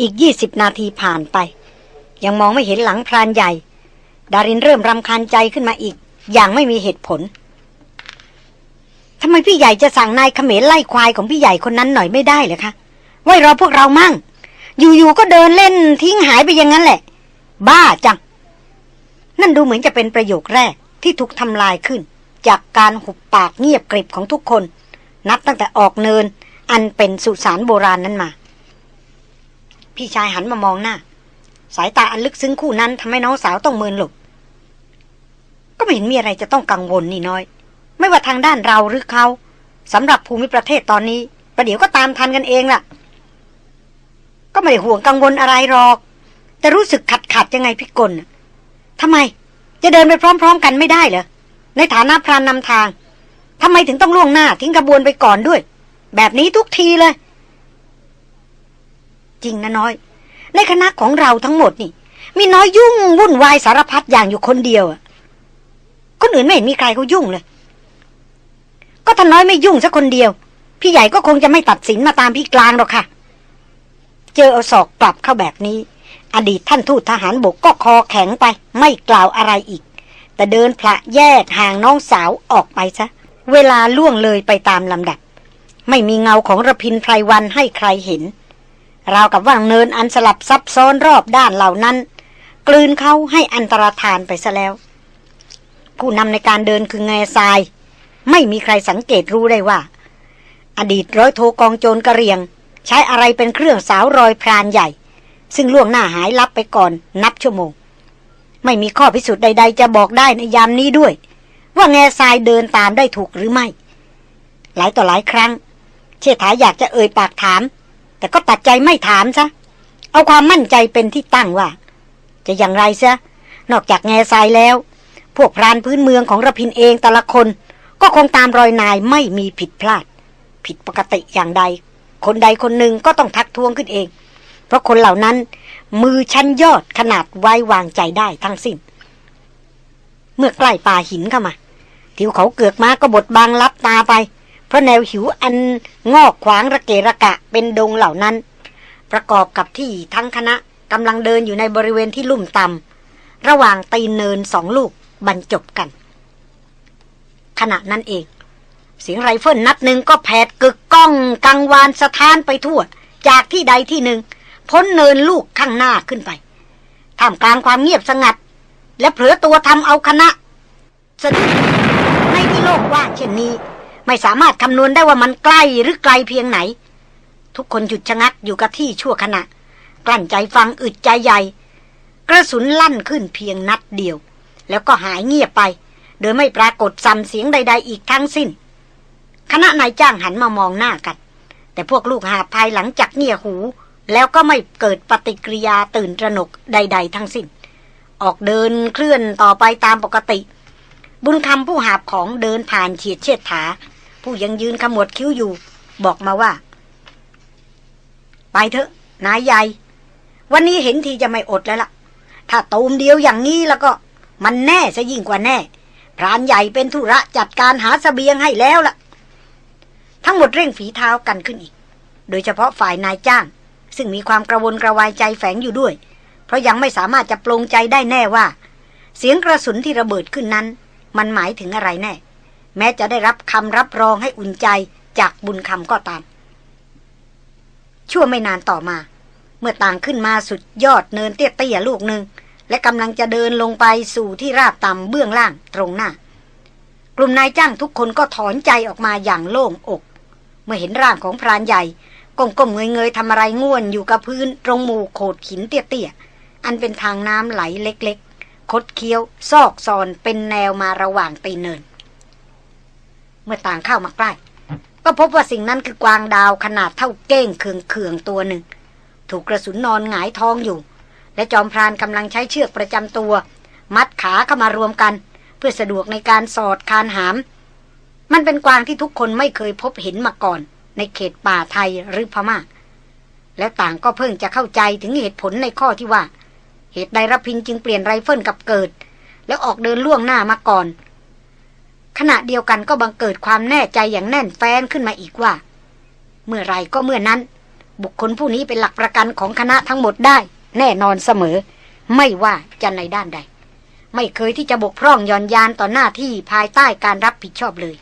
อีกยี่สิบนาทีผ่านไป ยังมองไม่เห็นหลังพรานใหญ่ ดารินเริ่มรำคาญใจขึ้นมาอีก อย่างไม่มีเหตุผลทำไมพี่ใหญ่จะสั่งนายเขมรไล่ควายของพี่ใหญ่คนนั้นหน่อยไม่ได้เหรอคะไว้รอพวกเรามั่ง อยู่ๆก็เดินเล่นทิ้งหายไปอย่างนั้นแหละ บ้าจัง นั่นดูเหมือนจะเป็นประโยคแรกที่ถูกทำลายขึ้น จากการหุบปากเงียบกริบของทุกคน นับตั้งแต่ออกเนิน อันเป็นสุสานโบราณนั้นมา พี่ชายหันมามองหน้า สายตาอันลึกซึ้งคู่นั้นทำให้น้องสาวต้องเมินหลบ ก็ไม่เห็นมีอะไรจะต้องกังวลนี่น้อย ไม่ว่าทางด้านเราหรือเขาสำหรับภูมิประเทศตอนนี้ประเดี๋ยวก็ตามทันกันเองล่ะ ก็ไม่ได้ห่วงกังวลอะไรหรอก แต่รู้สึกขัดขัดยังไงพี่กลทำไม จะเดินไปพร้อม ๆ กันไม่ได้เหรอ ในฐานะพรานนำทางทำไมถึงต้องล่วงหน้าทิ้งกระบวนไปก่อนด้วย แบบนี้ทุกทีเลย จริงนะน้อย ในคณะของเราทั้งหมดนี่ มีน้อยยุ่งวุ่นวายสารพัดอย่างอยู่คนเดียวคนอื่นไม่เห็นมีใครเขายุ่งเลย ก็ท่านน้อยไม่ยุ่งสักคนเดียว พี่ใหญ่ก็คงจะไม่ตัดสินมาตามพี่กลางหรอกค่ะ เจอเอาศอกกลับเข้าแบบนี้ อดีตท่านทูตทหารบกก็คอแข็งไป ไม่กล่าวอะไรอีก แต่เดินพระแยกห่างน้องสาวออกไปซะ เวลาล่วงเลยไปตามลำดับ ไม่มีเงาของระพินไพรวันให้ใครเห็น ราวกับว่างเนินอันสลับซับซ้อนรอบด้านเหล่านั้น กลืนเขาให้อันตรธานไปซะแล้ว ผู้นำในการเดินคือแง่ทราย ไม่มีใครสังเกตรู้ได้ว่า อดีตร้อยโทกองโจรกระเรียง ใช้อะไรเป็นเครื่องสาวรอยพรานใหญ่ ซึ่งล่วงหน้าหายลับไปก่อนนับชั่วโมง ไม่มีข้อพิสูจน์ใด ๆ จะบอกได้ในยามนี้ด้วย ว่าแง่ทรายเดินตามได้ถูกหรือไม่ หลายต่อหลายครั้ง เชษฐาอยากจะเอ่ยปากถาม แต่ก็ตัดใจไม่ถามซะ เอาความมั่นใจเป็นที่ตั้งว่า จะอย่างไรซะ นอกจากแง่ทรายแล้ว พวกพรานพื้นเมืองของระพินเองแต่ละคน ก็คงตามรอยนายไม่มีผิดพลาด ผิดปกติอย่างใด คนใดคนหนึ่งก็ต้องทักท้วงขึ้นเอง เพราะคนเหล่านั้น มือชั้นยอดขนาดไว้วางใจได้ทั้งสิ้น เมื่อใกล้ป่าหินเข้ามาทิวเขาเกือกม้าก็บดบางลับตาไป เพราะแนวหิวอันงอกขวางระเกระกะเป็นดงเหล่านั้น ประกอบกับที่ทั้งคณะกำลังเดินอยู่ในบริเวณที่ลุ่มต่ำระหว่างตีนเนินสองลูกบรรจบกัน ขณะนั้นเอง เสียงไรเฟิลนัดหนึ่งก็แผดกึกก้องกังวานสะท้านไปทั่ว จากที่ใดที่หนึ่ง พ้นเนินลูกข้างหน้าขึ้นไปท่ามกลางความเงียบสงัด และเผลอตัวทำเอาคณะสะดุ้งในที่โลกว่างเช่นนี้ ไม่สามารถคำนวณได้ว่ามันใกล้หรือไกลเพียงไหน ทุกคนหยุดชะงักอยู่กับที่ชั่วขณะ กลั้นใจฟังอึดใจใหญ่ กระสุนลั่นขึ้นเพียงนัดเดียว แล้วก็หายเงียบไป โดยไม่ปรากฏซ้ำเสียงใด ๆ อีกทั้งสิ้น คณะนายจ้างหันมามองหน้ากัน แต่พวกลูกหาภายหลังจากเงี่ยหู แล้วก็ไม่เกิดปฏิกิริยาตื่นตระหนกใด ๆ ทั้งสิ้น ออกเดินเคลื่อนต่อไปตามปกติ บุญคำผู้หาบของเดินผ่านเฉียดเชิดถา ผู้ยังยืนขมวดคิ้วอยู่ บอกมาว่า ไปเถอะ นายใหญ่ วันนี้เห็นทีจะไม่อดแล้วล่ะ ถ้าตูมเดียวอย่างนี้แล้วก็ มันแน่ซะยิ่งกว่าแน่ พรานใหญ่เป็นธุระจัดการหาสเสบียงให้แล้วล่ะ ทั้งหมดเร่งฝีเท้ากันขึ้นอีก โดยเฉพาะฝ่ายนายจ้าง ซึ่งมีความกระวนกระวายใจแฝงอยู่ด้วย เพราะยังไม่สามารถจะปลงใจได้แน่ว่า เสียงกระสุนที่ระเบิดขึ้นนั้น มันหมายถึงอะไรแน่ แม้จะได้รับคำรับรองให้อุ่นใจจากบุญคำก็ตาม ชั่วไม่นานต่อมา เมื่อต่างขึ้นมาสุดยอดเนินเตี้ยๆลูกหนึ่งและกำลังจะเดินลงไปสู่ที่ราบต่ำเบื้องล่างตรงหน้า กลุ่มนายจ้างทุกคนก็ถอนใจออกมาอย่างโล่งอก เมื่อเห็นร่างของพรานใหญ่ก้มๆเงยๆทำอะไรง่วนอยู่กับพื้นตรงหมู่โขดหินเตี้ยๆอันเป็นทางน้ำไหลเล็กๆ คดเคี้ยว ซอกซอนเป็นแนวมาระหว่างตีเนิน เมื่อต่างเข้ามาใกล้ ก็พบว่าสิ่งนั้นคือกวางดาวขนาดเท่าเก้งเคืองๆตัวหนึ่ง ถูกกระสุนนอนหงายท้องอยู่ และจอมพรานกำลังใช้เชือกประจำตัว มัดขาเข้ามารวมกัน เพื่อสะดวกในการสอดคานหาม มันเป็นกวางที่ทุกคนไม่เคยพบเห็นมาก่อน ในเขตป่าไทยหรือพมา่าแล้วต่างก็เพิ่งจะเข้าใจถึงเหตุผลในข้อที่ว่า เหตุใดรพินจึงเปลี่ยนไรเฟิลกับเกิด แล้วออกเดินล่วงหน้ามาก่อน ขณะเดียวกันก็บังเกิดความแน่ใจอย่างแน่นแฟ้นขึ้นมาอีกว่า เมื่อไรก็เมื่อนั้น บุคคลผู้นี้เป็นหลักประกันของคณะทั้งหมดได้ แน่นอนเสมอ ไม่ว่าจะในด้านใด ไม่เคยที่จะบกพร่องย่อนยานต่อหน้าที่ภายใต้การรับผิดชอบเลย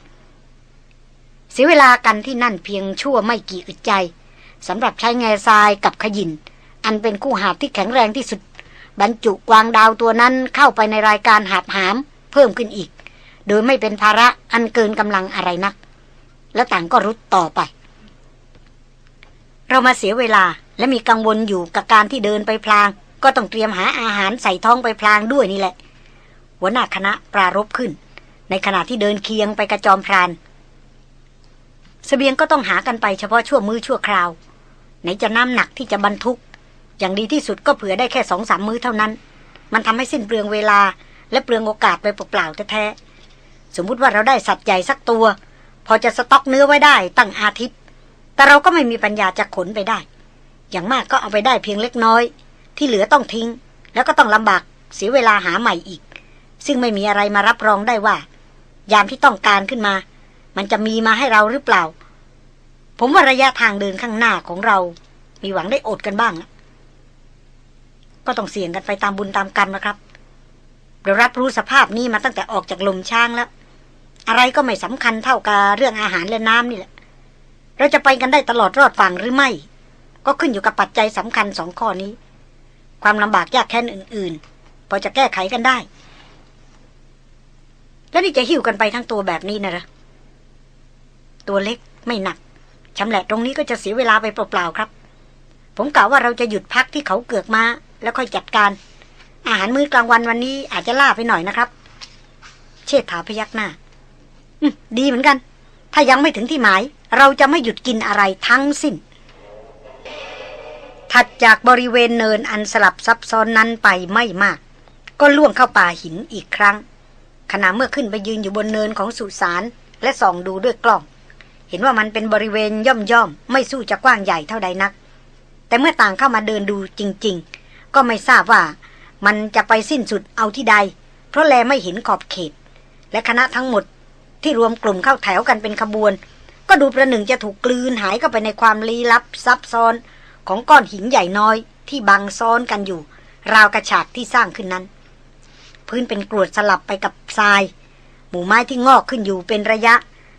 เสียเวลากันที่นั่นเพียงชั่วไม่กี่อึดใจสำหรับใช้แง่ทรายกับขยิน อันเป็นคู่หาบที่แข็งแรงที่สุด บรรจุกวางดาวตัวนั้นเข้าไปในรายการหาบหาม เพิ่มขึ้นอีก โดยไม่เป็นภาระอันเกินกำลังอะไรนัก แล้วต่างก็รุดต่อไป เรามาเสียเวลาและมีกังวลอยู่กับการที่เดินไปพลาง ก็ต้องเตรียมหาอาหารใส่ท้องไปพลางด้วยนี่แหละ หัวหน้าคณะปรารบขึ้น ในขณะที่เดินเคียงไปกระจอมพรานสเสบียงก็ต้องหากันไปเฉพาะชั่วมือชั่วคราว ไหนจะน้ำหนักที่จะบรรทุก อย่างดีที่สุดก็เผื่อได้แค่สองสามมื้อเท่านั้น มันทำให้สิ้นเปลืองเวลา และเปลืองโอกาสไปเปล่าๆแท้ๆสมมุติว่าเราได้สัตว์ใหญ่สักตัว พอจะสต็อกเนื้อไว้ได้ตั้งอาทิตย์ แต่เราก็ไม่มีปัญญาจะขนไปได้ อย่างมากก็เอาไปได้เพียงเล็กน้อย ที่เหลือต้องทิ้ง แล้วก็ต้องลำบากเสียเวลาหาใหม่อีก ซึ่งไม่มีอะไรมารับรองได้ว่า ยามที่ต้องการขึ้นมา มันจะมีมาให้เราหรือเปล่า ผมว่าระยะทางเดินข้างหน้าของเรา มีหวังได้อดกันบ้าง ก็ต้องเสี่ยงกันไปตามบุญตามกรรมนะครับ เรารับรู้สภาพนี้มาตั้งแต่ออกจากลมช้างแล้ว อะไรก็ไม่สำคัญเท่ากับเรื่องอาหารและน้ำนี่แหละ เราจะไปกันได้ตลอดรอดฝั่งหรือไม่ ก็ขึ้นอยู่กับปัจจัยสำคัญสองข้อนี้ ความลำบากยากแค้นอื่น ๆ พอจะแก้ไขกันได้ แล้วนี่จะหิ้วกันไปทั้งตัวแบบนี้นะหรอตัวเล็กไม่หนักชำแหละตรงนี้ก็จะเสียเวลาไปเปล่าๆครับ ผมกล่าวว่าเราจะหยุดพักที่เขาเกือกมา แล้วค่อยจัดการ อาหารมื้อกลางวันวันนี้อาจจะล่าไปหน่อยนะครับ เชษฐาพยักหน้าอืมดีเหมือนกัน ถ้ายังไม่ถึงที่หมาย เราจะไม่หยุดกินอะไรทั้งสิ้น ถัดจากบริเวณเนินอันสลับซับซ้อนนั้นไปไม่มาก ก็ล่วงเข้าป่าหินอีกครั้งขณะเมื่อขึ้นไปยืนอยู่บนเนินของสุสานและส่องดูด้วยกล้อง เห็นว่ามันเป็นบริเวณย่อมย่อมไม่สู้จะกว้างใหญ่เท่าใดนัก แต่เมื่อต่างเข้ามาเดินดูจริงๆ ก็ไม่ทราบว่า มันจะไปสิ้นสุดเอาที่ใด เพราะแลไม่เห็นขอบเขต และคณะทั้งหมดที่รวมกลุ่มเข้าแถวกันเป็นขบวน ก็ดูประหนึ่งจะถูกกลืนหายเข้าไปในความลี้ลับซับซ้อนของก้อนหินใหญ่น้อยที่บังซ้อนกันอยู่ ราวกระฉากที่สร้างขึ้นนั้น พื้นเป็นกรวดสลับไปกับทราย หมู่ไม้ที่งอกขึ้นอยู่เป็นระยะ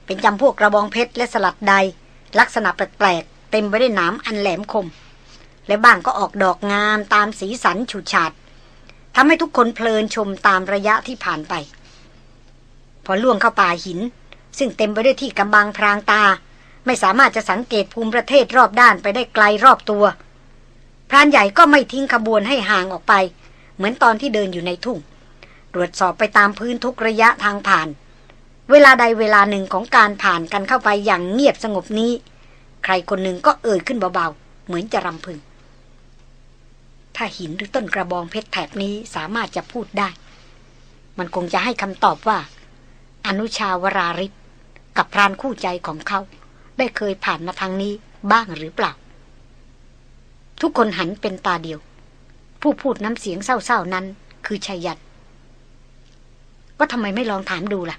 เป็นจำพวกกระบองเพชรและสลัดใด ลักษณะแปลกๆเต็มไปด้วยหนามอันแหลมคม และบ้างก็ออกดอกงามตามสีสันฉูดฉาดทำให้ทุกคนเพลินชมตามระยะที่ผ่านไป พอล่วงเข้าป่าหิน ซึ่งเต็มไปด้วยที่กำบังพรางตา ไม่สามารถจะสังเกตภูมิประเทศรอบด้านไปได้ไกลรอบตัว พรานใหญ่ก็ไม่ทิ้งขบวนให้ห่างออกไป เหมือนตอนที่เดินอยู่ในทุ่ง ตรวจสอบไปตามพื้นทุกระยะทางผ่าน เวลาใดเวลาหนึ่งของการผ่านกันเข้าไปอย่างเงียบสงบนี้ ใครคนหนึ่งก็เอ่ยขึ้นเบาๆ เหมือนจะรำพึง ถ้าหินหรือต้นกระบองเพชรแถบนี้สามารถจะพูดได้ มันคงจะให้คำตอบว่า อนุชาวราริศกับพรานคู่ใจของเขา ได้เคยผ่านมาทางนี้บ้างหรือเปล่า ทุกคนหันเป็นตาเดียว ผู้พูดน้ำเสียงเศร้าๆนั้น คือชัยยันว่าทำไมไม่ลองถามดูล่ะ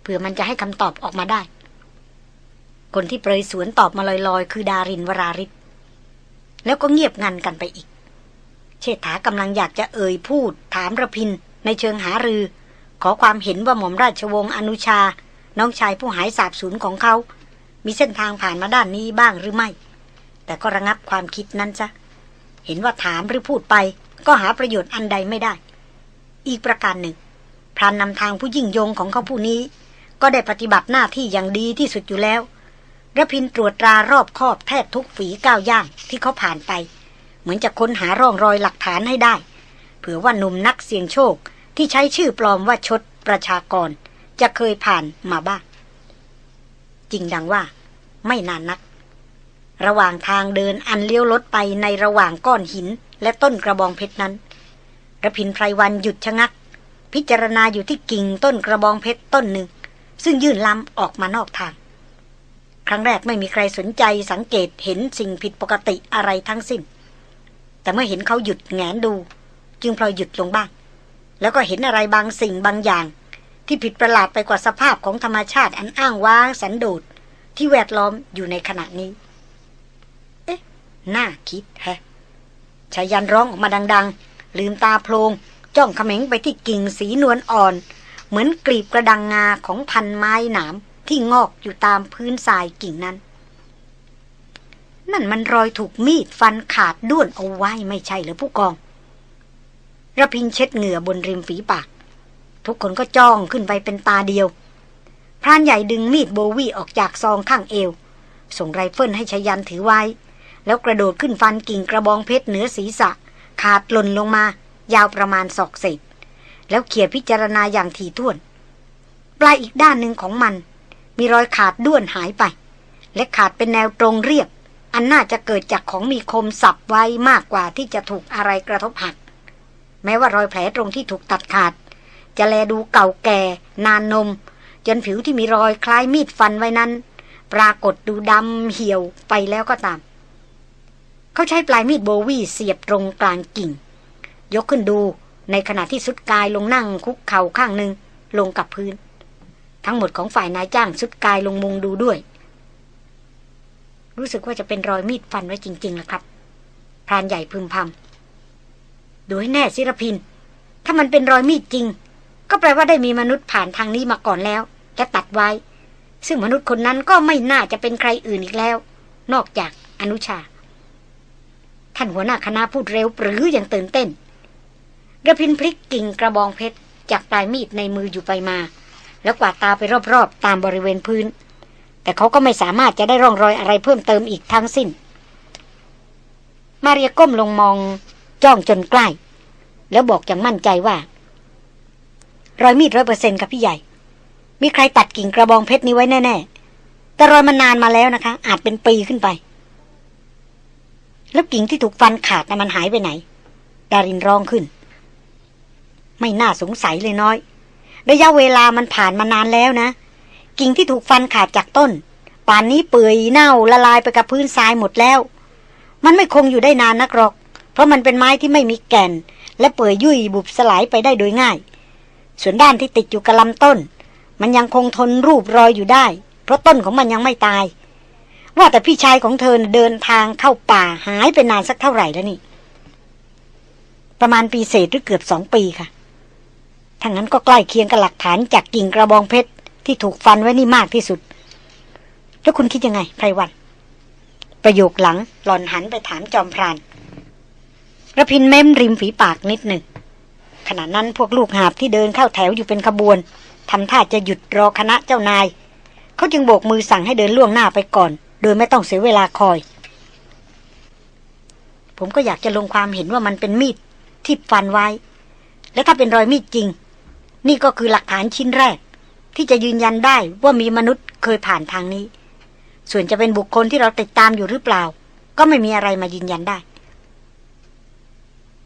เผื่อมันจะให้คำตอบออกมาได้ คนที่เปรยสวนตอบมาลอยๆ คือดารินวราริศแล้วก็เงียบงันกันไปอีก เชษฐากำลังอยากจะเอ่ยพูด ถามระพิน ในเชิงหารือ ขอความเห็นว่าหม่อมราชวงศ์อนุชา น้องชายผู้หายสาบสูญของเขา มีเส้นทางผ่านมาด้านนี้บ้างหรือไม่ แต่ก็ระงับความคิดนั้นซะเห็นว่าถามหรือพูดไป ก็หาประโยชน์อันใดไม่ได้ อีกประการหนึ่งพรานนำทางผู้ยิ่งยงของเขาผู้นี้ ก็ได้ปฏิบัติหน้าที่อย่างดีที่สุดอยู่แล้วระพินตรวจตรารอบคอบแทบทุกฝีก้าวย่างที่เขาผ่านไป เหมือนจะค้นหาร่องรอยหลักฐานให้ได้ เผื่อว่าหนุ่มนักเสี่ยงโชคที่ใช้ชื่อปลอมว่าชดประชากร จะเคยผ่านมาบ้าง จริงดังว่า ไม่นานนัก ระหว่างทางเดินอันเลี้ยวรถไปในระหว่างก้อนหินและต้นกระบองเพชรนั้นระพินไพรวันหยุดชะงัก พิจารณาอยู่ที่กิ่งต้นกระบองเพชรต้นหนึ่ง ซึ่งยื่นล้ำออกมานอกทาง ครั้งแรกไม่มีใครสนใจสังเกตเห็นสิ่งผิดปกติอะไรทั้งสิ้น แต่เมื่อเห็นเขาหยุดแงนดู จึงพลอยหยุดลงบ้าง แล้วก็เห็นอะไรบางสิ่งบางอย่าง ที่ผิดประหลาดไปกว่าสภาพของธรรมชาติอันอ้างว้างสันโดษที่แวดล้อมอยู่ในขณะนี้ เอ๊ะ น่าคิดแฮะชายันร้องออกมาดัง ๆ ลืมตาโพลงจ้องเขม็งไปที่กิ่งสีนวลอ่อน เหมือนกลีบกระดังงาของพันธุ์ไม้หนามที่งอกอยู่ตามพื้นทรายกิ่งนั้น นั่นมันรอยถูกมีดฟันขาดด้วนเอาไว้ไม่ใช่หรือผู้กองรพินทร์เช็ดเหงื่อบนริมฝีปาก ทุกคนก็จ้องขึ้นไปเป็นตาเดียว พรานใหญ่ดึงมีดโบวี่ออกจากซองข้างเอว ส่งไรเฟิลให้ไชยยันต์ถือไว้ แล้วกระโดดขึ้นฟันกิ่งกระบองเพชรเหนือศีรษะ ขาดหล่นลงมา ยาวประมาณศอกเศษแล้วเขี่ยพิจารณาอย่างถี่ถ้วน ปลายอีกด้านหนึ่งของมัน มีรอยขาดด้วนหายไป และขาดเป็นแนวตรงเรียบ อันน่าจะเกิดจากของมีคมสับไว้มากกว่าที่จะถูกอะไรกระทบหัก แม้ว่ารอยแผลตรงที่ถูกตัดขาด จะแลดูเก่าแก่ นานนม จนผิวที่มีรอยคล้ายมีดฟันไว้นั้น ปรากฏดูดำเหี่ยวไปแล้วก็ตาม เขาใช้ปลายมีดโบวี่เสียบตรงกลางกิ่ง ยกขึ้นดูในขณะที่สุดกายลงนั่งคุกเข่าข้างหนึ่งลงกับพื้น ทั้งหมดของฝ่ายนายจ้างสุดกายลงมุงดูด้วย รู้สึกว่าจะเป็นรอยมีดฟันไว้จริงๆล่ะครับพรานใหญ่พึมพำดูให้แน่ศิรพิน ถ้ามันเป็นรอยมีดจริง ก็แปลว่าได้มีมนุษย์ผ่านทางนี้มาก่อนแล้วและตัดไว้ ซึ่งมนุษย์คนนั้นก็ไม่น่าจะเป็นใครอื่นอีกแล้ว นอกจากอนุชา ท่านหัวหน้าคณะพูดเร็วปรืออย่างตื่นเต้นระพินพลิกกิ่งกระบองเพชรจากปลายมีดในมืออยู่ไปมา แล้วกวาดตาไปรอบๆ ตามบริเวณพื้น แต่เขาก็ไม่สามารถจะได้ร่องรอยอะไรเพิ่มเติมอีกทั้งสิ้น มาเรียก้มลงมองจ้องจนใกล้ แล้วบอกอย่างมั่นใจว่า รอยมีดร้อยเปอร์เซ็นต์ครับพี่ใหญ่ มีใครตัดกิ่งกระบองเพชรนี้ไว้แน่ ๆ แต่รอยมันนานมาแล้วนะคะ อาจเป็นปีขึ้นไป แล้วกิ่งที่ถูกฟันขาดนะมันหายไปไหน ดารินร้องขึ้น ไม่น่าสงสัยเลยน้อย ระยะเวลามันผ่านมานานแล้วนะ กิ่งที่ถูกฟันขาดจากต้น ป่านนี้เปื่อยเน่าละลายไปกับพื้นทรายหมดแล้ว มันไม่คงอยู่ได้นานนักหรอก เพราะมันเป็นไม้ที่ไม่มีแก่น และเปื่อยยุ่ยบุบสลายไปได้โดยง่าย ส่วนด้านที่ติดอยู่กับลำต้น มันยังคงทนรูปรอยอยู่ได้ เพราะต้นของมันยังไม่ตาย ว่าแต่พี่ชายของเธอเดินทางเข้าป่าหายไปนานสักเท่าไหร่แล้วนี่ ประมาณปีเศษหรือเกือบสองปีค่ะถ้างั้นก็ใกล้เคียงกับหลักฐานจากกิ่งกระบองเพชร ที่ถูกฟันไว้นี่มากที่สุด แล้วคุณคิดยังไงไพรวัน ประโยคหลังหล่อนหันไปถามจอมพรานระพินเม้มริมฝีปากนิดหนึ่งขณะนั้นพวกลูกหาบที่เดินเข้าแถวอยู่เป็นขบวนทำท่าจะหยุดรอคณะเจ้านาย เขาจึงโบกมือสั่งให้เดินล่วงหน้าไปก่อน โดยไม่ต้องเสียเวลาคอย ผมก็อยากจะลงความเห็นว่ามันเป็นมีดที่ฟันไว้ และถ้าเป็นรอยมีดจริง นี่ก็คือหลักฐานชิ้นแรก ที่จะยืนยันได้ว่ามีมนุษย์เคยผ่านทางนี้ ส่วนจะเป็นบุคคลที่เราติดตามอยู่หรือเปล่า ก็ไม่มีอะไรมายืนยันได้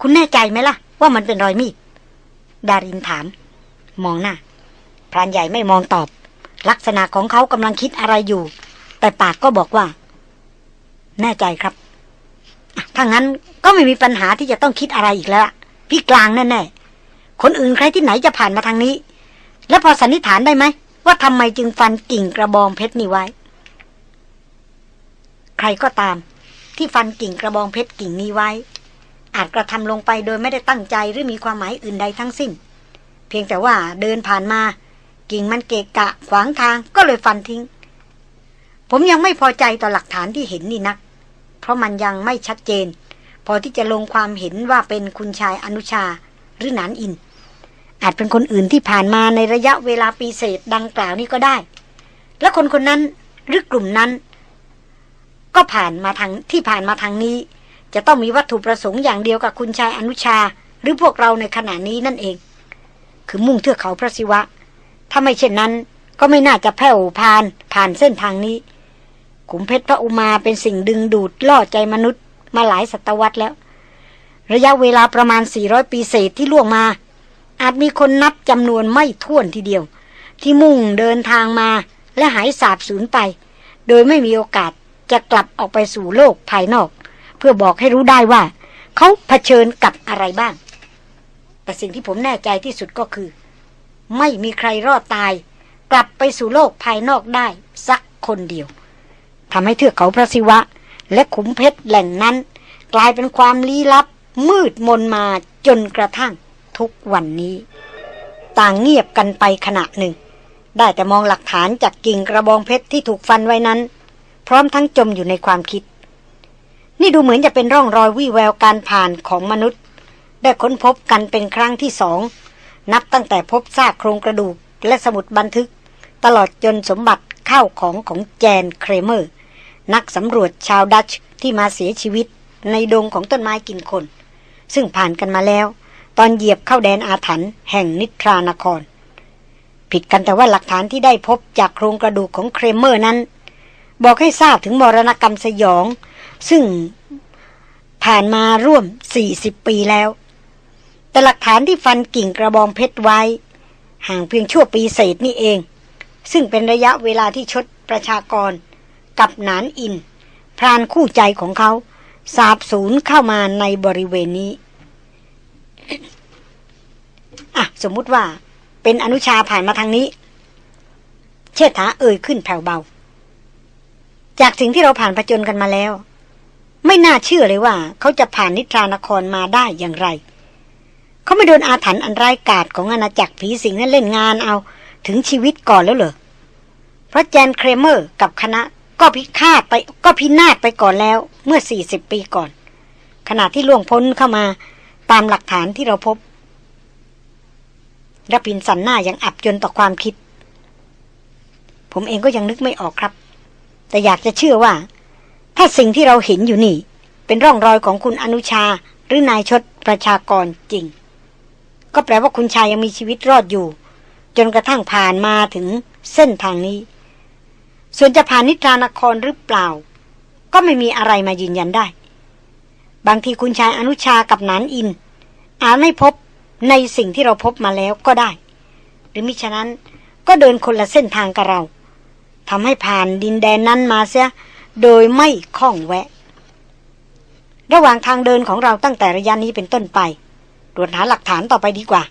คุณแน่ใจไหมล่ะ ว่ามันเป็นรอยมีดดารินถาม มองหน้าพรานใหญ่ไม่มองตอบ ลักษณะของเขากำลังคิดอะไรอยู่ แต่ปากก็บอกว่า แน่ใจครับถ้างั้นก็ไม่มีปัญหาที่จะต้องคิดอะไรอีกแล้วพี่กลางแน่ๆคนอื่นใครที่ไหนจะผ่านมาทางนี้ แล้วพอสันนิษฐานได้ไหม ว่าทำไมจึงฟันกิ่งกระบองเพชรนี่ไว้ ใครก็ตาม ที่ฟันกิ่งกระบองเพชรกิ่งนี้ไว้ อาจกระทำลงไปโดยไม่ได้ตั้งใจหรือมีความหมายอื่นใดทั้งสิ้น เพียงแต่ว่าเดินผ่านมา กิ่งมันเกะกะขวางทางก็เลยฟันทิ้ง ผมยังไม่พอใจต่อหลักฐานที่เห็นนี่นัก เพราะมันยังไม่ชัดเจน พอที่จะลงความเห็นว่าเป็นคุณชายอนุชาหรือหนานอิน อาจเป็นคนอื่นที่ผ่านมาในระยะเวลาปีเศษดังกล่าวนี้ก็ได้ และคนคนนั้นหรือกลุ่มนั้น ก็ผ่านมาทางที่ผ่านมาทางนี้ จะต้องมีวัตถุประสงค์อย่างเดียวกับคุณชายอนุชา หรือพวกเราในขณะนี้นั่นเอง คือมุ่งเทือกเขาพระศิวะ ถ้าไม่เช่นนั้น ก็ไม่น่าจะแผ่วพานผ่านเส้นทางนี้ขุมเพชรพระอุมาเป็นสิ่งดึงดูดล่อใจมนุษย์มาหลายศตวรรษแล้ว ระยะเวลาประมาณ 400 ปีเศษที่ล่วงมา อาจมีคนนับจำนวนไม่ถ้วนทีเดียว ที่มุ่งเดินทางมาและหายสาบสูญไป โดยไม่มีโอกาสจะกลับออกไปสู่โลกภายนอก เพื่อบอกให้รู้ได้ว่า เขาเผชิญกับอะไรบ้าง แต่สิ่งที่ผมแน่ใจที่สุดก็คือ ไม่มีใครรอดตาย กลับไปสู่โลกภายนอกได้ สักคนเดียวทำให้เทือกเขาพระศิวะ และขุมเพชรแหล่งนั้น กลายเป็นความลี้ลับมืดมนมาจนกระทั่ง ทุกวันนี้ ต่างเงียบกันไปขณะหนึ่ง ได้แต่มองหลักฐานจากกิ่งกระบองเพชรที่ถูกฟันไว้นั้น พร้อมทั้งจมอยู่ในความคิด นี่ดูเหมือนจะเป็นร่องรอยวิแววการผ่านของมนุษย์ ได้ค้นพบกันเป็นครั้งที่สอง นับตั้งแต่พบซากโครงกระดูกและสมุดบันทึก ตลอดจนสมบัติเข้าของของแจนเครเมอร์ นักสำรวจชาวดัตช์ที่มาเสียชีวิตในดงของต้นไม้กินคน ซึ่งผ่านกันมาแล้ว ตอนเหยียบเข้าแดนอาถรรพ์แห่งนิทรานคร ผิดกันแต่ว่าหลักฐานที่ได้พบจากโครงกระดูกของเครเมอร์นั้น บอกให้ทราบถึงมรณกรรมสยอง ซึ่งผ่านมาร่วม 40 ปีแล้ว แต่หลักฐานที่ฟันกิ่งกระบองเพชรไว้ ห่างเพียงชั่วปีเศษนี่เอง ซึ่งเป็นระยะเวลาที่ชดประชากร กับนานอิน พรานคู่ใจของเขา สาบสูญเข้ามาในบริเวณนี้ อะ สมมุติว่า เป็นอนุชาผ่านมาทางนี้ เชิดถาเอ่ยขึ้นแผ่วเบา จากสิ่งที่เราผ่านผจญกันมาแล้ว ไม่น่าเชื่อเลยว่า เขาจะผ่านนิทรานครมาได้อย่างไร เขาไม่โดนอาถรรพ์อันร้ายกาจของอาณาจักรผีสิงนั้นเล่นงานเอา ถึงชีวิตก่อนแล้วเหรอเพราะแจนเครเมอร์กับคณะก็พิฆาตไปก็พินาศไปก่อนแล้ว เมื่อ 40 ปีก่อน ขณะที่ล่วงพ้นเข้ามาามหลักฐานที่เราพบรพินสันหน้ายังอับจนต่อความคิด ผมเองก็ยังนึกไม่ออกครับ แต่อยากจะเชื่อว่า ถ้าสิ่งที่เราเห็นอยู่นี่ เป็นร่องรอยของคุณอนุชาหรือนายชดประชากรจริง ก็แปลว่าคุณชายยังมีชีวิตรอดอยู่ จนกระทั่งผ่านมาถึงเส้นทางนี้ ส่วนจะผ่านนิทรานครหรือเปล่า ก็ไม่มีอะไรมายืนยันได้ บางทีคุณชายอนุชากับนานอิน อาจไม่พบในสิ่งที่เราพบมาแล้วก็ได้ หรือมิฉะนั้นก็เดินคนละเส้นทางกับเราทำให้ผ่านดินแดนนั้นมาเสีย โดยไม่ข้องแวะ ระหว่างทางเดินของเราตั้งแต่ระยะนี้เป็นต้นไปตรวจหาหลักฐานต่อไปดีกว่า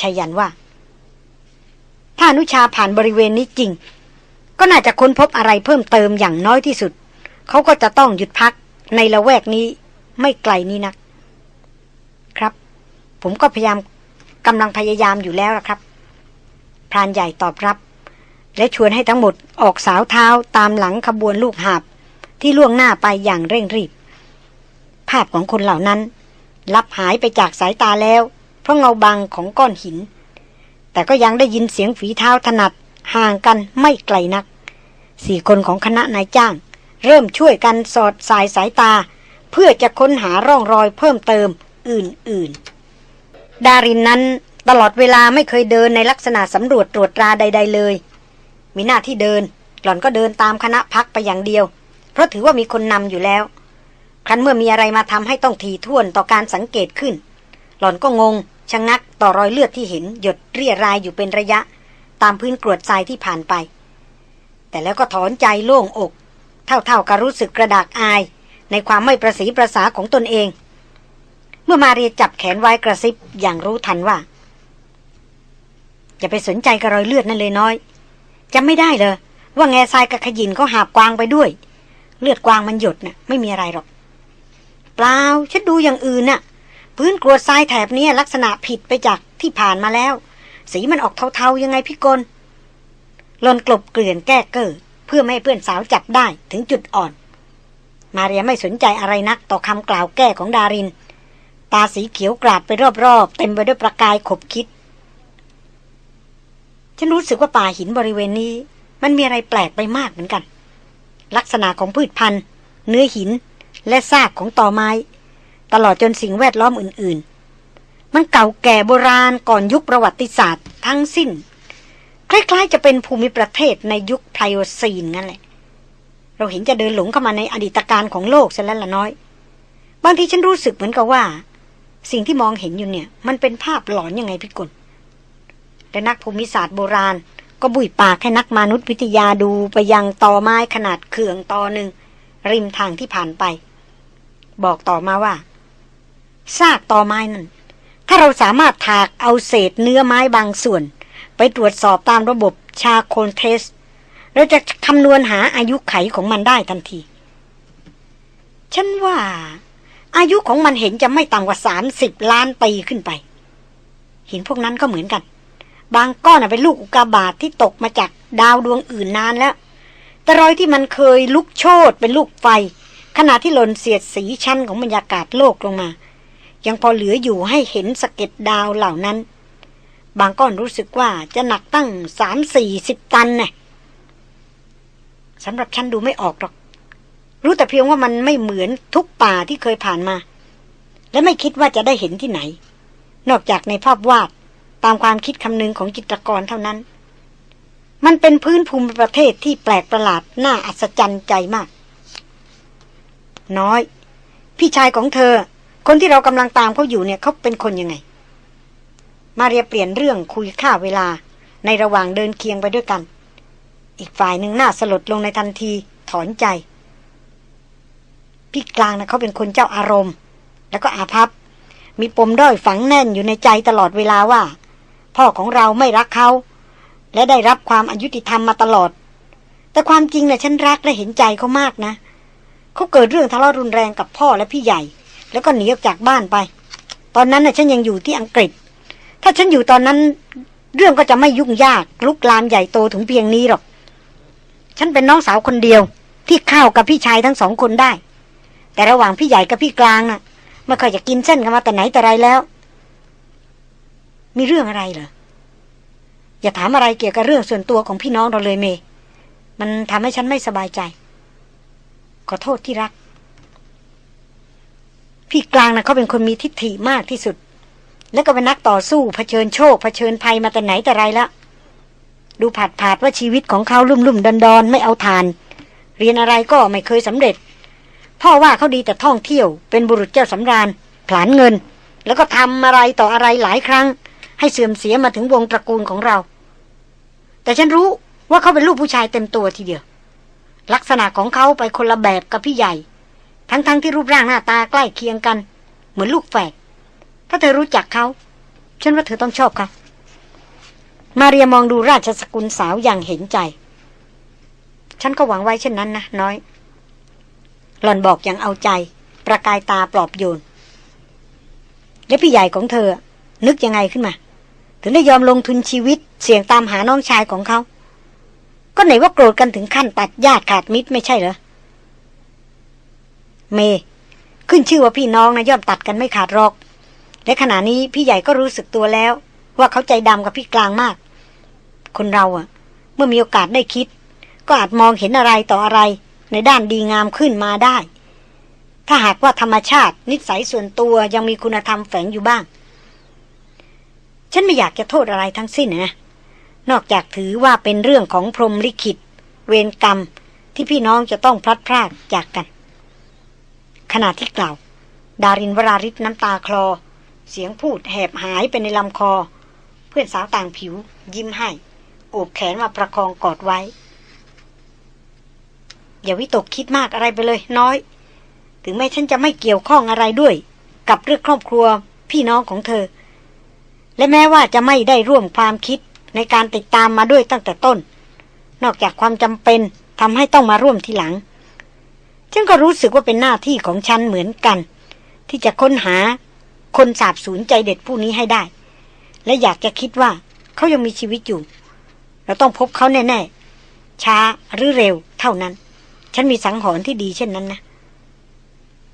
ชายันว่า ถ้านุชาผ่านบริเวณนี้จริง ก็น่าจะค้นพบอะไรเพิ่มเติมอย่างน้อยที่สุด เขาก็จะต้องหยุดพักในละแวกนี้ไม่ไกลนี้นัก ผมก็พยายามกำลังพยายามอยู่แล้วละครับ พรานใหญ่ตอบรับ และชวนให้ทั้งหมดออกสาวเท้าตามหลังขบวนลูกหาบ ที่ล่วงหน้าไปอย่างเร่งรีบ ภาพของคนเหล่านั้น ลับหายไปจากสายตาแล้ว เพราะเงาบังของก้อนหิน แต่ก็ยังได้ยินเสียงฝีเท้าถนัดห่างกันไม่ไกลนัก สี่คนของคณะนายจ้าง เริ่มช่วยกันสอดสายสายตา เพื่อจะค้นหาร่องรอยเพิ่มเติมอื่นๆ ดารินนั้นตลอดเวลาไม่เคยเดินในลักษณะสำรวจตรวจตราใด ๆ เลย มีหน้าที่เดิน หล่อนก็เดินตามคณะพักไปอย่างเดียว เพราะถือว่ามีคนนำอยู่แล้ว ครั้นเมื่อมีอะไรมาทำให้ต้องทีท่วนต่อการสังเกตขึ้น หล่อนก็งงชะงงักต่อรอยเลือดที่เห็น หยดเรียรายอยู่เป็นระยะ ตามพื้นกรวดทรายที่ผ่านไป แต่แล้วก็ถอนใจโล่งอก เท่าๆกับรู้สึกกระดากอาย ในความไม่ประสีประสาของตนเอง เมื่อมาเรียจับแขนไว้กระซิบอย่างรู้ทันว่า อย่าไปสนใจกับรอยเลือดนั่นเลยน้อยจำไม่ได้เลยว่าแง่ทรายกับขยินเขาหาบกวางไปด้วย เลือดกวางมันหยดนะ่ะ ไม่มีอะไรหรอก เปล่าฉันดูอย่างอื่นน่ะ พื้นกรวดทรายแถบนี้ลักษณะผิดไปจากที่ผ่านมาแล้ว สีมันออกเทาๆยังไงพี่กลลนกลบเกลื่อนแก้เกอเพื่อไม่ให้เพื่อนสาวจับได้ถึงจุดอ่อน มาเรียไม่สนใจอะไรนักต่อคำกล่าวแก้ของดารินาสีเขียวกราดไปรอบๆ เต็มไปด้วยประกายขบคิด ฉันรู้สึกว่าป่าหินบริเวณนี้ มันมีอะไรแปลกไปมากเหมือนกัน ลักษณะของพืชพันธุ์ เนื้อหินและซากของตอไม้ ตลอดจนสิ่งแวดล้อมอื่นๆ มันเก่าแก่โบราณก่อนยุคประวัติศาสตร์ ทั้งสิ้น คล้ายๆ จะเป็นภูมิประเทศในยุคไพโอซีนนั่นแหละ เราเห็นจะเดินหลงเข้ามาในอดีตการของโลกซะแล้วละน้อยบางทีฉันรู้สึกเหมือนกับว่า สิ่งที่มองเห็นอยู่เนี่ย มันเป็นภาพหลอนยังไงพี่กุลและนักภูมิศาสตร์โบราณ ก็บุยปากให้นักมนุษยวิทยาดูไปยังตอไม้ขนาดเขื่องตอหนึ่ง ริมทางที่ผ่านไป บอกต่อมาว่าซากตอไม้นั้นถ้าเราสามารถถากเอาเศษเนื้อไม้บางส่วน ไปตรวจสอบตามระบบชาโคนเทสเราจะคำนวณหาอายุไขของมันได้ทันที ฉันว่า อายุของมันเห็นจะไม่ต่ำกว่าสามสิบล้านปีขึ้นไป หินพวกนั้นก็เหมือนกัน บางก้อนเป็นลูกอุกาบาตทที่ตกมาจากดาวดวงอื่นนานแล้ว แต่รอยที่มันเคยลุกโชนเป็นลูกไฟ ขณะที่หล่นเสียดสีชั้นของบรรยากาศโลกลงมา ยังพอเหลืออยู่ให้เห็นสะเก็ดดาวเหล่านั้น บางก้อนรู้สึกว่าจะหนักตั้งสามสี่สิบตันน่ะสำหรับฉันดูไม่ออกหรอก รู้แต่เพียงว่ามันไม่เหมือนทุกป่าที่เคยผ่านมา และไม่คิดว่าจะได้เห็นที่ไหน นอกจากในภาพวาดตามความคิดคำนึงของจิตรกรเท่านั้น มันเป็นพื้นภูมิประเทศที่แปลกประหลาดน่าอัศจรรย์ใจมาก น้อย พี่ชายของเธอ คนที่เรากำลังตามเขาอยู่เนี่ยเขาเป็นคนยังไง มาเรียเปลี่ยนเรื่องคุยค่าเวลาในระหว่างเดินเคียงไปด้วยกัน อีกฝ่ายหนึ่งหน้าสลดลงในทันทีถอนใจ พี่กลางนะเขาเป็นคนเจ้าอารมณ์ แล้วก็อาภัพ มีปมด้อยฝังแน่นอยู่ในใจตลอดเวลาว่า พ่อของเราไม่รักเขา และได้รับความอายุติธรรมมาตลอด แต่ความจริงนะ่ะฉันรักและเห็นใจเขามากนะ เขาเกิดเรื่องทะเลาะรุนแรงกับพ่อและพี่ใหญ่ แล้วก็หนีออกจากบ้านไป ตอนนั้นน่ะฉันยังอยู่ที่อังกฤษ ถ้าฉันอยู่ตอนนั้นเรื่องก็จะไม่ยุ่งยากลุกลามใหญ่โตถึงเพียงนี้หรอก ฉันเป็นน้องสาวคนเดียว ที่เข้ากับพี่ชายทั้งสองคนได้ แต่ระหว่างพี่ใหญ่กับพี่กลางน่ะไม่ค่อยจะกินเส้นกันมาแต่ไหนแต่ไรแล้ว มีเรื่องอะไรเหรออย่าถามอะไรเกี่ยวกับเรื่องส่วนตัวของพี่น้องเราเลยเม มันทำให้ฉันไม่สบายใจ ขอโทษที่รัก พี่กลางนะเขาเป็นคนมีทิฏฐิมากที่สุด แล้วก็เป็นนักต่อสู้เผชิญโชคเผชิญภัยมาแต่ไหนแต่ไรแล้วดูผาดผาดว่าชีวิตของเขาลุ่มลุ่มดอนดอนไม่เอาทาน เรียนอะไรก็ไม่เคยสำเร็จ พ่อว่าเขาดีแต่ท่องเที่ยว เป็นบุรุษเจ้าสำราญผลานเงิน แล้วก็ทำอะไรต่ออะไรหลายครั้ง ให้เสื่อมเสียมาถึงวงตระกูลของเรา แต่ฉันรู้ว่าเขาเป็นลูกผู้ชายเต็มตัวทีเดียว ลักษณะของเขาไปคนละแบบกับพี่ใหญ่ ทั้งๆทที่รูปร่างหน้าตาใกล้เคียงกัน เหมือนลูกแฝดถ้าเธอรู้จักเขา ฉันว่าเธอต้องชอบเขามาเรียมองดูราชสกุลสาวอย่างเห็นใจ ฉันก็หวังไว้เช่นนั้นนะน้อย หล่อนบอกอย่างเอาใจ ประกายตาปลอบโยน แล้วพี่ใหญ่ของเธอ นึกยังไงขึ้นมา ถึงได้ยอมลงทุนชีวิตเสี่ยงตามหาน้องชายของเขา ก็ไหนว่าโกรธกันถึงขั้นตัดญาติขาดมิตรไม่ใช่เหรอ เม ขึ้นชื่อว่าพี่น้องนะย่อมตัดกันไม่ขาดรอก และขณะนี้พี่ใหญ่ก็รู้สึกตัวแล้ว ว่าเขาใจดำกับพี่กลางมาก คนเราอะเมื่อมีโอกาสได้คิด ก็อาจมองเห็นอะไรต่ออะไร ในด้านดีงามขึ้นมาได้ ถ้าหากว่าธรรมชาตินิสัยส่วนตัวยังมีคุณธรรมแฝงอยู่บ้าง ฉันไม่อยากจะโทษอะไรทั้งสิ้นนะ นอกจากถือว่าเป็นเรื่องของพรหมลิขิต เวรกรรมที่พี่น้องจะต้องพลัดพรากจากกัน ขณะที่กล่าว ดารินวราริศน้ำตาคลอ เสียงพูดแหบหายไปในลำคอ เพื่อนสาวต่างผิว ยิ้มให้โอบแขนมาประคองกอดไว้ อย่าวิตกคิดมากอะไรไปเลยน้อย ถึงแม้ฉันจะไม่เกี่ยวข้องอะไรด้วย กับเรื่องครอบครัวพี่น้องของเธอ และแม้ว่าจะไม่ได้ร่วมความคิดในการติดตามมาด้วยตั้งแต่ต้น นอกจากความจำเป็นทำให้ต้องมาร่วมทีหลัง ฉันก็รู้สึกว่าเป็นหน้าที่ของฉันเหมือนกัน ที่จะค้นหาคนสาบสูญใจเด็ดผู้นี้ให้ได้ และอยากจะคิดว่าเขายังมีชีวิตอยู่ เราต้องพบเขาแน่ ๆ ช้าหรือเร็วเท่านั้น ฉันมีสังหรณ์ที่ดีเช่นนั้นนะ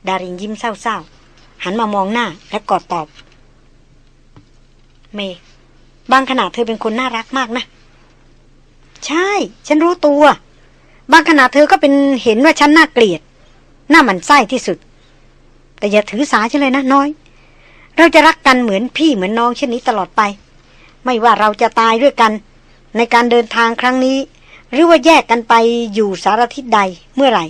ดารินยิ้มเศร้าๆ หันมามองหน้าและกอดตอบ เม บางขณะเธอเป็นคนน่ารักมากนะ ใช่ ฉันรู้ตัว บางขณะเธอก็เป็นเห็นว่าฉันน่าเกลียดหน้าหมันไส้ที่สุด แต่อย่าถือสาฉันเลยนะน้อย เราจะรักกันเหมือนพี่เหมือนน้องเช่นนี้ตลอดไป ไม่ว่าเราจะตายด้วยกัน ในการเดินทางครั้งนี้ หรือว่าแยกกันไปอยู่สารทิศใดเมื่อไหร่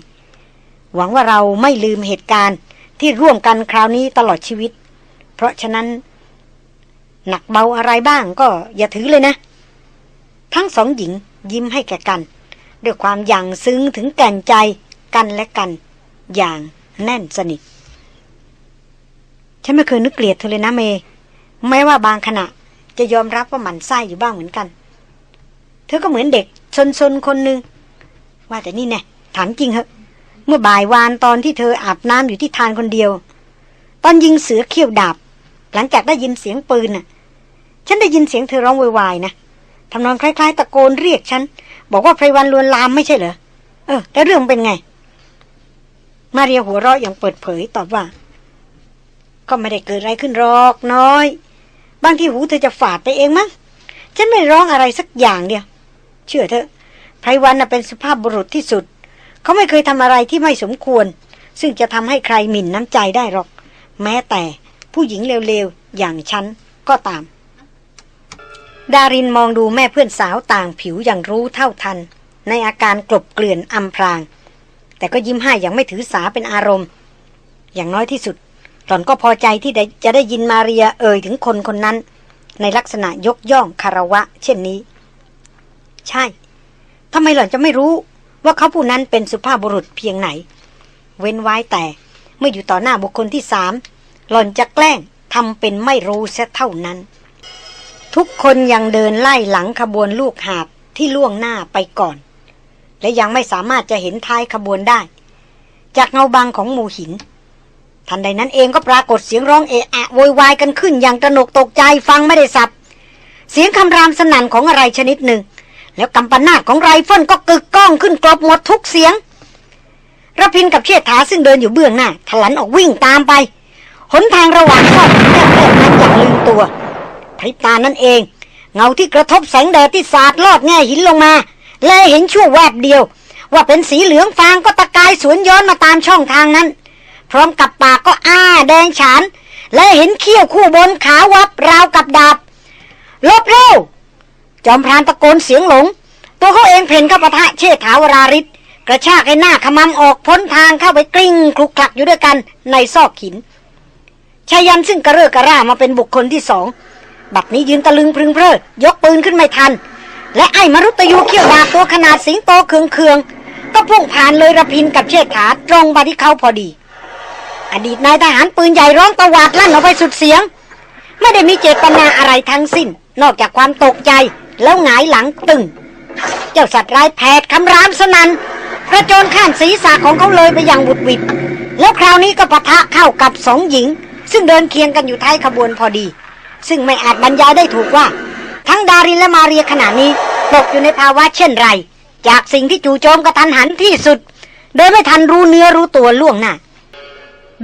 หวังว่าเราไม่ลืมเหตุการณ์ที่ร่วมกันคราวนี้ตลอดชีวิต เพราะฉะนั้น หนักเบาอะไรบ้างก็อย่าถือเลยนะ ทั้งสองหญิงยิ้มให้แก่กัน ด้วยความอย่างซึ้งถึงแก่นใจกันและกัน อย่างแน่นสนิท ฉันไม่เคยนึกเกลียดเธอเลยนะเมย์แม้ว่าบางขณะจะยอมรับว่าหมันไส้อยู่บ้างเหมือนกัน เธอก็เหมือนเด็ก ชนๆคนหนึ่งว่าแต่นี่แน่ถามจริงเหอะ เมื่อบ่ายวานตอนที่เธออาบน้ำอยู่ที่ทานคนเดียว ตอนยิงเสือเขี้ยวดาบ หลังจากได้ยินเสียงปืนน่ะ ฉันได้ยินเสียงเธอร้องวายๆนะทำนองคล้าย ๆ ตะโกนเรียกฉัน บอกว่าไพรวันลวนลามไม่ใช่เหรอเออแล้วเรื่องเป็นไง มาเรียหัวเราะอย่างเปิดเผยตอบว่า ก็ไม่ได้เกิดอะไรขึ้นหรอกน้อย บางทีหูเธอจะฝาดไปเองมั้งฉันไม่ร้องอะไรสักอย่างเดียว เชื่อเถอะไพรวันเป็นสุภาพบุรุษที่สุด เขาไม่เคยทำอะไรที่ไม่สมควร ซึ่งจะทำให้ใครหมิ่นน้ำใจได้หรอก แม้แต่ผู้หญิงเลวๆ อย่างฉันก็ตาม ดารินมองดูแม่เพื่อนสาวต่างผิวอย่างรู้เท่าทัน ในอาการกลบเกลื่อนอำพราง แต่ก็ยิ้มให้อย่างไม่ถือสาเป็นอารมณ์ อย่างน้อยที่สุดหล่อนก็พอใจที่จะได้ยินมาเรียเอ่ยถึงคนคนนั้น ในลักษณะยกย่องคารวะ เช่นนี้ ใช่ทำไมหล่อนจะไม่รู้ว่าเขาผู้นั้นเป็นสุภาพบุรุษเพียงไหน เว้นไว้แต่เมื่ออยู่ต่อหน้าบุคคลที่สามหล่อนจะแกล้งทำเป็นไม่รู้เสียเท่านั้น ทุกคนยังเดินไล่หลังขบวนลูกหาบที่ล่วงหน้าไปก่อน และยังไม่สามารถจะเห็นท้ายขบวนได้ จากเงาบางของหมู่หิน ทันใดนั้นเองก็ปรากฏเสียงร้องเอะอะโวยวายกันขึ้นอย่างตระหนกตกใจฟังไม่ได้ศัพท์ เสียงคำรามสนั่นของอะไรชนิดหนึ่ง แล้วกัมปนาทของไรเฟิลก็กึกก้องขึ้นกลบหมดทุกเสียงรพินทร์กับเชษฐาซึ่งเดินอยู่เบื้องหน้าถลันออกวิ่งตามไปหนทางระหว่างก็แคบๆนั้นอย่างลืมตัวพริบตานั่นเอง เงาที่กระทบแสงแดดที่สาดลอดแง่หินลงมา และเห็นชั่วแวบเดียว ว่าเป็นสีเหลืองฟางก็ตะกายสวนย้อนมาตามช่องทางนั้น พร้อมกับปากก็อ้าแดงฉาน และเห็นเขี้ยวคู่บนขาวับราวกับดาบลบเร็ว จอมพรานตะโกนเสียงหลง ตัวเขาเองเพ่นเข้าปะทะเชษฐาวราริศกระชากไอ้หน้าขมำออกพ้นทางเข้าไปกลิ้งคลุกคลักอยู่ด้วยกันในซอกหินชายันซึ่งกระเร่อกระร่ามาเป็นบุคคลที่สองบัดนี้ยืนตะลึงพึงเพลิดยกปืนขึ้นไม่ทัน และไอ้มรุตยูเขี้ยวดาบตัวขนาดสิงโตเคืองเคืองก็พุ่งผ่านเลยระพินกับเชษฐาตรงมาที่เขาพอดี อดีตนายทหารปืนใหญ่ร้องตะวาดลั่นออกไปสุดเสียง ไม่ได้มีเจตนาอะไรทั้งสิ้น นอกจากความตกใจ แล้วหงายหลังตึง เจ้าสัตว์ร้ายแผดคำรามสนันกระโจนข้ามศีรษะของเขาเลยไปอย่างบุดวิดแล้วคราวนี้ก็ปะทะเข้ากับสองหญิง ซึ่งเดินเคียงกันอยู่ท้ายขบวนพอดี ซึ่งไม่อาจบรรยายได้ถูกว่า ทั้งดารินและมาเรียขณะนี้ตกอยู่ในภาวะเช่นไร จากสิ่งที่จู่โจมกระทันหันที่สุด โดยไม่ทันรู้เนื้อรู้ตัวล่วงหน้า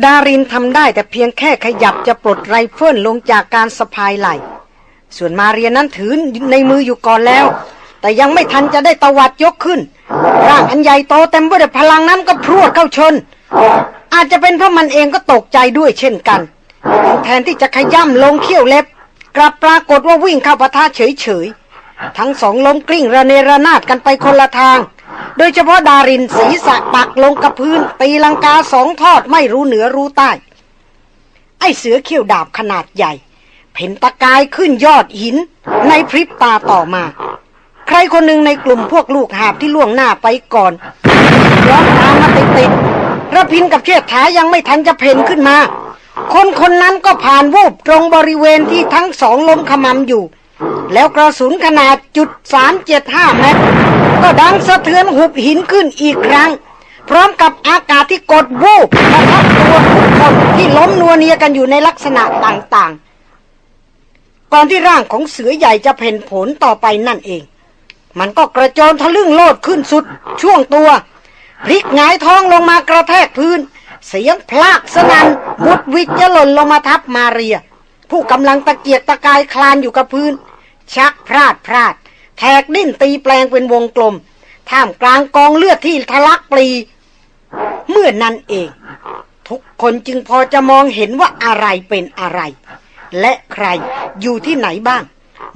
ดารินทำได้แต่เพียงแค่ขยับจะปลดไรเฟิลลงจากการสะพายไหล ส่วนมาเรียนนั้นถือในมืออยู่ก่อนแล้ว แต่ยังไม่ทันจะได้ตวัดยกขึ้น ร่างอันใหญ่โตเต็มไปด้วยพลังนั้นก็พรวดเข้าชน อาจจะเป็นเพราะมันเองก็ตกใจด้วยเช่นกัน แทนที่จะขย่ำลงเขี้ยวเล็บ กลับปรากฏว่าวิ่งเข้าปะทะเฉยๆ ทั้งสองล้มกลิ้งระเนระนาดกันไปคนละทาง โดยเฉพาะดารินศีรษะปักลงกับพื้นตีลังกาสองทอดไม่รู้เหนือรู้ใต้ ไอเสือเขี้ยวดาบขนาดใหญ่ เพ่นตะกายขึ้นยอดหิน ในพริบตาต่อมา ใครคนหนึ่งในกลุ่มพวกลูกหาบที่ล่วงหน้าไปก่อนย้อนตามมาติดติดๆระพินกับเชษฐายังไม่ทันจะเพนขึ้นมา คนคนนั้นก็ผ่านวูบตรงบริเวณที่ทั้งสองล้มขมำอยู่ แล้วกระสุนขนาดจุดสามเจ็ดห้าเมตก็ดังสะเทือนหุบหินขึ้นอีกครั้ง พร้อมกับอากาศที่กดวูบประทับตัวทุกคนที่ล้มนัวเนียกันอยู่ในลักษณะต่างๆ ก่อนที่ร่างของเสือใหญ่จะเพ่นผลต่อไปนั่นเอง มันก็กระโจนทะลึ่งโลดขึ้นสุดช่วงตัวพลิกหงายท้องลงมากระแทกพื้น เสียงพลากสนันบุดวิจหล่นลงมาทับมาเรีย ผู้กำลังตะเกียกตะกายคลานอยู่กับพื้น ชักพลาดพลาด แทกดิ้นตีแปลงเป็นวงกลม ท่ามกลางกองเลือดที่ทะลักปลี เมื่อนนั้นเอง ทุกคนจึงพอจะมองเห็นว่าอะไรเป็นอะไร และใครอยู่ที่ไหนบ้าง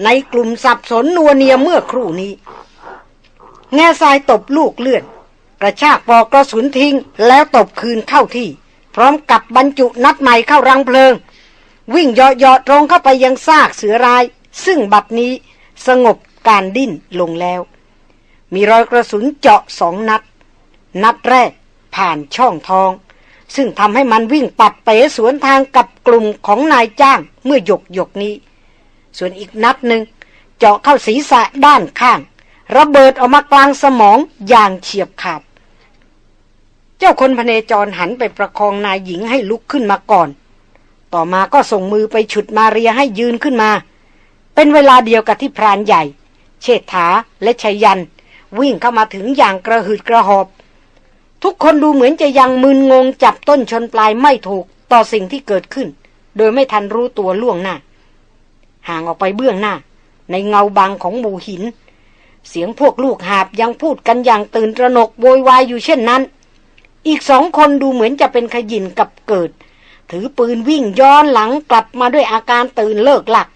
ในกลุ่มสับสนนัวเนียเมื่อครู่นี้ แง่ทรายตบลูกเลื่อดกระชากปอกกระสุนทิ้ง แล้วตบคืนเข้าที่ พร้อมกับบรรจุนัดใหม่เข้ารังเพลิง วิ่งเหาะๆตรงเข้าไปยังซากเสือราย ซึ่งบัดนี้สงบการดิ้นลงแล้ว มีรอยกระสุนเจาะสองนัด นัดแรกผ่านช่องท้อง ซึ่งทำให้มันวิ่งปัดเป๋สวนทางกับกลุ่มของนายจ้างเมื่อหยกหยกนี้ ส่วนอีกนัดหนึ่งเจาะเข้าศีรษะด้านข้าง ระเบิดออกมากลางสมองอย่างเฉียบขาด เจ้าคนพเนจรหันไปประคองนายหญิงให้ลุกขึ้นมาก่อน ต่อมาก็ส่งมือไปฉุดมาเรียให้ยืนขึ้นมา เป็นเวลาเดียวกับที่พรานใหญ่ เชษฐาและชัยยัน วิ่งเข้ามาถึงอย่างกระหืดกระหอบ ทุกคนดูเหมือนจะยังมึนงงจับต้นชนปลายไม่ถูกต่อสิ่งที่เกิดขึ้น โดยไม่ทันรู้ตัวล่วงหน้า ห่างออกไปเบื้องหน้า ในเงาบังของหมู่หิน เสียงพวกลูกหาบยังพูดกันอย่างตื่นตระหนกโวยวายอยู่เช่นนั้น อีกสองคนดูเหมือนจะเป็นขยินกับเกิด ถือปืนวิ่งย้อนหลังกลับมาด้วยอาการตื่นเลิกหลัก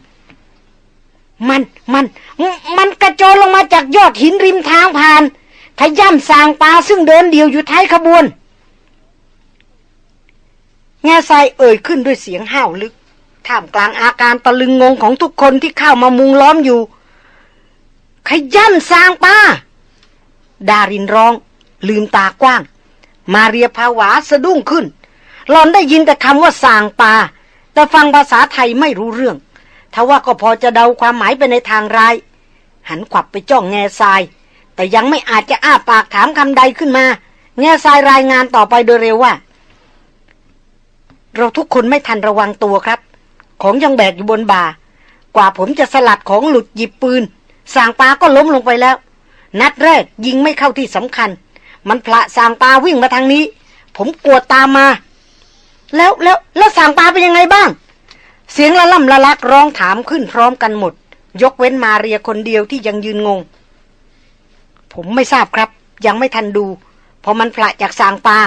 มันมัน มันกระโจนลงมาจากยอดหินริมทางผ่าน ขย่ำสางปลาซึ่งเดินเดียวอยู่ท้ายขบวน แง่ทรายเอ่ยขึ้นด้วยเสียงห้าวลึก ท่ามกลางอาการตะลึงงงของทุกคนที่เข้ามามุงล้อมอยู่ ขย่ำสางปลาดารินร้อง ลืมตากว้าง มาเรียภาวาสะดุ้งขึ้น หลอนได้ยินแต่คำว่าสางปลาแต่ฟังภาษาไทยไม่รู้เรื่องทว่าก็พอจะเดาความหมายไปในทางร้าย หันขวับไปจ้องแง่ทราย แต่ยังไม่อาจจะอ้าปากถามคำใดขึ้นมาแง่ทรายรายงานต่อไปโดยเร็วว่า เราทุกคนไม่ทันระวังตัวครับ ของยังแบกอยู่บนบ่ากว่าผมจะสลัดของหลุดหยิบปืนสางปาก็ล้มลงไปแล้ว นัดแรกยิงไม่เข้าที่สำคัญ มันพละสางปาวิ่งมาทางนี้ ผมกวดตามมา แล้วแล้วแล้วสางปาเป็นยังไงบ้าง เสียงละล่ำละลักร้องถามขึ้นพร้อมกันหมด ยกเว้นมาเรียคนเดียวที่ยังยืนงง ผมไม่ทราบครับ ยังไม่ทันดู พอมันพละจากสางปลา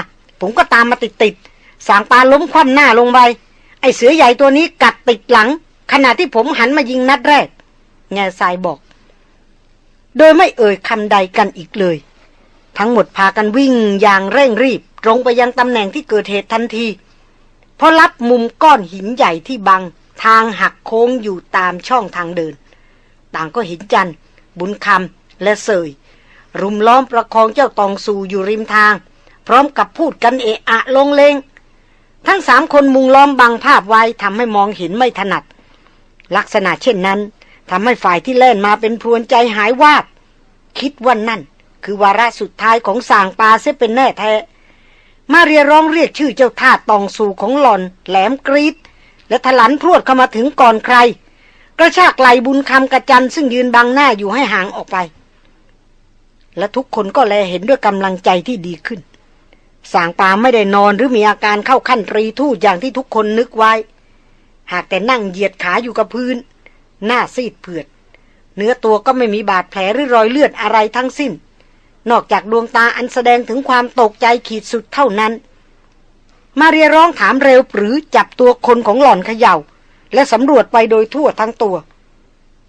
ผมก็ตามมาติดติดสางปลาล้มคว่ำหน้าลงไปไอเสือใหญ่ตัวนี้กัดติดหลัง ขณะที่ผมหันมายิงนัดแรก แง่ทรายบอก โดยไม่เอ่ยคำใดกันอีกเลย ทั้งหมดพากันวิ่งอย่างเร่งรีบ ตรงไปยังตำแหน่งที่เกิดเหตุทันทีเพราะรับมุมก้อนหินใหญ่ที่บัง ทางหักโค้งอยู่ตามช่องทางเดิน ต่างก็เห็นจันบุญคำและเสย รุมล้อมประคองเจ้าตองสูอยู่ริมทาง พร้อมกับพูดกันเอะอะลงเลงทั้งสามคนมุงล้อมบังภาพไว้ทำให้มองเห็นไม่ถนัด ลักษณะเช่นนั้นทำให้ฝ่ายที่เล่นมาเป็นพรวนใจหายวาบ คิดว่านั่น คือวาระสุดท้ายของสางปาเสียเป็นแน่แท้ มาเรียร้องเรียกชื่อเจ้าท่าตองสูของหลอนแหลมกรีดและถลันพรวดเข้ามาถึงก่อนใคร กระชากไหลบุญคำกระจันซึ่งยืนบังหน้าอยู่ให้ห่างออกไป และทุกคนก็แลเห็นด้วยกำลังใจที่ดีขึ้น สางปาไม่ได้นอนหรือมีอาการเข้าขั้นตรีทู่อย่างที่ทุกคนนึกไว้ หากแต่นั่งเหยียดขาอยู่กับพื้น หน้าซีดเผือด เนื้อตัวก็ไม่มีบาดแผลหรือรอยเลือดอะไรทั้งสิ้น นอกจากดวงตาอันแสดงถึงความตกใจขีดสุดเท่านั้น มาเรียร้องถามเร็วหรือจับตัวคนของหล่อนเขยา่า และสำรวจไปโดยทั่วทั้งตัว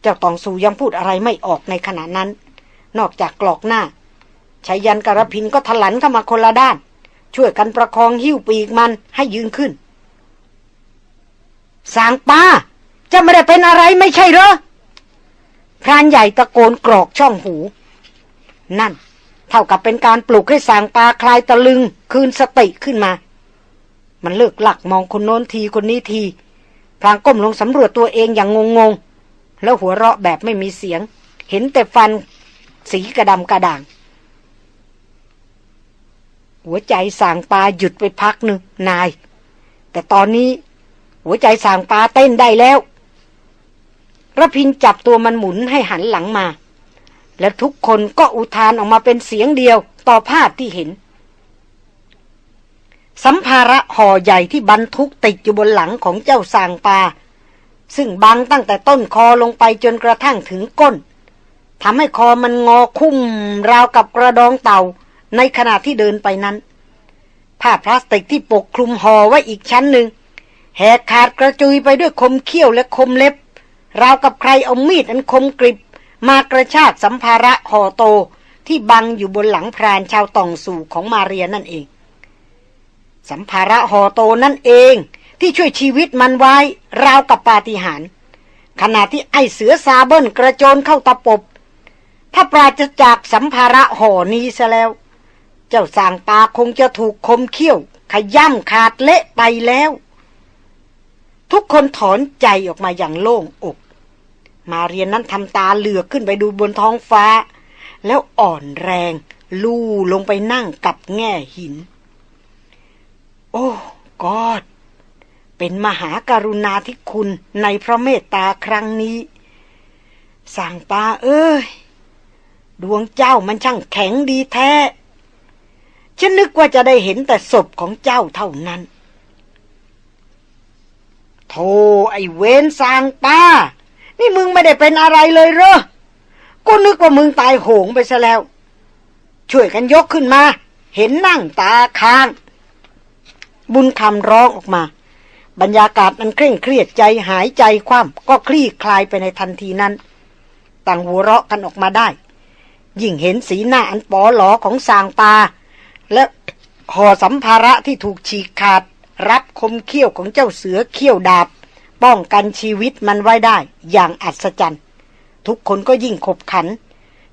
เจ้าตองสูยังพูดอะไรไม่ออกในขณะนั้น นอกจากกรอกหน้าชายันกระพินก็ถลันเข้ามาคนละด้าน ช่วยกันประคองหิ้วปีกมันให้ยืนขึ้น สางป้า จะไม่ได้เป็นอะไรไม่ใช่เหรอพรานใหญ่ตะโกนกรอกช่องหู นั่น เท่ากับเป็นการปลุกให้สางปลาคลายตะลึง คืนสติขึ้นมา มันเลิกหลักมองคนโน้นทีคนนี้ทีพลางก้มลงสำรวจตัวเองอย่างงงๆแล้วหัวเราะแบบไม่มีเสียง เห็นแต่ฟัน สีกระดำกระด่าง หัวใจสางปลาหยุดไปพักหนึ่งนาย แต่ตอนนี้ หัวใจสางปลาเต้นได้แล้วระพินจับตัวมันหมุนให้หันหลังมา และทุกคนก็อุทานออกมาเป็นเสียงเดียวต่อภาพที่เห็น สัมภาระห่อใหญ่ที่บรรทุกติดอยู่บนหลังของเจ้าสางปลาซึ่งบังตั้งแต่ต้นคอลงไปจนกระทั่งถึงก้น ทำให้คอมันงอคุ้มราวกับกระดองเต่า ในขณะที่เดินไปนั้น ผ้าพลาสติกที่ปกคลุมห่อไว้อีกชั้นหนึ่งแหกขาดกระจุยไปด้วยคมเขี้ยวและคมเล็บ ราวกับใครเอามีดอันคมกริบ มากระชากสัมภาระห่อโตที่บังอยู่บนหลังพรานชาวตองสู่ของมาเรียนั่นเอง สัมภาระห่อโตนั่นเองที่ช่วยชีวิตมันไว้ราวกับปาฏิหาริย์ขณะที่ไอเสือซาเบิลกระโจนเข้าตะปบ ถ้าปราศจากสัมภาระห่อนี้ซะแล้ว เจ้าสางปาคงจะถูกคมเขี้ยว ขย่ำขาดเละไปแล้ว ทุกคนถอนใจออกมาอย่างโล่งอก มาเรียนนั้นทำตาเหลือกขึ้นไปดูบนท้องฟ้า แล้วอ่อนแรง ลู่ลงไปนั่งกับแง่หิน โอ้กอดเป็นมหาการุณาธิคุณในพระเมตตาครั้งนี้ สั่งปาเอ้ย ดวงเจ้ามันช่างแข็งดีแท้ ฉันนึกว่าจะได้เห็นแต่ศพของเจ้าเท่านั้น โธ่ไอเวนสางป้า นี่มึงไม่ได้เป็นอะไรเลยเหรอก็นึกว่ามึงตายโหงไปซะแล้ว ช่วยกันยกขึ้นมา เห็นนั่งตาค้าง บุญคำร้องออกมา บรรยากาศมันเคร่งเครียดใจหายใจคว่ำก็คลี่คลายไปในทันทีนั้น ต่างหัวเราะกันออกมาได้ ยิ่งเห็นสีหน้าอันปอหลอของสางปา และห่อสัมภาระที่ถูกฉีกขาด รับคมเขี้ยวของเจ้าเสือเขี้ยวดาบ ป้องกันชีวิตมันไว้ได้ อย่างอัศจรรย์ ทุกคนก็ยิ่งขบขัน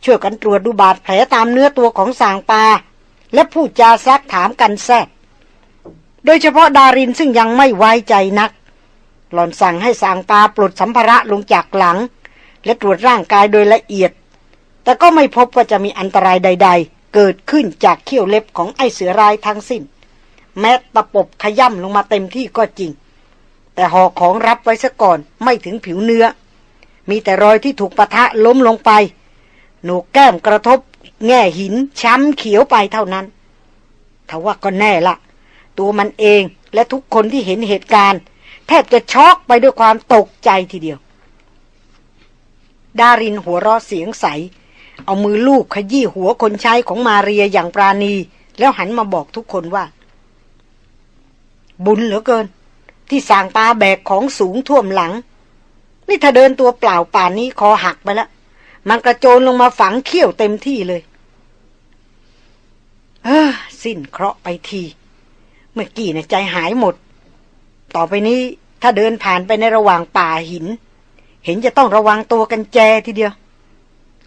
ช่วยกันตรวจดูบาดแผลตามเนื้อตัวของสางปา และพูดจาซักถามกันแซดโดยเฉพาะดารินซึ่งยังไม่ไว้ใจนัก หล่อนสั่งให้สางปาปลดสัมภาระลงจากหลัง และตรวจร่างกายโดยละเอียด แต่ก็ไม่พบว่าจะมีอันตรายใด ๆ เกิดขึ้นจากเขี้ยวเล็บของไอเสือรายทั้งสิ้น แม้ตะปบขย่ำลงมาเต็มที่ก็จริง แต่ห่อของรับไว้ซะก่อนไม่ถึงผิวเนื้อ มีแต่รอยที่ถูกปะทะล้มลงไป หนูแก้มกระทบ แง่หินช้ำเขียวไปเท่านั้นทว่าก็แน่ละตัวมันเองและทุกคนที่เห็นเหตุการณ์ แทบจะช็อกไปด้วยความตกใจทีเดียว ดารินหัวเราะเสียงใส เอามือลูกขยี้หัวคนใช้ของมาเรียอย่างปราณี แล้วหันมาบอกทุกคนว่า บุญเหลือเกิน ที่สางปลาแบกของสูงท่วมหลัง นี่ถ้าเดินตัวเปล่าป่านนี้คอหักไปแล้วมันกระโจนลงมาฝังเขี้ยวเต็มที่เลย เออสิ้นเคราะห์ไปที เมื่อกี้นะใจหายหมด ต่อไปนี้ถ้าเดินผ่านไปในระหว่างป่าหิน เห็นจะต้องระวังตัวกันแจทีเดียว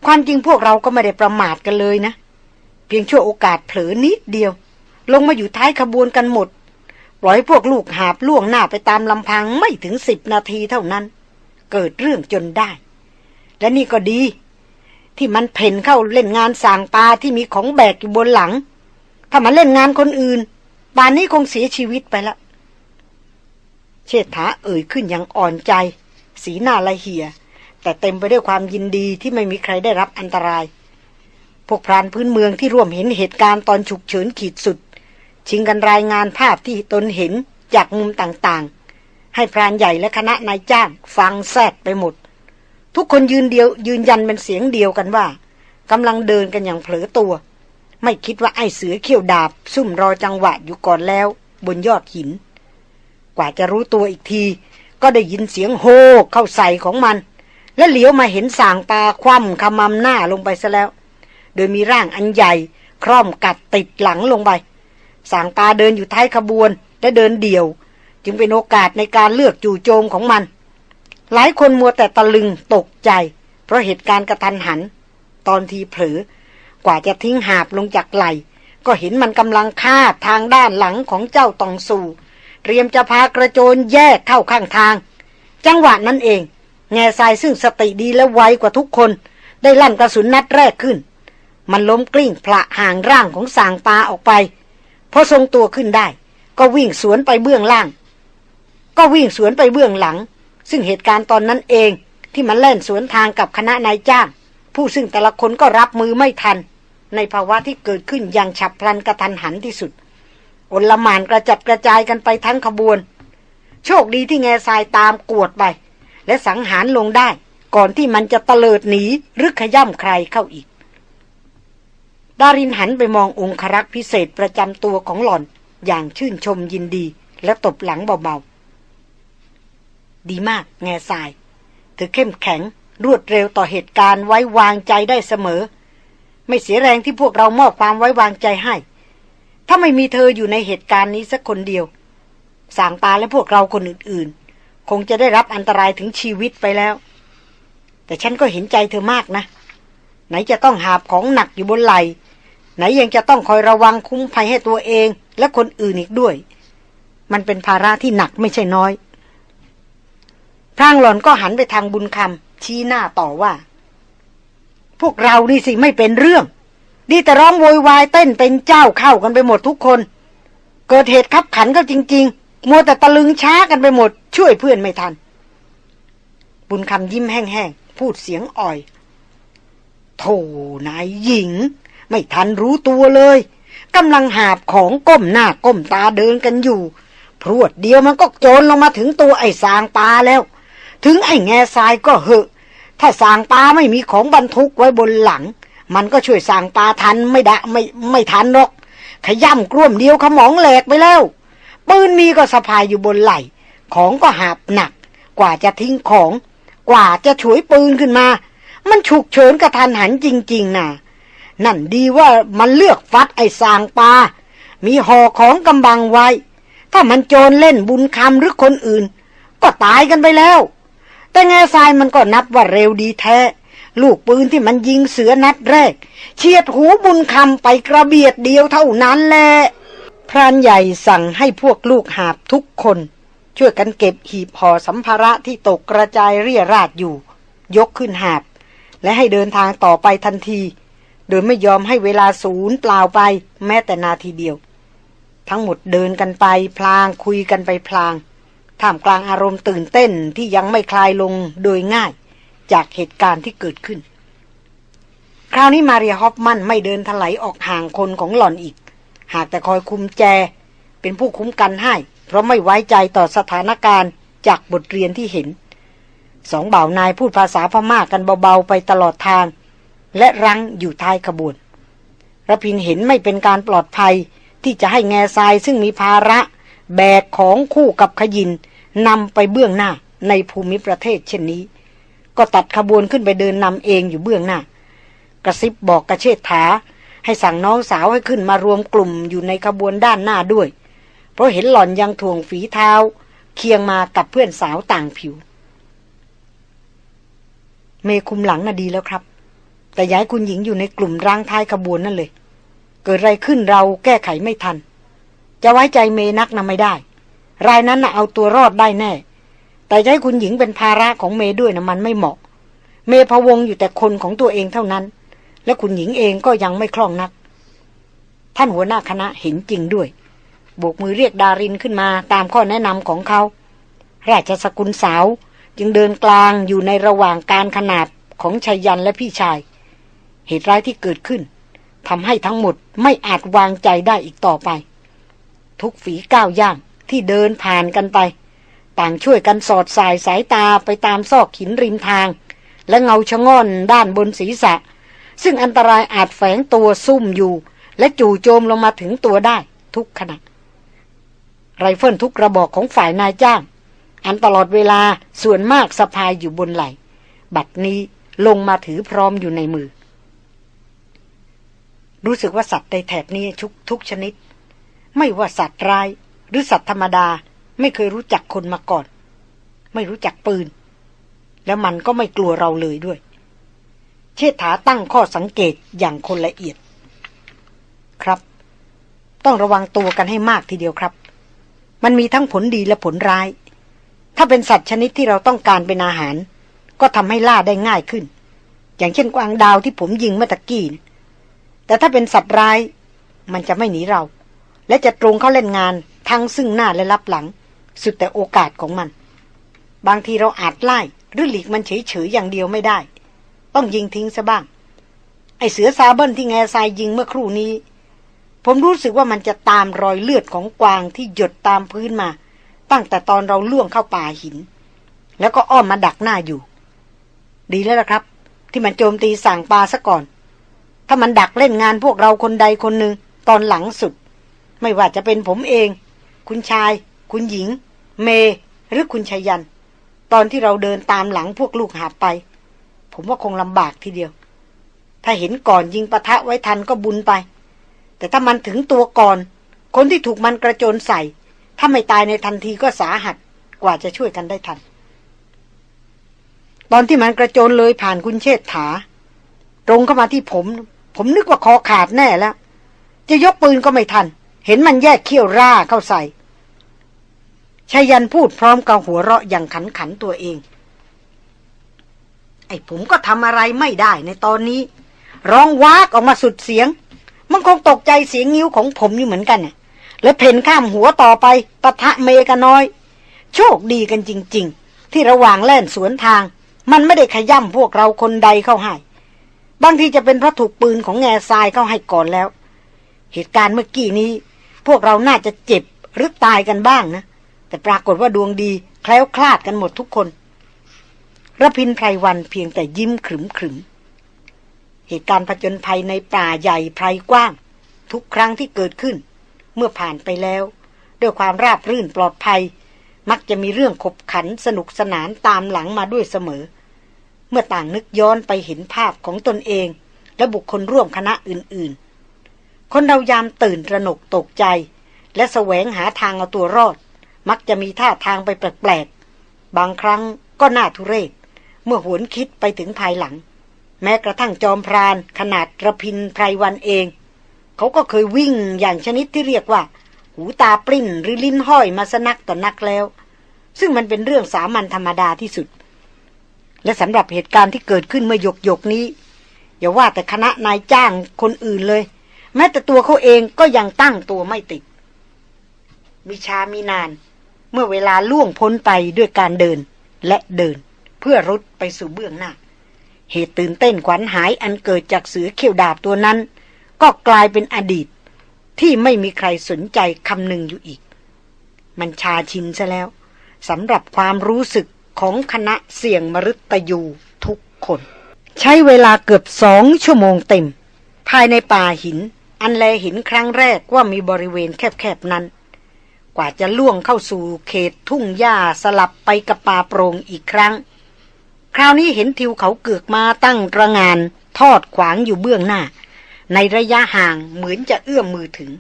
ความจริงพวกเราก็ไม่ได้ประมาทกันเลยนะ เพียงชั่วโอกาสเผลอนิดเดียว ลงมาอยู่ท้ายขบวนกันหมดปล่อยพวกลูกหาบล่วงหน้าไปตามลำพังไม่ถึงสิบนาทีเท่านั้น เกิดเรื่องจนได้ และนี่ก็ดี ที่มันเพ่นเข้าเล่นงานสางปลาที่มีของแบกอยู่บนหลัง ถ้ามันเล่นงานคนอื่นป่านนี้คงเสียชีวิตไปละ เชษฐาเอ่ยขึ้นอย่างอ่อนใจ สีหน้าละเหีย แต่เต็มไปด้วยความยินดีที่ไม่มีใครได้รับอันตราย พวกพรานพื้นเมืองที่ร่วมเห็นเหตุการณ์ตอนฉุกเฉินขีดสุด ชิงกันรายงานภาพที่ตนเห็นจากมุมต่างๆ ให้พรานใหญ่และคณะนายจ้างฟังแซดไปหมด ทุกคนยืนเดียวยืนยันเป็นเสียงเดียวกันว่ากำลังเดินกันอย่างเผลอตัว ไม่คิดว่าไอ้เสือเขี้ยวดาบ ซุ่มรอจังหวะอยู่ก่อนแล้ว บนยอดหิน กว่าจะรู้ตัวอีกที ก็ได้ยินเสียงโฮเข้าใส่ของมัน และเหลียวมาเห็นสางปลาคว่ำขมำหน้าลงไปซะแล้ว โดยมีร่างอันใหญ่ คร่อมกัดติดหลังลงไปสางปลาเดินอยู่ท้ายขบวนและเดินเดี่ยว จึงเป็นโอกาสในการเลือกจู่โจมของมัน หลายคนมัวแต่ตะลึงตกใจ เพราะเหตุการณ์กระทันหัน ตอนทีเผลอกว่าจะทิ้งหาบลงจากไหลก็เห็นมันกำลังคาทางด้านหลังของเจ้าตองสูเตรียมจะพากระโจนแยกเข้าข้างทาง จังหวะนั้นเอง แง่ทรายซึ่งสติดีและไวกว่าทุกคน ได้ลั่นกระสุนนัดแรกขึ้น มันล้มกลิ้งพละห่างร่างของสางปาออกไปพอทรงตัวขึ้นได้ ก็วิ่งสวนไปเบื้องล่าง ก็วิ่งสวนไปเบื้องหลัง ซึ่งเหตุการณ์ตอนนั้นเองที่มันเล่นสวนทางกับคณะนายจ้าง ผู้ซึ่งแต่ละคนก็รับมือไม่ทัน ในภาวะที่เกิดขึ้นอย่างฉับพลันกระทันหันที่สุดอลหมานกระจัดกระจายกันไปทั้งขบวน โชคดีที่แง่ทรายตามกวดไป และสังหารลงได้ ก่อนที่มันจะตะเลิดหนีหรือขย่ำใครเข้าอีก ดารินหันไปมององครักษ์พิเศษประจำตัวของหล่อนอย่างชื่นชมยินดี และตบหลังเบาๆ ดีมาก แง่ทราย เธอเข้มแข็ง รวดเร็วต่อเหตุการณ์ไว้วางใจได้เสมอ ไม่เสียแรงที่พวกเรามอบความไว้วางใจให้ ถ้าไม่มีเธออยู่ในเหตุการณ์นี้สักคนเดียวสางปาและพวกเราคนอื่น คงจะได้รับอันตรายถึงชีวิตไปแล้ว แต่ฉันก็เห็นใจเธอมากนะ ไหนจะต้องหาบของหนักอยู่บนไหลไหนยังจะต้องคอยระวังคุ้มภัยให้ตัวเอง และคนอื่นอีกด้วย มันเป็นภาระที่หนักไม่ใช่น้อยพรางหล่อนก็หันไปทางบุญคำชี้หน้าต่อว่า พวกเรานี่สิไม่เป็นเรื่อง ดีแต่ร้องโวยวายเต้นเป็นเจ้าเข้ากันไปหมดทุกคน เกิดเหตุขับขันก็จริง ๆ มัวแต่ตะลึงช้ากันไปหมด ช่วยเพื่อนไม่ทัน บุญคำยิ้มแห้งๆ พูดเสียงอ่อย โธ่นายหญิง ไม่ทันรู้ตัวเลยกำลังหาบของก้มหน้าก้มตาเดินกันอยู่ พรวดเดียวมันก็โจรลงมาถึงตัวไอ้สางปลาแล้ว ถึงไอ้แง่ทรายก็เหอะ ถ้าสางปลาไม่มีของบรรทุกไว้บนหลัง มันก็ช่วยสางปลาทันไม่ได้ไม่ไม่ทันหรอก ขย่ำกลุ่มเดียวขมองแหลกไปแล้ว ปืนมีก็สะพายอยู่บนไหล่ ของก็หาบหนัก กว่าจะทิ้งของ กว่าจะฉวยปืนขึ้นมา มันฉุกเฉินกระทันหันจริง ๆนะนั่นดีว่ามันเลือกฟัดไอ้สางปลา มีห่อของกำบังไว้ ถ้ามันโจรเล่นบุญคำหรือคนอื่น ก็ตายกันไปแล้ว แต่แง่ทรายมันก็นับว่าเร็วดีแท้ ลูกปืนที่มันยิงเสือนัดแรก เฉียดหูบุญคำไปกระเบียดเดียวเท่านั้นแหละ พรานใหญ่สั่งให้พวกลูกหาบทุกคน ช่วยกันเก็บหีบห่อสัมภาระที่ตกกระจายเรี่ยราดอยู่ ยกขึ้นหาบ และให้เดินทางต่อไปทันที โดยไม่ยอมให้เวลาศูนย์เปล่าไปแม้แต่นาทีเดียว ทั้งหมดเดินกันไปพลางคุยกันไปพลางท่ามกลางอารมณ์ตื่นเต้นที่ยังไม่คลายลงโดยง่าย จากเหตุการณ์ที่เกิดขึ้น คราวนี้มาเรียฮอฟมันไม่เดินถลายออกห่างคนของหล่อนอีก หากแต่คอยคุมแจ เป็นผู้คุ้มกันให้ เพราะไม่ไว้ใจต่อสถานการณ์จากบทเรียนที่เห็น สองบ่าวนายพูดภาษาพม่ากันเบาๆไปตลอดทาง และรังอยู่ท้ายขบวนระพินเห็นไม่เป็นการปลอดภัยที่จะให้แง่ทรายซึ่งมีภาระ แบกของคู่กับขยินนำไปเบื้องหน้าในภูมิประเทศเช่นนี้ ก็ตัดขบวนขึ้นไปเดินนำเองอยู่เบื้องหน้า กระซิบบอกกระเชษฐา ให้สั่งน้องสาวให้ขึ้นมารวมกลุ่มอยู่ในขบวนด้านหน้าด้วย เพราะเห็นหล่อนยังถ่วงฝีเท้า เคียงมากับเพื่อนสาวต่างผิว เมคุมหลังน่ะดีแล้วครับ แต่ย้ายคุณหญิงอยู่ในกลุ่มร่างท้ายขบวนนั่นเลย เกิดอะไรขึ้นเราแก้ไขไม่ทัน จะไว้ใจเมนักนะไม่ได้ รายนั้นนะเอาตัวรอดได้แน่ แต่จะให้คุณหญิงเป็นภาระของเมด้วยนะมันไม่เหมาะ เมพะวงอยู่แต่คนของตัวเองเท่านั้น และคุณหญิงเองก็ยังไม่คล่องนัก ท่านหัวหน้าคณะเห็นจริงด้วยโบกมือเรียกดารินขึ้นมาตามข้อแนะนำของเขา ราชสกุลสาว จึงเดินกลางอยู่ในระหว่างการขนาดของชายันและพี่ชาย เหตุร้ายที่เกิดขึ้นทำให้ทั้งหมดไม่อาจวางใจได้อีกต่อไป ทุกฝีก้าวย่างที่เดินผ่านกันไป ต่างช่วยกันสอดสายสายตาไปตามซอกหินริมทาง และเงาชะง่อนด้านบนศีรษะ ซึ่งอันตรายอาจแฝงตัวซุ่มอยู่ และจู่โจมลงมาถึงตัวได้ทุกขณะ ไรเฟิลทุกกระบอกของฝ่ายนายจ้าง อันตลอดเวลาส่วนมากสะพายอยู่บนไหล บัดนี้ลงมาถือพร้อมอยู่ในมือ รู้สึกว่าสัตว์ในแถบนี้ทุกทุกชนิด ไม่ว่าสัตว์ร้าย หรือสัตว์ธรรมดาไม่เคยรู้จักคนมาก่อน ไม่รู้จักปืน แล้วมันก็ไม่กลัวเราเลยด้วย เชษฐาตั้งข้อสังเกตอย่างคนละเอียด ครับ ต้องระวังตัวกันให้มากทีเดียวครับ มันมีทั้งผลดีและผลร้าย ถ้าเป็นสัตว์ชนิดที่เราต้องการเป็นอาหาร ก็ทำให้ล่าได้ง่ายขึ้น อย่างเช่นกวางดาวที่ผมยิงเมื่อตะกี้นแต่ถ้าเป็นสัตว์ร้าย มันจะไม่หนีเรา และจะตรงเข้าเล่นงานทั้งซึ่งหน้าและรับหลัง สุดแต่โอกาสของมัน บางทีเราอาจไล่หรือหลีกมันเฉยๆอย่างเดียวไม่ได้ ต้องยิงทิ้งซะบ้าง ไอเสือซาเบิลที่แง่ทรายยิงเมื่อครู่นี้ ผมรู้สึกว่ามันจะตามรอยเลือดของกวางที่หยดตามพื้นมา ตั้งแต่ตอนเราล่วงเข้าป่าหิน แล้วก็อ้อมมาดักหน้าอยู่ ดีแล้วล่ะครับ ที่มันโจมตีสั่งปลาซะก่อน ถ้ามันดักเล่นงานพวกเราคนใดคนหนึ่งตอนหลังสุด ไม่ว่าจะเป็นผมเอง คุณชาย คุณหญิง เม หรือคุณชายัน ตอนที่เราเดินตามหลังพวกลูกหาไป ผมว่าคงลำบากทีเดียว ถ้าเห็นก่อนยิงปะทะไว้ทันก็บุญไป แต่ถ้ามันถึงตัวก่อน คนที่ถูกมันกระโจนใส่ ถ้าไม่ตายในทันทีก็สาหัสกว่าจะช่วยกันได้ทัน ตอนที่มันกระโจนเลยผ่านคุณเชษฐา ตรงเข้ามาที่ผม ผมนึกว่าคอขาดแน่แล้ว จะยกปืนก็ไม่ทัน เห็นมันแยกเขี้ยวร่าเข้าใส่ชายันพูดพร้อมกับหัวเราะอย่างขันขันตัวเอง ไอ้ผมก็ทำอะไรไม่ได้ในตอนนี้ ร้องวากออกมาสุดเสียง มันคงตกใจเสียงงิ้วของผมอยู่เหมือนกันน่ะและเพ่นข้ามหัวต่อไปปะทะเมกะน้อย โชคดีกันจริง ๆ ที่ระหว่างแล่นสวนทาง มันไม่ได้ขย่ำพวกเราคนใดเข้าให้บางทีจะเป็นเพราะถูกปืนของแง่ทรายเข้าให้ก่อนแล้ว เหตุการณ์เมื่อกี้นี้ พวกเราน่าจะเจ็บหรือตายกันบ้างนะ แต่ปรากฏว่าดวงดีแคล้วคลาดกันหมดทุกคน ระพินไพรวันเพียงแต่ยิ้มขรึมขรึมเหตุการณ์ผจญภัยในป่าใหญ่ไพรกว้าง ทุกครั้งที่เกิดขึ้น เมื่อผ่านไปแล้ว ด้วยความราบรื่นปลอดภัย มักจะมีเรื่องขบขันสนุกสนานตามหลังมาด้วยเสมอ เมื่อต่างนึกย้อนไปเห็นภาพของตนเอง และบุคคลร่วมคณะอื่นๆ คนเรายามตื่นระหนกตกใจ และแสวงหาทางเอาตัวรอด มักจะมีท่าทางไปแปลกๆบางครั้งก็น่าทุเรศ เมื่อหวนคิดไปถึงภายหลัง แม้กระทั่งจอมพรานขนาดระพินไพรวันเอง เขาก็เคยวิ่งอย่างชนิดที่เรียกว่า หูตาปริ้นหรือลิ้นห้อยมาสนักต่อนักแล้ว ซึ่งมันเป็นเรื่องสามัญธรรมดาที่สุด และสำหรับเหตุการณ์ที่เกิดขึ้นเมื่อหยกหยกนี้ อย่าว่าแต่คณะนายจ้างคนอื่นเลย แม้แต่ตัวเขาเองก็ยังตั้งตัวไม่ติดมิชามีนาน เมื่อเวลาล่วงพ้นไปด้วยการเดินและเดิน เพื่อรุดไปสู่เบื้องหน้า เหตุตื่นเต้นขวัญหายอันเกิดจากเสือเขียวดาบตัวนั้น ก็กลายเป็นอดีต ที่ไม่มีใครสนใจคำหนึ่งอยู่อีก มันชาชินซะแล้วสำหรับความรู้สึกของคณะเสี่ยงมรุตยูทุกคน ใช้เวลาเกือบสองชั่วโมงเต็ม ภายในป่าหิน อันแลเห็นครั้งแรกว่ามีบริเวณแคบๆนั้น กว่าจะล่วงเข้าสู่เขตทุ่งหญ้าสลับไปกับป่าโปร่งอีกครั้ง คราวนี้เห็นทิวเขาเกือกมาตั้งระงาน ทอดขวางอยู่เบื้องหน้า ในระยะห่างเหมือนจะเอื้อมมือถึง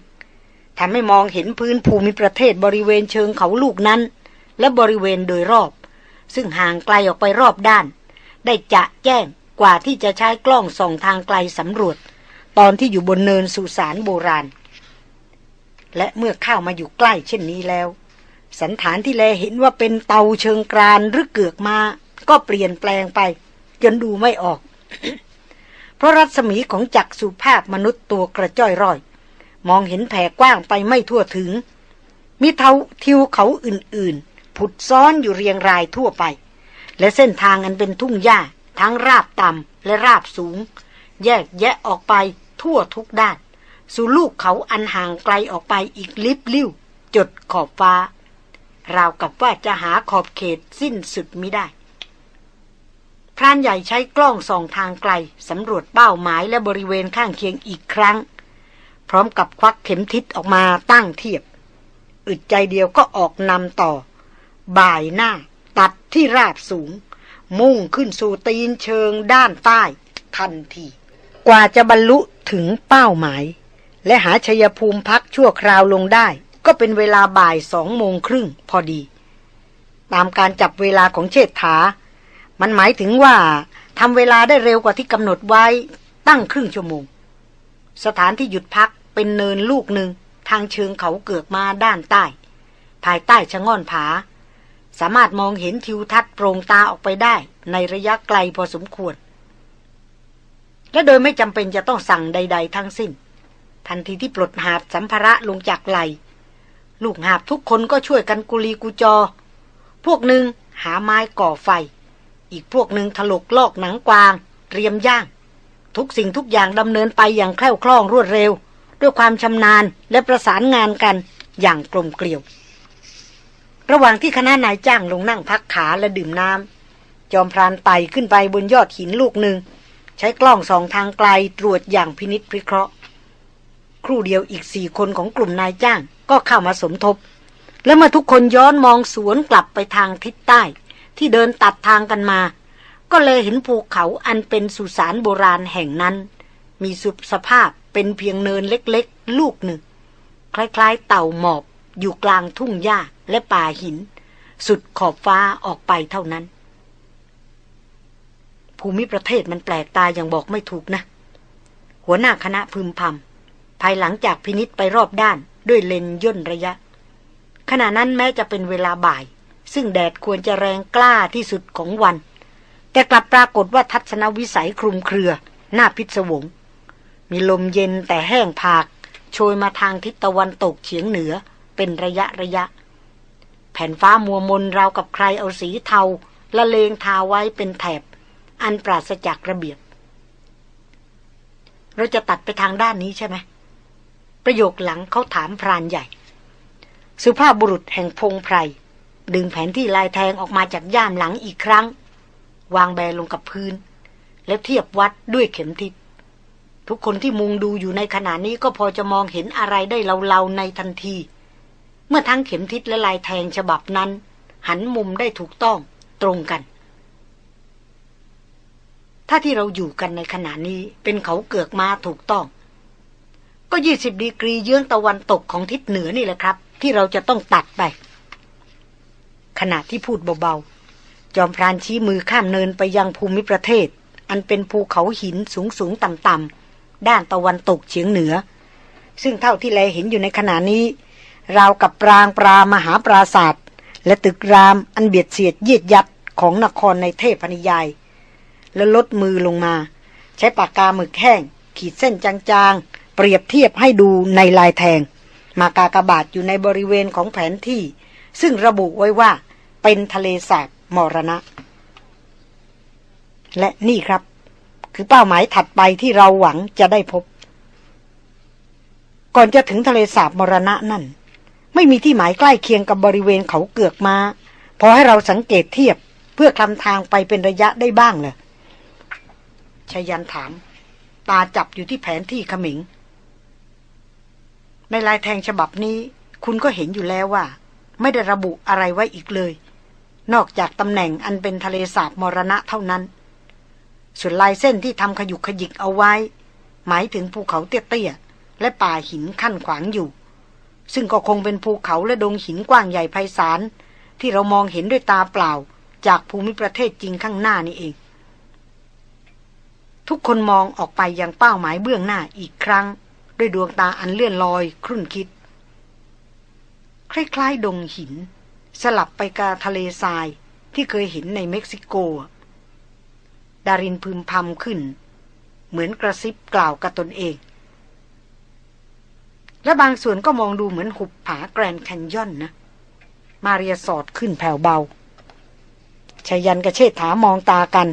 ทำให้มองเห็นพื้นภูมิประเทศบริเวณเชิงเขาลูกนั้น และบริเวณโดยรอบ ซึ่งห่างไกลออกไปรอบด้าน ได้จะแจ้งกว่าที่จะใช้กล้องส่องทางไกลสำรวจ ตอนที่อยู่บนเนินสุสานโบราณ และเมื่อเข้ามาอยู่ใกล้เช่นนี้แล้ว สันฐานที่แลเห็นว่าเป็นเตาเชิงกรานหรือเกือกมา ก็เปลี่ยนแปลงไป จนดูไม่ออก เพราะรัศมีของจักรสุภาพมนุษย์ตัวกระจ้อยร่อย มองเห็นแผ่กว้างไปไม่ทั่วถึง มีเทาทิวเขาอื่นๆ ผุดซ้อนอยู่เรียงรายทั่วไป และเส้นทางอันเป็นทุ่งหญ้า ทั้งราบต่ำและราบสูง แยกแยะออกไปทั่วทุกด้าน สู่ลูกเขาอันห่างไกลออกไปอีกลิบลิ่วจดขอบฟ้าราวกับว่าจะหาขอบเขตสิ้นสุดมิได้ พรานใหญ่ใช้กล้องส่องทางไกลสำรวจเป้าหมายและบริเวณข้างเคียงอีกครั้ง พร้อมกับควักเข็มทิศออกมาตั้งเทียบ อึดใจเดียวก็ออกนำต่อ บ่ายหน้า ตัดที่ราบสูง มุ่งขึ้นสู่ตีนเชิงด้านใต้ ทันที กว่าจะบรรลุถึงเป้าหมาย และหาชัยภูมิพักชั่วคราวลงได้ ก็เป็นเวลาบ่ายสองโมงครึ่งพอดี ตามการจับเวลาของเชษฐา มันหมายถึงว่าทำเวลาได้เร็วกว่าที่กำหนดไว้ตั้งครึ่งชั่วโมง สถานที่หยุดพักเป็นเนินลูกหนึ่งทางเชิงเขาเกือกมาด้านใต้ ภายใต้ชะง่อนผา สามารถมองเห็นทิวทัศน์โปร่งตาออกไปได้ในระยะไกลพอสมควร และโดยไม่จำเป็นจะต้องสั่งใด ๆ ทั้งสิ้น ทันทีที่ปลดหาบสัมภาระลงจากไหล ลูกหาบทุกคนก็ช่วยกันกุลีกุจอ พวกหนึ่งหาไม้ก่อไฟ อีกพวกหนึ่งถลกลอกหนังกวาง เตรียมย่าง ทุกสิ่งทุกอย่างดำเนินไปอย่างแคล่วคล่องรวดเร็ว ด้วยความชำนาญและประสานงานกันอย่างกลมเกลียว ระหว่างที่คณะนายจ้างลงนั่งพักขาและดื่มน้ำจอมพรานไต่ขึ้นไปบนยอดหินลูกหนึ่ง ใช้กล้องสองทางไกลตรวจอย่างพินิษพิเคราะห์ ครู่เดียวอีกสี่คนของกลุ่มนายจ้างก็เข้ามาสมทบ และเมื่อทุกคนย้อนมองสวนกลับไปทางทิศใต้ ที่เดินตัดทางกันมา ก็เลยเห็นภูเขาอันเป็นสุสานโบราณแห่งนั้น มีสุสภาพเป็นเพียงเนินเล็กๆ ลูกหนึ่ง คล้ายๆ เต่าหมอบ อยู่กลางทุ่งหญ้าและป่าหิน สุดขอบฟ้าออกไปเท่านั้น ภูมิประเทศมันแปลกตาอย่างบอกไม่ถูกนะ หัวหน้าคณะพึมพำภายหลังจากพินิษไปรอบด้านด้วยเลนย่นระยะขณะนั้นแม้จะเป็นเวลาบ่าย ซึ่งแดดควรจะแรงกล้าที่สุดของวัน แต่กลับปรากฏว่าทัศนวิสัยคลุมเครือ หน้าพิศวง มีลมเย็นแต่แห้งผาก โชยมาทางทิศตะวันตกเฉียงเหนือเป็นระยะระยะ แผ่นฟ้ามัวมนราวกับใครเอาสีเทาละเลงทาไว้เป็นแถบ อันปราศจากระเบียบ เราจะตัดไปทางด้านนี้ใช่ไหม ประโยคหลังเขาถามพรานใหญ่ สุภาพบุรุษแห่งพงไพร ดึงแผนที่ลายแทงออกมาจากย่ามหลังอีกครั้ง วางแบลงกับพื้น แล้วเทียบวัดด้วยเข็มทิศทุกคนที่มุงดูอยู่ในขณะนี้ก็พอจะมองเห็นอะไรได้เลาๆในทันที เมื่อทั้งเข็มทิศและลายแทงฉบับนั้น หันมุมได้ถูกต้องตรงกัน ถ้าที่เราอยู่กันในขณะนี้เป็นเขาเกือกมาถูกต้อง ก็ยี่สิบดีกรีเยื้องตะวันตกของทิศเหนือนี่แหละครับ ที่เราจะต้องตัดไป ขณะที่พูดเบาๆ จอมพรานชี้มือข้ามเนินไปยังภูมิประเทศ อันเป็นภูเขาหินสูงสูงต่ำต่ำด้านตะวันตกเฉียงเหนือ ซึ่งเท่าที่แลเห็นอยู่ในขณะนี้ ราวกับปรางปรามหาปราศาสตร์และตึกรามอันเบียดเสียดยียดยัดของนครในเทพนิยาย แล้วลดมือลงมา ใช้ปากกาหมึกแห้ง ขีดเส้นจางๆ เปรียบเทียบให้ดูในลายแทง มากากบาทอยู่ในบริเวณของแผนที่ ซึ่งระบุไว้ว่า เป็นทะเลสาบมรณะ และนี่ครับ คือเป้าหมายถัดไปที่เราหวังจะได้พบ ก่อนจะถึงทะเลสาบมรณะนั่น ไม่มีที่หมายใกล้เคียงกับบริเวณเขาเกือกมาพอให้เราสังเกตเทียบเพื่อคลำทางไปเป็นระยะได้บ้างเลยชยันถาม ตาจับอยู่ที่แผนที่ขมิง ในลายแทงฉบับนี้ คุณก็เห็นอยู่แล้วว่า ไม่ได้ระบุอะไรไว้อีกเลย นอกจากตำแหน่งอันเป็นทะเลสาบมรณะเท่านั้น ส่วนลายเส้นที่ทำขยุกขยิกเอาไว้ หมายถึงภูเขาเตี้ยๆและป่าหินขั้นขวางอยู่ ซึ่งก็คงเป็นภูเขาและดงหินกว้างใหญ่ไพศาลที่เรามองเห็นด้วยตาเปล่าจากภูมิประเทศจริงข้างหน้านี่เอง ทุกคนมองออกไปยังเป้าหมายเบื้องหน้าอีกครั้ง ด้วยดวงตาอันเลื่อนลอยครุ่นคิด คล้ายๆ ดงหิน สลับไปกับทะเลทรายที่เคยเห็นในเม็กซิโก ดารินพึมพำขึ้น เหมือนกระซิบกล่าวกับตนเอง และบางส่วนก็มองดูเหมือนหุบผาแกรนแคนยอนนะ มาเรียสอดขึ้นแผ่วเบาชายันกับเชษฐามองตากัน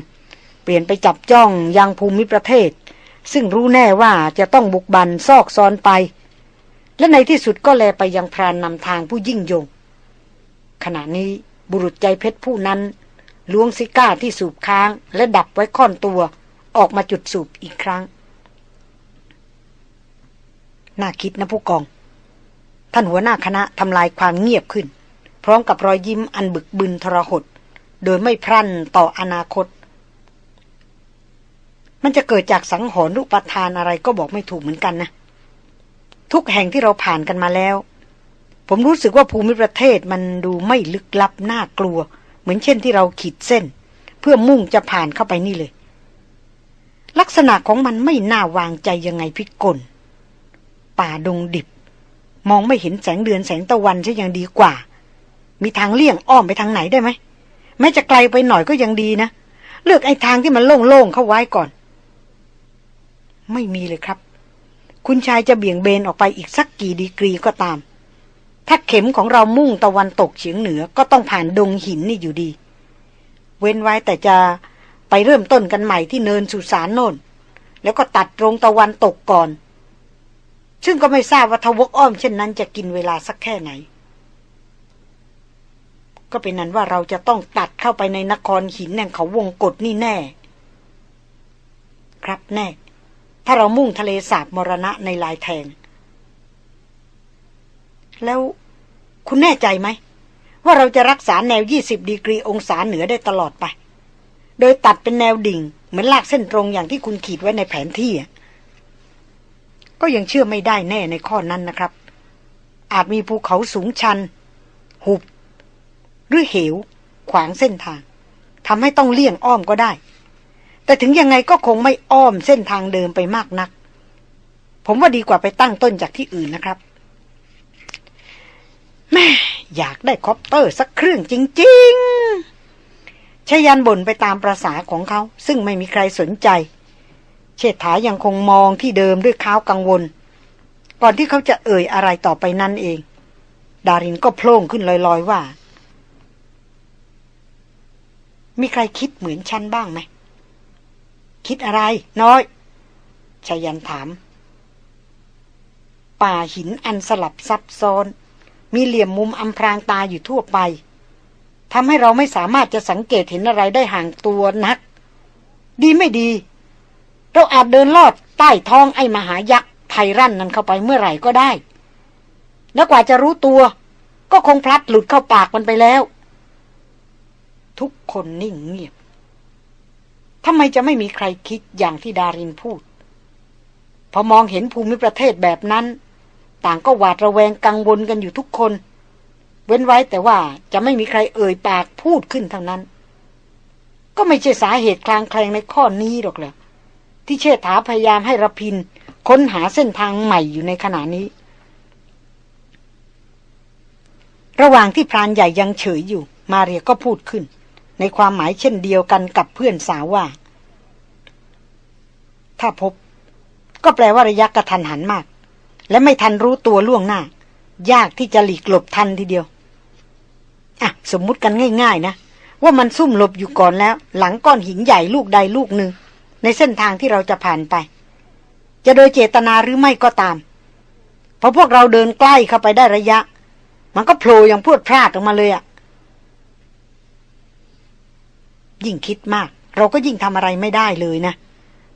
เปลี่ยนไปจับจ้องยังภูมิประเทศ ซึ่งรู้แน่ว่าจะต้องบุกบันซอกซอนไป และในที่สุดก็แลไปยังพรานนำทางผู้ยิ่งยง ขณะนี้บุรุษใจเพชรผู้นั้น ล้วงซิก้าที่สูบค้างและดับไว้ค่อนตัว ออกมาจุดสูบอีกครั้ง น่าคิดนะผู้กอง ท่านหัวหน้าคณะทำลายความเงียบขึ้น พร้อมกับรอยยิ้มอันบึกบึนทรหด โดยไม่พรั่นต่ออนาคต มันจะเกิดจากสังหรณ์รูปทานอะไรก็บอกไม่ถูกเหมือนกันนะ ทุกแห่งที่เราผ่านกันมาแล้ว ผมรู้สึกว่าภูมิประเทศมันดูไม่ลึกลับน่ากลัว เหมือนเช่นที่เราขีดเส้น เพื่อมุ่งจะผ่านเข้าไปนี่เลย ลักษณะของมันไม่น่าวางใจยังไงพิกล ป่าดงดิบ มองไม่เห็นแสงเดือนแสงตะวันใช่ยังดีกว่า มีทางเลี่ยงอ้อมไปทางไหนได้ไหมแม้จะไกลไปหน่อยก็ยังดีนะ เลือกไอ้ทางที่มันโล่งๆเข้าไว้ก่อน ไม่มีเลยครับ คุณชายจะเบี่ยงเบนออกไปอีกสักกี่ดีกรีก็ตาม ถ้าเข็มของเรามุ่งตะวันตกเฉียงเหนือก็ต้องผ่านดงหินนี่อยู่ดี เว้นไว้แต่จะไปเริ่มต้นกันใหม่ที่เนินสุสานโน่น แล้วก็ตัดตรงตะวันตกก่อน ซึ่งก็ไม่ทราบว่าทวกอ้อมเช่นนั้นจะกินเวลาสักแค่ไหน ก็เป็นนั้นว่าเราจะต้องตัดเข้าไปในนครหินแห่งเขาวงกฏนี่แน่ ครับแน่ ถ้าเรามุ่งทะเลสาบมรณะในลายแทง แล้วคุณแน่ใจไหม ว่าเราจะรักษาแนว 20 ดีกรีองศาเหนือได้ตลอดไป โดยตัดเป็นแนวดิ่ง เหมือนลากเส้นตรงอย่างที่คุณขีดไว้ในแผนที่ ก็ยังเชื่อไม่ได้แน่ในข้อนั้นนะครับ อาจมีภูเขาสูงชัน หุบ หรือเหว ขวางเส้นทางทำให้ต้องเลี่ยงอ้อมก็ได้ แต่ถึงยังไงก็คงไม่อ้อมเส้นทางเดิมไปมากนัก ผมว่าดีกว่าไปตั้งต้นจากที่อื่นนะครับ แม่อยากได้คอปเตอร์สักเครื่องจริง ๆไชยยันต์บ่นไปตามประสาของเขา ซึ่งไม่มีใครสนใจ เชษฐายังคงมองที่เดิมด้วยเค้ากังวล ก่อนที่เขาจะเอ่ยอะไรต่อไปนั่นเอง ดารินก็โพล่งขึ้นลอยๆว่า มีใครคิดเหมือนฉันบ้างไหม คิดอะไร น้อยไชยยันต์ถาม ป่าหินอันสลับซับซ้อน มีเหลี่ยมมุมอำพรางตาอยู่ทั่วไปทำให้เราไม่สามารถจะสังเกตเห็นอะไรได้ห่างตัวนัก ดีไม่ดี เราอาจเดินลอดใต้ท้องไอ้มหายักษ์ไทรั่นนั้นเข้าไปเมื่อไหร่ก็ได้ แล้วกว่าจะรู้ตัว ก็คงพลัดหลุดเข้าปากมันไปแล้ว ทุกคนนิ่งเงียบทำไมจะไม่มีใครคิดอย่างที่ดารินพูด พอมองเห็นภูมิประเทศแบบนั้น ต่างก็หวาดระแวงกังวลกันอยู่ทุกคน เว้นไว้แต่ว่าจะไม่มีใครเอ่ยปากพูดขึ้นเท่านั้น ก็ไม่ใช่สาเหตุคลางแคลงในข้อนี้หรอกแหละที่เชษฐาพยายามให้ระพิน ค้นหาเส้นทางใหม่อยู่ในขณะนี้ ระหว่างที่พรานใหญ่ยังเฉยอยู่ มาเรียก็พูดขึ้น ในความหมายเช่นเดียวกันกับเพื่อนสาวว่า ถ้าพบ ก็แปลว่าระยะกระทันหันมาก และไม่ทันรู้ตัวล่วงหน้า ยากที่จะหลีกหลบทันทีเดียว อะ สมมุติกันง่าย ๆ นะ ว่ามันซุ่มหลบอยู่ก่อนแล้ว หลังก้อนหินใหญ่ลูกใดลูกหนึ่ง ในเส้นทางที่เราจะผ่านไป จะโดยเจตนาหรือไม่ก็ตามพอพวกเราเดินใกล้เข้าไปได้ระยะ มันก็โผล่อย่างพรวดพลาดออกมาเลยอะยิ่งคิดมาก เราก็ยิ่งทำอะไรไม่ได้เลยนะ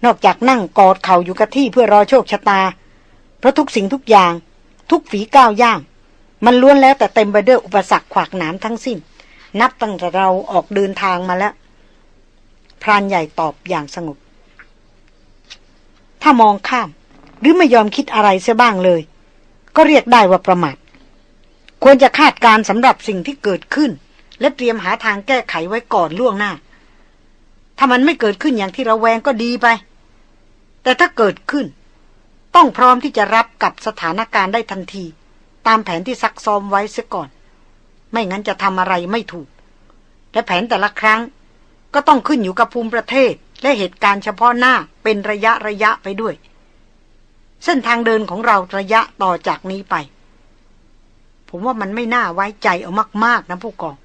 นอกจากนั่งกอดเข่าอยู่กับที่เพื่อรอโชคชะตา เพราะทุกสิ่งทุกอย่าง ทุกฝีก้าวย่าง มันล้วนแล้วแต่เต็มไปด้วยอุปสรรคขวากหนามทั้งสิ้น นับตั้งแต่เราออกเดินทางมาแล้ว พรานใหญ่ตอบอย่างสงบ ถ้ามองข้าม หรือไม่ยอมคิดอะไรเสียบ้างเลย ก็เรียกได้ว่าประมาทควรจะคาดการสำหรับสิ่งที่เกิดขึ้น และเตรียมหาทางแก้ไขไว้ก่อนล่วงหน้า ถ้ามันไม่เกิดขึ้นอย่างที่เราแวงก็ดีไป แต่ถ้าเกิดขึ้น ต้องพร้อมที่จะรับกับสถานการณ์ได้ทันที ตามแผนที่ซักซ้อมไว้เสียก่อน ไม่งั้นจะทำอะไรไม่ถูก และแผนแต่ละครั้ง ก็ต้องขึ้นอยู่กับภูมิประเทศ และเหตุการณ์เฉพาะหน้าเป็นระยะระยะไปด้วย เส้นทางเดินของเราระยะต่อจากนี้ไป ผมว่ามันไม่น่าไว้ใจเอามาก ๆ นะผู้กอง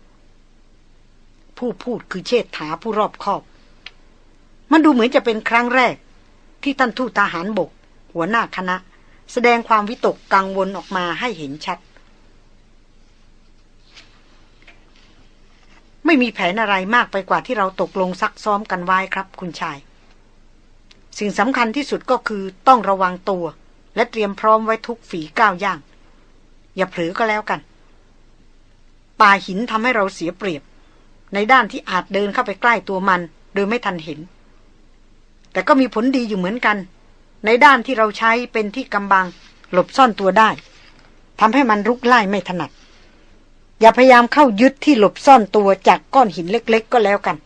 ผู้พูดคือเชษฐาผู้รอบคอบ มันดูเหมือนจะเป็นครั้งแรก ที่ท่านทูตทหารบก หัวหน้าคณะ แสดงความวิตกกังวลออกมาให้เห็นชัด ไม่มีแผนอะไรมากไปกว่าที่เราตกลงซักซ้อมกันไว้ครับคุณชาย สิ่งสำคัญที่สุดก็คือต้องระวังตัว และเตรียมพร้อมไว้ทุกฝีก้าวย่าง อย่าเผลอก็แล้วกัน ป่าหินทำให้เราเสียเปรียบ ในด้านที่อาจเดินเข้าไปใกล้ตัวมัน โดยไม่ทันเห็นแต่ก็มีผลดีอยู่เหมือนกัน ในด้านที่เราใช้เป็นที่กำบัง หลบซ่อนตัวได้ทำให้มันรุกไล่ไม่ถนัด อย่าพยายามเข้ายึดที่หลบซ่อนตัวจากก้อนหินเล็ก ๆ ก็แล้วกัน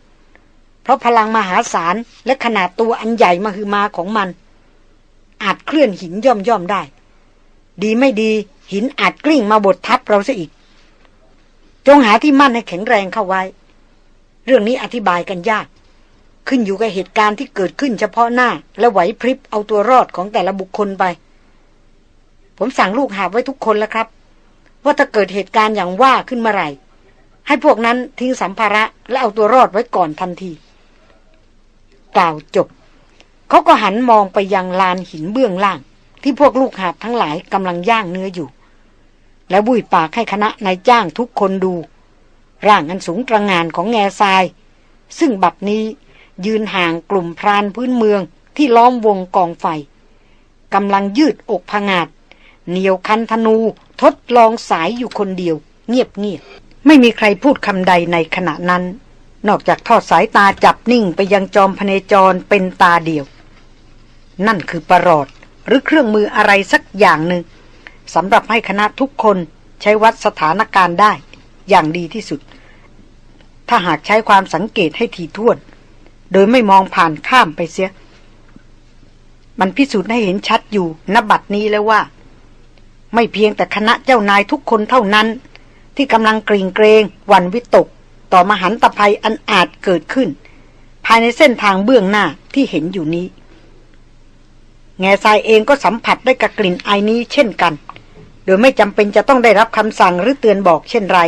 เพราะพลังมหาศาลและขนาดตัวอันใหญ่มาคือมาของมัน อาจเคลื่อนหินย่อมย่อมได้ ดีไม่ดีหินอาจกลิ้งมาบดทับเราซะอีก จงหาที่มั่นให้แข็งแรงเข้าไว้ เรื่องนี้อธิบายกันยาก ขึ้นอยู่กับเหตุการณ์ที่เกิดขึ้นเฉพาะหน้า และไหวพริบเอาตัวรอดของแต่ละบุคคลไป ผมสั่งลูกหาไว้ทุกคนแล้วครับ ว่าถ้าเกิดเหตุการณ์อย่างว่าขึ้นเมื่อไหร่ ให้พวกนั้นทิ้งสัมภาระและเอาตัวรอดไว้ก่อนทันที กล่าวจบ เขาก็หันมองไปยังลานหินเบื้องล่าง ที่พวกลูกหาบทั้งหลายกำลังย่างเนื้ออยู่ แล้วบุยปากให้คณะนายจ้างทุกคนดู ร่างอันสูงตระงานของแง่ทราย ซึ่งบัดนี้ ยืนห่างกลุ่มพรานพื้นเมืองที่ล้อมวงกองไฟกำลังยืดอกพงาดเหนียวคันธนูทดลองสายอยู่คนเดียว เงียบเงียบไม่มีใครพูดคำใดในขณะนั้น นอกจากทอดสายตาจับนิ่งไปยังจอมพเนจรเป็นตาเดียว นั่นคือประหลอดหรือเครื่องมืออะไรสักอย่างหนึ่งสำหรับให้คณะทุกคนใช้วัดสถานการณ์ได้ อย่างดีที่สุด ถ้าหากใช้ความสังเกตให้ถี่ถ้วน โดยไม่มองผ่านข้ามไปเสีย มันพิสูจน์ให้เห็นชัดอยู่ณบัดนี้แล้วว่า ไม่เพียงแต่คณะเจ้านายทุกคนเท่านั้น ที่กำลังกริ่งเกรงหวันวิตก ต่อมหันตภัยอันอาจเกิดขึ้น ภายในเส้นทางเบื้องหน้าที่เห็นอยู่นี้ แง่ทรายเองก็สัมผัสได้กับกลิ่นไอนี้เช่นกัน โดยไม่จำเป็นจะต้องได้รับคำสั่งหรือเตือนบอกเช่นไร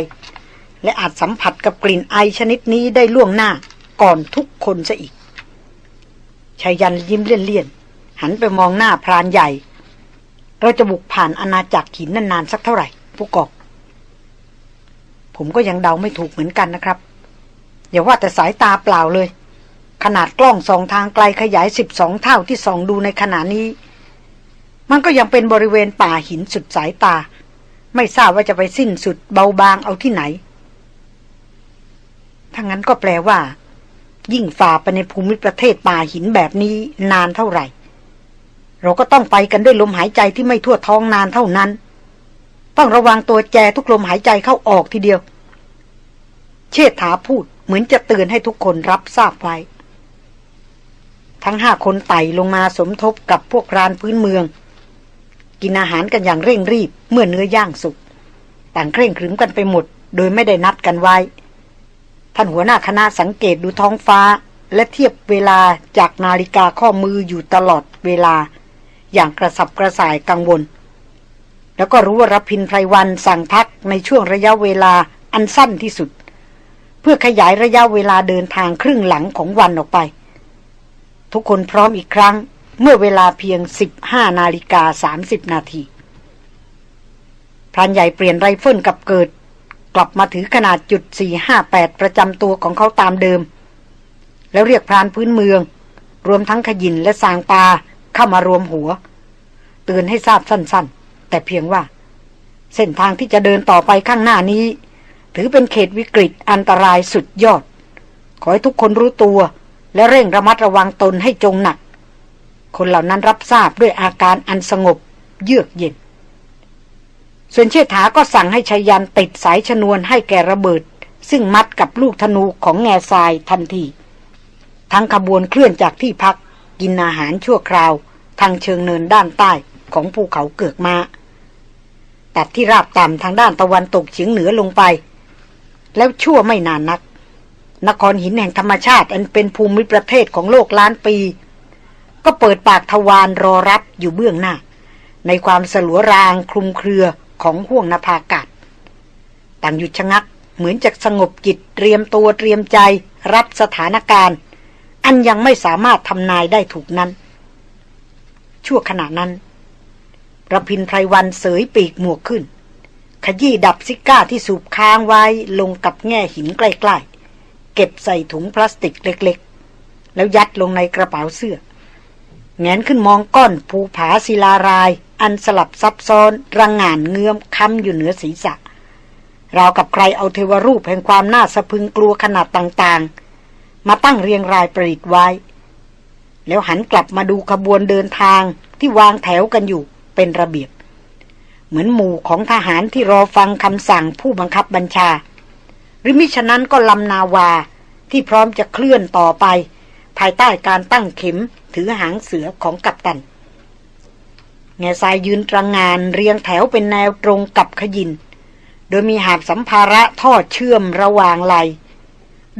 และอาจสัมผัสกับกลิ่นไอชนิดนี้ได้ล่วงหน้า ก่อนทุกคนซะอีกชายันยิ้มเลี่ยนๆ หันไปมองหน้าพรานใหญ่ เราจะบุกผ่านอาณาจักรหินนานๆ สักเท่าไหร่ ผู้กองผมก็ยังเดาไม่ถูกเหมือนกันนะครับ อย่าว่าแต่สายตาเปล่าเลย ขนาดกล้องสองทางไกลขยายสิบสองเท่าที่ส่องดูในขณะนี้ มันก็ยังเป็นบริเวณป่าหินสุดสายตา ไม่ทราบว่าจะไปสิ้นสุดเบาบางเอาที่ไหนถ้างั้นก็แปลว่า ยิ่งฝ่าไปในภูมิประเทศป่าหินแบบนี้นานเท่าไหร่ เราก็ต้องไปกันด้วยลมหายใจที่ไม่ทั่วท้องนานเท่านั้น ต้องระวังตัวแจทุกลมหายใจเข้าออกทีเดียว เชษฐาพูดเหมือนจะเตือนให้ทุกคนรับทราบไว้ ทั้งห้าคนไต่ลงมาสมทบกับพวกรานพื้นเมือง กินอาหารกันอย่างเร่งรีบเมื่อเนื้อย่างสุกต่างเคร่งครึมกันไปหมด โดยไม่ได้นัดกันไว้ ท่านหัวหน้าคณะสังเกตดูท้องฟ้า และเทียบเวลาจากนาฬิกาข้อมืออยู่ตลอดเวลา อย่างกระสับกระส่ายกังวล แล้วก็รู้ว่ารพินไพรวันสั่งพักในช่วงระยะเวลาอันสั้นที่สุด เพื่อขยายระยะเวลาเดินทางครึ่งหลังของวันออกไป ทุกคนพร้อมอีกครั้งเมื่อเวลาเพียง 15 นาฬิกา 30 นาทีพรานใหญ่เปลี่ยนไรเฟิลกับเกิด กลับมาถือขนาดจุด458 ประจำตัวของเขาตามเดิม แล้วเรียกพรานพื้นเมือง รวมทั้งขยินและสางปาเข้ามารวมหัว เตือนให้ทราบสั้นๆ แต่เพียงว่า เส้นทางที่จะเดินต่อไปข้างหน้านี้ ถือเป็นเขตวิกฤตอันตรายสุดยอด ขอให้ทุกคนรู้ตัว และเร่งระมัดระวังตนให้จงหนัก คนเหล่านั้นรับทราบด้วยอาการอันสงบ เยือกเย็น ส่วนเชษฐาก็สั่งให้ชายันติดสายชนวนให้แกระเบิด ซึ่งมัดกับลูกธนูของแง่ทรายทันที ทั้งขบวนเคลื่อนจากที่พัก กินอาหารชั่วคราว ทางเชิงเนินด้านใต้ของภูเขาเกือกมาตัดที่ราบต่ำทางด้านตะวันตกเฉียงเหนือลงไป แล้วชั่วไม่นานนัก นครหินแห่งธรรมชาติ อันเป็นภูมิประเทศของโลกล้านปี ก็เปิดปากทวารรอรับอยู่เบื้องหน้า ในความสลัวรางคลุมเครือ ของห่วงนภาอากาศ ต่างหยุดชะงักเหมือนจะสงบจิตเตรียมตัวเตรียมใจ รับสถานการณ์ อันยังไม่สามารถทำนายได้ถูกนั้น ชั่วขณะนั้นระพินไพรวันเสยปีกหมวกขึ้น ขยี้ดับซิก้าที่สูบค้างไว้ลงกับแง่หินใกล้ๆ เก็บใส่ถุงพลาสติกเล็กๆ แล้วยัดลงในกระเป๋าเสื้อแงนขึ้นมองก้อนภูผาศิลาราย อันสลับซับซ้อนรังงานเงื้อมค้ำอยู่เหนือศีรษะราวกับใครเอาเทวรูปแห่งความน่าสะพึงกลัวขนาดต่างๆ มาตั้งเรียงรายประดิษฐ์ไว้ แล้วหันกลับมาดูขบวนเดินทางที่วางแถวกันอยู่เป็นระเบียบ เหมือนหมู่ของทหารที่รอฟังคำสั่งผู้บังคับบัญชา หรือมิฉะนั้นก็ลำนาวาที่พร้อมจะเคลื่อนต่อไป ภายใต้การตั้งเข็มถือหางเสือของกัปตัน แง่ทรายยืนตรงงานเรียงแถวเป็นแนวตรงกับขยิน โดยมีหาบสัมภาระทอดเชื่อมระหว่างไหล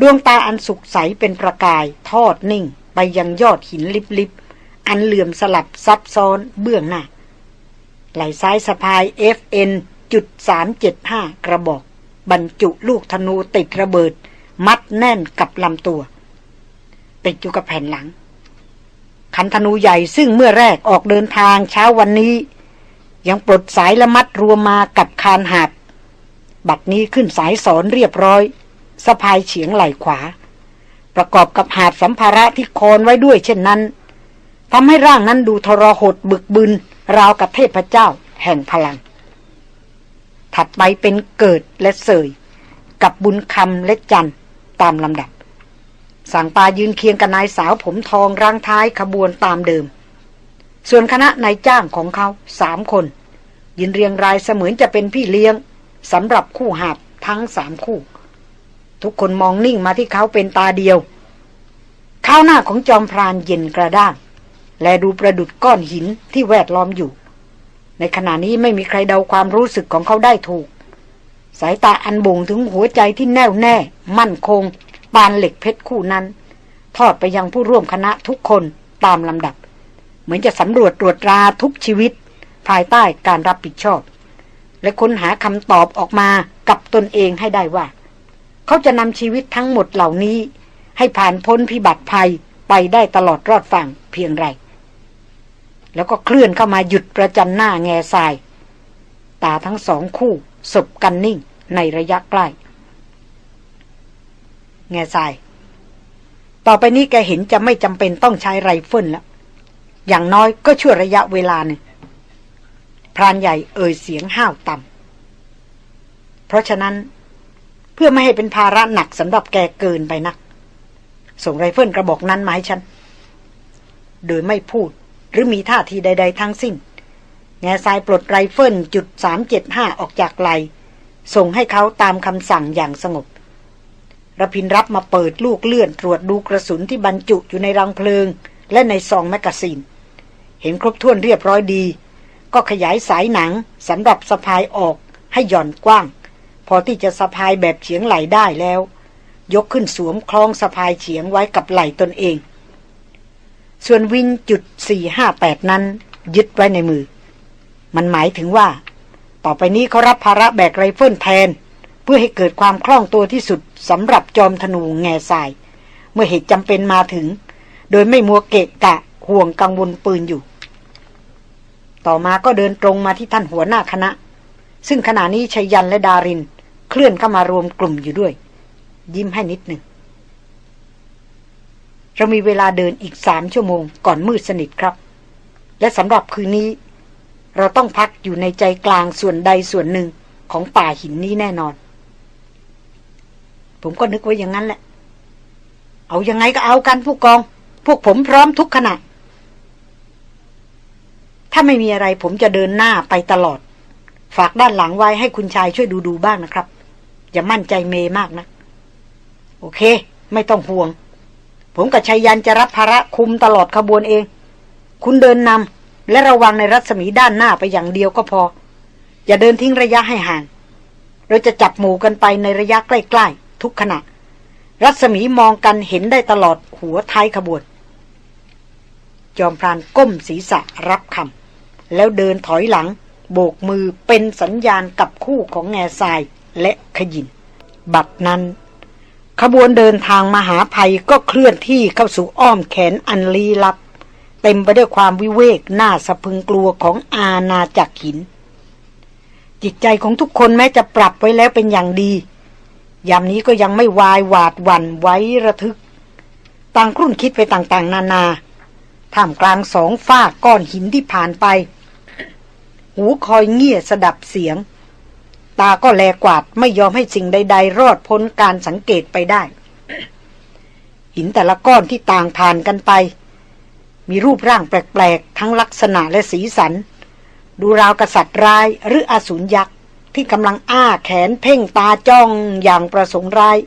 ดวงตาอันสุกใสเป็นประกายทอดนิ่ง ไปยังยอดหินลิบๆ อันเหลื่อมสลับซับซ้อนเบื้องหน้า ไหลซ้ายสะพาย FN จุด375 กระบอก บรรจุลูกธนูติดระเบิด มัดแน่นกับลำตัว ติดอยู่กับแผ่นหลัง ขันธนูใหญ่ซึ่งเมื่อแรกออกเดินทางเช้าวันนี้ ยังปลดสายละมัดรวมมากับคานหาบบัดนี้ขึ้นสายสอนเรียบร้อยสะพายเฉียงไหล่ขวา ประกอบกับหาดสัมภาระที่คอนไว้ด้วยเช่นนั้นทำให้ร่างนั้นดูทรหดบึกบึน ราวกับเทพเจ้าแห่งพลัง ถัดไปเป็นเกิดและเสย กับบุญคำและจันตามลำดับ สั่งปายืนเคียงกับนายสาวผมทองร่างท้ายขบวนตามเดิม ส่วนคณะนายจ้างของเขาสามคน ยืนเรียงรายเสมือนจะเป็นพี่เลี้ยงสำหรับคู่หาบทั้งสามคู่ ทุกคนมองนิ่งมาที่เขาเป็นตาเดียว ข้าวหน้าของจอมพรานเย็นกระด้าง และดูประดุดก้อนหินที่แวดล้อมอยู่ ในขณะนี้ไม่มีใครเดาความรู้สึกของเขาได้ถูก สายตาอันบ่งถึงหัวใจที่แน่วแน่ มั่นคง ปานเหล็กเพชรคู่นั้น ทอดไปยังผู้ร่วมคณะทุกคนตามลำดับ เหมือนจะสำรวจตรวจตราทุกชีวิต ภายใต้การรับผิดชอบ และค้นหาคำตอบออกมากับตนเองให้ได้ว่า เขาจะนำชีวิตทั้งหมดเหล่านี้ ให้ผ่านพ้นพิบัติภัยไปได้ตลอดรอดฝั่งเพียงไรแล้วก็เคลื่อนเข้ามาหยุดประจันหน้าแง่ทราย ตาทั้งสองคู่สบกันนิ่งในระยะใกล้ แง่ทราย ต่อไปนี้แกเห็นจะไม่จำเป็นต้องใช้ไรเฟิลแล้วอย่างน้อยก็ช่วยระยะเวลาหนึ่งพรานใหญ่เอ่ยเสียงห้าวต่ำเพราะฉะนั้นเพื่อไม่ให้เป็นภาระหนักสำหรับแกเกินไปนัก ส่งไรเฟิลกระบอกนั้นมาให้ฉัน โดยไม่พูดหรือมีท่าทีใด ๆ ทั้งสิ้น แง่ทรายปลดไรเฟิลจุดสามเจ็ดห้าออกจากไหล่ส่งให้เขาตามคำสั่งอย่างสงบ รพินทร์รับมาเปิดลูกเลื่อนตรวจดูกระสุนที่บรรจุอยู่ในรังเพลิง และในซองแมกกาซีน เห็นครบถ้วนเรียบร้อยดี ก็ขยายสายหนังสำหรับสะพายออกให้หย่อนกว้าง พอที่จะสะพายแบบเฉียงไหล่ได้แล้ว ยกขึ้นสวมคล้องสะพายเฉียงไว้กับไหล่ตนเอง ส่วนวินจุด458 นั้น ยึดไว้ในมือ มันหมายถึงว่า ต่อไปนี้เขารับภาระแบกไรเฟิลแทน เพื่อให้เกิดความคล่องตัวที่สุดสำหรับจอมธนูแง่ทาย เมื่อเหตุจำเป็นมาถึง โดยไม่มัวเกะกะห่วงกังวลปืนอยู่ ต่อมาก็เดินตรงมาที่ท่านหัวหน้าคณะ ซึ่งขณะนี้ชัยยันและดาริน เคลื่อนเข้ามารวมกลุ่มอยู่ด้วย ยิ้มให้นิดหนึ่งเรามีเวลาเดินอีกสามชั่วโมงก่อนมืดสนิทครับ และสำหรับคืนนี้ เราต้องพักอยู่ในใจกลางส่วนใดส่วนหนึ่งของป่าหินนี้แน่นอน ผมก็นึกไว้อย่างนั้นแหละ เอายังไงก็เอากันผู้กอง พวกผมพร้อมทุกขณะ ถ้าไม่มีอะไรผมจะเดินหน้าไปตลอด ฝากด้านหลังไว้ให้คุณชายช่วยดูดูบ้างนะครับ อย่ามั่นใจเมมากนะ โอเค ไม่ต้องห่วง ผมกับชัยยันจะรับภาระคุมตลอดขบวนเอง คุณเดินนำและระวังในรัศมีด้านหน้าไปอย่างเดียวก็พอ อย่าเดินทิ้งระยะให้ห่าง เราจะจับหมู่กันไปในระยะใกล้ๆ ทุกขณะ รัศมีมองกันเห็นได้ตลอดหัวท้ายขบวน จอมพรานก้มศีรษะรับคำแล้วเดินถอยหลัง โบกมือเป็นสัญญาณกับคู่ของแง่ทรายและขยิน บัดนั้น ขบวนเดินทางมหาภัยก็เคลื่อนที่เข้าสู่อ้อมแขนอันลี้ลับ เต็มไปด้วยความวิเวกน่าสะพึงกลัวของอาณาจักรหินจิตใจของทุกคนแม้จะปรับไว้แล้วเป็นอย่างดี ยามนี้ก็ยังไม่วายหวาดหวั่นไว้ระทึก ต่างครุ่นคิดไปต่างๆ นานา ท่ามกลางสองฝ้าก้อนหินที่ผ่านไป หูคอยเงี่ยสดับเสียง ตาก็แลกวาดไม่ยอมให้สิ่งใด ๆ รอดพ้นการสังเกตไปได้ หินแต่ละก้อนที่ต่างผ่านกันไป มีรูปร่างแปลก ๆ ทั้งลักษณะและสีสัน ดูราวกษัตริย์ร้ายหรืออสูรยักษ์ ที่กำลังอ้าแขนเพ่งตาจ้องอย่างประสงค์ร้าย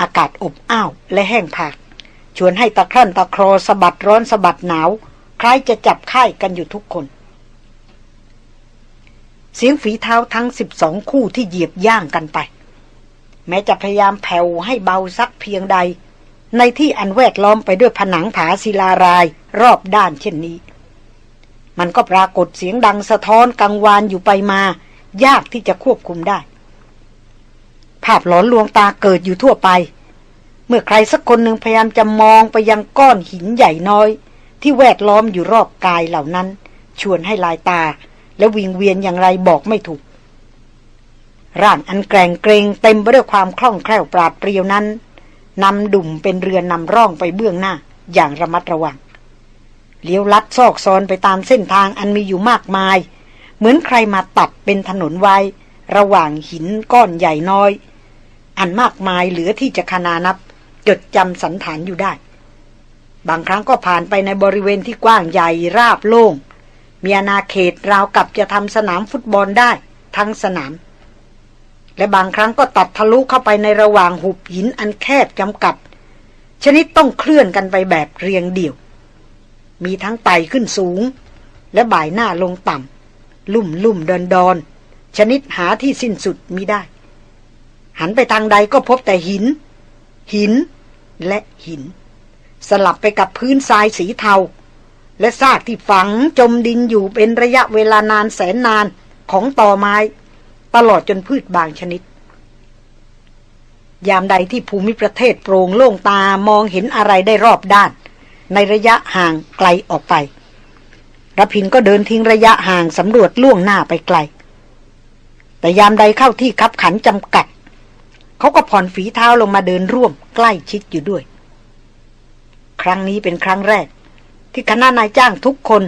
อากาศอบอ้าวและแห้งผาก ชวนให้ตะครั่นตะครอสะบัดร้อนสะบัดหนาว คล้ายจะจับไข้กันอยู่ทุกคน เสียงฝีเท้าทั้งสิบสองคู่ที่เหยียบย่างกันไป แม้จะพยายามแผ่วให้เบาสักเพียงใด ในที่อันแวดล้อมไปด้วยผนังผาศิลารายรอบด้านเช่นนี้มันก็ปรากฏเสียงดังสะท้อนกังวานอยู่ไปมา ยากที่จะควบคุมได้ ภาพหลอนลวงตาเกิดอยู่ทั่วไป เมื่อใครสักคนหนึ่งพยายามจะมองไปยังก้อนหินใหญ่น้อย ที่แวดล้อมอยู่รอบกายเหล่านั้น ชวนให้ลายตา และวิงเวียนอย่างไรบอกไม่ถูก ร่างอันแกร่งเกรงเต็มไปด้วยความคล่องแคล่วปราดเปรียวนั้นนำดุ่มเป็นเรือนนำร่องไปเบื้องหน้าอย่างระมัดระวังเลี้ยวลัดซอกซอนไปตามเส้นทางอันมีอยู่มากมาย เหมือนใครมาตัดเป็นถนนไว้ ระหว่างหินก้อนใหญ่น้อย อันมากมายเหลือที่จะคนานับ จดจำสันฐานอยู่ได้ บางครั้งก็ผ่านไปในบริเวณที่กว้างใหญ่ราบโล่ง มีอาณาเขตราวกับจะทำสนามฟุตบอลได้ทั้งสนาม และบางครั้งก็ตัดทะลุเข้าไปในระหว่างหุบหินอันแคบจำกัด ชนิดต้องเคลื่อนกันไปแบบเรียงเดี่ยว มีทั้งไต่ขึ้นสูง และบ่ายหน้าลงต่ำ ลุ่มลุ่มดอนดอนชนิดหาที่สิ้นสุดมิได้ หันไปทางใดก็พบแต่หิน หินและหิน สลับไปกับพื้นทรายสีเทา และซากที่ฝังจมดินอยู่เป็นระยะเวลานานแสนนานของตอไม้ ตลอดจนพืชบางชนิด ยามใดที่ภูมิประเทศโปร่งโล่งตามองเห็นอะไรได้รอบด้าน ในระยะห่างไกลออกไป รพินก็เดินทิ้งระยะห่างสำรวจล่วงหน้าไปไกล แต่ยามใดเข้าที่คับขันจำกัด เขาก็ผ่อนฝีเท้าลงมาเดินร่วมใกล้ชิดอยู่ด้วย ครั้งนี้เป็นครั้งแรก ที่คณะนายจ้างทุกคน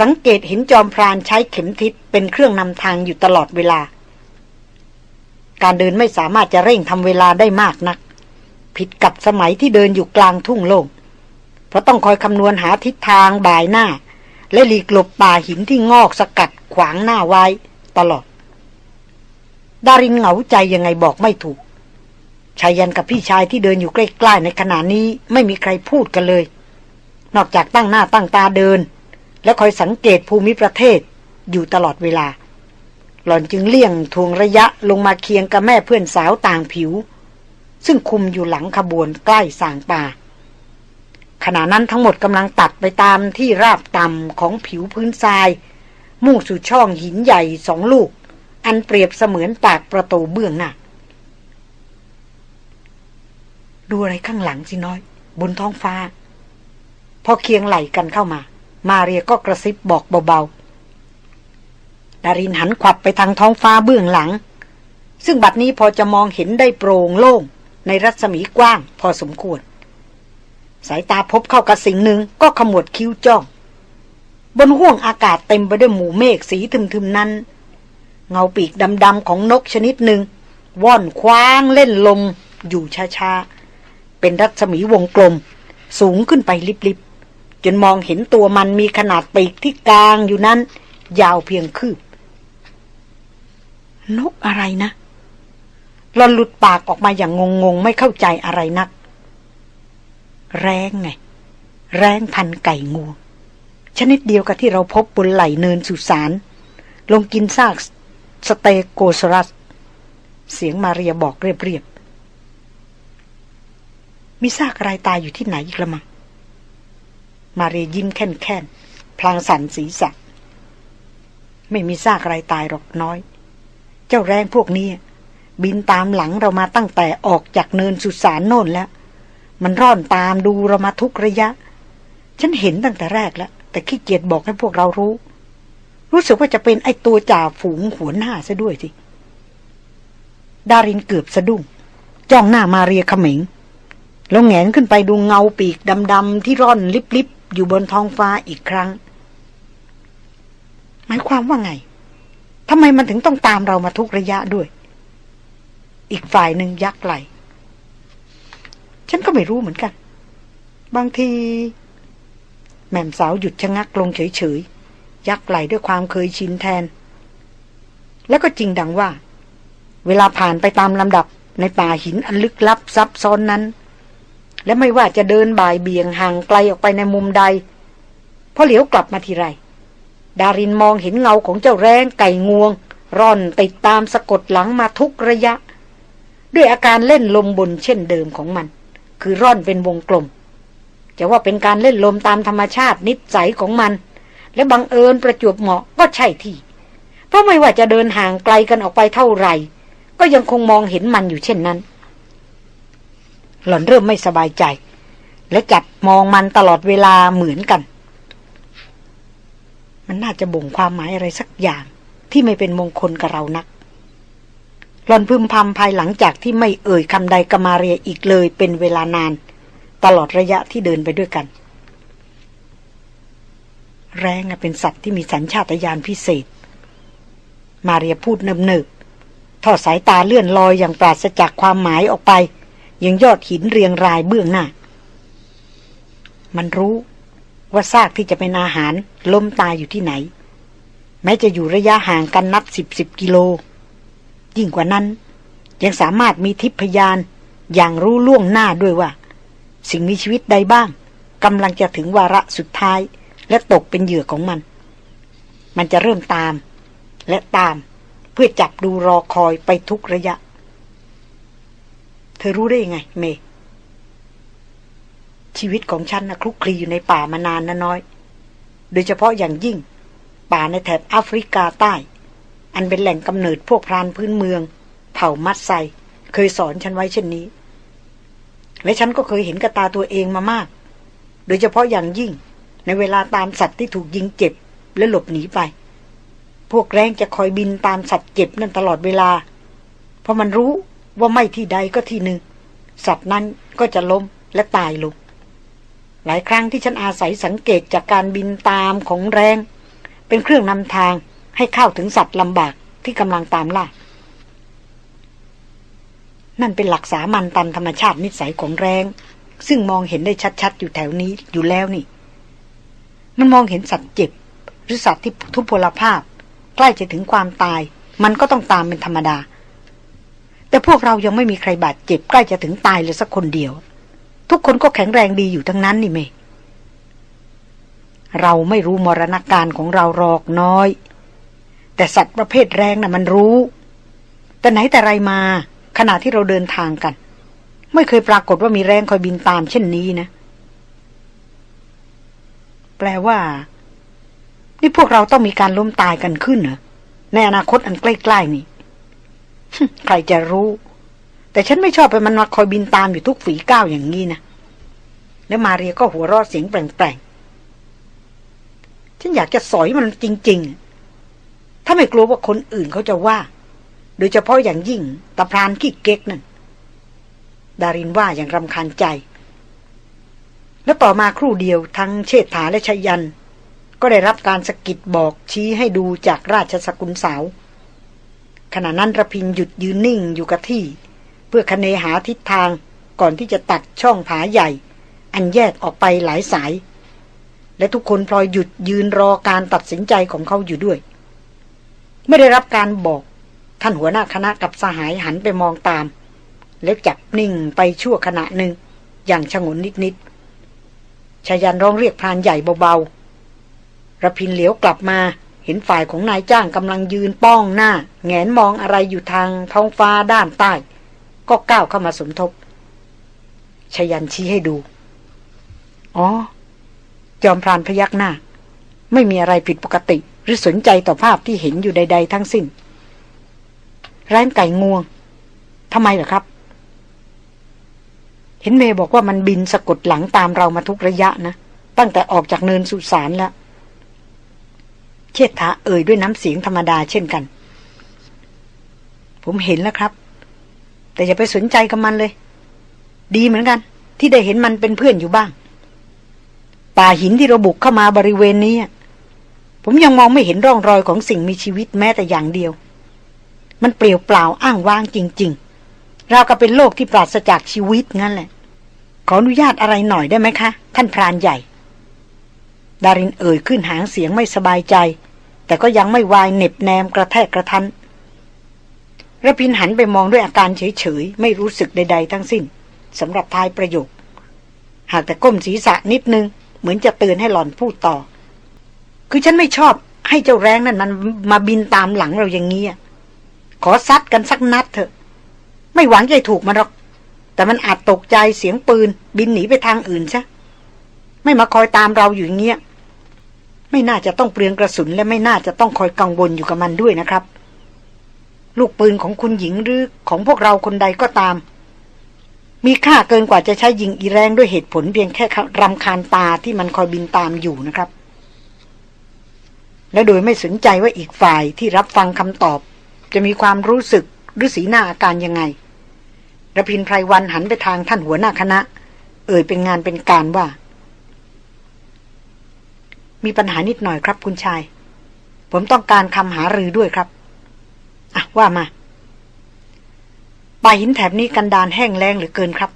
สังเกตเห็นจอมพรานใช้เข็มทิศเป็นเครื่องนำทางอยู่ตลอดเวลา การเดินไม่สามารถจะเร่งทำเวลาได้มากนัก ผิดกับสมัยที่เดินอยู่กลางทุ่งโล่งเพราะต้องคอยคำนวณหาทิศทางบ่ายหน้า และหลีกหลบป่าหินที่งอกสกัดขวางหน้าไว้ ตลอด ดารินเหงาใจยังไงบอกไม่ถูกชายันกับพี่ชายที่เดินอยู่ใกล้ๆในขณะนี้ไม่มีใครพูดกันเลย นอกจากตั้งหน้าตั้งตาเดิน และคอยสังเกตภูมิประเทศอยู่ตลอดเวลา หล่อนจึงเลี่ยงทวงระยะลงมาเคียงกับแม่เพื่อนสาวต่างผิว ซึ่งคุมอยู่หลังขบวนใกล้สางป่า ขณะนั้นทั้งหมดกำลังตัดไปตามที่ราบต่ำของผิวพื้นทราย มุ่งสู่ช่องหินใหญ่สองลูก อันเปรียบเสมือนปากประตูเบื้องหน้า ดูอะไรข้างหลังสิน้อย บนท้องฟ้า พอเคียงไหลกันเข้ามา มาเรียก็กระซิบบอกเบาๆดารินหันขวับไปทางท้องฟ้าเบื้องหลัง ซึ่งบัดนี้พอจะมองเห็นได้โปร่งโล่งในรัศมีกว้างพอสมควร สายตาพบเข้ากับสิ่งหนึ่งก็ขมวดคิ้วจ้อง บนห้วงอากาศเต็มไปด้วยหมู่เมฆสีทึมๆนั้น เงาปีกดำๆของนกชนิดหนึ่งว่อนคว้างเล่นลมอยู่ช้าๆ เป็นรัศมีวงกลม สูงขึ้นไปลิบๆ จนมองเห็นตัวมันมีขนาดปีกที่กลางอยู่นั้น ยาวเพียงคืบ นกอะไรนะหลอนหลุดปากออกมาอย่างงงๆ ไม่เข้าใจอะไรนัก แรงไง แรงพันไก่งวง ชนิดเดียวกับที่เราพบบนไหลเนินสุสาน ลงกินซากสเตโกซรัส เสียงมาเรียบอกเรียบๆ มีซากอะไรตายอยู่ที่ไหนอีกละมังมาเรียยิ้มแค่นๆ พลางสันศีรษะ ไม่มีซากอะไรตายหรอกน้อย เจ้าแรงพวกนี้บินตามหลังเรามาตั้งแต่ออกจากเนินสุสานโน่นแล้ว มันร่อนตามดูเรามาทุกระยะ ฉันเห็นตั้งแต่แรกแล้ว แต่ขี้เกียจบอกให้พวกเรารู้ รู้สึกว่าจะเป็นไอ้ตัวจ่าฝูงหัวหน้าซะด้วยสิ ดารินเกือบสะดุ้ง จ้องหน้ามาเรียเขม็งแล้วแงนขึ้นไปดูเงาปีกดำๆที่ร่อนลิบๆอยู่บนท้องฟ้าอีกครั้ง หมายความว่าไงทำไมมันถึงต้องตามเรามาทุกระยะด้วย อีกฝ่ายหนึ่งยักไหล ฉันก็ไม่รู้เหมือนกัน บางที แม่มสาวหยุดชะงักลงเฉยๆ ยักไหลด้วยความเคยชินแทน แล้วก็จริงดังว่า เวลาผ่านไปตามลำดับในป่าหินอันลึกลับซับซ้อนนั้น และไม่ว่าจะเดินบ่ายเบี่ยงห่างไกลออกไปในมุมใดพอเหลียวกลับมาทีไร ดารินมองเห็นเงาของเจ้าแรงไก่งวง ร่อนติดตามสะกดหลังมาทุกระยะ ด้วยอาการเล่นลมบนเช่นเดิมของมัน คือร่อนเป็นวงกลม จะว่าเป็นการเล่นลมตามธรรมชาตินิสัยของมัน และบังเอิญประจวบเหมาะก็ใช่ที่ เพราะไม่ว่าจะเดินห่างไกลกันออกไปเท่าไหร่ ก็ยังคงมองเห็นมันอยู่เช่นนั้น หล่อนเริ่มไม่สบายใจ และจับมองมันตลอดเวลาเหมือนกัน มันน่าจะบ่งความหมายอะไรสักอย่างที่ไม่เป็นมงคลกับเรานัก หล่อนพึมพำภายหลังจากที่ไม่เอ่ยคำใดกับมาเรียอีกเลยเป็นเวลานาน ตลอดระยะที่เดินไปด้วยกัน แรงเป็นสัตว์ที่มีสัญชาตญาณพิเศษ มาเรียพูดเนิบๆทอดสายตาเลื่อนลอยอย่างปราศจากความหมายออกไป ยังยอดหินเรียงรายเบื้องหน้า มันรู้ว่าซากที่จะเป็นอาหารล้มตายอยู่ที่ไหน แม้จะอยู่ระยะห่างกันนับสิบสิบกิโล ยิ่งกว่านั้น ยังสามารถมีทิพยานอย่างรู้ล่วงหน้าด้วยว่า สิ่งมีชีวิตใดบ้างกำลังจะถึงวาระสุดท้าย และตกเป็นเหยื่อของมัน มันจะเริ่มตาม และตามเพื่อจับดูรอคอยไปทุกระยะ เธอรู้ได้ยังไง เม ชีวิตของฉันนะคลุกคลีอยู่ในป่ามานานนะน้อย โดยเฉพาะอย่างยิ่ง ป่าในแถบแอฟริกาใต้ อันเป็นแหล่งกำเนิดพวกพรานพื้นเมือง เผ่ามัดไซเคยสอนฉันไว้เช่นนี้ และฉันก็เคยเห็นกับตาตัวเองมามาก โดยเฉพาะอย่างยิ่งในเวลาตามสัตว์ที่ถูกยิงเจ็บและหลบหนีไป พวกแรงจะคอยบินตามสัตว์เจ็บนั่นตลอดเวลา เพราะมันรู้ว่าไม่ที่ใดก็ที่หนึ่ง สัตว์นั้นก็จะล้มและตายลง หลายครั้งที่ฉันอาศัยสังเกตจากการบินตามของแรง เป็นเครื่องนำทาง ให้เข้าถึงสัตว์ลำบากที่กำลังตามล่า นั่นเป็นหลักสามัญตามธรรมชาตินิสัยของแรง ซึ่งมองเห็นได้ชัดๆ อยู่แถวนี้อยู่แล้วนี่ มันมองเห็นสัตว์เจ็บ หรือสัตว์ที่ทุพพลภาพ ใกล้จะถึงความตาย มันก็ต้องตามเป็นธรรมดา แต่พวกเรายังไม่มีใครบาดเจ็บใกล้จะถึงตายเลยสักคนเดียว ทุกคนก็แข็งแรงดีอยู่ทั้งนั้นนี่เมเราไม่รู้มรณาการของเราหรอกน้อย แต่สัตว์ประเภทแรงนะ่ะมันรู้ แต่ไหนแต่ไรมา ขณะที่เราเดินทางกัน ไม่เคยปรากฏว่ามีแรงคอยบินตามเช่นนี้นะ แปลว่า นี่พวกเราต้องมีการล้มตายกันขึ้นเหรอในอนาคตอันใกล้ๆนี่ใครจะรู้ แต่ฉันไม่ชอบไปมันมาคอยบินตามอยู่ทุกฝีก้าวอย่างนี้นะแล้วมาเรียก็หัวราะเสียงแปลงๆฉันอยากจะสอยมันจริง ๆ ถ้าไม่กลัวว่าคนอื่นเขาจะว่า โดยเฉพาะอย่างยิ่งตะพรานขี้เก๊กนั่น ดารินว่าอย่างรำคาญใจ แล้วต่อมาครู่เดียวทั้งเชษฐาและชยัน ก็ได้รับการสกิดบอกชี้ให้ดูจากราชสกุลสาว ขณะนั้นระพินหยุดยืนนิ่งอยู่กับที่ เพื่อคเนหาทิศทางก่อนที่จะตัดช่องผาใหญ่ อันแยกออกไปหลายสาย และทุกคนพลอยหยุดยืนรอการตัดสินใจของเขาอยู่ด้วย ไม่ได้รับการบอก ท่านหัวหน้าคณะกับสหายหันไปมองตาม แล้วจับนิ่งไปชั่วขณะหนึ่ง อย่างชงนนิดๆชายันร้องเรียกพรานใหญ่เบาๆระพินเหลียวกลับมาเห็นฝ่ายของนายจ้างกำลังยืนป้องหน้า แงนมองอะไรอยู่ทางท้องฟ้าด้านใต้ ก็ก้าวเข้ามาสมทบชายันชี้ให้ดู อ๋อ จอมพรานพยักหน้า ไม่มีอะไรผิดปกติ หรือสนใจต่อภาพที่เห็นอยู่ใด ๆ ทั้งสิ้น ร้านไก่งวงทำไมเหรอครับ เห็นเมย์บอกว่ามันบินสะกดหลังตามเรามาทุกระยะนะ ตั้งแต่ออกจากเนินสุสานแล้ว เชิดถาเอ่ยด้วยน้ำเสียงธรรมดาเช่นกัน ผมเห็นแล้วครับ แต่อย่าไปสนใจกับมันเลย ดีเหมือนกัน ที่ได้เห็นมันเป็นเพื่อนอยู่บ้าง ป่าหินที่เราบุกเข้ามาบริเวณนี้ ผมยังมองไม่เห็นร่องรอยของสิ่งมีชีวิตแม้แต่อย่างเดียว มันเปลี่ยวเปล่าอ้างว้างจริง ๆ เราก็เป็นโลกที่ปราศจากชีวิตงั้นแหละ ขออนุญาตอะไรหน่อยได้ไหมคะ ท่านพรานใหญ่ ดารินเอ่ยขึ้นหางเสียงไม่สบายใจ แต่ก็ยังไม่วายเหน็บแนมกระแทกกระทันระพินหันไปมองด้วยอาการเฉยๆ ไม่รู้สึกใด ๆ ทั้งสิ้นสำหรับท้ายประโยค หากแต่ก้มศีรษะนิดนึง เหมือนจะเตือนให้หล่อนพูดต่อ คือฉันไม่ชอบให้เจ้าแรงนั่นมันมาบินตามหลังเราอย่างนี้ขอซัดกันสักนัดเถอะ ไม่หวังใจถูกมันหรอก แต่มันอาจตกใจเสียงปืน บินหนีไปทางอื่นซะไม่มาคอยตามเราอยู่อย่างเงี้ยไม่น่าจะต้องเปลืองกระสุนและไม่น่าจะต้องคอยกังวลอยู่กับมันด้วยนะครับ ลูกปืนของคุณหญิงหรือของพวกเราคนใดก็ตาม มีค่าเกินกว่าจะใช้ยิงอีแรงด้วยเหตุผลเพียงแค่รำคาญตาที่มันคอยบินตามอยู่นะครับ และโดยไม่สนใจว่าอีกฝ่ายที่รับฟังคำตอบ จะมีความรู้สึกหรือสีหน้าอาการยังไงระพินไพรวันหันไปทางท่านหัวหน้าคณะ เอ่ยเป็นงานเป็นการว่า มีปัญหานิดหน่อยครับคุณชาย ผมต้องการคำหารือด้วยครับ อะว่ามาป่าหินแถบนี้กันดานแห้งแล้งเหลือเกินครับ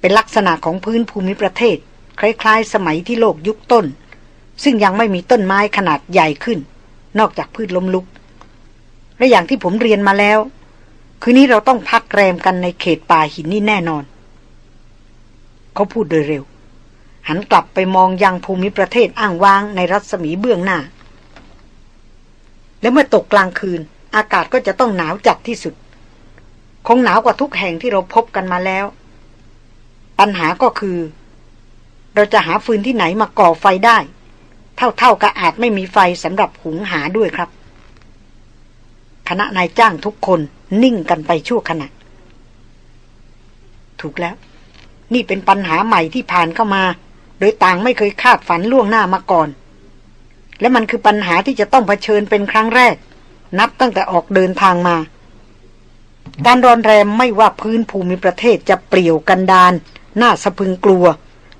เป็นลักษณะของพื้นภูมิประเทศ คล้ายๆ สมัยที่โลกยุคต้น ซึ่งยังไม่มีต้นไม้ขนาดใหญ่ขึ้น นอกจากพืชล้มลุก และอย่างที่ผมเรียนมาแล้ว คืนนี้เราต้องพักแรมกันในเขตป่าหินนี่แน่นอน เขาพูดโดยเร็ว หันกลับไปมองยังภูมิประเทศอ้างว้างในรัศมีเบื้องหน้า และเมื่อตกกลางคืน อากาศก็จะต้องหนาวจัดที่สุด คงหนาวกว่าทุกแห่งที่เราพบกันมาแล้ว ปัญหาก็คือ เราจะหาฟืนที่ไหนมาก่อไฟได้ เท่าๆกับอาจไม่มีไฟสำหรับหุงหาด้วยครับ คณะนายจ้างทุกคนนิ่งกันไปชั่วขณะ ถูกแล้ว นี่เป็นปัญหาใหม่ที่ผ่านเข้ามา โดยต่างไม่เคยคาดฝันล่วงหน้ามาก่อน และมันคือปัญหาที่จะต้องเผชิญเป็นครั้งแรก นับตั้งแต่ออกเดินทางมาการรอนแรมไม่ว่าพื้นภูมิประเทศจะเปลี่ยวกันดานน่าสะพึงกลัว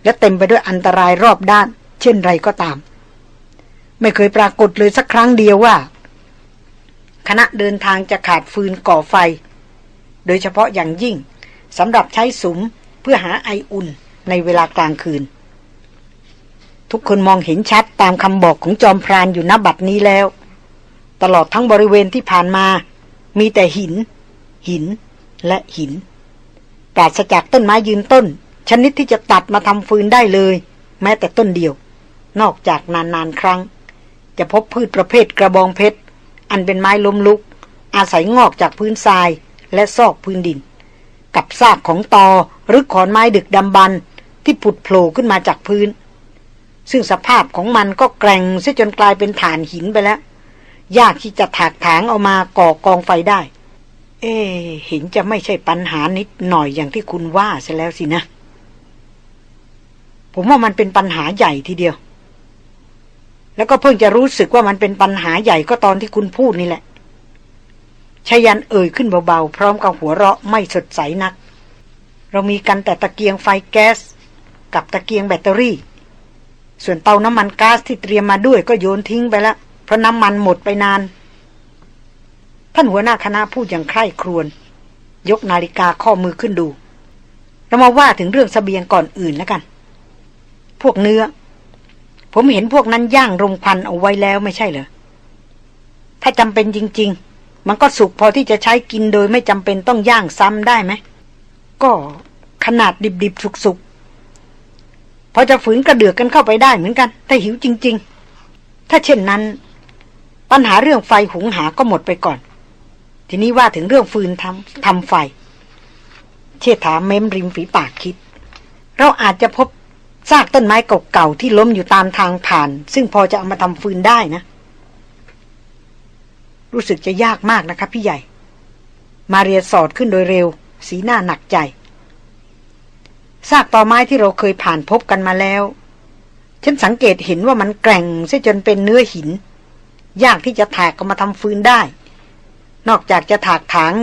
และเต็มไปด้วยอันตรายรอบด้าน เช่นไรก็ตาม ไม่เคยปรากฏเลยสักครั้งเดียวว่า คณะเดินทางจะขาดฟืนก่อไฟ โดยเฉพาะอย่างยิ่งสำหรับใช้สุมเพื่อหาไออุ่นในเวลากลางคืน ทุกคนมองเห็นชัดตามคำบอกของจอมพรานอยู่ณบัดนี้แล้ว ตลอดทั้งบริเวณที่ผ่านมา มีแต่หิน หินและหินปราศจากต้นไม้ยืนต้น ชนิดที่จะตัดมาทำฟืนได้เลย แม้แต่ต้นเดียว นอกจากนานๆครั้ง จะพบพืชประเภทกระบองเพชร อันเป็นไม้ล้มลุก อาศัยงอกจากพื้นทรายและซอกพื้นดิน กับซากของตอหรือขอนไม้ดึกดำบรรที่ผุดโผล่ขึ้นมาจากพื้น ซึ่งสภาพของมันก็แกร่งเสียจนกลายเป็นฐานหินไปแล้ว ยากที่จะถากถางเอามาก่อกองไฟได้ เอ๊ะเห็นจะไม่ใช่ปัญหานิดหน่อยอย่างที่คุณว่าซะแล้วสินะ ผมว่ามันเป็นปัญหาใหญ่ทีเดียว แล้วก็เพิ่งจะรู้สึกว่ามันเป็นปัญหาใหญ่ก็ตอนที่คุณพูดนี่แหละชายันเอ่ยขึ้นเบาๆ พร้อมกับหัวเราะไม่สดใสนัก เรามีกันแต่ตะเกียงไฟแก๊ส กับตะเกียงแบตเตอรี่ ส่วนเตาน้ำมันก๊าซที่เตรียมมาด้วยก็โยนทิ้งไปแล้ว เพราะน้ำมันหมดไปนาน ท่านหัวหน้าคณะพูดอย่างใคร่ครวญยกนาฬิกาข้อมือขึ้นดู เรามาว่าถึงเรื่องสเสบียงก่อนอื่นแล้วกัน พวกเนื้อ ผมเห็นพวกนั้นย่างรมควันเอาไว้แล้วไม่ใช่เหรอ ถ้าจำเป็นจริง ๆ มันก็สุกพอที่จะใช้กินโดยไม่จำเป็นต้องย่างซ้ำได้ไหม ก็ขนาดดิบๆ สุกๆ พอจะฝืนกระเดือกกันเข้าไปได้เหมือนกัน ถ้าหิวจริง ๆ ถ้าเช่นนั้น ปัญหาเรื่องไฟหุงหาก็หมดไปก่อน ทีนี้ว่าถึงเรื่องฟืนทำทำไฟ เชษฐาเม้มริมฝีปากคิด เราอาจจะพบ ซากต้นไม้เก่าๆที่ล้มอยู่ตามทางผ่าน ซึ่งพอจะเอามาทำฟืนได้นะ รู้สึกจะยากมากนะครับพี่ใหญ่ มาเรียสอดขึ้นโดยเร็ว สีหน้าหนักใจซากต่อไม้ที่เราเคยผ่านพบกันมาแล้ว ฉันสังเกตเห็นว่ามันแกร่งเสียจนเป็นเนื้อหิน ยากที่จะถากก็มาทำฟืนได้ นอกจากจะถากถาง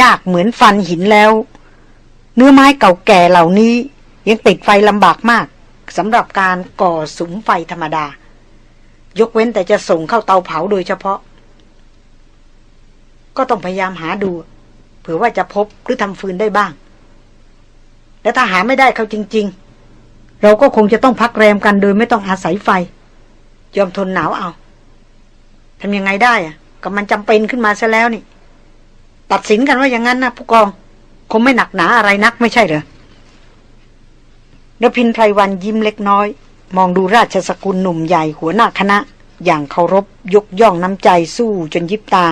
ยากเหมือนฟันหินแล้ว เนื้อไม้เก่าแก่เหล่านี้ ยังติดไฟลำบากมากสำหรับการก่อสุมไฟธรรมดา ยกเว้นแต่จะส่งเข้าเตาเผาโดยเฉพาะ ก็ต้องพยายามหาดู เผื่อว่าจะพบหรือทำฟืนได้บ้าง และถ้าหาไม่ได้เขาจริง ๆ เราก็คงจะต้องพักแรมกันโดยไม่ต้องอาศัยไฟ ยอมทนหนาวเอาทำยังไงได้อะก็มันจำเป็นขึ้นมาซะแล้วนี่ ตัดสินกันว่าอย่างนั้นนะผู้กอง คงไม่หนักหนาอะไรนักไม่ใช่เหรอ รพินไพรวันยิ้มเล็กน้อย มองดูราชสกุลหนุ่มใหญ่หัวหน้าคณะ อย่างเคารพยกย่องน้ำใจสู้จนยิบตา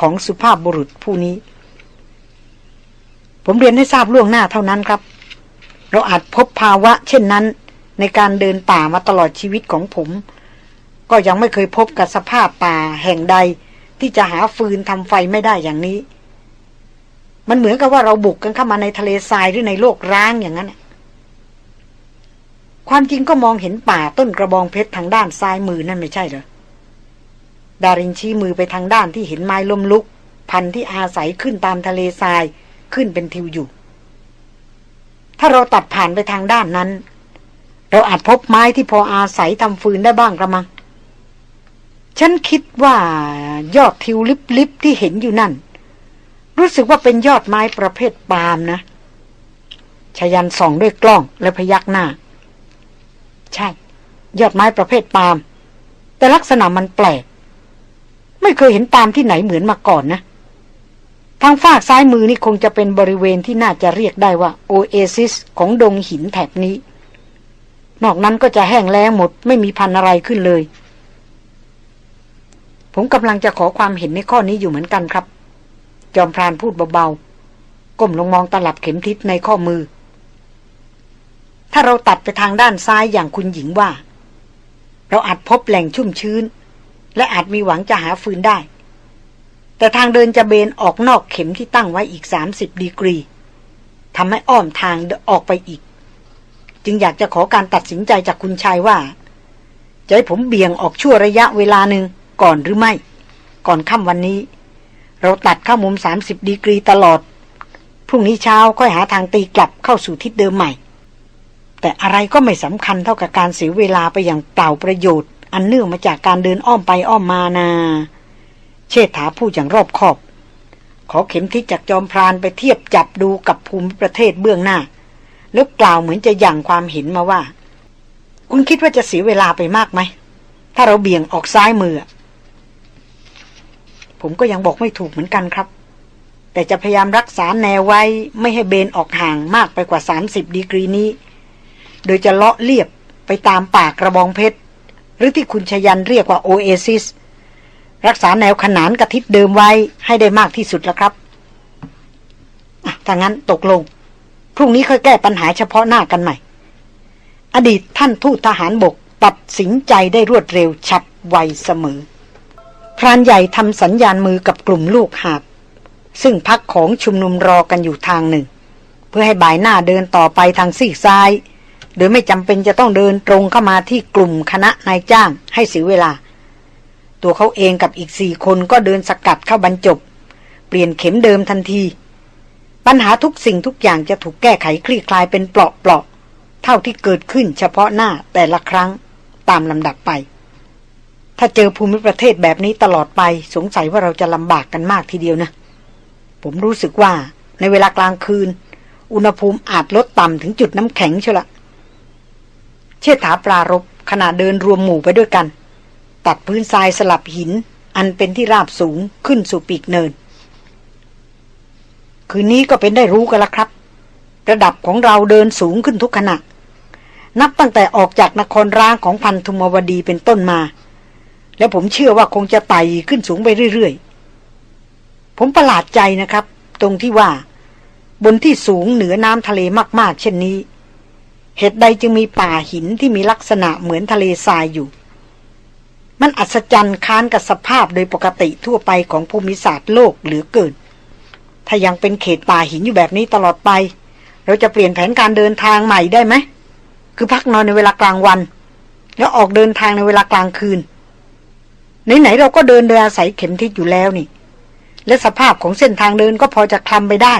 ของสุภาพบุรุษผู้นี้ ผมเรียนให้ทราบล่วงหน้าเท่านั้นครับ เราอาจพบภาวะ เช่นนั้น ในการเดินป่ามาตลอดชีวิตของผม ก็ยังไม่เคยพบกับสภาพป่าแห่งใด ที่จะหาฟืนทำไฟไม่ได้อย่างนี้ มันเหมือนกับว่าเราบุกกันเข้ามาในทะเลทรายหรือในโลกร้างอย่างนั้น ความจริงก็มองเห็นป่าต้นกระบองเพชรทางด้านซ้ายมือนั่นไม่ใช่เหรอ ดารินชี้มือไปทางด้านที่เห็นไม้ล้มลุก พันที่อาศัยขึ้นตามทะเลทรายขึ้นเป็นทิวอยู่ ถ้าเราตัดผ่านไปทางด้านนั้น เราอาจพบไม้ที่พออาศัยทำฟืนได้บ้างกระมัง ฉันคิดว่ายอดทิวลิบๆที่เห็นอยู่นั่น รู้สึกว่าเป็นยอดไม้ประเภทปาล์มนะชยันส่องด้วยกล้องและพยักหน้า ใช่ ยอดไม้ประเภทปาล์มแต่ลักษณะมันแปลก ไม่เคยเห็นปาล์มที่ไหนเหมือนมาก่อนนะ ทางฝากซ้ายมือนี่คงจะเป็นบริเวณที่น่าจะเรียกได้ว่า โอเอซิสของดงหินแถบนี้ นอกนั้นก็จะแห้งแล้งหมด ไม่มีพันอะไรขึ้นเลย ผมกำลังจะขอความเห็นในข้อนี้อยู่เหมือนกันครับ จอมพรานพูดเบาๆก้มลงมองตลับเข็มทิศในข้อมือ ถ้าเราตัดไปทางด้านซ้ายอย่างคุณหญิงว่า เราอาจพบแหล่งชุ่มชื้น และอาจมีหวังจะหาฟืนได้ แต่ทางเดินจะเบนออกนอกเข็มที่ตั้งไว้อีก30ดีกรีทำให้อ้อมทางออกไปอีก จึงอยากจะขอการตัดสินใจจากคุณชายว่า จะให้ผมเบี่ยงออกชั่วระยะเวลาหนึ่งก่อนหรือไม่ ก่อนค่ำวันนี้ เราตัดเข้ามุม30ดีกรีตลอด พรุ่งนี้เช้าค่อยหาทางตีกลับเข้าสู่ทิศเดิมใหม่ แต่อะไรก็ไม่สำคัญเท่ากับการเสียเวลาไปอย่างเปล่าประโยชน์ อันเนื่องมาจากการเดินอ้อมไปอ้อมมานา เชษฐาพูดอย่างรอบคอบ ขอเข็มทิศจากจอมพรานไปเทียบจับดูกับภูมิประเทศเบื้องหน้า แล้วกล่าวเหมือนจะยั่งความเห็นมาว่า คุณคิดว่าจะเสียเวลาไปมากไหม ถ้าเราเบี่ยงออกซ้ายมือ ผมก็ยังบอกไม่ถูกเหมือนกันครับ แต่จะพยายามรักษาแนวไว้ไม่ให้เบนออกห่างมากไปกว่า30ดีกรีนี้ โดยจะเลาะเลียบไปตามป่ากระบองเพชร หรือที่คุณชยันเรียกว่าโอเอซิส รักษาแนวขนานกับทิศเดิมไว้ให้ได้มากที่สุดแล้วครับถ้างั้นตกลง พรุ่งนี้ค่อยแก้ปัญหาเฉพาะหน้ากันใหม่ อดีตท่านทูตทหารบกตัดสินใจได้รวดเร็วฉับไวเสมอ พรานใหญ่ทำสัญญาณมือกับกลุ่มลูกหาบซึ่งพักของชุมนุมรอกันอยู่ทางหนึ่ง เพื่อให้บ่ายหน้าเดินต่อไปทางซีกซ้าย โดยไม่จำเป็นจะต้องเดินตรงเข้ามาที่กลุ่มคณะนายจ้างให้เสียเวลา ตัวเขาเองกับอีกสี่คนก็เดินสกัดเข้าบรรจบ เปลี่ยนเข็มเดิมทันที ปัญหาทุกสิ่งทุกอย่างจะถูกแก้ไขคลี่คลายเป็นเปราะๆเท่าที่เกิดขึ้นเฉพาะหน้าแต่ละครั้งตามลำดับไป ถ้าเจอภูมิประเทศแบบนี้ตลอดไปสงสัยว่าเราจะลำบากกันมากทีเดียวนะ ผมรู้สึกว่าในเวลากลางคืน อุณหภูมิอาจลดต่ำถึงจุดน้ำแข็งเชียวละ เชษฐาปรารบขณะเดินรวมหมู่ไปด้วยกัน ตัดพื้นทรายสลับหิน อันเป็นที่ราบสูงขึ้นสู่ปีกเนิน คืนนี้ก็เป็นได้รู้กันละครับ ระดับของเราเดินสูงขึ้นทุกขณะ นับตั้งแต่ออกจากนครร้างของพันธุมวดีเป็นต้นมา และผมเชื่อว่าคงจะไต่ขึ้นสูงไปเรื่อยๆ ผมประหลาดใจนะครับ ตรงที่ว่า บนที่สูงเหนือน้ำทะเลมากๆ เช่นนี้ เหตุใดจึงมีป่าหินที่มีลักษณะเหมือนทะเลทรายอยู่ มันอัศจรรย์ค้านกับสภาพโดยปกติทั่วไปของภูมิศาสตร์โลกหลือเกิน ถ้ายังเป็นเขตป่าหินอยู่แบบนี้ตลอดไป เราจะเปลี่ยนแผนการเดินทางใหม่ได้ไหม คือพักนอนในเวลากลางวัน แล้วออกเดินทางในเวลากลางคืน ไหนๆเราก็เดินโดยอาศัยเข็มทิศอยู่แล้วนี่ และสภาพของเส้นทางเดินก็พอจะคลำไปได้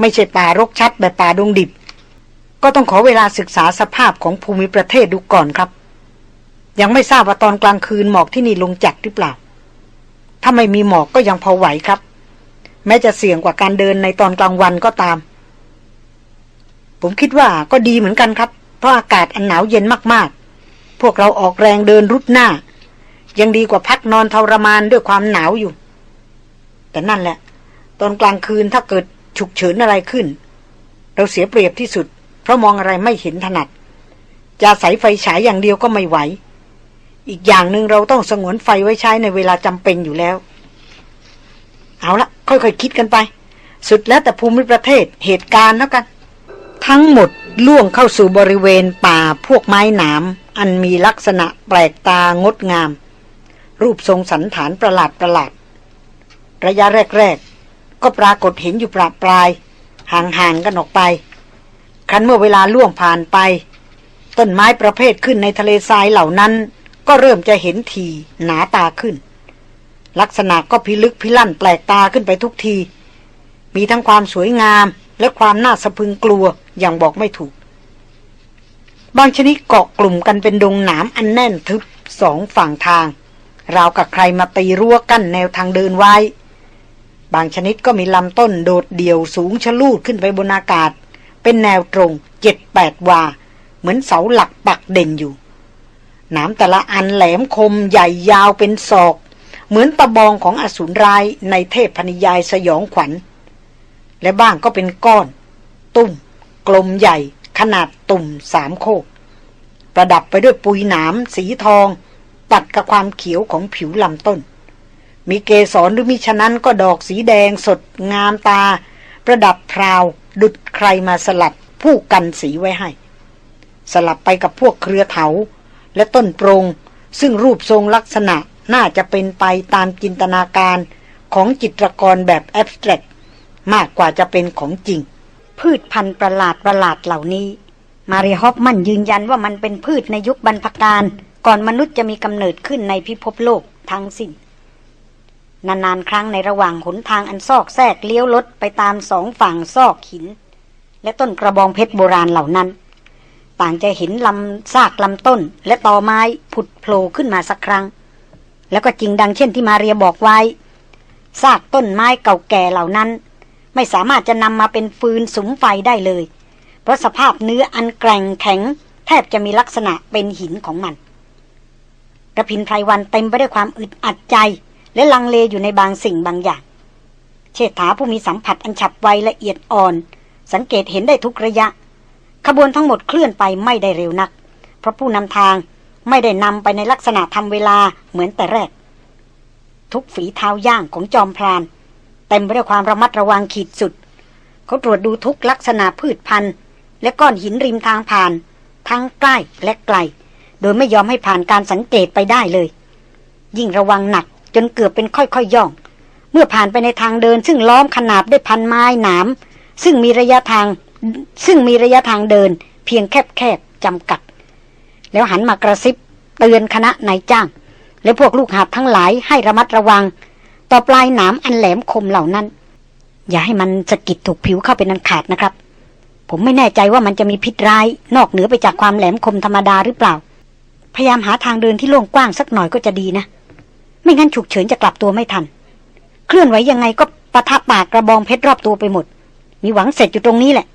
ไม่ใช่ป่ารกชัดแบบป่าดงดิบ ก็ต้องขอเวลาศึกษาสภาพของภูมิประเทศดูก่อนครับ ยังไม่ทราบว่าตอนกลางคืนหมอกที่นี่ลงจัดหรือเปล่า ถ้าไม่มีหมอกก็ยังพอไหวครับ แม้จะเสี่ยงกว่าการเดินในตอนกลางวันก็ตาม ผมคิดว่าก็ดีเหมือนกันครับ เพราะอากาศอันหนาวเย็นมากๆ พวกเราออกแรงเดินรุดหน้า ยังดีกว่าพักนอนทรมานด้วยความหนาวอยู่ แต่นั่นแหละ ตอนกลางคืนถ้าเกิดฉุกเฉินอะไรขึ้น เราเสียเปรียบที่สุด ราะมองอะไรไม่เห็นถนัด จะใส่ไฟฉายอย่างเดียวก็ไม่ไหว อีกอย่างหนึ่งเราต้องสงวนไฟไว้ใช้ในเวลาจำเป็นอยู่แล้ว เอาละค่อยๆคคิดกันไป สุดแล้วแต่ภูมิประเทศเหตุการณ์แล้วกัน ทั้งหมดล่วงเข้าสู่บริเวณป่าพวกไม้หนาม อันมีลักษณะแปลกตางดงาม รูปทรงสันฐานประหลาดประหลาด ระยะแรก ๆ ก็ปรากฏเห็นอยู่ปราปลาย ห่างๆกันออกไป คันเมื่อเวลาล่วงผ่านไป ต้นไม้ประเภทขึ้นในทะเลทรายเหล่านั้น ก็เริ่มจะเห็นทีหนาตาขึ้น ลักษณะก็พิลึกพิลั่นแปลกตาขึ้นไปทุกที มีทั้งความสวยงามและความน่าสะพึงกลัวอย่างบอกไม่ถูก บางชนิดเกาะกลุ่มกันเป็นดงหนามอันแน่นทึบสองฝั่งทางราวกับใครมาตีรั้วกั้นแนวทางเดินไว้ บางชนิดก็มีลำต้นโดดเดี่ยวสูงชะลูดขึ้นไปบนอากาศ เป็นแนวตรงเจ็ดแปดวา เหมือนเสาหลักปักเด่นอยู่หนามแต่ละอันแหลมคมใหญ่ยาวเป็นศอก เหมือนตะบองของอสูรร้ายในเทพพนิยายสยองขวัญ และบ้างก็เป็นก้อน ตุ้มกลมใหญ่ ขนาดตุ่มสามโคก ประดับไปด้วยปุยหนามสีทอง ตัดกับความเขียวของผิวลำต้น มีเกสรหรือมิฉะนั้นก็ดอกสีแดงสดงามตา ประดับพราว ดุดใครมาสลัดผู้กันสีไว้ให้ สลับไปกับพวกเครือเถา และต้นโปรง ซึ่งรูปทรงลักษณะน่าจะเป็นไปตามจินตนาการของจิตรกรแบบแอบสแตรกมากกว่าจะเป็นของจริง พืชพันธุ์ประหลาดประหลาดเหล่านี้ มาริฮอฟมันยืนยันว่ามันเป็นพืชในยุคบรรพการ ก่อนมนุษย์จะมีกำเนิดขึ้นในพิภพโลกทั้งสิ้น นานๆครั้งในระหว่างหนทางอันซอกแซกเลี้ยวรถไปตามสองฝั่งซอกหิน และต้นกระบองเพชรโบราณเหล่านั้น ต่างจะเห็นลำซากลำต้น และตอไม้ผุดโผล่ขึ้นมาสักครั้ง แล้วก็จริงดังเช่นที่มาเรียบอกไว้ซากต้นไม้เก่าแก่เหล่านั้น ไม่สามารถจะนำมาเป็นฟืนสุมไฟได้เลย เพราะสภาพเนื้ออันแกร่งแข็ง แทบจะมีลักษณะเป็นหินของมันกระพินไพรวันเต็มไปด้วยความอึดอัดใจ และลังเลอยู่ในบางสิ่งบางอย่าง เชษฐาผู้มีสัมผัสอันฉับไวละเอียดอ่อน สังเกตเห็นได้ทุกระยะ ขบวนทั้งหมดเคลื่อนไปไม่ได้เร็วนัก เพราะผู้นำทางไม่ได้นำไปในลักษณะทำเวลาเหมือนแต่แรก ทุกฝีเท้าย่างของจอมพรานเต็มไปด้วยความระมัดระวังขีดสุด เขาตรวจดูทุกลักษณะพืชพันธุ์ และก้อนหินริมทางผ่าน ทั้งใกล้และไกล โดยไม่ยอมให้ผ่านการสังเกตไปได้เลย ยิ่งระวังหนัก จนเกือบเป็นค่อยๆย่อง เมื่อผ่านไปในทางเดิน ซึ่งล้อมขนาบด้วยพันไม้หนามซึ่งมีระยะทาง ซึ่งมีระยะทางเดิน เพียงแคบๆจำกัด แล้วหันมากระซิบเตือนคณะนายจ้าง และพวกลูกหาบทั้งหลายให้ระมัดระวัง ต่อปลายหนามอันแหลมคมเหล่านั้น อย่าให้มันสะกิดถูกผิวเข้าเป็นอันขาดนะครับ ผมไม่แน่ใจว่ามันจะมีพิษร้าย นอกเหนือไปจากความแหลมคมธรรมดาหรือเปล่า พยายามหาทางเดินที่โล่งกว้างสักหน่อยก็จะดีนะ ไม่งั้นฉุกเฉินจะกลับตัวไม่ทัน เคลื่อนไหวยังไงก็ปะทะปากกระบองเพชรรอบตัวไปหมด มีหวังเสร็จอยู่ตรงนี้แหละ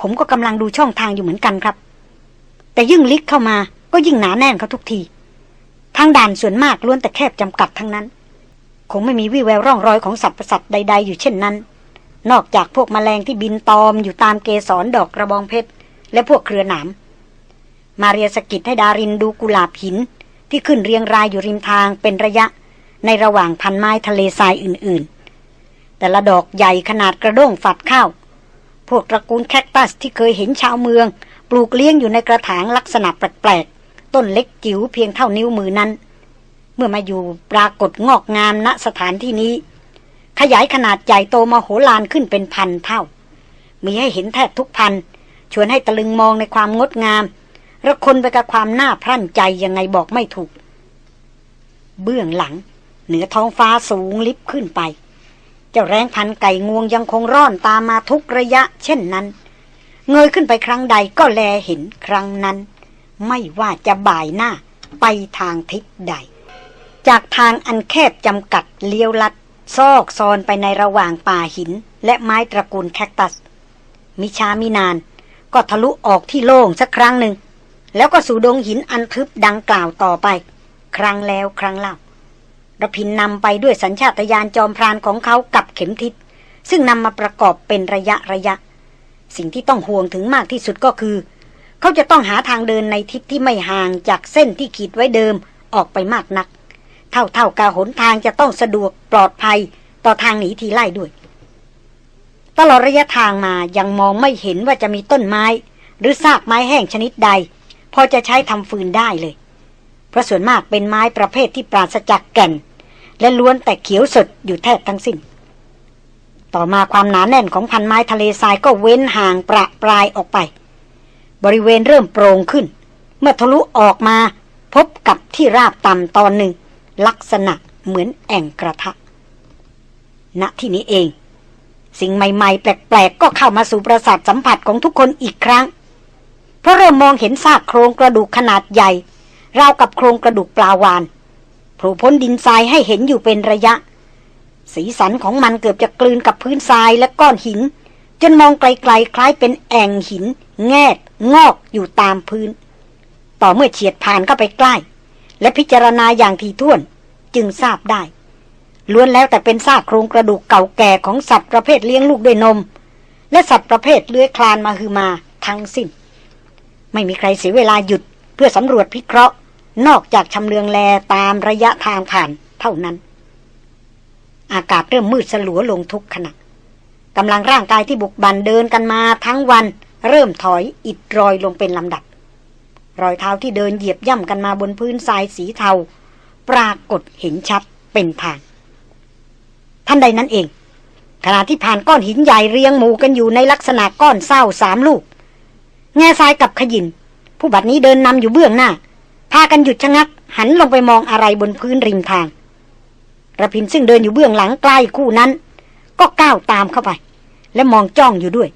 ผมก็กำลังดูช่องทางอยู่เหมือนกันครับ แต่ยิ่งลิกเข้ามาก็ยิ่งหนาแน่นเขาทุกที ทางด่านส่วนมากล้วนแต่แคบจำกัดทั้งนั้น คงไม่มีวี่แววร่องรอยของสัตว์ประสัตว์ใด ๆ อยู่เช่นนั้น นอกจากพวกแมลงที่บินตอมอยู่ตามเกสรดอกกระบองเพชรและพวกเครือหนามมาเรียสกิดให้ดารินดูกุหลาบหิน ที่ขึ้นเรียงรายอยู่ริมทางเป็นระยะในระหว่างพันไม้ทะเลทรายอื่นๆ แต่ละดอกใหญ่ขนาดกระด้งฝัดข้าว พวกตระกูลแคคตัสที่เคยเห็นชาวเมือง ปลูกเลี้ยงอยู่ในกระถางลักษณะแปลกๆ ต้นเล็กจิ๋วเพียงเท่านิ้วมือนั้น เมื่อมาอยู่ปรากฏงอกงามณสถานที่นี้ ขยายขนาดใหญ่โตมโหฬารขึ้นเป็นพันเท่า มีให้เห็นแทบทุกพัน ชวนให้ตะลึงมองในความงดงาม ระคนไปกับความน่าพรั่นใจยังไงบอกไม่ถูก เบื้องหลัง เหนือท้องฟ้าสูงลิบขึ้นไป เจ้าแรงพันไก่งวงยังคงร่อนตามมาทุกระยะ เช่นนั้น เงยขึ้นไปครั้งใดก็แลเห็นครั้งนั้น ไม่ว่าจะบ่ายหน้าไปทางทิศใด จากทางอันแคบจำกัดเลี้ยวลัด ซอกซอนไปในระหว่างป่าหิน และไม้ตระกูลแคคตัส มิช้ามินาน ก็ทะลุออกที่โล่งสักครั้งหนึ่ง แล้วก็สู่ดงหินอันทึบดังกล่าวต่อไป ครั้งแล้วครั้งเล่าระพินนำไปด้วยสัญชาตญาณจอมพรานของเขากับเข็มทิศ ซึ่งนำมาประกอบเป็นระยะระยะ สิ่งที่ต้องห่วงถึงมากที่สุดก็คือ เขาจะต้องหาทางเดินในทิศที่ไม่ห่างจากเส้นที่ขีดไว้เดิมออกไปมากนัก เท่าเท่ากาหนทางจะต้องสะดวกปลอดภัยต่อทางหนีทีไล่ด้วย ตลอดระยะทางมายังมองไม่เห็นว่าจะมีต้นไม้ หรือซากไม้แห้งชนิดใด พอจะใช้ทำฟืนได้เลย เพราะส่วนมากเป็นไม้ประเภทที่ปราศจากแก่น และล้วนแต่เขียวสดอยู่แทบทั้งสิ้น ต่อมาความหนาแน่นของพันไม้ทะเลทรายก็เว้นห่างประปรายออกไป บริเวณเริ่มโปร่งขึ้น เมื่อทะลุออกมาพบกับที่ราบต่ำตอนหนึ่ง ลักษณะเหมือนแอ่งกระทะ ณที่นี้เอง สิ่งใหม่ ๆ แปลก ๆ ก็เข้ามาสู่ประสาทสัมผัสของทุกคนอีกครั้ง เพราะเริ่มมองเห็นซากโครงกระดูกขนาดใหญ่ ราวกับโครงกระดูกปลาวานโผล่พ้นดินทรายให้เห็นอยู่เป็นระยะ สีสันของมันเกือบจะกลืนกับพื้นทรายและก้อนหิน จนมองไกลๆคล้ายเป็นแอ่งหิน แงกงอกอยู่ตามพื้น ต่อเมื่อเฉียดผ่านเข้าไปใกล้ และพิจารณาอย่างทีท่วนจึงทราบได้ล้วนแล้วแต่เป็นซากโครงกระดูกเก่าแก่ของสัตว์ประเภทเลี้ยงลูกด้วยนม และสัตว์ประเภทเลื้อยคลานมาคือมาทั้งสิ้น ไม่มีใครเสียเวลาหยุดเพื่อสำรวจพิเคราะห์ นอกจากชำเลืองแลตามระยะทางผ่านเท่านั้น อากาศเริ่มมืดสลัวลงทุกขณะกำลังร่างกายที่บุกบันเดินกันมาทั้งวัน เริ่มถอยอิดรอยลงเป็นลำดับ รอยเท้าที่เดินเหยียบย่ำกันมาบนพื้นทรายสีเทา ปรากฏเห็นชัดเป็นทางท่านใดนั้นเองขณะที่ผ่านก้อนหินใหญ่เรียงหมู่กันอยู่ในลักษณะก้อนเศร้าสามลูก แง่ทรายกับขยิน ผู้บัดนี้เดินนำอยู่เบื้องหน้า พากันหยุดชะงัก หันลงไปมองอะไรบนพื้นริมทางระพินซึ่งเดินอยู่เบื้องหลังใกล้คู่นั้น ก็ก้าวตามเข้าไป และมองจ้องอยู่ด้วย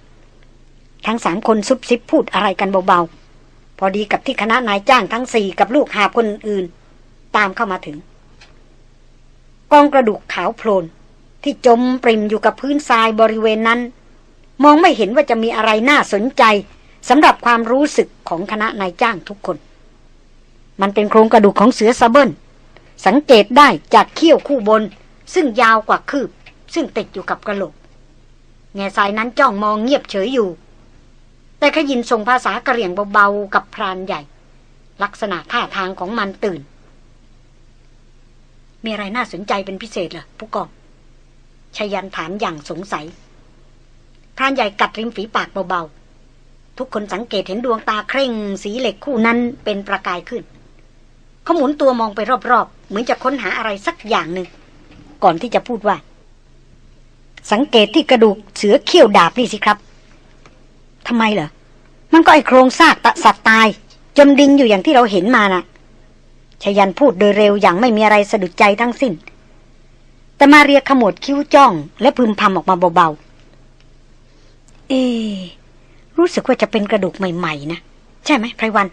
ทั้งสามคนซุบซิบพูดอะไรกันเบาๆ พอดีกับที่คณะนายจ้างทั้งสี่กับลูกหาคนอื่น ตามเข้ามาถึง กองกระดูกขาวโพลนที่จมปริมอยู่กับพื้นทรายบริเวณนั้น มองไม่เห็นว่าจะมีอะไรน่าสนใจ สำหรับความรู้สึกของคณะนายจ้างทุกคน มันเป็นโครงกระดูกของเสือซาเบิลสังเกตได้จากเขี้ยวคู่บน ซึ่งยาวกว่าคืบ ซึ่งติดอยู่กับกระโหลก แง่สายนั้นจ้องมองเงียบเฉยอยู่ แต่ขยินส่งภาษากระเหรี่ยงเบาๆกับพรานใหญ่ ลักษณะท่าทางของมันตื่น มีอะไรน่าสนใจเป็นพิเศษเหรอผู้กองชยันถามอย่างสงสัยพรานใหญ่กัดริมฝีปากเบาๆ ทุกคนสังเกตเห็นดวงตาเคร่ง สีเหล็กคู่นั้นเป็นประกายขึ้น เขาหมุนตัวมองไปรอบๆ เหมือนจะค้นหาอะไรสักอย่างหนึ่ง ก่อนที่จะพูดว่า สังเกตที่กระดูกเสือเขี้ยวดาบนี่สิครับทำไมเหรอ มันก็ไอโครงซากตะสัตว์ตาย จมดินอยู่อย่างที่เราเห็นมานะ่ะชยันพูดโดยเร็วอย่างไม่มีอะไรสะดุดใจทั้งสิ้น แต่มาเรียขมวดคิ้วจ้อง และพึมพำออกมาเบาๆ เอ รู้สึกว่าจะเป็นกระดูกใหม่ๆนะ ใช่ไหมไพรวัน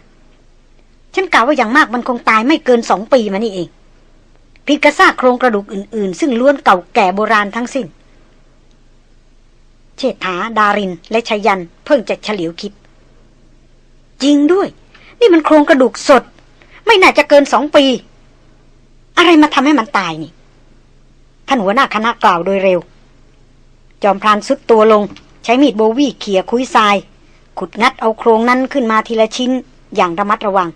ฉันกล่าวว่าอย่างมากมันคงตายไม่เกินสองปีมานี่เองพิกระซากโครงกระดูกอื่นๆ ซึ่งล้วนเก่าแก่โบราณทั้งสิ้น เชษฐา ดาริน และชยัน เพิ่งจะเฉลียวคิด จริงด้วย นี่มันโครงกระดูกสด ไม่น่าจะเกินสองปี อะไรมาทำให้มันตายนี่ ท่านหัวหน้าคณะกล่าวโดยเร็ว จอมพรานสุดตัวลง ใช้มีดโบวี่เขี่ยคุยทราย ขุดงัดเอาโครงนั้นขึ้นมาทีละชิ้นอย่างระมัดระวัง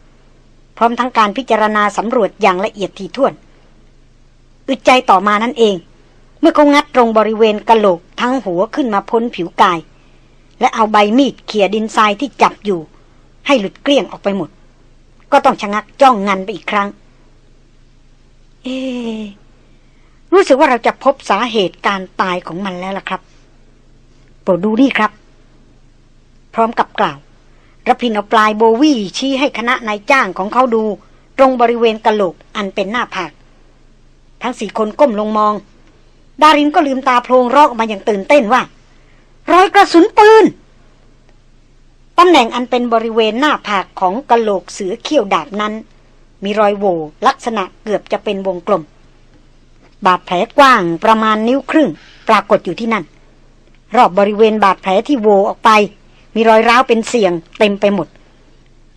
พร้อมทั้งการพิจารณาสำรวจอย่างละเอียดถี่ถ้วน อึดใจต่อมานั่นเอง เมื่อเขางัดตรงบริเวณกะโหลกทั้งหัวขึ้นมาพ้นผิวกาย และเอาใบมีดเขี่ยดินทรายที่จับอยู่ ให้หลุดเกลี้ยงออกไปหมด ก็ต้องชะงักจ้องงันไปอีกครั้ง เอรู้สึกว่าเราจะพบสาเหตุการตายของมันแล้วล่ะครับโปรดดูนี่ครับ พร้อมกับกล่าวรพินเอาปลายโบวี่ชี้ให้คณะนายจ้างของเขาดู ตรงบริเวณกะโหลกอันเป็นหน้าผากทั้งสี่คนก้มลงมอง ดารินก็ลืมตาโพลงร้องออกมาอย่างตื่นเต้นว่า รอยกระสุนปืนตำแหน่งอันเป็นบริเวณหน้าผากของกะโหลกเสือเขี้ยวดาบนั้น มีรอยโหวลักษณะเกือบจะเป็นวงกลม บาดแผลกว้างประมาณนิ้วครึ่ง ปรากฏอยู่ที่นั่น รอบบริเวณบาดแผลที่โวออกไป มีรอยร้าวเป็นเสียงเต็มไปหมด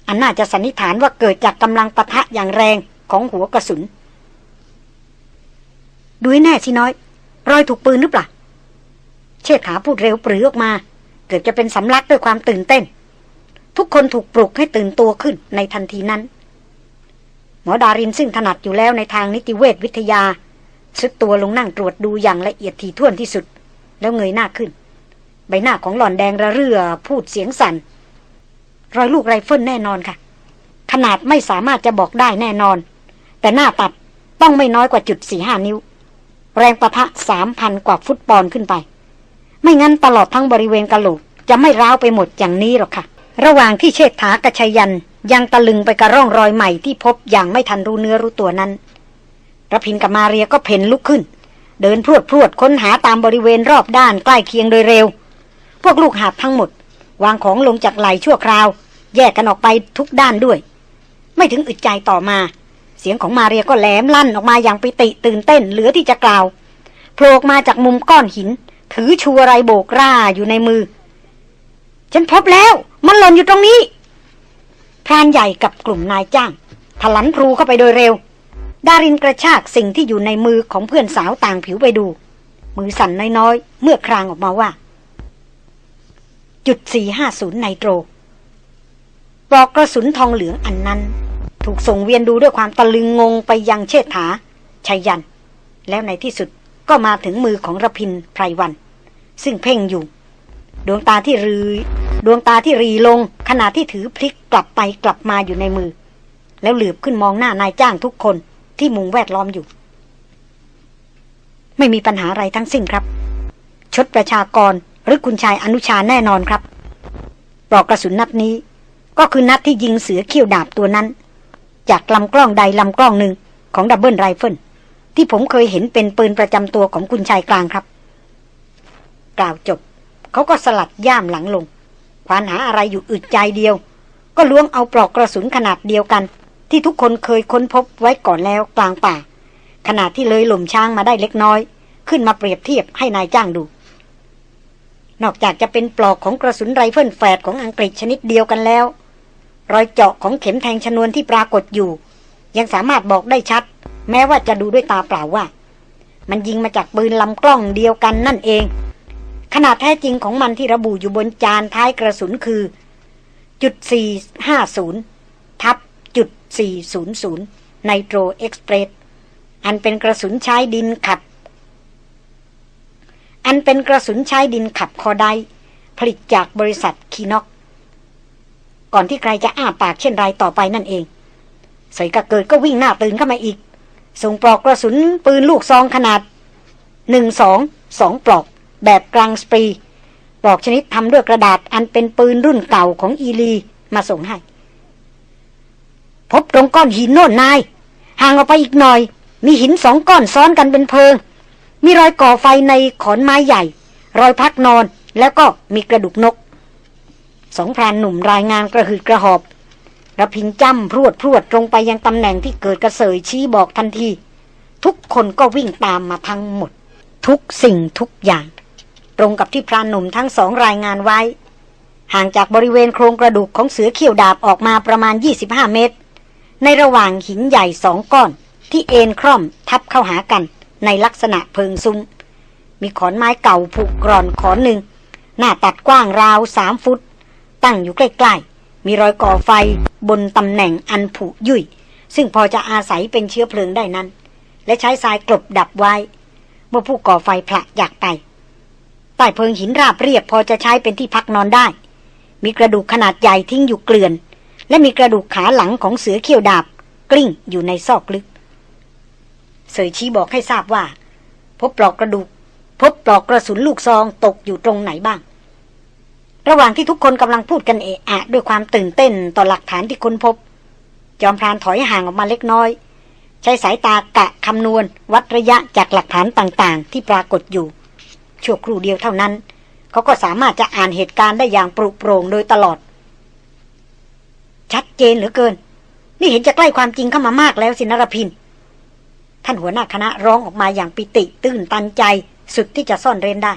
อันน่าจะสันนิษฐานว่าเกิดจากกำลังปะทะอย่างแรงของหัวกระสุน ดูให้แน่สิน้อย รอยถูกปืนหรือเปล่า เชิดขาพูดเร็วปรือออกมา เกิดจะเป็นสำลักด้วยความตื่นเต้น ทุกคนถูกปลุกให้ตื่นตัวขึ้นในทันทีนั้น หมอดารินซึ่งถนัดอยู่แล้วในทางนิติเวชวิทยาทรุดตัวลงนั่งตรวจดูอย่างละเอียดถี่ถ้วนที่สุด แล้วเงยหน้าขึ้น ใบหน้าของหล่อนแดงระเรื่อพูดเสียงสั่น รอยลูกไรเฟิลแน่นอนค่ะ ขนาดไม่สามารถจะบอกได้แน่นอน แต่หน้าตัดต้องไม่น้อยกว่าจุดสี่ห้านิ้ว แรงปะทะสามพันกว่าฟุตปอนด์ขึ้นไป ไม่งั้นตลอดทั้งบริเวณกะโหลกจะไม่ร้าวไปหมดอย่างนี้หรอกค่ะ ระหว่างที่เชษฐากระชัยยันยังตะลึงไปกระร่องรอยใหม่ที่พบอย่างไม่ทันรู้เนื้อรู้ตัวนั้นระพินกับมาเรียก็เพ่นลุกขึ้น เดินพรวดพรวดค้นหาตามบริเวณรอบด้านใกล้เคียงโดยเร็ว พวกลูกหาบทั้งหมด วางของลงจากไหลชั่วคราว แยกกันออกไปทุกด้านด้วย ไม่ถึงอึดใจต่อมา เสียงของมาเรียก็แหลมลั่นออกมาอย่างปิติตื่นเต้นเหลือที่จะกล่าวโผล่มาจากมุมก้อนหิน ถือชูอะไรโบกร่าอยู่ในมือ ฉันพบแล้ว มันหล่นอยู่ตรงนี้พรานใหญ่กับกลุ่มนายจ้างถลันพลูเข้าไปโดยเร็ว ดารินกระชากสิ่งที่อยู่ในมือของเพื่อนสาวต่างผิวไปดู มือสั่นน้อยๆ เมื่อครางออกมาว่า จุด450ไนโตรปลอกกระสุนทองเหลืองอันนั้น ถูกส่งเวียนดูด้วยความตะลึงงงไปยังเชษฐาชัยยัน แล้วในที่สุดก็มาถึงมือของระพินไพรวัน ซึ่งเพ่งอยู่ ดวงตาที่รือดวงตาที่รีลง ขณะที่ถือพลิกกลับไปกลับมาอยู่ในมือ แล้วเหลือบขึ้นมองหน้านายจ้างทุกคนที่มุงแวดล้อมอยู่ ไม่มีปัญหาอะไรทั้งสิ้นครับ ชดประชากร หรือคุณชายอนุชาแน่นอนครับปลอกกระสุนนัดนี้ ก็คือนัดที่ยิงเสือเขี้ยวดาบตัวนั้น จากลำกล้องใดลำกล้องหนึ่งของ double rifle ที่ผมเคยเห็นเป็นปืนประจำตัวของคุณชายกลางครับ กล่าวจบ เขาก็สลัดย่ามหลังลงควานหาอะไรอยู่อึดใจเดียว ก็ล้วงเอาปลอกกระสุนขนาดเดียวกัน ที่ทุกคนเคยค้นพบไว้ก่อนแล้วกลางป่าขณะที่เลยหล่มช้างมาได้เล็กน้อย ขึ้นมาเปรียบเทียบให้นายจ้างดู นอกจากจะเป็นปลอกของกระสุนไรเฟิลแฝดของอังกฤษชนิดเดียวกันแล้ว รอยเจาะของเข็มแทงชนวนที่ปรากฏอยู่ ยังสามารถบอกได้ชัด แม้ว่าจะดูด้วยตาเปล่าว่า มันยิงมาจากปืนลำกล้องเดียวกันนั่นเอง ขนาดแท้จริงของมันที่ระบุอยู่บนจานท้ายกระสุนคือจุด450ทับจุด400ไนโตรเอ็กซ์เพรสอันเป็นกระสุนใช้ดินขับ อันเป็นกระสุนใช้ดินขับคอไดผลิตจากบริษัทคีน็อก ก่อนที่ใครจะอ้าปากเช่นไรต่อไปนั่นเองใส่กะเกิดก็วิ่งหน้าตื่นเข้ามาอีก ส่งปลอกกระสุนปืนลูกซองขนาดหนึ่งสองสองปลอก แบบกลางสปรี ปลอกชนิดทำด้วยกระดาษอันเป็นปืนรุ่นเก่าของอีลีมาส่งให้ พบตรงก้อนหินโน่นนาย ห่างออกไปอีกหน่อย มีหินสองก้อนซ้อนกันเป็นเพลิง มีรอยก่อไฟในขอนไม้ใหญ่ รอยพักนอนแล้วก็มีกระดูกนก สองพรานหนุ่มรายงานกระหืดกระหอบระพินจ้ำพรวดพรวดตรงไปยังตำแหน่งที่เกิดกระเสยชี้บอกทันที ทุกคนก็วิ่งตามมาทั้งหมด ทุกสิ่งทุกอย่าง ตรงกับที่พรานหนุ่มทั้งสองรายงานไว้ ห่างจากบริเวณโครงกระดูกของเสือเขียวดาบออกมาประมาณ 25 เมตร ในระหว่างหินใหญ่สองก้อนที่เอ็นคร่อมทับเข้าหากัน ในลักษณะเพิงซุ้ม มีขอนไม้เก่าผูกกร่อนขอนหนึ่ง หน้าตัดกว้างราวสามฟุต ตั้งอยู่ใกล้ๆ มีรอยก่อไฟบนตำแหน่งอันผุยุ่ย ซึ่งพอจะอาศัยเป็นเชื้อเพลิงได้นั้น และใช้ทรายกลบดับไว้ เมื่อผู้ก่อไฟผละจากไปใต้เพิงหินราบเรียบพอจะใช้เป็นที่พักนอนได้ มีกระดูกขนาดใหญ่ทิ้งอยู่เกลื่อน และมีกระดูกขาหลังของเสือเขี้ยวดาบ กลิ้งอยู่ในซอกลึก เสยชี้บอกให้ทราบว่า พบปลอกกระดูก พบปลอกกระสุนลูกซองตกอยู่ตรงไหนบ้าง ระหว่างที่ทุกคนกำลังพูดกันเอะอะด้วยความตื่นเต้นต่อหลักฐานที่ค้นพบ จอมพรานถอยห่างออกมาเล็กน้อย ใช้สายตากะคำนวณ วัดระยะจากหลักฐานต่างๆ ที่ปรากฏอยู่ ชั่วครู่เดียวเท่านั้น เขาก็สามารถจะอ่านเหตุการณ์ได้อย่างปรุโปร่งโดยตลอด ชัดเจนเหลือเกิน นี่เห็นจะใกล้ความจริงเข้ามามากแล้วสินรพิน ท่านหัวหน้าคณะร้องออกมาอย่างปิติตื้นตันใจสุดที่จะซ่อนเร้นได้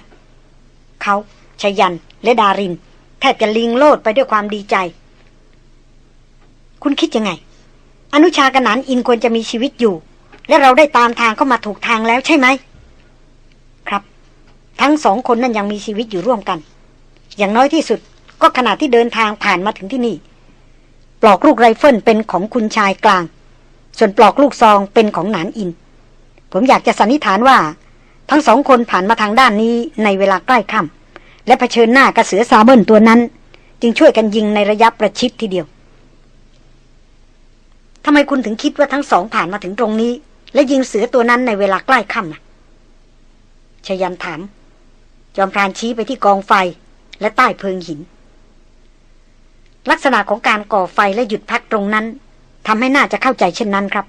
เขาชยัน และดาริน แทบจะลิงโลดไปด้วยความดีใจ คุณคิดยังไง อนุชากนานอินควรจะมีชีวิตอยู่ และเราได้ตามทางเข้ามาถูกทางแล้วใช่ไหม ครับ ทั้งสองคนนั้นยังมีชีวิตอยู่ร่วมกัน อย่างน้อยที่สุดก็ขณะที่เดินทางผ่านมาถึงที่นี่ ปลอกลูกไรเฟิลเป็นของคุณชายกลาง ส่วนปลอกลูกซองเป็นของหนานอิน ผมอยากจะสันนิษฐานว่า ทั้งสองคนผ่านมาทางด้านนี้ในเวลาใกล้ค่ำและเผชิญหน้ากับเสือเซเบอร์ตัวนั้น จึงช่วยกันยิงในระยะประชิดทีเดียวทำไมคุณถึงคิดว่าทั้งสองผ่านมาถึงตรงนี้ และยิงเสือตัวนั้นในเวลาใกล้ค่ำน่ะชยันถาม จอมพรานชี้ไปที่กองไฟและใต้เพิงหิน ลักษณะของการก่อไฟและหยุดพักตรงนั้น ทำให้น่าจะเข้าใจเช่นนั้นครับ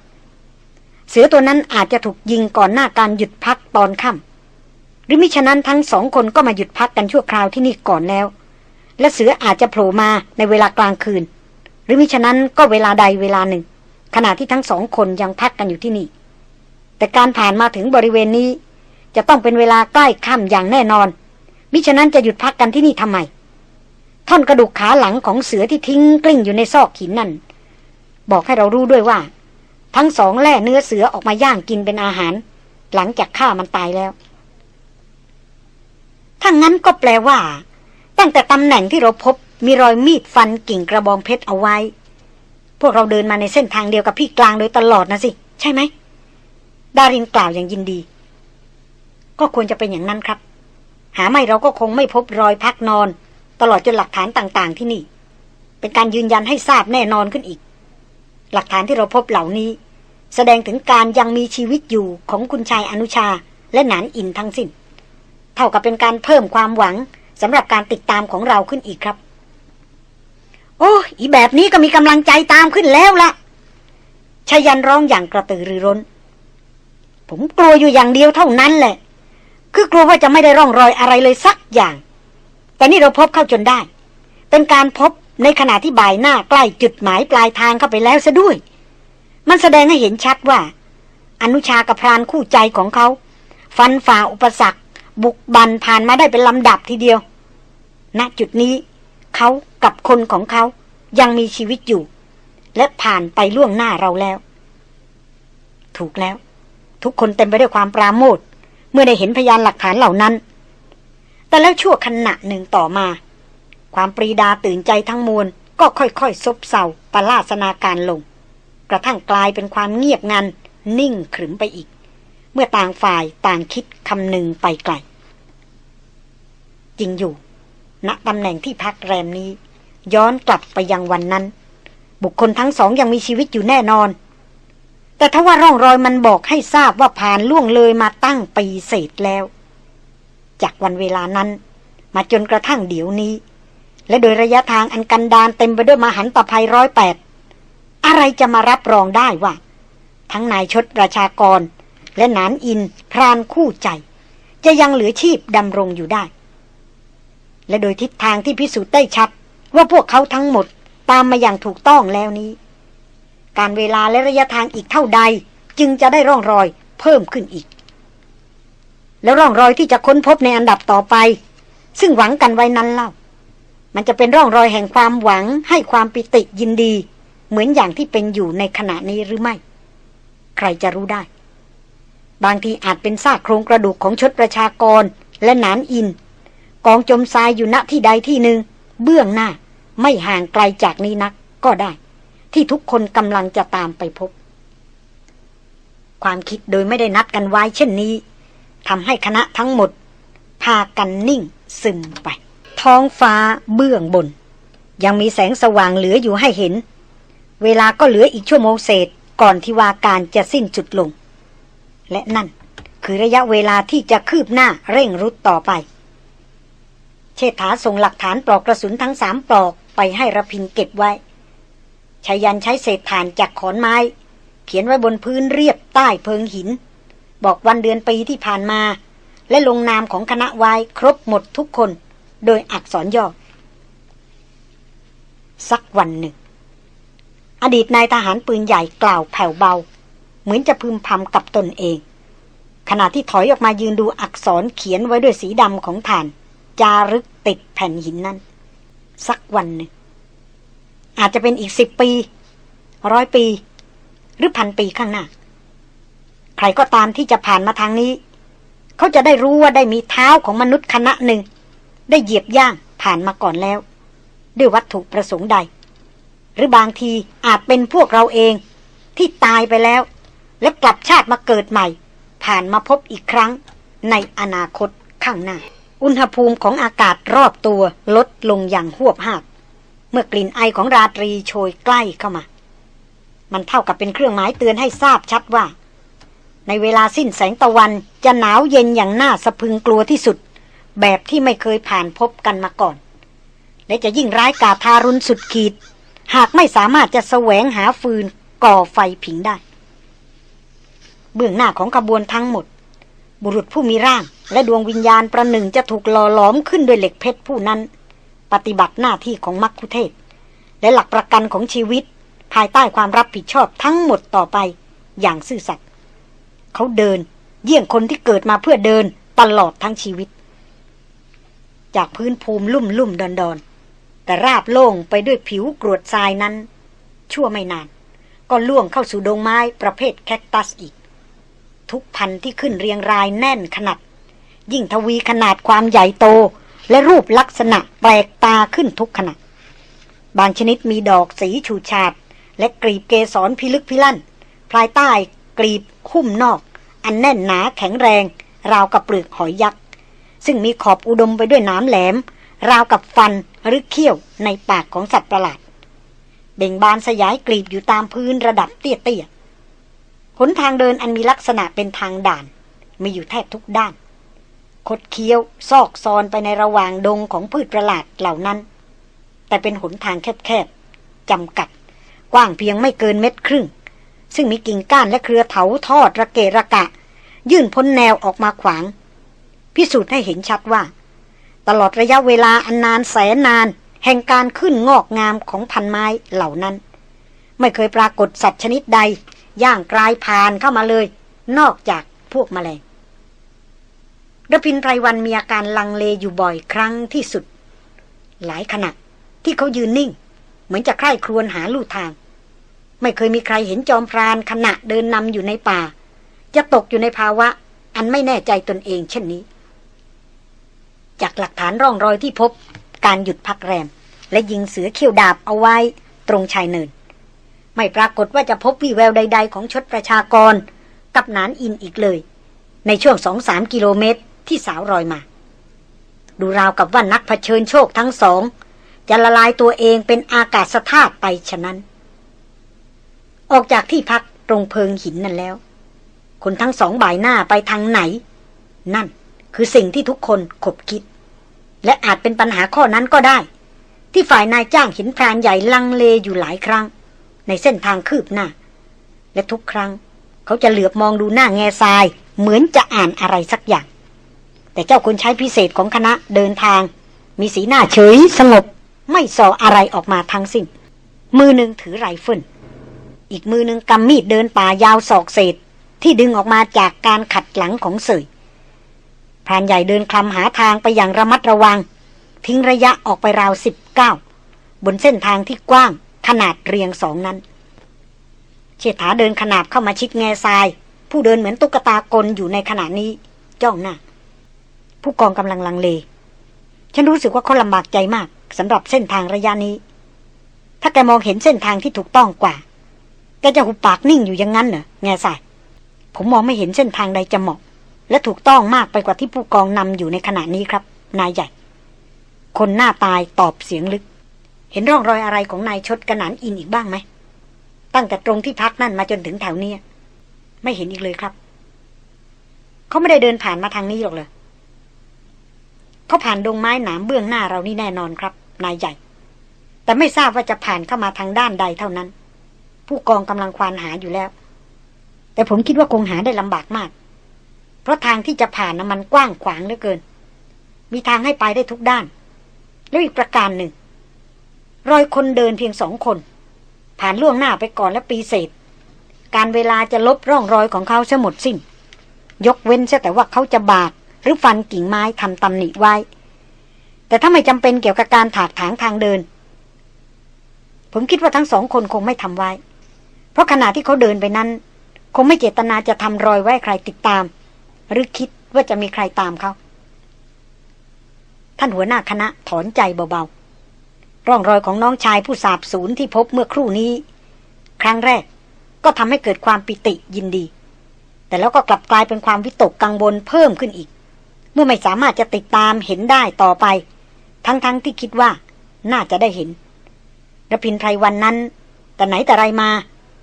เสือตัวนั้นอาจจะถูกยิงก่อนหน้าการหยุดพักตอนค่ำหรือมิฉะนั้นทั้งสองคนก็มาหยุดพักกันชั่วคราวที่นี่ก่อนแล้ว และเสืออาจจะโผล่มาในเวลากลางคืน หรือมิฉะนั้นก็เวลาใดเวลาหนึ่ง ขณะที่ทั้งสองคนยังพักกันอยู่ที่นี่ แต่การผ่านมาถึงบริเวณนี้ จะต้องเป็นเวลาใกล้ค่ำอย่างแน่นอน มิฉะนั้นจะหยุดพักกันที่นี่ทำไมท่อนกระดูกขาหลังของเสือที่ทิ้งกลิ้งอยู่ในซอกหินนั่น บอกให้เรารู้ด้วยว่า ทั้งสองแล่เนื้อเสือออกมาย่างกินเป็นอาหาร หลังจากฆ่ามันตายแล้วถ้างั้นก็แปลว่า ตั้งแต่ตำแหน่งที่เราพบมีรอยมีดฟันกิ่งกระบองเพชรเอาไว้ พวกเราเดินมาในเส้นทางเดียวกับพี่กลางโดยตลอดนะสิ ใช่ไหม ดารินกล่าวอย่างยินดี ก็ควรจะเป็นอย่างนั้นครับ หาไม่เราก็คงไม่พบรอยพักนอน ตลอดจนหลักฐานต่าง ๆ ที่นี่ เป็นการยืนยันให้ทราบแน่นอนขึ้นอีก หลักฐานที่เราพบเหล่านี้ แสดงถึงการยังมีชีวิตอยู่ของคุณชายอนุชาและหนานอินทั้งสิ้น เท่ากับเป็นการเพิ่มความหวังสำหรับการติดตามของเราขึ้นอีกครับ โอ้อีแบบนี้ก็มีกำลังใจตามขึ้นแล้วละชายันร้องอย่างกระตือรือร้น ผมกลัวอยู่อย่างเดียวเท่านั้นแหละ คือกลัวว่าจะไม่ได้ร่องรอยอะไรเลยสักอย่าง แต่นี่เราพบเข้าจนได้ เป็นการพบ ในขณะที่บ่ายหน้าใกล้จุดหมายปลายทางเข้าไปแล้วซะด้วย มันแสดงให้เห็นชัดว่า อนุชากับพรานคู่ใจของเขา ฟันฝ่าอุปสรรค บุกบันผ่านมาได้เป็นลำดับทีเดียว ณจุดนี้เขากับคนของเขายังมีชีวิตอยู่ และผ่านไปล่วงหน้าเราแล้ว ถูกแล้ว ทุกคนเต็มไปด้วยความปราโมทเมื่อได้เห็นพยานหลักฐานเหล่านั้น แต่แล้วชั่วขณะหนึ่งต่อมา ความปรีดาตื่นใจทั้งมวล ก็ค่อยๆ ซบเซาปลาสนาการลง กระทั่งกลายเป็นความเงียบงัน นิ่งขรึมไปอีก เมื่อต่างฝ่ายต่างคิดคำหนึ่งไปไกล จริงอยู่ณตำแหน่งที่พักแรมนี้ ย้อนกลับไปยังวันนั้น บุคคลทั้งสองยังมีชีวิตอยู่แน่นอน แต่ถ้าว่าร่องรอยมันบอกให้ทราบว่าผ่านล่วงเลยมาตั้งปีเศษแล้ว จากวันเวลานั้น มาจนกระทั่งเดี๋ยวนี้ และโดยระยะทางอันกันดานเต็มไปด้วยมหันตภัยร้อยแปดอะไรจะมารับรองได้ว่า ทั้งนายชดประชากร และนานอินพรานคู่ใจ จะยังเหลือชีพดำรงอยู่ได้ และโดยทิศทางที่พิสูจน์ได้ชัด ว่าพวกเขาทั้งหมดตามมาอย่างถูกต้องแล้วนี้ การเวลาและระยะทางอีกเท่าใด จึงจะได้ร่องรอยเพิ่มขึ้นอีก แล้วร่องรอยที่จะค้นพบในอันดับต่อไป ซึ่งหวังกันไว้นั้นเล่า มันจะเป็นร่องรอยแห่งความหวังให้ความปิติยินดี เหมือนอย่างที่เป็นอยู่ในขณะนี้หรือไม่ ใครจะรู้ได้ บางทีอาจเป็นซากโครงกระดูกของชดประชากรและหนานอิน กองจมทรายอยู่ณที่ใดที่หนึ่ง เบื้องหน้าไม่ห่างไกลจากนี้นักก็ได้ ที่ทุกคนกำลังจะตามไปพบ ความคิดโดยไม่ได้นัดกันไว้เช่นนี้ทำให้คณะทั้งหมด พากันนิ่งซึมไป ท้องฟ้าเบื้องบน ยังมีแสงสว่างเหลืออยู่ให้เห็น เวลาก็เหลืออีกชั่วโมงเศษก่อนที่วาการจะสิ้นจุดลง และนั่นคือระยะเวลาที่จะคืบหน้าเร่งรุดต่อไป เชษฐาส่งหลักฐานปลอกกระสุนทั้งสามปลอกไปให้ระพินเก็บไว้ชายันใช้เศษถ่านจากขอนไม้ เขียนไว้บนพื้นเรียบใต้เพิงหิน บอกวันเดือนปีที่ผ่านมา และลงนามของคณะไว้ครบหมดทุกคน โดยอักษรย่อ สักวันหนึ่ง อดีตนายทหารปืนใหญ่กล่าวแผ่วเบา เหมือนจะพึมพำกับตนเอง ขณะที่ถอยออกมายืนดูอักษรเขียนไว้ด้วยสีดำของฐาน จารึกติดแผ่นหินนั้น สักวันหนึ่ง อาจจะเป็นอีกสิบปี ร้อยปี หรือพันปีข้างหน้า ใครก็ตามที่จะผ่านมาทางนี้ เขาจะได้รู้ว่าได้มีเท้าของมนุษย์คณะหนึ่ง ได้เหยียบย่างผ่านมาก่อนแล้ว ด้วยวัตถุประสงค์ใด หรือบางทีอาจเป็นพวกเราเองที่ตายไปแล้ว และกลับชาติมาเกิดใหม่ ผ่านมาพบอีกครั้งในอนาคตข้างหน้า อุณหภูมิของอากาศรอบตัวลดลงอย่างหวบหาบเมื่อกลิ่นไอของราตรีโชยใกล้เข้ามา มันเท่ากับเป็นเครื่องหมายเตือนให้ทราบชัดว่า ในเวลาสิ้นแสงตะวันจะหนาวเย็นอย่างน่าสะพึงกลัวที่สุด แบบที่ไม่เคยผ่านพบกันมาก่อน และจะยิ่งร้ายกาทารุณสุดขีด หากไม่สามารถจะแสวงหาฟืนก่อไฟผิงได้ เบื้องหน้าของขบวนทั้งหมด บุรุษผู้มีร่าง และดวงวิญญาณประหนึ่งจะถูกหล่อหลอมขึ้นด้วยเหล็กเพชรผู้นั้น ปฏิบัติหน้าที่ของมักคุเทศ และหลักประกันของชีวิต ภายใต้ความรับผิดชอบทั้งหมดต่อไป อย่างซื่อสัตย์เขาเดิน เยี่ยงคนที่เกิดมาเพื่อเดินตลอดทั้งชีวิต จากพื้นภูมิลุ่มลุ่มดอนดอนแต่ราบโล่งไปด้วยผิวกรวดทรายนั้น ชั่วไม่นาน ก็ล่วงเข้าสู่ดงไม้ประเภทแคคตัสอีก ทุกพันธุ์ที่ขึ้นเรียงรายแน่นขนาด ยิ่งทวีขนาดความใหญ่โต และรูปลักษณะแปลกตาขึ้นทุกขณะ บางชนิดมีดอกสีฉูดฉาด และกรีบเกสรพิลึกพิลั่นภายใต้กรีบคุ้มนอก อันแน่นหนาแข็งแรง ราวกับเปลือกหอยยักษ์ ซึ่งมีขอบอุดมไปด้วยน้ำแหลม ราวกับฟันหรือเขี้ยวในปากของสัตว์ประหลาด เบ่งบานสยายกลีบอยู่ตามพื้นระดับเตี้ยๆหนทางเดินอันมีลักษณะเป็นทางด่าน มีอยู่แทบทุกด้าน คดเคี้ยว ซอกซอนไปในระหว่างดงของพืชประหลาดเหล่านั้น แต่เป็นหนทางแคบๆจำกัด กว้างเพียงไม่เกินเม็ดครึ่ง ซึ่งมีกิ่งก้านและเครือเถาทอดระเกะระกะ ยื่นพ้นแนวออกมาขวาง พิสูจน์ให้เห็นชัดว่า ตลอดระยะเวลาอันนานแสนนาน แห่งการขึ้นงอกงามของพันไม้เหล่านั้น ไม่เคยปรากฏสัตว์ชนิดใด ย่างกลายผ่านเข้ามาเลย นอกจากพวกแมลงรพินไพรวันมีอาการลังเลอยู่บ่อยครั้งที่สุด หลายขณะที่เขายืนนิ่ง เหมือนจะใคร่ครวญหาลู่ทาง ไม่เคยมีใครเห็นจอมพรานขณะเดินนำอยู่ในป่า จะตกอยู่ในภาวะอันไม่แน่ใจตนเองเช่นนี้ จากหลักฐานร่องรอยที่พบ การหยุดพักแรม และยิงเสือเขี้ยวดาบเอาไว้ตรงชายเนิน ไม่ปรากฏว่าจะพบวี่แววใด ๆ ของชดประชากร กับนานอินอีกเลย ในช่วงสองสามกิโลเมตรที่สาวรอยมา ดูราวกับว่านักเผชิญโชคทั้งสอง จะละลายตัวเองเป็นอากาศธาตุไปฉะนั้น ออกจากที่พักตรงเพิงหินนั่นแล้ว คนทั้งสองบ่ายหน้าไปทางไหน นั่น คือสิ่งที่ทุกคนขบคิด และอาจเป็นปัญหาข้อนั้นก็ได้ ที่ฝ่ายนายจ้างหินพรานใหญ่ลังเลอยู่หลายครั้ง ในเส้นทางคืบหน้า และทุกครั้ง เขาจะเหลือบมองดูหน้าแง่ทราย เหมือนจะอ่านอะไรสักอย่าง แต่เจ้าคนใช้พิเศษของคณะเดินทาง มีสีหน้าเฉยสงบ ไม่ส่ออะไรออกมาทั้งสิ้น มือหนึ่งถือไรเฟิลอีกมือหนึ่งกำมีดเดินป่ายาวศอกเศษที่ดึงออกมาจากการขัดหลังของเสย พรานใหญ่เดินคลำหาทางไปอย่างระมัดระวัง ทิ้งระยะออกไปราวสิบก้าวบนเส้นทางที่กว้าง ขนาดเรียงสองนั้น เชษฐาเดินขนาบเข้ามาชิดแง่ทราย ผู้เดินเหมือนตุ๊กตากลอยู่ในขณะนี้ จ้องหน้า ผู้กองกำลังลังเล ฉันรู้สึกว่าเขาลำบากใจมากสำหรับเส้นทางระยะนี้ ถ้าแกมองเห็นเส้นทางที่ถูกต้องกว่า แกจะหุบปากนิ่งอยู่อย่างนั้นเหรอแง่ทราย ผมมองไม่เห็นเส้นทางใดจะเหมาะ และถูกต้องมากไปกว่าที่ผู้กองนำอยู่ในขณะนี้ครับ นายใหญ่ คนหน้าตายตอบเสียงลึก เห็นร่องรอยอะไรของนายชดกระหนันอินอีกบ้างไหม ตั้งแต่ตรงที่พักนั่นมาจนถึงแถวนี้ไม่เห็นอีกเลยครับ เขาไม่ได้เดินผ่านมาทางนี้หรอกเลยเขาผ่านดงไม้หนามเบื้องหน้าเรานี่แน่นอนครับ นายใหญ่ แต่ไม่ทราบว่าจะผ่านเข้ามาทางด้านใดเท่านั้น ผู้กองกำลังควานหาอยู่แล้ว แต่ผมคิดว่าคงหาได้ลำบากมาก เพราะทางที่จะผ่านนะมันกว้างขวางเหลือเกิน มีทางให้ไปได้ทุกด้าน แล้วอีกประการหนึ่ง รอยคนเดินเพียงสองคน ผ่านล่วงหน้าไปก่อนและปีเศษ การเวลาจะลบร่องรอยของเขาเสียหมดสิ้น ยกเว้นแต่ว่าเขาจะบาดหรือฟันกิ่งไม้ทำตำหนิไว้ แต่ถ้าไม่จำเป็นเกี่ยวกับการถากถางทางเดิน ผมคิดว่าทั้งสองคนคงไม่ทำไว้ เพราะขณะที่เขาเดินไปนั้น คงไม่เจตนาจะทำรอยไว้ใครติดตาม หรือคิดว่าจะมีใครตามเขา ท่านหัวหน้าคณะถอนใจเบาๆ ร่องรอยของน้องชายผู้สาบสูญที่พบเมื่อครู่นี้ ครั้งแรกก็ทำให้เกิดความปิติยินดี แต่แล้วก็กลับกลายเป็นความวิตกกังวลเพิ่มขึ้นอีก เมื่อไม่สามารถจะติดตามเห็นได้ต่อไป ทั้งๆทที่คิดว่า น่าจะได้เห็นรพินไพรวันนั้น แต่ไหนแต่ไรมา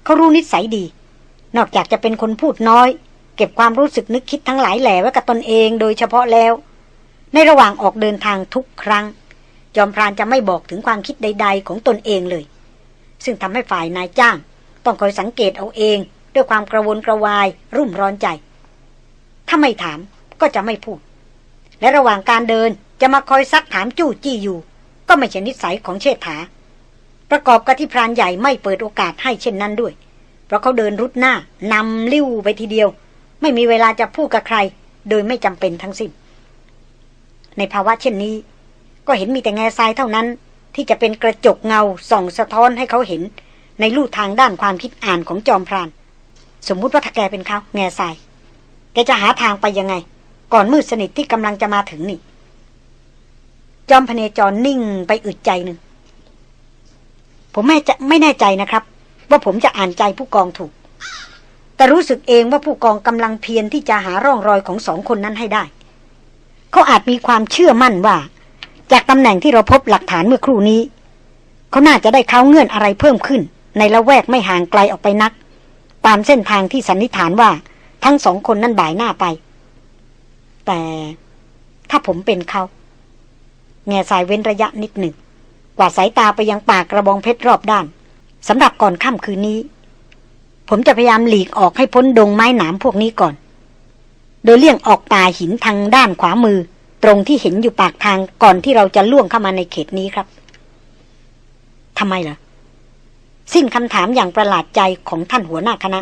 เขารู้นิสัยดี นอกจากจะเป็นคนพูดน้อย เก็บความรู้สึกนึกคิดทั้งหลายแหล่ไว้กับตนเองโดยเฉพาะแล้ว ในระหว่างออกเดินทางทุกครั้ง จอมพรานจะไม่บอกถึงความคิดใด ๆ ของตนเองเลย ซึ่งทำให้ฝ่ายนายจ้าง ต้องคอยสังเกตเอาเอง ด้วยความกระวนกระวาย รุ่มร้อนใจ ถ้าไม่ถามก็จะไม่พูด และระหว่างการเดินจะมาคอยซักถามจู้จี้อยู่ ก็ไม่ใช่นิสัยของเชษฐา ประกอบกับที่พรานใหญ่ไม่เปิดโอกาสให้เช่นนั้นด้วย เพราะเขาเดินรุดหน้านำลิ้วไปทีเดียว ไม่มีเวลาจะพูดกับใคร โดยไม่จำเป็นทั้งสิ้น ในภาวะเช่นนี้ ก็เห็นมีแต่แง่ทรายเท่านั้น ที่จะเป็นกระจกเงาส่องสะท้อนให้เขาเห็น ในลู่ทางด้านความคิดอ่านของจอมพราน สมมุติว่าถ้าแกเป็นเขาแง่ทรายแกจะหาทางไปยังไง ก่อนมืดสนิทที่กำลังจะมาถึงนี่ จอมพเนจรนิ่งไปอึดใจหนึ่งผมไม่จะไม่แน่ใจนะครับ ว่าผมจะอ่านใจผู้กองถูก แต่รู้สึกเองว่าผู้กองกำลังเพียรที่จะหาร่องรอยของสองคนนั้นให้ได้ เขาอาจมีความเชื่อมั่นว่า จากตำแหน่งที่เราพบหลักฐานเมื่อครู่นี้ เขาน่าจะได้เข้าเงื่อนอะไรเพิ่มขึ้น ในละแวกไม่ห่างไกลออกไปนัก ตามเส้นทางที่สันนิษฐานว่า ทั้งสองคนนั้นบ่ายหน้าไป แต่ถ้าผมเป็นเขาแง่สายเว้นระยะนิดหนึ่ง กว่าสายตาไปยังปากกระบองเพชรรอบด้านสำหรับก่อนค่ำคืนนี้ ผมจะพยายามหลีกออกให้พ้นดงไม้หนามพวกนี้ก่อน โดยเลี่ยงออกป่าหินทางด้านขวามือ ตรงที่เห็นอยู่ปากทางก่อนที่เราจะล่วงเข้ามาในเขตนี้ครับทำไมล่ะ สิ้นคำถามอย่างประหลาดใจของท่านหัวหน้าคณะ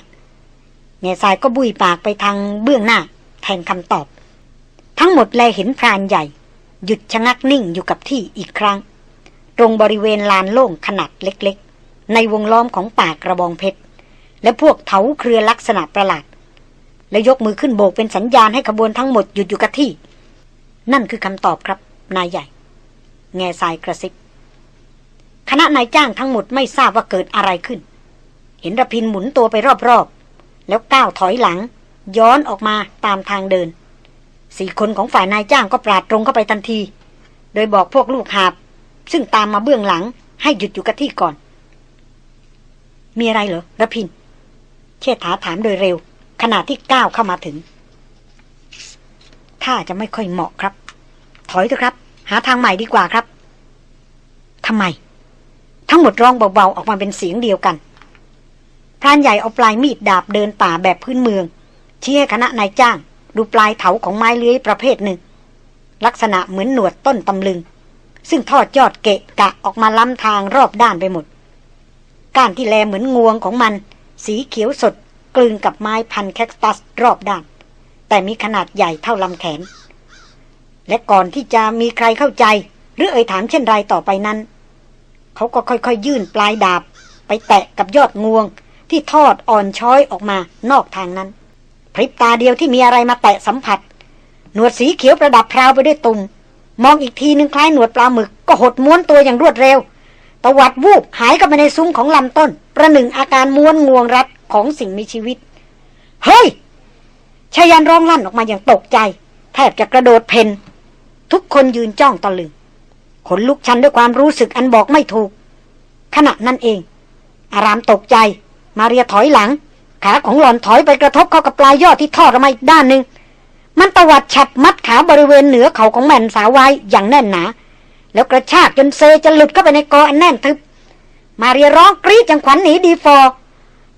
แง่ทรายก็บุยปากไปทางเบื้องหน้า แทนคำตอบ ทั้งหมดแลเห็นพรานใหญ่ หยุดชะงักนิ่งอยู่กับที่อีกครั้ง ตรงบริเวณลานโล่งขนาดเล็ก ๆ ในวงล้อมของป่ากระบองเพชร และพวกเถาเครือลักษณะประหลาด แล้วยกมือขึ้นโบกเป็นสัญญาณให้ขบวนทั้งหมดหยุดอยู่กับที่ นั่นคือคำตอบครับ นายใหญ่ แง่ทรายกระซิบ คณะนายจ้างทั้งหมดไม่ทราบว่าเกิดอะไรขึ้น เห็นระพินหมุนตัวไปรอบๆ แล้วก้าวถอยหลัง ย้อนออกมาตามทางเดิน สี่คนของฝ่ายนายจ้างก็ปราดตรงเข้าไปทันที โดยบอกพวกลูกหาบ ซึ่งตามมาเบื้องหลังให้หยุดอยู่กับที่ก่อน มีอะไรเหรอระพิน เชษฐาถามโดยเร็ว ขณะที่ก้าวเข้ามาถึงถ้าจะไม่ค่อยเหมาะครับ ถอยเถอะครับ หาทางใหม่ดีกว่าครับทำไม ทั้งหมดร้องเบาๆ ออกมาเป็นเสียงเดียวกันพรานใหญ่เอาปลายมีดดาบเดินป่าแบบพื้นเมืองชี้ให้คณะนายจ้าง ดูปลายเถาของไม้เลื้อยประเภทหนึ่ง ลักษณะเหมือนหนวดต้นตำลึง ซึ่งทอดยอดเกะกะออกมาล้ำทางรอบด้านไปหมด ก้านที่แลเหมือนงวงของมัน สีเขียวสดกลืนกับไม้พันแคคตัสรอบด้าน แต่มีขนาดใหญ่เท่าลำแขน และก่อนที่จะมีใครเข้าใจ หรือเอ่ยถามเช่นไรต่อไปนั้น เขาก็ค่อยๆยื่นปลายดาบ ไปแตะกับยอดงวงที่ทอดอ่อนช้อยออกมานอกทางนั้น พริบตาเดียวที่มีอะไรมาแตะสัมผัส หนวดสีเขียวประดับพราวไปด้วยตุ่มมองอีกทีนึงคล้ายหนวดปลาหมึกก็หดม้วนตัวอย่างรวดเร็ว ตวัดวูบหายเข้าไปในซุ้มของลำต้น ประหนึ่งอาการม้วนงวงรัดของสิ่งมีชีวิต เฮ้ยชายันร้องลั่นออกมาอย่างตกใจ แทบจะกระโดดเผ่นทุกคนยืนจ้องตะลึงขนลุกชันด้วยความรู้สึกอันบอกไม่ถูก ขณะนั้นเอง อารามตกใจ มาเรียถอยหลัง ขาของหล่อนถอยไปกระทบเข้ากับปลายยอดที่ทอดออกมาอีกด้านหนึ่งมันตวัดฉับมัดขาบริเวณเหนือเข่าของแม่นสาวไว้อย่างแน่นหนา แล้วกระชากจนเซจะหลุดเข้าไปในกออันแน่นทึบ มาเรียร้องกรีดอย่างขวัญหนีดีฝ่อ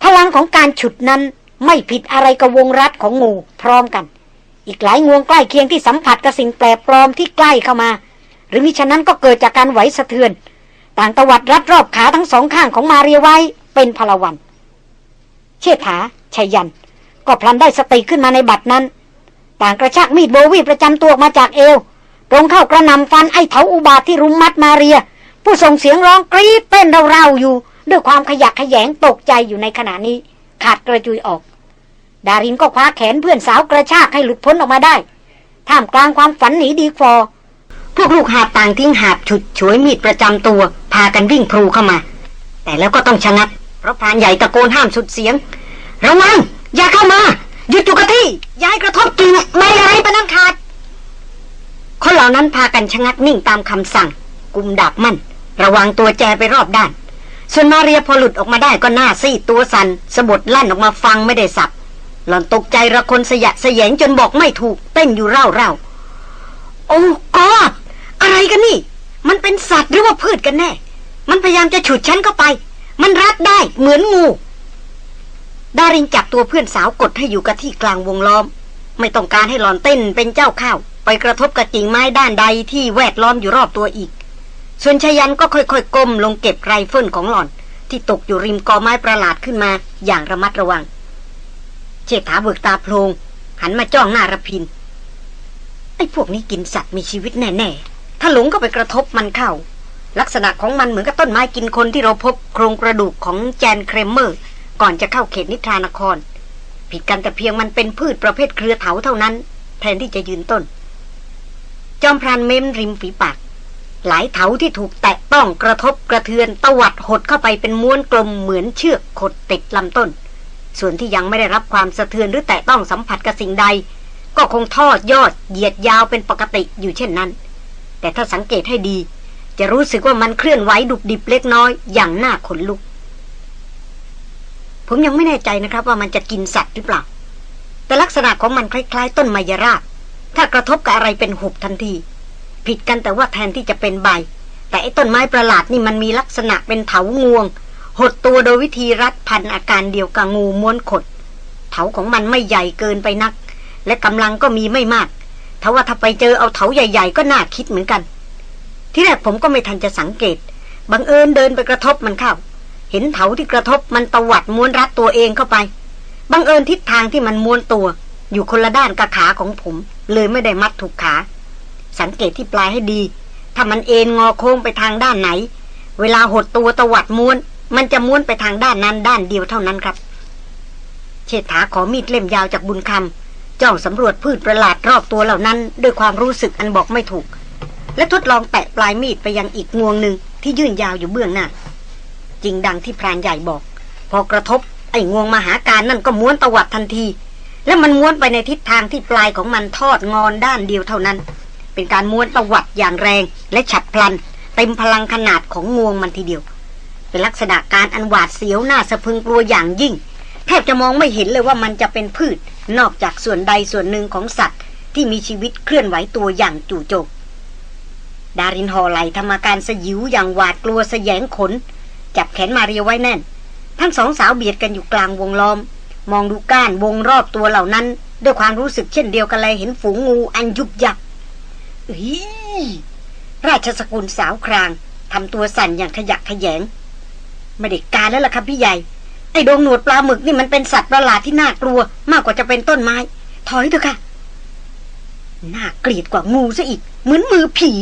พลังของการฉุดนั้นไม่ผิดอะไรกับวงรัดของงูพร้อมกัน อีกหลายงวงใกล้เคียงที่สัมผัสกับสิ่งแปลกปลอมที่ใกล้เข้ามา หรือมิฉะนั้นก็เกิดจากการไหวสะเทือน ต่างตวัดรัดรอบขาทั้งสองข้างของมาเรียไว้เป็นพลวัน เชษฐาชัยยัน ก็พลันได้สติขึ้นมาในบัดนั้น ต่างกระชากมีดโบวีประจำตัวออกมาจากเอว ตรงเข้ากระนำฟันไอ้เถาอุบาทที่รุมมัดมาเรีย ผู้ส่งเสียงร้องกรี๊ดเต้นเร่าๆอยู่ ด้วยความขยักขยงตกใจอยู่ในขณะนี้ ขาดกระจุยออก ดารินก็คว้าแขนเพื่อนสาวกระชากให้หลุดพ้นออกมาได้ท่ามกลางความฝันหนีดีฟอพวกลูกหาบต่างทิ้งหาบฉุดฉวยมีดประจำตัว พากันวิ่งพลูเข้ามา แต่แล้วก็ต้องชะงัก เพราะพรานใหญ่ตะโกนห้ามสุดเสียง ระวังอย่าเข้ามาหยุดอยู่กับที่ย้ายกระทบกิ่งไม่ไรปะน้ำขาด คนเหล่านั้นพากันชะงักนิ่งตามคำสั่ง กุมดับมั่น ระวังตัวแจไปรอบด้าน ส่วนมาเรียพอหลุดออกมาได้ก็หน้าซีดตัวสันสะบดลั่นออกมาฟังไม่ได้สับ หล่อนตกใจระคนสยะสยงจนบอกไม่ถูก เต้นอยู่เร่าเร่าๆโอ้กอดอะไรกันนี่ มันเป็นสัตว์หรือว่าพืชกันแน่ มันพยายามจะฉุดฉันเข้าไป มันรัดได้เหมือนงูดารินจับตัวเพื่อนสาวกดให้อยู่กับที่กลางวงล้อม ไม่ต้องการให้หลอนเต้นเป็นเจ้าข้าว ไปกระทบกับกิ่งไม้ด้านใดที่แวดล้อมอยู่รอบตัวอีก ส่วนไชยยันต์ก็ค่อยๆก้มลงเก็บไรเฟิลของหล่อน ที่ตกอยู่ริมกอไม้ประหลาดขึ้นมาอย่างระมัดระวัง เชษฐาเบิกตาโพลงหันมาจ้องหน้ารพินทร์ ไอ้พวกนี้กินสัตว์มีชีวิตแน่ๆ ถ้าหลงก็ไปกระทบมันเข้า ลักษณะของมันเหมือนกับต้นไม้กินคนที่เราพบโครงกระดูกของแจนเครมเมอร์ ก่อนจะเข้าเขตนิทรานคร ผิดกันแต่เพียงมันเป็นพืชประเภทเครือเถาเท่านั้น แทนที่จะยืนต้น จอมพรานเม้มริมฝีปาก หลายเถาที่ถูกแตะต้องกระทบกระเทือนตวัดหดเข้าไปเป็นม้วนกลมเหมือนเชือกขดติดลำต้น ส่วนที่ยังไม่ได้รับความสะเทือนหรือแตะต้องสัมผัสกับสิ่งใด ก็คงทอดยอดเหยียดยาวเป็นปกติอยู่เช่นนั้น แต่ถ้าสังเกตให้ดี จะรู้สึกว่ามันเคลื่อนไหวดุบดิบเล็กน้อยอย่างน่าขนลุก ผมยังไม่แน่ใจนะครับว่ามันจะกินสัตว์หรือเปล่าแต่ลักษณะของมันคล้าย ๆ ต้นไมยราบ ถ้ากระทบกับอะไรเป็นหุบทันที ผิดกันแต่ว่าแทนที่จะเป็นใบ แต่ไอ้ต้นไม้ประหลาดนี่มันมีลักษณะเป็นเถางวง หดตัวโดยวิธีรัดพันอาการเดียวกับงูม้วนขด เถาของมันไม่ใหญ่เกินไปนัก และกำลังก็มีไม่มากถ้าว่าถ้าไปเจอเอาเถาใหญ่ ๆ ก็น่าคิดเหมือนกัน ที่แรกผมก็ไม่ทันจะสังเกต บังเอิญเดินไปกระทบมันเข้า เห็นเถาที่กระทบมันตวัดม้วนรัดตัวเองเข้าไป บังเอิญทิศทางที่มันม้วนตัว อยู่คนละด้านกับขาของผม เลยไม่ได้มัดถูกขา สังเกตที่ปลายให้ดี ถ้ามันเอ็นงอโค้งไปทางด้านไหน เวลาหดตัวตวัดม้วน มันจะม้วนไปทางด้านนั้นด้านเดียวเท่านั้นครับ เชษฐาขอมีดเล่มยาวจากบุญคำจ้องสำรวจพืชประหลาดรอบตัวเหล่านั้น ด้วยความรู้สึกอันบอกไม่ถูก และทดลองแตะปลายมีดไปยังอีกงวงหนึ่งที่ยื่นยาวอยู่เบื้องหน้าจริงดังที่พรานใหญ่บอก พอกระทบไอ้งวงมหาการนั่นก็ม้วนตวัดทันที และมันม้วนไปในทิศทางที่ปลายของมันทอดงอนด้านเดียวเท่านั้น เป็นการม้วนตวัดอย่างแรงและฉับพลัน เต็มพลังขนาดของงวงมันทีเดียว เป็นลักษณะการอันหวาดเสียวหน้าสะพึงกลัวอย่างยิ่ง แทบจะมองไม่เห็นเลยว่ามันจะเป็นพืช นอกจากส่วนใดส่วนหนึ่งของสัตว์ ที่มีชีวิตเคลื่อนไหวตัวอย่างจู่โจมดารินหอไหลทำอาการสยิวอย่างหวาดกลัวสแยงขน จับแขนมาเรียไว้แน่น ทั้งสองสาวเบียดกันอยู่กลางวงล้อม มองดูก้านวงรอบตัวเหล่านั้น ด้วยความรู้สึกเช่นเดียวกันเลยเห็นฝูงงูอันยุบยับอีราชสกุลสาวครางทำตัวสั่นอย่างขยักขยแยง ไม่ได้การแล้วล่ะครับพี่ใหญ่ ไอ้ดงหนวดปลาหมึกนี่มันเป็นสัตว์ประหลาดที่น่ากลัว มากกว่าจะเป็นต้นไม้ ถอยเถอะค่ะ น่าเกลียดกว่างูซะอีก เหมือนมือผี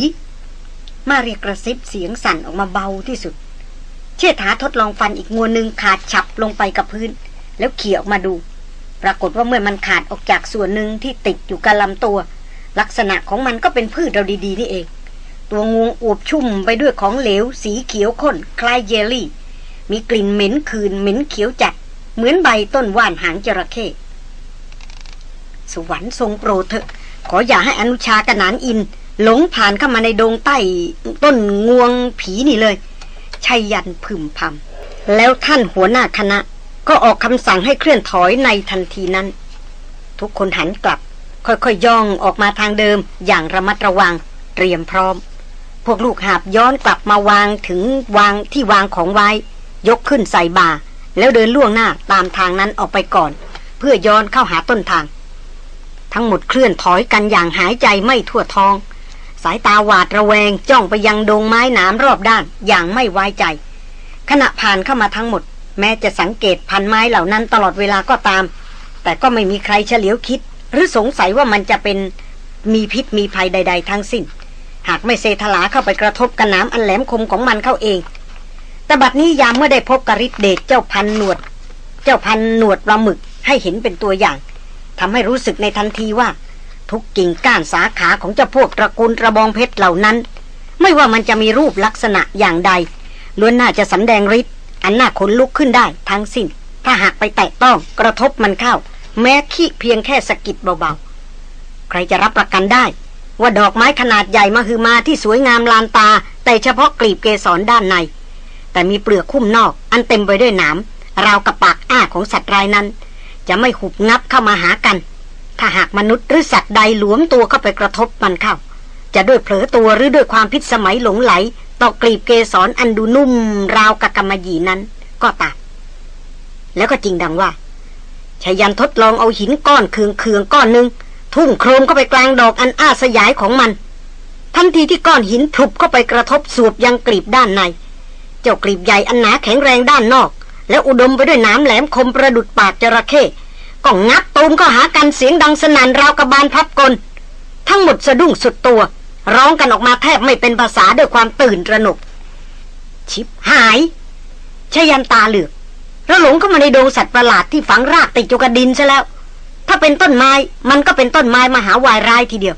มาเรียกกระซิบเสียงสั่นออกมาเบาที่สุด เชษฐาทดลองฟันอีกงวหนึ่งขาดฉับลงไปกับพื้น แล้วเขี่ยออกมาดู ปรากฏว่าเมื่อมันขาดออกจากส่วนหนึ่งที่ติดอยู่กับลำตัว ลักษณะของมันก็เป็นพืชเราดีๆนี่เอง ตัวงูอวบชุ่มไปด้วยของเหลว สีเขียวข้นคล้ายเยลลี่ มีกลิ่นเหม็นคืนเหม็นเขียวจัด เหมือนใบต้นว่านหางจระเข้สวรรค์ทรงโปรดเถอะ ขออย่าให้อนุชากระนานอิน หลงผ่านเข้ามาในดงใต้ต้นงวงผีนี่เลยชัยยันพึมพำแล้วท่านหัวหน้าคณะ ก็ออกคำสั่งให้เคลื่อนถอยในทันทีนั้น ทุกคนหันกลับ ค่อยๆยย่องออกมาทางเดิมอย่างระมัดระวัง เตรียมพร้อม พวกลูกหาบย้อนกลับมาวางถึงวางที่วางของไว้ ยกขึ้นใส่บ่า แล้วเดินล่วงหน้าตามทางนั้นออกไปก่อน เพื่อย้อนเข้าหาต้นทาง ทั้งหมดเคลื่อนถอยกันอย่างหายใจไม่ทั่วท้อง สายตาหวาดระแวงจ้องไปยังดงไม้หนามรอบด้านอย่างไม่ไว้ใจ ขณะผ่านเข้ามาทั้งหมด แม้จะสังเกตพันไม้เหล่านั้นตลอดเวลาก็ตาม แต่ก็ไม่มีใครเฉลียวคิด หรือสงสัยว่ามันจะเป็นมีพิษมีภัยใด ๆ ทั้งสิ้น หากไม่เซทลาเข้าไปกระทบกระน้ำอันแหลมคมของมันเข้าเอง แต่บัดนี้ยามเมื่อได้พบกริดเดชเจ้าพันหนวด เจ้าพันหนวดปลาหมึกให้เห็นเป็นตัวอย่างทำให้รู้สึกในทันทีว่า ทุกกิ่งก้านสาขาของเจ้าพวกตระกูลกระบองเพชรเหล่านั้น ไม่ว่ามันจะมีรูปลักษณะอย่างใดล้วนน่าจะสำแดงฤทธิ์ อันน่าขนลุกขึ้นได้ทั้งสิ้น ถ้าหากไปแตะต้องกระทบมันเข้า แม้ขี้เพียงแค่สะกิดเบาๆ ใครจะรับประกันได้ ว่าดอกไม้ขนาดใหญ่มาคือมาที่สวยงามลานตา แต่เฉพาะกลีบเกสรด้านใน แต่มีเปลือกคุ้มนอกอันเต็มไปด้วยหนามราวกับปากอ้าของสัตว์รายนั้น จะไม่หุบงับเข้ามาหากัน ถ้าหากมนุษย์หรือสัตว์ใดหลวมตัวเข้าไปกระทบมันเข้า จะด้วยเผลอตัวหรือด้วยความพิษสมัยหลงไหล ต่อกลีบเกสรอันดูนุ่มราวกับกำมะหยี่นั้นก็ตามแล้วก็จริงดังว่าชายันทดลองเอาหินก้อนเคืองเคืองๆก้อนหนึ่งทุ่มโครมเข้าไปกลางดอกอันอ้าสยายของมันทันทีที่ก้อนหินพลุบเข้าไปกระทบสูบยังกลีบด้านใน เจ้ากลีบใหญ่อันหนาแข็งแรงด้านนอก แล้วอุดมไปด้วยน้ำแหลมคมประดุดปากจระเข้ก็งับตูมก็หากันเสียงดังสนั่นราวกับบานพับกล ทั้งหมดสะดุ้งสุดตัว ร้องกันออกมาแทบไม่เป็นภาษาด้วยความตื่นระหนก ชิบหายชยันตาเหลือกแล้วหลงเข้ามาในดงสัตว์ประหลาดที่ฝังรากติดอยู่กับดินซะแล้ว ถ้าเป็นต้นไม้มันก็เป็นต้นไม้มหาวายร้ายทีเดียว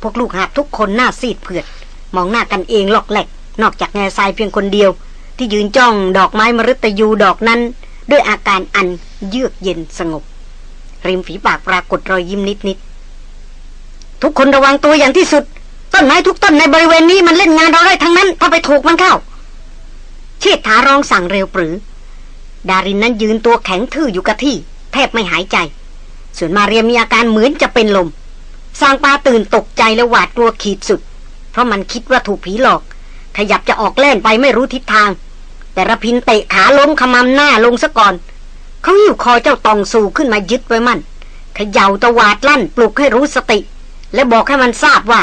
พวกลูกหาบทุกคนหน้าซีดเผือด มองหน้ากันเองหลอกแหลก นอกจากแง่ทรายเพียงคนเดียว ที่ยืนจ้องดอกไม้มฤตยูดอกนั้น ด้วยอาการอันเยือกเย็นสงบ ริมฝีปากปรากฏรอยยิ้มนิดๆทุกคนระวังตัวอย่างที่สุด ต้นไม้ทุกต้นในบริเวณนี้มันเล่นงานเราได้ทั้งนั้นถ้าไปถูกมันเข้า เชิดถารองสั่งเร็วปรือ ดารินนั้นยืนตัวแข็งทื่ออยู่กับที่ แทบไม่หายใจ ส่วนมาเรียมีอาการเหมือนจะเป็นลมสางปาตื่นตกใจและหวาดกลัวขีดสุด เพราะมันคิดว่าถูกผีหลอก ขยับจะออกแล่นไปไม่รู้ทิศทาง แต่ระพินเตะขาล้มขมำหน้าลงซะก่อนเขาหิ้วคอเจ้าตองสูขึ้นมายึดไว้มั่นเขย่าตะวาดลั่นปลุกให้รู้สติ และบอกให้มันทราบว่า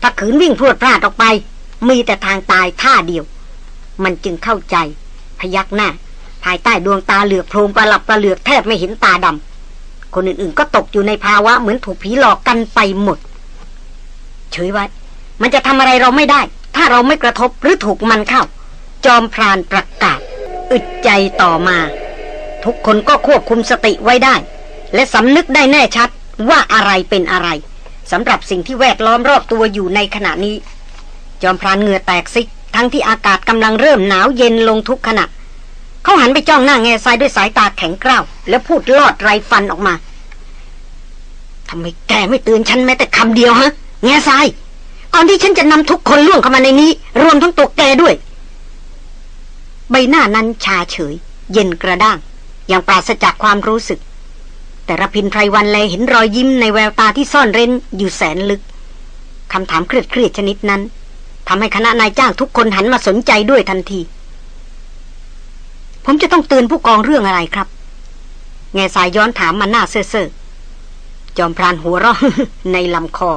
ถ้าขืนวิ่งพรวดพลาดออกไป มีแต่ทางตายท่าเดียว มันจึงเข้าใจ พยักหน้า ภายใต้ดวงตาเหลือกโพรงประหลับประเหลือกแทบไม่เห็นตาดำคนอื่นๆ ก็ตกอยู่ในภาวะเหมือนถูกผีหลอกกันไปหมด เฉยไว้ มันจะทำอะไรเราไม่ได้ ถ้าเราไม่กระทบหรือถูกมันเข้า จอมพรานประกาศ อึดใจต่อมา ทุกคนก็ควบคุมสติไว้ได้ และสำนึกได้แน่ชัดว่าอะไรเป็นอะไร สำหรับสิ่งที่แวดล้อมรอบตัวอยู่ในขณะนี้ จอมพรานเหงื่อแตกซิก ทั้งที่อากาศกำลังเริ่มหนาวเย็นลงทุกขณะ เขาหันไปจ้องหน้าแง่ทรายด้วยสายตาแข็งกร้าวแล้วพูดลอดไรฟันออกมาทำไมแกไม่เตือนฉันแม้แต่คำเดียวฮะ แง่ทรายก่อนที่ฉันจะนำทุกคนล่วงเข้ามาในนี้ รวมทั้งตัวแกด้วย ใบหน้านั้นชาเฉย เย็นกระด้าง อย่างปราศจากความรู้สึก แต่ระพินไพรวันแลเห็นรอยยิ้มในแววตาที่ซ่อนเร้นอยู่แสนลึกคำถามเครียดเครียดชนิดนั้นทำให้คณะนายจ้างทุกคนหันมาสนใจด้วยทันที ผมจะต้องเตือนผู้กองเรื่องอะไรครับ แง่สายย้อนถามมาหน้าเซ่อๆจอมพรานหัวเราะในลำคอ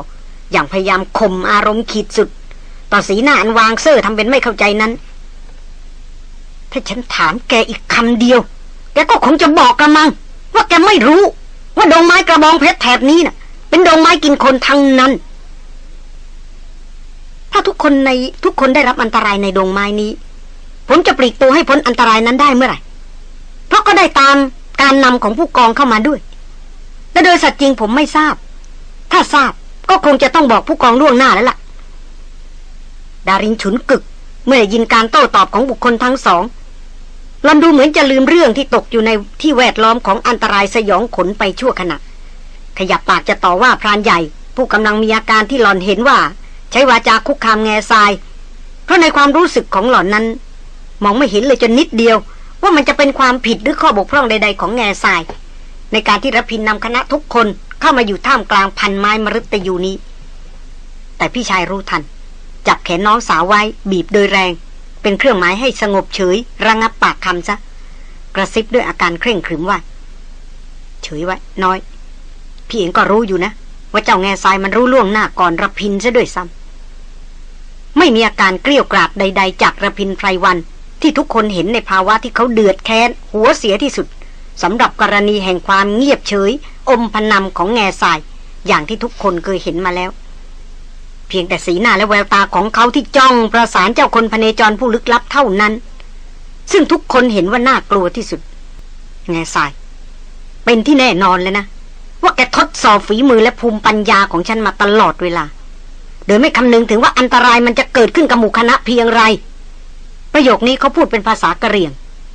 อย่างพยายามข่มอารมณ์ขีดสุด ต่อสีหน้าอันวางเซ่อทำเป็นไม่เข้าใจนั้น ถ้าฉันถามแกอีกคำเดียว แกก็คงจะบอกกันมัง ว่าแกไม่รู้ ว่าดงไม้กระบองเพชรแถบนี้น่ะ เป็นดงไม้กินคนทั้งนั้น ถ้าทุกคนในทุกคนได้รับอันตรายในดงไม้นี้ ผมจะปลีกตัวให้พ้นอันตรายนั้นได้เมื่อไหร่ เพราะก็ได้ตามการนำของผู้กองเข้ามาด้วยแต่โดยสัตว์จริงผมไม่ทราบ ถ้าทราบก็คงจะต้องบอกผู้กองล่วงหน้าแล้วล่ะ ดารินฉุนกึก เมื่อได้ยินการโต้ตอบของบุคคลทั้งสอง ลำดูเหมือนจะลืมเรื่องที่ตกอยู่ในที่แวดล้อมของอันตรายสยองขนไปชั่วขณะ ขยับปากจะต่อว่าพรานใหญ่ ผู้กำลังมีอาการที่หลอนเห็นว่า ใช้วาจาคุกคามแง่ทราย เพราะในความรู้สึกของหล่อนนั้น มองไม่เห็นเลยจนนิดเดียว ว่ามันจะเป็นความผิดหรือข้อบกพร่องใด ๆ ของแง่ทราย ในการที่รพินนำคณะทุกคนเข้ามาอยู่ท่ามกลางพันไม้มฤตยูนี้ แต่พี่ชายรู้ทัน จับแขนน้องสาวไว้บีบโดยแรง เป็นเครื่องหมายให้สงบเฉย ระงับปากคำซะ กระซิบด้วยอาการเคร่งขรึมว่า เฉยไว้น้อย พี่เองก็รู้อยู่นะ ว่าเจ้าแง่ทรายมันรู้ล่วงหน้าก่อนระพินซะด้วยซ้ำไม่มีอาการเกลี้ยวกราดใด ๆ จากระพินไพรวัน ที่ทุกคนเห็นในภาวะที่เขาเดือดแค้น หัวเสียที่สุดสำหรับกรณีแห่งความเงียบเฉย อมพนำของแง่ทราย อย่างที่ทุกคนเคยเห็นมาแล้ว พียงแต่สีหน้าและแววตาของเขาที่จ้องประสานเจ้าคนพเนจรผู้ลึกลับเท่านั้น ซึ่งทุกคนเห็นว่าน่ากลัวที่สุด แง่ทาย เป็นที่แน่นอนเลยนะ ว่าแกทดสอบฝีมือและภูมิปัญญาของฉันมาตลอดเวลา โดยไม่คำนึงถึงว่าอันตรายมันจะเกิดขึ้นกับหมู่คณะเพียงไร ประโยคนี้เขาพูดเป็นภาษากะเหรี่ยง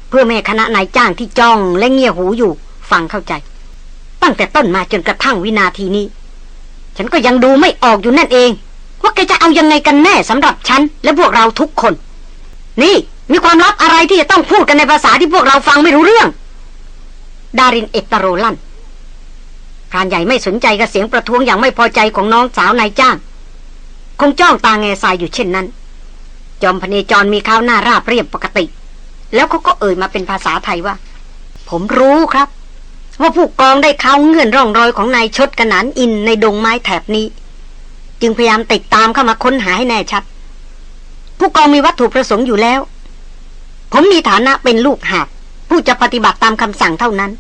เพื่อแม่คณะนายจ้างที่จ้องและเงี่ยหูอยู่ ฟังเข้าใจ ตั้งแต่ต้นมาจนกระทั่งวินาทีนี้ ฉันก็ยังดูไม่ออกอยู่นั่นเอง ว่าแกจะเอายังไงกันแน่สำหรับฉันและพวกเราทุกคน นี่มีความลับอะไรที่จะต้องพูดกันในภาษาที่พวกเราฟังไม่รู้เรื่อง ดารินเอตโรลันพรานใหญ่ไม่สนใจกับเสียงประท้วงอย่างไม่พอใจของน้องสาวนายจ้าง คงจ้องตาแง่ทรายอยู่เช่นนั้น จอมพเนจรมีข้าวหน้าราบเรียบปกติ แล้วเขาก็เอ่ยมาเป็นภาษาไทยว่า ผมรู้ครับ ว่าผู้กองได้เข้าเงื่อนร่องรอยของนายชดกระนานอินในดงไม้แถบนี้ จึงพยายามติดตามเข้ามาค้นหาให้แน่ชัด ผู้กองมีวัตถุประสงค์อยู่แล้ว ผมมีฐานะเป็นลูกหาบผู้จะปฏิบัติตามคำสั่งเท่านั้น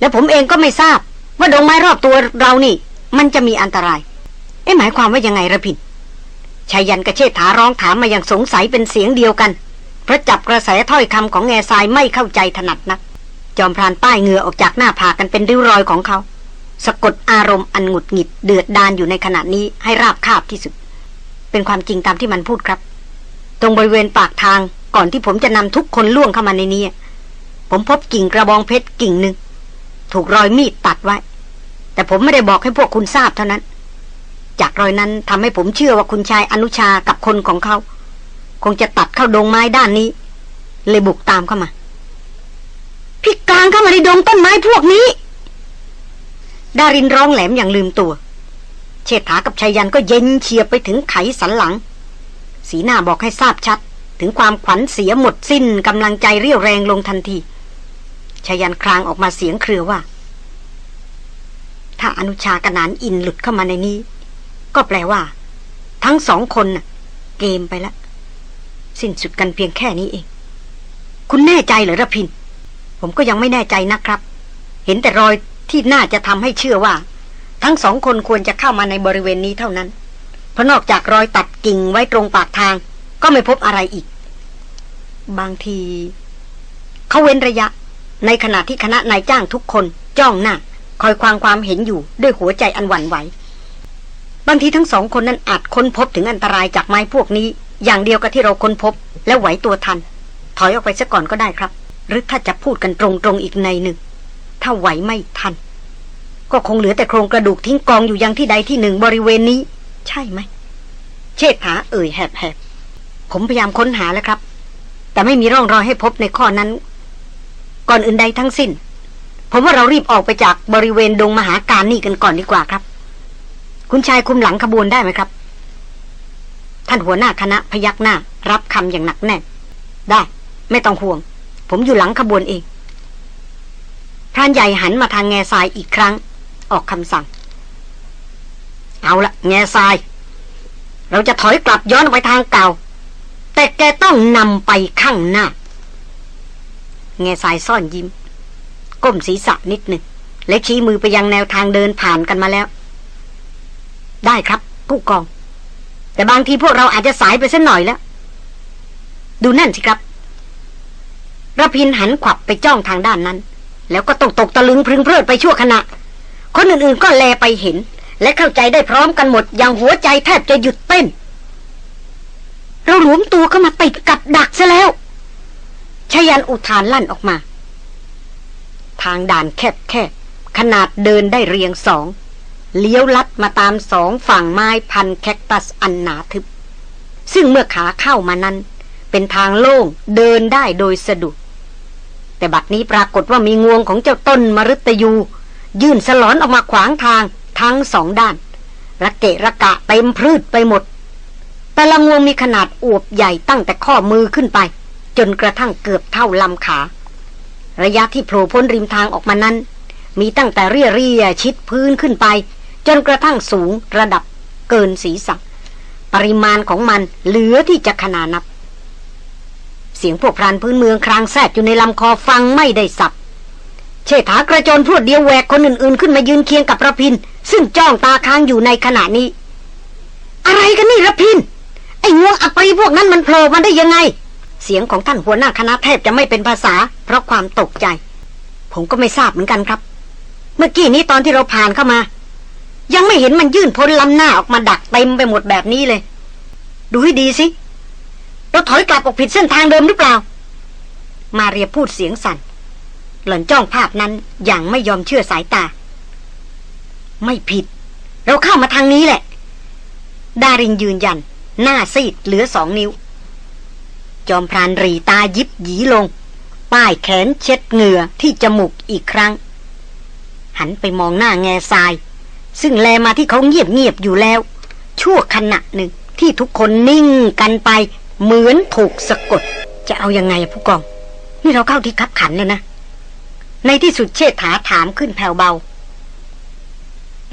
และผมเองก็ไม่ทราบ ว่าดงไม้รอบตัวเรานี่ มันจะมีอันตรายเอ๊หมายความว่ายังไงระพินชายันกระเชษฐาร้องถามมาอย่างสงสัยเป็นเสียงเดียวกัน เพราะจับกระแสถ้อยคำของแง่ทรายไม่เข้าใจถนัดนัก จอมพรานป้ายเหงื่อออกจากหน้าผากกันเป็นริ้วรอยของเขา สะกดอารมณ์อันหงุดหงิดเดือดดานอยู่ในขณะนี้ให้ราบคาบที่สุด เป็นความจริงตามที่มันพูดครับ ตรงบริเวณปากทางก่อนที่ผมจะนำทุกคนล่วงเข้ามาในนี้ผมพบกิ่งกระบองเพชรกิ่งหนึ่งถูกรอยมีดตัดไว้ แต่ผมไม่ได้บอกให้พวกคุณทราบเท่านั้น จากรอยนั้นทำให้ผมเชื่อว่าคุณชายอนุชากับคนของเขา คงจะตัดเข้าดงไม้ด้านนี้ เลยบุกตามเข้ามา พี่กลางเข้ามาในดงต้นไม้พวกนี้ ดารินร้องแหลมอย่างลืมตัว เชษฐากับชายันก็เย็นเฉียบไปถึงไขสันหลัง สีหน้าบอกให้ทราบชัด ถึงความขวัญเสียหมดสิ้นกำลังใจเรียวแรงลงทันทีชายันครางออกมาเสียงเครือว่า ถ้าอนุชากระนานอินหลุดเข้ามาในนี้ ก็แปลว่า ทั้งสองคนน่ะ เกมไปแล้วสิ้นสุดกันเพียงแค่นี้เอง คุณแน่ใจเหรอระพิน ผมก็ยังไม่แน่ใจนะครับ เห็นแต่รอย ที่น่าจะทำให้เชื่อว่า ทั้งสองคนควรจะเข้ามาในบริเวณนี้เท่านั้น เพราะนอกจากรอยตัดกิ่งไว้ตรงปากทาง ก็ไม่พบอะไรอีก บางที เขาเว้นระยะ ในขณะที่คณะนายจ้างทุกคนจ้องหน้าคอยความความเห็นอยู่ด้วยหัวใจอันหวั่นไหว บางทีทั้งสองคนนั้นอาจค้นพบถึงอันตรายจากไม้พวกนี้ อย่างเดียวกับที่เราค้นพบ และไหวตัวทัน ถอยออกไปซะก่อนก็ได้ครับ หรือถ้าจะพูดกันตรงๆอีกในหนึ่ง ถ้าไหวไม่ทัน ก็คงเหลือแต่โครงกระดูกทิ้งกองอยู่ยังที่ใดที่หนึ่งบริเวณนี้ ใช่ไหม เชษฐาเอ่ยแหบๆ ผมพยายามค้นหาแล้วครับ แต่ไม่มีร่องรอยให้พบในข้อนั้น ก่อนอื่นใดทั้งสิ้น ผมว่าเรารีบออกไปจากบริเวณดงมหาการนี่กันก่อนดีกว่าครับ คุณชายคุมหลังขบวนได้ไหมครับ ท่านหัวหน้าคณะพยักหน้า รับคำอย่างหนักแน่นได้ ไม่ต้องห่วง ผมอยู่หลังขบวนเอง พรานใหญ่หันมาทางแง่ทรายอีกครั้ง ออกคำสั่ง เอาละแง่ทราย เราจะถอยกลับย้อนไปทางเก่า แต่แกต้องนำไปข้างหน้า แง่ทรายซ่อนยิ้ม ก้มศีรษะนิดหนึ่ง และชี้มือไปยังแนวทางเดินผ่านกันมาแล้ว ได้ครับผู้กอง แต่บางทีพวกเราอาจจะสายไปสักหน่อยแล้ว ดูนั่นสิครับระพินหันขวับไปจ้องทางด้านนั้น แล้วก็ตกตกตะลึงพึงเพลิดไปชั่วขณะ คนอื่นๆก็แลไปเห็น และเข้าใจได้พร้อมกันหมด อย่างหัวใจแทบจะหยุดเต้น เราหลวมตัวเข้ามาติดกับดักซะแล้วชยันอุทานลั่นออกมา ทางด่านแคบๆขนาดเดินได้เรียงสอง เลี้ยวลัดมาตามสองฝั่งไม้พันแคคตัสอันหนาทึบ ซึ่งเมื่อขาเข้ามานั้น เป็นทางโล่งเดินได้โดยสะดวก แต่บัดนี้ปรากฏว่ามีงวงของเจ้าต้นมฤตยู ยื่นสลอนออกมาขวางทางทั้งสองด้าน ระเกะระกะเต็มพืชไปหมด แต่ละงวงมีขนาดอวบใหญ่ตั้งแต่ข้อมือขึ้นไป จนกระทั่งเกือบเท่าลำขา ระยะที่โผล่พ้นริมทางออกมานั้น มีตั้งแต่เรียเรียชิดพื้นขึ้นไป จนกระทั่งสูงระดับเกินศีรษะ ปริมาณของมันเหลือที่จะขนานับ เสียงพวกพรานพื้นเมืองครางแซดอยู่ในลำคอฟังไม่ได้สับ เชษฐากระโจนพรวดเดียวแหวกคนอื่นๆ ขึ้นมายืนเคียงกับระพิน ซึ่งจ้องตาค้างอยู่ในขณะนี้ อะไรกันนี่ระพิน ไอ้งวงอัปรีพวกนั้นมันโผล่มาได้ยังไง เสียงของท่านหัวหน้าคณะแทบจะไม่เป็นภาษา เพราะความตกใจ ผมก็ไม่ทราบเหมือนกันครับ เมื่อกี้นี้ตอนที่เราผ่านเข้ามา ยังไม่เห็นมันยื่นพ้นลำหน้าออกมาดักเต็มไปหมดแบบนี้เลย ดูให้ดีสิ เราถอยกลับออกผิดเส้นทางเดิมหรือเปล่า มาเรียพูดเสียงสัน่น หล่อนจ้องภาพนั้นอย่างไม่ยอมเชื่อสายตา ไม่ผิด เราเข้ามาทางนี้แหละ ดารินยืนยัน หน้าซีดเหลือสองนิ้ว จอมพรานรีตายิบหยีลง ป้ายแขนเช็ดเหงื่อที่จมูกอีกครั้ง หันไปมองหน้าแง่ทราย ซึ่งแลมาที่เขาเงียบเงียบอยู่แล้ว ชั่วขณะหนึ่งที่ทุกคนนิ่งกันไป เหมือนถูกสะกด จะเอายังไงผู้กอง นี่เราเข้าที่คับขันแล้วนะ ในที่สุดเชษฐาถามขึ้นแผ่วเบา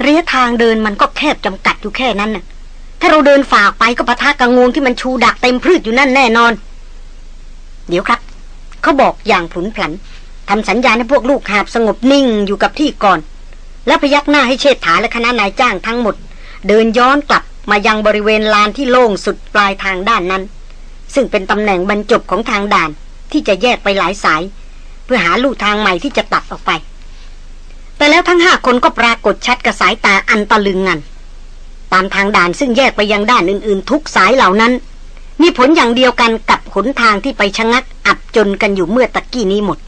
ระยะทางเดินมันก็แคบจำกัดอยู่แค่นั้นน่ะ ถ้าเราเดินฝ่าไปก็ปะทะกังงวงที่มันชูดักเต็มพืชอยู่นั่นแน่นอน เดี๋ยวครับ เขาบอกอย่างผุนผันทำสัญญาณให้พวกลูกหาบสงบนิ่งอยู่กับที่ก่อน แล้วพยักหน้าให้เชษฐาและคณะนายจ้างทั้งหมด เดินย้อนกลับมายังบริเวณลานที่โล่งสุดปลายทางด้านนั้น ซึ่งเป็นตำแหน่งบรรจบของทางด่านที่จะแยกไปหลายสาย เพื่อหาลู่ทางใหม่ที่จะตัดออกไป แต่แล้วทั้งห้าคนก็ปรากฏชัดกับสายตาอันตะลึงงันตามทางด่านซึ่งแยกไปยังด้านอื่นๆ ทุกสายเหล่านั้น มีผลอย่างเดียวกันกับหนทางที่ไปชะงักอับจนกันอยู่เมื่อตะกี้นี้หมด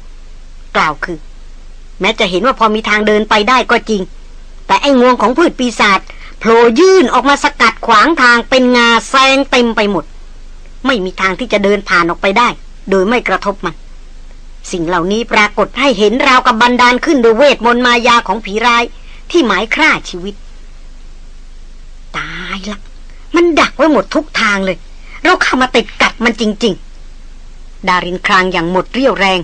กล่าวคือ แม้จะเห็นว่าพอมีทางเดินไปได้ก็จริง แต่ไอ้งวงของพืชปีศาจโผล่ยื่นออกมาสกัดขวางทางเป็นงาแซงเต็มไปหมด ไม่มีทางที่จะเดินผ่านออกไปได้ โดยไม่กระทบมัน สิ่งเหล่านี้ปรากฏให้เห็นราวกับบันดาลขึ้นโดยเวทมนต์มายาของผีร้าย ที่หมายฆ่าชีวิต ตายละมันดักไว้หมดทุกทางเลย เราเข้ามาติดกับมันจริง ๆ ดารินครางอย่างหมดเรี่ยวแรง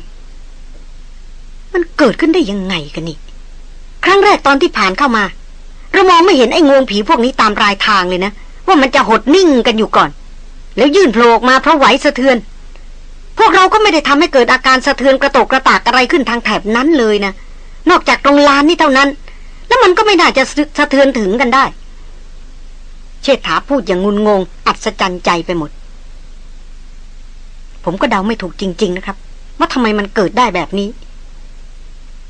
มันเกิดขึ้นได้ยังไงกันนี่ ครั้งแรกตอนที่ผ่านเข้ามา เรามองไม่เห็นไอ้งวงผีพวกนี้ตามรายทางเลยนะ ว่ามันจะหดนิ่งกันอยู่ก่อน แล้วยื่นโผล่ออกมาเพราะไหวสะเทือน พวกเราก็ไม่ได้ทำให้เกิดอาการสะเทือนกระตกกระตากอะไรขึ้นทางแถบนั้นเลยนะนอกจากตรงลานนี่เท่านั้น แล้วมันก็ไม่น่าจะสะเทือนถึงกันได้ เชษฐาพูดอย่างงุนงง อัศจรรย์ใจไปหมด ผมก็เดาไม่ถูกจริง ๆ นะครับ ว่าทำไมมันเกิดได้แบบนี้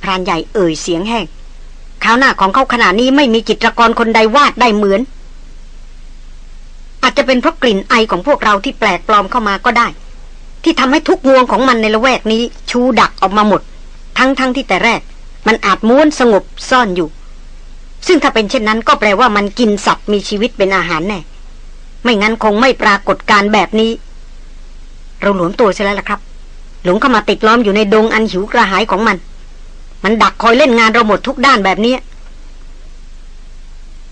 พรานใหญ่เอ่ยเสียงแห้งข้าวหน้าของเขาขณะนี้ไม่มีจิตรกรคนใดวาดได้เหมือน อาจจะเป็นเพราะกลิ่นไอของพวกเราที่แปลกปลอมเข้ามาก็ได้ ที่ทำให้ทุกงวงของมันในละแวกนี้ ชูดักออกมาหมด ทั้งๆทที่แต่แรก มันอาจม้วนสงบซ่อนอยู่ ซึ่งถ้าเป็นเช่นนั้นก็แปลว่ามันกินสัตว์มีชีวิตเป็นอาหารแน่ไม่งั้นคงไม่ปรากฏการแบบนี้ เราหลวมตัวใช่แล้วล่ะครับ หลงเข้ามาติดล้อมอยู่ในดงอันหิวกระหายของมัน มันดักคอยเล่นงานเราหมดทุกด้านแบบนี้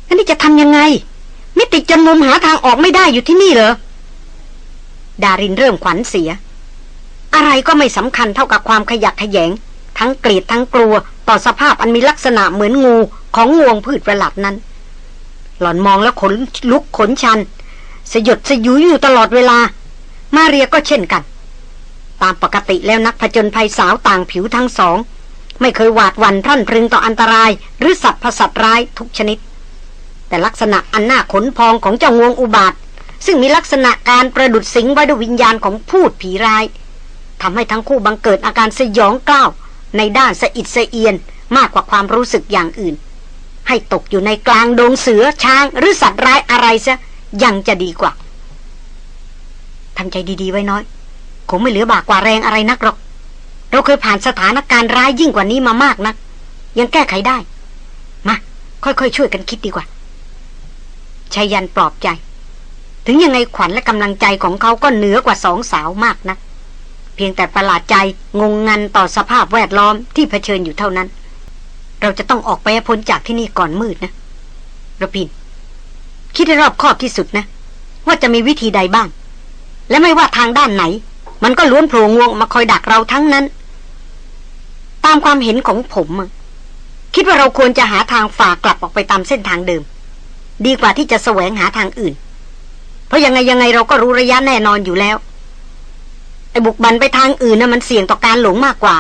อันนี้จะทำยังไง มิติจนมุมหาทางออกไม่ได้อยู่ที่นี่เหรอ ดารินเริ่มขวัญเสีย อะไรก็ไม่สำคัญเท่ากับความขยักขยง ทั้งเกลียดทั้งกลัว ต่อสภาพอันมีลักษณะเหมือนงูของงวงพืชประหลาดนั้น หล่อนมองแล้วขนลุกขนชัน สยดสยุยอยู่ตลอดเวลา มาเรียก็เช่นกัน ตามปกติแล้วนักผจญภัยสาวต่างผิวทั้งสอง ไม่เคยหวาดหวั่นพรั่นพรึงต่ออันตราย หรือสัตว์ผสัตร้ายทุกชนิด แต่ลักษณะอันน่าขนพองของเจ้างวงอุบาท ซึ่งมีลักษณะการประดุดสิงไว้ด้วยวิญญาณของพูดผีร้ายทำให้ทั้งคู่บังเกิดอาการสยองกล้าว ในด้านสะอิดสะเอียนมากกว่าความรู้สึกอย่างอื่น ให้ตกอยู่ในกลางดงเสือช้าง หรือสัตว์ร้ายอะไรซะยังจะดีกว่าทำใจดีๆไว้น้อยคงไม่เหลือบากกว่าแรงอะไรนักหรอก เราเคยผ่านสถานการณ์ร้ายยิ่งกว่านี้มามากนัก ยังแก้ไขได้ มา ค่อยๆ ช่วยกันคิดดีกว่า ชายันปลอบใจ ถึงยังไงขวัญและกำลังใจของเขาก็เหนือกว่าสองสาวมากนะเพียงแต่ประหลาดใจงงงันต่อสภาพแวดล้อมที่เผชิญอยู่เท่านั้น เราจะต้องออกไปพ้นจากที่นี่ก่อนมืดนะระพิน คิดให้รอบคอบที่สุดนะ ว่าจะมีวิธีใดบ้าง และไม่ว่าทางด้านไหน มันก็ล้วนโผล่งวงมาคอยดักเราทั้งนั้น ตามความเห็นของผมคิดว่าเราควรจะหาทางฝ่ากลับออกไปตามเส้นทางเดิม ดีกว่าที่จะแสวงหาทางอื่น เพราะยังไงยังไงเราก็รู้ระยะแน่นอนอยู่แล้ว ไอ้บุกบันไปทางอื่นนะ่ะมันเสี่ยงต่อการหลงมากกว่า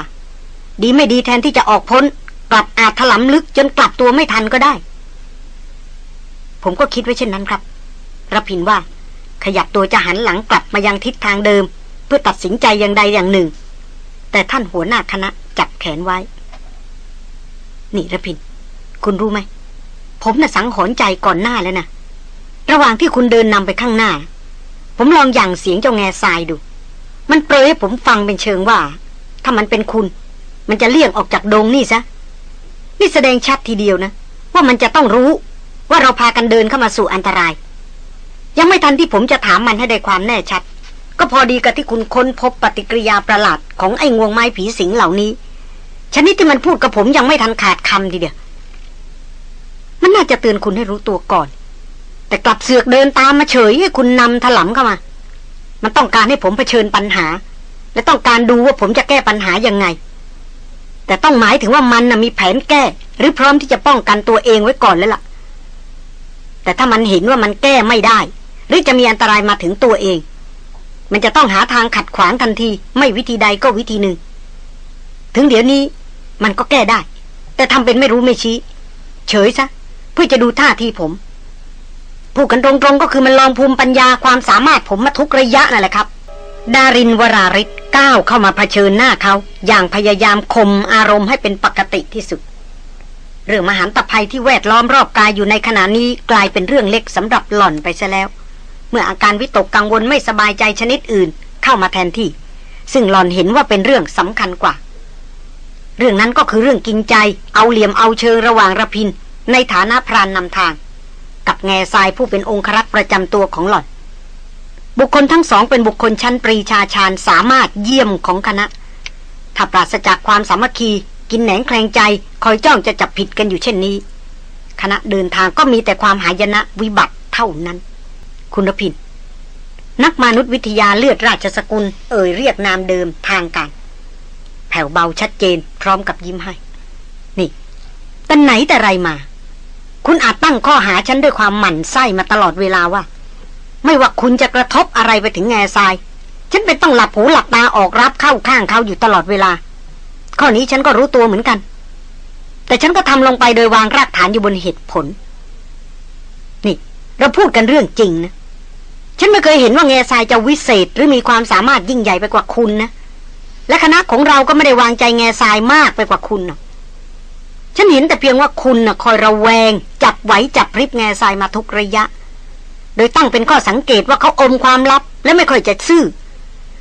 ดีไม่ดีแทนที่จะออกพ้น กลับอาจถลำลึกจนกลับตัวไม่ทันก็ได้ ผมก็คิดไว้เช่นนั้นครับรพินว่า ขยับตัวจะหันหลังกลับมายังทิศทางเดิม เพื่อตัดสินใจอย่างใดอย่างหนึ่ง แต่ท่านหัวหน้าคณะจับแขนไว้ นี่ระพิน คุณรู้ไหม ผมน่ะสังหรณ์ใจก่อนหน้าแล้วนะระหว่างที่คุณเดินนำไปข้างหน้า ผมลองอย่างเสียงเจ้าแง่ทรายดู มันเปรยให้ผมฟังเป็นเชิงว่า ถ้ามันเป็นคุณ มันจะเลี่ยงออกจากดงนี่ซะ นี่แสดงชัดทีเดียวนะ ว่ามันจะต้องรู้ ว่าเราพากันเดินเข้ามาสู่อันตราย ยังไม่ทันที่ผมจะถามมันให้ได้ความแน่ชัด ก็พอดีกับที่คุณค้นพบปฏิกิริยาประหลาดของไอ้งวงไม้ผีสิงเหล่านี้ ชนิดที่มันพูดกับผมยังไม่ทันขาดคำทีเดียว มันน่าจะเตือนคุณให้รู้ตัวก่อน แต่กลับเสือกเดินตามมาเฉยให้คุณนำถลำเข้ามา มันต้องการให้ผมเผชิญปัญหา และต้องการดูว่าผมจะแก้ปัญหายังไง แต่ต้องหมายถึงว่ามันนะมีแผนแก้ หรือพร้อมที่จะป้องกันตัวเองไว้ก่อนแล้วล่ะ แต่ถ้ามันเห็นว่ามันแก้ไม่ได้ หรือจะมีอันตรายมาถึงตัวเอง มันจะต้องหาทางขัดขวางทันที ไม่วิธีใดก็วิธีหนึ่ง ถึงเดี๋ยวนี้ มันก็แก้ได้ แต่ทำเป็นไม่รู้ไม่ชี้ เฉยซะ เพื่อจะดูท่าทีผมพูดกันตรงๆก็คือมันลองภูมิปัญญาความสามารถผมมาทุกระยะนั่นแหละครับ ดารินวราริศก้าวเข้ามาเผชิญหน้าเขา อย่างพยายามข่มอารมณ์ให้เป็นปกติที่สุด เรื่องมหันตภัยที่แวดล้อมรอบกายอยู่ในขณะนี้กลายเป็นเรื่องเล็กสำหรับหล่อนไปซะแล้ว เมื่ออาการวิตกกังวลไม่สบายใจชนิดอื่น เข้ามาแทนที่ ซึ่งหล่อนเห็นว่าเป็นเรื่องสำคัญกว่า เรื่องนั้นก็คือเรื่องกินใจ เอาเหลี่ยมเอาเชิงระหว่างระพิน ในฐานะพรานนำทาง กับแง่ทรายผู้เป็นองครักษ์ประจำตัวของหล่อน บุคคลทั้งสองเป็นบุคคลชั้นปรีชาชาญสามารถเยี่ยมของคณะ ถ้าปราศจากความสามัคคี กินแหนงแคลงใจ คอยจ้องจะจับผิดกันอยู่เช่นนี้ คณะเดินทางก็มีแต่ความหายนะวิบัติเท่านั้น คุณพินนักมนุษยวิทยาเลือดราชสกุล เอ่ยเรียกนามเดิมทางการ แผ่วเบาชัดเจนพร้อมกับยิ้มให้ นี่แต่ไหนแต่ไรมา คุณอาจตั้งข้อหาฉันด้วยความหมั่นไส้มาตลอดเวลาว่า ไม่ว่าคุณจะกระทบอะไรไปถึงแง่ทราย ฉันเป็นต้องหลับหูหลับตาออกรับเข้าข้างเขาอยู่ตลอดเวลา ข้อนี้ฉันก็รู้ตัวเหมือนกัน แต่ฉันก็ทำลงไปโดยวางรากฐานอยู่บนเหตุผล นี่ เราพูดกันเรื่องจริงนะฉันไม่เคยเห็นว่าแง่ทรายจะวิเศษ หรือมีความสามารถยิ่งใหญ่ไปกว่าคุณนะและคณะของเราก็ไม่ได้วางใจแง่ทรายมากไปกว่าคุณนะ ฉันเห็นแต่เพียงว่าคุณนะคอยระแวง จับไหวจับพริบแง่ทรายมาทุกระยะ โดยตั้งเป็นข้อสังเกตว่าเขาอมความลับ และไม่ค่อยจะซื่อ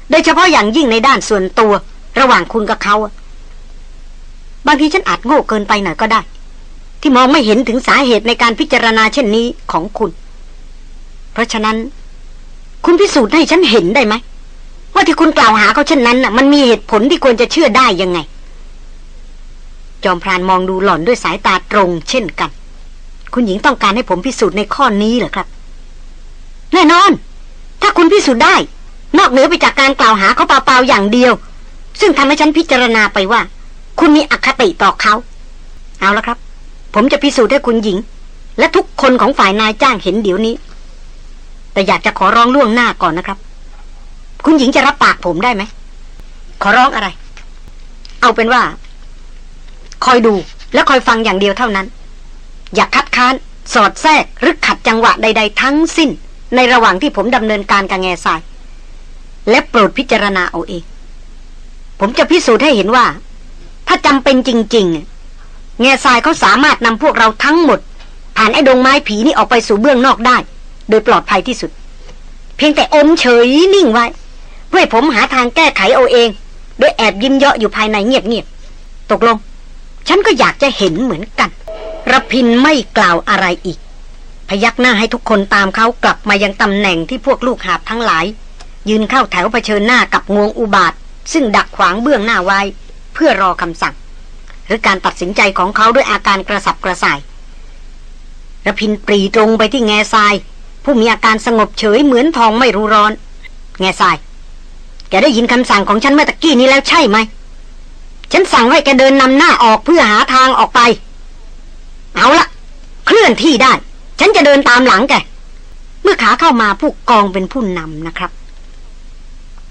โดยเฉพาะอย่างยิ่งในด้านส่วนตัว ระหว่างคุณกับเขาบางทีฉันอาจโง่เกินไปหน่อยก็ได้ ที่มองไม่เห็นถึงสาเหตุในการพิจารณาเช่นนี้ของคุณ เพราะฉะนั้น คุณพิสูจน์ให้ฉันเห็นได้ไหมว่าที่คุณกล่าวหาเขาเช่นนั้นน่ะ มันมีเหตุผลที่ควรจะเชื่อได้ยังไง จอมพรานมองดูหล่อนด้วยสายตาตรงเช่นกัน คุณหญิงต้องการให้ผมพิสูจน์ในข้อนี้เหรอครับ แน่นอน ถ้าคุณพิสูจน์ได้ นอกเหนือไปจากการกล่าวหาเขาเปล่าๆอย่างเดียว ซึ่งทำให้ฉันพิจารณาไปว่า คุณมีอคติต่อเขา เอาละครับ ผมจะพิสูจน์ให้คุณหญิง และทุกคนของฝ่ายนายจ้างเห็นเดี๋ยวนี้ แต่อยากจะขอร้องล่วงหน้าก่อนนะครับ คุณหญิงจะรับปากผมได้ไหมขอร้องอะไร เอาเป็นว่า คอยดูและคอยฟังอย่างเดียวเท่านั้น อย่าคัดค้าน สอดแทรกหรือขัดจังหวะใด ๆ ทั้งสิ้น ในระหว่างที่ผมดำเนินการกับแง่ทราย และโปรดพิจารณาเอาเอง ผมจะพิสูจน์ให้เห็นว่า ถ้าจำเป็นจริง ๆ แง่ทรายเขาสามารถนำพวกเราทั้งหมด ผ่านไอ้ดงไม้ผีนี่ออกไปสู่เบื้องนอกได้ โดยปลอดภัยที่สุด เพียงแต่อมเฉยนิ่งไว้เพื่อผมหาทางแก้ไขเอาเอง โดยแอบยิ้มเยาะอยู่ภายในเงียบๆตกลง ฉันก็อยากจะเห็นเหมือนกันระพินไม่กล่าวอะไรอีก พยักหน้าให้ทุกคนตามเขากลับมายังตำแหน่งที่พวกลูกหาบทั้งหลาย ยืนเข้าแถวเผชิญหน้ากับงวงอุบาท ซึ่งดักขวางเบื้องหน้าไว้ เพื่อรอคำสั่ง หรือการตัดสินใจของเขาด้วยอาการกระสับกระส่ายระพินปรีตรงไปที่แง่ทราย ผู้มีอาการสงบเฉยเหมือนทองไม่รู้ร้อน แง่ทรายแกได้ยินคำสั่งของฉันเมื่อตะกี้นี้แล้วใช่ไหม ฉันสั่งให้แกเดินนำหน้าออกเพื่อหาทางออกไป เอาละเคลื่อนที่ได้ ฉันจะเดินตามหลังแก เมื่อขาเข้ามาผู้กองเป็นผู้นำนะครับ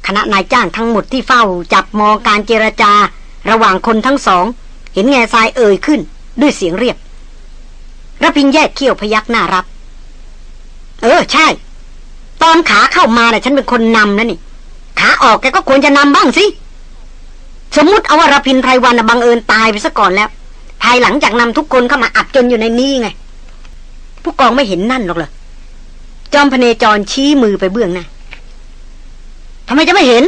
คณะนายจ้างทั้งหมดที่เฝ้าจับมองการเจรจา ระหว่างคนทั้งสอง เห็นแง่ทรายเอ่ยขึ้น ด้วยเสียงเรียบระพินแยกเขี้ยวพยักหน้ารับ เออ ใช่ ตอนขาเข้ามาเนี่ยฉันเป็นคนนำนะนี่ ขาออกแกก็ควรจะนำบ้างสิ สมมุติเอาว่ารพินไพรวันน่ะบังเอิญตายไปซะก่อนแล้ว ภายหลังจากนำทุกคนเข้ามาอัดจนอยู่ในนี้ไง ผู้กองไม่เห็นนั่นหรอกเหรอจอมพเนจรชี้มือไปเบื้องหน้าทำไมจะไม่เห็น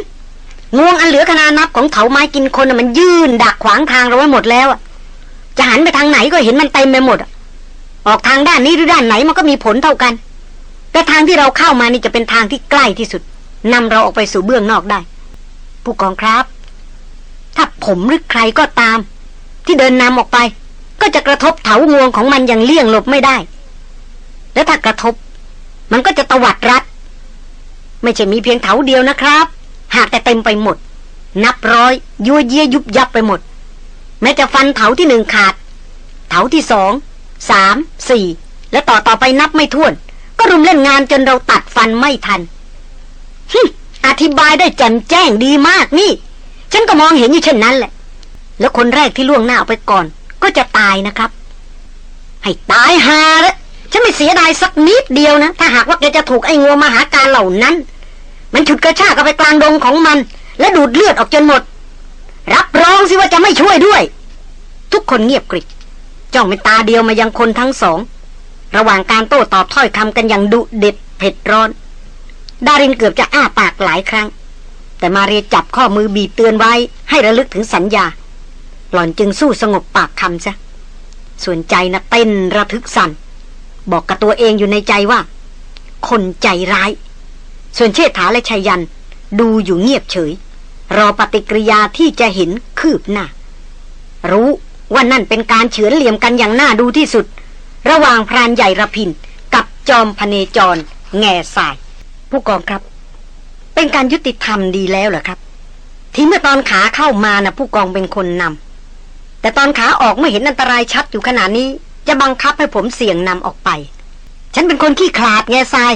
งวงอันเหลือขนานับของเถาไม้กินคนน่ะมันยื่นดักขวางทางเราไว้หมดแล้วจะหันไปทางไหนก็เห็นมันเต็มไปหมดอออกทางด้านนี้หรือด้านไหนมันก็มีผลเท่ากัน แต่ทางที่เราเข้ามานี่จะเป็นทางที่ใกล้ที่สุดนำเราออกไปสู่เบื้องนอกได้ ผู้กองครับ ถ้าผมหรือใครก็ตาม ที่เดินนำออกไป ก็จะกระทบเถางวงของมันอย่างเลี่ยงหลบไม่ได้ และถ้ากระทบ มันก็จะตวัดรัด ไม่ใช่มีเพียงเถาเดียวนะครับ หากแต่เต็มไปหมด นับร้อยยัวเยียยุบยับไปหมด แม้จะฟันเถาที่หนึ่งขาด เถาที่สองสามสี่และต่อต่อไปนับไม่ถ้วน ก็รุมเล่นงานจนเราตัดฟันไม่ทันฮึอธิบายได้แจ่มแจ้งดีมากนี่ ฉันก็มองเห็นอยู่เช่นนั้นแหละ แล้วคนแรกที่ล่วงหน้าออกไปก่อน ก็จะตายนะครับ ให้ตายหาล้วฉันไม่เสียดายสักนิดเดียวนะ ถ้าหากว่าแกจะถูกไอ้งัวมหาการเหล่านั้น มันฉุดกระชากเอาไปกลางดงของมัน และดูดเลือดออกจนหมด รับรองสิว่าจะไม่ช่วยด้วย ทุกคนเงียบกริบจ้องเป็นตาเดียวมายังคนทั้งสอง ระหว่างการโต้ตอบถ้อยคำกันอย่างดุเด็ดเผ็ดร้อน ดารินเกือบจะอ้าปากหลายครั้ง แต่มาเรียจับข้อมือบีบเตือนไว้ให้ระลึกถึงสัญญา หล่อนจึงสู้สงบปากคำซะ ส่วนใจนะเต้นระทึกสัน่น บอกกับตัวเองอยู่ในใจว่า คนใจร้าย ส่วนเชษฐาและชัยยัน ดูอยู่เงียบเฉย รอปฏิกิริยาที่จะเห็นคืบหน้า รู้ว่านั่นเป็นการเฉือนเหลี่ยมกันอย่างน่าดูที่สุด ระหว่างพรานใหญ่ระพินกับจอมพเนจร แง่สาย ผู้กองครับ เป็นการยุติธรรมดีแล้วเหรอครับ ที่เมื่อตอนขาเข้ามานะผู้กองเป็นคนนำแต่ตอนขาออกเมื่อเห็นอันตรายชัดอยู่ขนาดนี้ จะบังคับให้ผมเสี่ยงนำออกไป ฉันเป็นคนขี้ขลาดแง่ทราย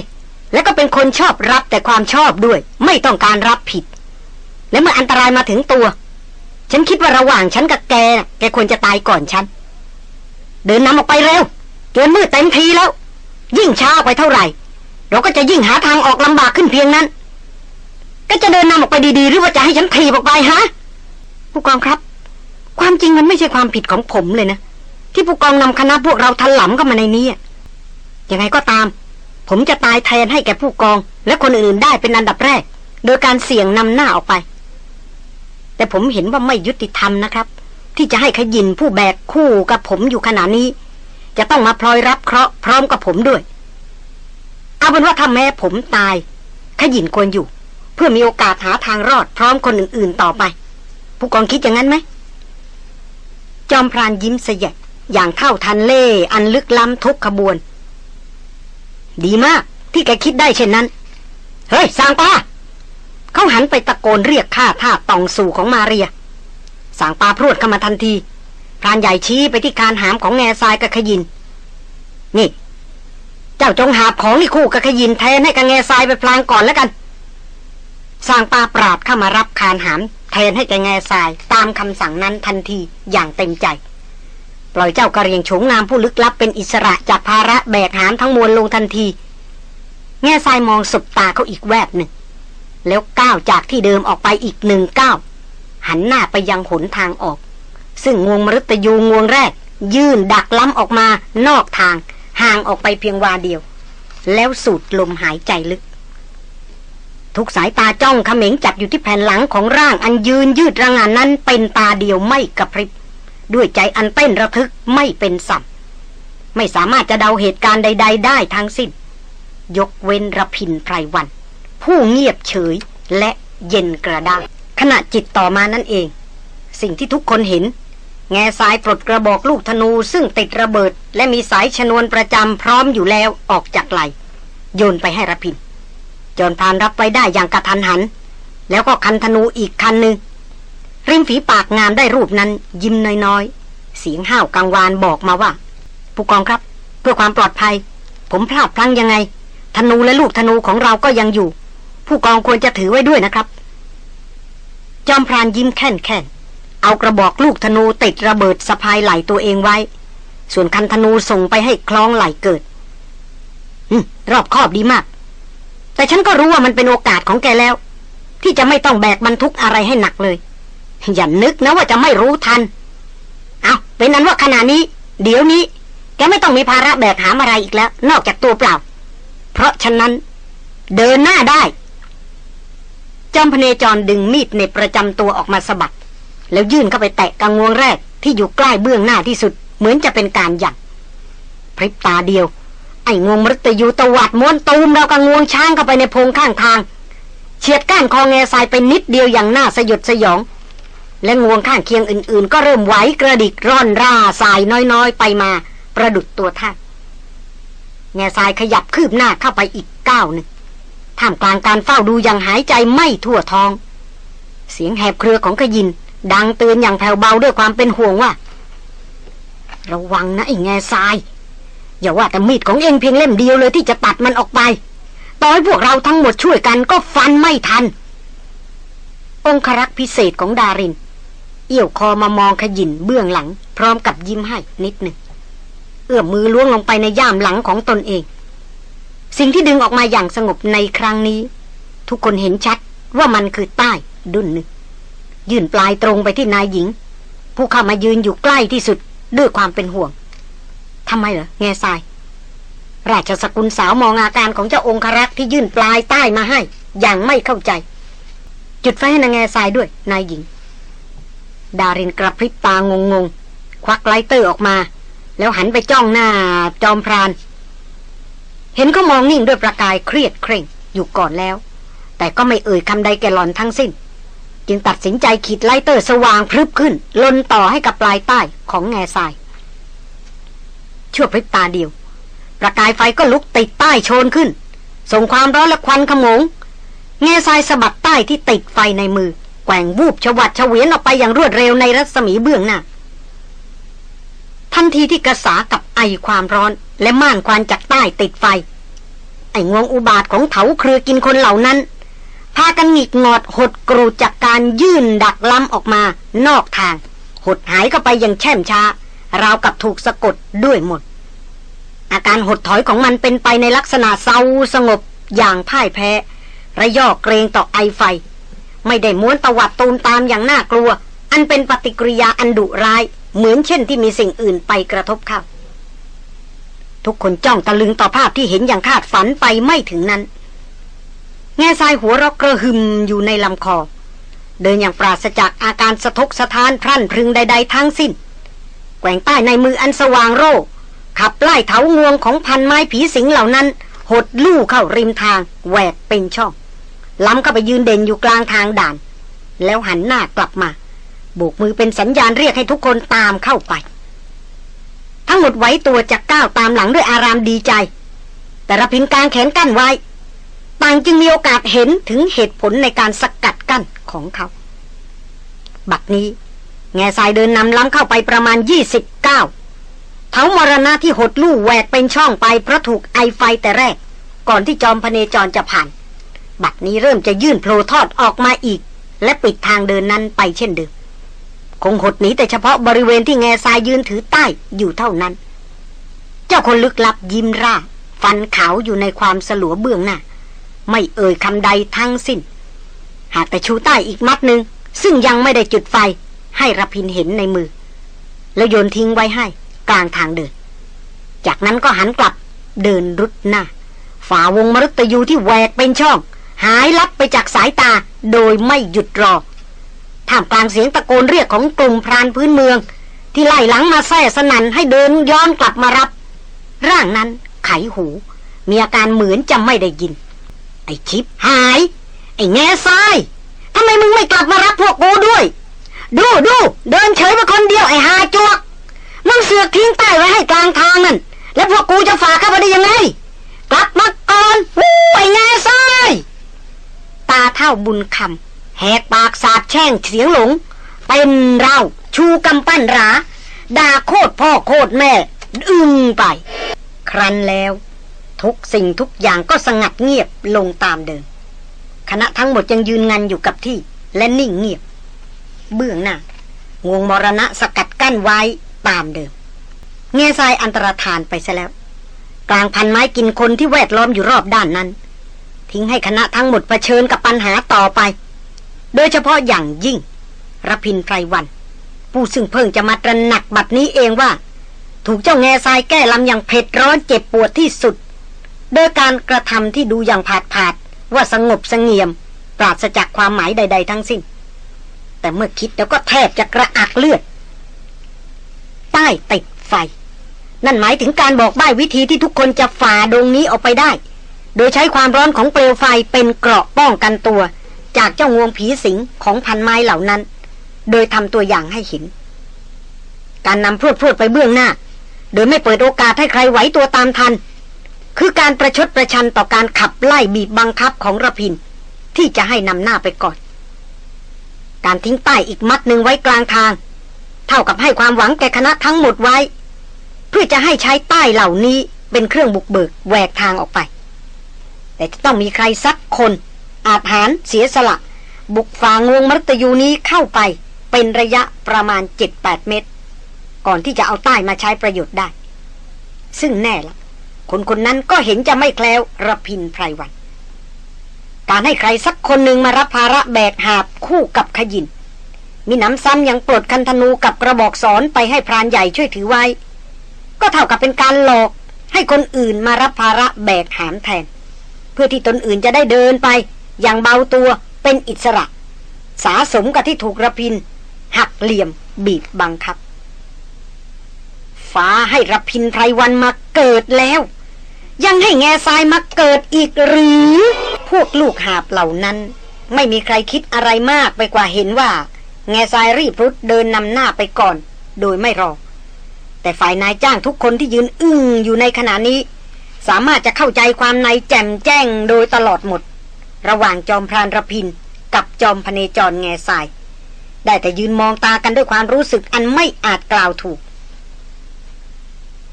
และก็เป็นคนชอบรับแต่ความชอบด้วย ไม่ต้องการรับผิด และเมื่ออันตรายมาถึงตัว ฉันคิดว่าระหว่างฉันกับแก แกควรจะตายก่อนฉัน เดินนำออกไปเร็วเกินมืดเต็มทีแล้ว ยิ่งช้าไปเท่าไหร่ เราก็จะยิ่งหาทางออกลำบากขึ้นเพียงนั้น ก็จะเดินนำออกไปดีๆ หรือว่าจะให้ฉันถีบออกไปฮะ ผู้กองครับ ความจริงมันไม่ใช่ความผิดของผมเลยนะ ที่ผู้กองนำคณะพวกเราถลำเข้ามาในนี้ยังไงก็ตาม ผมจะตายแทนให้แก่ผู้กอง และคนอื่นๆได้เป็นอันดับแรก โดยการเสี่ยงนำหน้าออกไป แต่ผมเห็นว่าไม่ยุติธรรมนะครับ ที่จะให้ขยินผู้แบกคู่กับผมอยู่ขณะนี้ จะต้องมาพลอยรับเคราะห์พร้อมกับผมด้วย เอาเป็นว่าถ้าแม้ผมตายขยินควรอยู่ เพื่อมีโอกาสหาทางรอดพร้อมคนอื่นๆต่อไป ผู้กองคิดอย่างนั้นไหม จอมพรานยิ้มเสยดอย่างเท่าทันเล่อันลึกล้ำทุกขบวน ดีมากที่แกคิดได้เช่นนั้น เฮ้ยสางปาเขาหันไปตะโกนเรียกข้าท่าตองสู่ของมาเรีย สางปาพรวดเข้ามาทันทีพรานใหญ่ชี้ไปที่การหามของแง่ทรายกับขยิน นี่ เจ้าจงหาของนี่คู่กับขยินแทนให้กับแง่ทรายไปพลางก่อนแล้วกัน สางปาปราดเข้ามารับคานหามแทนให้แกแง่ทรายตามคำสั่งนั้นทันทีอย่างเต็มใจ ปล่อยเจ้ากระเรียงโฉงงามผู้ลึกลับเป็นอิสระจากภาระแบกหามทั้งมวลลงทันที แง่ทรายมองสบตาเขาอีกแวบหนึ่ง แล้วก้าวจากที่เดิมออกไปอีกหนึ่งก้าวหันหน้าไปยังหนทางออก ซึ่งงวงมฤตยูงวงแรก ยื่นดักล้ำออกมานอกทางห่างออกไปเพียงวาเดียว แล้วสูดลมหายใจลึก ทุกสายตาจ้องเขม็งจับอยู่ที่แผ่นหลังของร่างอันยืนยืดระงานนั้นเป็นตาเดียวไม่กระพริบ ด้วยใจอันเต้นระทึกไม่เป็นสัมไม่สามารถจะเดาเหตุการณ์ใด ๆ ได้ทั้งสิ้น ยกเว้นระพินไพรวัน ผู้เงียบเฉยและเย็นกระด้างขณะจิตต่อมานั่นเอง สิ่งที่ทุกคนเห็น แง่สายปลดกระบอกลูกธนูซึ่งติดระเบิด และมีสายชนวนประจำพร้อมอยู่แล้วออกจากไหลโยนไปให้ระพิน จนพานรับไว้ได้อย่างกระทันหัน แล้วก็คันธนูอีกคันหนึ่งริมฝีปากงามได้รูปนั้น ยิ้มน้อยๆ เสียงห้าวกังวานบอกมาว่า ผู้กองครับ เพื่อความปลอดภัย ผมพลาดพลั้งยังไง ธนูและลูกธนูของเราก็ยังอยู่ ผู้กองควรจะถือไว้ด้วยนะครับ จอมพรานยิ้มแค่นแค่นเอากระบอกลูกธนูติดระเบิดสะพายไหลตัวเองไว้ ส่วนคันธนูส่งไปให้คล้องไหลเกิดอืมรอบคอบดีมาก แต่ฉันก็รู้ว่ามันเป็นโอกาสของแกแล้ว ที่จะไม่ต้องแบกบรรทุกอะไรให้หนักเลย อย่านึกนะว่าจะไม่รู้ทัน เอาเป็นนั้นว่าขณะนี้ เดี๋ยวนี้ แกไม่ต้องมีภาระแบกหามอะไรอีกแล้ว นอกจากตัวเปล่า เพราะฉะนั้น เดินหน้าได้จอมพเนจรดึงมีดในประจำตัวออกมาสะบัด แล้วยื่นเข้าไปแตะกังวงแรกที่อยู่ใกล้เบื้องหน้าที่สุด เหมือนจะเป็นการหยักพริบตาเดียว ไอ้งวงมฤตยูตวัดม้วนตูมแล้วกังวงช้างเข้าไปในพงข้างทาง เฉียดก้านคอแงทรายไปนิดเดียวอย่างน่าสยดสยอง และงวงข้างเคียงอื่นๆ ก็เริ่มไหวกระดิกร่อนร่าสายน้อยๆ ไปมาประดุดตัวท่านแง่ทรายขยับคืบหน้าเข้าไปอีกก้าวหนึ่งท่ามกลางการเฝ้าดูอย่างหายใจไม่ทั่วท้อง เสียงแหบเครือของขยิน ดังเตือนอย่างแผ่วเบาด้วยความเป็นห่วงว่า ระวังนะไอ้แง่ทราย อย่าว่าแต่มีดของเองเพียงเล่มเดียวเลยที่จะตัดมันออกไปต่อให้พวกเราทั้งหมดช่วยกันก็ฟันไม่ทัน องครักษ์พิเศษของดาริน เอี่ยวคอมามองขยินเบื้องหลัง พร้อมกับยิ้มให้นิดหนึ่ง เอื้อมมือล้วงลงไปในย่ามหลังของตนเอง สิ่งที่ดึงออกมาอย่างสงบในครั้งนี้ ทุกคนเห็นชัดว่ามันคือไต้ดุ้นหนึ่ง ยื่นปลายตรงไปที่นายหญิง ผู้เข้ามายืนอยู่ใกล้ที่สุดด้วยความเป็นห่วง ทำไมเหรอแง่ทราย ราชสกุลสาวมองอาการของเจ้าองครักษ์ที่ยื่นปลายไต้มาให้ อย่างไม่เข้าใจ จุดไฟให้นางแง่ทรายด้วย นายหญิง ดารินกระพริบตางงงๆควักไลเตอร์ออกมา แล้วหันไปจ้องหน้าจอมพราน เห็นเขามองนิ่งด้วยประกายเครียดเคร่งอยู่ก่อนแล้ว แต่ก็ไม่เอ่ยคำใดแกหลอนทั้งสิ้น จึงตัดสินใจขีดไลเตอร์สว่างพรึบขึ้น ลนต่อให้กับปลายใต้ของแง่ทราย ชั่วพริบตาเดียว ประกายไฟก็ลุกติดใต้โชนขึ้น ส่งความร้อนและควันขโมงแง่ทรายสะบัดใต้ที่ติดไฟในมือ แกว่งวูบชวัดเฉวียนออกไปอย่างรวดเร็วในรัศมีเบื้องหน้าทันทีที่กระสากับไอความร้อนและม่านควันจากใต้ติดไฟ ไอ้งวงอุบาทของเถาเครือกินคนเหล่านั้น พากันหงิกงอดหดกรูจากการยื่นดักล้ำออกมานอกทาง หดหายเข้าไปอย่างแช่มช้าราวกับถูกสะกดด้วยหมด อาการหดถอยของมันเป็นไปในลักษณะเศร้าสงบอย่างพ่ายแพ้ ระยอกเกรงต่อไอไฟ ไม่ได้ม้วนตวัดตูมตามอย่างน่ากลัว อันเป็นปฏิกิริยาอันดุร้าย เหมือนเช่นที่มีสิ่งอื่นไปกระทบเข้า ทุกคนจ้องตะลึงต่อภาพที่เห็นอย่างคาดฝันไปไม่ถึงนั้น แง่ทรายหัวรอกกระหึมอยู่ในลำคอ เดินอย่างปราศจากอาการสะทกสะท้านพรั่นพรึงใด ๆ ทั้งสิ้น แกว่งใต้ในมืออันสว่างโร่ ขับไล่เถางวงของพันไม้ผีสิงเหล่านั้น หดลู่เข้าริมทางแหวกเป็นช่อง ล้ำเข้าไปยืนเด่นอยู่กลางทางด่าน แล้วหันหน้ากลับมาโบกมือเป็นสัญญาณเรียกให้ทุกคนตามเข้าไป ทั้งหมดไว้ตัวจะกก้าวตามหลังด้วยอารามดีใจ แต่ระพินกลางแขนกั้นไว้ ต่างจึงมีโอกาสเห็นถึงเหตุผลในการสกัดกั้นของเขา บัดนี้ แง่ทรายเดินนำล้ำเข้าไปประมาณยี่สิบ เท้ามรณะที่หดลู่แหวกเป็นช่องไปเพราะถูกไอไฟแต่แรก ก่อนที่จอมพเนจรจะผ่าน บัดนี้เริ่มจะยื่นโผล่ทอดออกมาอีก และปิดทางเดินนั้นไปเช่นเดิมคงหดหนีแต่เฉพาะบริเวณที่แง่ทรายยืนถือใต้อยู่เท่านั้น เจ้าคนลึกลับยิ้มร่า ฟันขาวอยู่ในความสลัวเบื้องหน้า ไม่เอ่ยคำใดทั้งสิ้น หากแต่ชูใต้อีกมัดหนึ่งซึ่งยังไม่ได้จุดไฟให้รพินเห็นในมือ แล้วโยนทิ้งไว้ให้ กลางทางเดิน จากนั้นก็หันกลับเดินรุดหน้า ฝ่าวงมรุตยูที่แหวกเป็นช่อง หายลับไปจากสายตาโดยไม่หยุดรอท่ามกลางเสียงตะโกนเรียกของกลุ่มพรานพื้นเมือง ที่ไล่หลังมาแส่สนันให้เดินย้อนกลับมารับ ร่างนั้นไขหู มีอาการเหมือนจะไม่ได้ยิน ไอ้ชิปหาย ไอ้แง่ทรายทำไมมึงไม่กลับมารับพวกกูด้วย ดูดูเดินเฉยมาคนเดียวไอ้หาจวก มึงเสือกทิ้งใต้ไว้ให้กลางทางนั่น แล้วพวกกูจะฝากเข้าไปได้ยังไง กลับมาก่อนวู้ไอ้แง่ทรายตาเท่าบุญคำแหกปากสาบแช่งเสียงหลง เป็นเราชูกำปั้นราด่าโคตรพ่อโคตรแม่ อึ้งไป ครั้นแล้ว ทุกสิ่งทุกอย่างก็สงัดเงียบลงตามเดิม คณะทั้งหมดยังยืนงันอยู่กับที่และนิ่งเงียบ เบื้องหน้างวงมรณะสกัดกั้นไว้ ตามเดิม เงยทรายอันตรธานไปซะแล้ว กลางพันไม้กินคนที่แวดล้อมอยู่รอบด้านนั้น ทิ้งให้คณะทั้งหมดเผชิญกับปัญหาต่อไป โดยเฉพาะอย่างยิ่งรพินไพรวัน ผู้ซึ่งเพิ่งจะมาตระหนักบัดนี้เองว่า ถูกเจ้าแง่ทรายแก้ลำอย่างเผ็ดร้อนเจ็บปวดที่สุด โดยการกระทำที่ดูอย่างผาดผาดว่าสงบสงี่ยม ปราศจากความหมายใด ๆ ทั้งสิ้น แต่เมื่อคิดแล้วก็แทบจะกระอักเลือด ใต้ติดไฟ นั่นหมายถึงการบอกใบ้วิธีที่ทุกคนจะฝ่าดงนี้ออกไปได้ โดยใช้ความร้อนของเปลวไฟเป็นเกราะป้องกันตัว จากเจ้างวงผีสิงของพันไม้เหล่านั้น โดยทำตัวอย่างให้เห็น การนำพรวดพรวดไปเบื้องหน้า โดยไม่เปิดโอกาสให้ใครไหวตัวตามทัน คือการประชดประชันต่อการขับไล่บีบบังคับของระพิน ที่จะให้นำหน้าไปก่อนการทิ้งป้ายอีกมัดหนึ่งไว้กลางทาง เท่ากับให้ความหวังแก่คณะทั้งหมดไว้ เพื่อจะให้ใช้ป้เหล่านี้เป็นเครื่องบุกเบิกแหวกทางออกไป แต่จะต้องมีใครสักคน อาจหารเสียสละ บุกฝ่างวงมรตยูนี้เข้าไป เป็นระยะประมาณ 7-8 เมตร ก่อนที่จะเอาใต้มาใช้ประโยชน์ได้ ซึ่งแน่ละคนคนนั้นก็เห็นจะไม่แคล้วระพินไพรวัน การให้ใครสักคนหนึ่งมารับภาระแบกหาบคู่กับขยิน มีน้ำซ้ำยังปลดคันธนูกับกระบอกสอนไปให้พรานใหญ่ช่วยถือไว้ ก็เท่ากับเป็นการหลอกให้คนอื่นมารับภาระแบกหามแทน เพื่อที่ตนอื่นจะได้เดินไป อย่างเบาตัวเป็นอิสระ สาสมกับที่ถูกระพิน หักเหลี่ยมบีบบังคับ ฟ้าให้ระพินไพรวันมาเกิดแล้ว ยังให้แง่ทรายมาเกิดอีกหรือ พวกลูกหาบเหล่านั้น ไม่มีใครคิดอะไรมากไปกว่าเห็นว่า แง่ทรายรีบรุดเดินนำหน้าไปก่อน โดยไม่รอ แต่ฝ่ายนายจ้างทุกคนที่ยืนอึ้งอยู่ในขณะนี้ สามารถจะเข้าใจความในแจ่มแจ้งโดยตลอดหมด ระหว่างจอมพรานระพิน กับจอมพเนจรแง่ทราย ได้แต่ยืนมองตากันด้วยความรู้สึกอันไม่อาจกล่าวถูก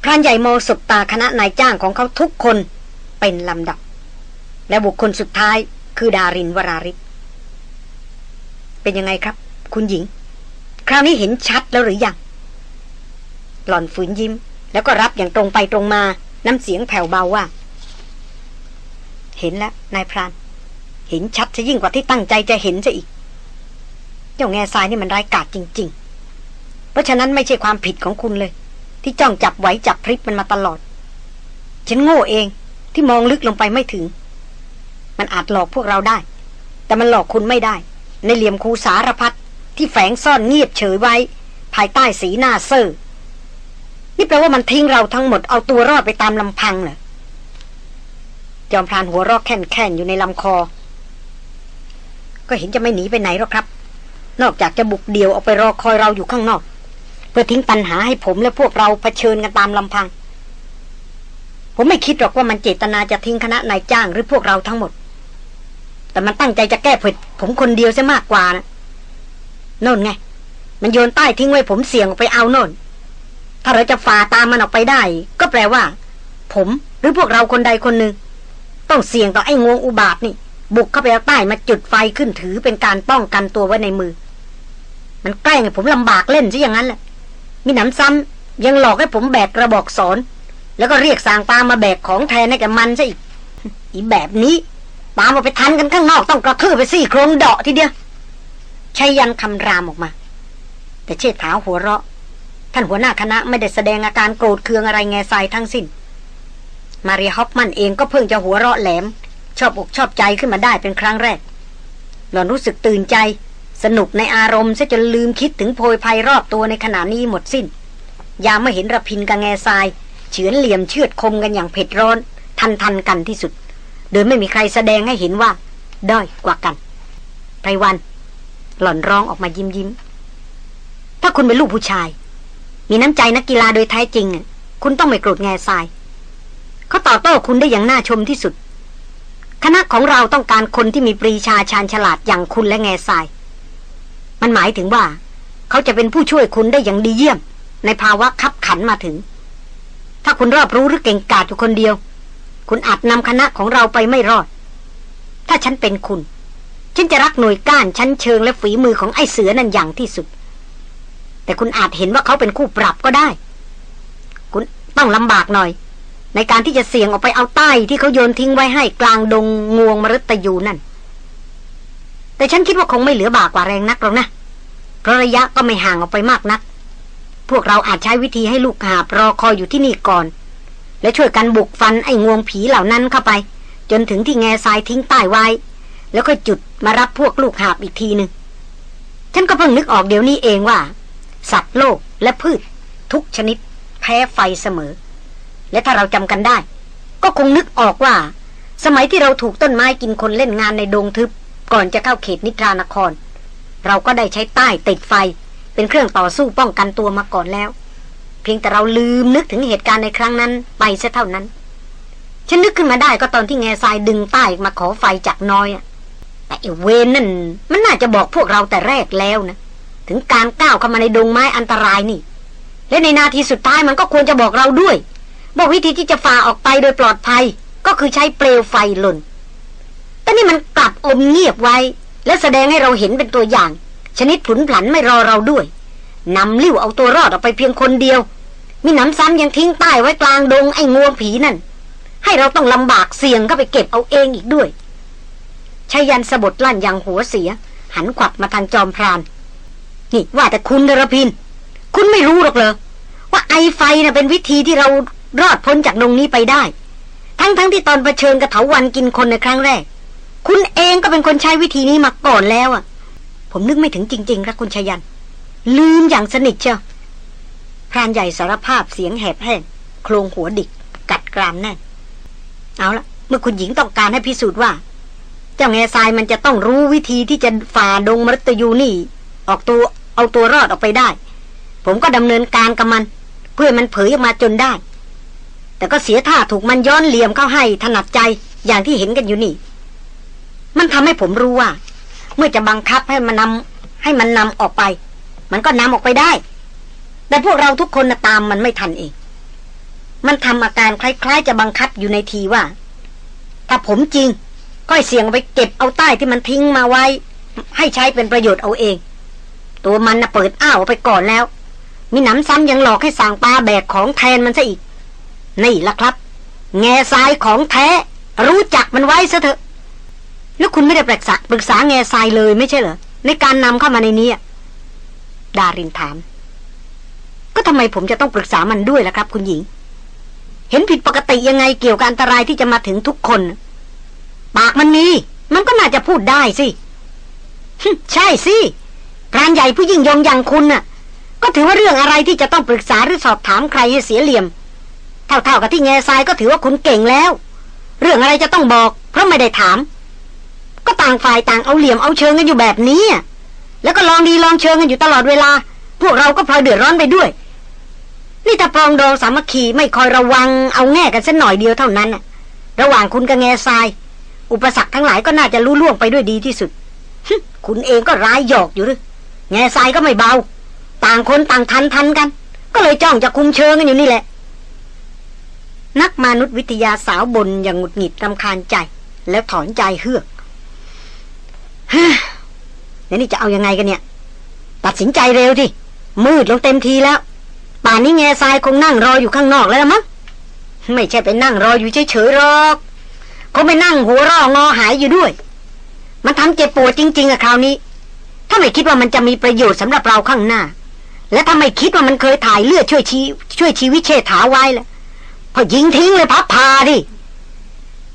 พรานใหญ่มองสบตาคณะนายจ้างของเขาทุกคนเป็นลำดับ และบุคคลสุดท้ายคือดารินวราริศเป็นยังไงครับ คุณหญิง คราวนี้เห็นชัดแล้วหรือยัง หล่อนฝืนยิ้ม แล้วก็รับอย่างตรงไปตรงมา น้ำเสียงแผ่วเบาว่า เห็นแล้วนายพราน เห็นชัดจะยิ่งกว่าที่ตั้งใจจะเห็นจะอีก เจ้าแง่ทรายนี่มันร้ายกาจจริง ๆ เพราะฉะนั้นไม่ใช่ความผิดของคุณเลย ที่จ้องจับไหวจับพริบมันมาตลอด ฉันโง่เองที่มองลึกลงไปไม่ถึง มันอาจหลอกพวกเราได้ แต่มันหลอกคุณไม่ได้ ในเหลี่ยมคูสารพัด ที่แฝงซ่อนเงียบเฉยไว้ ภายใต้สีหน้าเซอร์นี่แปลว่ามันทิ้งเราทั้งหมดเอาตัวรอดไปตามลำพังเหรอจอมพรานหัวรอกแค่นๆอยู่ในลำคอ ก็เห็นจะไม่หนีไปไหนหรอกครับ นอกจากจะบุกเดี่ยวออกไปรอคอยเราอยู่ข้างนอก เพื่อทิ้งปัญหาให้ผมและพวกเราเผชิญกันตามลำพัง ผมไม่คิดหรอกว่ามันเจตนาจะทิ้งคณะนายจ้างหรือพวกเราทั้งหมด แต่มันตั้งใจจะแก้ผิดผมคนเดียวซะมากกว่านะ โน่นไง มันโยนใต้ทิ้งไว้ผมเสี่ยงออกไปเอาโน่น ถ้าเราจะฝ่าตามมันออกไปได้ ก็แปลว่า ผมหรือพวกเราคนใดคนหนึ่งต้องเสี่ยงต่อไอ้งวงอุบาทนี่ บุกเข้าไปเอาใต้มาจุดไฟขึ้นถือเป็นการป้องกันตัวไว้ในมือ มันแกล้งให้ผมลำบากเล่นซะอย่างนั้นแหละมีหนำซ้ำยังหลอกให้ผมแบกกระบอกสอน แล้วก็เรียกสางปามาแบกของแทนให้กับมันซะอีกอีแบบนี้ ตามมาไปทันกันข้างนอกต้องกระทืบไปสี่โครงเดาะทีเดียว ชัยยันคำรามออกมา แต่เชิดถาหัวเราะ ท่านหัวหน้าคณะไม่ได้แสดงอาการโกรธเคืองอะไรแง่ทรายทั้งสิ้น มาริฮอปมันเองก็เพิ่งจะหัวเราะแหลม ชอบอกชอบใจขึ้นมาได้เป็นครั้งแรก หล่อนรู้สึกตื่นใจ สนุกในอารมณ์ซะจนลืมคิดถึงโพยภัยรอบตัวในขณะนี้หมดสิ้น ยามไม่เห็นระพินกับแง่ทรายเฉือนเหลี่ยมเชือดคมกันอย่างเผ็ดร้อน ทันทันกันที่สุด โดยไม่มีใครแสดงให้เห็นว่า ด้อยกว่ากันไพรวัน หล่อนร้องออกมายิ้มยิ้ม ถ้าคุณเป็นลูกผู้ชาย มีน้ำใจนักกีฬาโดยแท้จริง คุณต้องไม่โกรธแง่ทราย เขาต่อโต้คุณได้อย่างน่าชมที่สุด คณะของเราต้องการคนที่มีปรีชาชาญฉลาดอย่างคุณและแง่ทราย มันหมายถึงว่า เขาจะเป็นผู้ช่วยคุณได้อย่างดีเยี่ยม ในภาวะคับขันมาถึง ถ้าคุณรอบรู้หรือเก่งกาจอยู่คนเดียว คุณอาจนำคณะของเราไปไม่รอด ถ้าฉันเป็นคุณ ฉันจะรักหน่วยก้านชั้นเชิงและฝีมือของไอ้เสือนั่นอย่างที่สุด แต่คุณอาจเห็นว่าเขาเป็นคู่ปรับก็ได้ คุณต้องลำบากหน่อย ในการที่จะเสี่ยงออกไปเอาใต้ที่เขาโยนทิ้งไว้ให้กลางดงงวงมรตยูนั่น แต่ฉันคิดว่าคงไม่เหลือบากกว่าแรงนักหรอกนะ เพราะระยะก็ไม่ห่างออกไปมากนัก พวกเราอาจใช้วิธีให้ลูกหาบรอคอยอยู่ที่นี่ก่อน และช่วยกันบุกฟันไอ้งวงผีเหล่านั้นเข้าไป จนถึงที่แง่ทรายทิ้งใต้ไว้ แล้วก็จุดมารับพวกลูกหาบอีกทีหนึ่งฉันก็เพิ่งนึกออกเดี๋ยวนี้เองว่า สัตว์โลกและพืช ทุกชนิด แพ้ไฟเสมอ และถ้าเราจำกันได้ ก็คงนึกออกว่า สมัยที่เราถูกต้นไม้กินคนเล่นงานในดงทึบ ก่อนจะเข้าเขตนิทรานคร เราก็ได้ใช้ใต้ติดไฟ เป็นเครื่องต่อสู้ป้องกันตัวมาก่อนแล้ว เพียงแต่เราลืมนึกถึงเหตุการณ์ในครั้งนั้นไปซะเท่านั้น ฉันนึกขึ้นมาได้ก็ตอนที่แง่ทรายดึงใต้มาขอไฟจากน้อยอะ แต่ไอเวนนั่น มันน่าจะบอกพวกเราแต่แรกแล้วนะ ถึงการก้าวเข้ามาในดงไม้อันตรายนี่ และในนาทีสุดท้ายมันก็ควรจะบอกเราด้วย บอกวิธีที่จะฝ่าออกไปโดยปลอดภัย ก็คือใช้เปลวไฟหล่น แต่นี่มันกลับอมเงียบไว้ และแสดงให้เราเห็นเป็นตัวอย่าง ชนิดผุนผันไม่รอเราด้วยนำลิ้วเอาตัวรอดออกไปเพียงคนเดียว มีหน้ำซ้ำยังทิ้งใต้ไว้กลางดงไอ้งวงผีนั่น ให้เราต้องลำบากเสี่ยงก็ไปเก็บเอาเองอีกด้วย ชายันสะบดลั่นอย่างหัวเสีย หันขวับมาทางจอมพราน นี่ว่าแต่คุณดรพิน คุณไม่รู้หรอกเหรอ ว่าไอไฟน่ะเป็นวิธีที่เรารอดพ้นจากตรงนี้ไปได้ ทั้งๆทที่ตอนเผชิญกับเถาวันกินคนในครั้งแรก คุณเองก็เป็นคนใช้วิธีนี้มาก่อนแล้วอะ ผมนึกไม่ถึงจริงๆครับคุณชยัน ลืมอย่างสนิทเชียวพรานใหญ่สารภาพเสียงแหบแห้งโครงหัวดิก กัดกรามแน่นเอาละเมื่อคุณหญิงต้องการให้พิสูจน์ว่า เจ้าแง่ทรายมันจะต้องรู้วิธีที่จะฝ่าดงมรตยูนี่ ออกตัวเอาตัวรอดออกไปได้ ผมก็ดำเนินการกับมัน เพื่อมันเผยออกมาจนได้ แต่ก็เสียท่าถูกมันย้อนเหลี่ยมเข้าให้ถนัดใจอย่างที่เห็นกันอยู่นี่ มันทำให้ผมรู้ว่า เมื่อจะบังคับให้มันนำให้มันนำออกไป มันก็นำออกไปได้ แต่พวกเราทุกคนนะตามมันไม่ทันเอง มันทำอาการคล้าย ๆ จะบังคับอยู่ในทีว่า ถ้าผมจริง ก็ให้เสี่ยงไปเก็บเอาใต้ที่มันทิ้งมาไว้ ให้ใช้เป็นประโยชน์เอาเอง ตัวมันน่ะเปิดอ้าวไปก่อนแล้ว มีหนำซ้ำยังหลอกให้สั่งปลาแบกของแทนมันซะอีก นี่ละครับ แง่ทรายของแท้ รู้จักมันไว้ซะเถอะ แล้วคุณไม่ได้ปรึกษาปรึกษาแง่ทรายเลยไม่ใช่เหรอ ในการนำเข้ามาในนี้ดารินถาม ก็ทำไมผมจะต้องปรึกษามันด้วยล่ะครับ คุณหญิง เห็นผิดปกติยังไงเกี่ยวกับอันตรายที่จะมาถึงทุกคน ปากมันมี มันก็น่าจะพูดได้สิ ใช่สิพรานใหญ่ผู้ยิ่งยงอย่างคุณน่ะ ก็ถือว่าเรื่องอะไรที่จะต้องปรึกษาหรือสอบถามใครให้เสียเหลี่ยม เท่าๆกับที่แง่ทรายก็ถือว่าคุณเก่งแล้ว เรื่องอะไรจะต้องบอก เพราะไม่ได้ถาม ก็ต่างฝ่ายต่างเอาเหลี่ยมเอาเชิงกันอยู่แบบนี้แล้วก็ลองดีลองเชิงกันอยู่ตลอดเวลา พวกเราก็พลอยเดือดร้อนไปด้วย นี่ถ้าปรองดองสามัคคีไม่คอยระวังเอาแง่กันสักหน่อยเดียวเท่านั้นระหว่างคุณกับแง่ทราย อุปสรรคทั้งหลายก็น่าจะรู้ล่วงไปด้วยดีที่สุดคุณเองก็ร้ายหยอกอยู่หรือแง่ทรายก็ไม่เบา ต่างคนต่างทันทันกัน ก็เลยจ้องจะคุมเชิงกันอยู่นี่แหละ นักมนุษยวิทยาสาวบนอย่างหงุดหงิดรำคาญใจ แล้วถอนใจเฮือกฮ่าแล้วนี่จะเอายังไงกันเนี่ย ตัดสินใจเร็วที่มืดลงเต็มทีแล้ว ป่านนี้แง่ทรายคงนั่งรออยู่ข้างนอกแล้วละมั้งไม่ใช่ไปนั่งรออยู่เฉยๆหรอก เขาไม่นั่งหัวร่องอหายอยู่ด้วย มันทำเจ็บปวดจริง ๆอะคราวนี้ ถ้าไม่คิดว่ามันจะมีประโยชน์สำหรับเราข้างหน้า และถ้าไม่คิดว่ามันเคยถ่ายเลือดช่วยชีช่วยชีวิตเชษฐาไว้ล้วพอยิงทิ้งเลยพับพาดิ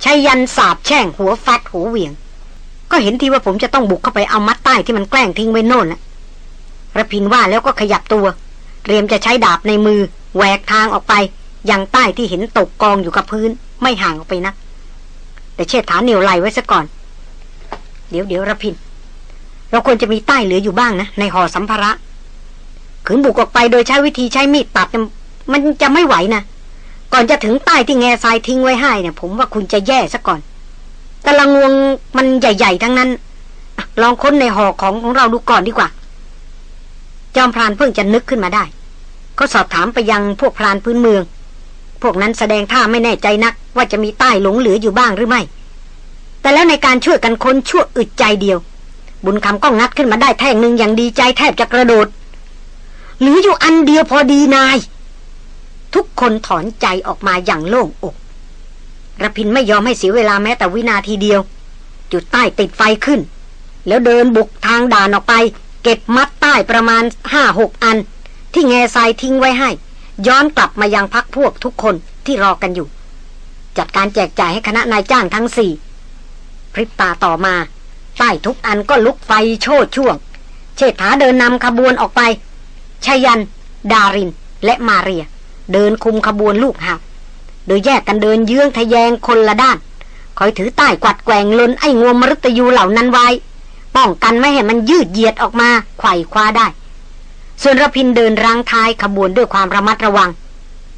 ชายันสาบแช่งหัวฟัดหัวเหวียง ก็เห็นทีว่าผมจะต้องบุกเข้าไปเอามัดใต้ที่มันแกล้งทิ้งไว้โน่นละระพินว่าแล้วก็ขยับตัว เตรียมจะใช้ดาบในมือแหวกทางออกไปยังใต้ที่เห็นตกกองอยู่กับพื้น ไม่ห่างออกไปนัก แต่เชษฐาเหนียวไหลไว้ซะก่อน เดี๋ยวเดี๋ยวระพิน เราควรจะมีใต้เหลืออยู่บ้างนะ ในห่อสัมภาระขืนบุกออกไปโดยใช้วิธีใช้มีดตัด มันจะไม่ไหวนะก่อนจะถึงใต้ที่แง่ทรายทิ้งไว้ให้เนี่ย ผมว่าคุณจะแย่ซะก่อน แต่ละงวงมันใหญ่ ๆ ทั้งนั้น ลองค้นในห่อของของเราดูก่อนดีกว่า จอมพรานเพิ่งจะนึกขึ้นมาได้เขาสอบถามไปยังพวกพรานพื้นเมือง พวกนั้นแสดงท่าไม่แน่ใจนัก ว่าจะมีใต้หลงเหลืออยู่บ้างหรือไม่ แต่แล้วในการช่วยกันค้นชั่วอึดใจเดียว บุญคำก็งัดขึ้นมาได้แท่งหนึ่งอย่างดีใจแทบจะกระโดดหลืออยู่อันเดียวพอดีนาย ทุกคนถอนใจออกมาอย่างโล่งอกระพินไม่ยอมให้เสียเวลาแม้แต่วินาทีเดียว จุดใต้ติดไฟขึ้น แล้วเดินบุกทางด่านออกไป เก็บมัดใต้ประมาณห้าหกอัน ที่แง่ทรายทิ้งไว้ให้ ย้อนกลับมายังพักพวกทุกคนที่รอกันอยู่ จัดการแจกจ่ายให้คณะนายจ้างทั้งสี่พริบตาต่อมาใต้ทุกอันก็ลุกไฟโชดช่วง เชษฐาเดินนำขบวนออกไปชายัน ดาริน และมาเรีย เดินคุมขบวนลูกหับโดยแยกกันเดินเยื้องทะแยงคนละด้าน คอยถือใต้กวัดแกว่งลนไอ้งวมมรตยูเหล่านั้นไว้ ป้องกันไม่ให้มันยืดเหยียดออกมาไขว่คว้าได้ ส่วนระพินเดินรังท้ายขบวนด้วยความระมัดระวัง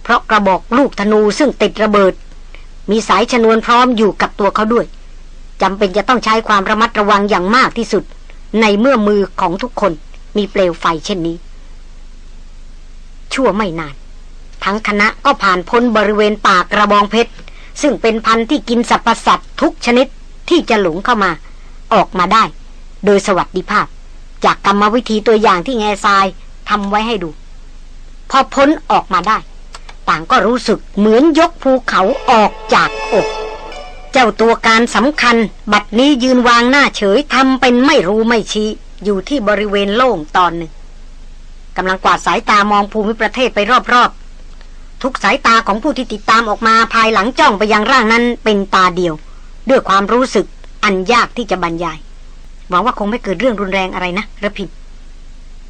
เพราะกระบอกลูกธนูซึ่งติดระเบิด มีสายชนวนพร้อมอยู่กับตัวเขาด้วยจำเป็นจะต้องใช้ความระมัดระวังอย่างมากที่สุด ในเมื่อมือของทุกคนมีเปลวไฟเช่นนี้ ชั่วไม่นาน ทั้งคณะก็ผ่านพ้นบริเวณป่ากระบองเพชร ซึ่งเป็นพันธุ์ที่กินสรรพสัตว์ทุกชนิดที่จะหลงเข้ามา ออกมาได้ โดยสวัสดิภาพ จากกรรมวิธีตัวอย่างที่แง่ทราย ทำไว้ให้ดู พอพ้นออกมาได้ ต่างก็รู้สึกเหมือนยกภูเขาออกจากอก เจ้าตัวการสำคัญ บัดนี้ยืนวางหน้าเฉยทำเป็นไม่รู้ไม่ชี้ อยู่ที่บริเวณโล่งตอนหนึ่งกำลังกวาดสายตามองภูมิประเทศไปรอบๆ ทุกสายตาของผู้ที่ติดตามออกมาภายหลังจ้องไปยังร่างนั้นเป็นตาเดียว ด้วยความรู้สึกอันยากที่จะบรรยายหวังว่าคงไม่เกิดเรื่องรุนแรงอะไรนะระพิน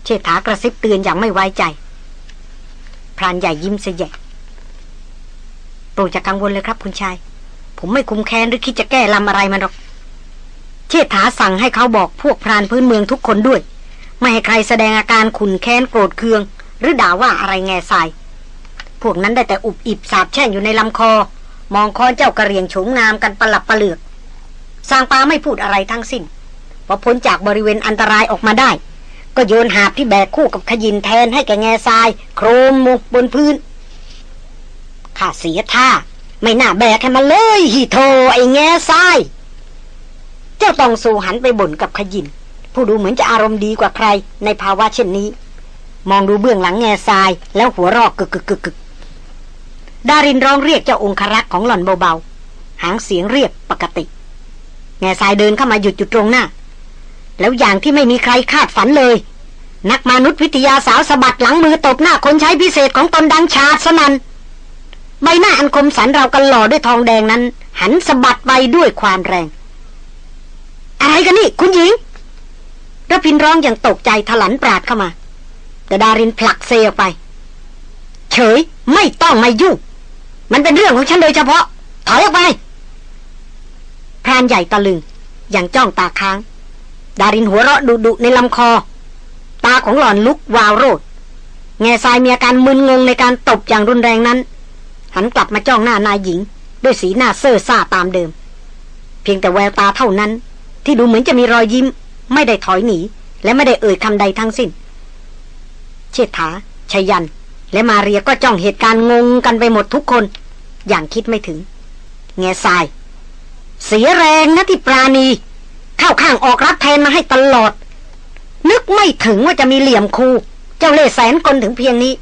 เชษฐากระซิบเตือนอย่างไม่ไว้ใจ พรานใหญ่ยิ้มเสยโปรดจะกังวลเลยครับคุณชาย ผมไม่คุมแค้นหรือคิดจะแก้ลำอะไรมันหรอก เชษฐาสั่งให้เขาบอกพวกพรานพื้นเมืองทุกคนด้วย ไม่ให้ใครแสดงอาการขุนแค้นโกรธเคือง หรือด่าว่าอะไรแง่ทราย พวกนั้นได้แต่อุบอิบสาบแช่งอยู่ในลำคอ มองคอนเจ้ากระเรียงโฉมงามกันประหลับประเหลือกสางปาไม่พูดอะไรทั้งสิ้นพอพ้นจากบริเวณอันตรายออกมาได้ ก็โยนหาบที่แบกคู่กับขยินแทนให้แกแง่ทราย โครมมุบนพื้นข้าเสียท่า ไม่น่าแบกให้มันเลยฮิโทไอ้แง่ทราย เจ้าตองสูหันไปบ่นกับขยิน ผู้ดูเหมือนจะอารมณ์ดีกว่าใคร ในภาวะเช่นนี้ มองดูเบื้องหลังแง่ทราย แล้วหัวรอกกึกกึกกึกกึกดารินร้องเรียกเจ้าองครักษ์ของหล่อนเบาๆ หางเสียงเรียบปกติ แง่ทรายเดินเข้ามาหยุดอยู่ตรงหน้า แล้วอย่างที่ไม่มีใครคาดฝันเลย นักมนุษยวิทยาสาวสะบัดหลังมือตบหน้าคนใช้พิเศษของตนดังชาดสนันใบหน้าอันคมสันเรากันหล่อด้วยทองแดงนั้น หันสะบัดไปด้วยความแรง อะไรกันนี่ คุณหญิงระพินร้องอย่างตกใจถลันปราดเข้ามา แต่ดารินผลักเซออกไป เฉยไม่ต้องมายุ่งมันเป็นเรื่องของฉันโดยเฉพาะ ถอยออกไปพรานใหญ่ตะลึงอย่างจ้องตาค้าง ดารินหัวเราะดุดุในลำคอ ตาของหล่อนลุกวาวโรด แง่ทรายมีอาการมึนงงในการตบอย่างรุนแรงนั้น หันกลับมาจ้องหน้านายหญิง ด้วยสีหน้าเซ่อซ่าตามเดิม เพียงแต่แววตาเท่านั้น ที่ดูเหมือนจะมีรอยยิ้ม ไม่ได้ถอยหนี และไม่ได้เอ่ยคำใดทั้งสิ้น เชษฐาชยัน และมาเรียก็จ้องเหตุการณ์งงกันไปหมดทุกคน อย่างคิดไม่ถึง แง่ทราย เสียแรงนะที่ปราณี เข้าข้างออกรับแทนมาให้ตลอด นึกไม่ถึงว่าจะมีเหลี่ยมคูเจ้าเล่แสนกลถึงเพียงนี้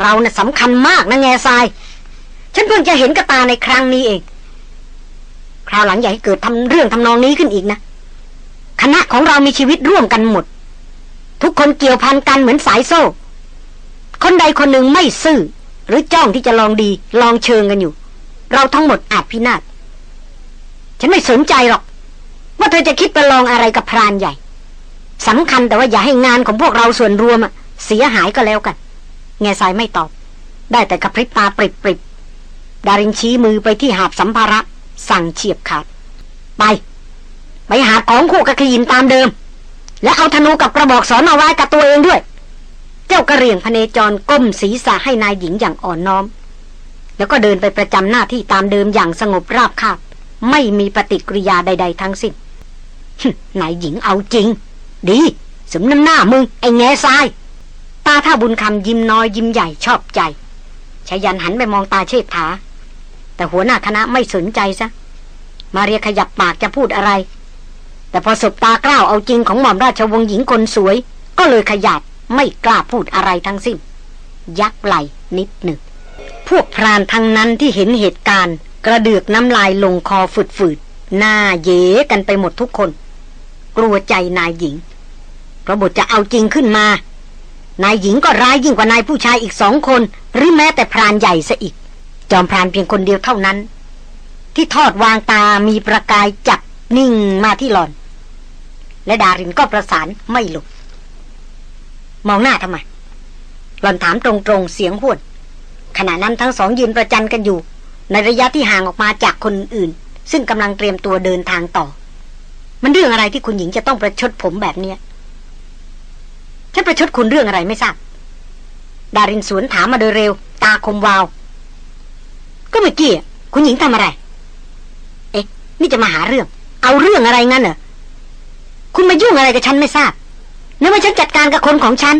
เราเนะ่ะสำคัญมากนะแง่ทราย ฉันเพิ่งจะเห็นกระตาในครั้งนี้เอง คราวหลังอย่าให้เกิดทำเรื่องทำนองนี้ขึ้นอีกนะ คณะของเรามีชีวิตร่วมกันหมด ทุกคนเกี่ยวพันกันเหมือนสายโซ่ คนใดคนหนึ่งไม่ซื่อ หรือจ้องที่จะลองดี ลองเชิงกันอยู่ เราทั้งหมดอาจพินาศฉันไม่สนใจหรอก ว่าเธอจะคิดประลองอะไรกับพรานใหญ่สำคัญแต่ว่าอย่าให้งานของพวกเราส่วนรวมอะเสียหายก็แล้วกัน แง่สายไม่ตอบ ได้แต่กระพริบตาปริบปริบดารินชี้มือไปที่หาบสัมภาระ สั่งเฉียบขาด ไป ไปหาของคู่กับขยินตามเดิม และเอาธนูกับกระบอกสอนเอาไว้กับตัวเองด้วย เจ้ากระเรียงพเนจรก้มศีรษะให้นายหญิงอย่างอ่อนน้อม แล้วก็เดินไปประจำหน้าที่ตามเดิมอย่างสงบราบคาบไม่มีปฏิกิริยาใด ๆ ทั้งสิ้น นายหญิงเอาจริง ดีสมน้ำหน้ามึง ไอ้แง่ทราย ตาท่าบุญคำยิ้มน้อยยิ้มใหญ่ชอบใจชายันหันไปมองตาเชษฐา แต่หัวหน้าคณะไม่สนใจซะ มาเรียขยับปากจะพูดอะไร แต่พอสบตากล้าวเอาจริงของหม่อมราชวงศ์หญิงคนสวย ก็เลยขยับไม่กล้าพูดอะไรทั้งสิ้น ยักไหลนิดหนึ่ง พวกพรานทั้งนั้นที่เห็นเหตุการณ์ กระเดือกน้ำลายลงคอฝืดๆหน้าเยกันไปหมดทุกคน กลัวใจนายหญิง เพราะบทจะเอาจริงขึ้นมา นายหญิงก็ร้ายยิ่งกว่านายผู้ชายอีกสองคน หรือแม้แต่พรานใหญ่ซะอีก จอมพรานเพียงคนเดียวเท่านั้น ที่ทอดวางตามีประกายจับนิ่งมาที่หลอน และดารินก็ประสานไม่หลบมองหน้าทำไมหลอนถามตรงๆเสียงหวดขณะนั้นทั้งสองยืนประจันกันอยู่ ในระยะที่ห่างออกมาจากคนอื่น ซึ่งกำลังเตรียมตัวเดินทางต่อ มันเรื่องอะไรที่คุณหญิงจะต้องประชดผมแบบเนี้ยฉันประชดคุณเรื่องอะไรไม่ทราบ ดารินสวนถามมาโดยเร็ว ตาคมวาว ก็เมื่อกี้คุณหญิงทำอะไร เอ๊ะ นี่จะมาหาเรื่อง เอาเรื่องอะไรงั้นเหรอ คุณมายุ่งอะไรกับฉันไม่ทราบนึกว่าฉันจัดการกับคนของฉัน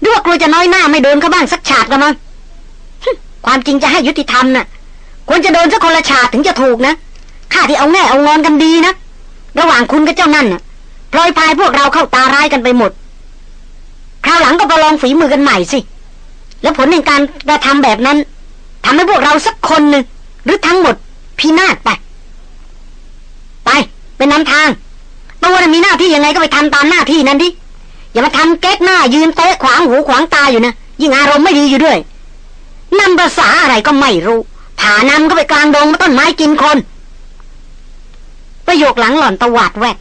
หรือว่ากลัวจะน้อยหน้าไม่โดนเขาบ้างสักฉาดกันมั้งความจริงจะให้ยุติธรรมน่ะ ควรจะโดนสักคนละฉาดถึงจะถูกนะข้าที่เอาแง่เอางอนกันดีนะ ระหว่างคุณกับเจ้านั่นน่ะพลอยพายพวกเราเข้าตาร้ายกันไปหมด คราวหลังก็ประลองฝีมือกันใหม่สิ แล้วผลในการกระทำแบบนั้นทำให้พวกเราสักคนหนึ่งหรือทั้งหมดพินาศไป ไปเป็นนำทางตัวน่ะมีหน้าที่ยังไงก็ไปทำตามหน้าที่นั้นดิอย่ามาทำเก๊กหน้ายืนเตะขวางหูขวางตาอยู่นะยิ่งอารมณ์ไม่ดีอยู่ด้วยนำภาษาอะไรก็ไม่รู้ผานำก็ไปกลางดงมาต้นไม้กินคน ประโยคหลังหล่อนตวาดแวก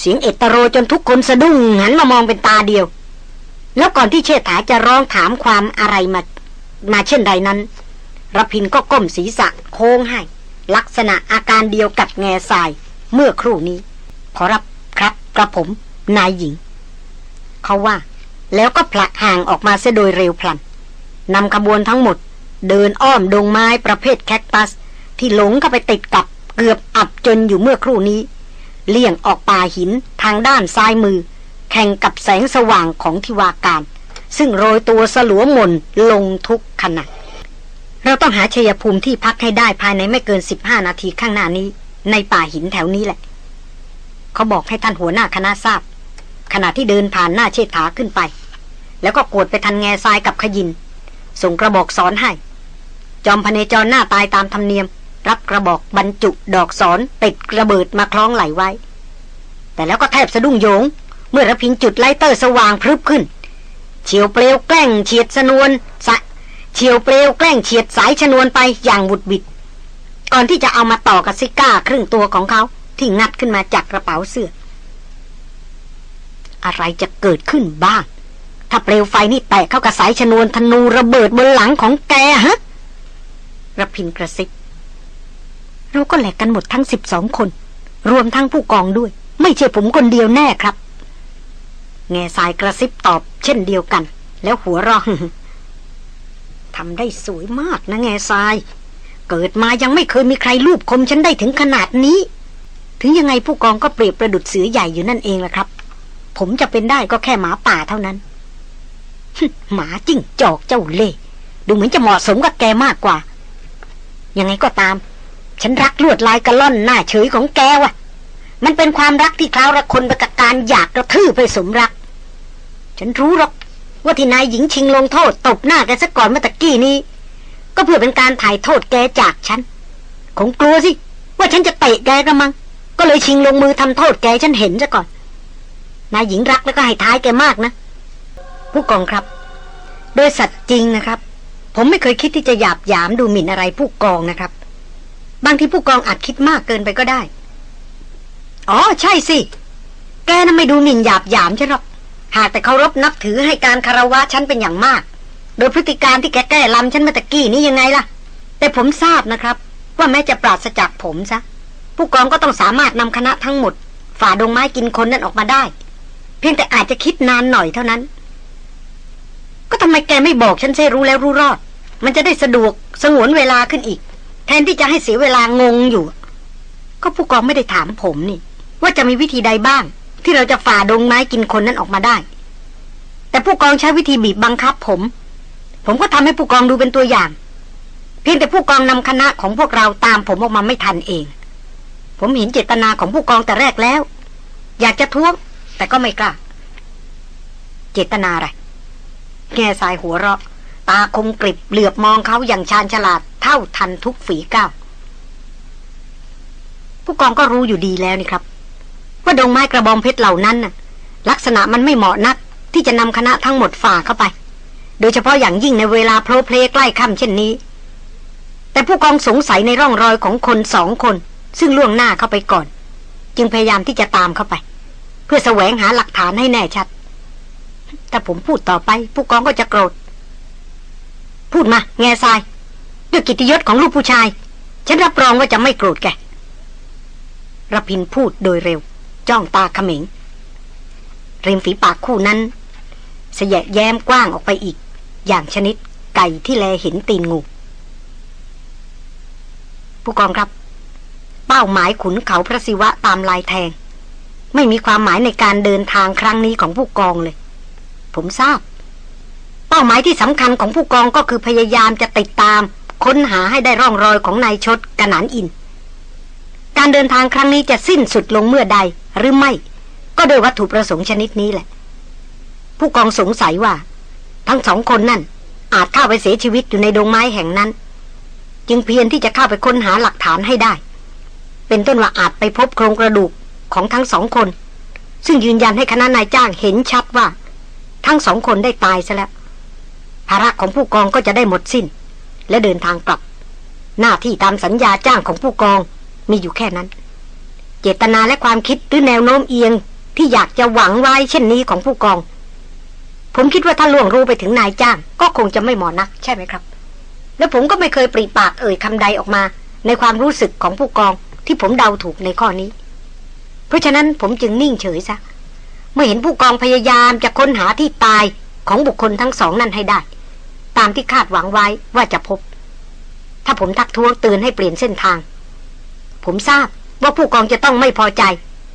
เสียงเอตโรจนทุกคนสะดุ้งหันมามองเป็นตาเดียว แล้วก่อนที่เชษฐาจะร้องถามความอะไรมามาเช่นใดนั้นรพินก็ก้มศีรษะโค้งให้ ลักษณะอาการเดียวกับแง่ทรายเมื่อครู่นี้ ขอรับครับกระผม นายหญิง เขาว่า แล้วก็ผลักห่างออกมาเสียโดยเร็วพลันนำขบวนทั้งหมด เดินอ้อมดงไม้ประเภทแคคตัส ที่หลงเข้าไปติดกับ เกือบอับจนอยู่เมื่อครู่นี้ เลี่ยงออกป่าหินทางด้านซ้ายมือ แข่งกับแสงสว่างของทิวาการ ซึ่งโรยตัวสลัวมนลงทุกขณะเราต้องหาชัยภูมิที่พักให้ได้ภายในไม่เกิน 15 นาทีข้างหน้านี้ ในป่าหินแถวนี้แหละ เขาบอกให้ท่านหัวหน้าคณะทราบ ขณะที่เดินผ่านหน้าเชษฐาขึ้นไป แล้วก็กวดไปทันแง่ทรายกับขยิน ส่งกระบอกสอนให้ จอมพเนจรหน้าตายตามธรรมเนียม รับกระบอกบรรจุดอกสอนติดระเบิดมาคล้องไหลไว้ แต่แล้วก็แทบสะดุ้งโยง เมื่อระพินจุดไลเตอร์สว่างพรึบขึ้น เฉียวเปลวแกล้งเฉียดสนวนสะเฉียวเปลวแกล้งเฉียดสายชนวนไปอย่างบุดบิด ก่อนที่จะเอามาต่อกับซิก้าครึ่งตัวของเขาที่งัดขึ้นมาจากกระเป๋าเสื้อ อะไรจะเกิดขึ้นบ้าง ถ้าเปลวไฟนี่แตกเข้ากับสายชนวนธนูระเบิดบนหลังของแกฮะระพินกระซิบ เราก็แหลกกันหมดทั้งสิบสองคน รวมทั้งผู้กองด้วย ไม่ใช่ผมคนเดียวแน่ครับ แง่สายกระซิบตอบ เช่นเดียวกัน แล้วหัวเรอทำได้สวยมากนะแง่ทราย เกิดมายังไม่เคยมีใครรูปคมฉันได้ถึงขนาดนี้ ถึงยังไงผู้กองก็เปรียบประดุดเสือใหญ่อยู่นั่นเองแหละครับ ผมจะเป็นได้ก็แค่หมาป่าเท่านั้นหมาจิ้งจอกเจ้าเล่ ดูเหมือนจะเหมาะสมกับแกมากกว่า ยังไงก็ตาม ฉันรักลวดลายกระล่อนหน้าเฉยของแกว่ะมันเป็นความรักที่คล้าวระคนไปกับการอยากกระทืบไปสมรัก ฉันรู้หรอกว่าที่นายหญิงชิงลงโทษตบหน้าแกซะก่อนเมื่อตะกี้นี้ ก็เพื่อเป็นการถ่ายโทษแกจากฉัน คงกลัวสิ ว่าฉันจะเตะแกกระมัง ก็เลยชิงลงมือทำโทษแกฉันเห็นซะก่อน นายหญิงรักแล้วก็ให้ท้ายแกมากนะ ผู้กองครับ โดยสัตว์จริงนะครับ ผมไม่เคยคิดที่จะหยาบหยามดูหมิ่นอะไรผู้กองนะครับ บางทีผู้กองอาจคิดมากเกินไปก็ได้ อ๋อ ใช่สิ แกน่ะไม่ดูหมิ่นหยาบหยามฉันหรอก หากแต่เคารพนับถือให้การคารวะฉันเป็นอย่างมาก โดยพฤติการที่แกแก้ลำฉันเมื่อตะกี้นี้ยังไงล่ะ แต่ผมทราบนะครับ ว่าแม้จะปราศจากผมซะ ผู้กองก็ต้องสามารถนำคณะทั้งหมด ฝ่าดงไม้กินคนนั้นออกมาได้ เพียงแต่อาจจะคิดนานหน่อยเท่านั้น ก็ทำไมแกไม่บอกฉันเช่รู้แล้วรู้รอด มันจะได้สะดวกสงวนเวลาขึ้นอีก แทนที่จะให้เสียเวลางงอยู่ ก็ผู้กองไม่ได้ถามผมนี่ ว่าจะมีวิธีใดบ้าง ที่เราจะฝ่าดงไม้กินคนนั้นออกมาได้ แต่ผู้กองใช้วิธีบีบบังคับผม ผมก็ทำให้ผู้กองดูเป็นตัวอย่าง เพียงแต่ผู้กองนำคณะของพวกเราตามผมออกมาไม่ทันเอง ผมเห็นเจตนาของผู้กองแต่แรกแล้ว อยากจะท้วง แต่ก็ไม่กล้า เจตนาอะไรแง่สายหัวเราะ ตาคมกริบเหลือบมองเขาอย่างชาญฉลาด เท่าทันทุกฝีก้าวผู้กองก็รู้อยู่ดีแล้วนี่ครับ ว่าดงไม้กระบองเพชรเหล่านั้นน่ะ ลักษณะมันไม่เหมาะนัก ที่จะนำคณะทั้งหมดฝ่าเข้าไป โดยเฉพาะอย่างยิ่งในเวลาโพลเพลใกล้ค่ำเช่นนี้ แต่ผู้กองสงสัยในร่องรอยของคนสองคน ซึ่งล่วงหน้าเข้าไปก่อน จึงพยายามที่จะตามเข้าไป เพื่อแสวงหาหลักฐานให้แน่ชัดแต่ผมพูดต่อไป ผู้กองก็จะโกรธ พูดมา แง่ทราย ด้วยกิตยศของลูกผู้ชาย ฉันรับรองว่าจะไม่โกรธแกรพินพูดโดยเร็ว จ้องตาเขม็งริมฝีปากคู่นั้นเสยะแย้มกว้างออกไปอีก อย่างชนิดไก่ที่แลเห็นตีนงู ผู้กองครับ เป้าหมายขุนเขาพระศิวะตามลายแทง ไม่มีความหมายในการเดินทางครั้งนี้ของผู้กองเลย ผมทราบ เป้าหมายที่สำคัญของผู้กองก็คือพยายามจะติดตาม ค้นหาให้ได้ร่องรอยของนายชดกระหนานอิน การเดินทางครั้งนี้จะสิ้นสุดลงเมื่อใดหรือไม่ ก็โดยวัตถุประสงค์ชนิดนี้แหละ ผู้กองสงสัยว่า ทั้งสองคนนั่น อาจเข้าไปเสียชีวิตอยู่ในดงไม้แห่งนั้น จึงเพียรที่จะเข้าไปค้นหาหลักฐานให้ได้ เป็นต้นว่าอาจไปพบโครงกระดูกของทั้งสองคน ซึ่งยืนยันให้คณะนายจ้างเห็นชัดว่า ทั้งสองคนได้ตายซะแล้วภาระของผู้กองก็จะได้หมดสิ้น และเดินทางกลับ หน้าที่ตามสัญญาจ้างของผู้กองมีอยู่แค่นั้น เจตนาและความคิดหรือแนวโน้มเอียง ที่อยากจะหวังไว้เช่นนี้ของผู้กอง ผมคิดว่าถ้าล่วงรู้ไปถึงนายจ้าง ก็คงจะไม่เหมาะนัก ใช่ไหมครับ และผมก็ไม่เคยปริปากเอ่ยคำใดออกมา ในความรู้สึกของผู้กองที่ผมเดาถูกในข้อนี้ เพราะฉะนั้นผมจึงนิ่งเฉยซะเมื่อเห็นผู้กองพยายามจะค้นหาที่ตายของบุคคลทั้งสองนั่นให้ได้ ตามที่คาดหวังไว้ว่าจะพบ ถ้าผมทักท้วงเตือนให้เปลี่ยนเส้นทาง ผมทราบว่าผู้กองจะต้องไม่พอใจ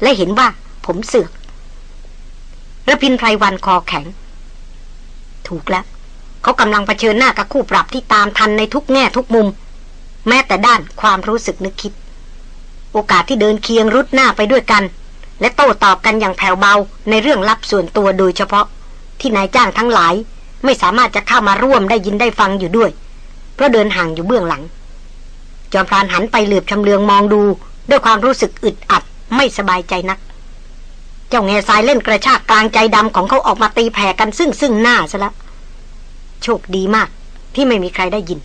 และเห็นว่าผมเสือกระพินไพรวันคอแข็ง ถูกแล้ว เขากำลังเผชิญหน้ากับคู่ปรับที่ตามทันในทุกแง่ทุกมุม แม้แต่ด้านความรู้สึกนึกคิด โอกาสที่เดินเคียงรุดหน้าไปด้วยกัน และโต้ตอบกันอย่างแผ่วเบาในเรื่องลับส่วนตัวโดยเฉพาะ ที่นายจ้างทั้งหลาย ไม่สามารถจะเข้ามาร่วมได้ยินได้ฟังอยู่ด้วย เพราะเดินห่างอยู่เบื้องหลัง จอมพรานหันไปเหลือบชำเลืองมองดู ด้วยความรู้สึกอึดอัดไม่สบายใจนัก เจ้าแง่สายเล่นกระชากกลางใจดำของเขาออกมาตีแผ่กันซึ่งซึ่งหน้าซะแล้วโชคดีมากที่ไม่มีใครได้ยิน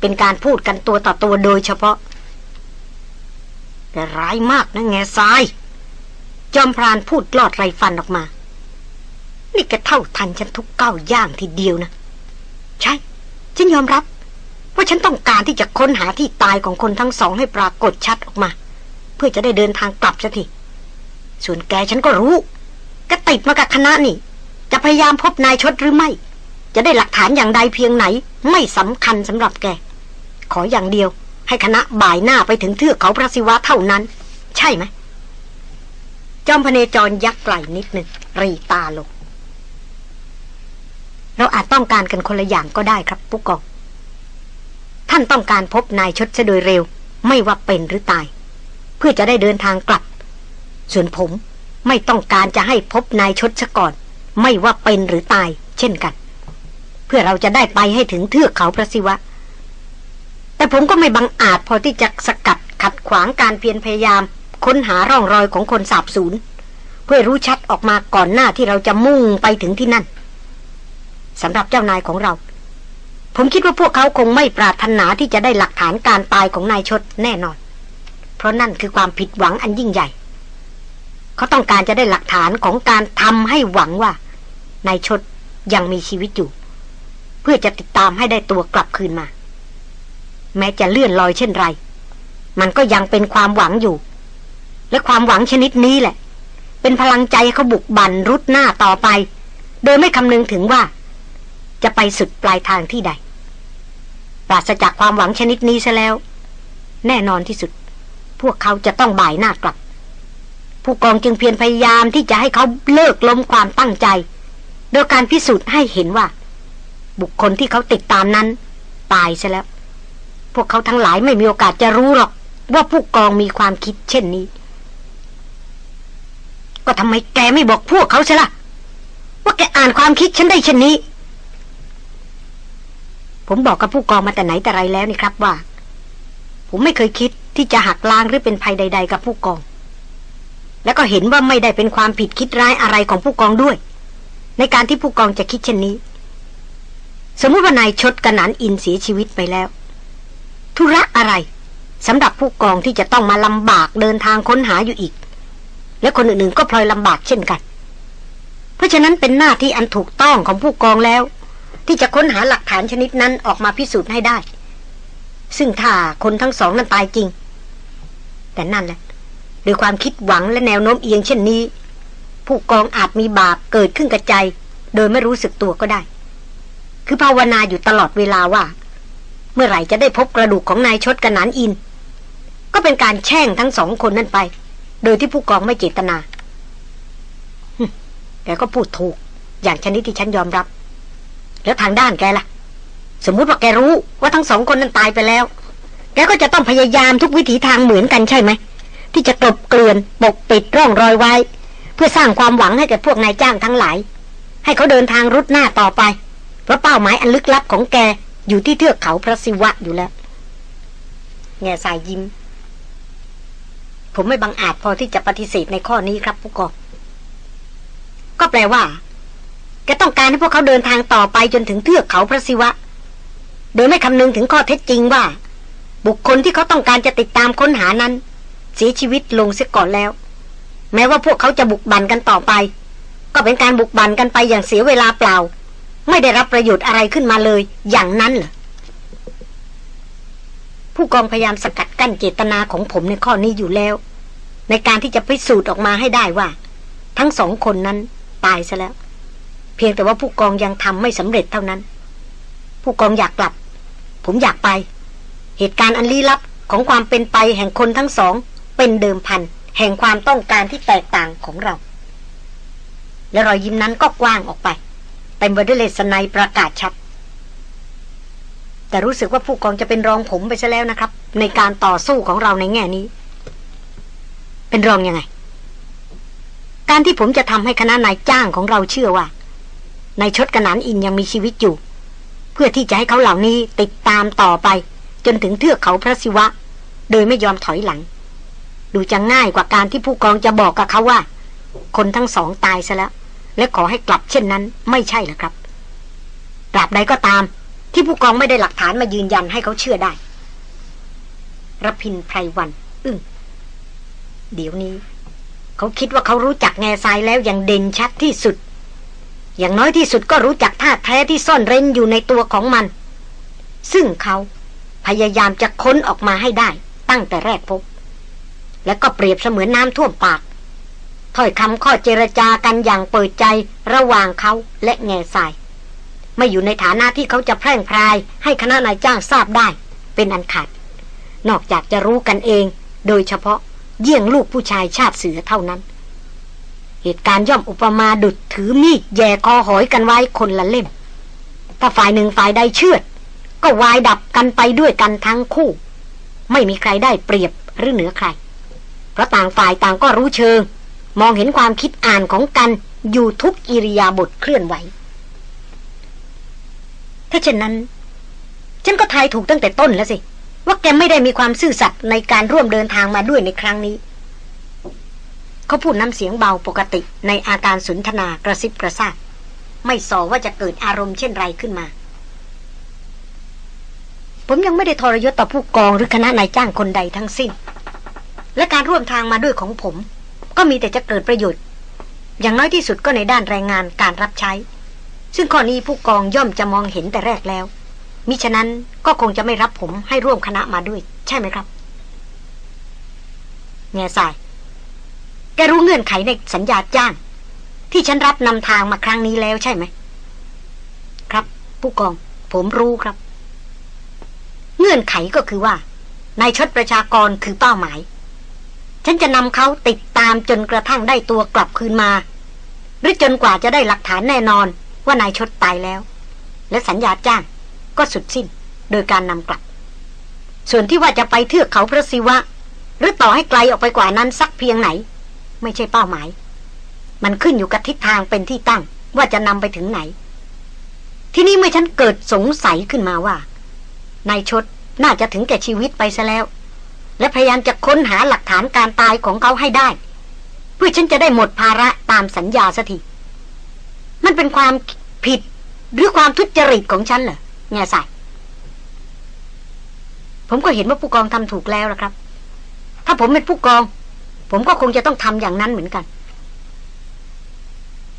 เป็นการพูดกันตัวต่อตัวโดยเฉพาะ แต่ร้ายมากนะแง่ทราย จอมพรานพูดลอดไรฟันออกมา นี่แกเท่าทันฉันทุกก้าวย่างทีเดียวนะ ใช่ ฉันยอมรับ ว่าฉันต้องการที่จะค้นหาที่ตายของคนทั้งสองให้ปรากฏชัดออกมา เพื่อจะได้เดินทางกลับสักทีส่วนแกฉันก็รู้แกติดมากับคณะนี่ จะพยายามพบนายชดหรือไม่ จะได้หลักฐานอย่างใดเพียงไหน ไม่สำคัญสำหรับแก ขออย่างเดียว ให้คณะบ่ายหน้าไปถึงเทือกเขาพระศิวะเท่านั้น ใช่ไหมจอมพเนจรยักไหล่นิดหนึ่งรีตาลง เราอาจต้องการกันคนละอย่างก็ได้ครับผู้กอง ท่านต้องการพบนายชดซะโดยเร็ว ไม่ว่าเป็นหรือตาย เพื่อจะได้เดินทางกลับ ส่วนผมไม่ต้องการจะให้พบนายชดซะก่อน ไม่ว่าเป็นหรือตาย เช่นกัน เพื่อเราจะได้ไปให้ถึงเทือกเขาพระศิวะ แต่ผมก็ไม่บังอาจพอที่จะสกัดขัดขวางการเพียรพยายาม ค้นหาร่องรอยของคนสาบสูญเพื่อรู้ชัดออกมาก่อนหน้าที่เราจะมุ่งไปถึงที่นั่น สำหรับเจ้านายของเรา ผมคิดว่าพวกเขาคงไม่ปรารถนาที่จะได้หลักฐานการตายของนายชดแน่นอน เพราะนั่นคือความผิดหวังอันยิ่งใหญ่ เขาต้องการจะได้หลักฐานของการทำให้หวังว่านายชดยังมีชีวิตอยู่ เพื่อจะติดตามให้ได้ตัวกลับคืนมา แม้จะเลื่อนลอยเช่นไร มันก็ยังเป็นความหวังอยู่ และความหวังชนิดนี้แหละ เป็นพลังใจเขาบุกบันรุดหน้าต่อไป โดยไม่คำนึงถึงว่า จะไปสุดปลายทางที่ใด ปราศจากความหวังชนิดนี้ซะแล้ว แน่นอนที่สุด พวกเขาจะต้องบ่ายหน้ากลับ ผู้กองจึงเพียรพยายามที่จะให้เขาเลิกล้มความตั้งใจ โดยการพิสูจน์ให้เห็นว่า บุคคลที่เขาติดตามนั้น ตายซะแล้ว พวกเขาทั้งหลายไม่มีโอกาสจะรู้หรอก ว่าผู้กองมีความคิดเช่นนี้ ก็ทำไมแกไม่บอกพวกเขาใช่ล่ะว่าแกอ่านความคิดฉันได้เช่นนี้ ผมบอกกับผู้กองมาแต่ไหนแต่ไรแล้วนี่ครับว่า ผมไม่เคยคิดที่จะหักล้างหรือเป็นภัยใด ๆ กับผู้กอง แล้วก็เห็นว่าไม่ได้เป็นความผิดคิดร้ายอะไรของผู้กองด้วย ในการที่ผู้กองจะคิดเช่นนี้ สมมติว่านายชดกระนันอินเสียชีวิตไปแล้ว ธุระอะไรสำหรับผู้กองที่จะต้องมาลำบากเดินทางค้นหาอยู่อีก และคนอื่นๆก็พลอยลำบากเช่นกัน เพราะฉะนั้นเป็นหน้าที่อันถูกต้องของผู้กองแล้ว ที่จะค้นหาหลักฐานชนิดนั้นออกมาพิสูจน์ให้ได้ ซึ่งถ้าคนทั้งสองนั้นตายจริง แต่นั่นแหละด้วยความคิดหวังและแนวโน้มเอียงเช่นนี้ ผู้กองอาจมีบาปเกิดขึ้นกับใจ โดยไม่รู้สึกตัวก็ได้ คือภาวนาอยู่ตลอดเวลาว่า เมื่อไหร่จะได้พบกระดูกของนายชดกระนานอิน ก็เป็นการแช่งทั้งสองคนนั่นไป โดยที่ผู้กองไม่เจตนาฮึแกก็พูดถูก อย่างชนิดที่ฉันยอมรับ แล้วทางด้านแกล่ะ สมมุติว่าแกรู้ว่าทั้งสองคนนั้นตายไปแล้ว แกก็จะต้องพยายามทุกวิถีทางเหมือนกันใช่ไหม ที่จะกลบเกลื่อนปกปิดร่องรอยไว้ เพื่อสร้างความหวังให้แก่พวกนายจ้างทั้งหลาย ให้เขาเดินทางรุดหน้าต่อไป เพราะเป้าหมายอันลึกลับของแกอยู่ที่เทือกเขาพระศิวะอยู่แล้วแง่สายยิ้ม ผมไม่บังอาจพอที่จะปฏิเสธในข้อนี้ครับผู้กองก็แปลว่า แกต้องการให้พวกเขาเดินทางต่อไปจนถึงเทือกเขาพระศิวะ โดยไม่คำนึงถึงข้อเท็จจริงว่า บุคคลที่เขาต้องการจะติดตามค้นหานั้น เสียชีวิตลงเสียก่อนแล้ว แม้ว่าพวกเขาจะบุกบันกันต่อไป ก็เป็นการบุกบันกันไปอย่างเสียเวลาเปล่า ไม่ได้รับประโยชน์อะไรขึ้นมาเลย อย่างนั้นเหรอผู้กองพยายามสกัดกั้นเจตนาของผมในข้อนี้อยู่แล้ว ในการที่จะพิสูจน์ออกมาให้ได้ว่า ทั้งสองคนนั้นตายซะแล้ว เพียงแต่ว่าผู้กองยังทำไม่สำเร็จเท่านั้น ผู้กองอยากกลับ ผมอยากไป เหตุการณ์อันลี้ลับของความเป็นไปแห่งคนทั้งสอง เป็นเดิมพัน แห่งความต้องการที่แตกต่างของเรา และรอยยิ้มนั้นก็กว้างออกไปเต็มไปด้วยเลสไนประกาศชัด แต่รู้สึกว่าผู้กองจะเป็นรองผมไปซะแล้วนะครับ ในการต่อสู้ของเราในแง่นี้ เป็นรองยังไง การที่ผมจะทำให้คณะนายจ้างของเราเชื่อว่า ในชดกระนานอินยังมีชีวิตอยู่ เพื่อที่จะให้เขาเหล่านี้ติดตามต่อไป จนถึงเทือกเขาพระศิวะ โดยไม่ยอมถอยหลัง ดูจะง่ายกว่าการที่ผู้กองจะบอกกับเขาว่า คนทั้งสองตายซะแล้ว และขอให้กลับเช่นนั้น ไม่ใช่หรอครับตราบใดก็ตาม ที่ผู้กองไม่ได้หลักฐานมายืนยันให้เขาเชื่อได้รพินไพรวัน อึ้งเดี๋ยวนี้ เขาคิดว่าเขารู้จักแง่ทรายแล้วอย่างเด่นชัดที่สุด อย่างน้อยที่สุดก็รู้จักท่าแท้ที่ซ่อนเร้นอยู่ในตัวของมัน ซึ่งเขาพยายามจะค้นออกมาให้ได้ ตั้งแต่แรกพบ และก็เปรียบเสมือนน้ำท่วมปากถ้อยคำข้อเจรจากันอย่างเปิดใจระหว่างเขาและแง่ทราย ไม่อยู่ในฐานะที่เขาจะแพร่งพราย ให้คณะนายจ้างทราบได้ เป็นอันขาด นอกจากจะรู้กันเอง โดยเฉพาะเยี่ยงลูกผู้ชายชาติเสือเท่านั้น เหตุการณ์ย่อมอุปมาดุดถือมีดแย่คอหอยกันไว้คนละเล่ม ถ้าฝ่ายหนึ่งฝ่ายใดเชื่อด ก็วายดับกันไปด้วยกันทั้งคู่ ไม่มีใครได้เปรียบหรือเหนือใคร เพราะต่างฝ่ายต่างก็รู้เชิง มองเห็นความคิดอ่านของกันอยู่ทุกอิริยาบถเคลื่อนไหว ถ้าเช่นนั้น ฉันก็ทายถูกตั้งแต่ต้นแล้วสิ ว่าแกไม่ได้มีความซื่อสัตย์ในการร่วมเดินทางมาด้วยในครั้งนี้ เขาพูดน้ำเสียงเบาปกติในอาการสนทนากระซิบกระซาบไม่สอว่าจะเกิดอารมณ์เช่นไรขึ้นมา ผมยังไม่ได้ทรยศต่อผู้กองหรือคณะนายจ้างคนใดทั้งสิ้น และการร่วมทางมาด้วยของผม ก็มีแต่จะเกิดประโยชน์ อย่างน้อยที่สุดก็ในด้านแรงงานการรับใช้ ซึ่งข้อนี้ผู้กองย่อมจะมองเห็นแต่แรกแล้ว มิฉะนั้นก็คงจะไม่รับผมให้ร่วมคณะมาด้วย ใช่ไหมครับ แง่สาย แกรู้เงื่อนไขในสัญญาจ้าง ที่ฉันรับนำทางมาครั้งนี้แล้วใช่ไหม ครับ ผู้กอง ผมรู้ครับ เงื่อนไขก็คือว่านายชดประชากรคือเป้าหมาย ฉันจะนำเขาติดตามจนกระทั่งได้ตัวกลับคืนมา หรือจนกว่าจะได้หลักฐานแน่นอนว่านายชดตายแล้ว และสัญญาจ้างก็สุดสิ้นโดยการนำกลับ ส่วนที่ว่าจะไปเทือกเขาพระศิวะ หรือต่อให้ไกลออกไปกว่านั้นสักเพียงไหน ไม่ใช่เป้าหมาย มันขึ้นอยู่กับทิศทางเป็นที่ตั้ง ว่าจะนำไปถึงไหน ที่นี่เมื่อฉันเกิดสงสัยขึ้นมาว่านายชดน่าจะถึงแก่ชีวิตไปซะแล้ว และพยายามจะค้นหาหลักฐานการตายของเขาให้ได้ เพื่อฉันจะได้หมดภาระตามสัญญาสักทีมันเป็นความผิดหรือความทุจริตของฉันเหรอแง่ใส่ผมก็เห็นว่าผู้กองทำถูกแล้วละครับ ถ้าผมเป็นผู้กอง ผมก็คงจะต้องทำอย่างนั้นเหมือนกัน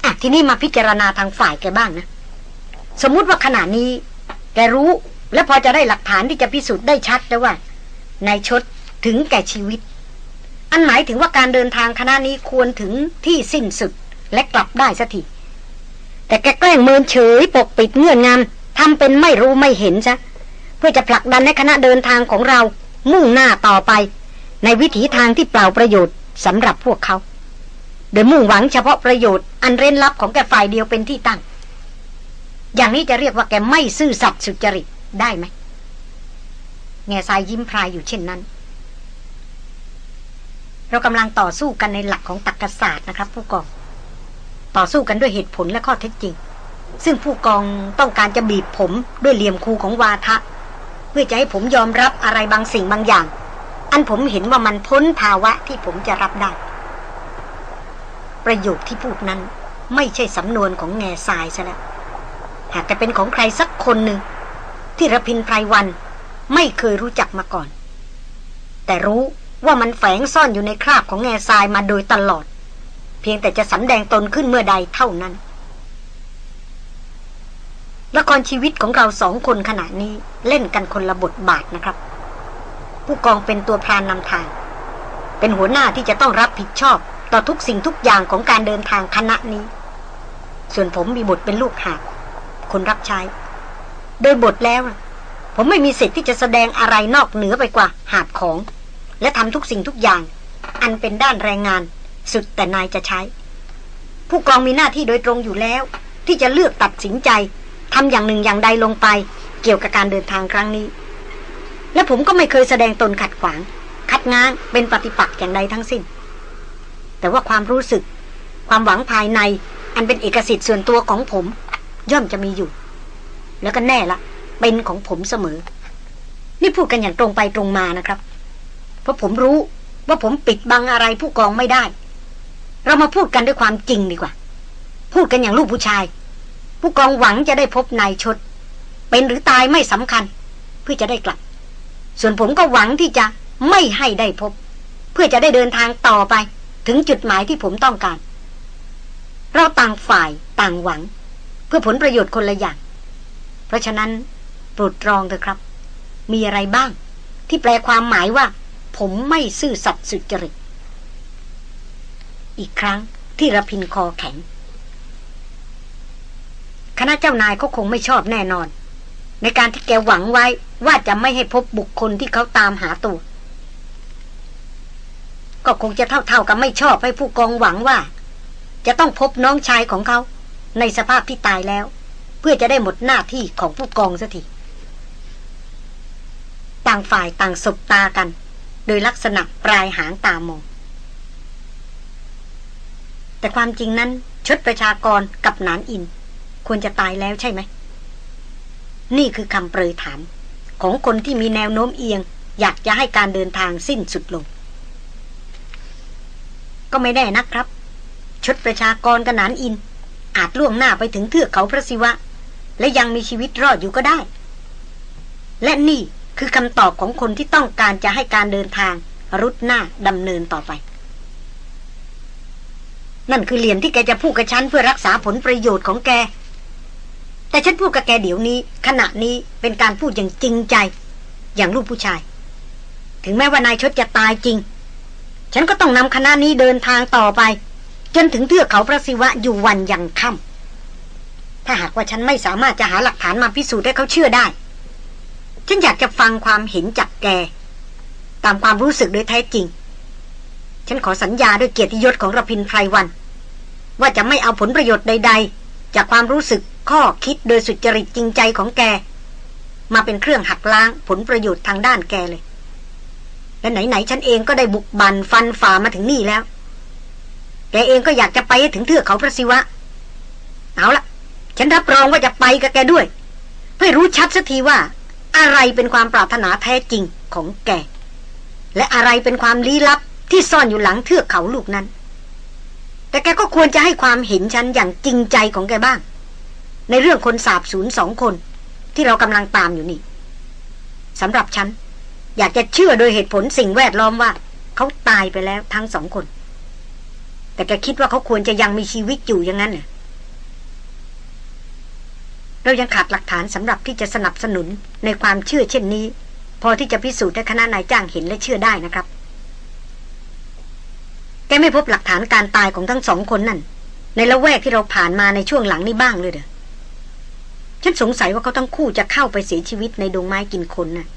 อะทีนี้มาพิจารณาทางฝ่ายแกบ้างนะ สมมุติว่าขณะนี้ แกรู้และพอจะได้หลักฐานที่จะพิสูจน์ได้ชัดแล้วว่านายชดถึงแก่ชีวิต อันหมายถึงว่าการเดินทางคณะนี้ควรถึงที่สิ้นสุดและกลับได้สักทีแต่แกแกล้งเมินเฉยปกปิดเงื่อนงำทำเป็นไม่รู้ไม่เห็นซะเพื่อจะผลักดันให้คณะเดินทางของเรามุ่งหน้าต่อไป ในวิถีทางที่เปล่าประโยชน์ สำหรับพวกเขา โดยมุ่งหวังเฉพาะประโยชน์อันเร้นลับของแกฝ่ายเดียวเป็นที่ตั้ง อย่างนี้จะเรียกว่าแกไม่ซื่อสัตย์สุจริตได้ไหม แง่ทรายยิ้มพรายอยู่เช่นนั้น เรากำลังต่อสู้กันในหลักของตรรกศาสตร์นะครับ ผู้กอง ต่อสู้กันด้วยเหตุผลและข้อเท็จจริง ซึ่งผู้กองต้องการจะบีบผมด้วยเหลี่ยมคูของวาทะ เพื่อจะให้ผมยอมรับอะไรบางสิ่งบางอย่าง อันผมเห็นว่ามันพ้นภาวะที่ผมจะรับได้ ประโยคที่พูดนั้นไม่ใช่สำนวนของแง่ทรายซะแล้วหากแต่เป็นของใครสักคนหนึ่ง ที่ระพินไพรวันไม่เคยรู้จักมาก่อน แต่รู้ว่ามันแฝงซ่อนอยู่ในคราบของแง่ทรายมาโดยตลอด เพียงแต่จะสำแดงตนขึ้นเมื่อใดเท่านั้น ละครชีวิตของเราสองคนขณะนี้เล่นกันคนละบทบาทนะครับ ผู้กองเป็นตัวพรานนำทาง เป็นหัวหน้าที่จะต้องรับผิดชอบ ต่อทุกสิ่งทุกอย่างของการเดินทางคณะนี้ ส่วนผมมีบทเป็นลูกหาบคนรับใช้ โดยบทแล้ว ผมไม่มีสิทธิ์ที่จะแสดงอะไรนอกเหนือไปกว่าหาบของ และทำทุกสิ่งทุกอย่าง อันเป็นด้านแรงงาน สุดแต่นายจะใช้ ผู้กองมีหน้าที่โดยตรงอยู่แล้ว ที่จะเลือกตัดสินใจทำอย่างหนึ่งอย่างใดลงไป เกี่ยวกับการเดินทางครั้งนี้ และผมก็ไม่เคยแสดงตนขัดขวาง คัดง้างเป็นปฏิปักษ์อย่างใดทั้งสิ้น แต่ว่าความรู้สึก ความหวังภายใน อันเป็นเอกสิทธิ์ส่วนตัวของผม ย่อมจะมีอยู่ แล้วก็แน่ละ เป็นของผมเสมอ นี่พูดกันอย่างตรงไปตรงมานะครับ เพราะผมรู้ว่าผมปิดบังอะไรผู้กองไม่ได้ เรามาพูดกันด้วยความจริงดีกว่า พูดกันอย่างลูกผู้ชาย ผู้กองหวังจะได้พบนายชด เป็นหรือตายไม่สำคัญ เพื่อจะได้กลับ ส่วนผมก็หวังที่จะไม่ให้ได้พบ เพื่อจะได้เดินทางต่อไป ถึงจุดหมายที่ผมต้องการ เราต่างฝ่ายต่างหวัง เพื่อผลประโยชน์คนละอย่าง เพราะฉะนั้นโปรดตรองเถอะครับ มีอะไรบ้าง ที่แปลความหมายว่า ผมไม่ซื่อสัตย์สุจริต อีกครั้งที่ระพินคอแข็ง คณะเจ้านายเขาคงไม่ชอบแน่นอน ในการที่แกหวังไว้ว่าจะไม่ให้พบบุคคลที่เขาตามหาตัว ก็คงจะเท่าๆกับไม่ชอบให้ผู้กองหวังว่า จะต้องพบน้องชายของเขา ในสภาพที่ตายแล้ว เพื่อจะได้หมดหน้าที่ของผู้กองสักทีต่างฝ่ายต่างสบตากัน โดยลักษณะปลายหางตามองแต่ความจริงนั้นชดประชากรกับนานอิน ควรจะตายแล้วใช่ไหม นี่คือคำเปรยถาม ของคนที่มีแนวโน้มเอียง อยากจะให้การเดินทางสิ้นสุดลง ก็ไม่แน่นะครับ ชดประชากรกับนานอิน อาจล่วงหน้าไปถึงเทือกเขาพระศิวะ และยังมีชีวิตรอดอยู่ก็ได้ และนี่คือคำตอบของคนที่ต้องการจะให้การเดินทาง รุดหน้าดำเนินต่อไป นั่นคือเหรียญที่แกจะพูดกับฉันเพื่อรักษาผลประโยชน์ของแก แต่ฉันพูดกับแกเดี๋ยวนี้ ขณะนี้เป็นการพูดอย่างจริงใจ อย่างลูกผู้ชาย ถึงแม้ว่านายชดจะตายจริง ฉันก็ต้องนำคณะนี้เดินทางต่อไป จนถึงเทือกเขาพระศิวะอยู่วันยังค่ำถ้าหากว่าฉันไม่สามารถจะหาหลักฐานมาพิสูจน์ให้เขาเชื่อได้ ฉันอยากจะฟังความเห็นจากแก ตามความรู้สึกโดยแท้จริง ฉันขอสัญญาด้วยเกียรติยศของระพินไพรวัน ว่าจะไม่เอาผลประโยชน์ใด ๆ จากความรู้สึก ข้อคิดโดยสุจริตจริงใจของแก มาเป็นเครื่องหักล้างผลประโยชน์ทางด้านแกเลย และไหนๆฉันเองก็ได้บุกบันฟันฝ่ามาถึงนี่แล้ว แกเองก็อยากจะไปถึงเทือกเขาพระศิวะ เอาละฉันรับรองว่าจะไปกับแกด้วย เพื่อรู้ชัดสักทีว่า อะไรเป็นความปรารถนาแท้จริงของแก และอะไรเป็นความลี้ลับที่ซ่อนอยู่หลังเทือกเขาลูกนั้น แต่แกก็ควรจะให้ความเห็นฉันอย่างจริงใจของแกบ้าง ในเรื่องคนสาบสูญสองคน ที่เรากำลังตามอยู่นี่สำหรับฉัน อยากจะเชื่อโดยเหตุผลสิ่งแวดล้อมว่า เขาตายไปแล้วทั้งสองคน แต่แกคิดว่าเขาควรจะยังมีชีวิตอยู่อย่างนั้นเหรอเรายังขาดหลักฐานสำหรับที่จะสนับสนุนในความเชื่อเช่นนี้ พอที่จะพิสูจน์ให้คณะนายจ้างเห็นและเชื่อได้นะครับ แกไม่พบหลักฐานการตายของทั้งสองคนนั่น ในละแวกที่เราผ่านมาในช่วงหลังนี้บ้างเลยเด้อ ฉันสงสัยว่าเขาทั้งคู่จะเข้าไปเสียชีวิตในดงไม้กินคนน่ะ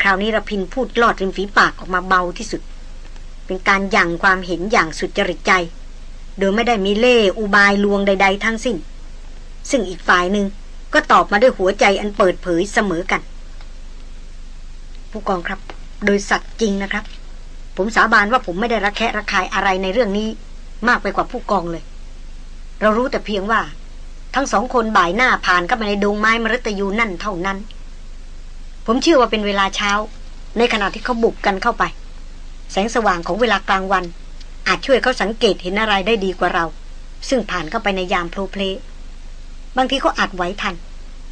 คราวนี้ระพินพูดลอดริมฝีปากออกมาเบาที่สุด เป็นการยั่งความเห็นอย่างสุดจริตใจ โดยไม่ได้มีเล่อุบายลวงใด ๆ ทั้งสิ้น ซึ่งอีกฝ่ายหนึ่งก็ตอบมาด้วยหัวใจอันเปิดเผยเสมอกัน ผู้กองครับ โดยสัตย์จริงนะครับ ผมสาบานว่าผมไม่ได้ระแคะระคายอะไรในเรื่องนี้ มากไปกว่าผู้กองเลย เรารู้แต่เพียงว่า ทั้งสองคนบ่ายหน้าผ่านเข้ามาในดงไม้มฤตยูนั่นเท่านั้น ผมเชื่อว่าเป็นเวลาเช้า ในขณะที่เขาบุกกันเข้าไป แสงสว่างของเวลากลางวัน อาจช่วยเขาสังเกตเห็นอะไรได้ดีกว่าเรา ซึ่งผ่านเข้าไปในยามโพลเพลบางทีเขาอาจไหวทัน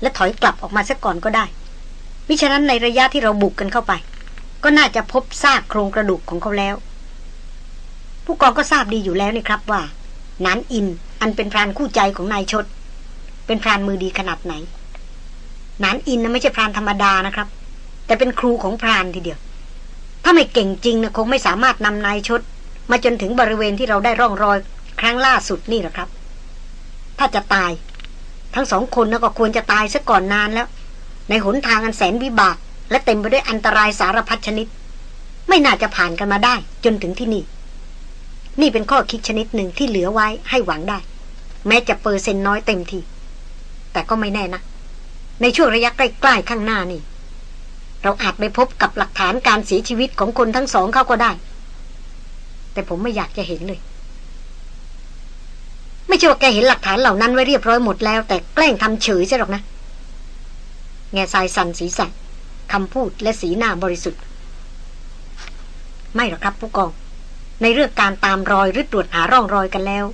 และถอยกลับออกมาซะก่อนก็ได้มิฉะนั้นในระยะที่เราบุกกันเข้าไป ก็น่าจะพบซากโครงกระดูกของเขาแล้ว ผู้กองก็ทราบดีอยู่แล้วนี่ครับว่า นานอินอันเป็นพรานคู่ใจของนายชด เป็นพรานมือดีขนาดไหนนานอินนะไม่ใช่พรานธรรมดานะครับ แต่เป็นครูของพรานทีเดียว ถ้าไม่เก่งจริงนะคงไม่สามารถนำนายชด มาจนถึงบริเวณที่เราได้ร่องรอย ครั้งล่าสุดนี่แหละครับ ถ้าจะตาย ทั้งสองคนนะก็ควรจะตายซะก่อนนานแล้ว ในหนทางอันแสนวิบาก และเต็มไปด้วยอันตรายสารพัดชนิด ไม่น่าจะผ่านกันมาได้ จนถึงที่นี่ นี่เป็นข้อคิดชนิดหนึ่งที่เหลือไว้ให้หวังได้ แม้จะเปอร์เซ็นต์น้อยเต็มที แต่ก็ไม่แน่นะ ในช่วงระยะใกล้ๆข้างหน้านี่ เราอาจไปพบกับหลักฐานการเสียชีวิตของคนทั้งสองเขาก็ได้ แต่ผมไม่อยากจะเห็นเลย ไม่ใช่ว่าแกเห็นหลักฐานเหล่านั้นไว้เรียบร้อยหมดแล้ว แต่แกล้งทำเฉยใช่หรอกนะ แง่ทรายสันสีสันคำพูดและสีหน้าบริสุทธิ์ ไม่หรอกครับผู้กอง ในเรื่องการตามรอยหรือตรวจหาร่องรอยกันแล้ว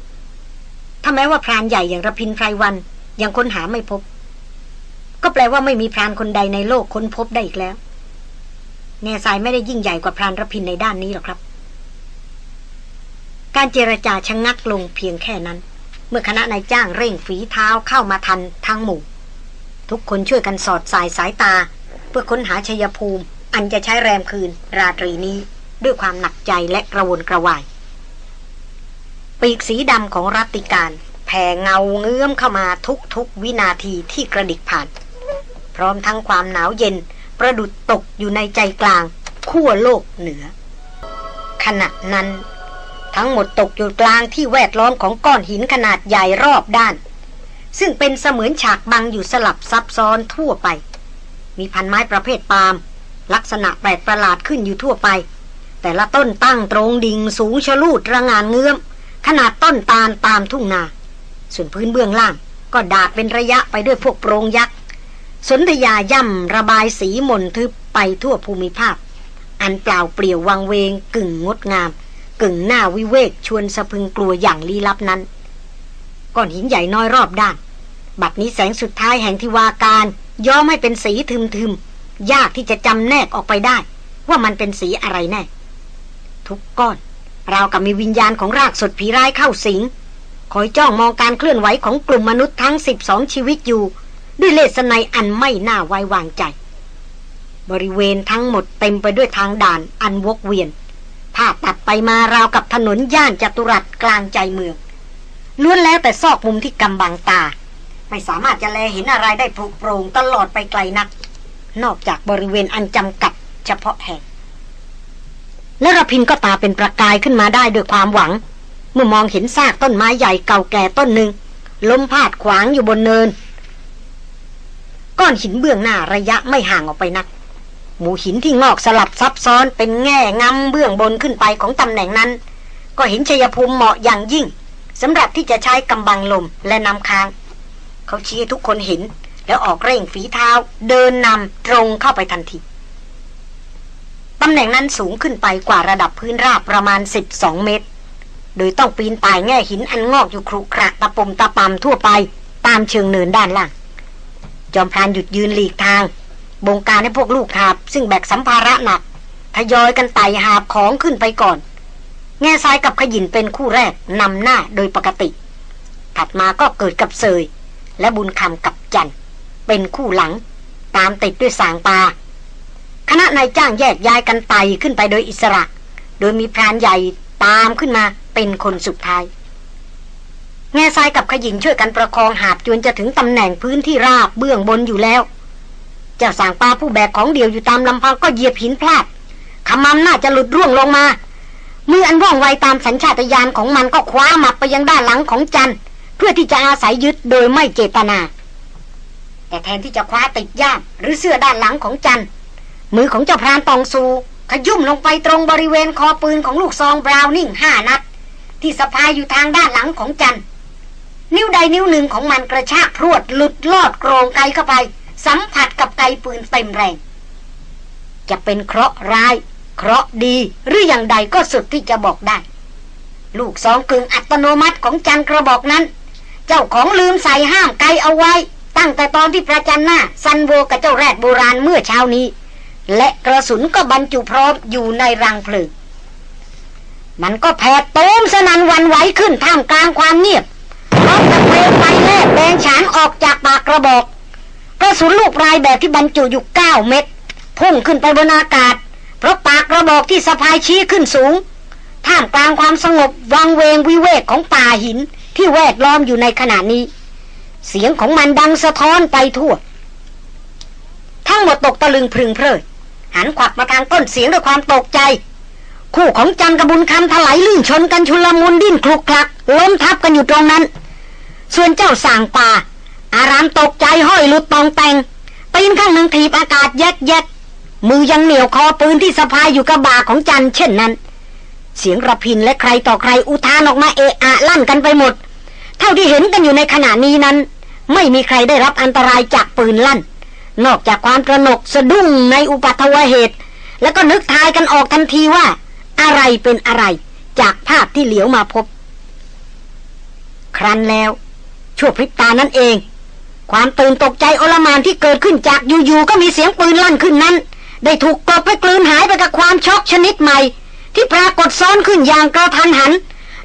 ถ้าแม้ว่าพรานใหญ่อย่างระพินไพรวัน ยังค้นหาไม่พบ ก็แปลว่าไม่มีพรานคนใดในโลกค้นพบได้อีกแล้ว แง่ทรายไม่ได้ยิ่งใหญ่กว่าพรานระพินในด้านนี้หรอกครับ การเจรจาชะงงักลงเพียงแค่นั้น เมื่อคณะนายจ้างเร่งฝีเท้าเข้ามาทันทั้งหมู่ ทุกคนช่วยกันสอดสายสายตา เพื่อค้นหาชัยภูมิ อันจะใช้แรมคืน ราตรีนี้ด้วยความหนักใจและกระวนกระวาย ปีกสีดำของรัตติการ แผ่เงาเงื้อมเข้ามาทุกทุกวินาทีที่กระดิกผ่าน พร้อมทั้งความหนาวเย็นประดุดตกอยู่ในใจกลางขั้วโลกเหนือ ขณะนั้น ทั้งหมดตกอยู่กลางที่แวดล้อมของก้อนหินขนาดใหญ่รอบด้าน ซึ่งเป็นเสมือนฉากบังอยู่สลับซับซ้อนทั่วไป มีพันไม้ประเภทปาล์มลักษณะแปลกประหลาดขึ้นอยู่ทั่วไป แต่ละต้นตั้งตรงดิ่งสูงชะลูดระงานเงื้อม ขนาดต้นตาลตามทุ่งนา ส่วนพื้นเบื้องล่าง ก็ดาดเป็นระยะไปด้วยพวกโปรงยักษ์สนธยาย่ำระบายสีมนทึบไปทั่วภูมิภาค อันเปล่าเปลี่ยววังเวงกึ่งงดงาม กึ่งหน้าวิเวกชวนสะพึงกลัวอย่างลี้ลับนั้น ก้อนหินใหญ่น้อยรอบด้าน บัดนี้แสงสุดท้ายแห่งทิวาการย้อมให้เป็นสีทึมๆ ยากที่จะจำแนกออกไปได้ ว่ามันเป็นสีอะไรแน่ ทุกก้อนราวกับมีวิญญาณของรากสดผีร้ายเข้าสิง คอยจ้องมองการเคลื่อนไหวของกลุ่มมนุษย์ทั้ง 12 ชีวิตอยู่ ด้วยเลสไนอันไม่น่าไว้วางใจ บริเวณทั้งหมดเต็มไปด้วยทางด่านอันวกเวียนภาพตัดไปมาราวกับถนนย่านจัตุรัสกลางใจเมืองล้วนแล้วแต่ซอกมุมที่กำบังตา ไม่สามารถจะแลเห็นอะไรได้โปร่งตลอดไปไกลนัก นอกจากบริเวณอันจำกัดเฉพาะแห่งและระพินก็ตาเป็นประกายขึ้นมาได้ด้วยความหวัง เมื่อมองเห็นซากต้นไม้ใหญ่เก่าแก่ต้นหนึ่งล้มพาดขวางอยู่บนเนิน ก้อนหินเบื้องหน้าระยะไม่ห่างออกไปนัก หมู่หินที่งอกสลับซับซ้อนเป็นแง่งำเบื้องบนขึ้นไปของตำแหน่งนั้น ก็เห็นชัยภูมิเหมาะอย่างยิ่งสำหรับที่จะใช้กำบังลมและนำค้าง เขาชี้ให้ทุกคนเห็น แล้วออกเร่งฝีเท้า เดินนำตรงเข้าไปทันทีตำแหน่งนั้นสูงขึ้นไปกว่าระดับพื้นราบประมาณ 12 เมตร โดยต้องปีนป่ายแง่หินอันงอกอยู่ครุขระตะปมตะปำทั่วไปตามเชิงเนินด้านล่าง จอมพรานหยุดยืนหลีกทาง บงการให้พวกลูกหาบ ซึ่งแบกสัมภาระหนักทยอยกันไต่หาบของขึ้นไปก่อน แง่ซ้ายกับขยินเป็นคู่แรกนำหน้าโดยปกติ ถัดมาก็เกิดกับเสย และบุญคำกับจันเป็นคู่หลัง ตามติดด้วยสางปาคณะนายจ้างแยกย้ายกันไต่ขึ้นไปโดยอิสระ โดยมีพรานใหญ่ตามขึ้นมา เป็นคนสุดท้าย แง่ทรายกับขยิงช่วยกันประคองหาบจนจะถึงตำแหน่งพื้นที่ราบเบื้องบนอยู่แล้ว เจ้าสางปลาผู้แบกของเดียวอยู่ตามลำพังก็เหยียบหินพลาดขมำน่าจะหลุดร่วงลงมามืออันว่องไวตามสัญชาตญาณของมันก็คว้ามับไปยังด้านหลังของจันเพื่อที่จะอาศัยยึดโดยไม่เจตนา แต่แทนที่จะคว้าติดย่ามหรือเสื้อด้านหลังของจันมือของเจ้าพรานตองซูขยุ่มลงไปตรงบริเวณคอปืนของลูกซองบราวนิ่งห้านัด ที่สะพายอยู่ทางด้านหลังของจัน นิ้วใดนิ้วหนึ่งของมันกระชากพรวดหลุดลอดโกรงไกเข้าไป สัมผัสกับไกปืนเต็มแรง จะเป็นเคราะห์ร้าย เคราะห์ดีหรืออย่างใดก็สุดที่จะบอกได้ ลูกสองกึ่งอัตโนมัติของจันกระบอกนั้น เจ้าของลืมใส่ห้ามไกเอาไว้ ตั้งแต่ตอนที่ประจันหน้าซันโวกับเจ้าแรดโบราณเมื่อเช้านี้ และกระสุนก็บรรจุพร้อมอยู่ในรังเพลิง มันก็แผดโต้มสนันวันไหวขึ้นท่ามกลางความเงียบพร้อมกับเปลวไฟแลบแดงฉานออกจากปากกระบอกกระสุนลูกปลายแบบที่บรรจุอยู่เก้าเม็ดพุ่งขึ้นไปบนอากาศ เพราะปากกระบอกที่สะพายชี้ขึ้นสูง ท่ามกลางความสงบวังเวงวิเวกของป่าหินที่แวดล้อมอยู่ในขณะนี้ เสียงของมันดังสะท้อนไปทั่ว ทั้งหมดตกตะลึงพึงเพลิดหันขวักมาทางต้นเสียงด้วยความตกใจ คู่ของจันกระบุญคำถลายลื่นชนกันชุลมุนดิ้นคลุกคลัก ล้มทับกันอยู่ตรงนั้น ส่วนเจ้าสางป่า อารามตกใจห้อยหลุดตองแตงปีนข้างหนึ่งถีบอากาศแยกแยกมือยังเหนียวคอปืนที่สะพายอยู่กับบ่าของจันเช่นนั้น เสียงระพินและใครต่อใครอุทานออกมาเอะอะลั่นกันไปหมด เท่าที่เห็นกันอยู่ในขณะนี้นั้น ไม่มีใครได้รับอันตรายจากปืนลั่น นอกจากความตระหนกสะดุ้งในอุปัตวเหตุ แล้วก็นึกทายกันออกทันทีว่า อะไรเป็นอะไรจากภาพที่เหลียวมาพบ ครั้นแล้ว ชั่วพริบตานั่นเอง ความตื่นตกใจโอลหมานที่เกิดขึ้นจากอยู่ๆก็มีเสียงปืนลั่นขึ้นนั้น ได้ถูกกลบไปกลืนหายไปกับความช็อกชนิดใหม่ ที่ปรากฏซ้อนขึ้นอย่างกระทันหัน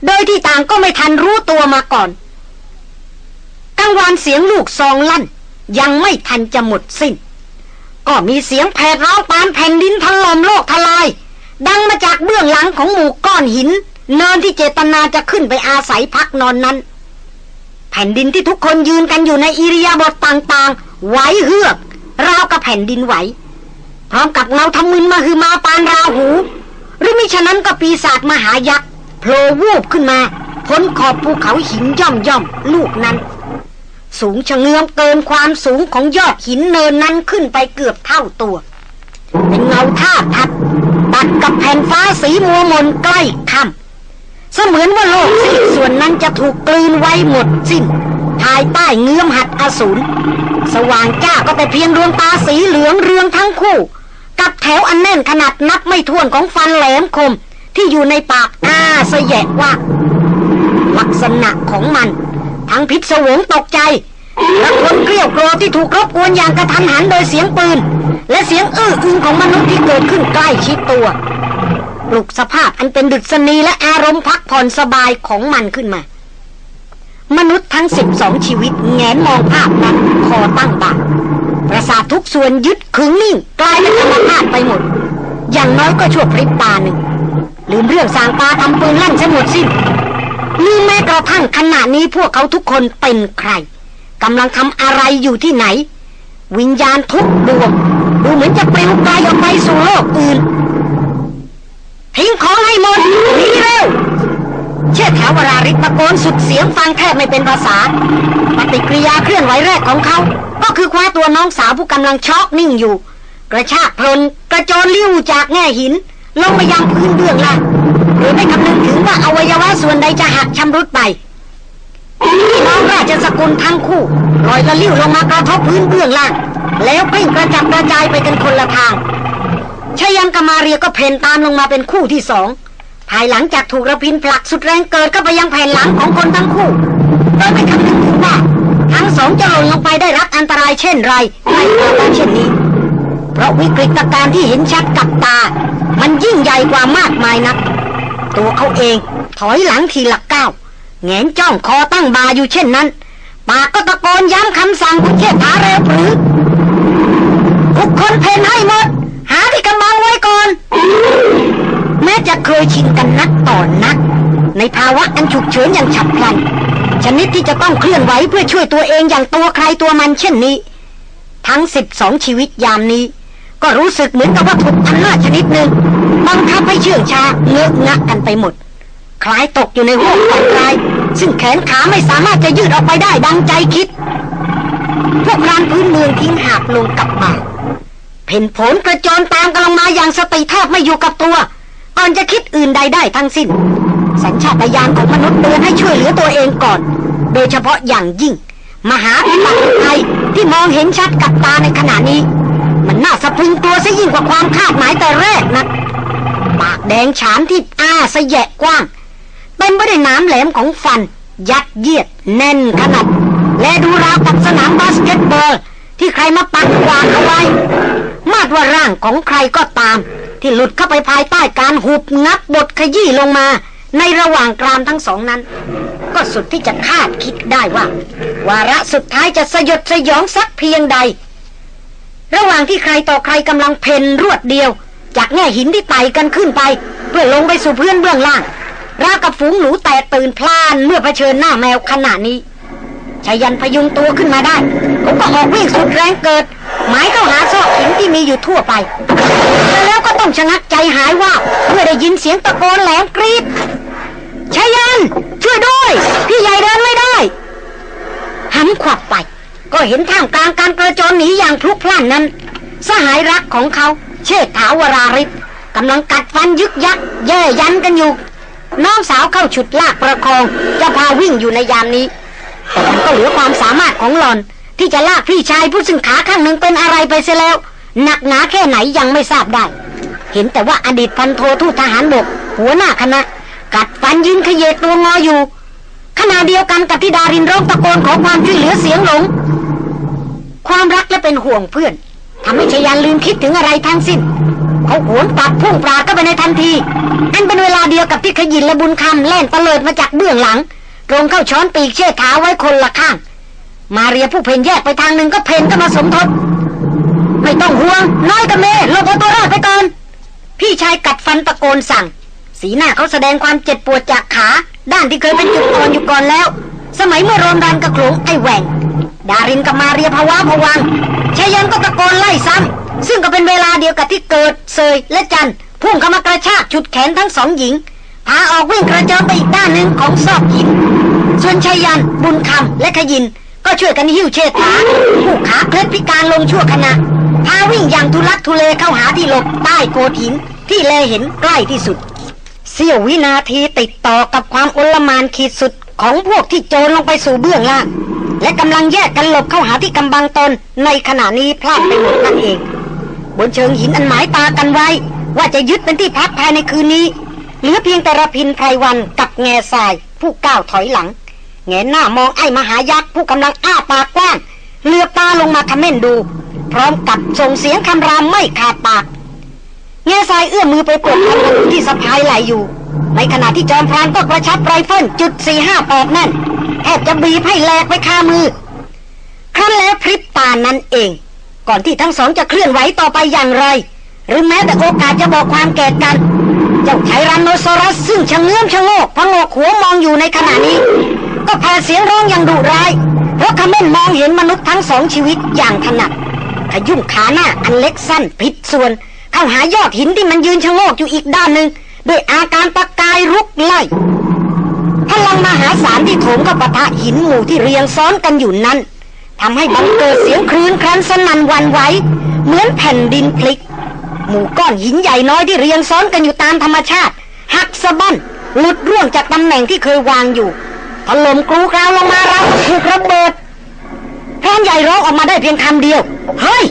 โดยที่ต่างก็ไม่ทันรู้ตัวมาก่อนกังวานเสียงลูกซองลั่น ยังไม่ทันจะหมดสิ้น ก็มีเสียงแผดร้องปานแผ่นดินถล่มโลกทลาย ดังมาจากเบื้องหลังของหมู่ก้อนหิน เนินที่เจตนาจะขึ้นไปอาศัยพักนอนนั้น แผ่นดินที่ทุกคนยืนกันอยู่ในอิริยาบถต่างๆ ไหวเฮือก ราวกับแผ่นดินไหว พร้อมกับเงาทำมึนมาคือมาปานราหู หรือมิฉะนั้นก็ปีศาจมหายักษ์โผล่วูบขึ้นมาพ้นขอบภูเขาหินย่อมย่อมลูกนั้น สูงชะเงือมเกินความสูงของยอดหินเนินนั้นขึ้นไปเกือบเท่าตัว เป็นเงาท่าทัด ตัดกับแผ่นฟ้าสีมัวมนใกล้ค่ำเสมือนว่าโลกซีกส่วนนั้นจะถูกกลืนไว้หมดสิ้น ภายใต้เงื้อมหัดอสูรสว่างจ้าก็แต่เพียงดวงตาสีเหลืองเรืองทั้งคู่ กับแถวอันแน่นขนาดนับไม่ถ้วนของฟันแหลมคม ที่อยู่ในปากอ้าเสยะว่า ลักษณะของมัน ทั้งพิศวงตกใจ และคนเกลียวกรอที่ถูกรบกวนอย่างกระทันหันโดยเสียงปืน และเสียงอื้ออึงของมนุษย์ที่เกิดขึ้นใกล้ชิดตัวปลุกสภาพอันเป็นดุษณีและอารมณ์พักผ่อนสบายของมันขึ้นมา มนุษย์ทั้งสิบสองชีวิตแงนมองภาพนั้นคอตั้งบากประสาททุกส่วนยึดขึงนิ่งกลายเป็นธรรมชาติไปหมด อย่างน้อยก็ชั่วพริบตาหนึ่งลืมเรื่องสางปาทำปืนลั่นซะหมดสิ้นลืมแม้กระทั่งขณะนี้พวกเขาทุกคนเป็นใคร กำลังทำอะไรอยู่ที่ไหน วิญญาณทุกดวงดูเหมือนจะปลิวไกลออกไปสู่โลกอื่น ทิ้งของให้หมดหนีเร็ว เชิดถาวราริศตะโกนสุดเสียงฟังแทบไม่เป็นภาษา ปฏิกิริยาเคลื่อนไหวแรกของเขา ก็คือคว้าตัวน้องสาวผู้กำลังช็อกนิ่งอยู่ กระชากเพลินกระโจนลิ้วจากแง่หิน ลงมายังพื้นเบื้องล่างโดยไม่คำนึงถึงว่าอวัยวะส่วนใดจะหักชำรุดไป น้องราชสกุลทั้งคู่ลอยละลิ้วลงมากระทบพื้นเบื้องล่าง แล้วกลิ้งกระจัดกระจายไปกันคนละทางชยันกมาเรียก็เพนตามลงมาเป็นคู่ที่สองภายหลังจากถูกระพินผลักสุดแรงเกิดก็ไปยังแผ่นหลังของคนทั้งคู่โดยไม่คำนึงถึงว่าทั้งสองจะหล่นลงไปได้รับอันตรายเช่นไรในภาวะเช่นนี้ เพราะวิกฤตการณ์ที่เห็นชัดกับตา มันยิ่งใหญ่กว่ามากมายนัก ตัวเขาเองถอยหลังทีหลักก้าว แงนจ้องคอตั้งบาอยู่เช่นนั้น ปากก็ตะโกนย้ำคำสั่งของเชษฐาเร็วปรือทุกคนเพนให้หมด หาที่กำบังไว้ก่อน แม้จะเคยชินกันนักต่อนนัก ในภาวะอันฉุกเฉินอย่างฉับพลัน ชนิดที่จะต้องเคลื่อนไหวเพื่อช่วยตัวเองอย่างตัวใครตัวมันเช่นนี้ ทั้งสิบสองชีวิตยามนี้ ก็รู้สึกเหมือนกับว่าถูกอำนาจชนิดหนึ่งบังคับให้เชื่องชาเงอะงะกันไปหมด คล้ายตกอยู่ในห้วงฝันร้าย ซึ่งแขนขาไม่สามารถจะยืดออกไปได้ดังใจคิด พวกรานพื้นเมืองทิ้งหาบลงกลับมาเพ่นผลกระจนตามกันลงมาอย่างสติแทบไม่อยู่กับตัว ก่อนจะคิดอื่นใดได้ทั้งสิ้น สัญชาตญาณของมนุษย์เตือนให้ช่วยเหลือตัวเองก่อน โดยเฉพาะอย่างยิ่ง มหาพิบัติภัยที่มองเห็นชัดกับตาในขณะนี้ มันน่าสะพรึงกลัวซะยิ่งกว่าความคาดหมายแต่แรกนะปากแดงฉานที่อ้าสะแยะกว้าง เต็มไปด้วยน้ำแหลมของฟัน ยัดเยียด แน่นขนาดและดูราวกับสนามบาสเกตบอล ที่ใครมาปักวางเอาไว้ มาดว่าร่างของใครก็ตาม ที่หลุดเข้าไปภายใต้การหุบงับบทขยี้ลงมา ในระหว่างกรามทั้งสองนั้น ก็สุดที่จะคาดคิดได้ว่า วาระสุดท้ายจะสยดสยองสักเพียงใด ระหว่างที่ใครต่อใครกำลังเพนรวดเดียว จากแง่หินที่ไต่กันขึ้นไป เพื่อลงไปสู่เพื่อนเบื้องล่าง ราวกับฝูงหนูแตกตื่นพล่านเมื่อเผชิญหน้าแมวขนาดนี้ชายันพยุงตัวขึ้นมาได้เขาก็ออกวิ่งสุดแรงเกิด หมายเข้าหาซอกหินที่มีอยู่ทั่วไปแต่แล้วก็ต้องชะงักใจหายว่าเมื่อได้ยินเสียงตะโกนแหลมกรีดชายัน ช่วยด้วย พี่ใหญ่เดินไม่ได้หันขวับไป ก็เห็นท่ามกลางการกระโจนหนีอย่างพลุกพล่านนั้น สหายรักของเขา เชษฐาวราริศกำลังกัดฟันยึกยักแย่ยันกันอยู่ น้องสาวเข้าฉุดลากประคองจะพาวิ่งอยู่ในยามนี้ แต่มันก็เหลือความสามารถของหลอน ที่จะลากพี่ชายผู้ซึ่งขาข้างหนึ่งเป็นอะไรไปเสียแล้ว หนักหนาแค่ไหนยังไม่ทราบได้ เห็นแต่ว่าอดีตพันโททูตทหารบก หัวหน้าคณะ กัดฟันยืนขยเยตัวงออยู่ขณะเดียวกันกับที่ดารินร้องตะโกนขอความช่วยเหลือเสียงหลง ความรักและเป็นห่วงเพื่อนทำให้ชยันลืมคิดถึงอะไรทั้งสิ้น เขาหวนปัดพุ่งปราก็ไปในทันทีอันเป็นเวลาเดียวกับที่ขยินและบุญคำแล่นตะเลิดมาจากเบื้องหลังตรงเข้าช้อนปีกเชี่ยเท้าไว้คนละข้าง มาเรียผู้เพนแยกไปทางหนึ่งก็เพนก็มาสมทบ ไม่ต้องห่วง น้อยกับเมย์ลงเอาตัวรอดไปก่อน พี่ชายกัดฟันตะโกนสั่ง สีหน้าเขาแสดงความเจ็บปวดจากขา ด้านที่เคยเป็นจุดอ่อนอยู่ก่อนแล้ว สมัยเมื่อโรมรันกระโขลงไอแหวงดารินกับมาเรียภาวะผวังชายันก็ตะโกนไล่ซ้ำซึ่งก็เป็นเวลาเดียวกับที่เกิดเซยและจันพุ่งเข้ามากระชากฉุดแขนทั้งสองหญิง พาออกวิ่งกระเจิงไปอีกด้านหนึ่งของซอกหิน ส่วนชายัน บุญคำและขยิน ก็ช่วยกันหิ้วเชิดขาผู้ขาเคล็ดพิการลงชั่วขณะพาวิ่งอย่างทุลักทุเลเข้าหาที่หลบใต้โกดหินที่แลเห็นใกล้ที่สุด เสี้ยววินาทีติดต่อกับความอลมานขีดสุด ของพวกที่โจรลงไปสู่เบื้องล่าง และกำลังแยกกันหลบเข้าหาที่กำบังตนในขณะนี้พล่านไปหมดนั่นเอง บนเชิงหินอันหมายตากันไว้ ว่าจะยึดเป็นที่พักภายในคืนนี้เหลือเพียงแต่รพินทร์ ไพรวัลย์กับแง่ทราย ผู้ก้าวถอยหลัง แหงนหน้ามองไอ้มหายักษ์ผู้กำลังอ้าปากกว้างเหลือบตาลงมาเขม้นดู พร้อมกับส่งเสียงคำรามไม่ขาดปาก แง่ทรายเอื้อมมือไปปลดคันธนูที่สะพายไหล่อยู่ ในขณะที่จอมพรานก็กระชับไรเฟิลจุดสี่ห้าแปดนั่นแทบจะบีบให้แหลกไปคามือ ครั้นแล้วพริบตานั้นเอง ก่อนที่ทั้งสองจะเคลื่อนไหวต่อไปอย่างไร หรือแม้แต่โอกาสจะบอกความแก่กันเจ้าไทรันโนซอรัสซึ่งชะเงื่อมชะโงกพงกหัวมองอยู่ในขณะนี้ ก็แผ่เสียงร้องอย่างดุร้าย เพราะคำเม่นมองเห็นมนุษย์ทั้งสองชีวิตอย่างถนัดขยุ่มขาหน้าอันเล็กสั้นผิดส่วน เข้าหายอดหินที่มันยืนชะโงกอยู่อีกด้านหนึ่งด้วยอาการประกายรุกไล่พลังมหาศาลที่โถมกับปะทะหินหมู่ที่เรียงซ้อนกันอยู่นั้นทำให้บังเกิดเสียงคลื่นครันสนั่นวันไหวเหมือนแผ่นดินพลิก หมู่ก้อนหินใหญ่น้อยที่เรียงซ้อนกันอยู่ตามธรรมชาติ หักสะบั้นหลุดร่วงจากตำแหน่งที่เคยวางอยู่ถล่มกรูกราวลงมาเราถูกระเบิดพรานใหญ่ร้องออกมาได้เพียงคำเดียว เฮ้ย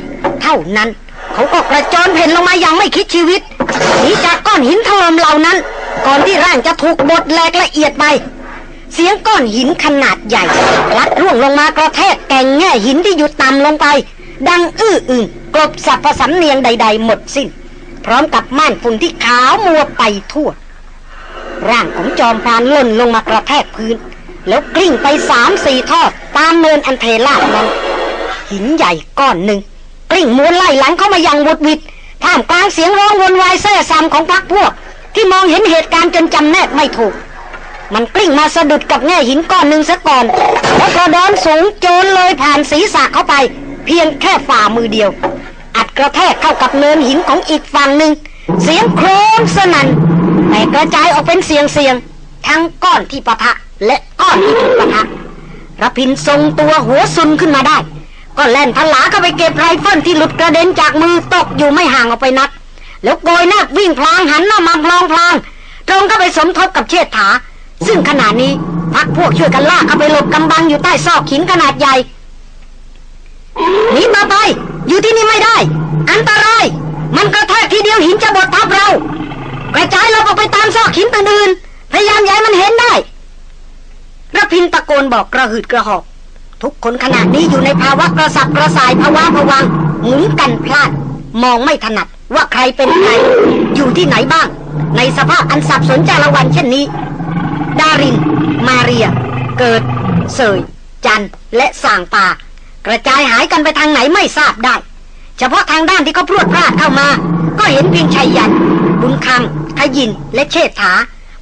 เท่านั้น เขาก็กระโจนเพ่นลงมาอย่างไม่คิดชีวิตหนีจากก้อนหินถล่มเหล่านั้น ก่อนที่ร่างจะถูกบดแหลกละเอียดไป เสียงก้อนหินขนาดใหญ่ลัดร่วงลงมากระแทกแก่งแง่หินที่อยู่ต่ำลงไป ดังอื้ออึงกลบสับประสำเนียงใด ๆ หมดสิ้น พร้อมกับม่านฝุ่นที่ขาวมัวไปทั่ว ร่างของจอมพรานหล่นลงมากระแทกพื้น แล้วกลิ้งไปสามสี่ทอดตามเนินอันเทลาดนั้นหินใหญ่ก้อนหนึ่ง กลิ้งม้วนไล่หลังเข้ามาอย่างหวุดหวิดท่ามกลางเสียงร้องวุ่นวายแซ่ซ้ำของพรรคพวก ที่มองเห็นเหตุการณ์จนจำแนกไม่ถูก มันกลิ้งมาสะดุดกับแง่หินก้อนหนึ่งซะก่อนแล้วกระดอนสูงโจนเลยผ่านศีรษะเข้าไป เพียงแค่ฝ่ามือเดียว อัดกระแทกเข้ากับเนินหินของอีกฝั่งหนึ่งเสียงโครมสนั่นแตกกระจายออกเป็นเสี่ยงเสี่ยง ทั้งก้อนที่ปะทะและก้อนที่ถูกปะทะระพินทรงตัวหัวซุนขึ้นมาได้ ก็แล่นทลาเข้าไปเก็บไรเฟิลที่หลุดกระเด็นจากมือตกอยู่ไม่ห่างออกไปนัก แล้วโกยหน้าวิ่งพลางหันหน้ามาพลองพลางตรงเข้าไปสมทบกับเชษฐา ซึ่งขณะนี้พักพวกช่วยกันลากเอาไปหลบกำบังอยู่ใต้ซอกหินขนาดใหญ่หนีต่อไป อยู่ที่นี่ไม่ได้ อันตราย มันกระแทกทีเดียวหินจะบดทับเรา กระจายเราออกไปตามซอกหินอื่นๆพยายามย้ายมันเห็นได้ระพินตะโกนบอกกระหืดกระหอบ ทุกคนขณะนี้อยู่ในภาวะกระสับกระส่ายภาวะผวังหมุนกันพลาด มองไม่ถนัดว่าใครเป็นใคร อยู่ที่ไหนบ้าง ในสภาพอันสับสนจารวันเช่นนี้ ดาริน มาเรีย เกิด เสย จันและส่างป่ากระจายหายกันไปทางไหนไม่ทราบได้ เฉพาะทางด้านที่เขาพรวดพลาดเข้ามา ก็เห็นเพียงชัยยัน บุญคำขยินและเชษฐา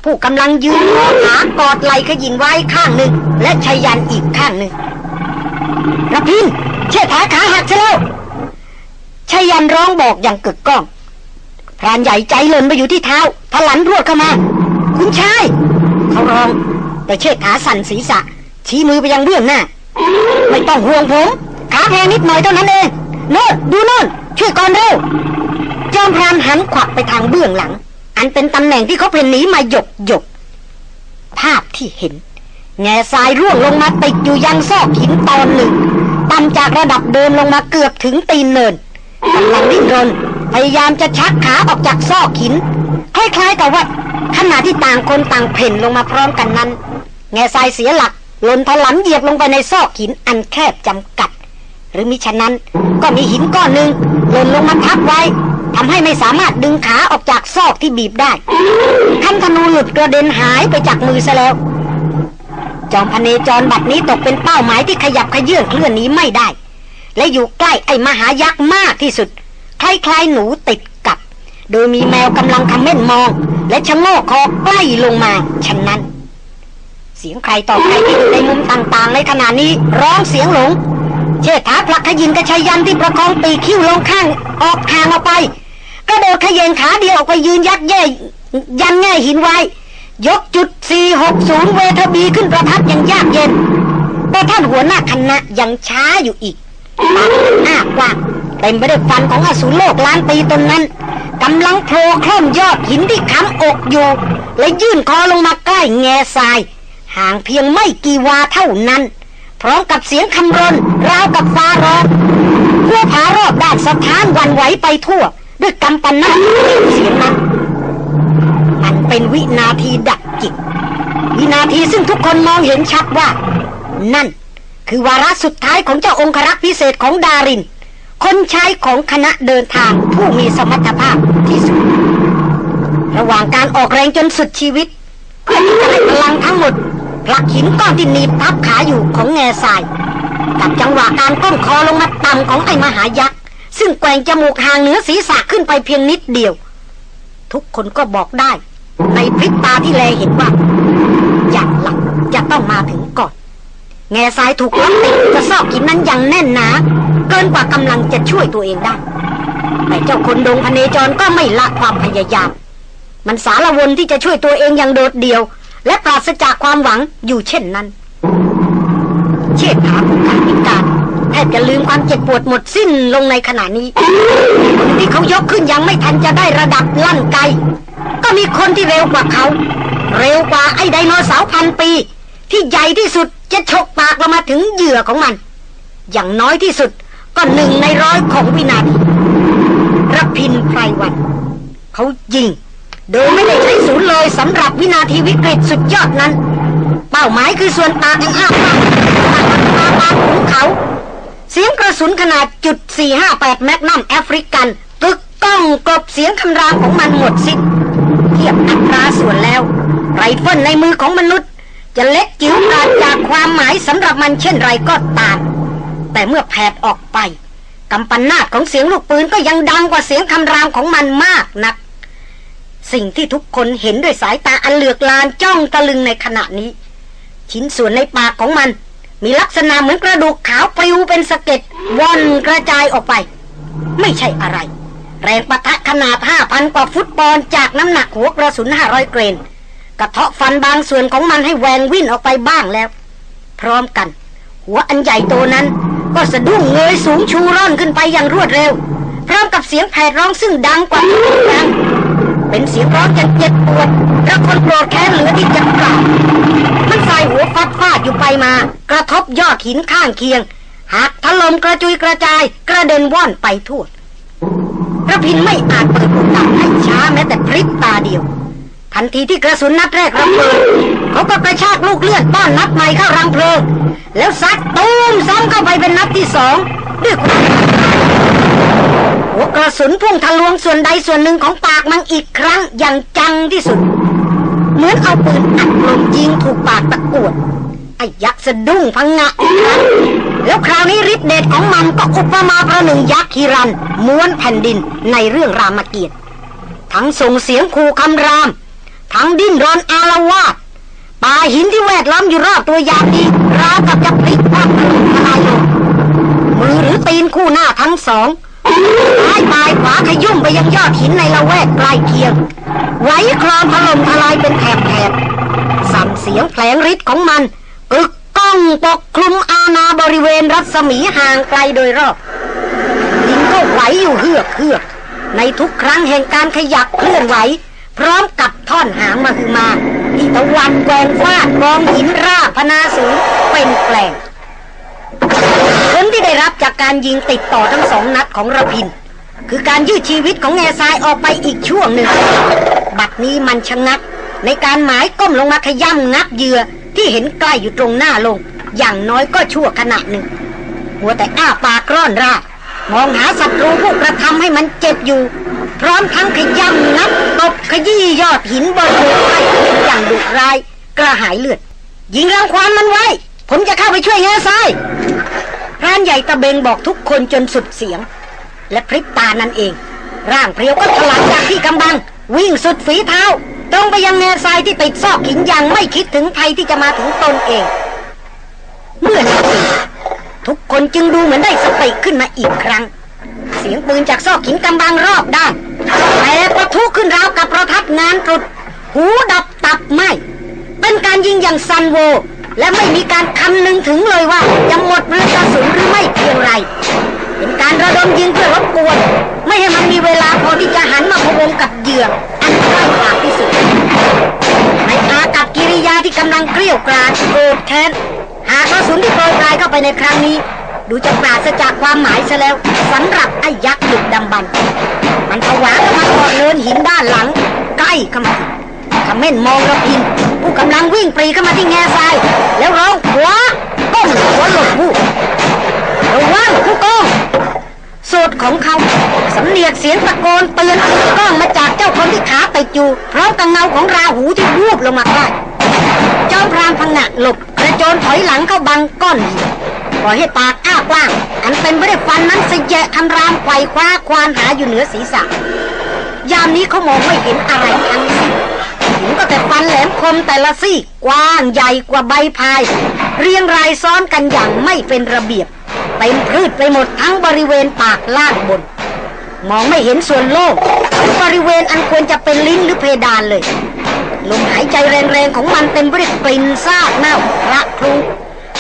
ผู้กำลังยืนงอขากอดไหลขยินไว้ข้างหนึ่ง และชัยยันอีกข้างหนึ่ง ระพินเชษฐาขาหักซะแล้วชัยยันร้องบอกอย่างกึกก้องพรานใหญ่ใจหล่นไปอยู่ที่เท้าพลันรวดเข้ามา คุณชายเขาร้อง แต่เชษฐาสั่นศีรษะ ชี้มือไปยังเบื้องหน้า ไม่ต้องห่วงผมขาแพงนิดหน่อยเท่านั้นเองโน่นดูโน่นช่วยก่อนเร็วจอมพรานหันขวับไปทางเบื้องหลัง อันเป็นตำแหน่งที่เขาเพ่นหนีมาหยกหยกภาพที่เห็น แง่ทรายร่วงลงมาติดอยู่ยังซอกหินตอนหนึ่งต่ำจากระดับเดินลงมาเกือบถึงตีนเนินกำลังดิ้นรนพยายามจะชักขาออกจากซอกหินคล้ายๆกับว่าขณะที่ต่างคนต่างเพ่นลงมาพร้อมกันนั้น แง่ทรายเสียหลักหล่นถลำเหยียบลงไปในซอกหินอันแคบจำกัด หรือมิฉะนั้นก็มีหินก้อนหนึ่งหล่นลงมาทับไว้ทำให้ไม่สามารถดึงขาออกจากซอกที่บีบได้คันธนูหลุดกระเด็นหายไปจากมือซะแล้ว จอมพเนจรบัดนี้ตกเป็นเป้าหมายที่ขยับขยื่นเคลื่อนนี้ไม่ได้ และอยู่ใกล้ไอ้มหายักษ์มากที่สุด คล้ายๆหนูติดกับ โดยมีแมวกำลังคำเม่นมอง และชะโงกคอใกล้ลงมาฉะนั้น เสียงใครต่อใครที่อยู่ในมุมต่างๆ ในขณะนี้ร้องเสียงหลง เชษฐาผลักขยินกระชายันที่ประคองปีคิ้วลงข้างออกห่างออกไปกระโดดขยงขาเดียวออกไปยืนยักแย่ยันแง่หินไว้ ยกจุด 460 เวทบีขึ้นประทับอย่างยากเย็น แต่ท่านหัวหน้าคณะยังช้าอยู่อีกปากหน้ากว้างเต็มไปด้วยฟันของอสูรโลกล้านปีตนนั้นกำลังโผล่คล่อมยอดหินที่ค้ำอกอยู่ และยื่นคอลงมาใกล้แง่ทราย ห่างเพียงไม่กี่วาเท่านั้น พร้อมกับเสียงคำรนราวกับฟ้าร้องหัวผารอบด้านสถานวันไหวไปทั่ว ด้วยกำปนาตเสียงนั้น เป็นวินาทีดักจิต วินาทีซึ่งทุกคนมองเห็นชัดว่า นั่น คือวาระสุดท้ายของเจ้าองครักษ์พิเศษของดาริน คนใช้ของคณะเดินทางผู้มีสมรรถภาพที่สุด ระหว่างการออกแรงจนสุดชีวิตเพื่อที่จะให้พลังทั้งหมดผลักหินก้อนที่หนีบทับขาอยู่ของแง่ทรายกับจังหวะการก้มคอลงมาต่ำของไอ้มหายักษ์ซึ่งแกว่งจมูกห่างเหนือศีรษะขึ้นไปเพียงนิดเดียว ทุกคนก็บอกได้ ในพริบตาที่แลเห็นว่า อย่างหลักจะต้องมาถึงก่อน แง่ทรายถูกล็อกติดกระซอกหินนั้นอย่างแน่นหนาเกินกว่ากำลังจะช่วยตัวเองได้ แต่เจ้าคนดงพเนจรก็ไม่ละความพยายาม มันสารวนที่จะช่วยตัวเองอย่างโดดเดี่ยว และปราศจากความหวังอยู่เช่นนั้น เชิดขาผู้ขาพิการ บจะลืมความเจ็บปวดหมดสิ้นลงในขณะนี้คนที่เขายกขึ้นยังไม่ทันจะได้ระดับลั่นไกก็มีคนที่เร็วกว่าเขา เร็วกว่าไอ้ไดโนเสาร์พันปี ที่ใหญ่ที่สุดจะฉกปากลงมาถึงเหยื่อของมัน อย่างน้อยที่สุดก็หนึ่งในร้อยของวินาทีรพินไพรวันเขายิง โดยไม่ได้ใช้ศูนย์เลยสำหรับวินาทีวิกฤตสุดยอดนั้น เป้าหมายคือส่วนตาอันอ้าปากตาตาของเขา เสียงกระสุนขนาดจุด458แมกนัมแอฟริกันกึกก้องกลบเสียงคำรามของมันหมดสิ้นเทียบอัตราส่วนแล้ว ไรเฟิลในมือของมนุษย์ จะเล็กจิ๋วปราศจากความหมายสำหรับมันเช่นไรก็ตาม แต่เมื่อแผดออกไปกัมปนาทของเสียงลูกปืนก็ยังดังกว่าเสียงคำรามของมันมากนัก สิ่งที่ทุกคนเห็นด้วยสายตาอันเหลือกลานจ้องตะลึงในขณะนี้ ชิ้นส่วนในปากของมัน มีลักษณะเหมือนกระดูกขาวปลิวเป็นสะเก็ดว่อนกระจายออกไป ไม่ใช่อะไร แรงปะทะขนาด5,000กว่าฟุตบอลจากน้ำหนักหัวกระสุน500เกรน กระเทาะฟันบางส่วนของมันให้แหวงวิ่นออกไปบ้างแล้ว พร้อมกัน หัวอันใหญ่โตนั้น ก็สะดุ้งเงยสูงชูร่อนขึ้นไปอย่างรวดเร็ว พร้อมกับเสียงแผดร้องซึ่งดังกว่าทุกครั้ง เป็นเสียงร้องอย่างเจ็บปวดและคนโกรธแค้นเหลือที่จะกล่าวมันสายหัวฟาดฟาดอยู่ไปมา กระทบยอดหินข้างเคียงหักถล่มกระจุยกระจาย กระเด็นว่อนไปทั่วกระพินไม่อาจเปิดโอกาให้ช้าแม้แต่พริบตาเดียว ทันทีที่กระสุนนัดแรกระเบิดเขาก็กระชากลูกเลือดบ้านนัดใหม่เข้ารังเพลิง แล้วซัดตูมซ้ำเข้าไปเป็นนัดที่สองด้วยความ หัวกระสุนพุ่งทะลวงส่วนใดส่วนหนึ่งของปากมันอีกครั้งอย่างจังที่สุด เหมือนเอาปืนอัดลมยิงถูกปากตะกวดไอ้ยักษ์สะดุ้งพังงะอีกครั้งแล้วคราวนี้ฤทธิเดชของมันก็อุปมาประหนึ่งยักษ์ฮิรันม้วนแผ่นดินในเรื่องรามเกียรติทั้งส่งเสียงขู่คำราม ทั้งดิ้นรนอารวาสป่าหินที่แวดล้อมอยู่รอบตัวยามดีราวกับจะพลิกคว่ำล่มทลายลงมือหรือตีนคู่หน้าทั้งสอง ซ้ายปลายขวาขยุ่มไปยังยอดหินในละแวกใกล้เคียง ไหวคลอนถล่มทลายเป็นแถบๆสั่นเสียงแผลงฤทธิ์ของมันกึกก้องปกคลุมอาณาบริเวณรัศมีห่างไกลโดยรอบดินก็ไหวอยู่เฮือกเฮือกในทุกครั้งแห่งการขยับเคลื่อนไหว พร้อมกับท่อนหางมาคือมาที่ตะวันแกว่งฟาดกองหินราพนาสูงเป็นแปลง ผลที่ได้รับจากการยิงติดต่อทั้งสองนัดของระพิน คือการยืดชีวิตของแง่ทรายออกไปอีกช่วงหนึ่ง บัดนี้มันชะงัก ในการหมายก้มลงมาขย่ำงับเหยื่อที่เห็นใกล้อยู่ตรงหน้าลง อย่างน้อยก็ชั่วขณะหนึ่ง หัวแต่อ้าปากร่อนร่ามองหาศัตรูผู้กระทำให้มันเจ็บอยู่ พร้อมทั้งขย่ำนับตบขยี้ยอดหินบนภูใต้อย่างดุร้าย กระหายเลือด ยิงรังควานมันไว้ ผมจะเข้าไปช่วยแง่ทรายพรานใหญ่ตะเบงบอกทุกคนจนสุดเสียง และพริบตานั่นเอง ร่างเพรียวก็ถลักจากที่กำบัง วิ่งสุดฝีเท้า ตรงไปยังแง่ทรายที่ติดซอกหินอย่างไม่คิดถึงภัยที่จะมาถึงตนเอง เมื่อนาทีทุกคนจึงดูเหมือนได้สติขึ้นมาอีกครั้ง เสียงปืนจากซอกหินกำบังรอบด้านแต่ประทุขึ้นราวกับประทัดงานตรุษหูดับตับไหมเป็นการยิงอย่างซันโว และไม่มีการคำนึงถึงเลยว่าจะหมดเรือกระสุนหรือไม่เพียงไร เป็นการระดมยิงเพื่อรบกวน ไม่ให้มันมีเวลาพอที่จะหันมาพวงกับเหยื่ออันใกล้กว่าที่สุดในอากับกิริยาที่กำลังเกลี้ยวกราดโกรธแค้นหากกระสุนที่โปรยปลายเข้าไปในครั้งนี้ ดูจะปราศจากความหมายซะแล้วสำหรับไอ้ยักษ์ดึกดำบรรมันผวาเข้ามาเกาะเนินหินด้านหลัง ใกล้เข้ามา ขม้นมองกระพิน ผู้กำลังวิ่งปรีเข้ามาที่แง่ทราย แล้วร้องขวาก้มหัวหลบผู้ระวังผู้กองสูตรของเขาสำเนียกเสียงตะโกนเตือนกล้องมาจากเจ้าคนที่ขาติดอยู่พร้อมกับเงาของราหูที่วูบลงมาใกล้จอมพรานพังงะหลบกระโจนถอยหลังเข้าบังก้อนหินปล่อยให้ปากอ้ากว้าง อันเป็นไปด้ฟันนั้นสะแยะคำรามไขว่คว้าควานหาอยู่เหนือศีรษะ ยามนี้เขามองไม่เห็นอะไรทั้งสิ้น ห็นก็แต่ฟันแหลมคมแต่ละซี่กว้างใหญ่กว่าใบพาย เรียงรายซ้อนกันอย่างไม่เป็นระเบียบเต็มพืชไปหมดทั้งบริเวณปากล่างบน มองไม่เห็นส่วนโล่งหรือบริเวณอันควรจะเป็นลิ้นหรือเพดานเลยลมหายใจแรงๆของมันเต็มไปด้วยกลิ่นซากเน่าระครุ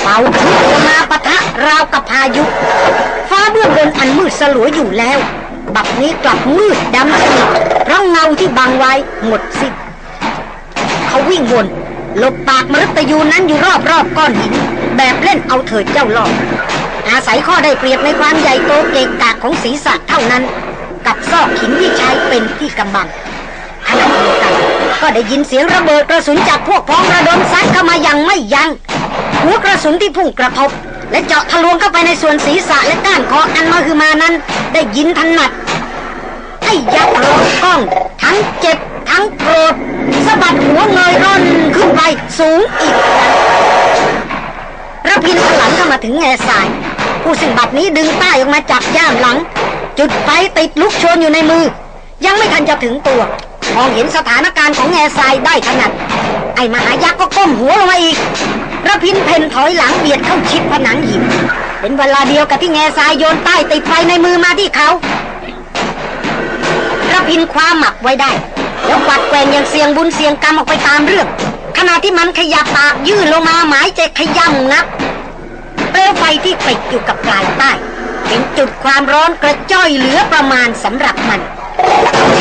เป่าคลุกมาปะทะราวกับพายุ ฟ้าเบื้องบนอันมืดสลัวอยู่แล้ว บัดนี้กลับมืดดำสนิทเพราะเงาที่บังไว้หมดสิ้น เขาวิ่งวนหลบปากมฤตยูนั้นอยู่รอบๆบก้อนหิน แบบเล่นเอาเถิดเจ้าลอบอาศัยข้อได้เปรียบในความใหญ่โตเกะกากของศีรษะเท่านั้น กับซอกหินที่ใช้เป็นที่กำบังขณะเดียวกันก็ได้ยินเสียงระเบิดกระสุนจากพวกพ้องระดมซัดเข้ามาอย่างไม่ยัง้งหัวกระสุนที่พุ่งกระทบและเจาะทะลวงเข้าไปในส่วนศีรษะและก้านคออันมาคือมานั้น ได้ยินถนัดไอ้ยักษ์ร้องก้องทั้งเจ็บ ทั้งโกรธสะบัดหัวเงยร่อนขึ้นไปสูงอีกระพินถลังเข้ามาถึงแง่สาย ผู้ซึ่งบัดนี้ดึงใต้ออกมาจากย่ามหลัง จุดไฟติดลุกโชนอยู่ในมือ ยังไม่ทันจะถึงตัวมองเห็นสถานการณ์ของแง่ทรายได้ถนัด ไอ้มหายักษ์ก็ก้มหัวลงมาอีกระพินเพนถอยหลังเบียดเข้าชิดผนังหิน เป็นเวลาเดียวกับที่แง่ทรายโยนใต้ติดไฟในมือมาที่เขาระพินคว้าหมับไว้ได้ แล้วกวัดแกว่งอย่างเสียงบุญเสียงกรรมออกไปตามเรื่อง ขณะที่มันขยับปากยื่นลงมาหมายจะขย่ำนับเปลวไฟที่ปิดอยู่กับปลายใต้ เป็นจุดความร้อนกระจ้อยเหลือประมาณสำหรับมัน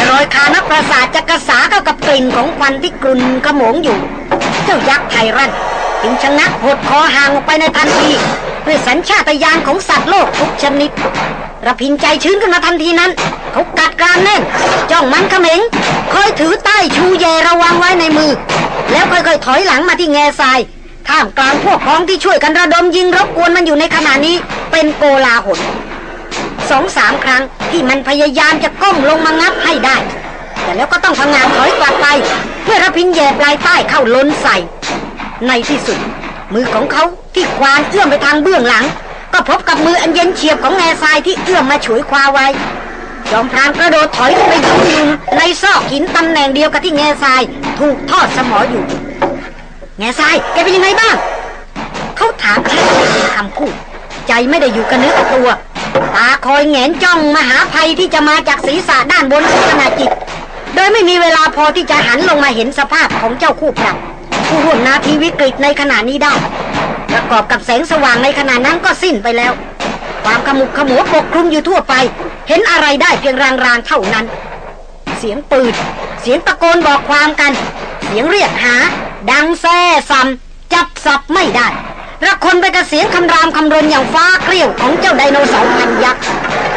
รอยคานักประสาทจะกระสาเข้ากับกลิ่นของควันที่กลุ่นกระหมงอยู่ เจ้ายักษ์ไทรัน จึงชะงักหดคอห่างออกไปในทันทีด้วยสัญชาตญาณของสัตว์โลกทุกชนิดระพินใจชื้นขึ้นมาทันทีนั้น เขากัดกรามแน่นจ้องมันเขม็งคอยถือใต้ชูแยระวังไว้ในมือ แล้วค่อยๆถอยหลังมาที่แง่ทรายท่ามกลางพวกพ้องที่ช่วยกันระดมยิงรบกวนมันอยู่ในขณะนี้เป็นโกลาหลสองสามครั้งที่มันพยายามจะก้มลงมางับให้ได้ แต่แล้วก็ต้องพงานถอยกลับไป เพื่อระพินแย่ปลายใต้เข้าล้นใส่ ในที่สุด มือของเขาที่ควานเอื้อมไปทางเบื้องหลัง ก็พบกับมืออันเย็นเฉียบของแง่ทรายที่เอื้อมมาฉวยคว้าไว้จอมพรานกระโดดถอยขึ้นไปยืนอยู่ในซอกหินตำแหน่งเดียวกับที่แง่ทรายถูกทอดสมออยู่ แง่ทรายแกเป็นยังไงบ้าง เขาถามแค่เป็นคำพูดใจไม่ได้อยู่กับเนื้อกับตัว ตาคอยแงนจ้องมหาภัยที่จะมาจากศีรษะด้านบนของขณะจิต โดยไม่มีเวลาพอที่จะหันลงมาเห็นสภาพของเจ้าคู่ปรับ ผู้ร่วมนาทีวิกฤตในขณะนี้ได้ ประกอบกับแสงสว่างในขณะนั้นก็สิ้นไปแล้ว ความขมุกขมัวปกคลุมอยู่ทั่วไป เห็นอะไรได้เพียงรางๆเท่านั้น เสียงปืนเสียงตะโกนบอกความกัน เสียงเรียกหา ดังแซ่ซ้ำจับสับไม่ได้ระคนไปกับเสียงคำรามคำรนอย่างฟ้าเกลียวของเจ้าไดโนเสาร์พันยักษ์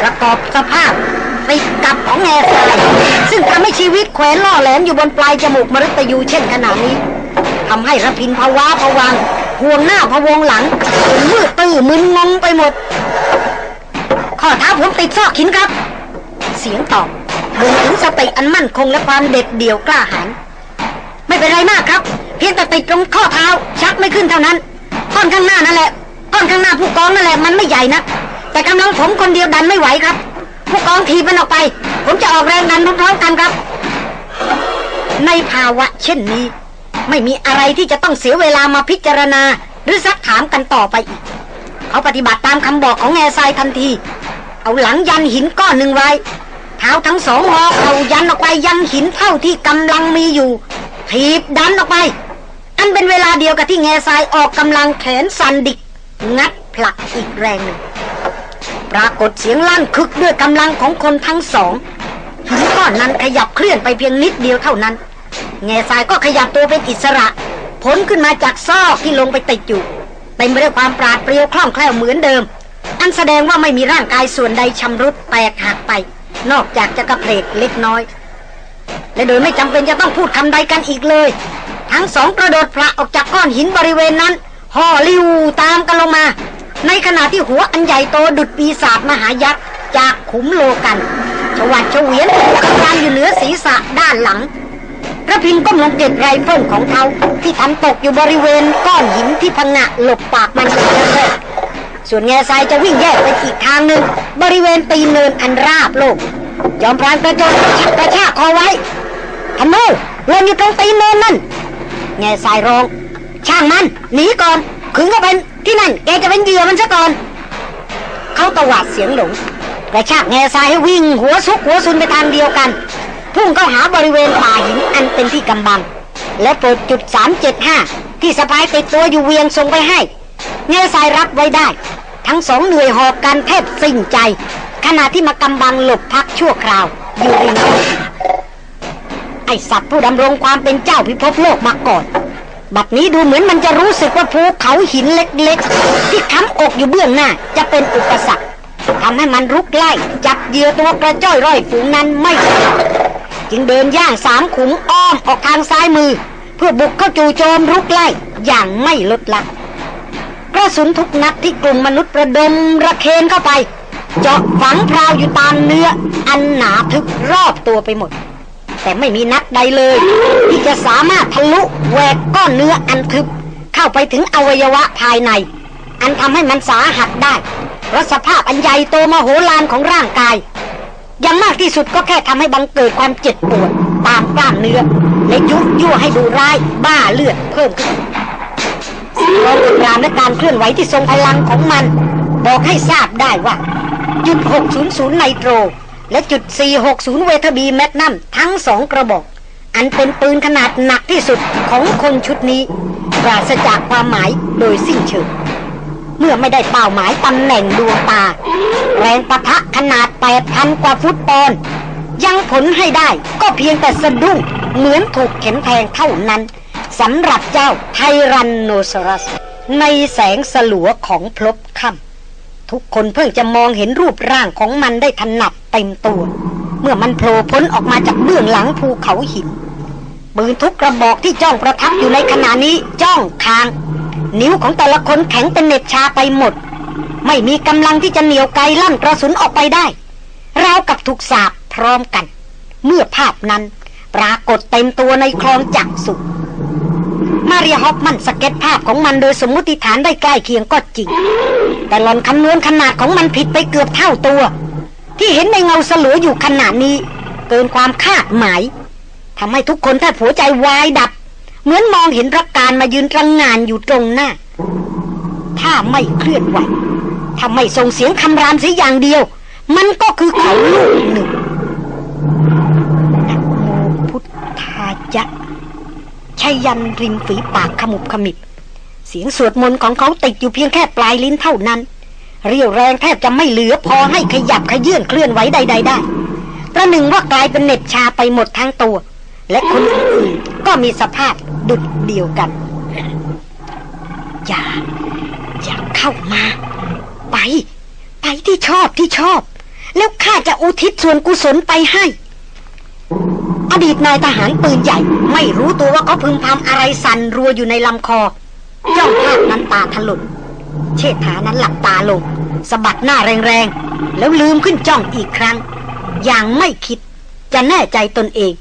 ประกอบสภาพติดกับของแง่ทรายซึ่งทำให้ชีวิตแขวนล่อแหลมอยู่บนปลายจมูกมฤตยูเช่นขนาดนี้ ทำให้ระพินภาวะผวังห่วงหน้าพวงหลังจนมืดตื้อมึนงงไปหมด ข้อเท้าผมติดซอกหินครับ เสียงตอบบ่งถึงสติอันมั่นคงและความเด็ดเดี่ยวกล้าหาญไม่เป็นไรมากครับ เพียงแต่ติดตรงข้อเท้าชักไม่ขึ้นเท่านั้นก้อนข้างหน้านั่นแหละก้อนข้างหน้าผู้กองนั่นแหละมันไม่ใหญ่นะแต่กำลังผมคนเดียวดันไม่ไหวครับ ผู้กองทีมันออกไป ผมจะออกแรงดันพร้อมๆกันครับ ในภาวะเช่นนี้ ไม่มีอะไรที่จะต้องเสียเวลามาพิจารณา หรือซักถามกันต่อไปอีก เขาปฏิบัติตามคำบอกของแง่ทรายทันที เอาหลังยันหินก้อนหนึ่งไว้เท้าทั้งสองงอเขายันออกไปยังหินเท่าที่กำลังมีอยู่ถีบดันออกไป อันเป็นเวลาเดียวกับที่แง่ทรายออกกำลังแขนสันดิก งัดผลักอีกแรงหนึ่งปรากฏเสียงลั่นคึกด้วยกำลังของคนทั้งสองหินก้อนนั้นขยับเคลื่อนไปเพียงนิดเดียวเท่านั้น แง่ทรายก็ขยับตัวเป็นอิสระพ้นขึ้นมาจากซอกที่ลงไปติดอยู่เต็มไปด้วยความปราดเปรียวคล่องแคล่วเหมือนเดิม อันแสดงว่าไม่มีร่างกายส่วนใดชำรุดแตกหักไป นอกจากจะกระเพลกเล็กน้อย และโดยไม่จำเป็นจะต้องพูดคำใดกันอีกเลย ทั้งสองกระโดดพระออกจากก้อนหินบริเวณนั้นห่อลิวตามกันลงมา ในขณะที่หัวอันใหญ่โตดุดปีศาจมหายักษ์จากขุมโลกันชวัดเฉวียนกำลังอยู่เหนือศีรษะด้านหลัง ระพินก้มลงเก็บไรเฟิลของเขาที่ทำตกอยู่บริเวณก้อนหินที่พังะหลบปากมันอยู่แรกส่วนแง่ทรายจะวิ่งแยกไปอีกทางหนึ่งบริเวณตีนเนินอันราบโล่งยอมพรานกระโจนกระชากคอไว้ทันโมลงอยู่ตรงตีนเนินนั่นแง่ทรายร้อง ช่างมันหนีก่อนขึงก็เป็นที่นั่นแกจะเป็นเหยื่อมันซะก่อนเขาตวาดเสียงหลงกระชากแง่ทรายให้วิ่งหัวซุกหัวซุนไปทางเดียวกัน พุ่งเข้าหาบริเวณป่าหินอันเป็นที่กำบัง และเปิดจุด 375 ที่สะพายติดตัวอยู่เวียงส่งไปให้แง่ทรายรับไว้ได้ ทั้งสองเหนื่อยหอบกันแทบสิ้นใจ ขณะที่มากำบังหลบพักชั่วคราว อยู่ริมก้อนนไอสัตว์ผู้ดำรงความเป็นเจ้าพิภพโลกมาก่อนบัดนี้ดูเหมือนมันจะรู้สึกว่าภูเขาหินเล็กๆ ที่ค้ำอกอยู่เบื้องหน้า จะเป็นอุปสรรคทำให้มันรุกไล่ จับเหยื่อตัวกระจ้อยร่อยฝูงนั้นไม่ได้ จึงเดินย่างสามขุมอ้อมออกทางซ้ายมือ เพื่อบุกเข้าจู่โจมรุกไล่อย่างไม่ลดละกระสุนทุกนัดที่กลุ่มมนุษย์ประดมระเคนเข้าไป เจาะฝังพราวอยู่ตามเนื้ออันหนาทึบรอบตัวไปหมด แต่ไม่มีนัดใดเลย ที่จะสามารถทะลุแหวกก้อนเนื้ออันทึบ เข้าไปถึงอวัยวะภายใน อันทำให้มันสาหัสได้เพราะสภาพอันใหญ่โตมโหฬารของร่างกาย อย่างมากที่สุดก็แค่ทำให้บังเกิดความเจ็บปวดตามกล้ามเนื้อ และยุยั่วให้ดูร้ายบ้าเลือดเพิ่มขึ้นรองกรามและการเคลื่อนไหวที่ทรงพลังของมัน บอกให้ทราบได้ว่า จุด 600 ไนโตร และจุด 460 เวทบีแมกนัมทั้งสองกระบอก อันเป็นปืนขนาดหนักที่สุดของคนชุดนี้ปราศจากความหมายโดยสิ้นเชิง เมื่อไม่ได้เป้าหมายตำแหน่งดวงตา แรงประทะขนาด8,000กว่าฟุตปอนยังผลให้ได้ก็เพียงแต่สะดุ้งเหมือนถูกเข็มแทงเท่านั้นสำหรับเจ้าไทรันโนซอรัส ในแสงสลัวของพลบค่ำทุกคนเพิ่งจะมองเห็นรูปร่างของมันได้ถนัดเต็มตัว เมื่อมันโผล่พ้นออกมาจากเบื้องหลังภูเขาหินปืนทุกกระบอกที่จ้องประทับอยู่ในขณะนี้จ้องคาง นิ้วของแต่ละคนแข็งเป็นเน็บชาไปหมด ไม่มีกำลังที่จะเหนียวไกลลั่นกระสุนออกไปได้ ราวกับถูกสาบพร้อมกัน เมื่อภาพนั้นปรากฏเต็มตัวในคลองจักสุมาเรียฮอปมันสเก็ตภาพของมันโดยสมมติฐานได้ใกล้เคียงก็จริง แต่หลอนคำนวณขนาดของมันผิดไปเกือบเท่าตัว ที่เห็นในเงาสลืออยู่ขนาดนี้ เกินความคาดหมายทำให้ทุกคนแทบหัวใจวายดับ เหมือนมองเห็นรักการมายืนรังงานอยู่ตรงหน้า ถ้าไม่เคลื่อนไหวถ้าไม่ส่งเสียงคำรามเสียอย่างเดียว มันก็คือเขาลูกหนึ่งนะโมพุทธายะชัยยันริมฝีปากขมุบขมิบ เสียงสวดมนต์ของเขาติดอยู่เพียงแค่ปลายลิ้นเท่านั้น เรียวแรงแทบจะไม่เหลือพอให้ขยับขยื่นเคลื่อนไหวใด ๆ ได้ ประหนึ่งว่ากลายเป็นเหน็บชาไปหมดทั้งตัว และคนอื่นๆก็มีสภาพดุดเดียวกัน อย่า อย่าเข้ามา ไป ไปที่ชอบที่ชอบ แล้วข้าจะอุทิศส่วนกุศลไปให้ อดีตนายทหารปืนใหญ่ ไม่รู้ตัวว่าเขาพึมพำอะไรสั่นรัวอยู่ในลำคอจ้องภาพนั้นตาถลนเชษฐานั้นหลับตาลงสะบัดหน้าแรงๆ แล้วลืมขึ้นจ้องอีกครั้ง อย่างไม่คิดจะแน่ใจตนเอง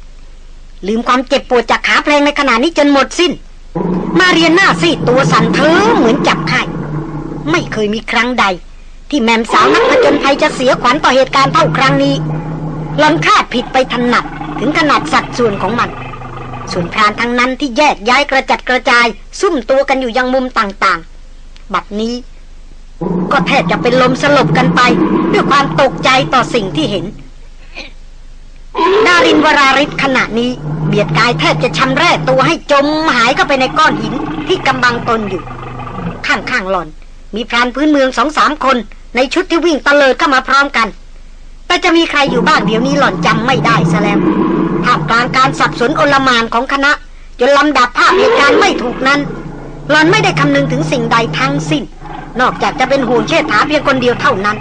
ลืมความเจ็บปวดจากขาเพลงในขณะนี้จนหมดสิ้น มาเรียนหน้าซีตัวสั่นเธอเหมือนจับไข้ไม่เคยมีครั้งใด ที่แมมสาวนักผจญภัยจะเสียขวัญต่อเหตุการณ์เท่าครั้งนี้หลอนคาดผิดไปถนัดถึงขนาดสัดส่วนของมัน ส่วนพรานทั้งนั้นที่แยกย้ายกระจัดกระจาย ซุ่มตัวกันอยู่ยังมุมต่างๆ บัดนี้ ก็แทบจะเป็นลมสลบกันไป ด้วยความตกใจต่อสิ่งที่เห็น ดารินวราริศขณะนี้ เบียดกายแทบจะชำแร่ตัวให้จมหายเข้าไปในก้อนหินที่กำบังตนอยู่ ข้างๆหล่อน มีพรานพื้นเมืองสองสามคน ในชุดที่วิ่งตะเลิดเข้ามาพร้อมกัน แต่จะมีใครอยู่บ้านเดี๋ยวนี้หล่อนจำไม่ได้ซะแล้วท่ามกลางการสับสนโอลมานของคณะ จนลำดับภาพเหตุการณ์ไม่ถูกนั้น หล่อนไม่ได้คำนึงถึงสิ่งใดทั้งสิ้น นอกจากจะเป็นห่วงเชษฐาเพียงคนเดียวเท่านั้น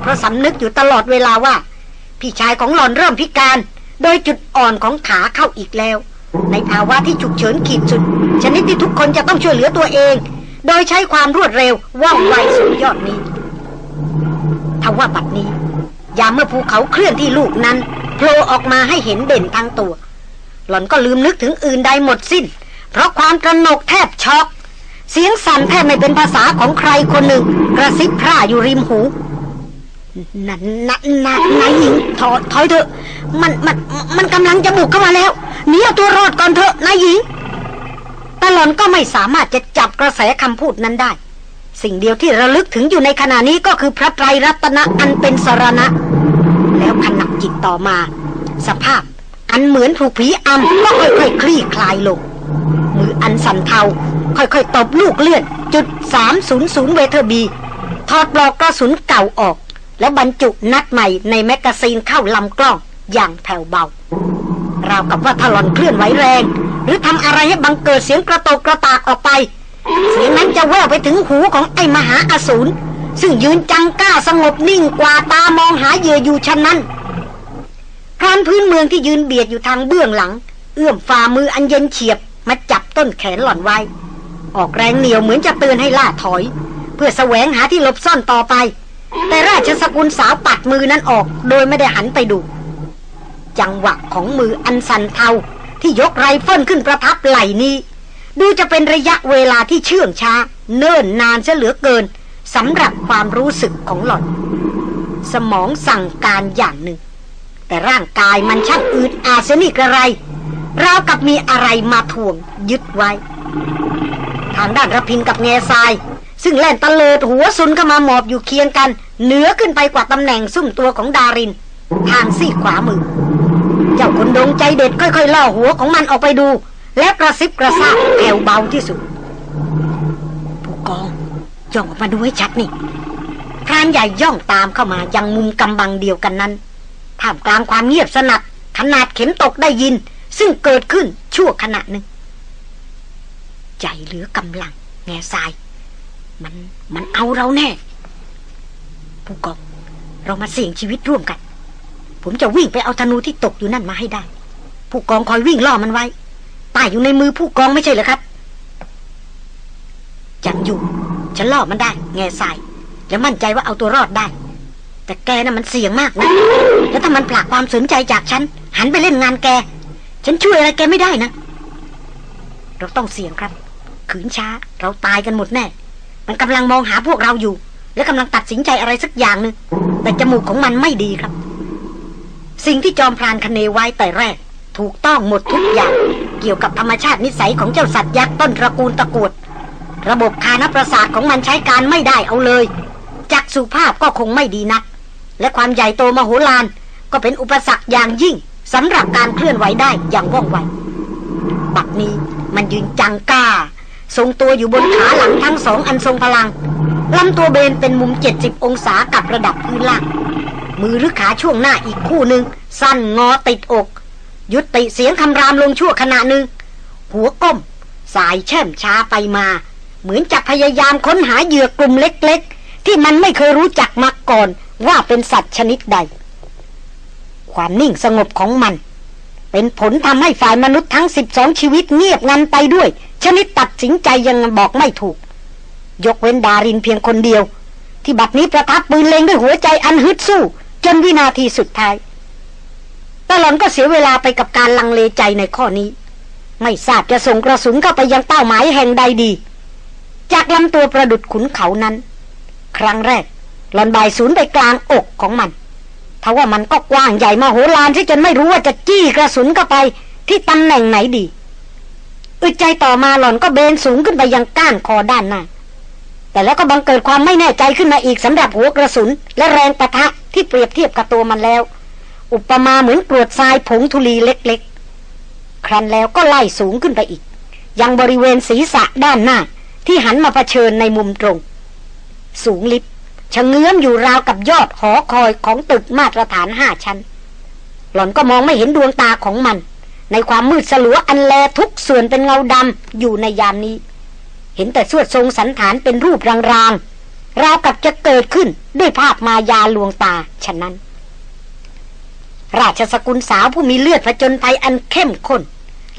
เพราะสำนึกอยู่ตลอดเวลาว่า พี่ชายของหล่อนเริ่มพิการ โดยจุดอ่อนของขาเข้าอีกแล้ว ในภาวะที่ฉุกเฉินขีดสุด ชนิดที่ทุกคนจะต้องช่วยเหลือตัวเอง โดยใช้ความรวดเร็วว่องไวสุดยอดนี้ทว่าบัดนี้ ยามเมื่อภูเขาเคลื่อนที่ลูกนั้นโผล่ออกมาให้เห็นเด่นทั้งตัว หล่อนก็ลืมนึกถึงอื่นใดหมดสิ้น เพราะความตระหนกแทบช็อกเสียงสั่นแทบไม่เป็นภาษาของใครคนหนึ่ง กระซิบพร่าอยู่ริมหู นั่นนั่นนันนายหญิงถอยถอยเถอะ มันมันมันกำลังจะบุกเข้ามาแล้วหนีเอาตัวรอดก่อนเถอะนายหญิงแต่หล่อนก็ไม่สามารถจะจับกระแสคำพูดนั้นได้ สิ่งเดียวที่ระลึกถึงอยู่ในขณะนี้ก็คือพระไตรรัตนะอันเป็นสรณะ แล้วขณะจิตต่อมา สภาพอันเหมือนถูกผีอำก็ค่อยๆคลี่คลายลงมืออันสั่นเทา ค่อยๆตบลูกเลื่อน จุด300เวเทอร์บี ถอดปลอกกระสุนเก่าออก แล้วบรรจุนัดใหม่ในแมกกาซีนเข้าลำกล้องอย่างแผ่วเบา ราวกับว่าถลอนเคลื่อนไหวแรง หรือทำอะไรให้บังเกิดเสียงกระโตกกระตากออกไป เสียงนั้นจะแว่วไปถึงหูของไอ้มหาอสูรซึ่งยืนจังก้าสงบนิ่งกว่าตามองหาเหยื่ออยู่ชั้นนั้นพรานพื้นเมืองที่ยืนเบียดอยู่ทางเบื้องหลัง เอื้อมฝ่ามืออันเย็นเฉียบมาจับต้นแขนหล่อนไว้ ออกแรงเหนียวเหมือนจะเตือนให้ล่าถอย เพื่อแสวงหาที่หลบซ่อนต่อไป แต่ราชสกุลสาวปัดมือนั้นออก โดยไม่ได้หันไปดู จังหวะของมืออันสันเทาที่ยกไรเฟิลขึ้นประทับไหล่นี้ ดูจะเป็นระยะเวลาที่เชื่องช้า เนิ่นนานเสียเหลือเกินสำหรับความรู้สึกของหล่อน สมองสั่งการอย่างหนึ่ง แต่ร่างกายมันช่างอืดอาเสนิกระไรราวกับมีอะไรมาถ่วงยึดไว้ ทางด้านระพินกับแง่ทราย ซึ่งแล่นตะเลิดหัวซุนเข้ามาหมอบอยู่เคียงกัน เหนือขึ้นไปกว่าตำแหน่งซุ่มตัวของดาริน ทางซีกขวามือ เจ้าคนดงใจเด็ดค่อยๆล่อหัวของมันออกไปดู และกระซิบกระซาบแผ่วเบาที่สุด ผู้กองย่องออกมาดูให้ชัดนี่พรานใหญ่ย่องตามเข้ามายังมุมกำบังเดียวกันนั้นท่ามกลางความเงียบสนัดขนาดเข็มตกได้ยิน ซึ่งเกิดขึ้นชั่วขณะหนึ่งใจเหลือกำลัง แง่ทราย มันมันเอาเราแน่ ผู้กองเรามาเสี่ยงชีวิตร่วมกัน ผมจะวิ่งไปเอาธนูที่ตกอยู่นั่นมาให้ได้ ผู้กองคอยวิ่งล่อมันไว้ตายอยู่ในมือผู้กองไม่ใช่เหรอครับจังอยู่ฉันล่อมันได้แง่ทรายและมั่นใจว่าเอาตัวรอดได้ แต่แกน่ะมันเสี่ยงมากนะแล้วถ้ามันผลักความสนใจจากฉัน หันไปเล่นงานแก ฉันช่วยอะไรแกไม่ได้นะ เราต้องเสี่ยงครับ ขืนช้าเราตายกันหมดแน่ มันกำลังมองหาพวกเราอยู่ และกำลังตัดสินใจอะไรสักอย่างหนึ่งแต่จมูกของมันไม่ดีครับ สิ่งที่จอมพรานคเนไว้แต่แรก ถูกต้องหมดทุกอย่าง เกี่ยวกับธรรมชาตินิสัยของเจ้าสัตว์ยักษ์ต้นตระกูลตะกวดระบบคานประสาทของมันใช้การไม่ได้เอาเลย จักสุภาพก็คงไม่ดีนัก และความใหญ่โตมโหฬารก็เป็นอุปสรรคอย่างยิ่งสำหรับการเคลื่อนไหวได้อย่างว่องไว บัดนี้มันยืนจังกล้า ทรงตัวอยู่บนขาหลังทั้งสองอันทรงพลังลำตัวเบนเป็นมุม 70 องศากับระดับพื้นล่าง มือหรือขาช่วงหน้าอีกคู่หนึ่งสั้นงอติดอก ยุติเสียงคำรามลงชั่วขณะหนึ่ง หัวก้ม สายแช่มช้าไปมา เหมือนจะพยายามค้นหาเหยื่อกลุ่มเล็กๆ ที่มันไม่เคยรู้จักมาก่อนว่าเป็นสัตว์ชนิดใด ความนิ่งสงบของมัน เป็นผลทำให้ฝ่ายมนุษย์ทั้ง 12 ชีวิตเงียบงันไปด้วย ชนิดตัดสินใจยังบอกไม่ถูก ยกเว้นดารินเพียงคนเดียว ที่บัดนี้ประทับปืนเล็งด้วยหัวใจอันฮึดสู้ จนวินาทีสุดท้ายตลอนก็เสียเวลาไปกับการลังเลใจในข้อนี้ ไม่ทราบจะส่งกระสุนเข้าไปยังเป้าหมายแห่งใดดี จากลำตัวประดุดขุนเขานั้น ครั้งแรกหลอนบายศูนย์ไปกลางอกของมัน ทว่ามันก็กว้างใหญ่มาโหฬารที่จนไม่รู้ว่าจะจี้กระสุนเข้าไป ที่ตำแหน่งไหนดีอึดใจต่อมาหล่อนก็เบนสูงขึ้นไปยังก้านคอด้านหน้า แต่แล้วก็บังเกิดความไม่แน่ใจขึ้นมาอีกสำหรับหัวกระสุน และแรงประทะที่เปรียบเทียบกับตัวมันแล้ว อุปมาเหมือนกรวดทรายผงธุลีเล็กๆ ครั้นแล้วก็ไล่สูงขึ้นไปอีก ยังบริเวณศีรษะด้านหน้าที่หันมาเผชิญในมุมตรง สูงลิบ ชะเงื้อมอยู่ราวกับยอดหอคอยของตึกมาตรฐานห้าชั้น หล่อนก็มองไม่เห็นดวงตาของมัน ในความมืดสลัวอันแลทุกส่วนเป็นเงาดำอยู่ในยามนี้ เห็นแต่สวดทรงสันฐานเป็นรูปรางๆราวกับจะเกิดขึ้นด้วยภาพมายาลวงตาฉะนั้น ราชสกุลสาวผู้มีเลือดผจญภัยอันเข้มข้น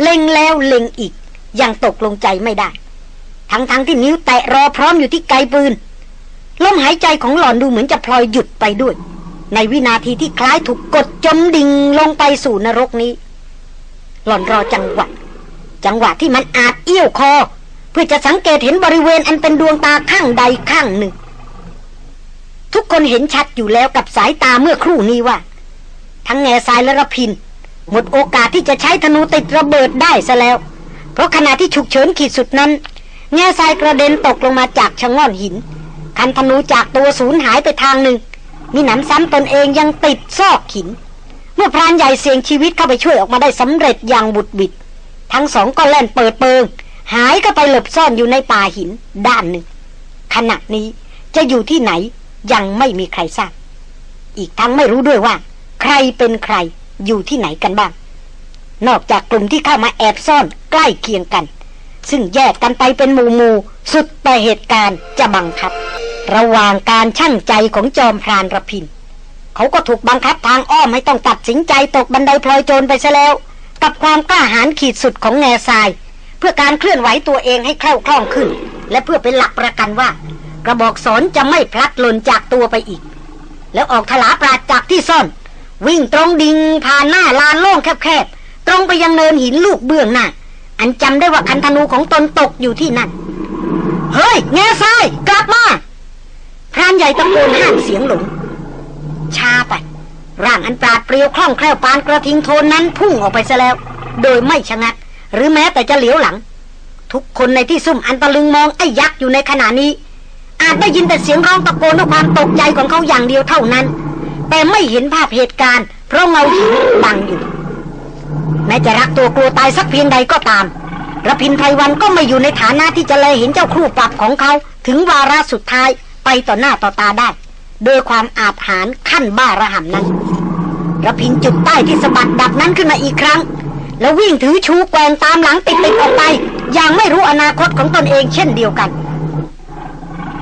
เล็งแล้วเล็งอีกยังตกลงใจไม่ได้ ทั้งๆทที่นิ้วแตะรอพร้อมอยู่ที่ไกปืน ลมหายใจของหล่อนดูเหมือนจะพลอยหยุดไปด้วย ในวินาทีที่คล้ายถูกกดจมดิ่งลงไปสู่นรกนี้ หล่อนรอจังหวะ จังหวะที่มันอาจเอี้ยวคอ เพื่อจะสังเกตเห็นบริเวณอันเป็นดวงตาข้างใดข้างหนึ่ง ทุกคนเห็นชัดอยู่แล้วกับสายตาเมื่อครู่นี้ว่า ทั้งแง่ทรายและระพิน หมดโอกาสที่จะใช้ธนูติดระเบิดได้ซะแล้ว เพราะขณะที่ฉุกเฉินขีดสุดนั้น แง่ทรายกระเด็นตกลงมาจากชะง่อนหิน คันธนูจากตัวสูญหายไปทางหนึ่ง มีหนำซ้ำตนเองยังติดซอกหิน เมื่อพรานใหญ่เสี่ยงชีวิตเข้าไปช่วยออกมาได้สำเร็จอย่างบุดบิด ทั้งสองก็แล่นเปิดเปิง หายก็ไปหลบซ่อนอยู่ในป่าหินด้านหนึ่ง ขณะนี้จะอยู่ที่ไหนยังไม่มีใครทราบ อีกทั้งไม่รู้ด้วยว่า ใครเป็นใครอยู่ที่ไหนกันบ้าง นอกจากกลุ่มที่เข้ามาแอบซ่อนใกล้เคียงกัน ซึ่งแยกกันไปเป็นหมู่หมู่สุดแต่เหตุการณ์จะบังคับ ระหว่างการชั่งใจของจอมพรานระพิน เขาก็ถูกบังคับทางอ้อมให้ต้องตัดสินใจตกบันไดพลอยโจรไปซะแล้ว กับความกล้าหาญขีดสุดของแง่ทราย เพื่อการเคลื่อนไหวตัวเองให้คล่องคล่องขึ้น และเพื่อเป็นหลักประกันว่า กระบอกสอนจะไม่พลัดหล่นจากตัวไปอีก แล้วออกทลาปราดจากที่ซ่อน วิ่งตรงดิ่งผ่านหน้าลานโล่งแคบๆตรงไปยังเนินหินลูกเบื้องหน้าอันจำได้ว่าคันธนูของตนตกอยู่ที่นั่นเฮ้ยแง่ทรายกลับมา พรานใหญ่ตะโกนห้ามเสียงหลงช้าไป ร่างอันปราดเปรียวคล่องแคล่วปานกระทิงโทนนั้นพุ่งออกไปซะแล้ว โดยไม่ชะงัก หรือแม้แต่จะเหลียวหลัง ทุกคนในที่ซุ่มอันตะลึงมองไอ้ยักษ์อยู่ในขณะนี้ อาจได้ยินแต่เสียงร้องตะโกนด้วยความตกใจของเขาอย่างเดียวเท่านั้น แต่ไม่เห็นภาพเหตุการณ์ เพราะเงาหินบังอยู่แม้จะรักตัวกลัวตายสักเพียงใดก็ตามระพินไพรวันก็ไม่อยู่ในฐานะที่จะเลยเห็นเจ้าครูปรับของเขาถึงวาระสุดท้าย ไปต่อหน้าต่อตาได้ โดยความอาจหารขั้นบ้าระห่ำนั้นระพินจุดใต้ที่สะบัดดับนั้นขึ้นมาอีกครั้ง แล้ววิ่งถือชูแกวงตามหลังติดติดออกไป อย่างไม่รู้อนาคตของตนเองเช่นเดียวกัน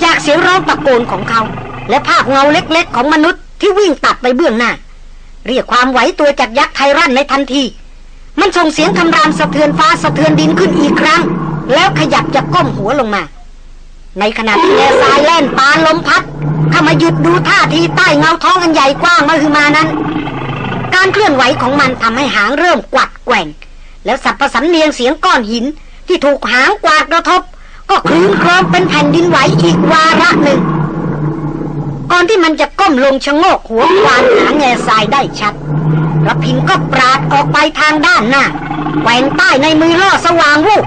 จากเสียงร้องตะโกนของเขา และภาพเงาเล็กๆ ของมนุษย์ที่วิ่งตัดไปเบื้องหน้า เรียกความไหวตัวจากยักษ์ไทรันในทันที มันส่งเสียงคำรามสะเทือนฟ้าสะเทือนดินขึ้นอีกครั้ง แล้วขยับจะก้มหัวลงมา ในขณะที่แง่ทรายแล่นปานลมพัดเข้ามาหยุดดูท่าทีใต้เงาท้องอันใหญ่กว้างมาคือมานั้น การเคลื่อนไหวของมันทำให้หางเริ่มกวัดแกว่ง แล้วสับประสันเนียงเสียงก้อนหินที่ถูกหางกวาดกระทบ ก็คลื่นโครมเป็นแผ่นดินไหวอีกวาระหนึ่ง ก่อนที่มันจะก้มลงชะโงกหัวควานหาแง่ทรายได้ชัดระพินก็ปราดออกไปทางด้านหน้าแหวนใต้ในมือล่อสว่างวูบ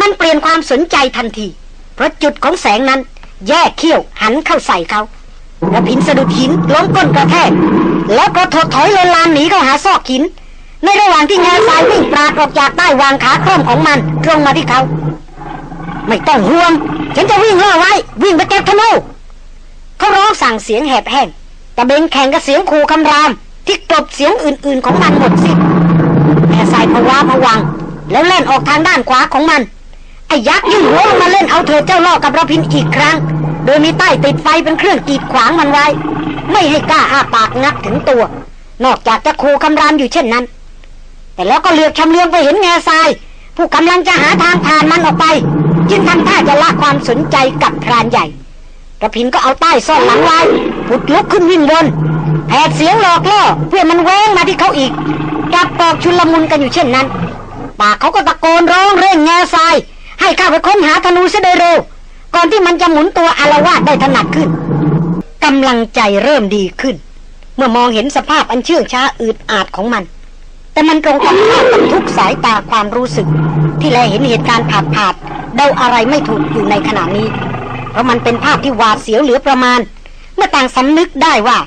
มันเปลี่ยนความสนใจทันที ราะจุดของแสงนั้น แยกเขี้ยวหันเข้าใส่เขาระพินสะดุดหินล้มก้นกระแทก แล้วก็ถดถอยลนลานหนีเข้าหาซอกหิน ในระหว่างที่แง่ทรายวิ่งปราดออกจากใต้วางขาคล่อมของมันตรงมาที่เขา ไม่ต้องห่วง ฉันจะวิ่งล่อไว้ วิ่งไปเก็บธนูเขาร้องสั่งเสียงแหบแห้งตะเบงแข่งกับเสียงขู่คำราม ที่กลบเสียงอื่นๆของมันหมดสิ้นแง่ทรายพะวาพะวัง แล้วเล่นออกทางด้านขวาของมัน ไอ้ยักษ์ยื่นหัวลงมาเล่นเอาเธอเจ้าล่อกับระพินอีกครั้ง โดยมีใต้ติดไฟเป็นเครื่องกีดขวางมันไว้ ไม่ให้กล้าอ้าปากงับถึงตัว นอกจากจะขู่คำรามอยู่เช่นนั้น แต่แล้วก็เลือกชำเลืองไปเห็นแง่ทราย ผู้กำลังจะหาทางผ่านมันออกไป จึงทำท่าจะละความสนใจกับพรานใหญ่ระพินก็เอาใต้ซ่อนหลังไว้พุดลุกขึ้นวิ่งวนแผดเสียงหลอกล่อเพื่อมันแว้งมาที่เขาอีกกลับปอกชุลมุนกันอยู่เช่นนั้นปากเขาก็ตะโกนร้องเร่งแง่ทราย ให้ข้าไปค้นหาธนูเสดยเร็ว ก่อนที่มันจะหมุนตัวอารวาสได้ถนัดขึ้นกำลังใจเริ่มดีขึ้น เมื่อมองเห็นสภาพอันเชื่องช้าอืดอาดของมัน แต่มันตรงกันข้ามกับทุกสายตาความรู้สึก ที่แลเห็นเหตุการณ์ผาดผาดเดาอะไรไม่ถูกอยู่ในขณะนี้ เพราะมันเป็นภาพที่หวาดเสียวเหลือประมาณ เมื่อต่างสำนึกได้ว่า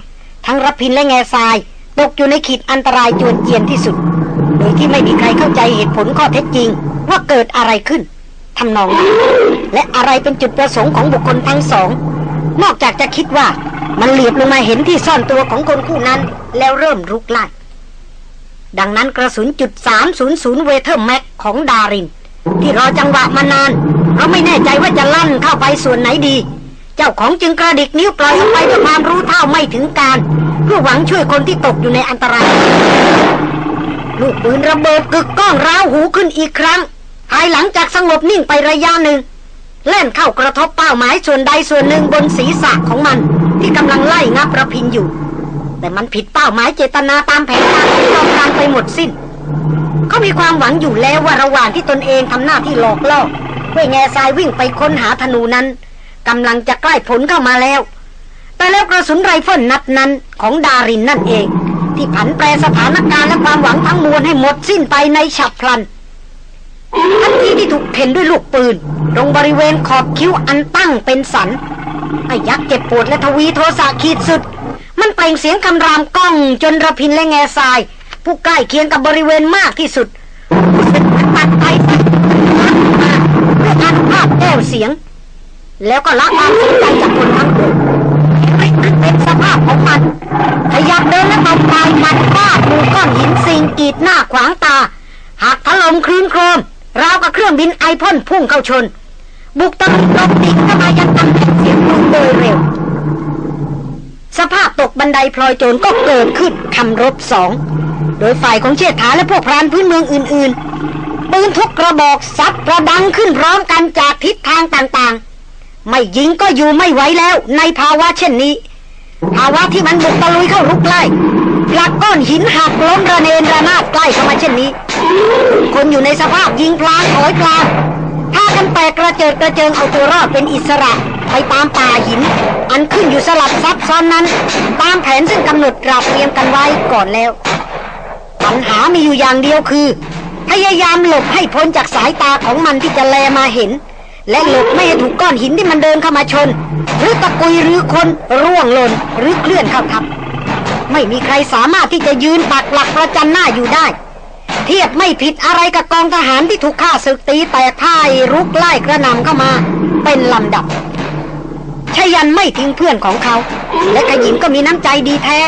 ทั้งรพินและแง่ทรายตกอยู่ในขีดอันตรายจวนเจียนที่สุด โดยที่ไม่มีใครเข้าใจเหตุผลข้อเท็จจริง ว่าเกิดอะไรขึ้น ทำนองและอะไรเป็นจุดประสงค์ของบุคคลทั้งสอง นอกจากจะคิดว่ามันเหลียบลงมาเห็นที่ซ่อนตัวของคนคู่นั้น แล้วเริ่มรุกไล่ดังนั้นกระสุนจุด300เวเทอร์แม็กของดาริน ที่รอจังหวะมานานเราไม่แน่ใจว่าจะลั่นเข้าไปส่วนไหนดี เจ้าของจึงกระดิกนิ้วปล่อยออกไปด้วยความรู้เท่าไม่ถึงการเพื่อหวังช่วยคนที่ตกอยู่ในอันตราย ลูกปืนระเบิดกึกก้องร้าวหูขึ้นอีกครั้ง ภายหลังจากสงบนิ่งไประยะหนึ่งแล่นเข้ากระทบเป้าหมายส่วนใดส่วนหนึ่งบนศีรษะของมัน ที่กำลังไล่งับระพินอยู่ แต่มันผิดเป้าหมายเจตนาตามแผนการที่ต้องการไปหมดสิ้นเขามีความหวังอยู่แล้วว่าระหว่างที่ตนเองทำหน้าที่หลอกล่อเพื่อแง่ทรายวิ่งไปค้นหาธนูนั้นกำลังจะใกล้ผลเข้ามาแล้ว แต่แล้วกระสุนไรเฟิลนัดนั้นของดารินนั่นเอง ที่ผันแปรสถานการณ์และความหวังทั้งมวลให้หมดสิ้นไปในฉับพลัน ทันทีที่ถูกเพ่นด้วยลูกปืนตรงบริเวณขอบคิ้วอันตั้งเป็นสันไอ้ยักษ์เจ็บปวดและทวีโทสะขีดสุด มันเปล่งเสียงคำรามก้องจนระพินและแง่ทราย ผู้ใกล้เคียงกับบริเวณมากที่สุดมันปัดไปปัดมาเพื่ออนุภาพแก้วเสียง แล้วก็ละความสนใจจากคนทั้งปวงให้มันเป็นสภาพของมันขยับเดินและตบปลายมันฟาดดูก้อนหินสิงกีดหน้าขวางตาหักถล่มคลื่นโครม ราวกับเครื่องบินไอพ่นพุ่งเข้าชน บุกตะลุลงติดเข้ามายังตำแหน่งเสียงปืนโดยเร็ว สภาพตกบันไดพลอยโจรก็เกิดขึ้นคำรบสอง โดยฝ่ายของเชษฐาและพวกพรานพื้นเมืองอื่นๆปืนทุกกระบอกซัดประดังขึ้นพร้อมกันจากทิศทางต่างๆ ไม่ยิงก็อยู่ไม่ไหวแล้วในภาวะเช่นนี้ ภาวะที่มันบุกตะลุยเข้ารุกไล่ หลักก้อนหินหักล้มระเนระนาดใกล้เข้ามาเช่นนี้ คนอยู่ในสภาพยิงพลางถอยพลางพากันแตกกระเจิดกระเจิงเอาตัวรอดเป็นอิสระไปตามป่าหิน อันขึ้นอยู่สลับซับซ้อนนั้น ตามแผนซึ่งกำหนดราเรียมกันไว้ก่อนแล้ว ปัญหามีอยู่อย่างเดียวคือ พยายามหลบให้พ้นจากสายตาของมันที่จะแลมาเห็น และหลบไม่ให้ถูกก้อนหินที่มันเดินเข้ามาชน หรือตะกุยหรือคนร่วงหล่นหรือเคลื่อนเข้าทับ ไม่มีใครสามารถที่จะยืนปักหลักประจันหน้าอยู่ได้ เทียบไม่ผิดอะไรกับกองทหารที่ถูกฆ่าศึกตีแตกพ่ายรุกไล่กระนำเข้ามา เป็นลำดับชยันไม่ทิ้งเพื่อนของเขา และขยินก็มีน้ำใจดีแท้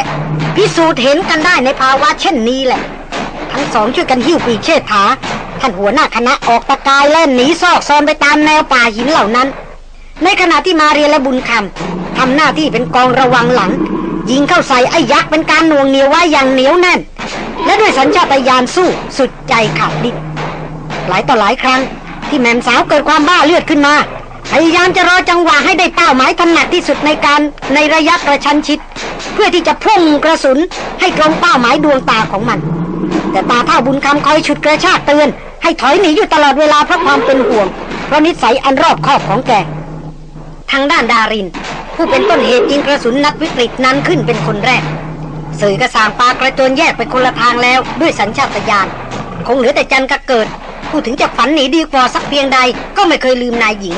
พิสูจน์เห็นกันได้ในภาวะเช่นนี้แหละ ทั้งสองช่วยกันหิ้วปีเชษฐา ท่านหัวหน้าคณะออกตะกายเล่นหนีซอกซอนไปตามแนวป่าหินเหล่านั้น ในขณะที่มาเรียและบุญคำทำหน้าที่เป็นกองระวังหลัง ยิงเข้าใส่ไอ้ยักษ์เป็นการหน่วงเหนียวไว้อย่างเหนียวแน่น และด้วยสัญชาตญาณสู้สุดใจขาดดิบหลายต่อหลายครั้ง ที่แม่มสาวเกิดความบ้าเลือดขึ้นมาพยายามจะรอจังหวะให้ได้เป้าหมายถนัดที่สุดในการในระยะกระชั้นชิด เพื่อที่จะพุ่งกระสุนให้ตรงเป้าหมายดวงตาของมัน แต่ตาเท่าบุญคำคอยฉุดกระชากเตือน ให้ถอยหนีอยู่ตลอดเวลาเพราะความเป็นห่วงเพราะนิสัยอันรอบคอบของแก ทางด้านดาริน ผู้เป็นต้นเหตุยิงกระสุนนัดวิกฤตนั้นขึ้นเป็นคนแรกเสยกระสางปลากระโจนแยกไปคนละทางแล้วด้วยสัญชาตญาณคงเหลือแต่จันกระเกิด ผู้ถึงจะฝันหนีดีกว่าสักเพียงใดก็ไม่เคยลืมนายหญิง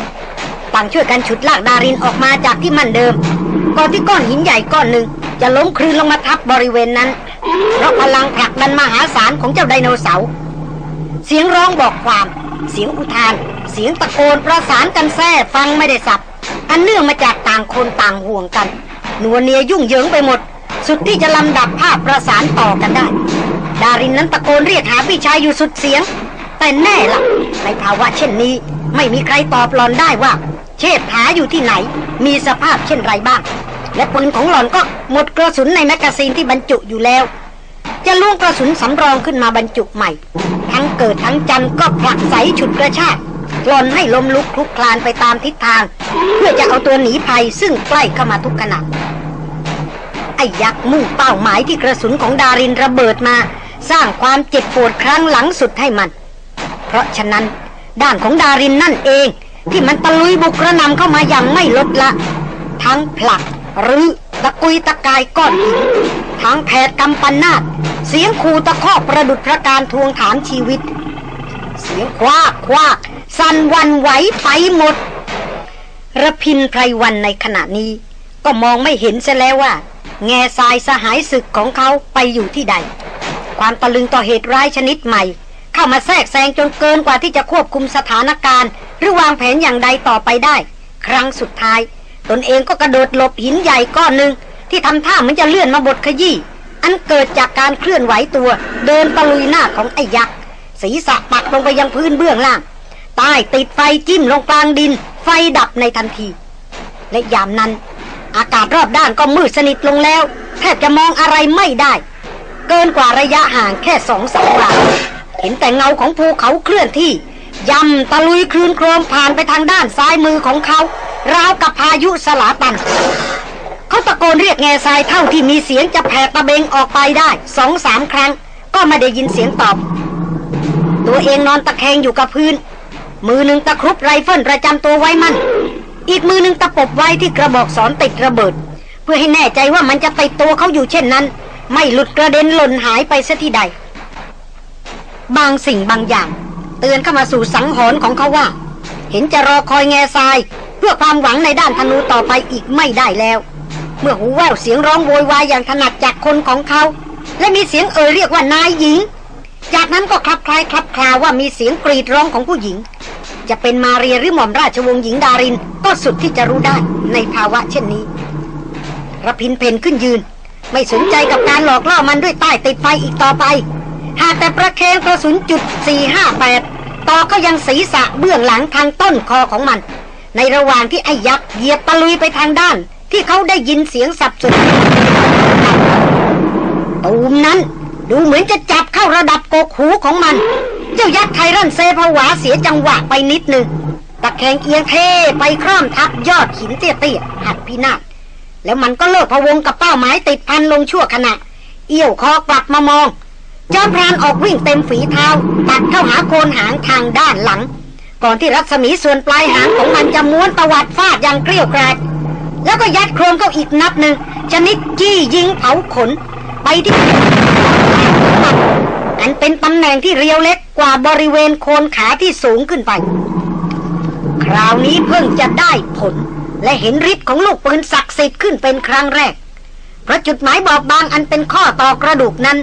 ต่างช่วยกันฉุดลากดารินออกมาจากที่มั่นเดิม ก่อนที่ก้อนหินใหญ่ก้อนหนึ่งจะล้มคลืนลงมาทับบริเวณนั้นเพราะพลังผลักดันมหาศาลของเจ้าไดโนเสาร์เสียงร้องบอกความ เสียงอุทาน เสียงตะโกนประสานกันแทบฟังไม่ได้ศัพท์ อันเนื่องมาจากต่างคนต่างห่วงกันนัวเนียยุ่งเหยิงไปหมด สุดที่จะลำดับภาพประสานต่อกันได้ ดารินนั้นตะโกนเรียกหาพี่ชายอยู่สุดเสียง แต่แน่ละในภาวะเช่นนี้ ไม่มีใครตอบหล่อนได้ว่า เชษฐาอยู่ที่ไหน มีสภาพเช่นไรบ้าง และปืนของหล่อนก็หมดกระสุนในแมกกาซีนที่บรรจุอยู่แล้ว จะล่วงกระสุนสำรองขึ้นมาบรรจุใหม่ ทั้งเกิดทั้งจันก็ผลักใสฉุดกระชาก หล่อนให้ลมลุกคลุกคลานไปตามทิศทาง เพื่อจะเอาตัวหนีภัยซึ่งใกล้เข้ามาทุกขณะไอ้ยักษ์มุ่งเป้าหมายที่กระสุนของดารินระเบิดมา สร้างความเจ็บปวดครั้งหลังสุดให้มัน เพราะฉะนั้น ด้านของดารินนั่นเอง ที่มันตะลุยบุกกระนำเข้ามาอย่างไม่ลดละ ทั้งผลักหรือตะกุยตะกายก้อนหินทั้งแผดกำปันนาดเสียงขู่ตะคอกประดุดประการทวงถามชีวิต เสียงคว้ากคว้าก สั่นวันไหวไปหมดระพินไพรวันในขณะนี้ ก็มองไม่เห็นซะแล้วว่า แง่ทรายสหายศึกของเขาไปอยู่ที่ใด ความตะลึงต่อเหตุร้ายชนิดใหม่ เข้ามาแทรกแซงจนเกินกว่าที่จะควบคุมสถานการณ์ หรือวางแผนอย่างใดต่อไปได้ ครั้งสุดท้าย ตนเองก็กระโดดหลบหินใหญ่ก้อนหนึ่งที่ทำท่าเหมือนจะเลื่อนมาบดขยี้อันเกิดจากการเคลื่อนไหวตัว เดินตะลุยหน้าของไอ้ยักษ์ศีรษะปักลงไปยังพื้นเบื้องล่าง ใต้ติดไฟจิ้มลงกลางดิน ไฟดับในทันที และยามนั้น อากาศรอบด้านก็มืดสนิทลงแล้ว แทบจะมองอะไรไม่ได้ เกินกว่าระยะห่างแค่สองสามวาเห็นแต่เงาของภูเขาเคลื่อนที่ยำตะลุยคลืนโครมผ่านไปทางด้านซ้ายมือของเขาราวกับพายุสลาตัน เขาตะโกนเรียกแง่ทรายเท่าที่มีเสียงจะแผ่ตะเบงออกไปได้สองสามครั้ง ก็ไม่ได้ยินเสียงตอบ ตัวเองนอนตะแคงอยู่กับพื้น มือหนึ่งตะครุบไรเฟิลประจำตัวไว้มัน อีกมือหนึ่งตะปบไว้ที่กระบอกสอนติดระเบิด เพื่อให้แน่ใจว่ามันจะติดตัวเขาอยู่เช่นนั้น ไม่หลุดกระเด็นหล่นหายไปเสียที่ใด บางสิ่งบางอย่าง เตือนเข้ามาสู่สังหรณ์ของเขาว่า เห็นจะรอคอยแง่ทราย เพื่อความหวังในด้านธนูต่อไปอีกไม่ได้แล้ว เมื่อหูแววเสียงร้องโวยวายอย่างถนัดจากคนของเขา และมีเสียงเอ่ยเรียกว่านายหญิง จากนั้นก็คลับคลายคลับคลาว่ามีเสียงกรีดร้องของผู้หญิง จะเป็นมาเรียหรือหม่อมราชวงศ์หญิงดาริน ก็สุดที่จะรู้ได้ในภาวะเช่นนี้ระพินเพนขึ้นยืน ไม่สนใจกับการหลอกล่อมันด้วยใต้ติดไฟอีกต่อไป หากแต่ประเคนกระสุนจุด 458 ต่อก็ยังศีรษะเบื้องหลังทางต้นคอของมัน ในระหว่างที่ไอ้ยักษ์เหยียบตะลุยไปทางด้าน ที่เขาได้ยินเสียงสับสนตูมนั้น ดูเหมือนจะจับเข้าระดับกกหูของมัน เจ้ายักษ์ไทรันเซผวาเสียจังหวะไปนิดหนึ่งตะแคงเอียงเทไปคร่อมทับยอดหินเตี้ยๆหักพินาศแล้วมันก็เลิกพะวงกับเป้าหมายติดพันลงชั่วขณะ เอี้ยวคอกลับมามอง จอมพรานออกวิ่งเต็มฝีเท้า ตัดเข้าหาโคนหางทางด้านหลัง ก่อนที่รัศมีส่วนปลายหางของมันจะม้วนตวัดฟาดอย่างเกลียวกราดแล้วก็ยัดโครนเข้าอีกนัดหนึ่งชนิดจี้ยิงเผาขน ไปที่ อันเป็นตำแหน่งที่เรียวเล็กกว่าบริเวณโคนขาที่สูงขึ้นไป คราวนี้เพิ่งจะได้ผล และเห็นฤทธิ์ของลูกปืนศักดิ์สิทธิ์ขึ้นเป็นครั้งแรก เพราะจุดหมายบอบบางอันเป็นข้อต่อกระดูกนั้น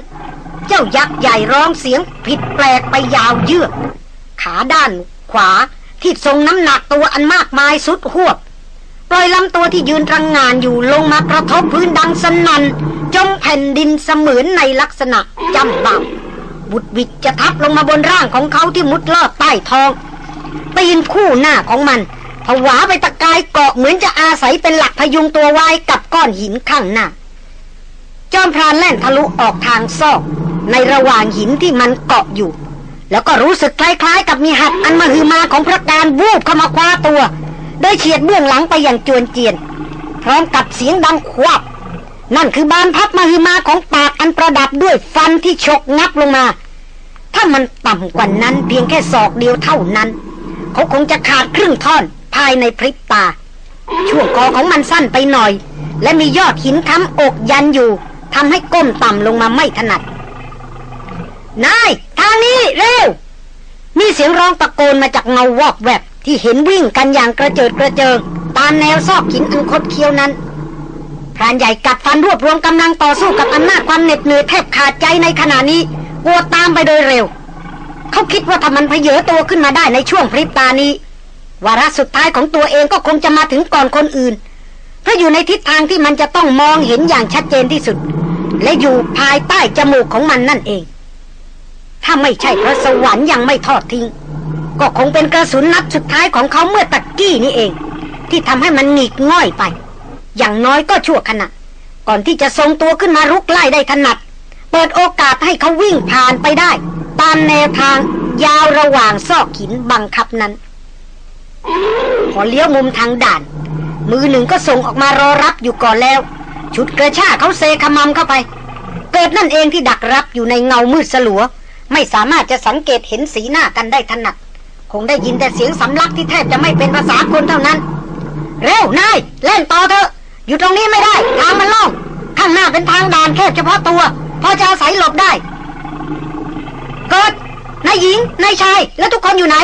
เจ้ายักษ์ใหญ่ร้องเสียงผิดแปลกไปยาวเยือกขาด้านขวาที่ทรงน้ำหนักตัวอันมากมายสุดหวบ ล่อยลำตัวที่ยืนรังงานอยู่ลงมากระทบพื้นดังสนัน่นจมแผ่นดินเสมือนในลักษณะจำเบาบุดวิดจะทับลงมาบนร่างของเขาที่มุดลอดใต้ท้อง ตีนคู่หน้าของมันผวาไปตะกายเกาะเหมือนจะอาศัยเป็นหลักพยุงตัวไว้กับก้อนหินข้างหน้า จอมพรานแล่นทะลุออกทางซอก ในระหว่างหินที่มันเกาะอยู่ แล้วก็รู้สึกคล้ายๆ กับมีหัดอันมหึมาของพระการวูบเข้ามาคว้าตัว ดยเฉียดเบื้องหลังไปอย่างจวนเจียน พร้อมกับเสียงดังควับ นั่นคือบานพับมหึมาของปากอันประดับด้วยฟันที่ฉกงับลงมา ถ้ามันต่ำกว่านั้นเพียงแค่ศอกเดียวเท่านั้น เขาคงจะขาดครึ่งท่อนภายในพริบตา ช่วงคอของมันสั้นไปหน่อย และมียอดหินค้ำอกยันอยู่ทำให้ก้มต่ำลงมาไม่ถนัดนายทางนี้เร็ว มีเสียงร้องตะโกนมาจากเงาวอกแวบ ที่เห็นวิ่งกันอย่างกระเจิดกระเจิงตามแนวซอกหินอันคดเคี้ยวนั้นพรานใหญ่กัดฟันรวบรวมกำลังต่อสู้กับอำนาจความเหน็ดเหนื่อยแทบขาดใจในขณะนี้กลัวตามไปโดยเร็ว เขาคิดว่าถ้ามันเพเยอตัวขึ้นมาได้ในช่วงพริบตานี้ วาระสุดท้ายของตัวเองก็คงจะมาถึงก่อนคนอื่น เพราะอยู่ในทิศทางที่มันจะต้องมองเห็นอย่างชัดเจนที่สุด และอยู่ภายใต้จมูกของมันนั่นเอง ถ้าไม่ใช่พระสวรรค์ยังไม่ทอดทิ้ง ก็คงเป็นกระสุนนัดสุดท้ายของเขาเมื่อตะกกี้นี่เอง ที่ทำให้มันหงิกง่อยไป อย่างน้อยก็ชั่วขณะ ก่อนที่จะทรงตัวขึ้นมารุกไล่ได้ถนัด เปิดโอกาสให้เขาวิ่งผ่านไปได้ ตามแนวทางยาวระหว่างซอกหินบังคับนั้น พอเลี้ยวมุมทางด่าน มือหนึ่งก็ส่งออกมารอรับอยู่ก่อนแล้ว ชุดกระชากเขาเซขมำเข้าไป เกิดนั่นเองที่ดักรับอยู่ในเงามืดสลัว ไม่สามารถจะสังเกตเห็นสีหน้ากันได้ถนัด คงได้ยินแต่เสียงสำลักที่แทบจะไม่เป็นภาษาคนเท่านั้น เร็วนายเล่นต่อเถอะ อยู่ตรงนี้ไม่ได้ ทางมันล่อง ข้างหน้าเป็นทางด่านแคบเฉพาะตัว พอจะอาศัยหลบได้เกิดนายหญิงนายชายแล้วทุกคนอยู่ไหน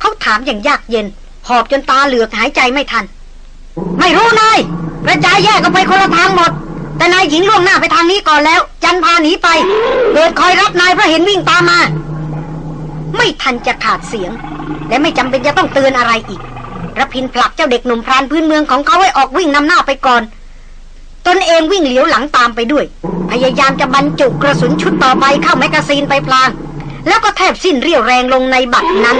เขาถามอย่างยากเย็น หอบจนตาเหลือกหายใจไม่ทัน ไม่รู้นายกระจายแยกกันไปคนละทางหมด แต่นายหญิงล่วงหน้าไปทางนี้ก่อนแล้ว จันพาหนีไปเกิดคอยรับนายเพราะเห็นวิ่งตามมา ไม่ทันจะขาดเสียง และไม่จำเป็นจะต้องเตือนอะไรอีกรพินผลักเจ้าเด็กหนุ่มพรานพื้นเมืองของเขาให้ออกวิ่งนำหน้าไปก่อน ตนเองวิ่งเหลียวหลังตามไปด้วย พยายามจะบรรจุกระสุนชุดต่อไปเข้าแมกกาซีนไปพลาง แล้วก็แทบสิ้นเรี่ยวแรงลงในบัตรนั้น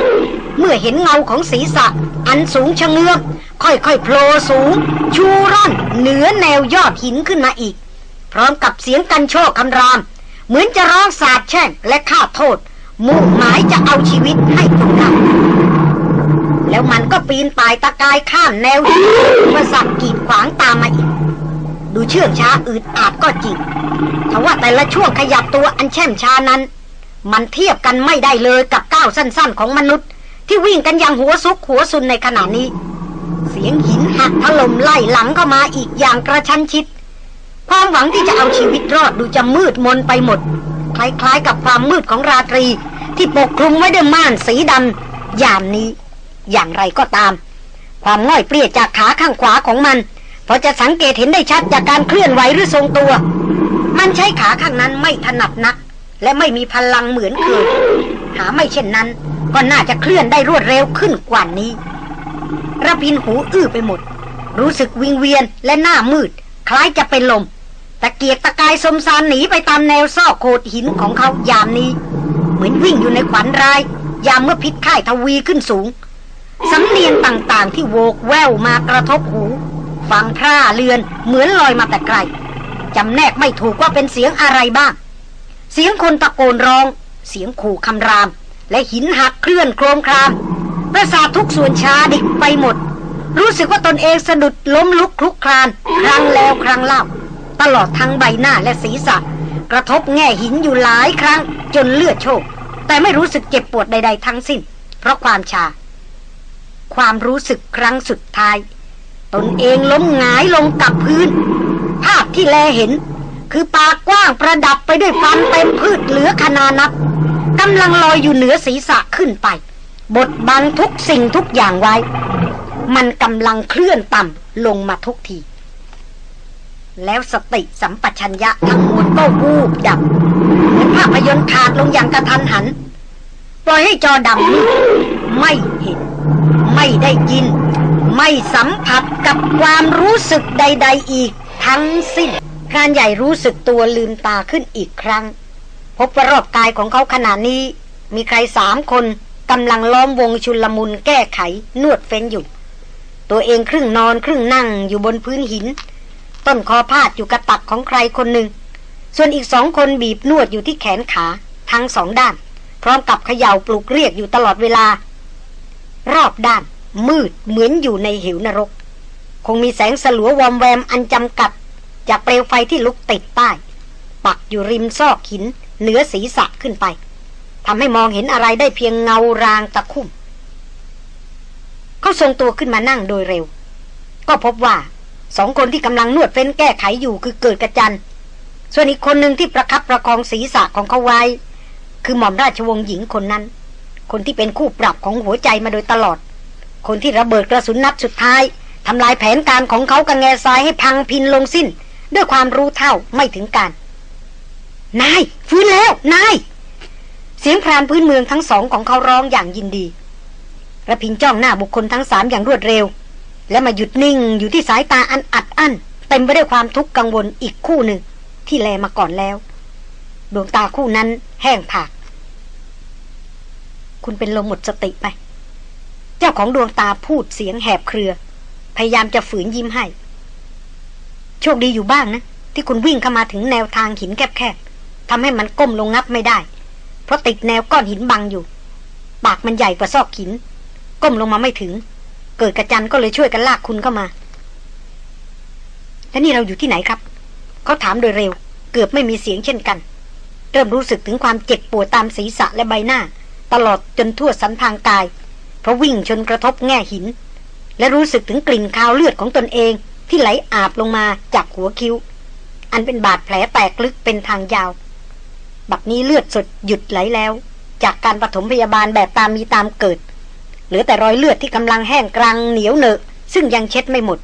เมื่อเห็นเงาของศีรษะ อันสูงชะเงือกค่อยๆโผล่สูง ชูร่อน เหนือแนวยอดหินขึ้นมาอีก พร้อมกับเสียงกันโชคคำราม เหมือนจะร้องสาดแช่งและฆ่าโทษ มุ่งหมายจะเอาชีวิตให้คนเขาแล้วมันก็ปีนป่ายตะกายข้ามแนวหินมาสักกีดขวางตามมาอีก ดูเชื่องช้าอืดอาดก็จริงทว่าแต่ละช่วงขยับตัวอันแช่มช้านั้น มันเทียบกันไม่ได้เลยกับก้าวสั้นๆ ของมนุษย์ ที่วิ่งกันอย่างหัวซุกหัวซุนในขณะนี้ เสียงหินหักถล่มไล่หลังเข้ามาอีกอย่างกระชั้นชิด ความหวังที่จะเอาชีวิตรอดดูจะมืดมนไปหมด คล้ายๆ กับความมืดของราตรี ที่ปกคลุมไว้ด้วยม่านสีดำยามนี้ อย่างไรก็ตาม ความง่อยเปรี้ยจากขาข้างขวาของมันพอจะสังเกตเห็นได้ชัดจากการเคลื่อนไหวหรือทรงตัว มันใช้ขาข้างนั้นไม่ถนัดนัก และไม่มีพลังเหมือนเคยหาไม่เช่นนั้น ก็น่าจะเคลื่อนได้รวดเร็วขึ้นกว่านี้ระพินหูอื้อไปหมด รู้สึกวิงเวียนและหน้ามืด คล้ายจะเป็นลม ตะเกียกตะกายสมสารหนีไปตามแนวซอกโขดหินของเขายามนี้ เหมือนวิ่งอยู่ในขวัญราย ยามเมื่อพิษไข้ทวีขึ้นสูง สำเนียงต่างๆ ที่โวกแววมากระทบหู ฟังพร่าเลือนเหมือนลอยมาแต่ไกลจำแนกไม่ถูกว่าเป็นเสียงอะไรบ้าง เสียงคนตะโกนร้อง เสียงขู่คำราม และหินหักเคลื่อนโครมครามประสาททุกส่วนชาดิกไปหมด รู้สึกว่าตนเองสะดุดล้มลุกคลุกคลาน ครั้งแล้วครั้งเล่า ตลอดทั้งใบหน้าและศีรษะ กระทบแง่หินอยู่หลายครั้ง จนเลือดโชก แต่ไม่รู้สึกเจ็บปวดใด ๆ ทั้งสิ้น เพราะความชา ความรู้สึกครั้งสุดท้าย ตนเองล้มหงายลงกับพื้น ภาพที่แลเห็น คือปากกว้างประดับไปด้วยฟันเต็มพืชเหลือขนานับกำลังลอยอยู่เหนือศีรษะขึ้นไป บดบังทุกสิ่งทุกอย่างไว้ มันกำลังเคลื่อนต่ำลงมาทุกที แล้วสติสัมปชัญญะทั้งหมวลก็วูบดับเหมือนภาพยนตร์ขาดลงอย่างกระทันหัน ปล่อยให้จอดำมืดไม่เห็น ไม่ได้ยิน ไม่สัมผัสกับความรู้สึกใด ๆ อีกทั้งสิ้นการใหญ่รู้สึกตัวลืมตาขึ้นอีกครั้ง พบว่ารอบกายของเขาขณะนี้ มีใครสามคนกำลังล้อมวงชุลมุนแก้ไขนวดเฟ้นอยู่ ตัวเองครึ่งนอนครึ่งนั่งอยู่บนพื้นหิน ต้นคอพาดอยู่กระตักของใครคนหนึ่ง ส่วนอีกสองคนบีบนวดอยู่ที่แขนขาทั้งสองด้าน พร้อมกับเขย่าปลุกเรียกอยู่ตลอดเวลา รอบด้าน มืดเหมือนอยู่ในเหวนรก คงมีแสงสลัววอมแวมอันจำกัด จากเปลวไฟที่ลุกติดใต้ ปักอยู่ริมซอกหิน เหนือศีรษะขึ้นไปทำให้มองเห็นอะไรได้เพียงเงารางตะคุ่มเขาทรงตัวขึ้นมานั่งโดยเร็ว ก็พบว่า สองคนที่กำลังนวดเฟ้นแก้ไขอยู่คือเกิดกระจัน ส่วนอีกคนหนึ่งที่ประคับประคองศีรษะของเขาไว้ คือหม่อมราชวงศ์หญิงคนนั้น คนที่เป็นคู่ปรับของหัวใจมาโดยตลอด คนที่ระเบิดกระสุนนัดสุดท้ายทำลายแผนการของเขากับแง่ทรายให้พังพินลงสิ้น ด้วยความรู้เท่าไม่ถึงการ นาย ฟื้นแล้ว นาย เสียงพรานพื้นเมืองทั้งสองของเขาร้องอย่างยินดีระพินจ้องหน้าบุคคลทั้งสามอย่างรวดเร็ว และมาหยุดนิ่งอยู่ที่สายตาอันอัดอั้นเต็มไปด้วยความทุกข์กังวลอีกคู่หนึ่ง ที่แลมาก่อนแล้ว ดวงตาคู่นั้นแห้งผาก คุณเป็นลมหมดสติไป เจ้าของดวงตาพูดเสียงแหบเครือ พยายามจะฝืนยิ้มให้ โชคดีอยู่บ้างนะ ที่คุณวิ่งเข้ามาถึงแนวทางหินแคบๆทำให้มันก้มลงงับไม่ได้ เพราะติดแนวก้อนหินบังอยู่ ปากมันใหญ่กว่าซอกหิน ก้มลงมาไม่ถึง เกิดกระจันก็เลยช่วยกันลากคุณเข้ามา แล้วนี่เราอยู่ที่ไหนครับ เขาถามโดยเร็ว เกือบไม่มีเสียงเช่นกัน เริ่มรู้สึกถึงความเจ็บปวดตามศีรษะและใบหน้า ตลอดจนทั่วสันทางกาย เพราะวิ่งชนกระทบแง่หิน และรู้สึกถึงกลิ่นคาวเลือดของตนเอง ที่ไหลอาบลงมาจากหัวคิ้ว อันเป็นบาดแผลแตกลึกเป็นทางยาว บัดนี้เลือดสดหยุดไหลแล้ว จากการปฐมพยาบาลแบบตามมีตามเกิด เหลือแต่รอยเลือดที่กำลังแห้งกรังเหนียวเนอะซึ่งยังเช็ดไม่หมด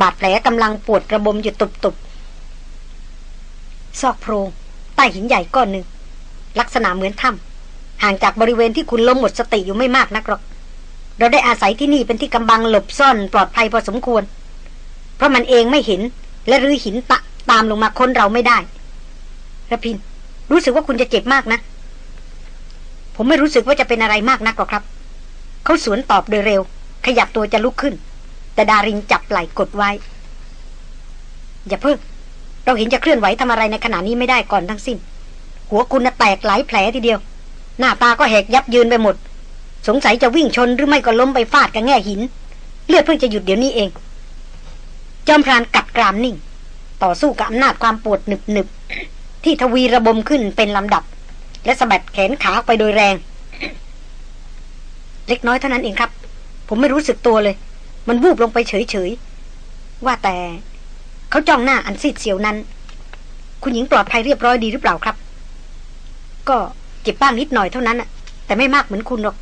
บาดแผลกำลังปวดระบมอยู่ตุบๆซอกโพรงใต้หินใหญ่ก้อนหนึ่ง ลักษณะเหมือนถ้ำห่างจากบริเวณที่คุณล้มหมดสติอยู่ไม่มากนักหรอก เราได้อาศัยที่นี่เป็นที่กำบังหลบซ่อนปลอดภัยพอสมควร เพราะมันเองไม่เห็นและรื้อหินตะตามลงมาค้นเราไม่ได้ระพิน รู้สึกว่าคุณจะเจ็บมากนะ ผมไม่รู้สึกว่าจะเป็นอะไรมากนักหรอกครับ เขาสวนตอบโดยเร็ว ขยับตัวจะลุกขึ้น แต่ดารินจับไหล่กดไว้ อย่าเพิ่ง เราเห็นจะเคลื่อนไหวทำอะไรในขณะนี้ไม่ได้ก่อนทั้งสิ้น หัวคุณน่ะแตกหลายแผลทีเดียว หน้าตาก็แหกยับยืนไปหมด สงสัยจะวิ่งชนหรือไม่ก็ล้มไปฟาดกับแง่หิน เลือดเพิ่งจะหยุดเดี๋ยวนี้เอง จอมพรานกัดกรามนิ่ง ต่อสู้กับอำนาจความปวดหนึบหนึบๆที่ทวีระบมขึ้นเป็นลำดับ และสะบัดแขนขาไปโดยแรง เล็กน้อยเท่านั้นเองครับ ผมไม่รู้สึกตัวเลย มันวูบลงไปเฉยๆ ว่าแต่เขาจ้องหน้าอันซีดเสียวนั้น คุณหญิงปลอดภัยเรียบร้อยดีหรือเปล่าครับ ก็เจ็บบ้างนิดหน่อยเท่านั้นะแต่ไม่มากเหมือนคุณหรอก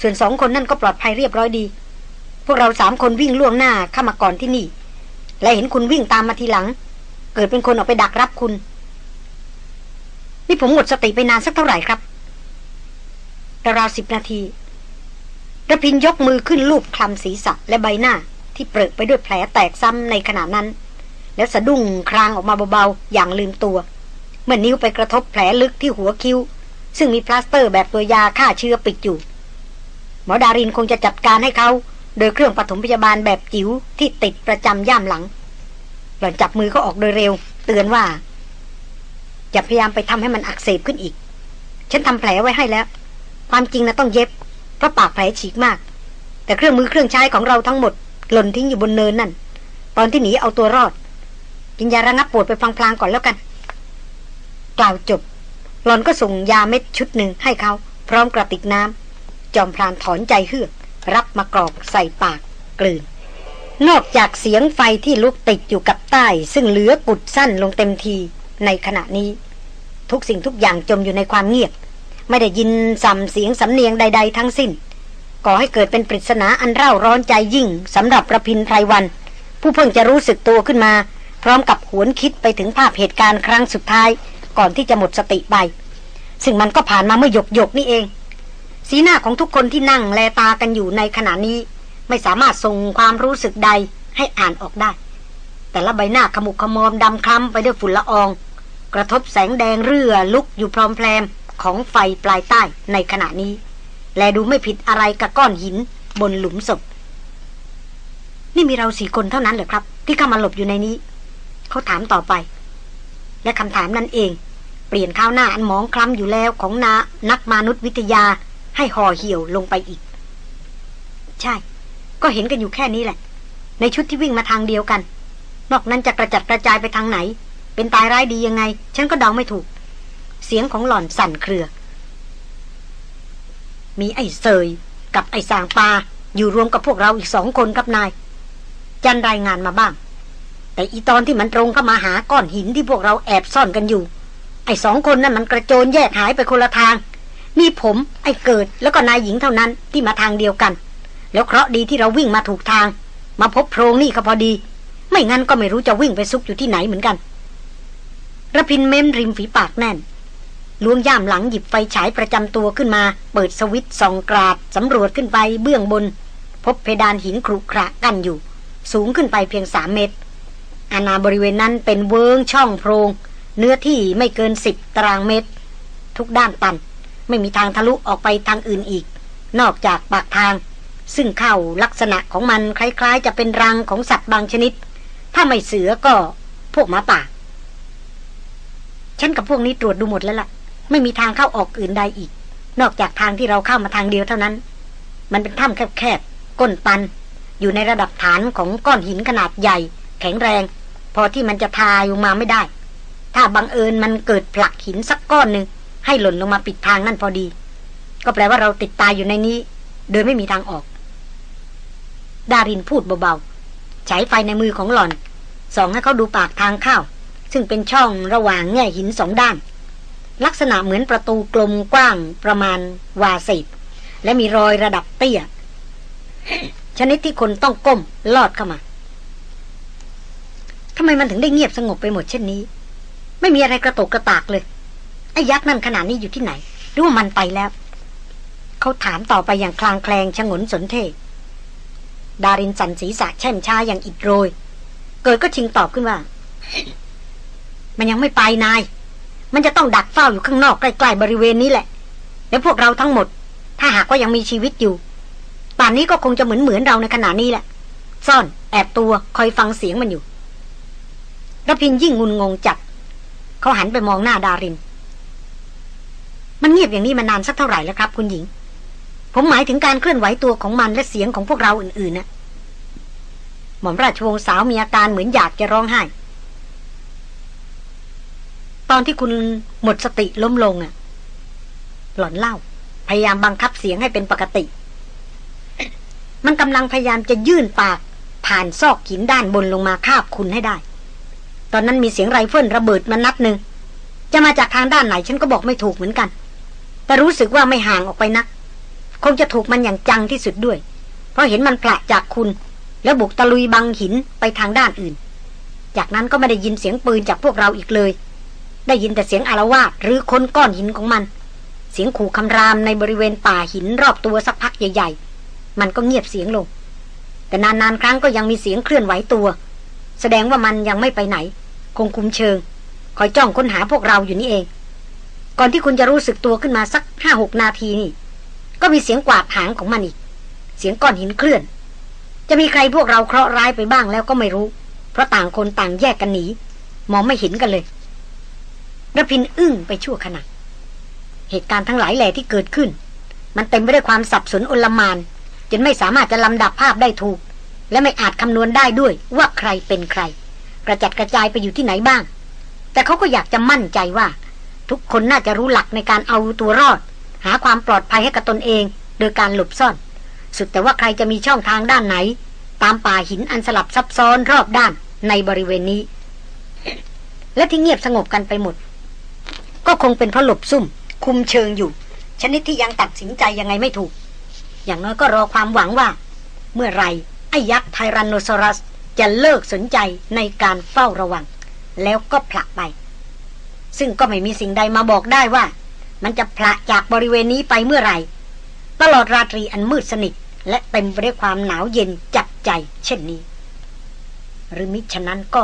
ส่วนสองคนนั่นก็ปลอดภัยเรียบร้อยดี พวกเราสามคนวิ่งล่วงหน้าเข้ามาก่อนที่นี่ และเห็นคุณวิ่งตามมาทีหลัง เกิดเป็นคนออกไปดักรับคุณ นี่ผมหมดสติไปนานสักเท่าไหร่ครับราวๆสิบนาที ระพินยกมือขึ้นลูบคลำศีรษะและใบหน้า ที่เปรอะไปด้วยแผลแตกซ้ำในขณะนั้น แล้วสะดุ้งครางออกมาเบาๆ อย่างลืมตัว เมื่อนิ้วไปกระทบแผลลึกที่หัวคิ้ว ซึ่งมีพลาสเตอร์แบบตัวยาฆ่าเชื้อปิดอยู่ หมอดารินคงจะจัดการให้เขาโดยเครื่องปฐมพยาบาลแบบจิ๋วที่ติดประจำย่ามหลัง หล่อนจับมือเขาออกโดยเร็ว เตือนว่าอย่าพยายามไปทำให้มันอักเสบขึ้นอีก ฉันทำแผลไว้ให้แล้ว ความจริงนะต้องเย็บ เพราะปากแผลฉีกมาก แต่เครื่องมือเครื่องใช้ของเราทั้งหมด หล่นทิ้งอยู่บนเนินนั่น ตอนที่หนีเอาตัวรอด กินยาระงับปวดไปฟังพลางก่อนแล้วกัน กล่าวจบ หลอนก็ส่งยาเม็ดชุดหนึ่งให้เขา พร้อมกระติกน้ำจอมพรานถอนใจเฮือก รับมากรอกใส่ปากกลืนนอกจากเสียงไฟที่ลุกติดอยู่กับใต้ ซึ่งเหลือกุดสั้นลงเต็มทีในขณะนี้ ทุกสิ่งทุกอย่างจมอยู่ในความเงียบ ไม่ได้ยินสัมเสียงสำเนียงใด ๆ ทั้งสิ้น ก่อให้เกิดเป็นปริศนาอันเร่าร้อนใจยิ่งสำหรับประพินไพรวัน ผู้เพิ่งจะรู้สึกตัวขึ้นมา พร้อมกับหวนคิดไปถึงภาพเหตุการณ์ครั้งสุดท้าย ก่อนที่จะหมดสติไปซึ่งมันก็ผ่านมาเมื่อหยกหยกนี่เอง สีหน้าของทุกคนที่นั่งแลตากันอยู่ในขณะนี้ ไม่สามารถส่งความรู้สึกใดให้อ่านออกได้ แต่ละใบหน้าขมุกขมอมดำคล้ำไปด้วยฝุ่นละออง กระทบแสงแดงเรือลุกอยู่พร้อมแพรม ของไฟปลายใต้ในขณะนี้ และดูไม่ผิดอะไรกับก้อนหินบนหลุมศพ นี่มีเราสี่คนเท่านั้นเหรอครับ ที่เข้ามาหลบอยู่ในนี้ เขาถามต่อไป และคำถามนั้นเอง เปลี่ยนข้าวหน้าอันมองคล้ำอยู่แล้วของนานักมนุษยวิทยาให้ห่อเหี่ยวลงไปอีก ใช่ ก็เห็นกันอยู่แค่นี้แหละ ในชุดที่วิ่งมาทางเดียวกัน นอกนั้นจะกระจัดกระจายไปทางไหน เป็นตายร้ายดียังไง ฉันก็เดาไม่ถูก เสียงของหล่อนสั่นเครือ มีไอ้เซยกับไอ้สางปาอยู่รวมกับพวกเราอีกสองคนครับนาย จันรายงานมาบ้าง แต่อีตอนที่มันตรงเข้ามาหาก้อนหินที่พวกเราแอบซ่อนกันอยู่ ไอ้สองคนนั้นมันกระโจนแยกหายไปคนละทาง มีผม ไอ้เกิดแล้วก็นายหญิงเท่านั้นที่มาทางเดียวกัน แล้วเคราะห์ดีที่เราวิ่งมาถูกทาง มาพบโพรงนี่ก็พอดี ไม่งั้นก็ไม่รู้จะวิ่งไปซุกอยู่ที่ไหนเหมือนกันระพินเม้มริมฝีปากแน่น ล้วงย่ามหลังหยิบไฟฉายประจำตัวขึ้นมา เปิดสวิตช์ส่องกราดสำรวจขึ้นไปเบื้องบน พบเพดานหินครุขระกั้นอยู่ สูงขึ้นไปเพียงสามเมตร อาณาบริเวณนั้นเป็นเวิงช่องโพรง เนื้อที่ไม่เกินสิบตารางเมตร ทุกด้านตัน ไม่มีทางทะลุออกไปทางอื่นอีก นอกจากปากทาง ซึ่งเข้าลักษณะของมันคล้ายๆ จะเป็นรังของสัตว์บางชนิด ถ้าไม่เสือก็พวกหมาป่า ฉันกับพวกนี้ตรวจดูหมดแล้วล่ะ ไม่มีทางเข้าออกอื่นใดอีก นอกจากทางที่เราเข้ามาทางเดียวเท่านั้น มันเป็นถ้ำแคบๆก้นตัน อยู่ในระดับฐานของก้อนหินขนาดใหญ่ แข็งแรง พอที่มันจะทายลงมาไม่ได้ ถ้าบังเอิญมันเกิดผลักหินสักก้อนหนึ่งให้หล่นลงมาปิดทางนั่นพอดี ก็แปลว่าเราติดตายอยู่ในนี้ โดยไม่มีทางออก ดารินพูดเบาๆฉายไฟในมือของหล่อนส่องให้เขาดูปากทางเข้าซึ่งเป็นช่องระหว่างแง่หินสองด้าน ลักษณะเหมือนประตูกลมกว้างประมาณวาสิบและมีรอยระดับเตี้ย ชนิดที่คนต้องก้มลอดเข้ามาทำไมมันถึงได้เงียบสงบไปหมดเช่นนี้ ไม่มีอะไรกระตกกระตากเลยไอ้ยักษ์นั่นขนาดนี้อยู่ที่ไหนหรือว่ามันไปแล้ว เขาถามต่อไปอย่างคลางแคลงชงนสนเทดารินสันศีษะแช่มช้าอย่างอิดโรย เกิดก็ชิงตอบขึ้นว่า มันยังไม่ไปนาย มันจะต้องดักเฝ้าอยู่ข้างนอกใกล้ๆบริเวณนี้แหละ แล้วพวกเราทั้งหมด ถ้าหากว่ายังมีชีวิตอยู่ ป่านนี้ก็คงจะเหมือนเหมือนเราในขณะนี้แหละ ซ่อนแอบตัวคอยฟังเสียงมันอยู่ระพินยิ่งงุนงงจัด เขาหันไปมองหน้าดาริน มันเงียบอย่างนี้มานานสักเท่าไหร่แล้วครับ คุณหญิง ผมหมายถึงการเคลื่อนไหวตัวของมันและเสียงของพวกเราอื่นๆนะหม่อมราชวงศ์สาวมีอาการเหมือนอยากจะร้องไห้ ตอนที่คุณหมดสติล้มลงอะ่ะ หล่อนเล่า พยายามบังคับเสียงให้เป็นปกติ มันกำลังพยายามจะยื่นปาก ผ่านซอกหินด้านบนลงมาคาบคุณให้ได้ ตอนนั้นมีเสียงไรเฟิลระเบิดมานัดหนึ่งจะมาจากทางด้านไหนฉันก็บอกไม่ถูกเหมือนกัน แต่รู้สึกว่าไม่ห่างออกไปนัก คงจะถูกมันอย่างจังที่สุดด้วย เพราะเห็นมันผละจากคุณ แล้วบุกตะลุยบังหินไปทางด้านอื่น จากนั้นก็ไม่ได้ยินเสียงปืนจากพวกเราอีกเลย ได้ยินแต่เสียงอารวาสหรือคนก้อนหินของมัน เสียงขู่คำรามในบริเวณป่าหินรอบตัวสักพักใหญ่ ๆ มันก็เงียบเสียงลง แต่นานๆครั้งก็ยังมีเสียงเคลื่อนไหวตัว แสดงว่ามันยังไม่ไปไหน คงคุมเชิง คอยจ้องค้นหาพวกเราอยู่นี่เอง ก่อนที่คุณจะรู้สึกตัวขึ้นมาสักห้าหกนาทีนี่ ก็มีเสียงกวาดหางของมันอีก เสียงก้อนหินเคลื่อน จะมีใครพวกเราเคราะห์ร้ายไปบ้างแล้วก็ไม่รู้ เพราะต่างคนต่างแยกกันหนีมองไม่เห็นกันเลย ระพินอึ้งไปชั่วขณะ เหตุการณ์ทั้งหลายแหล่ที่เกิดขึ้น มันเต็มไปด้วยความสับสนอลมาน จนไม่สามารถจะลำดับภาพได้ถูก และไม่อาจคำนวณได้ด้วยว่าใครเป็นใคร กระจัดกระจายไปอยู่ที่ไหนบ้าง แต่เขาก็อยากจะมั่นใจว่า ทุกคนน่าจะรู้หลักในการเอาตัวรอด หาความปลอดภัยให้กับตนเอง โดยการหลบซ่อน สุดแต่ว่าใครจะมีช่องทางด้านไหน ตามป่าหินอันสลับซับซ้อนรอบด้านในบริเวณนี้ และที่เงียบสงบกันไปหมด ก็คงเป็นเพราะหลบซุ่ม คุมเชิงอยู่ ชนิดที่ยังตัดสินใจยังไงไม่ถูก อย่างน้อยก็รอความหวังว่า เมื่อไรไอ้ยักษ์ไทรันโนซอรัส จะเลิกสนใจในการเฝ้าระวัง แล้วก็ผลักไป ซึ่งก็ไม่มีสิ่งใดมาบอกได้ว่า มันจะผละจากบริเวณนี้ไปเมื่อไหร่ ตลอดราตรีอันมืดสนิทและเต็มไปด้วยความหนาวเย็นจับใจ เช่นนี้ หรือมิฉะนั้นก็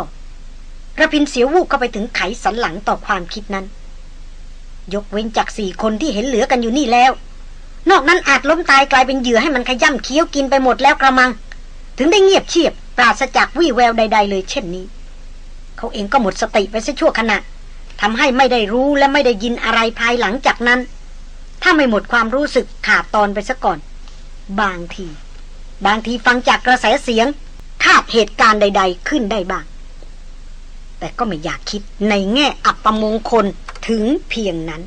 ระพินเสียววูบเข้าไปถึงไขสันหลังต่อความคิดนั้น ยกเว้นจากสี่คนที่เห็นเหลือกันอยู่นี่แล้ว นอกนั้นอาจล้มตายกลายเป็นเหยื่อให้มันขย่ำเคี้ยวกินไปหมดแล้วกระมัง ถึงได้เงียบเชียบ ปราศจากวี่แววใด ๆ เลยเช่นนี้ เขาเองก็หมดสติไปซะชั่วขณะทำให้ไม่ได้รู้และไม่ได้ยินอะไรภายหลังจากนั้น ถ้าไม่หมดความรู้สึกขาดตอนไปซะก่อน บางที บางทีฟังจากกระแสเสียงคาดเหตุการณ์ใด ๆ ขึ้นได้บ้าง แต่ก็ไม่อยากคิดในแง่อัปมงคลถึงเพียงนั้น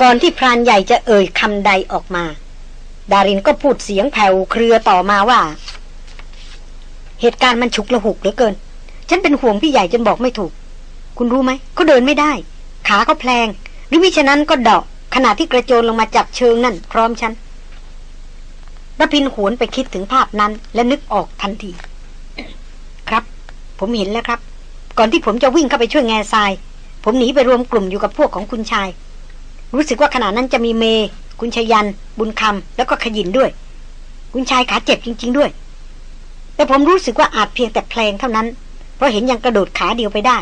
ก่อนที่พรานใหญ่จะเอ่ยคำใดออกมา ดารินก็พูดเสียงแผ่วเครือต่อมาว่า เหตุการณ์มันฉุกละหุกเหลือเกิน ฉันเป็นห่วงพี่ใหญ่จนบอกไม่ถูก คุณรู้ไหมเขาเดินไม่ได้ ขาก็แพลง หรือมิฉะนั้นก็เดาะขณะที่กระโจนลงมาจับเชิงนั่นพร้อมฉันรพินหวนไปคิดถึงภาพนั้น และนึกออกทันที ครับ ผมเห็นแล้วครับ ก่อนที่ผมจะวิ่งเข้าไปช่วยแง่ทราย ผมหนีไปรวมกลุ่มอยู่กับพวกของคุณชาย รู้สึกว่าขณะนั้นจะมีเม คุณชยัน บุญคำแล้วก็ขยินด้วย คุณชายขาเจ็บจริง ๆด้วย แต่ผมรู้สึกว่าอาจเพียงแต่แพลงเท่านั้น เพราะเห็นยังกระโดดขาเดียวไปได้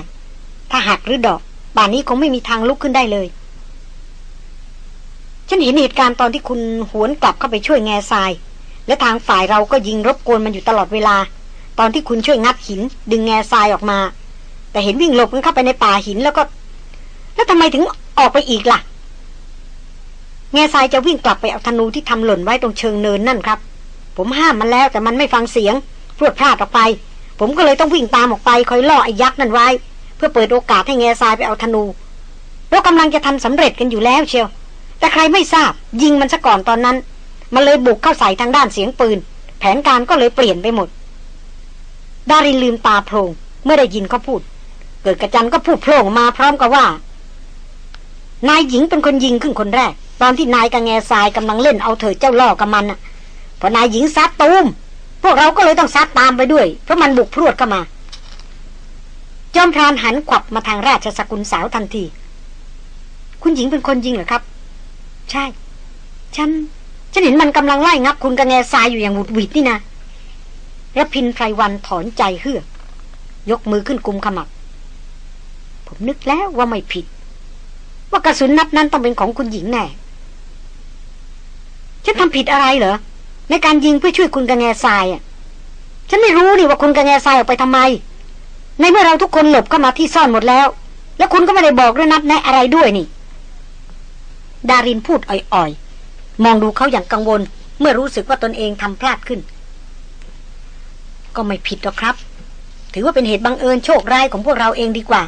ถ้าหักหรือดอกป่านนี้คงไม่มีทางลุกขึ้นได้เลย ฉันเห็นเหตุการณ์ตอนที่คุณหวนกลับเข้าไปช่วยแง่ทราย และทางฝ่ายเราก็ยิงรบกวนมันอยู่ตลอดเวลา ตอนที่คุณช่วยงัดหิน ดึงแง่ทรายออกมา แต่เห็นวิ่งหลบกันเข้าไปในป่าหินแล้วก็ แล้วทำไมถึงออกไปอีกล่ะ แง่ทรายจะวิ่งกลับไปเอาธนูที่ทำหล่นไว้ตรงเชิงเนินนั่นครับ ผมห้ามมันแล้วแต่มันไม่ฟังเสียงพรวดพลาดออกไป ผมก็เลยต้องวิ่งตามออกไปคอยล่อไอ้ยักษ์นั่นไว้ เพื่อเปิดโอกาสให้แง่ทรายไปเอาธนูเรากำลังจะทำสำเร็จกันอยู่แล้วเชียว แต่ใครไม่ทราบ ยิงมันซะก่อนตอนนั้น มันเลยบุกเข้าใส่ทางด้านเสียงปืน แผนการก็เลยเปลี่ยนไปหมดดารินลืมตาโพลงเมื่อได้ยินเขาพูด เกิดกระจันก็พูดโผล่มาพร้อมกับว่า นายหญิงเป็นคนยิงขึ้นคนแรก ตอนที่นายกับแง่ทรายกำลังเล่นเอาเถิดเจ้าล่อกับมันน่ะพอนายหญิงซัดตูม พวกเราก็เลยต้องซัดตามไปด้วย เพราะมันบุกพรวดเข้ามา จอมพรานหันขวับมาทางราชสกุลสาวทันที คุณหญิงเป็นคนยิงเหรอครับ ใช่ ฉัน ฉันเห็นมันกำลังไล่งับ คุณกับแง่ทรายอยู่อย่างหวุดหวิดนี่นะรพินไพรวันถอนใจเฮือกยกมือขึ้นกุมขมับ ผมนึกแล้วว่าไม่ผิด ว่ากระสุนนัดนั้นต้องเป็นของคุณหญิงแน่ฉันทำผิดอะไรเหรอ ในการยิงเพื่อช่วยคุณกับแง่ทรายอะ ฉันไม่รู้นี่ว่าคุณกับแง่ทรายออกไปทำไม ในเมื่อเราทุกคนหลบเข้ามาที่ซ่อนหมดแล้ว แล้วคุณก็ไม่ได้บอกด้วยนัดแนะอะไรด้วยนี่ ดารินพูดอ่อยๆ มองดูเขาอย่างกังวล เมื่อรู้สึกว่าตนเองทำพลาดขึ้น ก็ไม่ผิดหรอกครับ ถือว่าเป็นเหตุบังเอิญโชคร้ายของพวกเราเองดีกว่า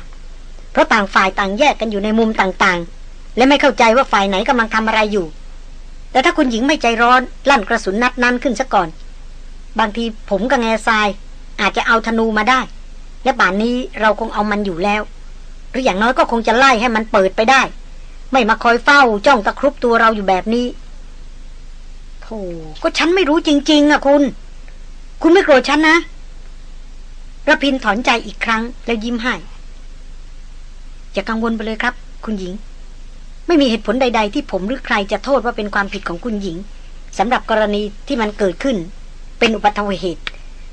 เพราะต่างฝ่ายต่างแยกกันอยู่ในมุมต่างๆ และไม่เข้าใจว่าฝ่ายไหนกำลังทำอะไรอยู่ แต่ถ้าคุณหญิงไม่ใจร้อน ลั่นกระสุนนัดนั้นขึ้นซะก่อน บางทีผมกับแง่ทราย อาจจะเอาธนูมาได้ และป่านนี้เราคงเอามันอยู่แล้ว หรืออย่างน้อยก็คงจะไล่ให้มันเปิดไปได้ ไม่มาคอยเฝ้าจ้องตะครุบตัวเราอยู่แบบนี้โธ่ก็ฉันไม่รู้จริง ๆอะคุณ คุณไม่โกรธฉันนะระพินถอนใจอีกครั้งแล้วยิ้มให้ อย่ากังวลไปเลยครับ คุณหญิง ไม่มีเหตุผลใด ๆ ที่ผมหรือใครจะโทษว่าเป็นความผิดของคุณหญิงสำหรับกรณีที่มันเกิดขึ้น เป็นอุบัติเหตุ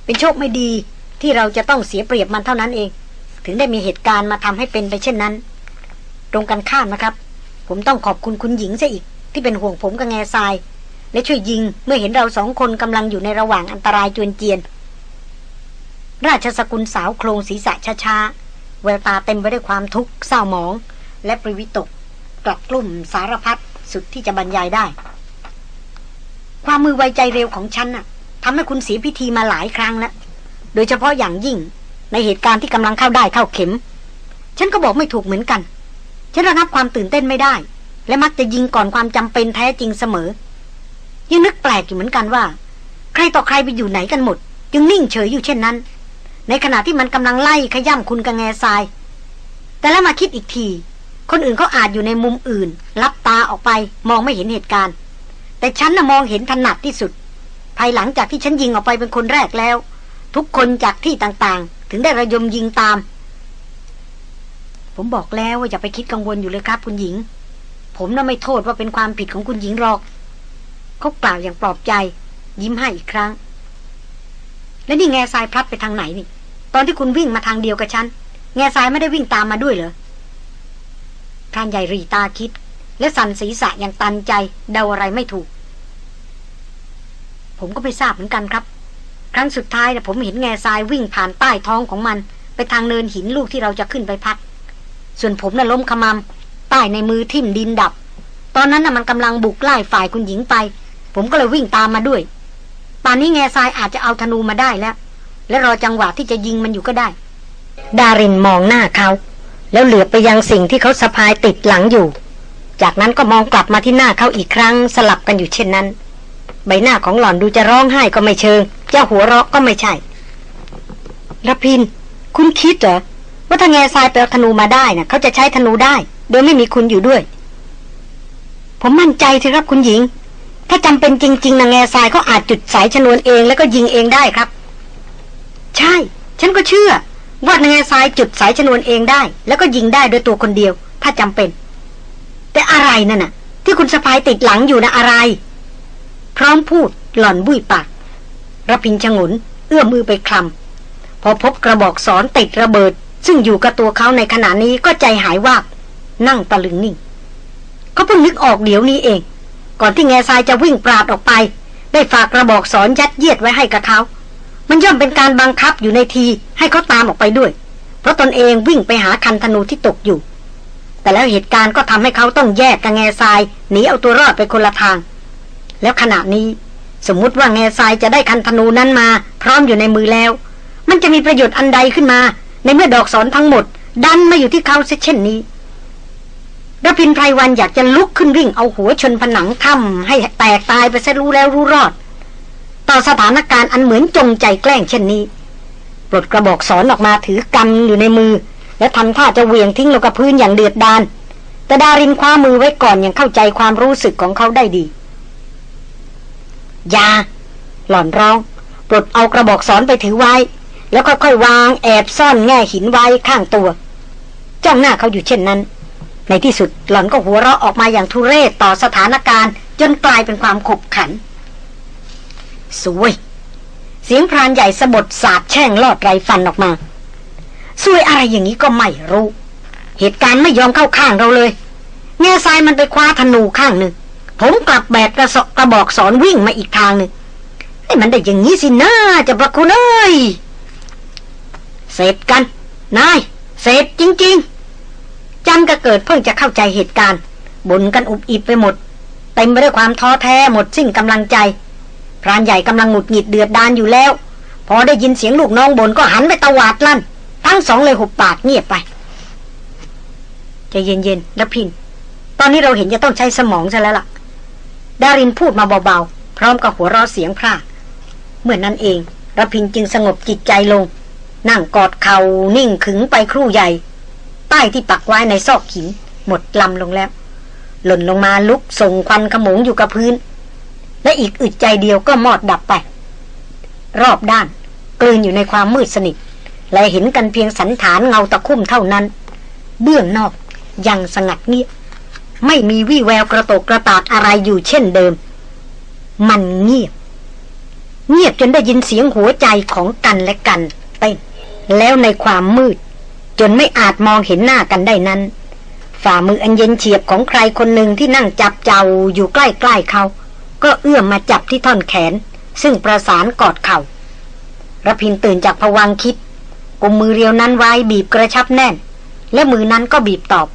เป็นโชคไม่ดีที่เราจะต้องเสียเปรียบมันเท่านั้นเอง ถึงได้มีเหตุการณ์มาทำให้เป็นไปเช่นนั้น ตรงกันข้ามนะครับ ผมต้องขอบคุณคุณหญิงซะอีก ที่เป็นห่วงผมกับแง่ทราย และช่วยยิงเมื่อเห็นเราสองคนกำลังอยู่ในระหว่างอันตรายจวนเจียน ราชสกุลสาวโครงศีรษะช้าๆ แววตาเต็มไปด้วยความทุกข์เศร้าหมอง และปริวิตกกลับกลุ่มสารพัดสุดที่จะบรรยายได้ ความมือไวใจเร็วของฉันน่ะทำให้คุณเสียพิธีมาหลายครั้งแล้วโดยเฉพาะอย่างยิ่งในเหตุการณ์ที่กำลังเข้าได้เข้าเข็ม ฉันก็บอกไม่ถูกเหมือนกัน ฉันระงับความตื่นเต้นไม่ได้ และมักจะยิงก่อนความจำเป็นแท้จริงเสมอ ยังนึกแปลกอยู่เหมือนกันว่า ใครต่อใครไปอยู่ไหนกันหมด จึงนิ่งเฉยอยู่เช่นนั้น ในขณะที่มันกำลังไล่ขย่ำคุณกับแงทราย แต่แล้วมาคิดอีกที คนอื่นเขาอาจอยู่ในมุมอื่น รับตาออกไปมองไม่เห็นเหตุการณ์ แต่ฉันน่ะมองเห็นถนัดที่สุด ภายหลังจากที่ฉันยิงออกไปเป็นคนแรกแล้ว ทุกคนจากที่ต่างๆ ถึงได้ระยมยิงตาม ผมบอกแล้วว่าอย่าไปคิดกังวลอยู่เลยครับคุณหญิง ผมน่ะไม่โทษว่าเป็นความผิดของคุณหญิงหรอกเขากล่าวอย่างปลอบใจ ยิ้มให้อีกครั้ง แล้วนี่แง่ทรายพลัดไปทางไหนนี่ ตอนที่คุณวิ่งมาทางเดียวกับฉัน แง่ทรายไม่ได้วิ่งตามมาด้วยเหรอพรานใหญ่รีตาคิด และสั่นศีรษะอย่างตันใจเดาอะไรไม่ถูก ผมก็ไม่ทราบเหมือนกันครับ ครั้งสุดท้ายนะผมเห็นแง่ทรายวิ่งผ่านใต้ท้องของมัน ไปทางเนินหินลูกที่เราจะขึ้นไปพัก ส่วนผมน่ะล้มขมำใต้ในมือทิ่มดินดับ ตอนนั้นน่ะมันกำลังบุกไล่ฝ่ายคุณหญิงไป ผมก็เลยวิ่งตามมาด้วย ป่านนี้แง่ทรายอาจจะเอาธนูมาได้แล้ว และรอจังหวะที่จะยิงมันอยู่ก็ได้ ดารินมองหน้าเขา แล้วเหลือไปยังสิ่งที่เขาสะพายติดหลังอยู่ จากนั้นก็มองกลับมาที่หน้าเขาอีกครั้งสลับกันอยู่เช่นนั้น ใบหน้าของหล่อนดูจะร้องไห้ก็ไม่เชิง จะหัวเราะก็ไม่ใช่ระพิน คุณคิดเหรอว่าถ้าแง่ทรายไปเอาธนูมาได้นะ่ะเขาจะใช้ธนูได้ โดยไม่มีคุณอยู่ด้วย ผมมั่นใจเถอะครับคุณหญิง ถ้าจำเป็นจริง ๆนะแง่ทรายเขาอาจจุดสายชนวนเองแล้วก็ยิงเองได้ครับ ใช่ ฉันก็เชื่อ ว่าแง่ทรายจุดสายชนวนเองได้ แล้วก็ยิงได้โดยตัวคนเดียว ถ้าจำเป็น แต่อะไรนั่นน่ะ ที่คุณสะพายติดหลังอยู่นะอะไร พร้อมพูดหล่อนบุ้ยปากระพินชงนเอื้อมมือไปคลำพอพบกระบอกสอนติดระเบิด ซึ่งอยู่กับตัวเขาในขณะนี้ก็ใจหายวาบนั่งตะลึงนิ่งเขาเพิ่งนึกออกเดี๋ยวนี้เอง ก่อนที่แง่ทรายจะวิ่งปราดออกไป ได้ฝากกระบอกสอนยัดเยียดไว้ให้กับเขา มันย่อมเป็นการบังคับอยู่ในทีให้เขาตามออกไปด้วย เพราะตนเองวิ่งไปหาคันธนูที่ตกอยู่ แต่แล้วเหตุการณ์ก็ทำให้เขาต้องแยกกับแง่ทรายหนีเอาตัวรอดไปคนละทาง แล้วขณะนี้ สมมุติว่าแง่ทรายจะได้คันธนูนั้นมา พร้อมอยู่ในมือแล้ว มันจะมีประโยชน์อันใดขึ้นมา ในเมื่อดอกสอนทั้งหมด ดันมาอยู่ที่เขาเช่นนี้ รพินไพรวันอยากจะลุกขึ้นวิ่งเอาหัวชนผนังถ้ำให้แตกตายไปซะรู้แล้วรู้รอด ต่อสถานการณ์อันเหมือนจงใจแกล้งเช่นนี้ ปลดกระบอกสอนออกมาถือกำอยู่ในมือ และทำท่าจะเหวี่ยงทิ้งลงกับพื้นอย่างเดือดดานแต่ดารินคว้ามือไว้ก่อนอย่างเข้าใจความรู้สึกของเขาได้ดียาหล่อนร้อง ปลดเอากระบอกสอนไปถือไว้ แล้วค่อยๆวางแอบซ่อนแง่หินไว้ข้างตัว จ้องหน้าเขาอยู่เช่นนั้น ในที่สุดหล่อนก็หัวเราะออกมาอย่างทุเรศต่อสถานการณ์ จนกลายเป็นความขบขัน สวย เสียงพรานใหญ่สะบดสาบแช่งลอดไรฟันออกมา สวยอะไรอย่างนี้ก็ไม่รู้ เหตุการณ์ไม่ยอมเข้าข้างเราเลยแง่ทรายมันไปคว้าธนูข้างหนึ่ง ผมกลับแบกกระสกระบอกสอนวิ่งมาอีกทางหนึ่งให้มันได้อย่างนี้สินะจะประคุณเอ้ยเสร็จกัน นาย เสร็จจริง ๆ จันก็เกิดเพิ่งจะเข้าใจเหตุการณ์บ่นกันอุบอิบไปหมดเต็มไปด้วยความท้อแท้หมดสิ้นกำลังใจ พรานใหญ่กำลังหงุดหงิดเดือดดานอยู่แล้ว พอได้ยินเสียงลูกน้องบ่นก็หันไปตวาดลั่น ทั้งสองเลยหุบปากเงียบไปใจเย็นๆแล้วพิน ตอนนี้เราเห็นจะต้องใช้สมองซะแล้วล่ะ ดารินพูดมาเบาๆ พร้อมกับหัวเราะเสียงพร่าเมื่อนนั้นเองระพินจึงสงบจิตใจลง นั่งกอดเขา่านิ่งขึงไปครู่ใหญ่ ใต้ที่ปักไว้ในซอกหิน หมดลำลงแล้ว หล่นลงมาลุกส่งควันขมงอยู่กับพื้น และอีกอึดใจเดียวก็มอดดับไป รอบด้าน กลืนอยู่ในความมืดสนิทและเห็นกันเพียงสันฐานเงาตะคุ่มเท่านั้น เบื้องนอกยังสงัดเงียบไม่มีวี่แววกระโตกกระตากอะไรอยู่เช่นเดิม มันเงียบ เงียบจนได้ยินเสียงหัวใจของกันและกันเต้นแล้วในความมืด จนไม่อาจมองเห็นหน้ากันได้นั้น ฝ่ามืออันเย็นเฉียบของใครคนหนึ่งที่นั่งจับเจ้าอยู่ใกล้ๆเขา ก็เอื้อมมาจับที่ท่อนแขน ซึ่งประสานกอดเขา่าระพินตื่นจากผวังคิดกุมมือเรียวนั้นไว้บีบกระชับแน่น และมือนั้นก็บีบตอบ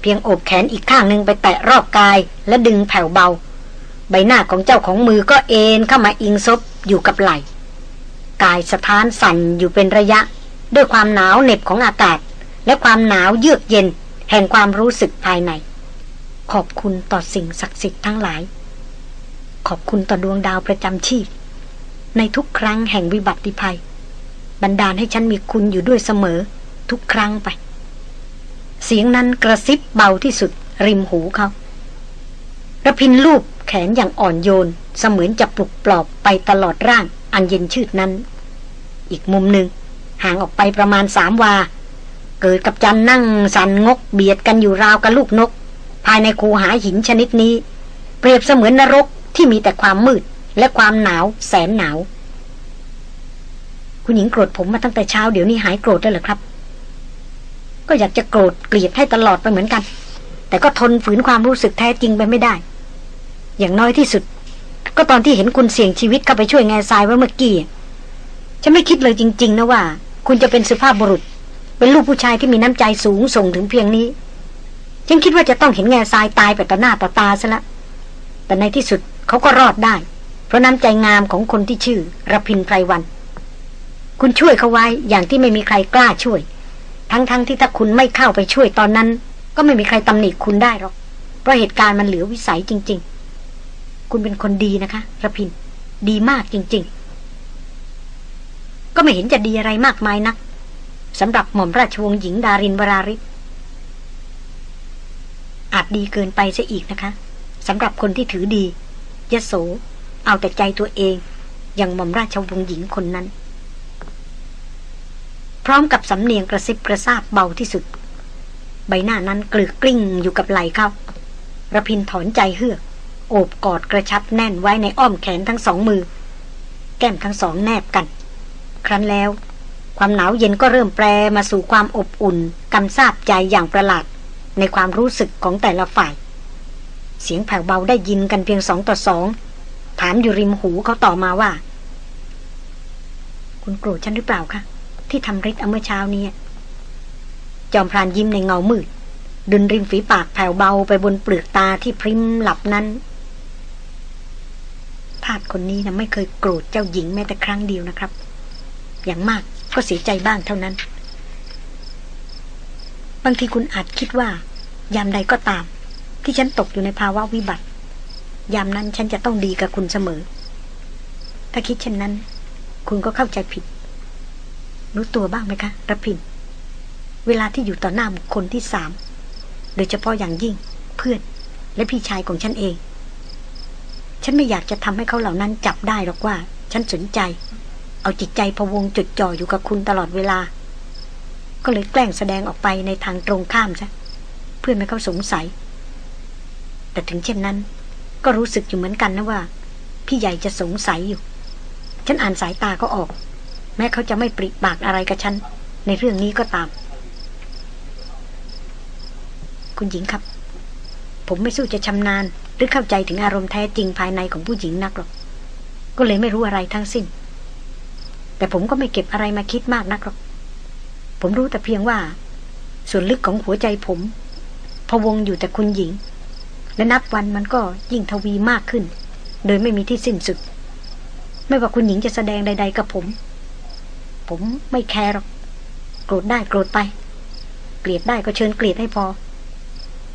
เพียงโอบแขนอีกข้างหนึ่งไปแตะรอบกายและดึงแผ่วเบา ใบหน้าของเจ้าของมือก็เอ็นเข้ามาอิงซบอยู่กับไหล่กายสะท้านสั่นอยู่เป็นระยะ ด้วยความหนาวเหน็บของอากาศ และความหนาวเยือกเย็น แห่งความรู้สึกภายใน ขอบคุณต่อสิ่งศักดิ์สิทธิ์ทั้งหลาย ขอบคุณต่อดวงดาวประจำชีพ ในทุกครั้งแห่งวิบัติภัย บันดาลให้ฉันมีคุณอยู่ด้วยเสมอ ทุกครั้งไป เสียงนั้นกระซิบเบาที่สุด ริมหูเขาระพินลูบแขนอย่างอ่อนโยน เสมือนจะปลุกปลอบไปตลอดร่างอันเย็นชืดนั้น อีกมุมหนึ่ง ห่างออกไปประมาณสามวา เกิดกับจันนั่งสันงกเบียดกันอยู่ราวกับลูกนก ภายในคูหาหินชนิดนี้ เปรียบเสมือนนรกที่มีแต่ความมืดและความหนาวแสนหนาว คุณหญิงโกรธผมมาตั้งแต่เช้าเดี๋ยวนี้หายโกรธได้หรือครับ ก็อยากจะโกรธเกลียดให้ตลอดไปเหมือนกัน แต่ก็ทนฝืนความรู้สึกแท้จริงไปไม่ได้ อย่างน้อยที่สุด ก็ตอนที่เห็นคุณเสี่ยงชีวิตเข้าไปช่วยแง่ทรายไว้เมื่อกี้ฉันไม่คิดเลยจริง ๆ นะว่า คุณจะเป็นสุภาพบุรุษ เป็นลูกผู้ชายที่มีน้ำใจสูงส่งถึงเพียงนี้ฉันคิดว่าจะต้องเห็นแง่ทรายตายไปต่อหน้าต่อตาซะละแต่ในที่สุดเขาก็รอดได้ เพราะน้ำใจงามของคนที่ชื่อระพินไพรวัน คุณช่วยเขาไว้อย่างที่ไม่มีใครกล้าช่วย ทั้งๆทที่ถ้าคุณไม่เข้าไปช่วยตอนนั้น ก็ไม่มีใครตำหนิคุณได้หรอก เพราะเหตุการณ์มันเหลือวิสัยจริง ๆ คุณเป็นคนดีนะคะระพิน ดีมากจริง ๆ ก็ไม่เห็นจะดีอะไรมากมายนักสำหรับหม่อมราชวงศ์หญิงดารินวราริศอาจดีเกินไปซะอีกนะคะสำหรับคนที่ถือดียโส เอาแต่ใจตัวเอง อย่างหม่อมราชวงศ์หญิงคนนั้น พร้อมกับสำเนียงกระซิบกระซาบเบาที่สุด ใบหน้านั้นกลือกกลิ้งอยู่กับไหลเขาระพินถอนใจเฮือก โอบกอดกระชับแน่นไว้ในอ้อมแขนทั้งสองมือ แก้มทั้งสองแนบกัน ครั้นแล้ว ความหนาวเย็นก็เริ่มแปรมาสู่ความอบอุ่นกำซาบใจอย่างประหลาด ในความรู้สึกของแต่ละฝ่าย เสียงแผ่วเบาได้ยินกันเพียงสองต่อสองถามอยู่ริมหูเขาต่อมาว่า คุณโกรธฉันหรือเปล่าคะที่ทำริษเอาเมื่อเช้านี้จอมพรานยิ้มในเงามืดดึนริมฝีปากแผ่วเบาไปบนเปลือกตาที่พริมหลับนั้นทาสคนนี้นะไม่เคยโกรธเจ้าหญิงแม้แต่ครั้งเดียวนะครับ อย่างมากก็เสียใจบ้างเท่านั้น บางทีคุณอาจคิดว่า ยามใดก็ตาม ที่ฉันตกอยู่ในภาวะวิบัติ ยามนั้นฉันจะต้องดีกับคุณเสมอ ถ้าคิดเช่นนั้น คุณก็เข้าใจผิด รู้ตัวบ้างไหมคะรพิน เวลาที่อยู่ต่อหน้าบุคคลที่สาม โดยเฉพาะอย่างยิ่ง เพื่อนและพี่ชายของฉันเอง ฉันไม่อยากจะทำให้เขาเหล่านั้นจับได้หรอกว่า ฉันสนใจ เอาจิตใจพวงจดจ่ออยู่กับคุณตลอดเวลา ก็เลยแกล้งแสดงออกไปในทางตรงข้ามซะเพื่อไม่เขาสงสัย แต่ถึงเช่นนั้น ก็รู้สึกอยู่เหมือนกันนะว่า พี่ใหญ่จะสงสัยอยู่ ฉันอ่านสายตาเขาออก แม้เขาจะไม่ปริปากอะไรกับฉัน ในเรื่องนี้ก็ตาม คุณหญิงครับ ผมไม่สู้จะชำนาญ หรือเข้าใจถึงอารมณ์แท้จริงภายในของผู้หญิงนักหรอก ก็เลยไม่รู้อะไรทั้งสิ้น แต่ผมก็ไม่เก็บอะไรมาคิดมากนักหรอก ผมรู้แต่เพียงว่า ส่วนลึกของหัวใจผมพะวงอยู่แต่คุณหญิง และนับวันมันก็ยิ่งทวีมากขึ้น โดยไม่มีที่สิ้นสุด ไม่ว่าคุณหญิงจะแสดงใด ๆ กับผม ผมไม่แคร์หรอก โกรธได้โกรธไป เกลียดได้ก็เชิญเกลียดให้พอ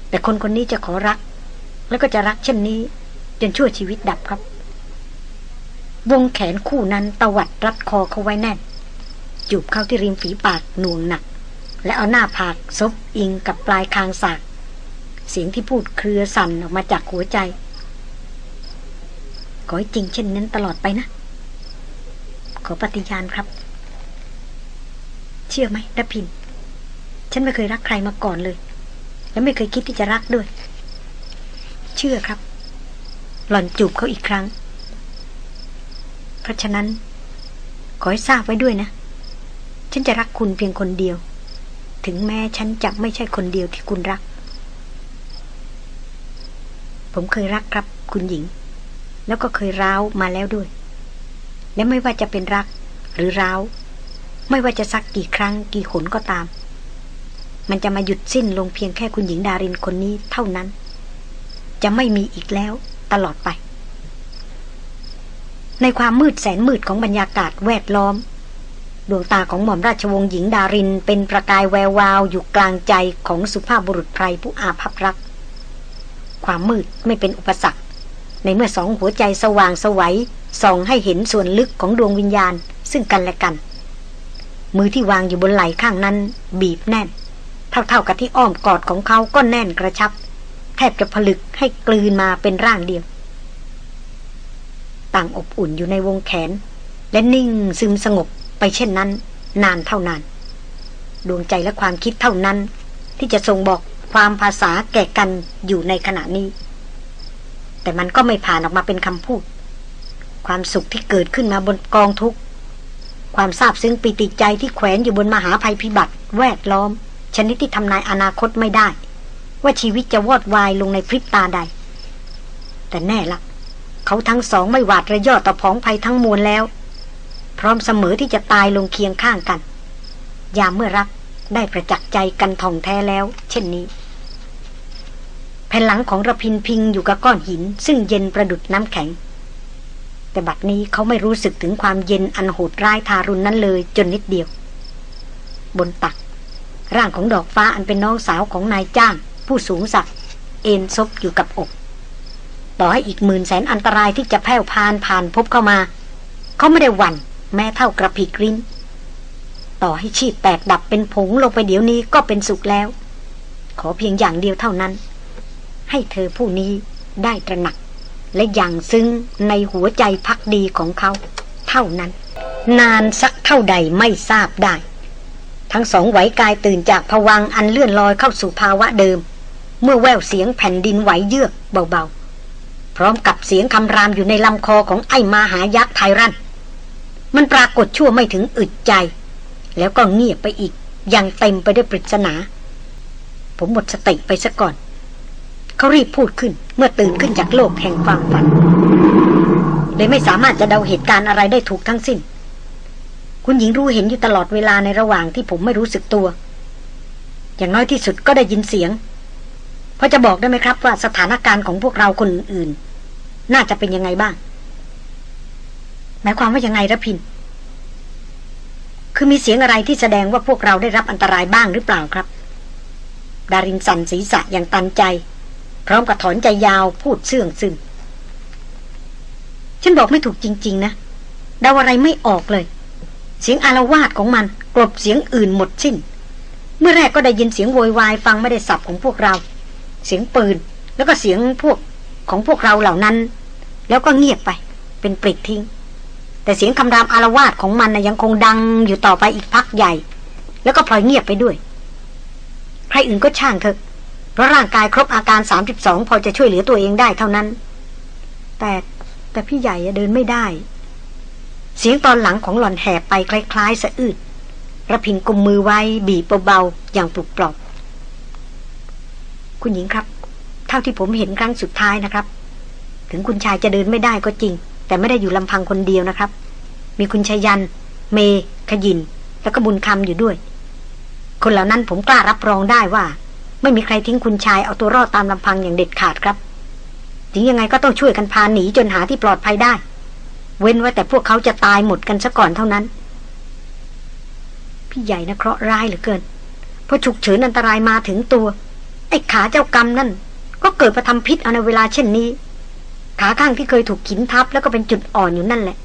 แต่คนคนนี้จะขอรัก แล้วก็จะรักเช่นนี้ จนชั่วชีวิตดับครับ วงแขนคู่นั้นตวัดรัดคอเขาไว้แน่น จูบเข้าที่ริมฝีปากหน่วงหนัก และเอาหน้าผากซบอิงกับปลายคางสาก เสียงที่พูดเครือสั่นออกมาจากหัวใจขอให้จริงเช่นนั้นตลอดไปนะ ขอปฏิญาณครับ เชื่อไหมดพิน ฉันไม่เคยรักใครมาก่อนเลย และไม่เคยคิดที่จะรักด้วย เชื่อครับ หล่อนจูบเขาอีกครั้ง เพราะฉะนั้น ขอให้ทราบไว้ด้วยนะ ฉันจะรักคุณเพียงคนเดียว ถึงแม้ฉันจะไม่ใช่คนเดียวที่คุณรัก ผมเคยรักครับคุณหญิง แล้วก็เคยร้าวมาแล้วด้วย และไม่ว่าจะเป็นรักหรือร้าว ไม่ว่าจะสักกี่ครั้งกี่ขนก็ตาม มันจะมาหยุดสิ้นลงเพียงแค่คุณหญิงดารินคนนี้เท่านั้น จะไม่มีอีกแล้วตลอดไป ในความมืดแสนมืดของบรรยากาศแวดล้อม ดวงตาของหม่อมราชวงศ์หญิงดาริน เป็นประกายแวววาวอยู่กลางใจของสุภาพบุรุษไพรผู้อาภัพรัก ความมืดไม่เป็นอุปสรรค ในเมื่อสองหัวใจสว่างสวัยส่องให้เห็นส่วนลึกของดวงวิญญาณ ซึ่งกันและกัน มือที่วางอยู่บนไหล่ข้างนั้น บีบแน่น เท่าๆกับที่อ้อมกอดของเขาก็แน่นกระชับ แทบจะผลึกให้กลืนมาเป็นร่างเดียว ต่างอบอุ่นอยู่ในวงแขน และนิ่งซึมสงบไปเช่นนั้น นานเท่านาน ดวงใจและความคิดเท่านั้น ที่จะส่งบอกความภาษาแก่กันอยู่ในขณะนี้ แต่มันก็ไม่ผ่านออกมาเป็นคำพูด ความสุขที่เกิดขึ้นมาบนกองทุกข์ความซาบซึ้งปิติใจที่แขวนอยู่บนมหาภัยพิบัติแวดล้อม ชนิดที่ทำนายอนาคตไม่ได้ ว่าชีวิตจะวอดวายลงในพริบตาใด แต่แน่ละ เขาทั้งสองไม่หวาดระยอต่อผองภัยทั้งมวลแล้ว พร้อมเสมอที่จะตายลงเคียงข้างกัน ยามเมื่อรักได้ประจักษ์ใจกันท่องแท้แล้ว เช่นนี้แผ่นหลังของระพินพิงอยู่กับก้อนหิน ซึ่งเย็นประดุดน้ำแข็ง แต่บัดนี้เขาไม่รู้สึกถึงความเย็นอันโหดร้ายทารุณนั้นเลยจนนิดเดียว บนตัก ร่างของดอกฟ้าอันเป็นน้องสาวของนายจ้าง ผู้สูงศักดิ์เอ็นซบอยู่กับอก ต่อให้อีกหมื่นแสนอันตรายที่จะแผ่วพานผ่านพบเข้ามา เขาไม่ได้หวั่นแม้เท่ากระพีกริ้น ต่อให้ชีพแตกดับเป็นผงลงไปเดี๋ยวนี้ก็เป็นสุขแล้ว ขอเพียงอย่างเดียวเท่านั้น ให้เธอผู้นี้ได้ตระหนัก และอย่างซึ้งในหัวใจพักดีของเขา เท่านั้น นานสักเท่าใดไม่ทราบได้ ทั้งสองไหวกายตื่นจากผวังอันเลื่อนลอยเข้าสู่ภาวะเดิม เมื่อแววเสียงแผ่นดินไหวเยือกเบาๆ พร้อมกับเสียงคำรามอยู่ในลำคอของไอ้มาหายักษ์ไทรันมันปรากฏชั่วไม่ถึงอึดใจ แล้วก็เงียบไปอีกอย่างเต็มไปด้วยปริศนา ผมหมดสติไปซะก่อน เขารีบพูดขึ้นเมื่อตื่นขึ้นจากโลกแห่งความฝันเลยไม่สามารถจะเดาเหตุการณ์อะไรได้ถูกทั้งสิ้น คุณหญิงรู้เห็นอยู่ตลอดเวลาในระหว่างที่ผมไม่รู้สึกตัว อย่างน้อยที่สุดก็ได้ยินเสียง พอจะบอกได้ไหมครับว่าสถานการณ์ของพวกเราคนอื่น น่าจะเป็นยังไงบ้าง หมายความว่ายังไงระพิน คือมีเสียงอะไรที่แสดงว่าพวกเราได้รับอันตรายบ้างหรือเปล่าครับ ดารินสันศีรษะอย่างตันใจ พร้อมกับถอนใจยาวพูดเสื่องซึมฉันบอกไม่ถูกจริง ๆ นะเดาอะไรไม่ออกเลย เสียงอารวาสของมัน กลบเสียงอื่นหมดสิ้น เมื่อแรกก็ได้ยินเสียงโวยวายฟังไม่ได้สับของพวกเรา เสียงปืน แล้วก็เสียงพวกของพวกเราเหล่านั้น แล้วก็เงียบไป เป็นปลิดทิ้ง แต่เสียงคำรามอารวาสของมันนะยังคงดังอยู่ต่อไปอีกพักใหญ่ แล้วก็พลอยเงียบไปด้วย ใครอื่นก็ช่างเถอะ เพราะร่างกายครบอาการ 32 พอจะช่วยเหลือตัวเองได้เท่านั้น แต่แต่พี่ใหญ่เดินไม่ได้ เสียงตอนหลังของหล่อนแหบไปคล้ายๆสะอืดระพินกุมมือไว้บีบเบาๆอย่างปลุกปลอบ คุณหญิงครับ เท่าที่ผมเห็นครั้งสุดท้ายนะครับ ถึงคุณชายจะเดินไม่ได้ก็จริง แต่ไม่ได้อยู่ลำพังคนเดียวนะครับ มีคุณชายัน เม ขยิน แล้วก็บุญคำอยู่ด้วย คนเหล่านั้นผมกล้ารับรองได้ว่า ไม่มีใครทิ้งคุณชายเอาตัวรอดตามลำพังอย่างเด็ดขาดครับถึงยังไงก็ต้องช่วยกันพาหนีจนหาที่ปลอดภัยได้ เว้นไว้แต่พวกเขาจะตายหมดกันซะก่อนเท่านั้น พี่ใหญ่นะเคราะห์ร้ายเหลือเกินพอฉุกเฉินอันตรายมาถึงตัว ไอ้ขาเจ้ากรรมนั่น ก็เกิดประทำพิษเอาในเวลาเช่นนี้ ขาข้างที่เคยถูกขินทับแล้วก็เป็นจุดอ่อนอยู่นั่นแหละ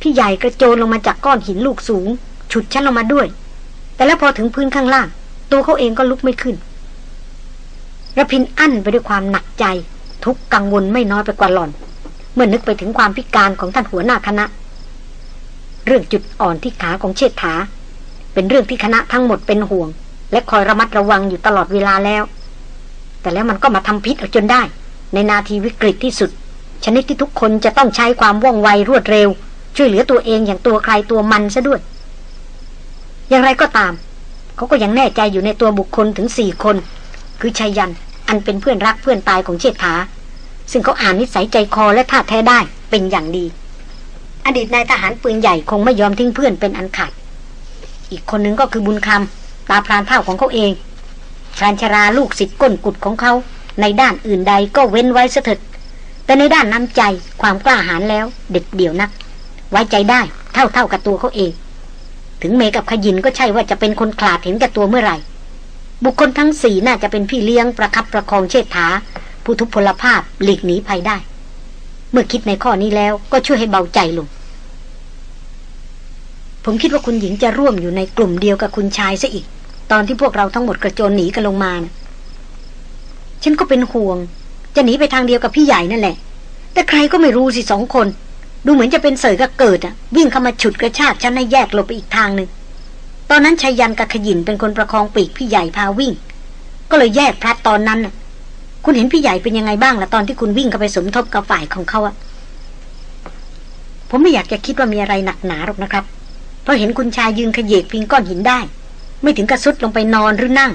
พี่ใหญ่กระโจนลงมาจากก้อนหินลูกสูง ฉุดฉันลงมาด้วย แต่แล้วพอถึงพื้นข้างล่าง ตัวเขาเองก็ลุกไม่ขึ้นระพินอั้นไปด้วยความหนักใจ ทุกกังวลไม่น้อยไปกว่าหล่อน เมื่อนึกไปถึงความพิการของท่านหัวหน้าคณะ เรื่องจุดอ่อนที่ขาของเชษฐา เป็นเรื่องที่คณะทั้งหมดเป็นห่วง และคอยระมัดระวังอยู่ตลอดเวลาแล้ว แต่แล้วมันก็มาทำพิษเอาจนได้ ในนาทีวิกฤตที่สุด ชนิดที่ทุกคนจะต้องใช้ความว่องไวรวดเร็ว ช่วยเหลือตัวเองอย่างตัวใครตัวมันซะด้วย อย่างไรก็ตาม เขาก็ยังแน่ใจอยู่ในตัวบุคคลถึงสี่คน คือชัยยัน อันเป็นเพื่อนรักเพื่อนตายของเชษฐา ซึ่งเขาอ่านนิสัยใจคอและท่าแท้ได้เป็นอย่างดี อดีตนายทหารปืนใหญ่คงไม่ยอมทิ้งเพื่อนเป็นอันขาดอีกคนนึงก็คือบุญคำตาพรานเท่าของเขาเอง พรานชราลูกศิษย์ก้นกุดของเขา ในด้านอื่นใดก็เว้นไว้เสถิดแต่ในด้านน้ำใจความกล้าหาญแล้ว เด็ดเดี่ยวนัก ไว้ใจได้เท่าเท่ากับตัวเขาเอง ถึงเมกับขยินก็ใช่ว่าจะเป็นคนขลาดเห็นกับตัวเมื่อไหร่ บุคคลทั้งสี่น่าจะเป็นพี่เลี้ยงประคับประคองเชษฐา ผู้ทุพพลภาพหลีกหนีภัยได้ เมื่อคิดในข้อนี้แล้วก็ช่วยให้เบาใจลงผมคิดว่าคุณหญิงจะร่วมอยู่ในกลุ่มเดียวกับคุณชายซะอีก ตอนที่พวกเราทั้งหมดกระโจนหนีกันลงมานะฉันก็เป็นห่วง จะหนีไปทางเดียวกับพี่ใหญ่นั่นแหละ แต่ใครก็ไม่รู้สิสองคน ดูเหมือนจะเป็นเสยกับเกิดอะวิ่งเข้ามาฉุดกระชากฉันให้แยกหลบไปอีกทางหนึ่งตอนนั้นชายันกับขยินเป็นคนประคองปีกพี่ใหญ่พาวิ่ง ก็เลยแยกพลัดตอนนั้นคุณเห็นพี่ใหญ่เป็นยังไงบ้างล่ะตอนที่คุณวิ่งเข้าไปสมทบกับฝ่ายของเขาอะผมไม่อยากจะคิดว่ามีอะไรหนักหนาหรอกนะครับ เพราะเห็นคุณชายยืนขยเยกพิงก้อนหินได้ ไม่ถึงกระสุดลงไปนอนหรือนั่ง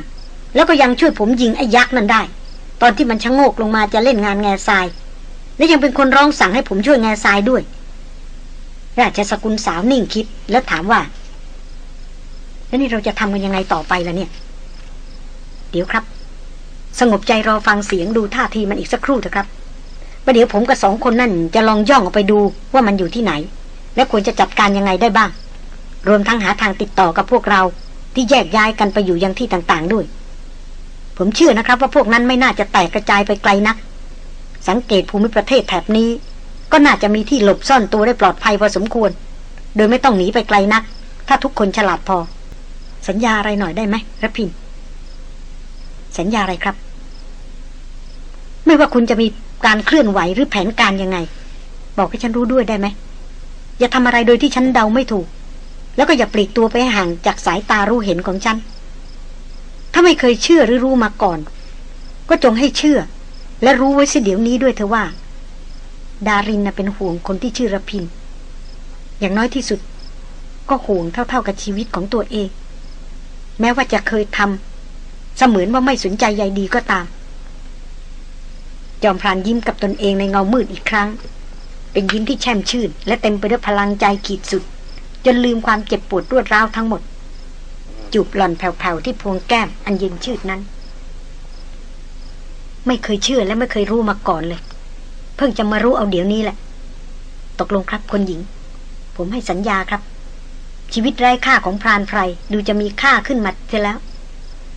แล้วก็ยังช่วยผมยิงไอ้ยักษ์นั่นได้ ตอนที่มันชะโงกลงมาจะเล่นงานแง่ทราย และยังเป็นคนร้องสั่งให้ผมช่วยแง่ทรายด้วย ราชสกุลสาวนิ่งคิดแล้วถามว่า แล้วนี่เราจะทำกันยังไงต่อไปล่ะเนี่ย เดี๋ยวครับ สงบใจรอฟังเสียงดูท่าทีมันอีกสักครู่เถอะครับประเดี๋ยวผมกับสองคนนั่นจะลองย่องออกไปดูว่ามันอยู่ที่ไหน และควรจะจัดการยังไงได้บ้าง รวมทั้งหาทางติดต่อกับพวกเรา ที่แยกย้ายกันไปอยู่ยังที่ต่างๆด้วย ผมเชื่อนะครับ ว่าพวกนั้นไม่น่าจะแตกกระจายไปไกลนัก สังเกตภูมิประเทศแถบนี้ ก็น่าจะมีที่หลบซ่อนตัวได้ปลอดภัยพอสมควร โดยไม่ต้องหนีไปไกลนัก ถ้าทุกคนฉลาดพอ สัญญาอะไรหน่อยได้ไหมระพิน สัญญาอะไรครับ ไม่ว่าคุณจะมีการเคลื่อนไหวหรือแผนการยังไง บอกให้ฉันรู้ด้วยได้ไหมอย่าทำอะไรโดยที่ฉันเดาไม่ถูก แล้วก็อย่าปลีกตัวไปห่างจากสายตารู้เห็นของฉัน ถ้าไม่เคยเชื่อหรือรู้มาก่อน ก็จงให้เชื่อ และรู้ไว้เสียเดี๋ยวนี้ด้วยเถอะว่า ดารินน่ะเป็นห่วงคนที่ชื่อระพิน อย่างน้อยที่สุด ก็ห่วงเท่าๆกับชีวิตของตัวเอง แม้ว่าจะเคยทำเสมือนว่าไม่สนใจใยดีก็ตาม จอมพรานยิ้มกับตนเองในเงามืดอีกครั้ง เป็นยิ้มที่แช่มชื่น และเต็มไปด้วยพลังใจขีดสุด จนลืมความเจ็บปวดรวดร้าวทั้งหมด จูบหล่อนแผ่วๆที่พวงแก้มอันเย็นชืดนั้น ไม่เคยเชื่อและไม่เคยรู้มาก่อนเลย เพิ่งจะมารู้เอาเดี๋ยวนี้แหละ ตกลงครับคนหญิง ผมให้สัญญาครับ ชีวิตไร้ค่าของพรานไพรดูจะมีค่าขึ้นมาเสียแล้ว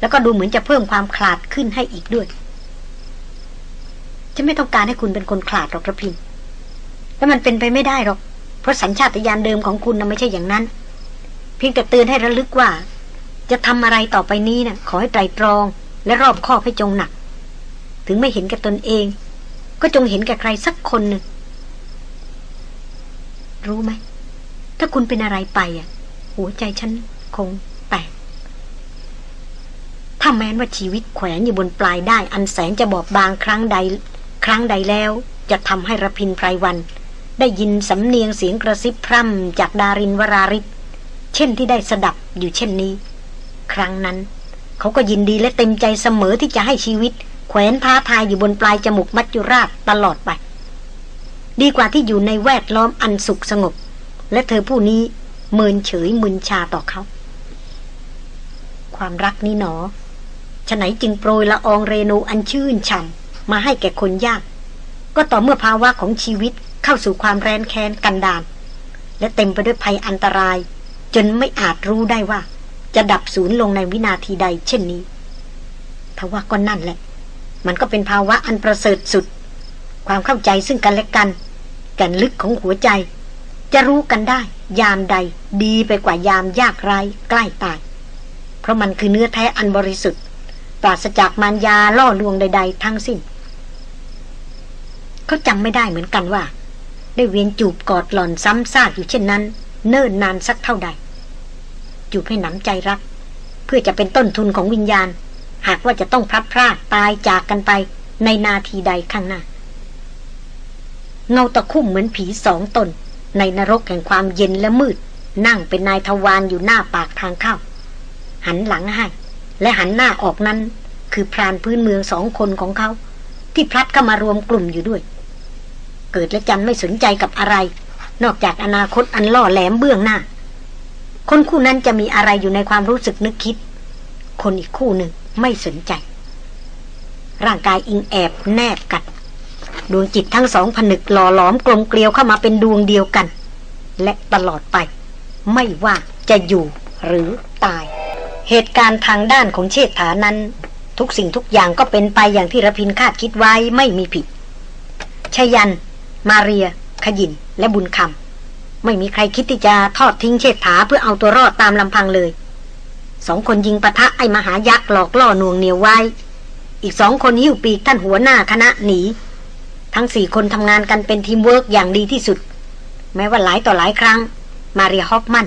แล้วก็ดูเหมือนจะเพิ่มความขลาดขึ้นให้อีกด้วยจะไม่ต้องการให้คุณเป็นคนขลาดหรอกระพิน แล้วมันเป็นไปไม่ได้หรอก เพราะสัญชาตญาณเดิมของคุณนะไม่ใช่อย่างนั้น เพียงแต่เตือนให้ระลึกว่า จะทำอะไรต่อไปนี้นะ่ะ ขอให้ไตรตรอง และรอบคอบให้จงหนัก ถึงไม่เห็นแก่ตนเอง ก็จงเห็นแก่ใครสักคนหนึ่งรู้ไหม ถ้าคุณเป็นอะไรไปอะ หัวใจฉันคงแตกถ้าแม้นว่าชีวิตแขวนอยู่บนปลายได้ อันแสนจะบอบบางครั้งใด ครั้งใดแล้ว จะทำให้ระพินไพรวัน ได้ยินสำเนียงเสียงกระซิบพร่ำจากดารินวราริศเช่นที่ได้สดับอยู่เช่นนี้ ครั้งนั้น เขาก็ยินดีและเต็มใจเสมอที่จะให้ชีวิต แขวนท้าทายอยู่บนปลายจมูกมัจจุราชตลอดไป ดีกว่าที่อยู่ในแวดล้อมอันสุขสงบ และเธอผู้นี้เมินเฉยมึนชาต่อเขา ความรักนี้หนอฉไหนจึงโปรยละอองเรนูอันชื่นช่ำมาให้แก่คนยาก ก็ต่อเมื่อภาวะของชีวิต เข้าสู่ความแรนแค้นกันดานและเต็มไปด้วยภัยอันตราย จนไม่อาจรู้ได้ว่า จะดับศูนย์ลงในวินาทีใดเช่นนี้ทว่าก็นั่นแหละ มันก็เป็นภาวะอันประเสริฐสุด ความเข้าใจซึ่งกันและกันแก่นลึกของหัวใจ จะรู้กันได้ ยามใดดีไปกว่ายามยากไร้ใกล้ตายเพราะมันคือเนื้อแท้อันบริสุทธิ์ ปราศจากมารยาล่อลวงใด ๆ ทั้งสิ้นเขาจำไม่ได้เหมือนกันว่า ได้เวียนจูบกอดหล่อนซ้ำซากอยู่เช่นนั้น เนิ่นนานสักเท่าใด จูบให้หนำใจรัก เพื่อจะเป็นต้นทุนของวิญญาณ หากว่าจะต้องพลัดพรากตายจากกันไปในนาทีใดข้างหน้า เงาตะคุ่มเหมือนผีสองตน ในนรกแห่งความเย็นและมืด นั่งเป็นนายทวารอยู่หน้าปากทางเข้า หันหลังให้ และหันหน้าออกนั้น คือพรานพื้นเมืองสองคนของเขา ที่พลัดเข้ามารวมกลุ่มอยู่ด้วย เกิดและจันไม่สนใจกับอะไร นอกจากอนาคตอันล่อแหลมเบื้องหน้า คนคู่นั้นจะมีอะไรอยู่ในความรู้สึกนึกคิด คนอีกคู่หนึ่งไม่สนใจ ร่างกายอิงแอบแนบกันดวงจิตทั้งสองผนึกหล่อหลอมกลมเกลียวเข้ามาเป็นดวงเดียวกัน และตลอดไป ไม่ว่าจะอยู่หรือตาย เหตุการณ์ทางด้านของเชษฐานั้น ทุกสิ่งทุกอย่างก็เป็นไปอย่างที่ระพินคาดคิดไว้ไม่มีผิดไชยยันต์ มาเรีย ขยิน และบุญคำ ไม่มีใครคิดที่จะทอดทิ้งเชษฐาเพื่อเอาตัวรอดตามลำพังเลย สองคนยิงปะทะไอ้มหายักษ์หลอกล่อหน่วงเหนี่ยวไว้ อีกสองคนหิ้วปีกท่านหัวหน้าคณะหนี ทั้งสี่คนทำงานกันเป็นทีมเวิร์กอย่างดีที่สุด แม้ว่าหลายต่อหลายครั้ง มาเรียฮอฟมัน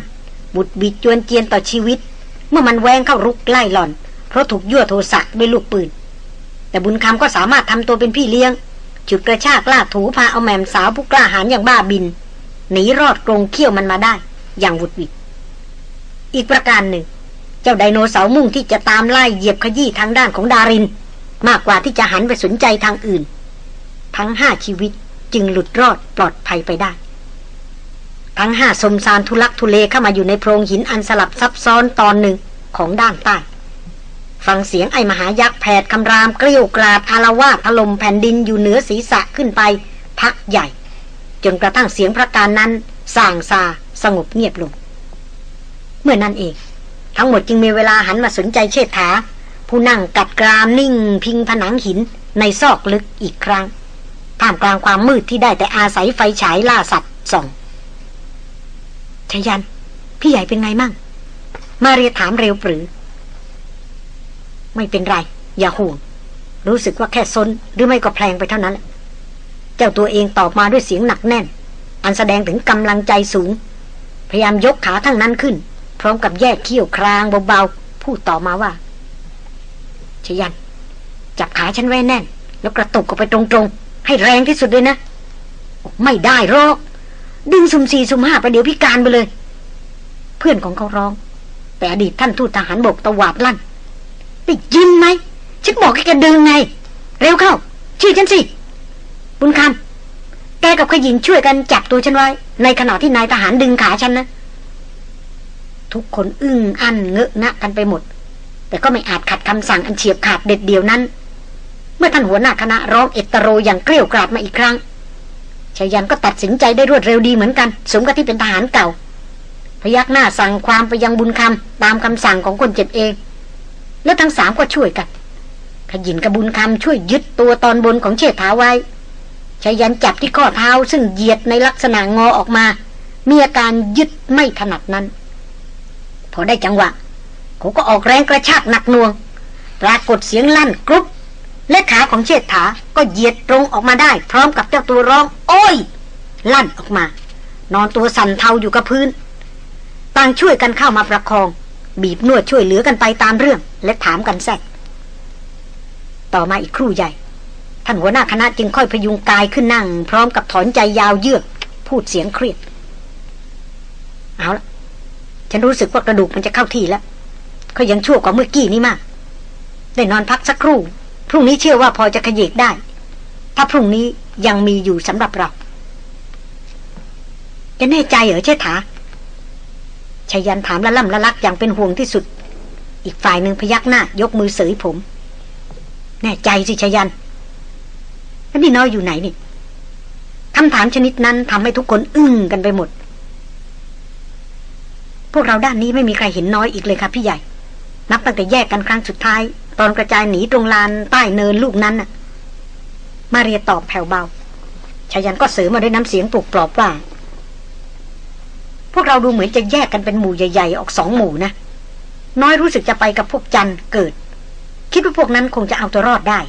หวุดหวิดจวนเจียนต่อชีวิต เมื่อมันแว้งเข้ารุกไล่หล่อน เพราะถูกยั่วโทสะด้วยลูกปืน แต่บุญคำก็สามารถทำตัวเป็นพี่เลี้ยง จุดกระชากลากถูพาเอาแมมสาวผู้กล้าหาญอย่างบ้าบินหนีรอดกรงเขี้ยวมันมาได้ อย่างวุดวิดอีกประการหนึ่ง เจ้าไดโนเสาร์มุ่งที่จะตามไล่เหยียบขยี้ทางด้านของดาริน มากกว่าที่จะหันไปสนใจทางอื่น ทั้งห้าชีวิตจึงหลุดรอดปลอดภัยไปได้ทั้งห้าสมสารทุลักทุเลเข้ามาอยู่ในโพรงหินอันสลับซับซ้อนตอนหนึ่งของด้านใต้ ฟังเสียงไอ้มหายักษ์แผดคำรามเกลี้ยวกราดอารวาสถล่มแผ่นดินอยู่เหนือศีรษะขึ้นไป พักใหญ่ จนกระทั่งเสียงพระการนั้นส่างซาสงบเงียบลง เมื่อนั้นเอง ทั้งหมดจึงมีเวลาหันมาสนใจเชษฐา ผู้นั่งกัดกรามนิ่ง พิงผนังหินในซอกลึกอีกครั้งท่ามกลางความมืดที่ได้แต่อาศัยไฟฉายล่าสัตว์ส่องชยัน พี่ใหญ่เป็นไงมั่ง มาเรียถามเร็วปรือ ไม่เป็นไร อย่าห่วง รู้สึกว่าแค่ซนหรือไม่ก็แพลงไปเท่านั้น เจ้าตัวเองตอบมาด้วยเสียงหนักแน่น อันแสดงถึงกำลังใจสูง พยายามยกขาทั้งนั้นขึ้น พร้อมกับแยกเขี้ยวครางเบาๆ พูดต่อมาว่าชยัน จับขาฉันไว้แน่น แล้วกระตุกออกไปตรงๆ ให้แรงที่สุดเลยนะ ไม่ได้หรอก ดึงสุ่มสี่สุ่มห้าประเดี๋ยวพิการไปเลย เพื่อนของเขาร้อง แต่อดีตท่านทูตทหารบกตวาดลั่น ได้ยินไหมฉันบอกให้แกดึงไง เร็วเข้า ชื่อฉันสิ บุญคำแกกับขยิงช่วยกันจับตัวฉันไว้ ในขณะที่นายทหารดึงขาฉันนะ ทุกคนอึ้งอั้นเงอะงะกันไปหมด แต่ก็ไม่อาจขัดคำสั่งอันเฉียบขาดเด็ดเดียวนั้น เมื่อท่านหัวหน้าคณะร้องเอตโรอย่างเกลียวกราดมาอีกครั้งชายันก็ตัดสินใจได้รวดเร็วดีเหมือนกัน สมกับที่เป็นทหารเก่า พยักหน้าสั่งความไปยังบุญคำตามคำสั่งของคนเจ็บเอง แล้วทั้งสามก็ช่วยกัน ขยินกับบุญคำช่วยยึดตัวตอนบนของเชษฐาไว้ชายันจับที่ข้อเท้าซึ่งเหยียดในลักษณะงอออกมา มีอาการยึดไม่ถนัดนั้น พอได้จังหวะเขาก็ออกแรงกระชากหนักหน่วง ปรากฏเสียงลั่นกรุบและขาของเชษฐาก็เหยียดตรงออกมาได้ พร้อมกับเจ้าตัวร้อง โอ้ย ลั่นออกมา นอนตัวสั่นเทาอยู่กับพื้น ต่างช่วยกันเข้ามาประคอง บีบนวดช่วยเหลือกันไปตามเรื่อง และถามกันแซกต่อมาอีกครู่ใหญ่ ท่านหัวหน้าคณะจึงค่อยพยุงกายขึ้นนั่ง พร้อมกับถอนใจยาวเยือก พูดเสียงเครียด เอาละฉันรู้สึกว่ากระดูกมันจะเข้าที่แล้วเขายังชั่วกว่าเมื่อกี้นี่มาก ได้นอนพักสักครู่ พรุ่งนี้เชื่อว่าพอจะขยเยกได้ ถ้าพรุ่งนี้ยังมีอยู่สำหรับเราจะแน่ใจเหรอเชษฐา ชายันถามละล่ำละลักอย่างเป็นห่วงที่สุด อีกฝ่ายหนึ่งพยักหน้า ยกมือเสยผม แน่ใจสิชายันแล้วนี่น้อยอยู่ไหนนี่คำถามชนิดนั้นทำให้ทุกคนอึ้งกันไปหมด พวกเราด้านนี้ไม่มีใครเห็นน้อยอีกเลยครับพี่ใหญ่ นับตั้งแต่แยกกันครั้งสุดท้าย ตอนกระจายหนีตรงลานใต้เนินลูกนั้นน่ะ มาเรียตอบแผ่วเบาชายันก็เสริมมาด้วยน้ำเสียงปลุกปลอบว่า วกเราดูเหมือนจะแยกกันเป็นหมู่ใหญ่ๆ ออกสองหมู่นะ น้อยรู้สึกจะไปกับพวกจันเกิด คิดว่าพวกนั้นคงจะเอาตัวรอดได้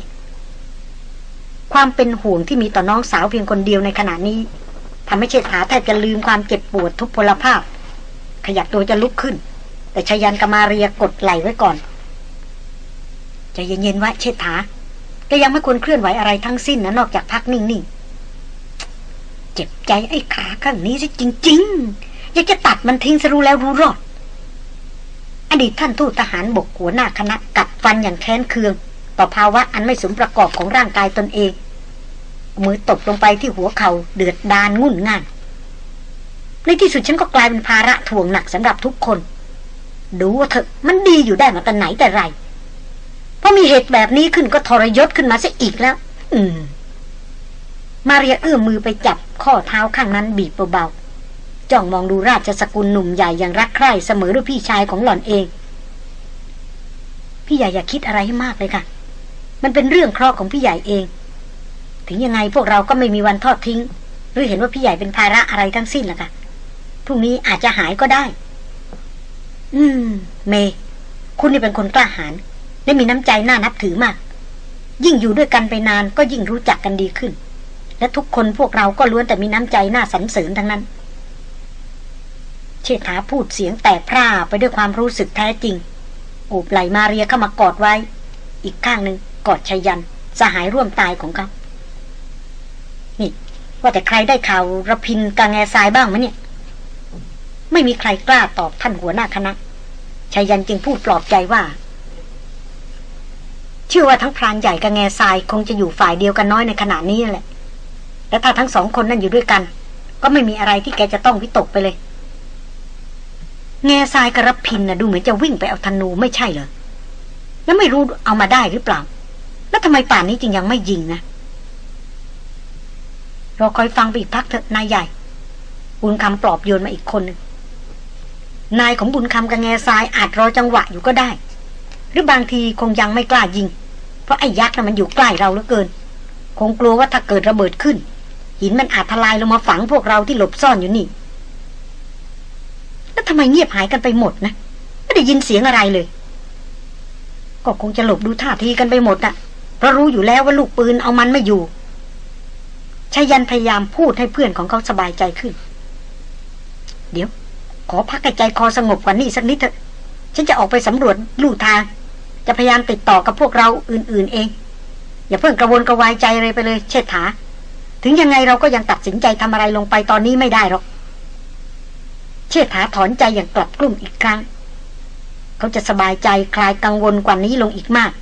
ความเป็นห่วงที่มีต่อน้องสาวเพียงคนเดียวในขณะนี้ทำให้เชษฐาแทบจะลืมความเจ็บปวดทุกพลภาพ ขยับตัวจะลุกขึ้น แต่ชายันกมาเรียกดไหลไว้ก่อนใจะเย็นๆไว้เชษฐาก็ยังไม่ควรเคลื่อนไหวอะไรทั้งสิ้นนะนอกจากพักนิ่งๆ เจ็บใจไอ้ขาข้างนี้สิจริง ๆ อยากจะตัดมันทิ้งซะรู้แล้วรู้รอด อดีตท่านทูตทหารบกหัวหน้าคณะกัดฟันอย่างแค้นเคือง ต่อภาวะอันไม่สมประกอบของร่างกายตนเอง มือตกลงไปที่หัวเขา่าเดือดดานงุ่นง่านในที่สุดฉันก็กลายเป็นภาระถ่วงหนักสำหรับทุกคน ดูว่าเถอะมันดีอยู่ได้มาแต่ไหนแต่ไรพอมีเหตุแบบนี้ขึ้นก็ทรยศขึ้นมาซะอีกแล้ว อืม มาเรียเอื้อมมือไปจับข้อเท้าข้างนั้นบีบเบาๆ จ้องมองดูราชสกุลหนุ่มใหญ่อย่างรักใคร่เสมอด้วยพี่ชายของหล่อนเอง พี่ใหญ่อย่าคิดอะไรให้มากเลยค่ะ มันเป็นเรื่องคราะห์ของพี่ใหญ่เอง ถึงยังไงพวกเราก็ไม่มีวันทอดทิ้ง หรือเห็นว่าพี่ใหญ่เป็นภาระอะไรทั้งสิ้นล่ะค่ะพรุ่งนี้อาจจะหายก็ได้ อืม เม คุณนี่เป็นคนกล้าหาญและมีน้ำใจน่านับถือมาก ยิ่งอยู่ด้วยกันไปนานก็ยิ่งรู้จักกันดีขึ้น และทุกคนพวกเราก็ล้วนแต่มีน้ำใจน่าสรรเสริญทั้งนั้น เชษฐาพูดเสียงแตกพร่าไปด้วยความรู้สึกแท้จริง โอบไหลมาเรียเข้ามากอดไว้ อีกข้างหนึ่งกอดชยัน สหายร่วมตายของเขา นี่ ว่าแต่ใครได้ข่าวระพินกางแงทรายบ้างไหมเนี่ย ไม่มีใครกล้าตอบท่านหัวหน้าคณะชายันจึงพูดปลอบใจว่า เชื่อว่าทั้งพรานใหญ่กับแง่ทรายคงจะอยู่ฝ่ายเดียวกันน้อยในขณะนี้แหละ และถ้าทั้งสองคนนั่นอยู่ด้วยกัน ก็ไม่มีอะไรที่แกจะต้องวิตกไปเลย แง่ทรายกรับพินนะดูเหมือนจะวิ่งไปเอาธนูไม่ใช่เหรอแล้วไม่รู้เอามาได้หรือเปล่า แล้วทำไมป่านนี้จึงยังไม่ยิงนะเราคอยฟังไปอีกพักเถอะนายใหญ่ บุญคำปลอบโยนมาอีกคนหนึ่งนายของบุญคำกับแง่ทรายอาจรอจังหวะอยู่ก็ได้ หรือบางทีคงยังไม่กล้ายิง เพราะไอ้ยักษ์น่ะมันอยู่ใกล้เราเหลือเกิน คงกลัวว่าถ้าเกิดระเบิดขึ้น หินมันอาจทลายลงมาฝังพวกเราที่หลบซ่อนอยู่นี่ แล้วทำไมเงียบหายกันไปหมดนะ ไม่ได้ยินเสียงอะไรเลย ก็คงจะหลบดูท่าทีกันไปหมดอะเพราะรู้อยู่แล้วว่าลูกปืนเอามันไม่อยู่ชายันพยายามพูดให้เพื่อนของเขาสบายใจขึ้น เดี๋ยว ขอพักให้ใจคอสงบกว่านี้สักนิดเถอะ ฉันจะออกไปสำรวจลู่ทาง จะพยายามติดต่อกับพวกเราอื่น ๆ เอง อย่าเพิ่งกระวนกระวายใจเลยไปเลย เชษฐา ถึงยังไงเราก็ยังตัดสินใจทำอะไรลงไปตอนนี้ไม่ได้หรอก เชษฐาถอนใจอย่างกลับกลุ้มอีกครั้ง เขาจะสบายใจคลายกังวลกว่านี้ลงอีกมาก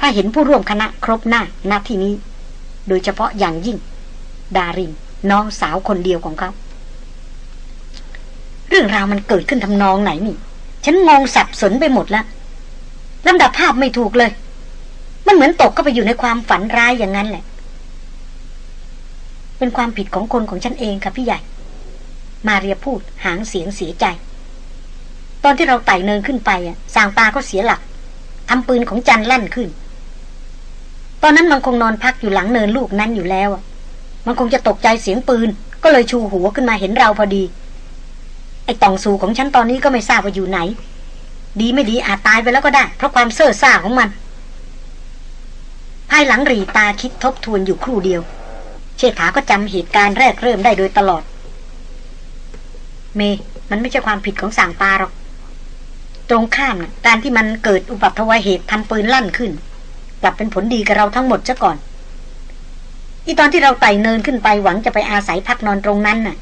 ถ้าเห็นผู้ร่วมคณะครบหน้าณที่นี้ โดยเฉพาะอย่างยิ่ง ดารินน้องสาวคนเดียวของเขา เรื่องราวมันเกิดขึ้นทำนองไหนนี่ ฉันงงสับสนไปหมดแล้วลำดับภาพไม่ถูกเลย มันเหมือนตกเข้าไปอยู่ในความฝันร้ายอย่างนั้นแหละ เป็นความผิดของคนของฉันเองค่ะพี่ใหญ่ มาเรียพูดหางเสียงเสียใจ ตอนที่เราไต่เนินขึ้นไปอะสางปลาก็เสียหลักทำปืนของจันลั่นขึ้น ตอนนั้นมันคงนอนพักอยู่หลังเนินลูกนั้นอยู่แล้วมันคงจะตกใจเสียงปืน ก็เลยชูหัวขึ้นมาเห็นเราพอดี ไอ้ต่องสูของฉันตอนนี้ก็ไม่ทราบว่าอยู่ไหน ดีไม่ดีอาจตายไปแล้วก็ได้ เพราะความเซ่อซ่าของมัน ภายหลังรีตาคิดทบทวนอยู่ครู่เดียว เชษฐาก็จำเหตุการณ์แรกเริ่มได้โดยตลอด เม มันไม่ใช่ความผิดของสางปาหรอก ตรงข้ามนะการที่มันเกิดอุบัติเหตุทำปืนลั่นขึ้น กลับเป็นผลดีกับเราทั้งหมดซะก่อน อีตอนที่เราไต่เนินขึ้นไปหวังจะไปอาศัยพักนอนตรงนั้นน่ะ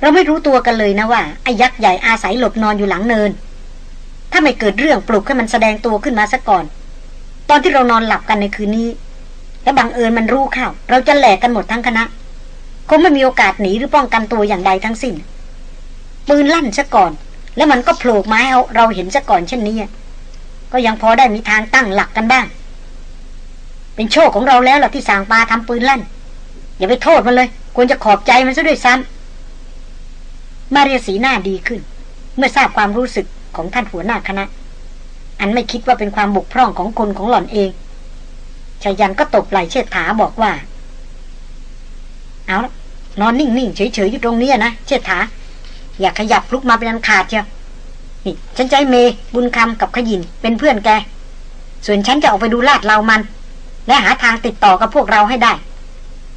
เราไม่รู้ตัวกันเลยนะว่าไอ้ยักษ์ใหญ่อาศัยหลบนอนอยู่หลังเนิน ถ้าไม่เกิดเรื่องปลุกให้มันแสดงตัวขึ้นมาซะก่อน ตอนที่เรานอนหลับกันในคืนนี้แล้วบังเอิญมันรู้เข้า เราจะแหลกกันหมดทั้งคณะคงไม่มีโอกาสหนีหรือป้องกันตัวอย่างใดทั้งสิ้น ปืนลั่นซะก่อน แล้วมันก็โผล่มาให้เราเราเห็นซะก่อนเช่นนี้ก็ยังพอได้มีทางตั้งหลักกันบ้าง เป็นโชคของเราแล้วล่ะที่สางปลาทำปืนลั่น อย่าไปโทษมันเลย ควรจะขอบใจมันซะด้วยซ้ำมาเรียสีหน้าดีขึ้น เมื่อทราบความรู้สึกของท่านหัวหน้าคณะ อันไม่คิดว่าเป็นความบกพร่องของคนของหล่อนเองชายันก็ตบไหล่เชิดถาบอกว่า เอาละนอนนิ่งๆเฉยๆอยู่ตรงนี้นะเชิดถา อย่าขยับลุกมาเป็นอันขาดเชียวนี่ฉันใจเมบุญคำกับขยินเป็นเพื่อนแก ส่วนฉันจะออกไปดูลาดเรามัน และหาทางติดต่อกับพวกเราให้ได้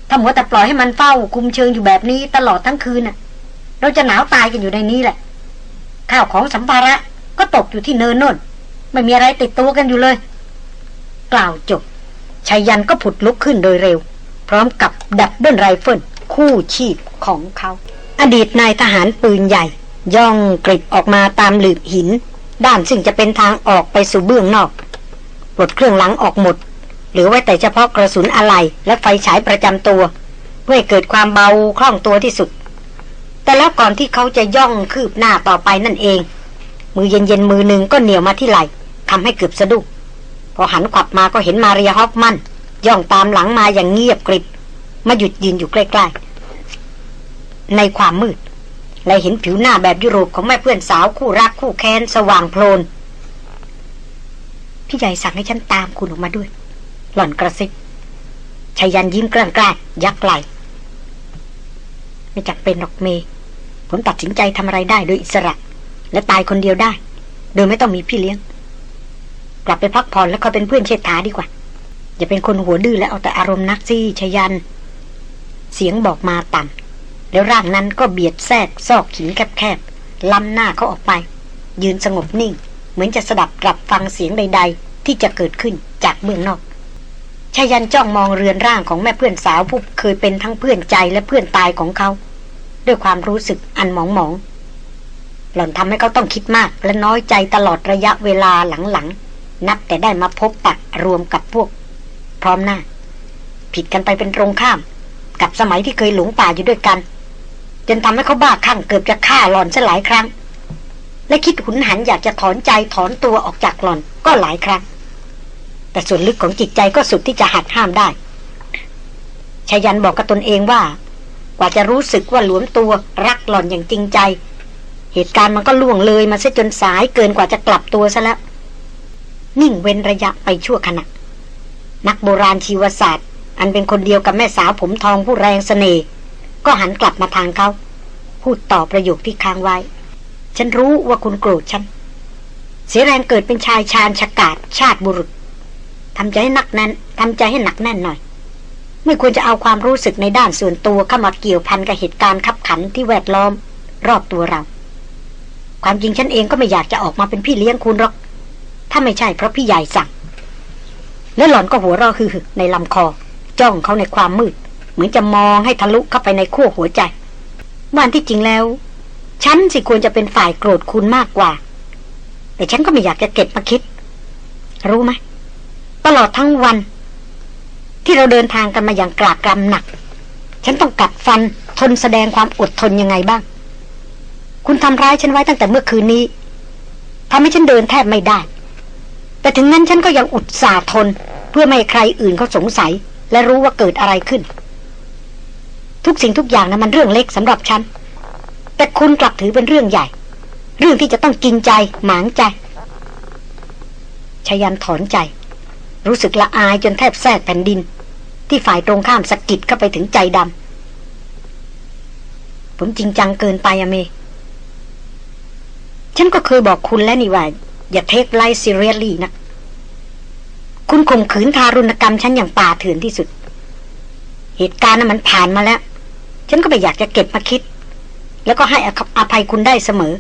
ถ้าหัวแต่ปล่อยให้มันเฝ้าคุมเชิงอยู่แบบนี้ตลอดทั้งคืนน่ะ เราจะหนาวตายกันอยู่ในนี้แหละ ข้าวของสัมภาระก็ตกอยู่ที่เนินน่น ไม่มีอะไรติดตัวกันอยู่เลย กล่าวจบชายันก็ผุดลุกขึ้นโดยเร็ว พร้อมกับdouble rifle คู่ชีพของเขา อดีตนายทหารปืนใหญ่ ย่องกริบออกมาตามหลืบหิน ด้านซึ่งจะเป็นทางออกไปสู่เบื้องนอกปลดเครื่องหลังออกหมดเหลือไว้แต่เฉพาะกระสุนอะไหล่และไฟฉายประจำตัว เพื่อเกิดความเบาคล่องตัวที่สุด แต่แล้วก่อนที่เขาจะย่องคืบหน้าต่อไปนั่นเอง มือเย็นๆมือหนึ่งก็เหนี่ยวมาที่ไหล่ทำให้เกือบสะดุ้งพอหันขวับมาก็เห็นมาเรียฮอฟมัน ย่องตามหลังมาอย่างเงียบกริบมาหยุดยืนอยู่ใกล้ๆ ในความมืด และเห็นผิวหน้าแบบยุโรปของแม่เพื่อนสาวคู่รักคู่แค้นสว่างโพลน พี่ใหญ่สั่งให้ฉันตามคุณออกมาด้วย หล่อนกระซิบชายันยิ้มกล้ากล้ายักไหลไม่จักเป็นหรอกเมย์ผมตัดสินใจทำอะไรได้โดยอิสระ และตายคนเดียวได้ โดยไม่ต้องมีพี่เลี้ยง กลับไปพักผ่อนแล้วค่อยเป็นเพื่อนเชษฐาดีกว่า อย่าเป็นคนหัวดื้อและเอาแต่อารมณ์นักซี่ชยัน เสียงบอกมาต่ำ แล้วร่างนั้นก็เบียดแทรกซอกหินแคบๆล้ำหน้าเขาออกไป ยืนสงบนิ่ง เหมือนจะสดับรับฟังเสียงใด ๆ ที่จะเกิดขึ้นจากเบื้องนอกชายันจ้องมองเรือนร่างของแม่เพื่อนสาวผู้เคยเป็นทั้งเพื่อนใจและเพื่อนตายของเขา ด้วยความรู้สึกอันหมองหมอง หล่อนทำให้เขาต้องคิดมากและน้อยใจตลอดระยะเวลาหลังๆ นับแต่ได้มาพบปะรวมกับพวก พร้อมหน้า ผิดกันไปเป็นตรงข้าม กับสมัยที่เคยหลงป่าอยู่ด้วยกัน จนทำให้เขาบ้าคลั่งเกือบจะฆ่าหล่อนซะหลายครั้ง และคิดหุนหันอยากจะถอนใจถอนตัวออกจากหล่อนก็หลายครั้ง แต่ส่วนลึกของจิตใจก็สุดที่จะหักห้ามได้ชายันบอกกับตนเองว่า กว่าจะรู้สึกว่าหลวมตัวรักหล่อนอย่างจริงใจ เหตุการณ์มันก็ล่วงเลยมาซะจนสายเกินกว่าจะกลับตัวซะแล้ว นิ่งเว้นระยะไปชั่วขณะ นักโบราณชีวศาสตร์ อันเป็นคนเดียวกับแม่สาวผมทองผู้แรงสเสน่ห์ ก็หันกลับมาทางเขา พูดต่อประโยคที่ค้างไว้ ฉันรู้ว่าคุณโกรธฉัน เสียแรงเกิดเป็นชายชาญฉกาจชาติบุรุษทำใจให้หนักแน่นทำใจให้หนักแน่นหน่อย ไม่ควรจะเอาความรู้สึกในด้านส่วนตัวเข้ามาเกี่ยวพันกับเหตุการณ์ขับขันที่แวดล้อม รอบตัวเรา ความจริงฉันเองก็ไม่อยากจะออกมาเป็นพี่เลี้ยงคุณหรอก ถ้าไม่ใช่เพราะพี่ใหญ่สั่ง แล้วหล่อนก็หัวเราะฮือในลำคอ จ้องเขาในความมืด เหมือนจะมองให้ทะลุเข้าไปในขั้วหัวใจวันที่จริงแล้ว ฉันสิควรจะเป็นฝ่ายโกรธคุณมากกว่า แต่ฉันก็ไม่อยากจะเก็บมาคิด รู้ไหมตลอดทั้งวัน ที่เราเดินทางกันมาอย่างกรากกรำหนัก ฉันต้องกัดฟันทนแสดงความอดทนยังไงบ้าง คุณทำร้ายฉันไว้ตั้งแต่เมื่อคืนนี้ทำให้ฉันเดินแทบไม่ได้ แต่ถึงนั้นฉันก็ยังอุตส่าห์ทน เพื่อไม่ให้ใครอื่นเขาสงสัย และรู้ว่าเกิดอะไรขึ้น ทุกสิ่งทุกอย่างนะมันเรื่องเล็กสำหรับฉัน แต่คุณกลับถือเป็นเรื่องใหญ่ เรื่องที่จะต้องกินใจ หมางใจไชยยันต์ถอนใจ รู้สึกละอายจนแทบแทรกแผ่นดิน ที่ฝ่ายตรงข้ามสะกิดเข้าไปถึงใจดำผมจริงจังเกินไปอะเม ฉันก็เคยบอกคุณแล้วนี่ว่า อย่า take life seriously นะ คุณข่มขืนทารุณกรรมฉันอย่างป่าเถื่อนที่สุด เหตุการณ์นั้นมันผ่านมาแล้ว ฉันก็ไม่อยากจะเก็บมาคิด แล้วก็ให้ออภัยคุณได้เสมอ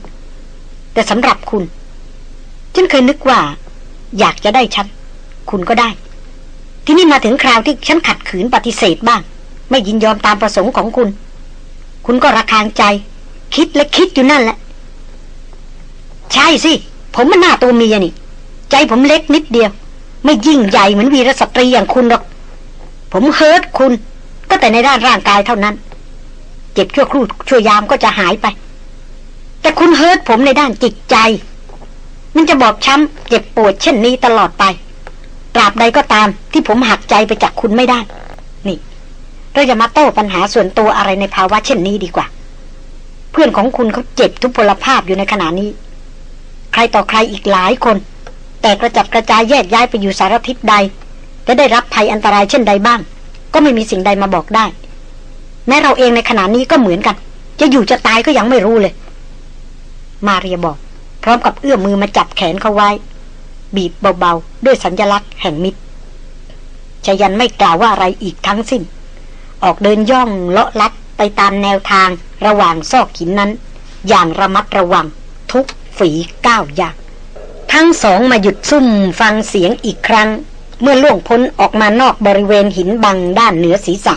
แต่สำหรับคุณ ฉันเคยนึกว่า อยากจะได้ฉัน คุณก็ได้ ที่นี่มาถึงคราวที่ฉันขัดขืนปฏิเสธบ้าง ไม่ยินยอมตามประสงค์ของคุณ คุณก็ระคางใจ คิดและคิดอยู่นั่นแหละ ใช่สิ ผมมันหน้าตัวเมียนี่ ใจผมเล็กนิดเดียว ไม่ยิ่งใหญ่เหมือนวีรสตรีอย่างคุณหรอก ผมเฮิร์ตคุณก็แต่ในด้านร่างกายเท่านั้น เจ็บชั่วครู่ชั่วยามก็จะหายไป แต่คุณเฮิร์ตผมในด้านจิตใจ มันจะบอบช้ำเจ็บปวดเช่นนี้ตลอดไป ตราบใดก็ตามที่ผมหักใจไปจากคุณไม่ได้ นี่ เราจะมาโต้ปัญหาส่วนตัวอะไรในภาวะเช่นนี้ดีกว่า เพื่อนของคุณเขาเจ็บทุพพลภาพอยู่ในขณะนี้ ใครต่อใครอีกหลายคน แต่กระจัดกระจายแยกย้ายไปอยู่สารทิศใดและได้รับภัยอันตรายเช่นใดบ้าง ก็ไม่มีสิ่งใดมาบอกได้ แม้เราเองในขณะนี้ก็เหมือนกัน จะอยู่จะตายก็ยังไม่รู้เลย มาเรียบอก พร้อมกับเอื้อมมือมาจับแขนเขาไว้ บีบเบาๆ ด้วยสัญญลักษณ์แห่งมิตรชยันไม่กล่าวว่าอะไรอีกทั้งสิ้น ออกเดินย่องเลาะลัดไปตามแนวทางระหว่างซอกหินนั้น อย่างระมัดระวัง ทุกฝีก้าวยางทั้งสองมาหยุดซุ่มฟังเสียงอีกครั้ง เมื่อล่วงพ้นออกมานอกบริเวณหินบังด้านเหนือศีรษะ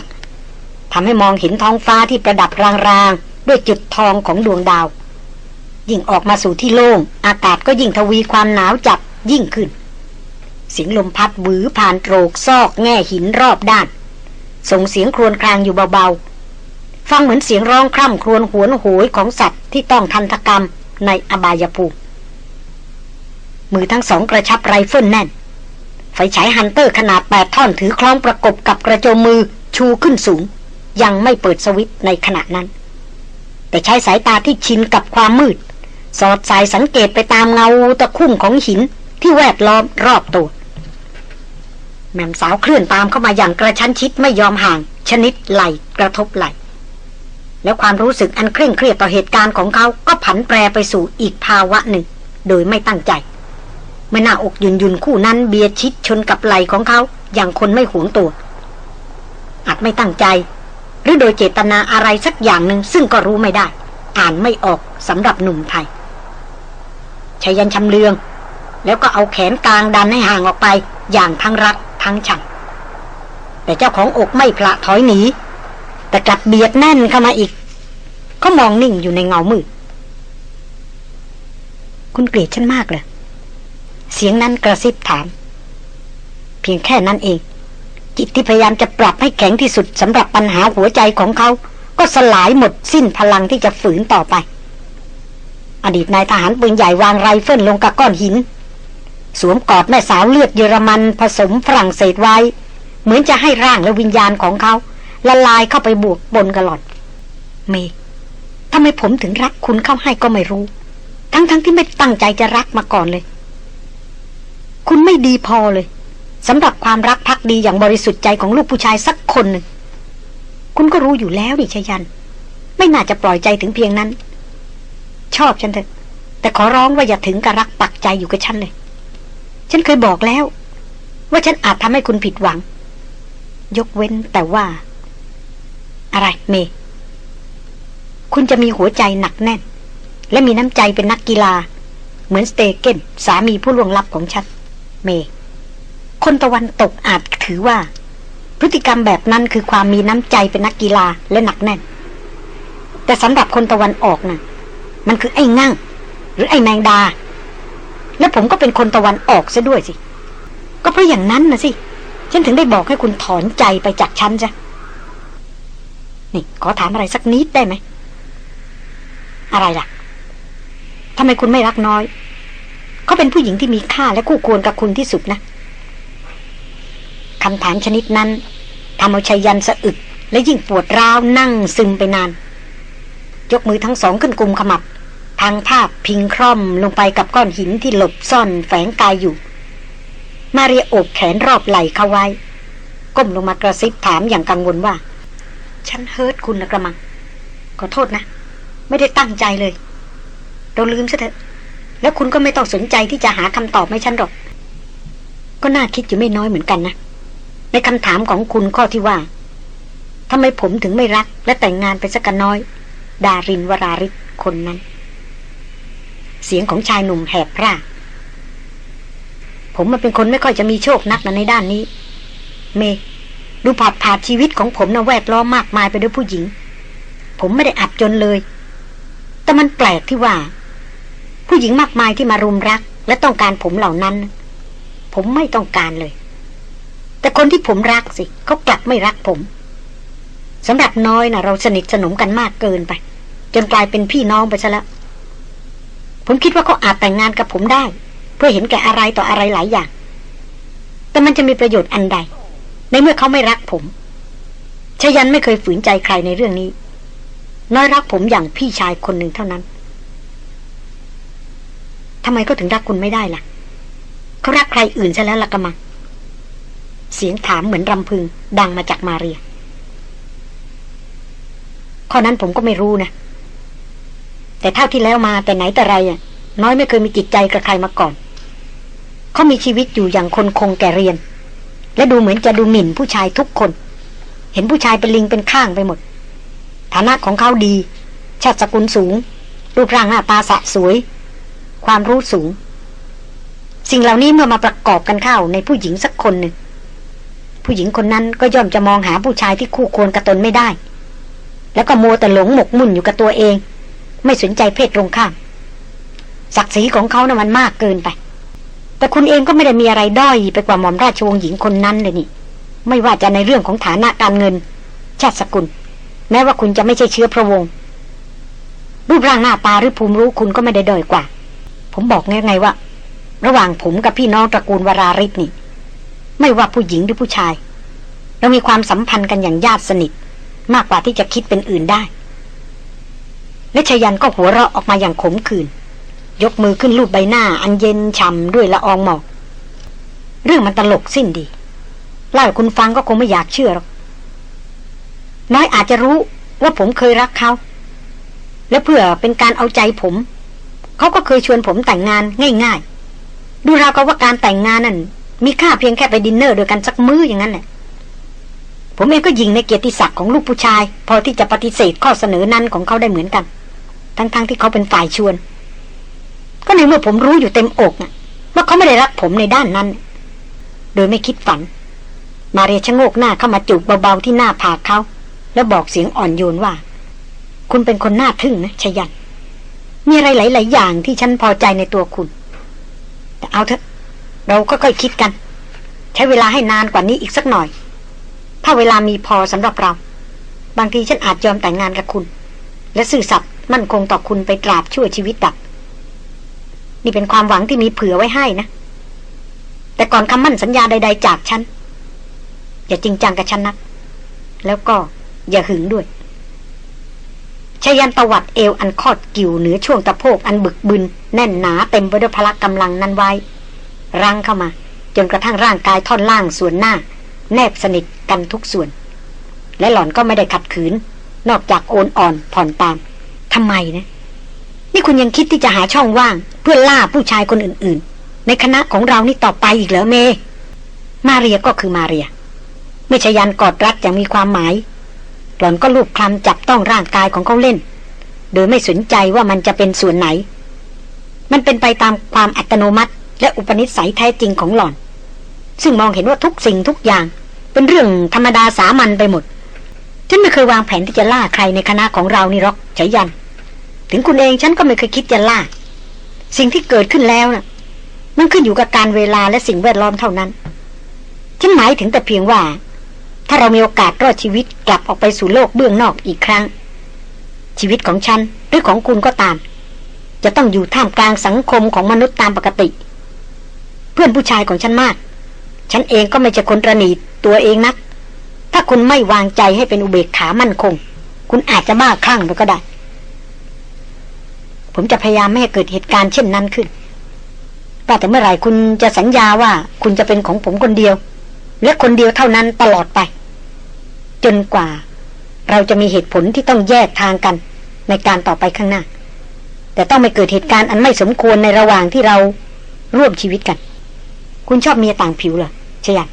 ทำให้มองเห็นท้องฟ้าที่ประดับรางๆ ด้วยจุดทองของดวงดาว ยิ่งออกมาสู่ที่โล่งอากาศก็ยิ่งทวีความหนาวจับยิ่งขึ้น เสียงลมพัดหวือผ่านโตรกซอกแง่หินรอบด้าน ส่งเสียงครวญครางอยู่เบาๆ ฟังเหมือนเสียงร้องคร่ำครวญหวนโหยของสัตว์ที่ต้องทัณฑกรรมในอบายภูมิมือทั้งสองกระชับไรเฟิลแน่น ไฟฉาย hunter ขนาดแปดท่อนถือคล้องประกบกับกระโจมมือชูขึ้นสูง ยังไม่เปิดสวิตช์ในขณะนั้น แต่ใช้สายตาที่ชินกับความมืด สอดสายสังเกตไปตามเงาตะคุ่มของหินที่แวดล้อมรอบตัว แม่สาวเคลื่อนตามเข้ามาอย่างกระชั้นชิดไม่ยอมห่าง ชนิดไหลกระทบไหลแล้วความรู้สึกอันเคร่งเครียดต่อเหตุการณ์ของเขาก็ผันแปรไปสู่อีกภาวะหนึ่ง โดยไม่ตั้งใจเมื่อหน้าอกยุนยุนคู่นั้นเบียดชิดชนกับไหลของเขาอย่างคนไม่หวงตัว อาจไม่ตั้งใจ รือโดยเจตนาอะไรสักอย่างหนึ่งซึ่งก็รู้ไม่ได้ อ่านไม่ออกสำหรับหนุ่มไทยชายันชำเลือง แล้วก็เอาแขนกลางดันให้ห่างออกไป อย่างทั้งรักทั้งชังแต่เจ้าของอกไม่พละถอยหนี แต่กลับเบียดแน่นเข้ามาอีกเขามองนิ่งอยู่ในเงามืดคุณเกลียดฉันมากเลยเสียงนั้นกระซิบถาม เพียงแค่นั้นเอง จิตที่พยายามจะปรับให้แข็งที่สุดสำหรับปัญหาหัวใจของเขา ก็สลายหมดสิ้นพลังที่จะฝืนต่อไป อดีตนายทหารปืนใหญ่วางไรเฟิลลงกับก้อนหิน สวมกอดแม่สาวเลือดเยอรมันผสมฝรั่งเศสไว้ เหมือนจะให้ร่างและวิญญาณของเขา ละลายเข้าไปบวกปนกับหล่อน เมทำไมผมถึงรักคุณเข้าให้ก็ไม่รู้ ทั้งๆที่ไม่ตั้งใจจะรักมาก่อนเลย คุณไม่ดีพอเลย สำหรับความรักภักดีอย่างบริสุทธิ์ใจของลูกผู้ชายสักคนหนึ่งคุณก็รู้อยู่แล้วดิไชยยันต์ ไม่น่าจะปล่อยใจถึงเพียงนั้น ชอบฉันเถอะ แต่ขอร้องว่าอย่าถึงกับรักปักใจอยู่กับฉันเลย ฉันเคยบอกแล้ว ว่าฉันอาจทำให้คุณผิดหวัง ยกเว้นแต่ว่า อะไรเม คุณจะมีหัวใจหนักแน่น และมีน้ำใจเป็นนักกีฬา เหมือนสเตเกนสามีผู้ล่วงลับของฉัน เม คนตะวันตกอาจถือว่า พฤติกรรมแบบนั้นคือความมีน้ำใจเป็นนักกีฬาและหนักแน่น แต่สำหรับคนตะวันออกนะ่ะ มันคือไอ้งั่ง หรือไอ้แมงดา และผมก็เป็นคนตะวันออกซะด้วยสิ ก็เพราะอย่างนั้นนะสิ ฉันถึงได้บอกให้คุณถอนใจไปจากฉันจ้ะนี่ ขอถามอะไรสักนิดได้ไหม อะไรล่ะทำไมคุณไม่รักน้อย เขาเป็นผู้หญิงที่มีค่าและคู่ควรกับคุณที่สุดนะ คำถามชนิดนั้นทำเอาชัยยันสะอึก และยิ่งปวดร้าวนั่งซึมไปนาน ยกมือทั้งสองขึ้นกุมขมับ ทางภาพพิงคร่อมลงไปกับก้อนหินที่หลบซ่อนแฝงกายอยู่ มาเรียโอบแขนรอบไหล่เขาไว้ ก้มลงมากระซิบถามอย่างกังวลว่า ฉันเฮิร์ตคุณนะกระมัง ขอโทษนะ ไม่ได้ตั้งใจเลย เราลืมซะเถอะ แล้วคุณก็ไม่ต้องสนใจที่จะหาคำตอบให้ฉันหรอก ก็น่าคิดอยู่ไม่น้อยเหมือนกันนะ ในคำถามของคุณข้อที่ว่าทำไมผมถึงไม่รัก และแต่งงานไปสักกันน้อย ดารินวราริศคนนั้น เสียงของชายหนุ่มแหบพร่าผมมันเป็นคนไม่ค่อยจะมีโชคนักนะในด้านนี้ เม ดูผาดผาดชีวิตของผมนะแวดล้อมมากมายไปด้วยผู้หญิง ผมไม่ได้อับจนเลย แต่มันแปลกที่ว่า ผู้หญิงมากมายที่มารุมรัก และต้องการผมเหล่านั้น ผมไม่ต้องการเลย แต่คนที่ผมรักสิเขากลับไม่รักผมสำหรับน้อยนะเราสนิทสนมกันมากเกินไป จนกลายเป็นพี่น้องไปซะแล้ว ผมคิดว่าเขาอาจแต่งงานกับผมได้ เพื่อเห็นแก่อะไรต่ออะไรหลายอย่าง แต่มันจะมีประโยชน์อันใด ในเมื่อเขาไม่รักผมชยันไม่เคยฝืนใจใครในเรื่องนี้ น้อยรักผมอย่างพี่ชายคนหนึ่งเท่านั้นทำไมก็ถึงรักคุณไม่ได้ล่ะ เขารักใครอื่นซะแล้วล่ะกะมัง เสียงถามเหมือนรำพึง ดังมาจากมาเรีย ข้อนั้นผมก็ไม่รู้นะ แต่เท่าที่แล้วมาแต่ไหนแต่ไรอะ น้อยไม่เคยมีจิตใจกับใครมาก่อน เขามีชีวิตอยู่อย่างคนคงแก่เรียน และดูเหมือนจะดูหมิ่นผู้ชายทุกคน เห็นผู้ชายเป็นลิงเป็นข้างไปหมด ฐานะของเขาดี ชาติสกุลสูง รูปร่างหน้าตาสะสวย ความรู้สูง สิ่งเหล่านี้เมื่อมาประกอบกันเข้าในผู้หญิงสักคนหนึ่ง ผู้หญิงคนนั้นก็ย่อมจะมองหาผู้ชายที่คู่ควรกับตนไม่ได้ แล้วก็มัวแต่หลงหมกมุ่นอยู่กับตัวเอง ไม่สนใจเพศตรงข้าม ศักดิ์ศรีของเขานะ่ะมันมากเกินไป แต่คุณเองก็ไม่ได้มีอะไรด้อยไปกว่าหม่อมราชวงศ์หญิงคนนั้นเลยนี่ ไม่ว่าจะในเรื่องของฐานะการเงิน ชาติสกุล แม้ว่าคุณจะไม่ใช่เชื้อพระวงศ์รูปร่างหน้าตาหรือภูมิรู้คุณก็ไม่ได้ด้อยกว่า ผมบอกไงไงว่า ระหว่างผมกับพี่น้องตระกูลวราริศนี่ ไม่ว่าผู้หญิงหรือผู้ชาย เรามีความสัมพันธ์กันอย่างญาติสนิท มากกว่าที่จะคิดเป็นอื่นได้ และชยันก็หัวเราะออกมาอย่างขมขื่นยกมือขึ้นลูบใบหน้า อันเย็นช่ำด้วยละอองหมอกเรื่องมันตลกสิ้นดีเล่าให้คุณฟังก็คงไม่อยากเชื่อหรอกน้อยอาจจะรู้ว่าผมเคยรักเขา และเพื่อเป็นการเอาใจผม เขาก็เคยชวนผมแต่งงานง่าย ๆ ดูราวกับว่าการแต่งงานนั่น มีค่าเพียงแค่ไปดินเนอร์ด้วยกันสักมื้ออย่างนั้นแหละผมเองก็ยิงในเกียรติศักดิ์ของลูกผู้ชาย พอที่จะปฏิเสธข้อเสนอนั้นของเขาได้เหมือนกัน ทั้งๆทที่เขาเป็นฝ่ายชวน ก็ในเมื่อผมรู้อยู่เต็มอกนะว่าเขาไม่ได้รักผมในด้านนั้น โดยไม่คิดฝัน มาเรียชะโงกหน้าเข้ามาจูบเบาๆที่หน้าผากเขา แล้วบอกเสียงอ่อนโยนว่า คุณเป็นคนน่าทึ่งนะชยันมีอะไรหลาย ๆ อย่างที่ฉันพอใจในตัวคุณ แต่เอาเถอะ เราก็ค่อยคิดกัน ใช้เวลาให้นานกว่านี้อีกสักหน่อย ถ้าเวลามีพอสำหรับเรา บางทีฉันอาจยอมแต่งงานกับคุณ และสื่อสัตย์มั่นคงต่อคุณไปตราบชั่วชีวิตดับ นี่เป็นความหวังที่มีเผื่อไว้ให้นะ แต่ก่อนคำมั่นสัญญาใด ๆ จากฉันอย่าจริงจังกับฉันนัก แล้วก็อย่าหึงด้วยชยันตวัดเอวอันคอดกิ่วเหนือช่วงตะโพกอันบึกบึน แน่นหนาเต็มไปด้วยพละกำลังนั้นไว้ รังเข้ามา จนกระทั่งร่างกายท่อนล่างส่วนหน้า แนบสนิทกันทุกส่วน และหล่อนก็ไม่ได้ขัดขืน นอกจากโอนอ่อนผ่อนตามทำไมนะ นี่คุณยังคิดที่จะหาช่องว่าง เพื่อล่าผู้ชายคนอื่น ๆ ในคณะของเรานี่ต่อไปอีกเหรอเม มาเรียก็คือมาเรียไม่ชยันกอดรัดอย่างมีความหมาย หล่อนก็ลูบคลำจับต้องร่างกายของเขาเล่น โดยไม่สนใจว่ามันจะเป็นส่วนไหน มันเป็นไปตามความอัตโนมัติ และอุปนิสัยแท้จริงของหล่อน ซึ่งมองเห็นว่าทุกสิ่งทุกอย่าง เป็นเรื่องธรรมดาสามัญไปหมด ฉันไม่เคยวางแผนที่จะล่าใครในคณะของเรานี่หรอกชยัน ถึงคุณเองฉันก็ไม่เคยคิดจะล่า สิ่งที่เกิดขึ้นแล้วน่ะ มันขึ้นอยู่กับการเวลาและสิ่งแวดล้อมเท่านั้น ฉันหมายถึงแต่เพียงว่า ถ้าเรามีโอกาสรอดชีวิตกลับออกไปสู่โลกเบื้องนอกอีกครั้ง ชีวิตของฉันหรือของคุณก็ตามจะต้องอยู่ท่ามกลางสังคมของมนุษย์ตามปกติ พื่อนผู้ชายของฉันมาก ฉันเองก็ไม่ใช่คนระหนีตตัวเองนัก ถ้าคุณไม่วางใจให้เป็นอุเบกขามั่นคง คุณอาจจะบ้าคลั่งไปก็ได้ ผมจะพยายามไม่ให้เกิดเหตุการณ์เช่นนั้นขึ้นว่าแต่เมื่อไหร่คุณจะสัญญาว่าคุณจะเป็นของผมคนเดียว และคนเดียวเท่านั้นตลอดไป จนกว่า เราจะมีเหตุผลที่ต้องแยกทางกัน ในการต่อไปข้างหน้า แต่ต้องไม่เกิดเหตุการณ์อันไม่สมควรในระหว่างที่เราร่วมชีวิตกัน คุณชอบเมียต่างผิวเหรอชยัน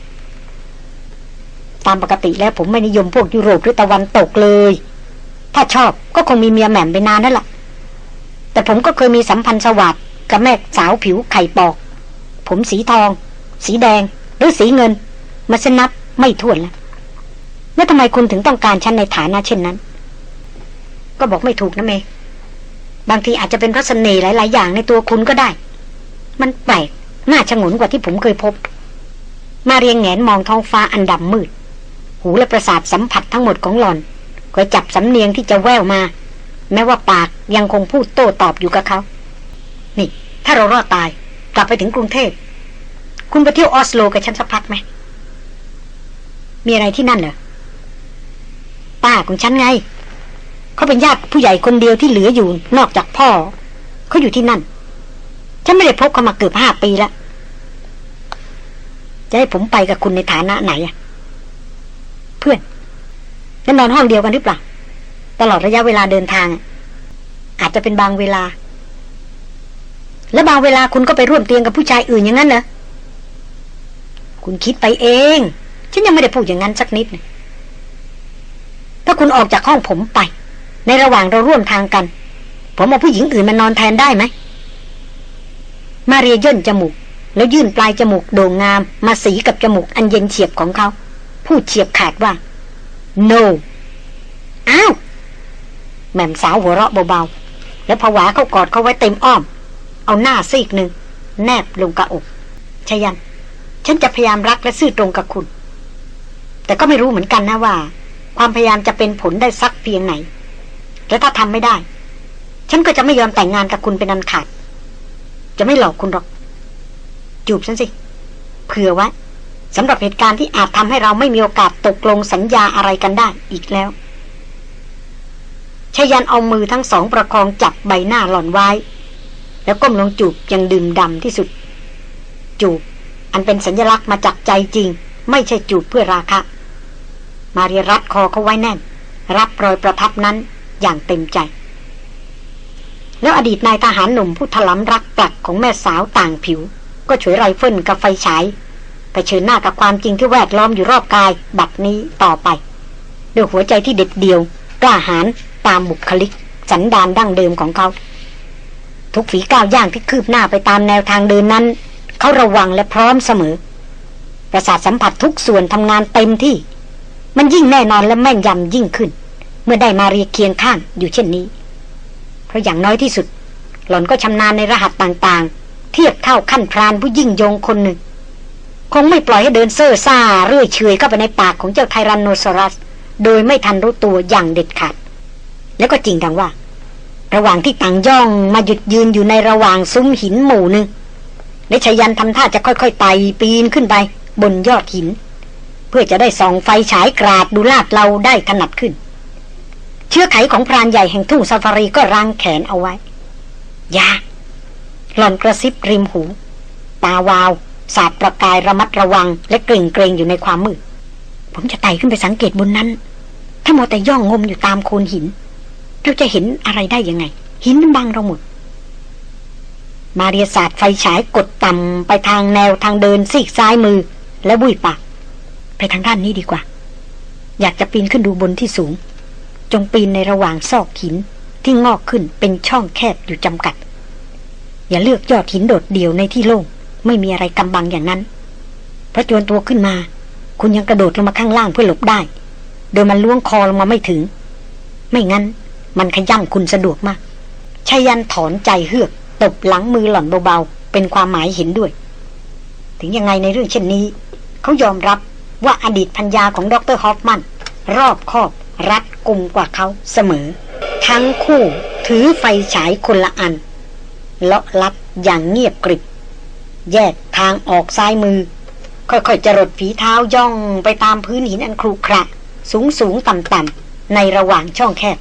ตามปกติแล้วผมไม่นิยมพวกยุโรปหรือตะวันตกเลย ถ้าชอบก็คงมีเมียแหม่มไปนานนั่นแหละแต่ผมก็เคยมีสัมพันธ์สวัสดกับแม่สาวผิวไข่ปอก ผมสีทอง สีแดง หรือสีเงิน มาสนับไม่ถ้วนแล้วแล้วทำไมคุณถึงต้องการฉันในฐานะเช่นนั้น ก็บอกไม่ถูกนะเม บางทีอาจจะเป็นเพราะเสน่ห์หลาย ๆ อย่างในตัวคุณก็ได้ มันแปลก น่าชงนกว่าที่ผมเคยพบ มาเรียงแงนมองท้องฟ้าอันดำมืด หูและประสาทสัมผัสทั้งหมดของหลอนก็จับสำเนียงที่จะแววมา แม้ว่าปากยังคงพูดโต้ตอบอยู่กับเขา นี่ ถ้าเรารอดตาย กลับไปถึงกรุงเทพ คุณไปเที่ยวออสโลกับฉันสักพักไหม มีอะไรที่นั่นเหรอป้าของฉันไง เขาเป็นญาติผู้ใหญ่คนเดียวที่เหลืออยู่นอกจากพ่อ เขาอยู่ที่นั่น ฉันไม่ได้พบเขามาเกือบห้าปีแล้ว จะให้ผมไปกับคุณในฐานะไหนอะเพื่อนแล้วนอนห้องเดียวกันหรือเปล่า ตลอดระยะเวลาเดินทาง อาจจะเป็นบางเวลา และบางเวลาคุณก็ไปร่วมเตียงกับผู้ชายอื่นอย่างนั้นเหรอคุณคิดไปเอง ฉันยังไม่ได้พูดอย่างนั้นสักนิด ถ้าคุณออกจากห้องผมไป ในระหว่างเราร่วมทางกัน ผมเอาผู้หญิงอื่นมานอนแทนได้ไหม มาเรียย่นจมูก แล้วยื่นปลายจมูกโด่งงามมาสีกับจมูกอันเย็นเฉียบของเขา พูดเฉียบขาดว่า no อ้าวแม่มสาวหัวเราะเบาๆ แล้วผวาเขากอดเขาไว้เต็มอ้อม เอาหน้าซีกหนึ่ง แนบลงกับอกชยัน ฉันจะพยายามรักและซื่อตรงกับคุณ แต่ก็ไม่รู้เหมือนกันนะว่า ความพยายามจะเป็นผลได้สักเพียงไหน และถ้าทำไม่ได้ ฉันก็จะไม่ยอมแต่งงานกับคุณเป็นอันขาด จะไม่หลอกคุณหรอก จูบฉันสิ เผื่อไว้สำหรับเหตุการณ์ที่อาจทำให้เราไม่มีโอกาสตกลงสัญญาอะไรกันได้อีกแล้วชยันเอามือทั้งสองประคองจับใบหน้าหล่อนไว้ แล้วก้มลงจูบยังดื่มดำที่สุด จูบ อันเป็นสัญลักษณ์มาจากใจจริง ไม่ใช่จูบเพื่อราคะ มาเรียรัดคอเขาไว้แน่น รับรอยประทับนั้นอย่างเต็มใจ แล้วอดีตนายทหารหนุ่มผู้ถลำรักปลักของแม่สาวต่างผิว ก็ฉวยไรเฟิลกับไฟฉายเผชิญหน้ากับความจริงที่แวดล้อมอยู่รอบกาย บัดนี้ต่อไปด้วยหัวใจที่เด็ดเดี่ยว กล้าหาญตามบุคลิก สันดานดั้งเดิมของเขา ทุกฝีก้าวย่างที่คืบหน้าไปตามแนวทางเดินนั้น เขาระวังและพร้อมเสมอ ประสาทสัมผัสทุกส่วนทำงานเต็มที่ มันยิ่งแน่นอนและแม่นยำยิ่งขึ้น เมื่อได้มาเรียเคียงข้างอยู่เช่นนี้ เพราะอย่างน้อยที่สุด หล่อนก็ชำนาญในรหัสต่าง เทียบเท่าขั้นพรานผู้ยิ่งยงคนหนึ่ง คงไม่ปล่อยให้เดินเซ่อซ่าเรื่อยเฉยเข้าไปในปากของเจ้าไทรันโนซอรัส โดยไม่ทันรู้ตัวอย่างเด็ดขาด แล้วก็จริงดังว่า ระหว่างที่ต่างย่องมาหยุดยืนอยู่ในระหว่างซุ้มหินหมู่หนึ่งและชยันทำท่าจะค่อยๆไต่ปีนขึ้นไป บนยอดหิน เพื่อจะได้ส่องไฟฉายกราดดูลาดเราได้ถนัดขึ้น เชื้อไขของพรานใหญ่แห่งทุ่งซาฟารีก็รังแขนเอาไว้ยา หล่อนกระซิบริมหู ตาวาว สาดประกายระมัดระวัง และเกรงเกรงอยู่ในความมืด ผมจะไต่ขึ้นไปสังเกตบนนั้น ถ้ามัวแต่ย่องงมอยู่ตามโคนหิน เราจะเห็นอะไรได้ยังไง หินมันบังเราหมด มาเรียศาสตร์ไฟฉายกดต่ำไปทางแนวทางเดินซีกซ้ายมือ และบุยปากไปทางด้านนี้ดีกว่า อยากจะปีนขึ้นดูบนที่สูง จงปีนในระหว่างซอกหินที่งอกขึ้นเป็นช่องแคบอยู่จำกัด อย่าเลือกยอดหินโดดเดี่ยวในที่โล่งไม่มีอะไรกำบังอย่างนั้น เพราะจวนตัวขึ้นมา คุณยังกระโดดลงมาข้างล่างเพื่อหลบได้ โดยมันล้วงคอลงมาไม่ถึง ไม่งั้น มันขย่ำคุณสะดวกมากชายันถอนใจเฮือก ตบหลังมือหล่อนเบาๆ เป็นความหมายเห็นด้วย ถึงยังไงในเรื่องเช่นนี้ เขายอมรับว่าอดีตพัญญาของดรฮอฟมัน รอบคอบรัดกุมกว่าเขาเสมอ ทั้งคู่ถือไฟฉายคนละอัน เลาะลัดอย่างเงียบกริบ แยกทางออกซ้ายมือ ค่อยๆจรดฝีเท้าย่องไปตามพื้นหินอันครุขระสูงสูงต่ำต่ำในระหว่างช่องแคบ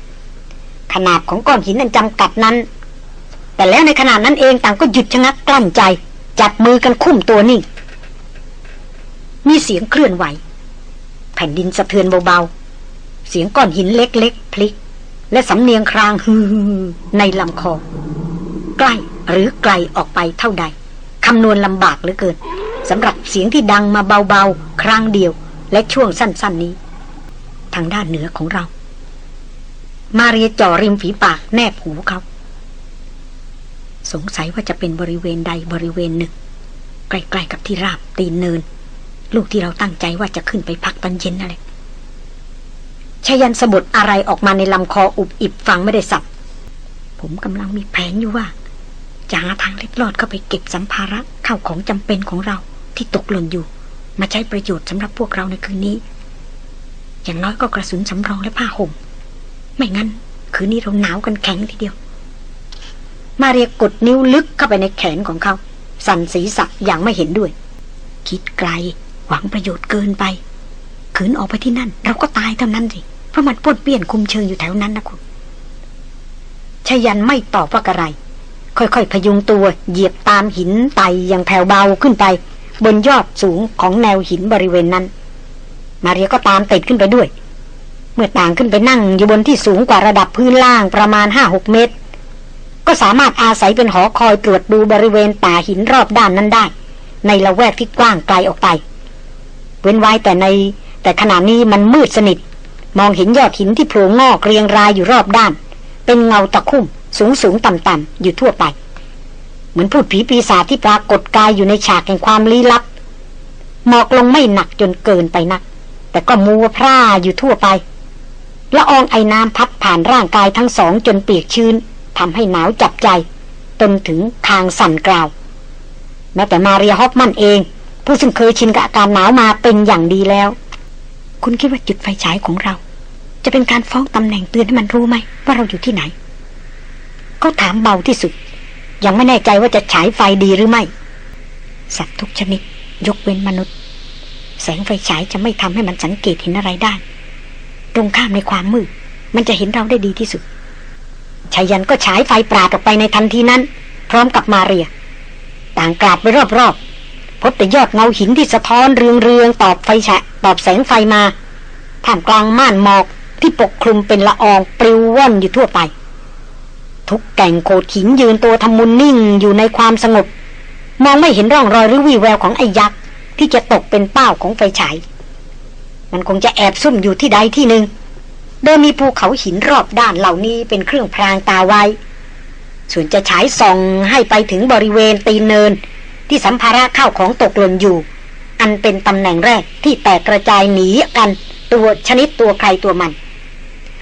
ขนาดของก้อนหินอันจำกัดนั้น แต่แล้วในขณะนั้นเองต่างก็หยุดชะงักกลั้นใจ จับมือกันคุ้มตัวนิ่ง มีเสียงเคลื่อนไหว แผ่นดินสะเทือนเบาๆ เสียงก้อนหินเล็กๆ พลิก และสำเนียงครางฮือในลำคอ ใกล้หรือไกลออกไปเท่าใดคำนวณลำบากเหลือเกินสำหรับเสียงที่ดังมาเบาๆ ครั้งเดียว และช่วงสั้นๆนี้ ทางด้านเหนือของเรา มาเรียจ่อริมฝีปากแนบหูเขาสงสัยว่าจะเป็นบริเวณใดบริเวณหนึ่ง ใกล้ๆกับที่ราบตีนเนิน ลูกที่เราตั้งใจว่าจะขึ้นไปพักตอนเย็นนั่นแหละชายันสะบดอะไรออกมาในลำคออุบอิบฟังไม่ได้สับผมกำลังมีแผนอยู่ว่า จะหาทางเล็ดลอดเข้าไปเก็บสัมภาระเข้าของจำเป็นของเราที่ตกหล่นอยู่ มาใช้ประโยชน์สำหรับพวกเราในคืนนี้ อย่างน้อยก็กระสุนสำรองและผ้าห่ม ไม่งั้น คืนนี้เราหนาวกันแข็งทีเดียว มาเรียกดนิ้วลึกเข้าไปในแขนของเขา สั่นศีรษะอย่างไม่เห็นด้วย คิดไกล หวังประโยชน์เกินไป ขืนออกไปที่นั่น เราก็ตายเท่านั้นสิเพราะมันป้วนเปี้ยนคุมเชิงอยู่แถวนั้นนะคุณชยันไม่ตอบว่าอะไร ค่อยๆ พยุงตัวเหยียบตามหินไตอย่างแผ่วเบาขึ้นไป บนยอดสูงของแนวหินบริเวณนั้น มาเรียก็ตามติดขึ้นไปด้วย เมื่อต่างขึ้นไปนั่งอยู่บนที่สูงกว่าระดับพื้นล่างประมาณห้าหกเมตร ก็สามารถอาศัยเป็นหอคอยตรวจดูบริเวณป่าหินรอบด้านนั้นได้ ในละแวกที่กว้างไกลออกไป เว้นไว้แต่ในแต่ขณะนี้มันมืดสนิท มองเห็นยอดหินที่โผล่งอกเรียงรายอยู่รอบด้าน เป็นเงาตะคุ่ม สูงสูงต่ำต่ำอยู่ทั่วไป เหมือนพูดผีปีศาจที่ปรากฏกายอยู่ในฉากแห่งความลี้ลับ หมอกลงไม่หนักจนเกินไปนัก แต่ก็มัวพร่าอยู่ทั่วไปละอองไอ้น้ำพัดผ่านร่างกายทั้งสองจนเปียกชื้นทำให้หนาวจับใจจนถึงทางสั่นกราว แม้แต่มาเรียฮอฟมันเอง ผู้ซึ่งเคยชินกับอาการหนาวมาเป็นอย่างดีแล้ว คุณคิดว่าจุดไฟฉายของเรา จะเป็นการฟ้องตำแหน่งเตือนให้มันรู้ไหม ว่าเราอยู่ที่ไหน ก็ถามเบาที่สุด ยังไม่แน่ใจว่าจะฉายไฟดีหรือไม่ สัตว์ทุกชนิด ยกเว้นมนุษย์ แสงไฟฉายจะไม่ทำให้มันสังเกตเห็นอะไรได้ ตรงข้ามในความมืดมันจะเห็นเราได้ดีที่สุดชายันก็ฉายไฟปราดออกไปในทันทีนั้น พร้อมกับมาเรีย ต่างกราบไปรอบๆพบแต่ยอดเงาหินที่สะท้อนเรืองๆตอบไฟฉะตอบแสงไฟมาท่ามกลางม่านหมอกที่ปกคลุมเป็นละอองปลิวว่อนอยู่ทั่วไป ทุกแก่งโขดหินยืนตัวทำมุนนิ่งอยู่ในความสงบ มองไม่เห็นร่องรอยหรือวีแววของไอ้ยักษ์ที่จะตกเป็นเป้าของไฟฉาย มันคงจะแอบซุ่มอยู่ที่ใดที่หนึ่งโดยมีภูเขาหินรอบด้านเหล่านี้เป็นเครื่องพรางตาไว้ ส่วนจะฉายส่องให้ไปถึงบริเวณตีนเนิน ที่สัมภาระเข้าของตกหล่นอยู่ อันเป็นตำแหน่งแรกที่แตกกระจายหนีกันตัวชนิดตัวใครตัวมัน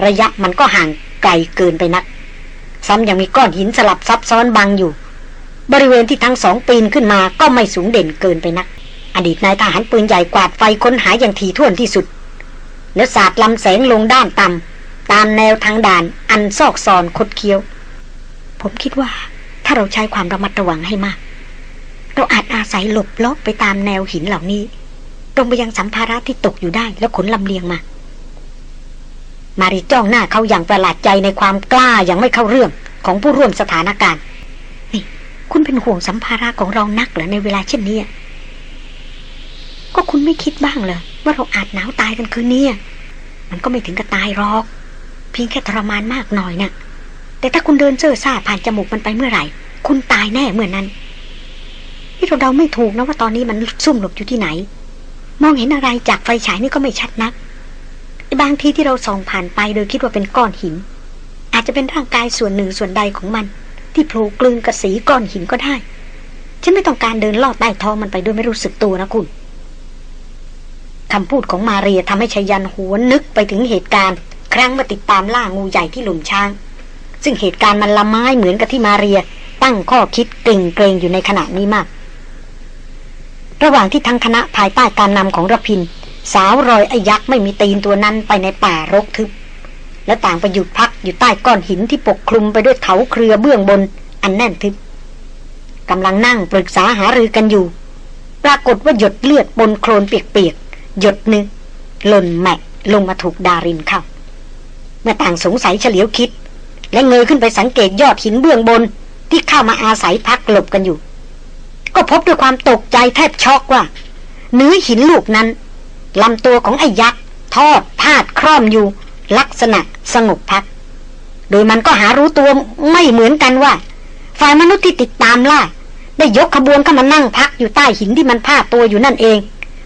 ระยะมันก็ห่างไกลเกินไปนัก ซ้ำยังมีก้อนหินสลับซับซ้อนบังอยู่ บริเวณที่ทั้งสองปีนขึ้นมาก็ไม่สูงเด่นเกินไปนัก อดีตนายทหารปืนใหญ่กวาดไฟค้นหาอย่างถี่ถ้วนที่สุด แล้วสาดลำแสงลงด้านต่ำตามแนวทางด่านอันซอกซอนคดเคี้ยว ผมคิดว่าถ้าเราใช้ความระมัดระวังให้มาก เราอาจอาศัยหลบลอบไปตามแนวหินเหล่านี้ ตรงไปยังสัมภาระที่ตกอยู่ได้แล้วขนลำเลียงมา มาริจ้องหน้าเขาอย่างประหลาดใจในความกล้าอย่างไม่เข้าเรื่องของผู้ร่วมสถานการณ์ นี่ คุณเป็นห่วงสัมภาระของเรานักเหรอในเวลาเช่นนี้ ก็คุณไม่คิดบ้างเหรอว่าเราอาจหนาวตายกันคืนนี้มันก็ไม่ถึงกับตายหรอก เพียงแค่ทรมานมากหน่อยนะ่ะ แต่ถ้าคุณเดินเจอซ่าผ่านจมูกมันไปเมื่อไหร่ คุณตายแน่เมื่อนนั้นที่เราเดาไม่ถูกนะว่าตอนนี้มันซุ่มหลบอยู่ที่ไหน มองเห็นอะไรจากไฟฉายนี่ก็ไม่ชัดนัก บางทีที่เราส่องผ่านไปโดยคิดว่าเป็นก้อนหิน อาจจะเป็นร่างกายส่วนหนึ่งส่วนใดของมัน ที่โผล่กลืนกระสีก้อนหินก็ได้ ฉันไม่ต้องการเดินลอดใต้ท้องมันไปโดยไม่รู้สึกตัวนะคุณคำพูดของมาเรียทำให้ชายันหัวนึกไปถึงเหตุการณ์ ครั้งมาติดตามล่างูใหญ่ที่หลุมช้าง ซึ่งเหตุการณ์มันละไม้เหมือนกับที่มาเรีย ตั้งข้อคิดเกรงเกรงอยู่ในขณะนี้มาก ระหว่างที่ทั้งคณะภายใต้การนำของรพิน สาวรอยไอ้ยักษ์ไม่มีตีนตัวนั้นไปในป่ารกทึบ และต่างไปหยุดพักอยู่ใต้ก้อนหินที่ปกคลุมไปด้วยเขาเครือเบื้องบนอันแน่นทึบกำลังนั่งปรึกษาหารือกันอยู่ ปรากฏว่าหยดเลือดบนโคลนเปียกๆหยดหนึ่งหล่นแมะลงมาถูกดารินเข้าเมื่อต่างสงสัยเฉลียวคิด และเงยขึ้นไปสังเกตยอดหินเบื้องบนที่เข้ามาอาศัยพักหลบกันอยู่ ก็พบด้วยความตกใจแทบช็อกว่า เนื้อหินลูกนั้น ลำตัวของไอ้ยักษ์ทอดพาดคร่อมอยู่ ลักษณะสงบพัก โดยมันก็หารู้ตัวไม่เหมือนกันว่า ฝ่ายมนุษย์ที่ติดตามล่าได้ยกขบวนเข้ามานั่งพักอยู่ใต้หินที่มันพาดตัวอยู่นั่นเอง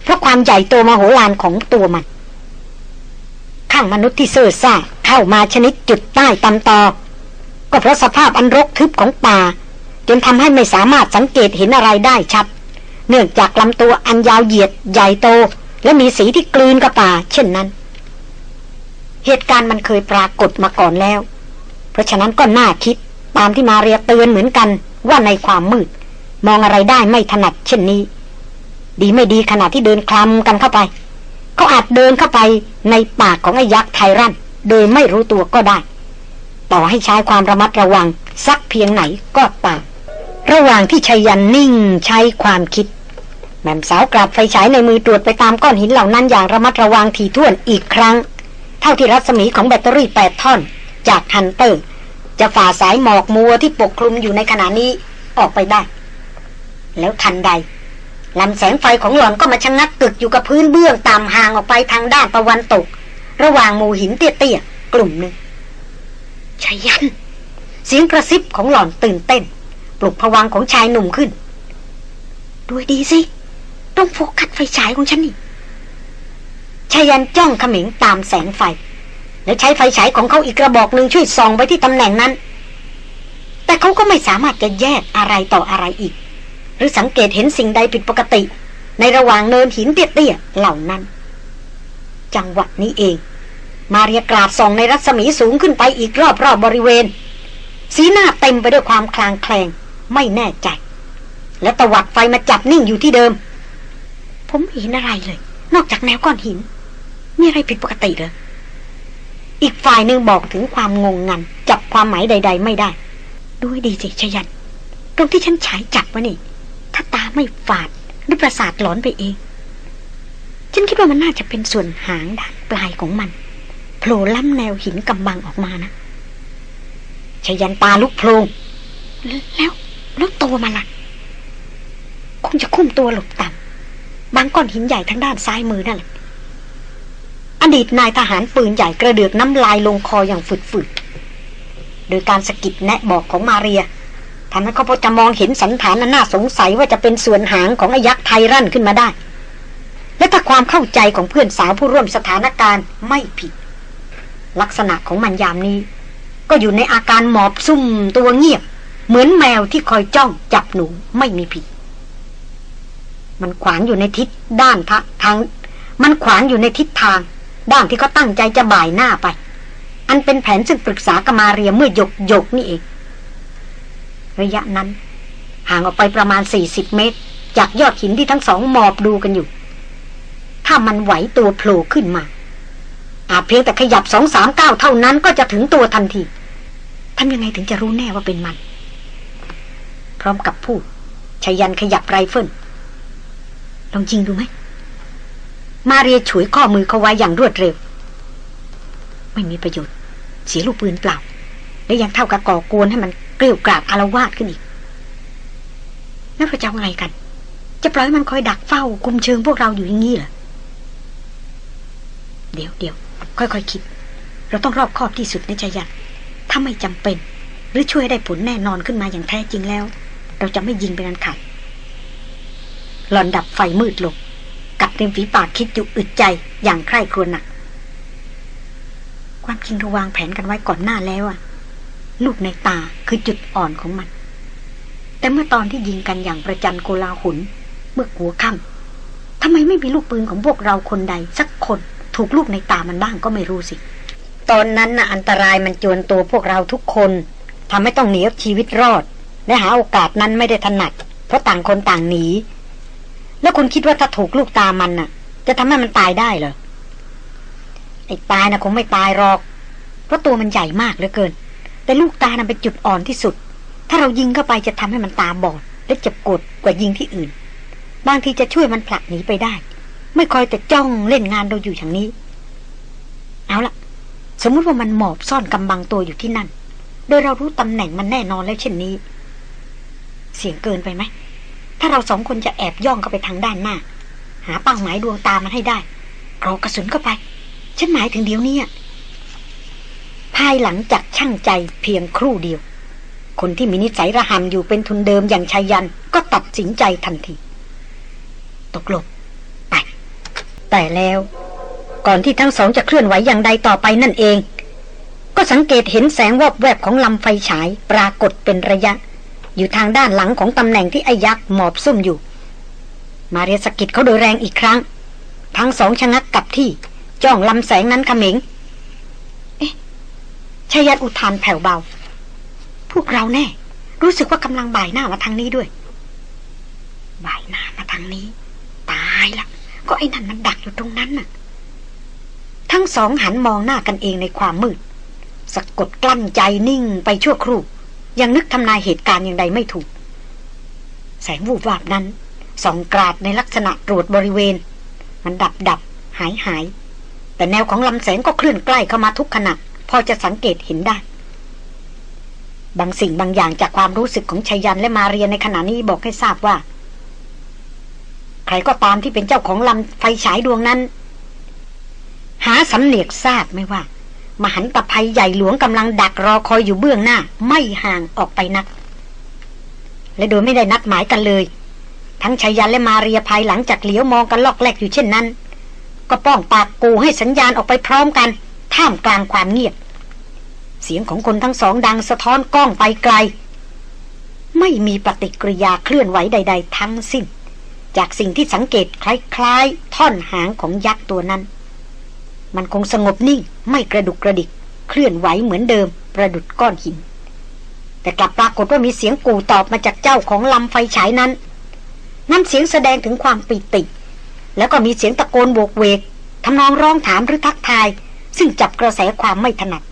เพราะความใหญ่โตมโหฬารของตัวมัน ข้างมนุษย์ที่เซ่อซ่าเข้ามาชนิดจุดใต้ตำตอ ก็เพราะสภาพอันรกทึบของป่าจนทำให้ไม่สามารถสังเกตเห็นอะไรได้ชัด เนื่องจากลำตัวอันยาวเหยียดใหญ่โต และมีสีที่กลืนกับป่า เช่นนั้น เหตุการณ์มันเคยปรากฏมาก่อนแล้ว เพราะฉะนั้นก็น่าคิดตามที่มาเรียเตือนเหมือนกันว่าในความมืด มองอะไรได้ไม่ถนัดเช่นนี้ ดีไม่ดีขณะที่เดินคลำกันเข้าไป เขาอาจเดินเข้าไปในปากของไอ้ยักษ์ไทรันโดยไม่รู้ตัวก็ได้ ต่อให้ใช้ความระมัดระวังสักเพียงไหนก็ตามระหว่างที่ชายันนิ่งใช้ความคิด ม่มสาวกลับไฟฉายในมือตรวจไปตามก้อนหินเหล่านั้นอย่างระมัดระวังถี่ถ้วนอีกครั้ง เท่าที่รัศมีของแบตเตอรี่แปดท่อน จากฮันเตอร์ จะฝ่าสายหมอกมัวที่ปกคลุมอยู่ในขณะนี้ออกไปได้ แล้วทันใดลำแสงไฟของหล่อนก็มาชะงักกึกอยู่กับพื้นเบื้องต่ำห่างออกไปทางด้านตะวันตก ระหว่างหมู่หินเตี้ยๆกลุ่มหนึ่งชายัน เสียงกระซิบของหล่อนตื่นเต้น ปลุกผวังของชายหนุ่มขึ้นด้วยดีสิ ต้องโฟกัสไฟฉายของฉันนี่ชายันจ้องเขม็งตามแสงไฟ แล้วใช้ไฟฉายของเขาอีกกระบอกหนึ่งช่วยส่องไปที่ตำแหน่งนั้น แต่เขาก็ไม่สามารถจะแยกอะไรต่ออะไรอีก หรือสังเกตเห็นสิ่งใดผิดปกติ ในระหว่างเนินหินเตี้ยๆเหล่านั้น จังหวะนี้เอง มาเรียกราบส่องในรัศมีสูงขึ้นไปอีกรอบๆบบริเวณ สีหน้าเต็มไปด้วยความคลางแคลงไม่แน่ใจ และตวัดไฟมาจับนิ่งอยู่ที่เดิม ผมไม่เห็นอะไรเลย นอกจากแนวก้อนหิน มีอะไรผิดปกติเหรออีกฝ่ายหนึ่งบอกถึงความงงงัน จับความหมายใด ๆ ไม่ได้ ด้วยดีสิชยัน ตรงที่ฉันฉายจับวะนี่ ถ้าตาไม่ฝาดหรือประสาทหลอนไปเอง ฉันคิดว่ามันน่าจะเป็นส่วนหางด้านปลายของมันโผล่ล้ำแนวหินกำบังออกมานะชยันตาลุกโพลงแล้วแล้วตัวมันล่ะ คงจะคุ้มตัวหลบต่ำ บางก้อนหินใหญ่ทางด้านซ้ายมือนั่นแหละอดีตนายทหารปืนใหญ่กระเดือกน้ำลายลงคออย่างฝืดๆ โดยการสะกิดแนะบอกของมาเรียทำให้เขาพอจะมองเห็นสันฐานอันน่าสงสัยว่าจะเป็นส่วนหางของไอ้ยักษ์ไทรั่นขึ้นมาได้ และถ้าความเข้าใจของเพื่อนสาวผู้ร่วมสถานการณ์ไม่ผิด ลักษณะของมันยามนี้ ก็อยู่ในอาการหมอบซุ่มตัวเงียบ เหมือนแมวที่คอยจ้องจับหนูไม่มีผิด มันขวางอยู่ในทิศด้านทะทาง มันขวางอยู่ในทิศทาง ด้านที่เขาตั้งใจจะบ่ายหน้าไป อันเป็นแผนซึ่งปรึกษากมาเรียเมื่อหยกหยกนี่เอง ระยะนั้น ห่างออกไปประมาณ 40 เมตร จากยอดหินที่ทั้งสองหมอบดูกันอยู่ ถ้ามันไหวตัวโผล่ขึ้นมา อาจเพียงแต่ขยับสองสามก้าวเท่านั้นก็จะถึงตัวทันทีทำยังไงถึงจะรู้แน่ว่าเป็นมัน พร้อมกับพูดชายันขยับไรเฟิล ลองจริงดูไหม มาเรียฉวยข้อมือเขาไว้อย่างรวดเร็ว ไม่มีประโยชน์ เสียลูกปืนเปล่า และยังเท่ากับก่อกวนให้มันเกลียวกราดอารวาสขึ้นอีกแล้วเราจะเอาไงกัน จะปล่อยมันคอยดักเฝ้าคุมเชิงพวกเราอยู่อย่างนี้เหรอ เดี๋ยวเดี๋ยวค่อยๆคคิด เราต้องรอบคอบที่สุดในใจยันถ้าไม่จำเป็น หรือช่วยได้ผลแน่นอนขึ้นมาอย่างแท้จริงแล้ว เราจะไม่ยิงเป็นอันขาด หลอนดับไฟมืดลงกับเต็มฝีปากคิดอยู่อึดใจอย่างใคร่ครวญหนัก ความจริงเราวางแผนกันไว้ก่อนหน้าแล้วอะลูกในตาคือจุดอ่อนของมัน แต่เมื่อตอนที่ยิงกันอย่างประจันโกลาหุน เมื่อหัวค่ำทำไมไม่มีลูกปืนของพวกเราคนใด สักคนถูกลูกในตามันบ้างก็ไม่รู้สิ ตอนนั้นน่ะอันตรายมันจวนตัวพวกเราทุกคนทำให้ต้องหนีเอาชีวิตรอด และหาโอกาสนั้นไม่ได้ถนัด เพราะต่างคนต่างหนี แล้วคุณคิดว่าถ้าถูกลูกตามันน่ะ จะทำให้มันตายได้เหรอไอ้ตายนะคงไม่ตายหรอก เพราะตัวมันใหญ่มากเหลือเกิน แต่ลูกตานั้นเป็นจุดอ่อนที่สุด ถ้าเรายิงเข้าไปจะทำให้มันตาบอด และเจ็บกดกว่ายิงที่อื่น บางทีจะช่วยมันผลักหนีไปได้ ไม่คอยแต่จ้องเล่นงานเราอยู่อย่างนี้ เอาละสมมติว่ามันหมอบซ่อนกำบังตัวอยู่ที่นั่น โดยเรารู้ตำแหน่งมันแน่นอนแล้วเช่นนี้ เสียงเกินไปไหม ถ้าเราสองคนจะแอบย่องเข้าไปทางด้านหน้า หาเป้าหมายดวงตามันให้ได้กรอกระสุนเข้าไป ฉันหมายถึงเดี๋ยวนี้อะภายหลังจากช่างใจเพียงครู่เดียว คนที่มีนิสัยระหำอยู่เป็นทุนเดิมอย่างชายันก็ตัดสินใจทันที ตกลงไป แต่แล้ว ก่อนที่ทั้งสองจะเคลื่อนไหวอย่างใดต่อไปนั่นเอง ก็สังเกตเห็นแสงวอบแวบของลำไฟฉายปรากฏเป็นระยะ อยู่ทางด้านหลังของตำแหน่งที่ไอ้ยักษ์หมอบซุ่มอยู่ มาเรียสกิดเขาโดยแรงอีกครั้ง ทั้งสองชะงักกลับที่จ้องลำแสงนั้นเขม็งเอ๊ะชายันอุทานแผ่วเบา พวกเราแน่ รู้สึกว่ากำลังบ่ายหน้ามาทางนี้ด้วย บ่ายหน้ามาทางนี้ ตายละก็ไอ้นั่นมันดักอยู่ตรงนั้นน่ะ ทั้งสองหันมองหน้ากันเองในความมืดสะกดกลั้นใจนิ่งไปชั่วครู่ ยังนึกทำนายเหตุการณ์อย่างใดไม่ถูก แสงวูบวาบนั้นส่องกราดในลักษณะตรวจบริเวณ มันดับดับหายหาย แต่แนวของลำแสงก็เคลื่อนใกล้เข้ามาทุกขณะพอจะสังเกตเห็นได้ บางสิ่งบางอย่างจากความรู้สึกของชายันและมาเรียนในขณะนี้บอกให้ทราบว่า ใครก็ตามที่เป็นเจ้าของลำไฟฉายดวงนั้น หาสำเนียกทราบไม่ว่า มหันตภัยใหญ่หลวงกำลังดักรอคอยอยู่เบื้องหน้า ไม่ห่างออกไปนัก และโดยไม่ได้นัดหมายกันเลย ทั้งชายันและมาเรียภายหลังจากเหลียวมองกันลอกแลกอยู่เช่นนั้น ก็ป้องปากกูให้สัญญาณออกไปพร้อมกัน ท่ามกลางความเงียบ เสียงของคนทั้งสองดังสะท้อนกล้องไปไกล ไม่มีปฏิกิริยาเคลื่อนไหวใด ๆ ทั้งสิ้น จากสิ่งที่สังเกตคล้ายๆ ท่อนหางของยักษ์ตัวนั้น มันคงสงบนิ่ง ไม่กระดุกกระดิก เคลื่อนไหวเหมือนเดิม ประดุดก้อนหิน แต่กลับปรากฏว่ามีเสียงกูตอบมาจากเจ้าของลำไฟฉายนั้นน้ำเสียงแสดงถึงความปิติ แล้วก็มีเสียงตะโกนโบกเวกทำนองร้องถามหรือทักทาย ซึ่งจับกระแสความไม่ถนัด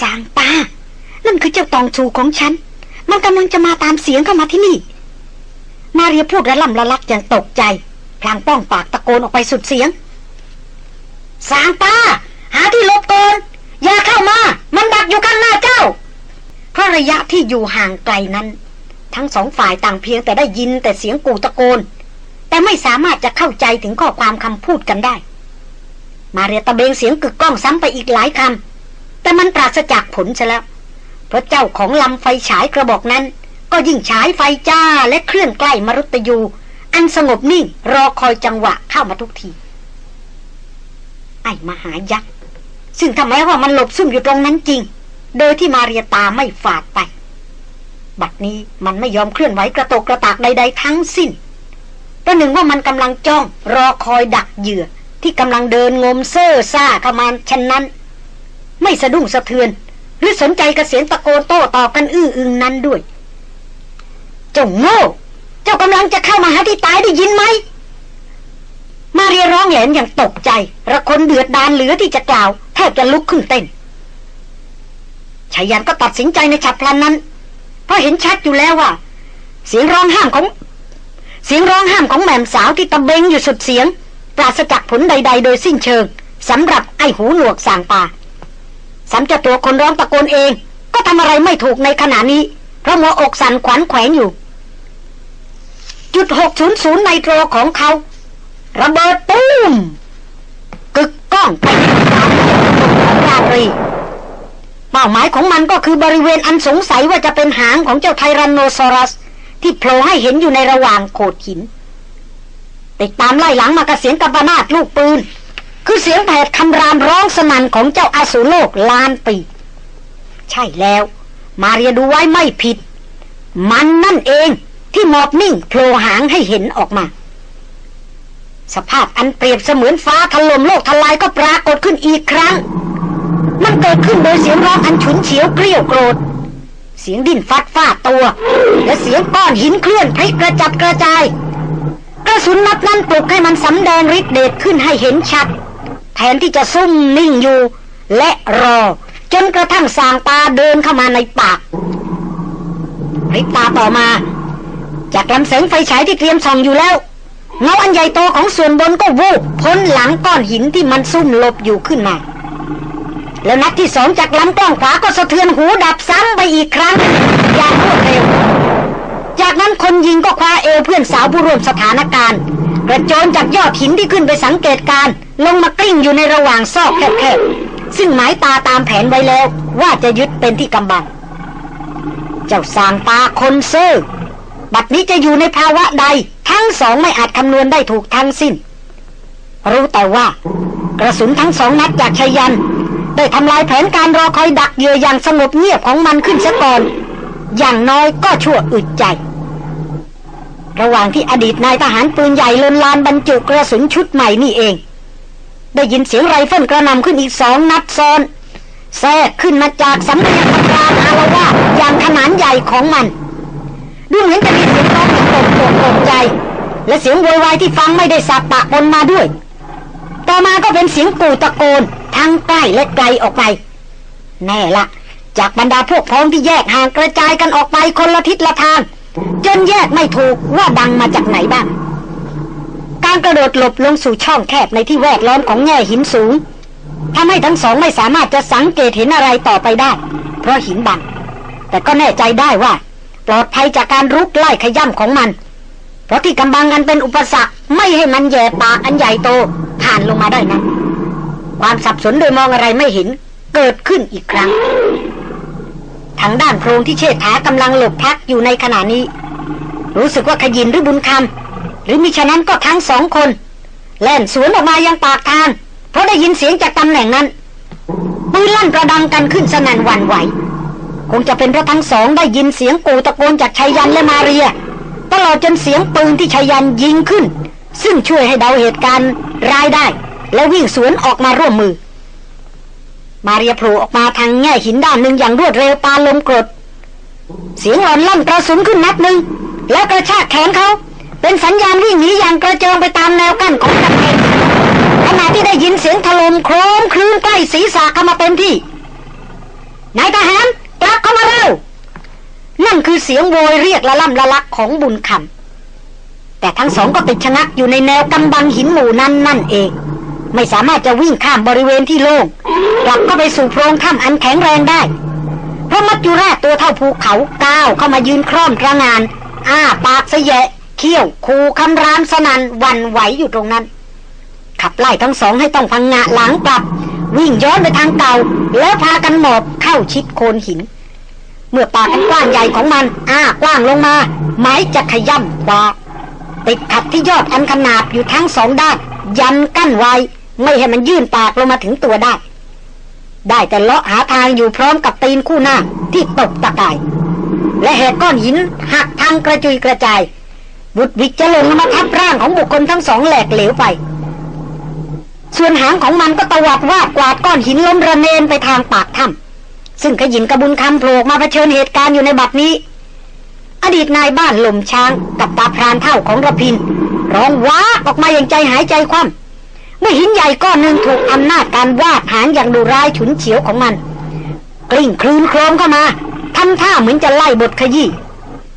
สางปานั่นคือเจ้าตองชูของฉัน มันกำลังจะมาตามเสียงเข้ามาที่นี่ มาเรียพูดระล่ำละลักอย่างตกใจ พลางป้องปากตะโกนออกไปสุดเสียง สางปาหาที่หลบก่อนอย่าเข้ามา มันดักอยู่ข้างหน้าเจ้า เพราะระยะที่อยู่ห่างไกลนั้น ทั้งสองฝ่ายต่างเพียงแต่ได้ยินแต่เสียงกูตะโกน แต่ไม่สามารถจะเข้าใจถึงข้อความคำพูดกันได้ มาเรียตะเบงเสียงกึกก้องซ้ำไปอีกหลายคำแต่มันปราศจากผลซะแล้ว เพราะเจ้าของลำไฟฉายกระบอกนั้น ก็ยิ่งฉายไฟจ้าและเคลื่อนใกล้มรุตยู อันสงบนิ่งรอคอยจังหวะเข้ามาทุกที ไอ้มหายักษ์ ซึ่งทำไมว่ามันหลบซุ่มอยู่ตรงนั้นจริง โดยที่มาเรียตาไม่ฝาดไป บัดนี้มันไม่ยอมเคลื่อนไหวกระโตกกระตากใดๆทั้งสิ้นประหนึ่งว่ามันกำลังจ้องรอคอยดักเหยื่อที่กำลังเดินงมเซ่อซ่าเข้ามาเช่นนั้น ไม่สะดุ้งสะเทือน หรือสนใจกระเสียงตะโกนโต้ตอบกันอื้ออึงนั้นด้วย เจ้าโง่ เจ้ากำลังจะเข้ามาหาที่ตายได้ยินไหม มาเรียร้องแหลมอย่างตกใจ ระคนเดือดดานเหลือที่จะกล่าว แทบจะลุกขึ้นเต้นชายันก็ตัดสินใจในฉับพลันนั้น เพราะเห็นชัดอยู่แล้วว่า เสียงร้องห้ามของ เสียงร้องห้ามของแม่มสาวที่ตะเบงอยู่สุดเสียง ปราศจากผลใด ๆ โดยสิ้นเชิงสำหรับไอ้หูหนวกสางปาสำจะตัวคนร้องตะโกนเอง ก็ทำอะไรไม่ถูกในขณะนี้ เพราะหัวอกสั่นขวัญแขวนอยู่ จุดหกศูนย์ศูนย์ไนโตรของเขา ระเบิดตูมกึกก้องไปตามของราตรีเป้าหมายของมันก็คือบริเวณอันสงสัยว่าจะเป็นหางของเจ้าไทรันโนซอรัส ที่โผล่ให้เห็นอยู่ในระหว่างโขดหินติดตามไล่หลังมากระเสียงกระบานาดลูกปืน คือเสียงแผดคำรามร้องสนั่นของเจ้าอาสูรโลกลานปี ใช่แล้ว มาเรียดูไว้ไม่ผิด มันนั่นเองที่หมอบนิ่งโผล่หางให้เห็นออกมา สภาพอันเปรียบเสมือนฟ้าถล่มโลกทลายก็ปรากฏขึ้นอีกครั้ง มันเกิดขึ้นโดยเสียงร้องอันฉุนเฉียวเกลียวโกรธ เสียงดิ้นฟัดฟาดตัว และเสียงก้อนหินเคลื่อนพลิกกระจัดกระจาย กระสุนนัดนั้นปลุกให้มันสำแดงฤทธิ์เดชขึ้นให้เห็นชัด แทนที่จะซุ่มนิ่งอยู่ และรอ จนกระทั่งสางตาเดินเข้ามาในปากริบตาต่อมา จากลำแสงไฟฉายที่เตรียมส่องอยู่แล้ว เงาอันใหญ่โตของส่วนบนก็วูบพ้นหลังก้อนหินที่มันซุ่มหลบอยู่ขึ้นมา แล้วนัดที่สองจากลำกล้องขวาก็สะเทือนหูดับซ้ำไปอีกครั้ง อย่างรวดเร็ว จากนั้นคนยิงก็คว้าเอวเพื่อนสาวผู้ร่วมสถานการณ์กระโจนจากยอดหินที่ขึ้นไปสังเกตการ ลงมากลิ้งอยู่ในระหว่างซอกแคบๆซึ่งหมายตาตามแผนไว้แล้วว่าจะยึดเป็นที่กำบัง เจ้าสางตาคนเซอร์บัดนี้จะอยู่ในภาวะใด ทั้งสองไม่อาจคำนวณได้ถูกทั้งสิ้น รู้แต่ว่า กระสุนทั้งสองนัดจากไชยยันต์ ได้ทำลายแผนการรอคอยดักเหยื่ออย่างสงบเงียบของมันขึ้นซะก่อน อย่างน้อยก็ชั่วอึดใจ ระหว่างที่อดีตนายทหารปืนใหญ่ลนลานบรรจุกระสุนชุดใหม่นี่เอง ได้ยินเสียงไรเฟิลกระหน่ำขึ้นอีกสองนัดซ้อนแทรกขึ้นมาจากสำนียงามอารวาสอย่างขนาดใหญ่ของมัน ดูเหมือนจะมีเสียงร้อง ตกอกตกใจ และเสียงโวยวายที่ฟังไม่ได้สับปะปนมาด้วย ต่อมาก็เป็นเสียงกู่ตะโกนทั้งใกล้และไกลออกไป แน่ละ จากบรรดาพวกพ้องที่แยกห่างกระจายกันออกไปคนละทิศละทาง จนแยกไม่ถูกว่าดังมาจากไหนบ้าง การกระโดดหลบลงสู่ช่องแคบในที่แวดล้อมของแง่หินสูงทำให้ทั้งสองไม่สามารถจะสังเกตเห็นอะไรต่อไปได้ เพราะหินบังแต่ก็แน่ใจได้ว่า ปลอดภัยจากการรุกไล่ขย่ำของมัน เพราะที่กำบังกันเป็นอุปสรรคไม่ให้มันแย่ปากอันใหญ่โตผ่านลงมาได้นะความสับสนโดยมองอะไรไม่เห็นเกิดขึ้นอีกครั้ง ทางด้านโพรงที่เชษฐากำลังหลบพักอยู่ในขณะนี้ รู้สึกว่าขยินหรือบุญคำหรือมิฉะนั้นก็ทั้งสองคน แล่นสวนออกมายังปากทาง เพราะได้ยินเสียงจากตำแหน่งนั้นปืนลั่นกระดังกันขึ้นสนั่นหวั่นไหว คงจะเป็นเพราะทั้งสองได้ยินเสียงกูตะโกนจากชัยยันและมาเรีย ตลอดจนเสียงปืนที่ชัยยันยิงขึ้น ซึ่งช่วยให้เดาเหตุการณ์รายได้ และวิ่งสวนออกมาร่วมมือ มาเรียโผล่ออกมาทางแง่หินด้านหนึ่งอย่างรวดเร็วปาลมกรด เสียงหลอนลั่นกระสุนขึ้นนัดหนึ่งแล้วกระชากแขนเขา เป็นสัญญาณวิ่งหนีอย่างกระเจิงไปตามแนวกั้นของกำแพงขณะที่ได้ยินเสียงถล่มโครมคลื่นใกล้ศีรษะเข้ามาเต็มที่นายทหาร กลับเข้ามาเร็วนั่นคือเสียงโวยเรียกละล่ำละลักของบุญคำแต่ทั้งสองก็ติดชะงักอยู่ในแนวกำบังหินหมู่นั้นนั่นเอง ไม่สามารถจะวิ่งข้ามบริเวณที่โล่งกลับเข้าไปสู่โพรงถ้ำอันแข็งแรงได้ เพราะมัจจุราชตัวเท่าภูเขาก้าวเข้ามายืนคร่อมกระงาน อ้าปากเสยะเขี้ยวคูคำรามสนันวันไหวอยู่ตรงนั้น ขับไล่ทั้งสองให้ต้องพังงะหลังกลับ วิ่งย้อนไปทางเก่าแล้วพากันหมอบเข้าชิดโคนหิน เมื่อปากอันกว้างใหญ่ของมันอ้ากว้างลงมา ไม้จะขย่ำคว้าติดขัดที่ยอดอันขนาบอยู่ทั้งสองด้าน ยันกั้นไว้ ไม่ให้มันยื่นปากลงมาถึงตัวได้ ได้แต่เลาะหาทางอยู่พร้อมกับตีนคู่หน้าที่ตกตะกาย และแหกก้อนหินหักทางกระจุยกระจาย บุดวิกจะลงมาทับร่างของบุคคลทั้งสองแหลกเหลวไป ส่วนหางของมันก็ตวัดวาดกวาดก้อนหินล้มระเนนไปทางปากถ้ำ ซึ่งขยินกระบุญคำโผล่มาเผชิญเหตุการณ์อยู่ในบัดนี้ อดีตนายบ้านหล่มช้างกับตาพรานเท่าของระพิน ร้องว้าออกมาอย่างใจหายใจคว่ำเมื่อหินใหญ่ก้อนหนึ่งถูกอำนาจการวาดหางอย่างดุร้ายฉุนเฉียวของมัน กลิ้งคลืนโครมเข้ามาทำท่าเหมือนจะไล่บทขยี้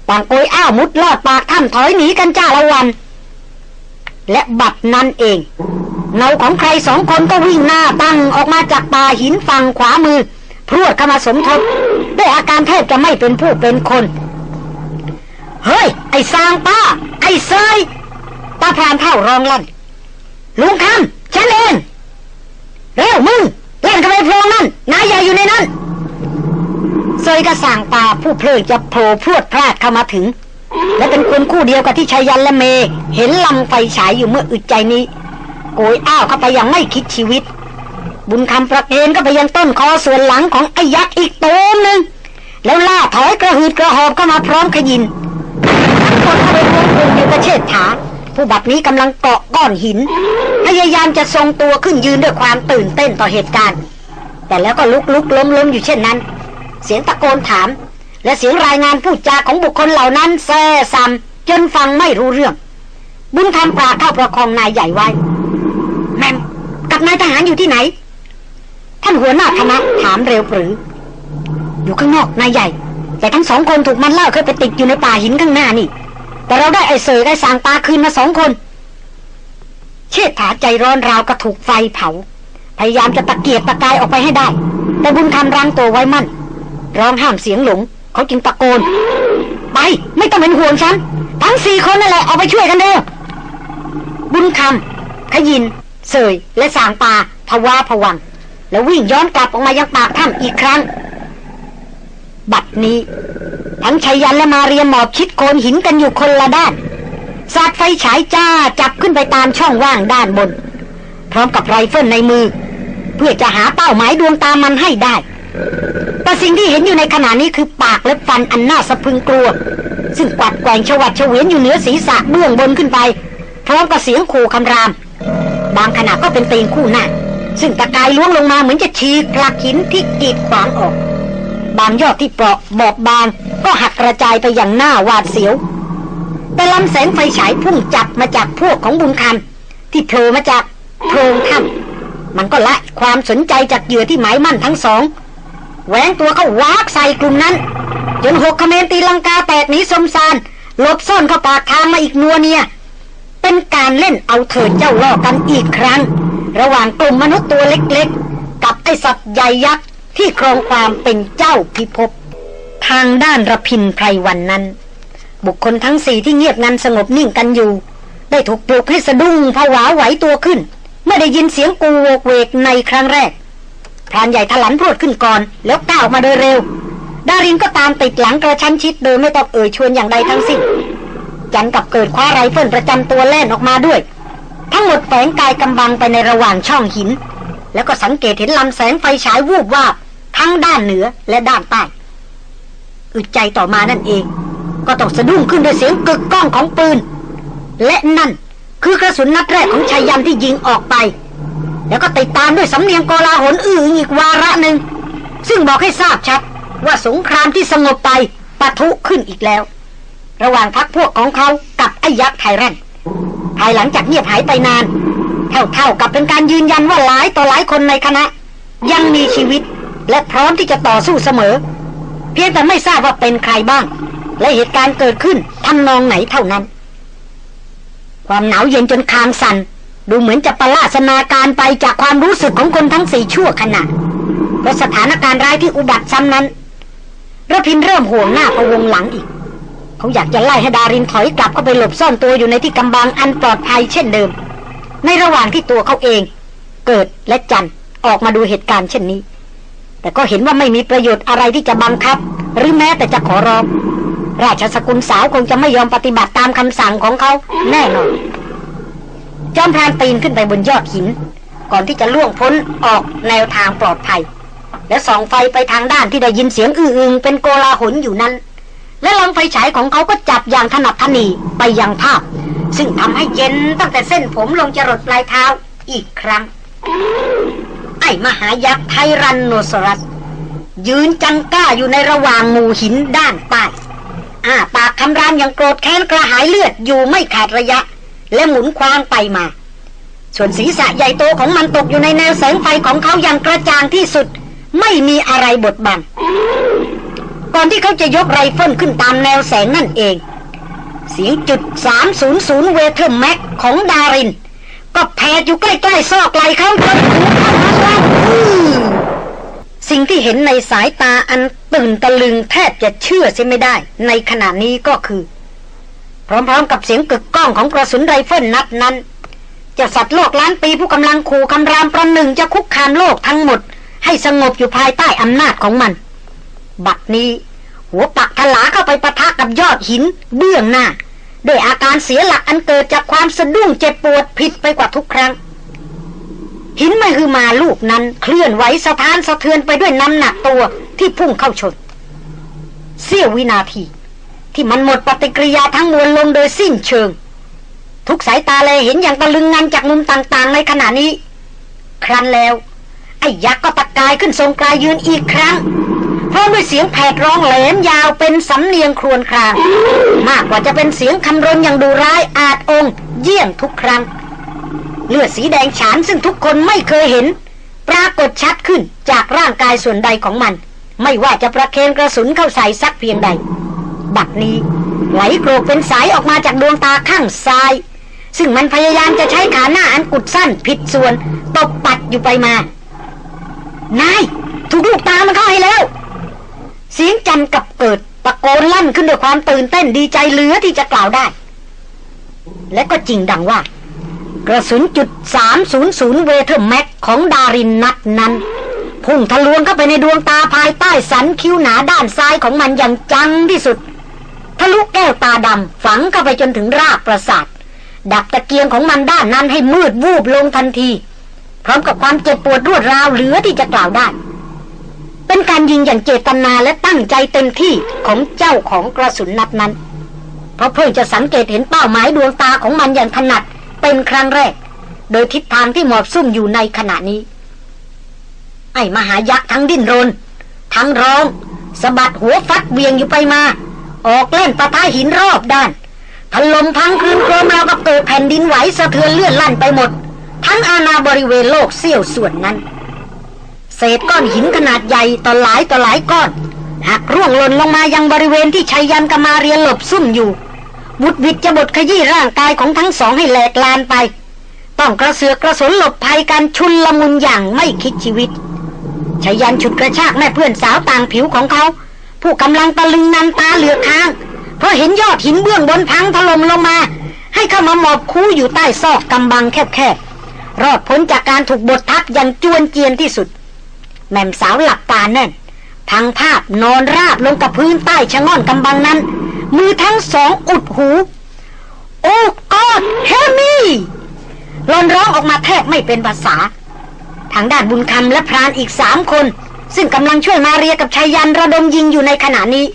ต่างโกยอ้าวมุดลอดปากถ้ำถอยหนีกันจ้าละวัน และบัดนั้นเองเงาของใครสองคนก็วิ่งหน้าตั้งออกมาจากป่าหินฝั่งขวามือ พรวดเข้ามาสมทบด้วยอาการแทบจะไม่เป็นผู้เป็นคน เฮ้ย ไอ้สางป้า ไอ้เซยตาพรานเท่ารองลั่นลุงคำฉันเองเร็วมึงเล่นเข้าไปโพรงนั่นนายใหญ่อยู่ในนั้นเซยกระส่างตาผู้เพลิงจะโผล่พรวดพลาดเข้ามาถึง และเป็นคนคู่เดียวกับที่ชายันและเม เห็นลำไฟฉายอยู่เมื่ออึดใจนี้ โกยอ้าวเข้าไปอย่างไม่คิดชีวิต บุญคำประเคนก็ไปยังต้นคอส่วนหลังของไอ้ยักษ์อีกโตมหนึ่งแล้วล่าถอยกระหืดกระหอบเข้ามาพร้อมขยินคนเข้าไปรวมกลุ่มอยู่กับเชษฐา ผู้บัดนี้กำลังเกาะก้อนหิน พยายามจะทรงตัวขึ้นยืนด้วยความตื่นเต้นต่อเหตุการณ์ แต่แล้วก็ลุกลุกล้มล้มอยู่เช่นนั้น เสียงตะโกนถาม และเสียงรายงานพูดจาของบุคคลเหล่านั้นแซ่ซ้ำจนฟังไม่รู้เรื่อง บุญคำปราเข้าประคองนายใหญ่ไว้ แม่มกับนายทหารอยู่ที่ไหน ท่านหัวหน้าคณะถามเร็วปรือ อยู่ข้างนอกนายใหญ่ แต่ทั้งสองคนถูกมันเล่าเคยไปติดอยู่ในป่าหินข้างหน้านี่ แต่เราได้ไอ้เสยไอ้สางตาคืนมาสองคน เชิดถาใจร้อนราวกระถูกไฟเผา พยายามจะตะเกียกตะกายออกไปให้ได้ แต่บุญคำรังตัวไว้มั่น ร้องห้ามเสียงหลง เขาจึงตะโกน ไปไม่ต้องเป็นห่วงฉัน ทั้งสี่คนนั่นแหละเอาไปช่วยกันเด้อบุญคำขยิน เสยและสางปาภาวะผวัง แล้ววิ่งย้อนกลับออกมายังปากถ้ำอีกครั้ง บัดนี้ทั้งไชยยันต์และมาเรียมหมอบชิดโคนหินกันอยู่คนละด้านสาดไฟฉายจ้าจับขึ้นไปตามช่องว่างด้านบน พร้อมกับไรเฟิลในมือ เพื่อจะหาเป้าหมายดวงตามันให้ได้ แต่สิ่งที่เห็นอยู่ในขณะนี้คือปากและฟันอันน่าสะพึงกลัว ซึ่งกวัดแกว่งชวัดเฉวียนอยู่เหนือศีรษะเบื้องบนขึ้นไป พร้อมกับเสียงขู่คำราม บางขณะก็เป็นตีนคู่หน้า ซึ่งตะกายล้วงลงมาเหมือนจะฉีกกลักหินที่กีดขวางออก บางยอดที่เปราะบอบบางก็หักกระจายไปอย่างหน้าหวาดเสียว แต่ลำแสงไฟฉายพุ่งจับมาจากพวกของบุญคำที่โผล่มาจากโพรงถ้ำมันก็ละความสนใจจากเหยื่อที่หมายมั่นทั้งสองแหวงตัวเข้าวากใส่กลุ่มนั้น จนหกคเมนตีลังกาแตกหนีสมสารหลบซ่อนเข้าปากทางมาอีกนัวเนียเป็นการเล่นเอาเถิดเจ้าล่อกันอีกครั้ง ระหว่างกลุ่มมนุษย์ตัวเล็กๆ กับไอสัตว์ใหญ่ยักษ์ที่ครองความเป็นเจ้าพิภพทางด้านระพินไพรวันนั้น บุคคลทั้งสี่ที่เงียบงันสงบนิ่งกันอยู่ ได้ถูกปลุกให้สะดุ้งผวาไหวตัวขึ้นเมื่อได้ยินเสียงกู่โวกเวกในครั้งแรกพรานใหญ่ถลันพรวดขึ้นก่อน แล้วก้าวมาโดยเร็ว ดารินก็ตามติดหลังกระชั้นชิดโดยไม่ต้องเอ่ยชวนอย่างใดทั้งสิ้นจันกับเกิดคว้าไรเฟิลประจำตัวแล่นออกมาด้วย ทั้งหมดแฝงกายกำบังไปในระหว่างช่องหิน แล้วก็สังเกตเห็นลำแสงไฟฉายวูบวาบทั้งด้านเหนือและด้านใต้อึดใจต่อมานั่นเอง ก็ต้องสะดุ้งขึ้นด้วยเสียงกึกก้องของปืน และนั่นคือกระสุนนัดแรกของชายยันที่ยิงออกไป แล้วก็ติดตามด้วยสำเนียงกลาหลอื่นอีกวาระหนึ่ง ซึ่งบอกให้ทราบชัดว่าสงครามที่สงบไปปะทุขึ้นอีกแล้ว ระหว่างพักพวกของเขากับไอ้ยักษ์ไทรัน ภายหลังจากเงียบหายไปนาน เท่าๆกับเป็นการยืนยันว่าหลายต่อหลายคนในคณะ ยังมีชีวิตและพร้อมที่จะต่อสู้เสมอ เพียงแต่ไม่ทราบว่าเป็นใครบ้าง และเหตุการณ์เกิดขึ้นทำนองไหนเท่านั้น ความหนาวเย็นจนคางสัน่นดูเหมือนจะประลาสนาการไปจากความรู้สึกของคนทั้งสี่ชั่วขณะเพราะสถานการณ์ร้ายที่อุบัติซ้ำนั้นระพินเริ่มห่วงหน้าพะวงหลังอีก เขาอยากจะไล่ให้ดารินถอยกลับเข้าไปหลบซ่อนตัวอยู่ในที่กำบังอันปลอดภัยเช่นเดิม ในระหว่างที่ตัวเขาเอง เกิดและจันออกมาดูเหตุการณ์เช่นนี้ แต่ก็เห็นว่าไม่มีประโยชน์อะไรที่จะบังคับ หรือแม้แต่จะขอร้อง ราชสกุลสาวคงจะไม่ยอมปฏิบัติตามคำสั่งของเขาแน่นอนจอมพรานปีนขึ้นไปบนยอดหิน ก่อนที่จะล่วงพ้นออกแนวทางปลอดภัย และส่องไฟไปทางด้านที่ได้ยินเสียงอื้อๆเป็นโกลาหลอยู่นั้น และลำไฟฉายของเขาก็จับอย่างถนัดทนีไปยังภาพ ซึ่งทำให้เย็นตั้งแต่เส้นผมลงจรดปลายเท้าอีกครั้ง ไอ้มหายักษ์ไทรันโนซอรัส ยืนจังก้าอยู่ในระหว่างหมู่หินด้านใต้อ้าปากคำรามอย่างโกรธแค้นกระหายเลือดอยู่ไม่ขาดระยะ และหมุนควางไปมา ส่วนศีรษะใหญ่โตของมันตกอยู่ในแนวแสงไฟของเขาอย่างกระจ่างที่สุด ไม่มีอะไรบดบัง ก่อนที่เขาจะยกไรเฟิลขึ้นตามแนวแสงนั่นเอง เสียงจุด 300 Weatherby Mag ของดาริน ก็แผดอยู่ใกล้ๆซอกไหล่เขาจนหูเข้ามาว่าอื้อสิ่งที่เห็นในสายตาอันตื่นตะลึงแทบจะเชื่อเสียไม่ได้ ในขณะนี้ก็คือ พร้อมๆกับเสียงกึกก้องของกระสุนไรเฟิลนัดนั้นเจ้าสัตว์โลกล้านปีผู้กำลังขู่คำรามประหนึ่งจะคุกคามโลกทั้งหมด ให้สงบอยู่ภายใต้อำนาจของมัน บัดนี้ หัวปักถลาเข้าไปปะทะกับยอดหิน เบื้องหน้าด้วยอาการเสียหลักอันเกิดจากความสะดุ้งเจ็บปวดผิดไปกว่าทุกครั้ง หินไม่คือมาลูกนั้นเคลื่อนไหวสะท้านสะเทือนไปด้วยน้ำหนักตัวที่พุ่งเข้าชนเสี้ยววินาที ที่มันหมดปฏิกิริยาทั้งมวลลงโดยสิ้นเชิง ทุกสายตาเลยเห็นอย่างตะลึงงันจากมุมต่างๆ ในขณะนี้ ครั้นแล้ว ไอ้ยักษ์ก็ตะกายขึ้นทรงกลายยืนอีกครั้ง พร้อมด้วยเสียงแผดร้องแหลมยาวเป็นสำเนียงครวญคราง มากกว่าจะเป็นเสียงคำรนอย่างดูร้ายอาจองเยี่ยงทุกครั้ง เลือดสีแดงฉานซึ่งทุกคนไม่เคยเห็น ปรากฏชัดขึ้นจากร่างกายส่วนใดของมัน ไม่ว่าจะประเคนกระสุนเข้าใส่สักเพียงใด บัดนี้ไหลโกรกเป็นสายออกมาจากดวงตาข้างซ้าย ซึ่งมันพยายามจะใช้ขาหน้าอันกุดสั้นผิดส่วนตบปัดอยู่ไปมานายถูกลูกตามันเข้าให้แล้ว เสียงจันกับเกิดตะโกนลั่นขึ้นด้วยความตื่นเต้นดีใจเหลือที่จะกล่าวได้ และก็จริงดังว่า กระสุนจุด300 Weatherby Mag ของดารินนัดนั้น พุ่งทะลวงเข้าไปในดวงตาภายใต้สันคิ้วหนาด้านซ้ายของมันอย่างจังที่สุด ทะลุแก้วตาดำฝังเข้าไปจนถึงรากประสาทดับตะเกียงของมันด้านนั้นให้มืดวูบลงทันที พร้อมกับความเจ็บปวดรวดราวเหลือที่จะกล่าวได้ เป็นการยิงอย่างเจตนาและตั้งใจเต็มที่ของเจ้าของกระสุนนัดนั้น เพราะเพิ่งจะสังเกตเห็นเป้าหมายดวงตาของมันอย่างถนัดเป็นครั้งแรก โดยทิศทางที่หมอบซุ่มอยู่ในขณะนี้ ไอ้มหายักษ์ทั้งดิ้นรน ทั้งร้องสะบัดหัวฟัดเวียงอยู่ไปมา ออกเล่นปะทะหินรอบด้านถล่มพังคลืนโครมเรากับเกิดแผ่นดินไหวสะเทือนเลื่อนลั่นไปหมด ทั้งอาณาบริเวณโลกเสี้ยวส่วนนั้น เศษก้อนหินขนาดใหญ่ต่อหลายต่อหลายก้อนหักร่วงหล่นลงมายังบริเวณที่ชัยยันกมาเรียนหลบซุ่มอยู่ บุดวิดจะบดขยี้ร่างกายของทั้งสองให้แหลกลานไป ต้องกระเสือกกระสนหลบภัยกันชุนละมุนอย่างไม่คิดชีวิตชายันฉุดกระชากแม่เพื่อนสาวต่างผิวของเขา ผู้กำลังตะลึงนันตาเหลือกค้าง เพราะเห็นยอดหินเบื้องบนพังถล่มลงมา ให้เข้ามาหมอบคู่อยู่ใต้ซอกกำบังแคบๆรอดพ้นจากการถูกบดทับอย่างจวนเจียนที่สุด แม่มสาวหลับตาแน่นพังภาพนอนราบลงกับพื้นใต้ชะง่อนกำบังนั้น มือทั้งสองอุดหู โอ้กอดเฮมี่ลอนร้องออกมาแทบไม่เป็นภาษา ทางด้านบุญคำและพรานอีกสามคน ซึ่งกำลังช่วยมาเรียกับชายันระดมยิงอยู่ในขณะนี้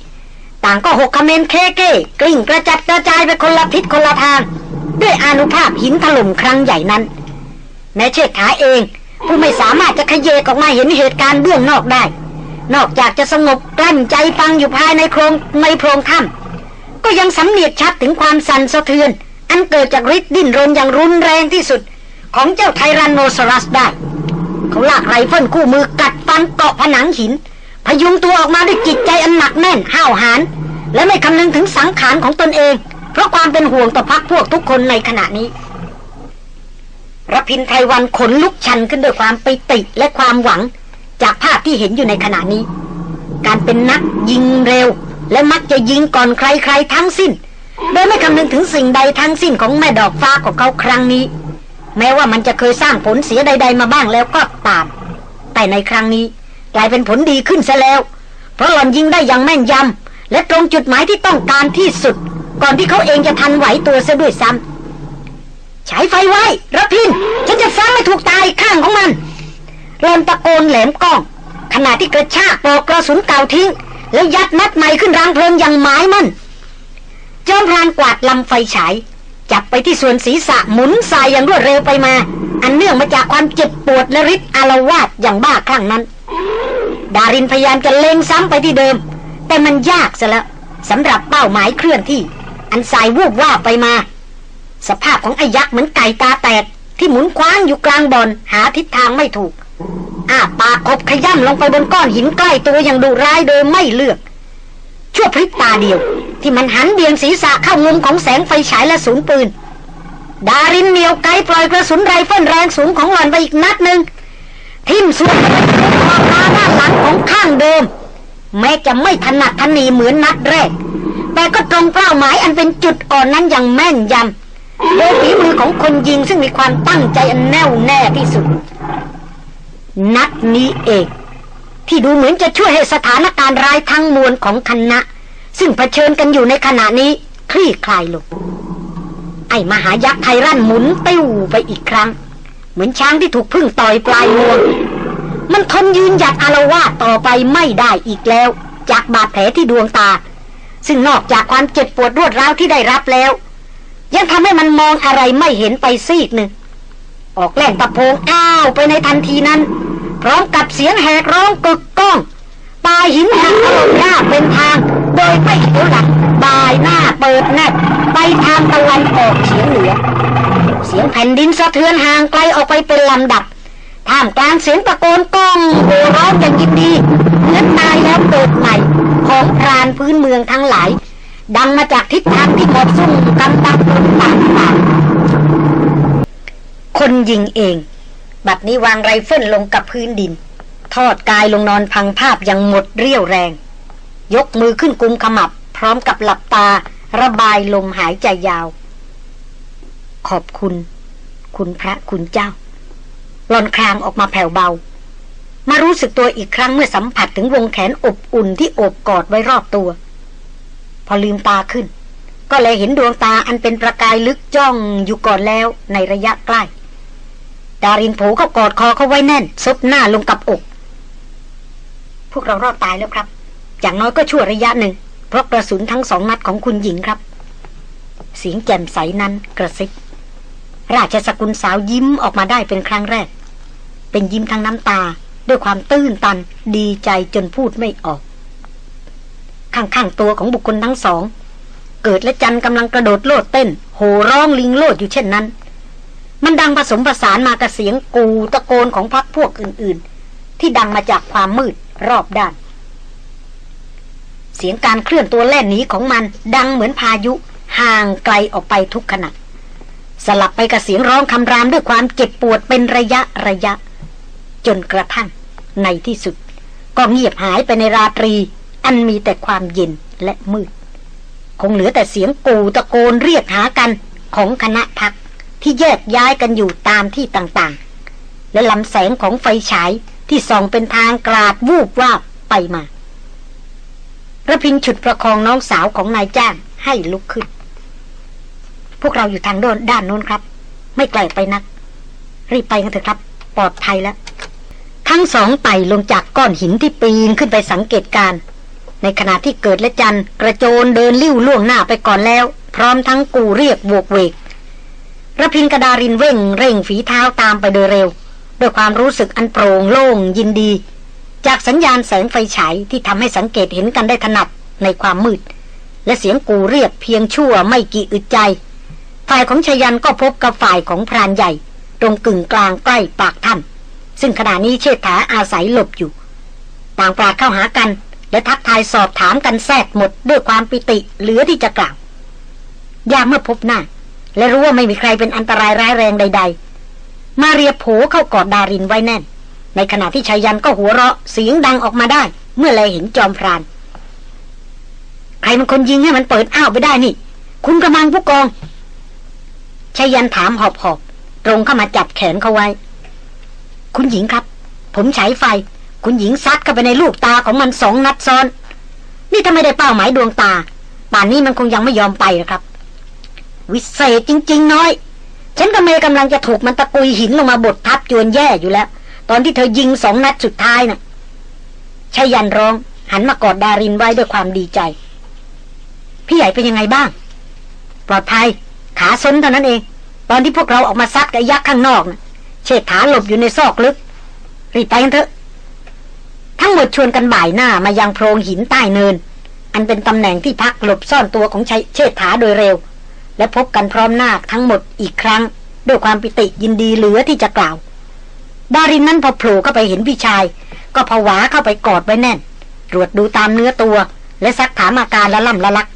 ต่างก็หกคเมนเคเก้กลิ้งกระจัดกระจายไปคนละทิศคนละทาง ด้วยอนุภาพหินถล่มครั้งใหญ่นั้น แม้เชิดขาเอง ผู้ไม่สามารถจะขยเยกออกมาเห็นเหตุการณ์เบื้องนอกได้ นอกจากจะสงบกลั้นใจฟังอยู่ภายในโครงในโพรงถ้ำก็ยังสำเนียกชัดถึงความสั่นสะเทือน อันเกิดจากฤทธิ์ดิ้นรนอย่างรุนแรงที่สุด ของเจ้าไทรันโนซอรัสได้ เขาลากไรเฟิลคู่มือกัดฟันเกาะผนังหิน พยุงตัวออกมาด้วยจิตใจอันหนักแน่นห้าวหาญและไม่คำนึงถึงสังขารของตนเอง เพราะความเป็นห่วงต่อพรรคพวกทุกคนในขณะนี้ รพินไทยวันขนลุกชันขึ้นด้วยความปิติและความหวัง จากภาพที่เห็นอยู่ในขณะนี้ การเป็นนักยิงเร็ว และมักจะยิงก่อนใครๆทั้งสิ้น โดยไม่คำนึงถึงสิ่งใดทั้งสิ้นของแม่ดอกฟ้าของเขาครั้งนี้ แม้ว่ามันจะเคยสร้างผลเสียใด ๆ มาบ้างแล้วก็ตาม แต่ในครั้งนี้กลายเป็นผลดีขึ้นซะแล้ว เพราะหล่อนยิงได้อย่างแม่นยำและตรงจุดหมายที่ต้องการที่สุด ก่อนที่เขาเองจะทันไหวตัวซะด้วยซ้ำ ใช้ไฟไว้รพินฉันจะซ้ำไม่ถูกตายข้างของมันหลอนตะโกนแหลมกล้อง ขณะที่กระชากปลอกกระสุนเก่าทิ้ง แล้วยัดนัดใหม่ขึ้นรางเพลิงอย่างหมายมั่นจอมพรานกวาดลำไฟฉาย จับไปที่ส่วนศีรษะหมุนสายอย่างรวดเร็วไปมา อันเนื่องมาจากความเจ็บปวดและฤทธิ์อารวาสอย่างบ้าคลั่งนั้น ดารินพยายามจะเล็งซ้ำไปที่เดิม แต่มันยากซะแล้วสำหรับเป้าหมายเคลื่อนที่ อันสายวูบว่าไปมา สภาพของไอ้ยักษ์เหมือนไก่ตาแตก ที่หมุนคว้างอยู่กลางบอนหาทิศทางไม่ถูก อ้าปากขบขย่ำลงไปบนก้อนหินใกล้ตัวอย่างดุร้ายโดยไม่เลือก ชั่วพริบตาเดียว ที่มันหันเบี่ยงศีรษะเข้ามุมของแสงไฟฉายและศูนย์ปืน ดารินเหนี่ยวไกปล่อยกระสุนไรเฟิลแรงสูงของหล่อนไปอีกนัดหนึ่งทิ่มสวนไปขอบตาด้านหลังของข้างเดิม แม้จะไม่ถนัดถนี่เหมือนนัดแรก แต่ก็ตรงเป้าหมายอันเป็นจุดอ่อนนั้นอย่างแม่นยำ โดยฝีมือของคนยิงซึ่งมีความตั้งใจอันแน่วแน่ที่สุด นัดนี้เองที่ดูเหมือนจะช่วยให้สถานการณ์ร้ายทั้งมวลของคณะ ซึ่งเผชิญกันอยู่ในขณะนี้คลี่คลายลงไอ้มหายักษ์ไทรันหมุนติ้วไปอีกครั้ง เหมือนช้างที่ถูกพึ่งต่อยปลายงวงมันทนยืนหยัดอารวาสต่อไปไม่ได้อีกแล้ว จากบาดแผลที่ดวงตา ซึ่งนอกจากความเจ็บปวดรวดร้าวที่ได้รับแล้ว ยังทำให้มันมองอะไรไม่เห็นไปซีกหนึ่ง ออกแล่นตะโพงอ้าวไปในทันทีนั้น พร้อมกับเสียงแหกร้องกึกก้องปลายหินหักถล่มหน้าเป็นทาง โดยไม่เสียหลักบายหน้าเปิดแนบไปทางตะวันออกเฉียงเหนือ เสียงแผ่นดินสะเทือนห่างไกลออกไปเป็นลำดับท่ามกลางเสียงตะโกนก้องโห่ร้องอย่างยินดีเหมือนตายแล้วเกิดใหม่ของพรานพื้นเมืองทั้งหลาย ดังมาจากทิศทางที่หมาะสุ่มกำตับต่างๆคนยิงเอง บัดนี้วางไรเฟิลลงกับพื้นดิน ทอดกายลงนอนพังภาพอย่างหมดเรี่ยวแรง ยกมือขึ้นกุมขมับ พร้อมกับหลับตาระบายลมหายใจยาว ขอบคุณ คุณพระคุณเจ้าหลอนคลางออกมาแผ่วเบา มารู้สึกตัวอีกครั้งเมื่อสัมผัสถึงวงแขนอบอุ่นที่โอบกอดไว้รอบตัว อลืมตาขึ้น ก็เลยเห็นดวงตาอันเป็นประกายลึกจ้องอยู่ก่อนแล้วในระยะใกล้ ดารินผูเขากอดคอเขาไว้แน่นซบหน้าลงกับอก พวกเรารอดตายแล้วครับ อย่างน้อยก็ชั่วระยะหนึ่ง เพราะกระสุนทั้งสองนัดของคุณหญิงครับ เสียงแจ่มใสนั้นกระซิบราชสกุลสาวยิ้มออกมาได้เป็นครั้งแรก เป็นยิ้มทั้งน้ำตาด้วยความตื้นตันดีใจจนพูดไม่ออก ข้างๆตัวของบุคคลทั้งสอง เกิดและจันกำลังกระโดดโลดเต้น โห่ร้องลิงโลดอยู่เช่นนั้น มันดังผสมผสานมากับเสียงกูตะโกนของพักพวกอื่นๆ ที่ดังมาจากความมืดรอบด้าน เสียงการเคลื่อนตัวแล่นหนีของมันดังเหมือนพายุห่างไกลออกไปทุกขณะสลับไปกับเสียงร้องคำรามด้วยความเจ็บปวดเป็นระยะระยะ จนกระทั่งในที่สุด ก็เงียบหายไปในราตรี อันมีแต่ความเย็นและมืด คงเหลือแต่เสียงกูตะโกนเรียกหากันของคณะพักที่แยกย้ายกันอยู่ตามที่ต่างๆ และลำแสงของไฟฉายที่ส่องเป็นทางกราดวูบวาบไปมาระพินฉุดประคองน้องสาวของนายจ้างให้ลุกขึ้น พวกเราอยู่ทางโดนด้านโน้นครับ ไม่ไกลไปนัก รีบไปกันเถอะครับ ปลอดภัยแล้ว ทั้งสองไต่ลงจากก้อนหินที่ปีนขึ้นไปสังเกตการ ในขณะที่เกิดและจันกระโจนเดินลิ้วล่วงหน้าไปก่อนแล้ว พร้อมทั้งกูเรียกโวกเวกระพินกระดารินเว่งเร่งฝีเท้าตามไปโดยเร็ว ด้วยความรู้สึกอันโปร่งโล่งยินดี จากสัญญาณแสงไฟฉายที่ทำให้สังเกตเห็นกันได้ถนัดในความมืด และเสียงกูเรียกเพียงชั่วไม่กี่อึดใจ ฝ่ายของชยันก็พบกับฝ่ายของพรานใหญ่ ตรงกึ่งกลางใกล้ปากถ้ำซึ่งขณะนี้เชษฐาอาศัยหลบอยู่ ต่างปราเข้าหากัน และทักทายสอบถามกันแทรกหมดด้วยความปิติเหลือที่จะกล่าวยามเมื่อพบหน้า และรู้ว่าไม่มีใครเป็นอันตรายร้ายแรงใด ๆ มาเรียโผเข้ากอดดารินไว้แน่น ในขณะที่ชายันก็หัวเราะเสียงดังออกมาได้ เมื่อแลเห็นจอมพราน ใครมันคนยิงให้มันเปิดอ้าวไปได้นี่ คุณกระมังผู้กองชายันถามหอบหอบตรงเข้ามาจับแขนเขาไว้ คุณหญิงครับ ผมฉายไฟ คุณหญิงซัดเข้าไปในลูกตาของมันสองนัดซ้อน นี่ถ้าไม่ได้เป้าหมายดวงตา ป่านนี้มันคงยังไม่ยอมไปนะครับ วิเศษจริง ๆ น้อย ฉันกับเมย์กำลังจะถูกมันตะกุยหินลงมาบดทับจวนแย่อยู่แล้ว ตอนที่เธอยิงสองนัดสุดท้ายน่ะชายันร้อง หันมากอดดารินไว้ด้วยความดีใจ พี่ใหญ่เป็นยังไงบ้าง ปลอดภัย ขาซ้นเท่านั้นเอง ตอนที่พวกเราออกมาซัดกับยักษ์ข้างนอกนะเชษฐาหลบอยู่ในซอกลึก รีบไปกันเถอะ ทั้งหมดชวนกันบ่ายหน้ามายังโพรงหินใต้เนิน อันเป็นตำแหน่งที่พักหลบซ่อนตัวของชัยเชษฐาโดยเร็ว และพบกันพร้อมหน้าทั้งหมดอีกครั้ง ด้วยความปิติยินดีเหลือที่จะกล่าว ดารินนั้นพอโผล่เข้าไปเห็นพี่ชาย ก็ผวาเข้าไปกอดไว้แน่น ตรวจดูตามเนื้อตัว และซักถามอาการละล่ำละลัก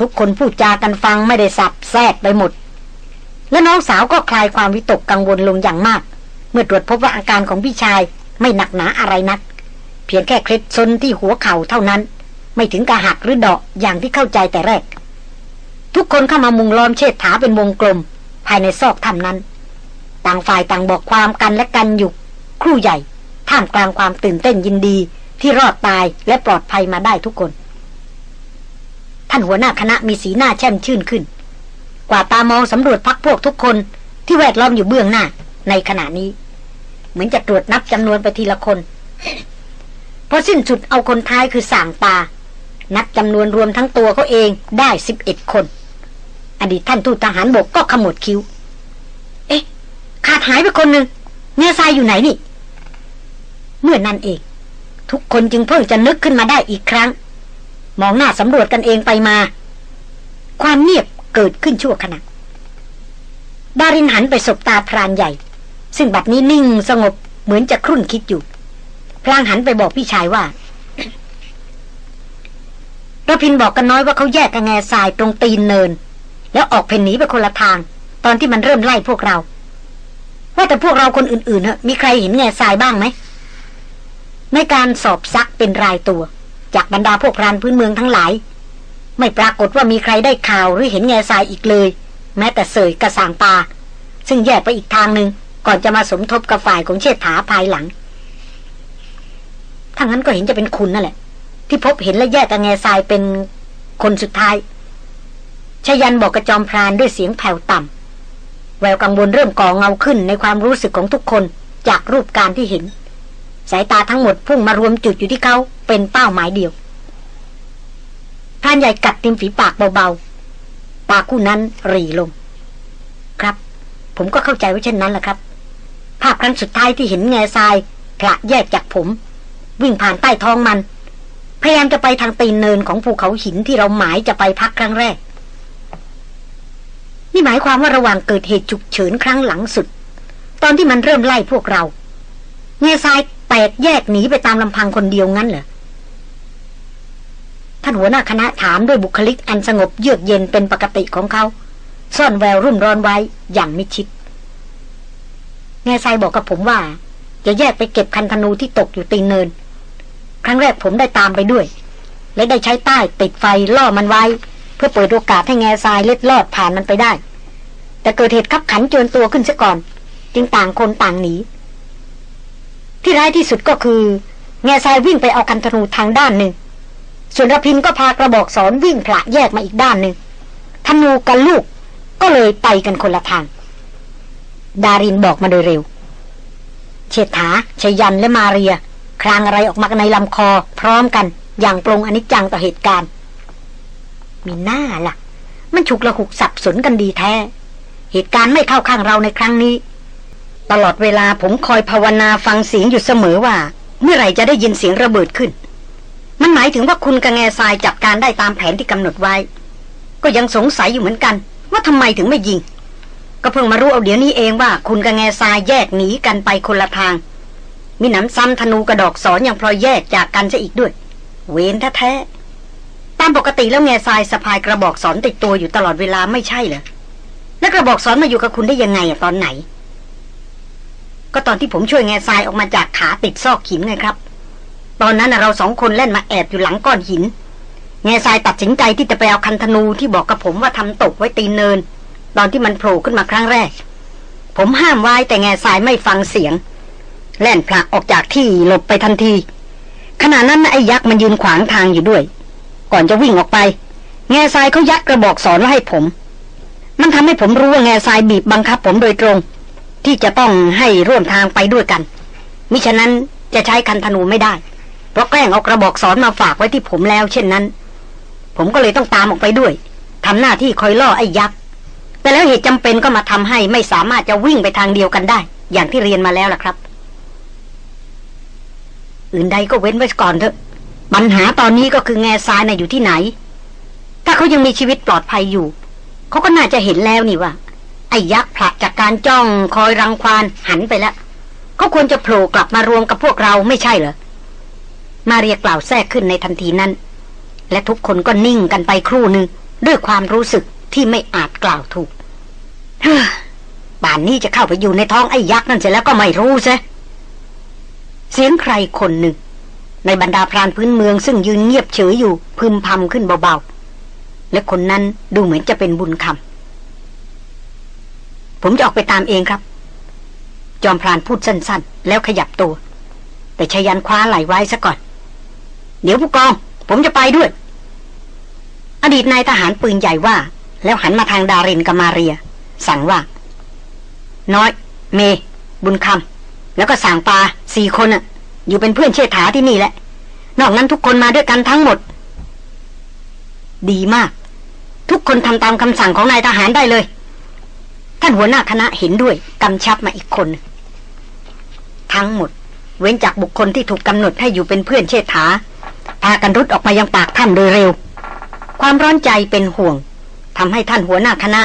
ทุกคนพูดจากันฟังไม่ได้สับแทรกไปหมด และน้องสาวก็คลายความวิตกกังวลลงอย่างมาก เมื่อตรวจพบว่าอาการของพี่ชายไม่หนักหนาอะไรนัก เพียงแค่เคล็ดซนที่หัวเข่าเท่านั้น ไม่ถึงกระหักหรือดาะอย่างที่เข้าใจแต่แรก ทุกคนเข้ามามุงล้อมเชิดถาเป็นวงกลม ภายในซอกถ้ำนั้น ต่างฝ่ายต่างบอกความกันและกันอยู่ครู่ใหญ่ทท่ามกลางความตื่นเต้นยินดีที่รอดตายและปลอดภัยมาได้ทุกคน ท่านหัวหน้าคณะมีสีหน้าแช่มชื่นขึ้น กว่าตามองสำรวจพักพวกทุกคนที่แวดล้อมอยู่เบื้องหน้าในขณะนี้ เหมือนจะตรวจนับจำนวนไปทีละคน พอสิ้นสุดเอาคนท้ายคือสางตานับจำนวนรวมทั้งตัวเขาเองได้สิบเอ็ดคน อดีตท่านทูตทหารบกก็ขมวดคิ้ว เอ๊ะ ขาดหายไปคนหนึ่งเงาทรายอยู่ไหนนี่ เมื่อนนั้นเอง ทุกคนจึงเพิ่งจะนึกขึ้นมาได้อีกครั้ง มองหน้าสำรวจกันเองไปมา ความเงียบเกิดขึ้นชั่วขณะดารินหันไปสบตาพรานใหญ่ ซึ่งบัดนี้นิ่งสงบเหมือนจะครุ่นคิดอยู่ พลางหันไปบอกพี่ชายว่าระพินบอกกันน้อยว่าเขาแยกกันแง่ทรายตรงตีนเนิน แล้วออกเพ่นหนีไปคนละทาง ตอนที่มันเริ่มไล่พวกเรา ว่าแต่พวกเราคนอื่นๆเนอะมีใครเห็นแง่ทรายบ้างไหมในการสอบซักเป็นรายตัว จากบรรดาพวกรานพื้นเมืองทั้งหลาย ไม่ปรากฏว่ามีใครได้ข่าวหรือเห็นแง่ทรายอีกเลย แม้แต่เสยกระสางตา ซึ่งแยกไปอีกทางหนึ่งก่อนจะมาสมทบกับฝ่ายของเชษฐาภายหลัง ถ้างั้นก็เห็นจะเป็นคุณนั่นแหละ ที่พบเห็นและแยกกับแง่ทรายเป็นคนสุดท้ายชยันบอกกระจอมพรานด้วยเสียงแผ่วต่ำแววกังวลเริ่มก่อเงาขึ้นในความรู้สึกของทุกคนจากรูปการที่เห็น สายตาทั้งหมดพุ่งมารวมจุดอยู่ที่เขาเป็นเป้าหมายเดียวพรานใหญ่กัดติมฝีปากเบาๆปากคู่นั้นรีลง ครับ ผมก็เข้าใจว่าเช่นนั้นแหละครับ ภาพครั้งสุดท้ายที่เห็นแง่ทรายพระแยกจากผม วิ่งผ่านใต้ท้องมัน พยายามจะไปทางตีนเนินของภูเขาหินที่เราหมายจะไปพักครั้งแรก นี่หมายความว่าระหว่างเกิดเหตุฉุกเฉินครั้งหลังสุด ตอนที่มันเริ่มไล่พวกเราแง่ทรายแตกแยกหนีไปตามลำพังคนเดียวงั้นเหรอท่านหัวหน้าคณะถามด้วยบุคลิกอันสงบเยือกเย็นเป็นปกติของเขา ซ่อนแววรุ่มร้อนไว้อย่างมิชิดแง่ทรายบอกกับผมว่า จะแยกไปเก็บคันธนูที่ตกอยู่ตีนเนิน ครั้งแรกผมได้ตามไปด้วย และได้ใช้ใต้ติดไฟล่อมันไว้ เพื่อเปิดโอกาสให้แง่ทรายเล็ดลอดผ่านมันไปได้ แต่เกิดเหตุขับขันเจนตัวขึ้นซะก่อน จึงต่างคนต่างหนี ที่ร้ายที่สุดก็คือ แง่ทรายวิ่งไปเอาคันธนูทางด้านหนึ่ง ส่วนระพินก็พากระบอกสอนวิ่งผละแยกมาอีกด้านหนึ่งธนูกับลูกก็เลยไปกันคนละทาง ดารินบอกมาโดยเร็ว เชษฐาชยันและมาเรีย ครางอะไรออกมาในลำคอ พร้อมกัน อย่างปรงอนิจจังต่อเหตุการณ์ มีหน้าล่ะ มันฉุกละหุกสับสนกันดีแท้ เหตุการณ์ไม่เข้าข้างเราในครั้งนี้ ตลอดเวลาผมคอยภาวนาฟังเสียงอยู่เสมอว่า เมื่อไหร่จะได้ยินเสียงระเบิดขึ้น มันหมายถึงว่าคุณกระแงทรายจับการได้ตามแผนที่กำหนดไว้ ก็ยังสงสัยอยู่เหมือนกัน ว่าทำไมถึงไม่ยิงก็เพิ่งมารู้เอาเดี๋ยวนี้เองว่าคุณกระแงทรายแยกหนีกันไปคนละทาง มีหนำซ้ำธนูกระดอกสอนอย่างพลอยแยกจากกันซะอีกด้วย เว้นแท้ๆตามปกติแล้วแง่ทรายสะพายกระบอกสอนติดตัวอยู่ตลอดเวลาไม่ใช่เหรอแล้วกระบอกสอนมาอยู่กับคุณได้ยังไงอะตอนไหน ก็ตอนที่ผมช่วยแง่ทรายออกมาจากขาติดซอกหินไงครับ ตอนนั้นเราสองคนเล่นมาแอบอยู่หลังก้อนหินแง่ทรายตัดสินใจที่จะไปเอาคันธนูที่บอกกับผมว่าทำตกไว้ตีนเนิน ตอนที่มันโผล่ขึ้นมาครั้งแรก ผมห้ามไว้แต่แง่ทรายไม่ฟังเสียง แล่นผลักออกจากที่หลบไปทันที ขณะนั้นไอ้ยักษ์มันยืนขวางทางอยู่ด้วย ก่อนจะวิ่งออกไป แง่ทรายเขายัดกระบอกสอนไว้ให้ผม มันทำให้ผมรู้ว่าแง่ทรายบีบบังคับผมโดยตรง ที่จะต้องให้ร่วมทางไปด้วยกัน มิฉะนั้นจะใช้คันธนูไม่ได้ เพราะแกล้งเอากระบอกสอนมาฝากไว้ที่ผมแล้วเช่นนั้น ผมก็เลยต้องตามออกไปด้วยทำหน้าที่คอยล่อไอ้ยักษ์แต่แล้วเหตุจำเป็นก็มาทำให้ไม่สามารถจะวิ่งไปทางเดียวกันได้ อย่างที่เรียนมาแล้วล่ะครับ อื่นใดก็เว้นไว้ก่อนเถอะปัญหาตอนนี้ก็คือแง่ทรายน่ะอยู่ที่ไหน ถ้าเขายังมีชีวิตปลอดภัยอยู่ เขาก็น่าจะเห็นแล้วนี่ว่าไอ้ยักษ์ผละจากการจ้องคอยรังควานหันไปแล้วเขาควรจะโผล่กลับมารวมกับพวกเราไม่ใช่เหรอมาเรียกล่าวแทรกขึ้นในทันทีนั้น และทุกคนก็นิ่งกันไปครู่หนึ่งด้วยความรู้สึกที่ไม่อาจกล่าวถูกเฮ้อป่านนี้จะเข้าไปอยู่ในท้องไอ้ยักษ์นั่นเสร็จแล้วก็ไม่รู้ซะ เสียงใครคนหนึ่ง ในบรรดาพรานพื้นเมืองซึ่งยืนเงียบเฉยอยู่พึมพำขึ้นเบาๆ และคนนั้นดูเหมือนจะเป็นบุญคำผมจะออกไปตามเองครับ จอมพรานพูดสั้นๆ แล้วขยับตัว แต่ชายันคว้าไหลไว้ซะก่อน เดี๋ยวผู้กอง ผมจะไปด้วย อดีตนายทหารปืนใหญ่ว่า แล้วหันมาทางดารินกับมาเรีย สั่งว่า น้อย เม บุญคำ แล้วก็สั่งปลาสี่คนอะอยู่เป็นเพื่อนเชษฐาที่นี่แหละ นอกนั้นทุกคนมาด้วยกันทั้งหมด ดีมาก ทุกคนทำตามคำสั่งของนายทหารได้เลย ท่านหัวหน้าคณะเห็นด้วยกำชับมาอีกคน ทั้งหมด เว้นจากบุคคลที่ถูกกำหนดให้อยู่เป็นเพื่อนเชษฐาพากันรุดออกมายังปากถ้ำโดยเร็ว ความร้อนใจเป็นห่วงทำให้ท่านหัวหน้าคณะ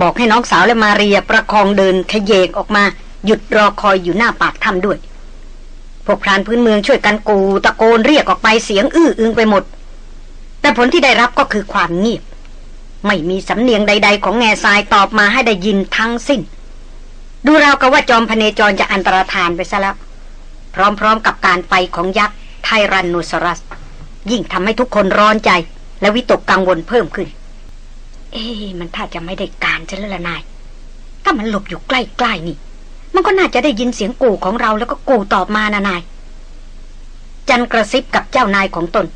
บอกให้น้องสาวและมาเรียประคองเดินขยเยกออกมา หยุดรอคอยอยู่หน้าปากถ้ำด้วย พวกพรานพื้นเมืองช่วยกันกูตะโกนเรียกออกไปเสียงอื้ออึงไปหมด แต่ผลที่ได้รับก็คือความเงียบ ไม่มีสำเนียงใด ๆ ของแง่ทรายตอบมาให้ได้ยินทั้งสิ้น ดูราวกับว่าจอมพเนจรจะอันตรธานไปซะแล้ว พร้อมๆกับการไปของยักษ์ไทรันโนซอรัส ยิ่งทำให้ทุกคนร้อนใจ และวิตกกังวลเพิ่มขึ้น เอ๊ะมันถ้าจะไม่ได้การจะแล้วละนาย ถ้ามันหลบอยู่ใกล้ๆนี่ มันก็น่าจะได้ยินเสียงกูของเราแล้วก็กูตอบมานะนาย จันกระซิบกับเจ้านายของตน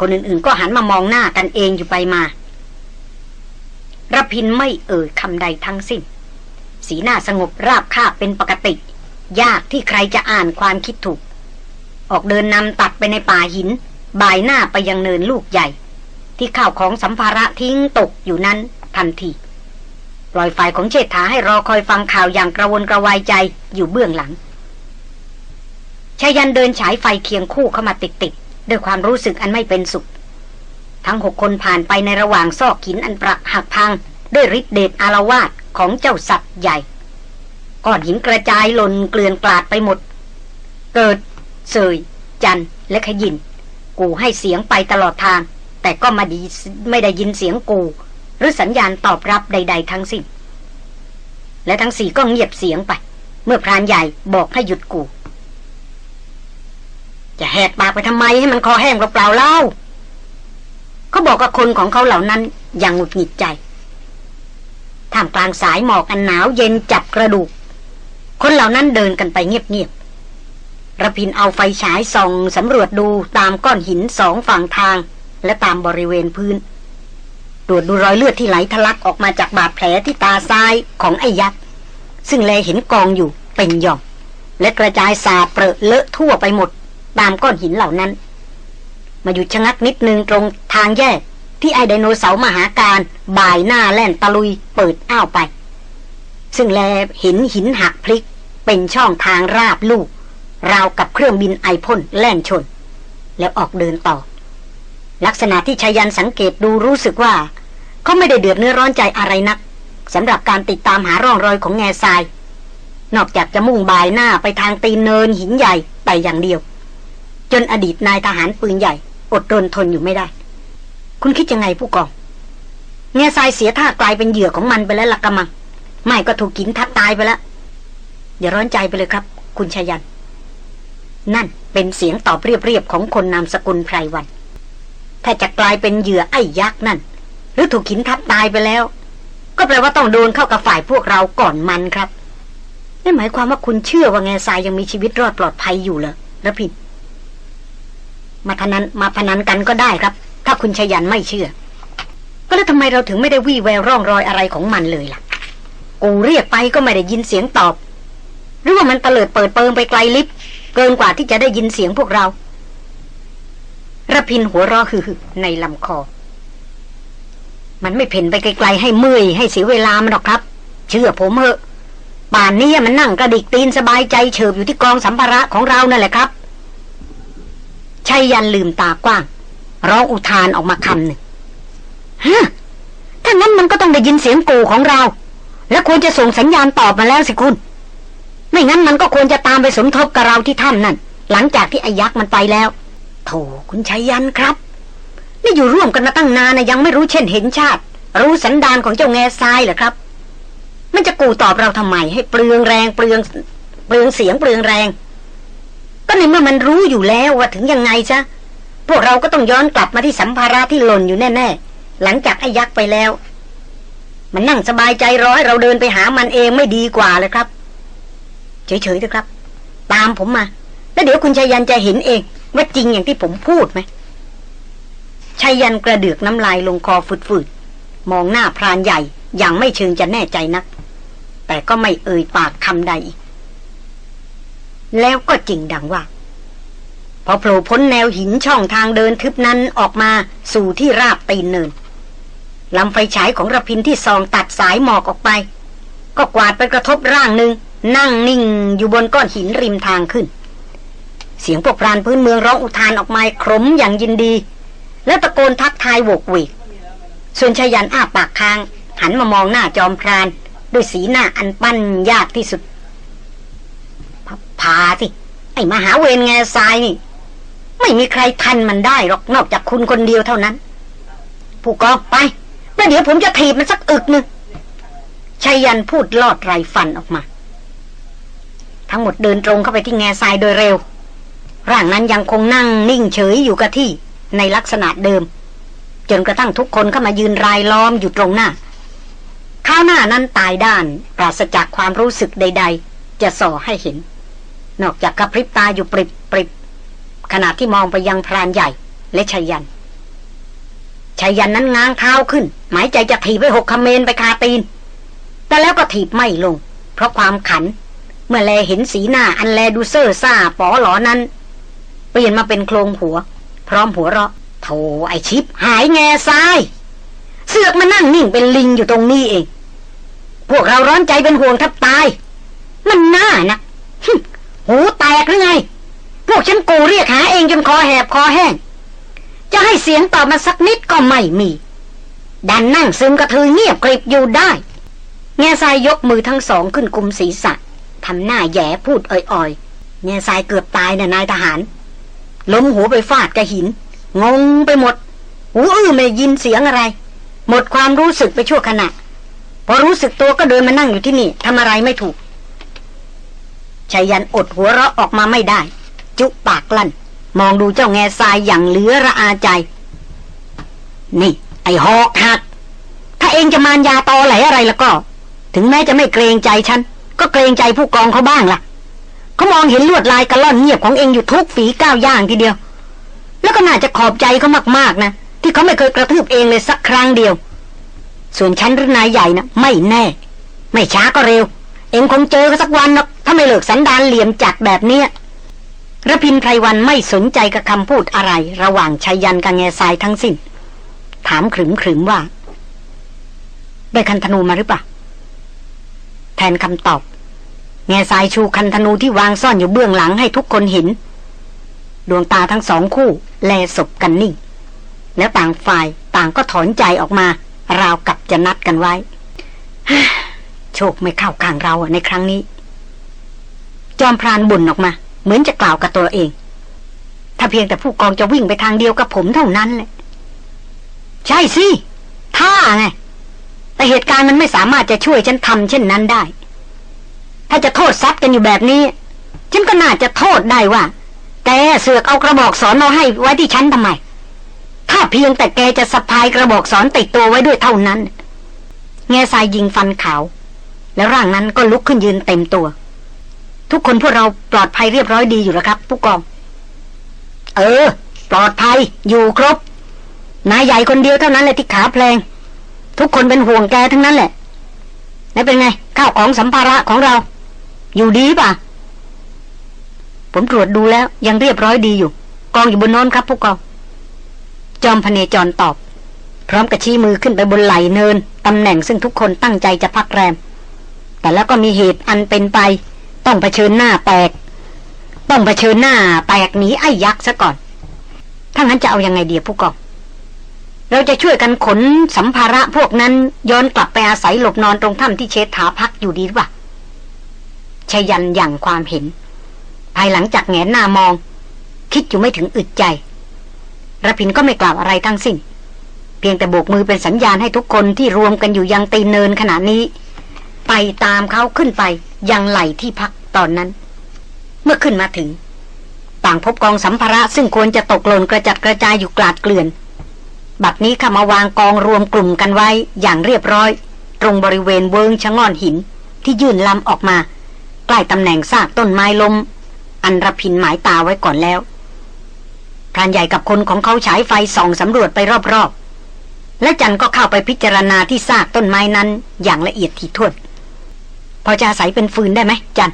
คนอื่นๆก็หันมามองหน้ากันเองอยู่ไปมาระพินไม่เอ่ยคำใดทั้งสิ้น สีหน้าสงบราบคาบเป็นปกติ ยากที่ใครจะอ่านความคิดถูก ออกเดินนำตัดไปในป่าหิน บ่ายหน้าไปยังเนินลูกใหญ่ ที่ข้าวของสัมภาระทิ้งตกอยู่นั้นทันที ล่อยฝ่ายของเชษฐาให้รอคอยฟังข่าวอย่างกระวนกระวายใจอยู่เบื้องหลังชายันเดินฉายไฟเคียงคู่เข้ามาติดๆด้วยความรู้สึกอันไม่เป็นสุข ทั้งหกคนผ่านไปในระหว่างซอกหินอันปรักหักพัง ด้วยฤทธิเดชอารวาสของเจ้าสัตว์ใหญ่ก้อนหินกระจายหล่นเกลื่อนกลาดไปหมด เกิด เสย จันและขยิน กูให้เสียงไปตลอดทาง แต่ก็มาดีไม่ได้ยินเสียงกู หรือสัญญาณตอบรับใด ๆ ทั้งสิ้น และทั้งสี่ก็เงียบเสียงไป เมื่อพรานใหญ่บอกให้หยุดกู จะแหกปากไปทำไมให้มันคอแห้งเปล่าเล่าเขาบอกกับคนของเขาเหล่านั้นอย่างหงุดหงิดใจท่ามกลางสายหมอกอันหนาวเย็นจับกระดูก คนเหล่านั้นเดินกันไปเงียบๆระพินเอาไฟฉายส่องสำรวจดูตามก้อนหินสองฝั่งทางและตามบริเวณพื้น ตรวจดูรอยเลือดที่ไหลทะลักออกมาจากบาดแผลที่ตาซ้ายของไอ้ยักษ์ซึ่งแลเห็นกองอยู่เป็นหย่อม และกระจายสาเปรอะเลอะทั่วไปหมด ตามก้อนหินเหล่านั้น มาหยุดชะงักนิดนึงตรงทางแยกที่ไอไดโนเสาร์มหาการบ่ายหน้าแล่นตะลุยเปิดอ้าวไป ซึ่งแลเห็นหินหักพลิก เป็นช่องทางราบลูก ราวกับเครื่องบินไอพ่นแล่นชน แล้วออกเดินต่อ ลักษณะที่ชายันสังเกตดูรู้สึกว่า เขาไม่ได้เดือดเนื้อร้อนใจอะไรนักสำหรับการติดตามหาร่องรอยของแง่ทราย นอกจากจะมุ่งบ่ายหน้าไปทางตีนเนินหินใหญ่ไปอย่างเดียว จนอดีตนายทหารปืนใหญ่ อดรนทนอยู่ไม่ได้ คุณคิดยังไงผู้กองแง่ทรายเสียท่ากลายเป็นเหยื่อของมันไปแล้วละกะมัง ไม่ก็ถูกกินทับตายไปแล้วอย่าร้อนใจไปเลยครับ คุณชายัน นั่นเป็นเสียงตอบเรียบๆของคนนามสกุลไพรวัน ถ้าจะกลายเป็นเหยื่อไอ้ยักษ์นั่น หรือถูกขินทับตายไปแล้ว ก็แปลว่าต้องโดนเข้ากับฝ่ายพวกเราก่อนมันครับนั่นหมายความว่าคุณเชื่อว่าแง่ทรายยังมีชีวิตรอดปลอดภัยอยู่เหรอระพินมาพนันมาพนันกันก็ได้ครับ ถ้าคุณชยันไม่เชื่อ ก็แล้วทำไมเราถึงไม่ได้วี่แววร่องรอยอะไรของมันเลยล่ะกูเรียกไปก็ไม่ได้ยินเสียงตอบ หรือว่ามันเตลิดเปิดเปิงไปไกลลิฟเกินกว่าที่จะได้ยินเสียงพวกเรา ระพินหัวรอคือในลำคอ มันไม่เพ่นไปไกลๆให้เมื่อยให้เสียเวลามันหรอกครับ เชื่อผมเถอะป่านนี้มันนั่งกระดิกตีนสบายใจเฉิบอยู่ที่กองสัมภาระของเรานั่นแหละครับชัยยันลืมตากว้าง ร้องอุทานออกมาคำหนึ่งฮะถ้างั้นมันก็ต้องได้ยินเสียงกูของเรา และควรจะส่งสัญญาณตอบมาแล้วสิคุณ ไม่งั้นมันก็ควรจะตามไปสมทบกับเราที่ถ้ำนั่น หลังจากที่ไอ้ยักษ์มันไปแล้ว โธ่คุณชัยยันครับ นี่อยู่ร่วมกันมาตั้งนานนะยังไม่รู้เช่นเห็นชาติ รู้สันดานของเจ้าแง่ทรายเหรอครับ มันจะกูตอบเราทำไม ให้เปลืองแรงเปลืองเปลืองเสียงเปลืองแรง ก็ในเมื่อมันรู้อยู่แล้วว่าถึงยังไงซะพวกเราก็ต้องย้อนกลับมาที่สัมภาระที่หล่นอยู่แน่ๆ หลังจากไอ้ยักษ์ไปแล้ว มันนั่งสบายใจร้อยเราเดินไปหามันเองไม่ดีกว่าเลยครับ เฉยๆเถอะครับ ตามผมมา แล้วเดี๋ยวคุณชายันจะเห็นเอง ว่าจริงอย่างที่ผมพูดไหมชายันกระเดือกน้ำลายลงคอฝืดๆ มองหน้าพรานใหญ่อย่างไม่เชิงจะแน่ใจนัก แต่ก็ไม่เอ่ยปากคำใด แล้วก็จริงดังว่า พอโผล่พ้นแนวหินช่องทางเดินทึบนั้นออกมาสู่ที่ราบตีนเนินลำไฟฉายของระพินที่ซองตัดสายหมอกออกไป ก็กวาดไปกระทบร่างหนึ่งนั่งนิ่งอยู่บนก้อนหินริมทางขึ้น เสียงพวกพรานพื้นเมืองร้องอุทานออกมาครมอย่างยินดี แล้วตะโกนทักทายโวกเวกส่วนชายันอ้าปากค้าง หันมามองหน้าจอมพราน ด้วยสีหน้าอันปั้นยากที่สุดพพาสิไอ้มหาเวรแง่ทรายนี่ ไม่มีใครทันมันได้หรอกนอกจากคุณคนเดียวเท่านั้น ผู้กองไปแล้วเดี๋ยวผมจะถีบมันสักอึกนึงชายันพูดลอดไรฟันออกมา ทั้งหมดเดินตรงเข้าไปที่แง่ทรายโดยเร็ว ร่างนั้นยังคงนั่งนิ่งเฉยอยู่กับที่ในลักษณะเดิม จนกระทั่งทุกคนเข้ามายืนรายล้อมอยู่ตรงหน้า ข้าวหน้านั้นตายด้าน ปราศจากความรู้สึกใด ๆ จะส่อให้เห็น นอกจากกระพริบตาอยู่ปริบปริบขณะที่มองไปยังพรานใหญ่และชัยยันชัยยันนั้นง้างเท้าขึ้น หมายใจจะถีบไปหกคเมนไปคาตีน แต่แล้วก็ถีบไม่ลง เพราะความขัน เมื่อแลเห็นสีหน้าอันแลดูเซอร์ซ่าปอหลอนั้น เปลี่ยนมาเป็นโครงหัว พร้อมหัวเราะโธ่ไอชิปหายแง่ทราย เสือกมานั่งนิ่งเป็นลิงอยู่ตรงนี้เอง พวกเราร้อนใจเป็นห่วงทับตาย มันน่านะฮึ่มหูแตกหรือไง พวกฉันกูเรียกหาเองจนคอแหบคอแห้ง จะให้เสียงตอบมาสักนิดก็ไม่มี ดันนั่งซึมกระทือเงียบกริบอยู่ได้ แง่ทรายยกมือทั้งสองขึ้นกุมศีรษะทำหน้าแย่พูดอ่อยๆแง่ทรายเกือบตายนะนายทหาร ล้มหัวไปฟาดกับหิน งงไปหมด หูอื้อไม่ยินเสียงอะไร หมดความรู้สึกไปชั่วขณะ พอรู้สึกตัวก็เดินมานั่งอยู่ที่นี่ทำอะไรไม่ถูกชายันอดหัวเราะออกมาไม่ได้ จุปากลั่น มองดูเจ้าแง่ทรายอย่างเหลือระอาใจ นี่ ไอหอกหัก ถ้าเองจะมานยาตอไหลอะไรแล้วก็ ถึงแม้จะไม่เกรงใจฉัน ก็เกรงใจผู้กองเขาบ้างล่ะ เขามองเห็นลวดลายกระล่อนเงียบของเองอยู่ทุกฝีก้าวย่างทีเดียว แล้วก็น่าจะขอบใจเขามากๆนะ ที่เขาไม่เคยกระทืบเองเลยสักครั้งเดียว ส่วนฉันหรือนายใหญ่นะไม่แน่ ไม่ช้าก็เร็ว เองคงเจอกันสักวันหรอกถ้าไม่เลิกสันดานเหลี่ยมจัดแบบเนี้ยระพินไพรวันไม่สนใจกับคำพูดอะไร ระหว่างชายันกับแง่ทรายทั้งสิ้น ถามขรึมขรึมว่า ได้คันธนูมาหรือเปล่า แทนคำตอบ แง่ทรายชูคันธนูที่วางซ่อนอยู่เบื้องหลังให้ทุกคนเห็น ดวงตาทั้งสองคู่ แลศพกันนิ่ง แล้วต่างฝ่ายต่างก็ถอนใจออกมา ราวกับจะนัดกันไว้ โชคไม่เข้าข้างเราในครั้งนี้ จอมพรานบุญออกมา เหมือนจะกล่าวกับตัวเอง ถ้าเพียงแต่ผู้กองจะวิ่งไปทางเดียวกับผมเท่านั้นแหละใช่สิท่าไงแต่เหตุการณ์มันไม่สามารถจะช่วยฉันทำเช่นนั้นได้ ถ้าจะโทษซัดกันอยู่แบบนี้ ฉันก็น่าจะโทษได้ว่า แกเสือกเอากระบอกสอนมาให้ไว้ที่ฉันทำไม ถ้าเพียงแต่แกจะสะพายกระบอกสอนติดตัวไว้ด้วยเท่านั้น แง่ทรายยิงฟันขาว แล้วร่างนั้นก็ลุกขึ้นยืนเต็มตัว ทุกคนพวกเราปลอดภัยเรียบร้อยดีอยู่แล้วครับ ผู้กอง เออ ปลอดภัยอยู่ครบ นายใหญ่คนเดียวเท่านั้นแหละที่ขาแพลง ทุกคนเป็นห่วงแกทั้งนั้นแหละ แล้วเป็นไงข้าวของสัมภาระของเรา อยู่ดีป่ะ ผมตรวจดูแล้วยังเรียบร้อยดีอยู่ กองอยู่บนโน้นครับผู้กองจอมพเนจรตอบ พร้อมกับชี้มือขึ้นไปบนไหลเนิน ตำแหน่งซึ่งทุกคนตั้งใจจะพักแรม แต่แล้วก็มีเหตุอันเป็นไป ต้องเผชิญหน้าแตก ต้องเผชิญหน้าแตกหนีไอ้ยักษ์ซะก่อน ถ้างั้นจะเอายังไงเดียผู้กองเราจะช่วยกันขนสัมภาระพวกนั้นย้อนกลับไปอาศัยหลบนอนตรงถ้ำที่เชษฐาพักอยู่ดีหรือเปล่า ชยันอย่างความเห็น ภายหลังจากแงนหน้ามอง คิดอยู่ไม่ถึงอึดใจระพินก็ไม่กล่าวอะไรทั้งสิ้น เพียงแต่โบกมือเป็นสัญญาณให้ทุกคนที่รวมกันอยู่ยังตีนเนินขณะนี้ ไปตามเขาขึ้นไปยังไหลที่พักตอนนั้น เมื่อขึ้นมาถึง ต่างพบกองสัมภาระซึ่งควรจะตกหล่นกระจัดกระจายอยู่กลาดเกลื่อน บัดนี้ขามาวางกองรวมกลุ่มกันไว้อย่างเรียบร้อย ตรงบริเวณเวิงชะง่อนหินที่ยื่นลำออกมา ใกล้ตำแหน่งซากต้นไม้ลม อันรพินหมายตาไว้ก่อนแล้วพรานใหญ่กับคนของเขาฉายไฟส่องสำรวจไปรอบๆ และจันก็เข้าไปพิจารณาที่ซากต้นไม้นั้นอย่างละเอียดถี่ถ้วน พอจะอาศัยเป็นฟืนได้ไหมจัน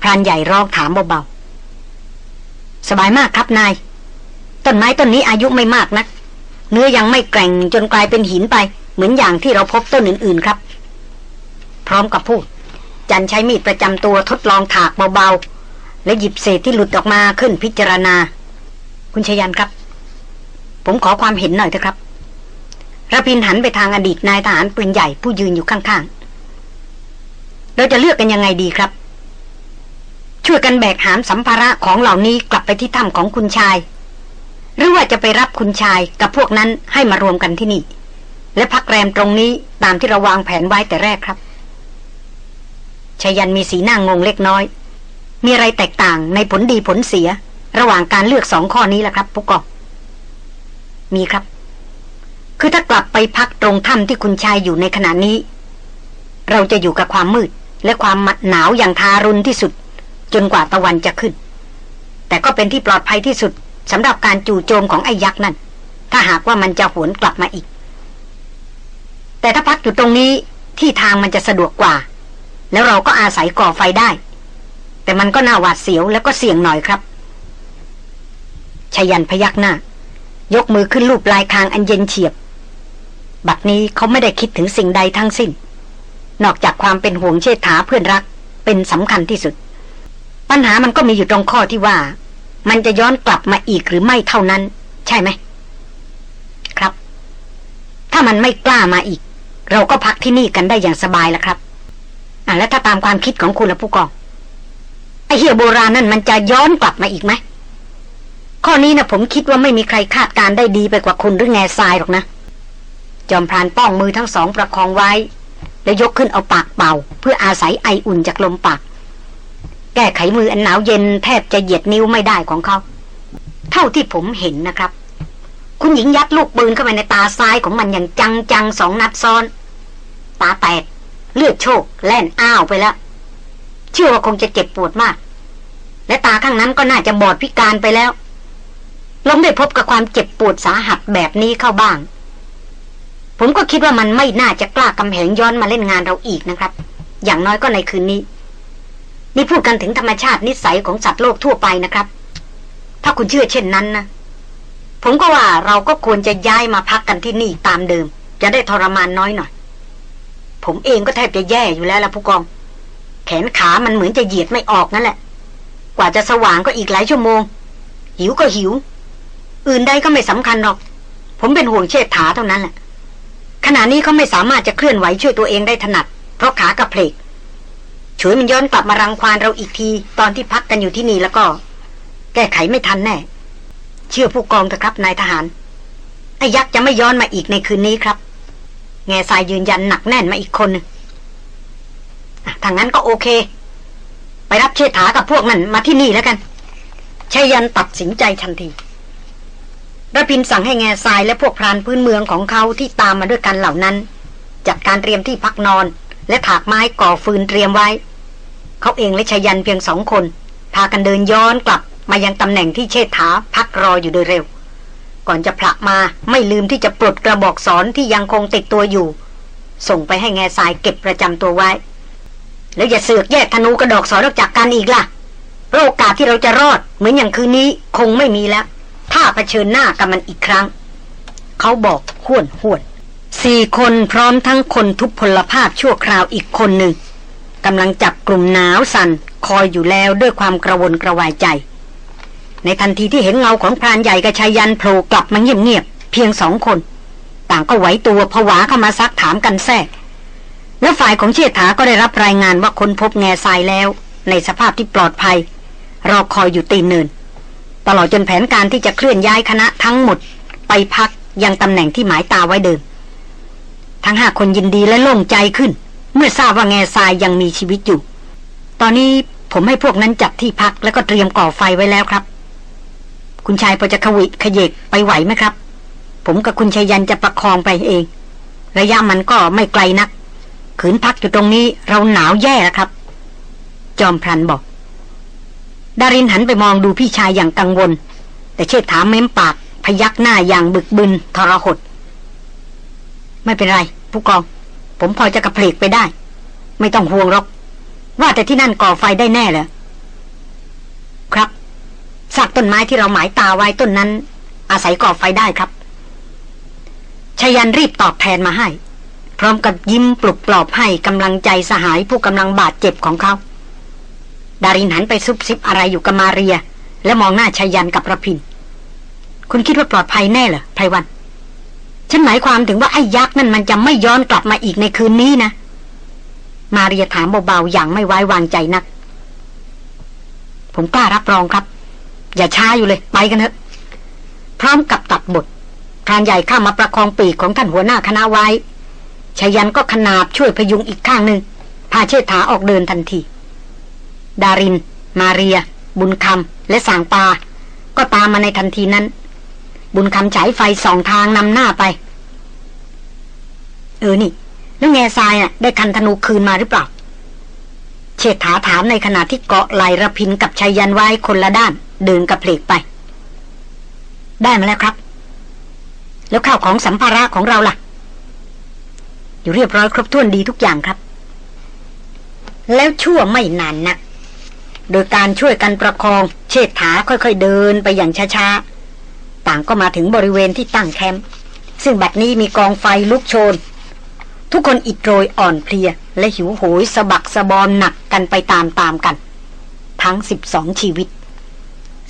พรานใหญ่ร้องถามเบาๆ สบายมากครับนาย ต้นไม้ต้นนี้อายุไม่มากนัก เนื้อยังไม่แกร่งจนกลายเป็นหินไป เหมือนอย่างที่เราพบต้นอื่นๆครับ พร้อมกับพูด จันใช้มีดประจำตัวทดลองถากเบาๆ และหยิบเศษที่หลุดออกมาขึ้นพิจารณา คุณชยันครับ ผมขอความเห็นหน่อยเถอะครับระพินหันไปทางอดีตนายทหารปืนใหญ่ผู้ยืนอยู่ข้างๆ เราจะเลือกกันยังไงดีครับ ช่วยกันแบกหามสัมภาระของเหล่านี้กลับไปที่ถ้ำของคุณชาย หรือว่าจะไปรับคุณชายกับพวกนั้นให้มารวมกันที่นี่ และพักแรมตรงนี้ตามที่เราวางแผนไว้แต่แรกครับ ชายันมีสีหน้างงเล็กน้อย มีอะไรแตกต่างในผลดีผลเสีย ระหว่างการเลือกสองข้อนี้ล่ะครับผู้กองมีครับ คือถ้ากลับไปพักตรงถ้ำที่คุณชายอยู่ในขณะนี้ เราจะอยู่กับความมืดและความหนาวอย่างทารุณที่สุด จนกว่าตะวันจะขึ้น แต่ก็เป็นที่ปลอดภัยที่สุดสำหรับการจู่โจมของไอ้ยักษ์นั่น ถ้าหากว่ามันจะหวนกลับมาอีก แต่ถ้าพักอยู่ตรงนี้ที่ทางมันจะสะดวกกว่า แล้วเราก็อาศัยก่อไฟได้ แต่มันก็น่าหวาดเสียวแล้วก็เสี่ยงหน่อยครับชายันพยักหน้า ยกมือขึ้นลูบปลายคางอันเย็นเฉียบ บัดนี้เขาไม่ได้คิดถึงสิ่งใดทั้งสิ้น นอกจากความเป็นห่วงเชษฐาเพื่อนรักเป็นสำคัญที่สุด ปัญหามันก็มีอยู่ตรงข้อที่ว่า มันจะย้อนกลับมาอีกหรือไม่เท่านั้น ใช่ไหม ครับ ถ้ามันไม่กล้ามาอีก เราก็พักที่นี่กันได้อย่างสบายแล้วครับ อะแล้วถ้าตามความคิดของคุณละผู้กองไอเฮียโบราณนั่นมันจะย้อนกลับมาอีกไหมข้อนี้นะผมคิดว่าไม่มีใครคาดการได้ดีไปกว่าคุณหรือแง่ทรายหรอกนะ จอมพรานป้องมือทั้งสองประคองไว้ แล้วยกขึ้นเอาปากเป่า เพื่ออาศัยไออุ่นจากลมปาก แก้ไขมืออันหนาวเย็นแทบจะเหยียดนิ้วไม่ได้ของเขา เท่าที่ผมเห็นนะครับ คุณหญิงยัดลูกปืนเข้าไปในตาซ้ายของมันอย่างจังๆสองนัดซ้อน ตาแตก เลือดโชกแล่นอ้าวไปแล้วเชื่อว่าคงจะเจ็บปวดมาก และตาข้างนั้นก็น่าจะบอดพิการไปแล้วลองได้พบกับความเจ็บปวดสาหัสแบบนี้เข้าบ้าง ผมก็คิดว่ามันไม่น่าจะกล้ากำแหงย้อนมาเล่นงานเราอีกนะครับ อย่างน้อยก็ในคืนนี้ นี่พูดกันถึงธรรมชาตินิสัยของสัตว์โลกทั่วไปนะครับ ถ้าคุณเชื่อเช่นนั้นนะผมก็ว่าเราก็ควรจะย้ายมาพักกันที่นี่ตามเดิม จะได้ทรมานน้อยหน่อย ผมเองก็แทบจะแย่อยู่แล้วล่ะผู้กอง แขนขามันเหมือนจะเหยียดไม่ออกนั่นแหละ กว่าจะสว่างก็อีกหลายชั่วโมง หิวก็หิว อื่นใดก็ไม่สำคัญหรอก ผมเป็นห่วงเชษฐาเท่านั้นแหละขณะนี้เขาไม่สามารถจะเคลื่อนไหวช่วยตัวเองได้ถนัด เพราะขากระเพลกช่วยมันย้อนกลับมารังควานเราอีกที ตอนที่พักกันอยู่ที่นี่แล้วก็ แก้ไขไม่ทันแน่ เชื่อผู้กองเถอะครับนายทหารไอ้ยักษ์จะไม่ย้อนมาอีกในคืนนี้ครับ แง่ทรายยืนยันหนักแน่นมาอีกคนหนึ่งอะถ้างั้นก็โอเค ไปรับเชษฐากับพวกนั้นมาที่นี่แล้วกันชายันตัดสินใจทันทีระพินสั่งให้แง่ทรายและพวกพรานพื้นเมืองของเขาที่ตามมาด้วยกันเหล่านั้น จัดการเตรียมที่พักนอน และถากไม้ก่อฟืนเตรียมไว้ เขาเองและชายันเพียงสองคน พากันเดินย้อนกลับมายังตำแหน่งที่เชษฐาพักรออยู่โดยเร็ว ก่อนจะผละมาไม่ลืมที่จะปลดกระบอกสอนที่ยังคงติดตัวอยู่ ส่งไปให้แง่ทรายเก็บประจำตัวไว้ แล้วอย่าเสือกแยกธนูกระดอกสอนออกจากกันอีกล่ะเพราะโอกาสที่เราจะรอด เหมือนอย่างคืนนี้คงไม่มีแล้ว ถ้าเผชิญหน้ากับมันอีกครั้ง เขาบอกห้วนห้วนสี่คนพร้อมทั้งคนทุพพลภาพชั่วคราวอีกคนหนึ่งกำลังจับกลุ่มหนาวสัน่นคอยอยู่แล้วด้วยความกระวนกระวายใจ ในทันทีที่เห็นเงาของพรานใหญ่กับชายันโผล่กลับมาเงียบๆเพียงสองคน ต่างก็ไหวตัวผวาเข้ามาซักถามกันแท้และฝ่ายของเชษฐาก็ได้รับรายงานว่าคนพบแง่ทรายแล้ว ในสภาพที่ปลอดภัย รอคอยอยู่ตีนเนิน ตลอดจนแผนการที่จะเคลื่อนย้ายคณะทั้งหมด ไปพักยังตำแหน่งที่หมายตาไว้เดิม ทั้งห้าคนยินดีและโล่งใจขึ้น เมื่อทราบว่าแง่ทรายยังมีชีวิตอยู่ ตอนนี้ผมให้พวกนั้นจัดที่พักแล้วก็เตรียมก่อไฟไว้แล้วครับ คุณชายพอจะขวิขยเยกไปไหวไหมครับ ผมกับคุณชายยันจะประคองไปเอง ระยะมันก็ไม่ไกลนัก ขืนพักอยู่ตรงนี้เราหนาวแย่แล้วครับ จอมพลันบอก ดารินหันไปมองดูพี่ชายอย่างกังวล แต่เชิดถามเม้มปาก พยักหน้าอย่างบึกบึนทรหด ไม่เป็นไร ผู้กอง ผมพอจะกระเพลกไปได้ ไม่ต้องห่วงหรอก ว่าแต่ที่นั่นก่อไฟได้แน่เหรอ ซากต้นไม้ที่เราหมายตาไว้ต้นนั้น อาศัยก่อไฟได้ครับชยันรีบตอบแทนมาให้ พร้อมกับยิ้มปลุกปลอบให้กำลังใจสหายผู้กำลังบาดเจ็บของเขา ดารินหันไปซุบซิบอะไรอยู่กับมาเรีย และมองหน้าชายันกับระพิน คุณคิดว่าปลอดภัยแน่เหรอไพวัน ฉันหมายความถึงว่าไอ้ยักษ์นั่นมันจะไม่ย้อนกลับมาอีกในคืนนี้นะ มาเรียถามเบาๆอย่างไม่ไว้วางใจนัก ผมกล้ารับรองครับ อย่าช้าอยู่เลย ไปกันเถอะ พร้อมกับตัดบทพรานใหญ่เข้ามาประคองปีกของท่านหัวหน้าคณะไว้ชายันก็ขนาบช่วยพยุงอีกข้างหนึ่งพาเชษฐาออกเดินทันที ดาริน มาเรีย บุญคำและสางปา ก็ตามมาในทันทีนั้น บุญคำฉายไฟสองทางนำหน้าไป เออนี่แล้วแง่ทรายอะ ได้คันธนูคืนมาหรือเปล่า เชษฐาถามในขณะที่เกาะไหลระพินกับชายันไว้คนละด้าน เดินกับเพลกไป ได้มาแล้วครับ แล้วข้าวของสัมภาระของเราล่ะ อยู่เรียบร้อยครบถ้วนดีทุกอย่างครับ แล้วชั่วไม่นานนัก โดยการช่วยกันประคอง เชิดถาค่อยๆเดินไปอย่างช้าๆ ต่างก็มาถึงบริเวณที่ตั้งแคมป์ซึ่งบัดนี้มีกองไฟลุกโชน ทุกคนอิดโรยอ่อนเพลีย และหิวโหยสะบักสะบอมหนักกันไปตามๆกัน ทั้งสิบสองชีวิต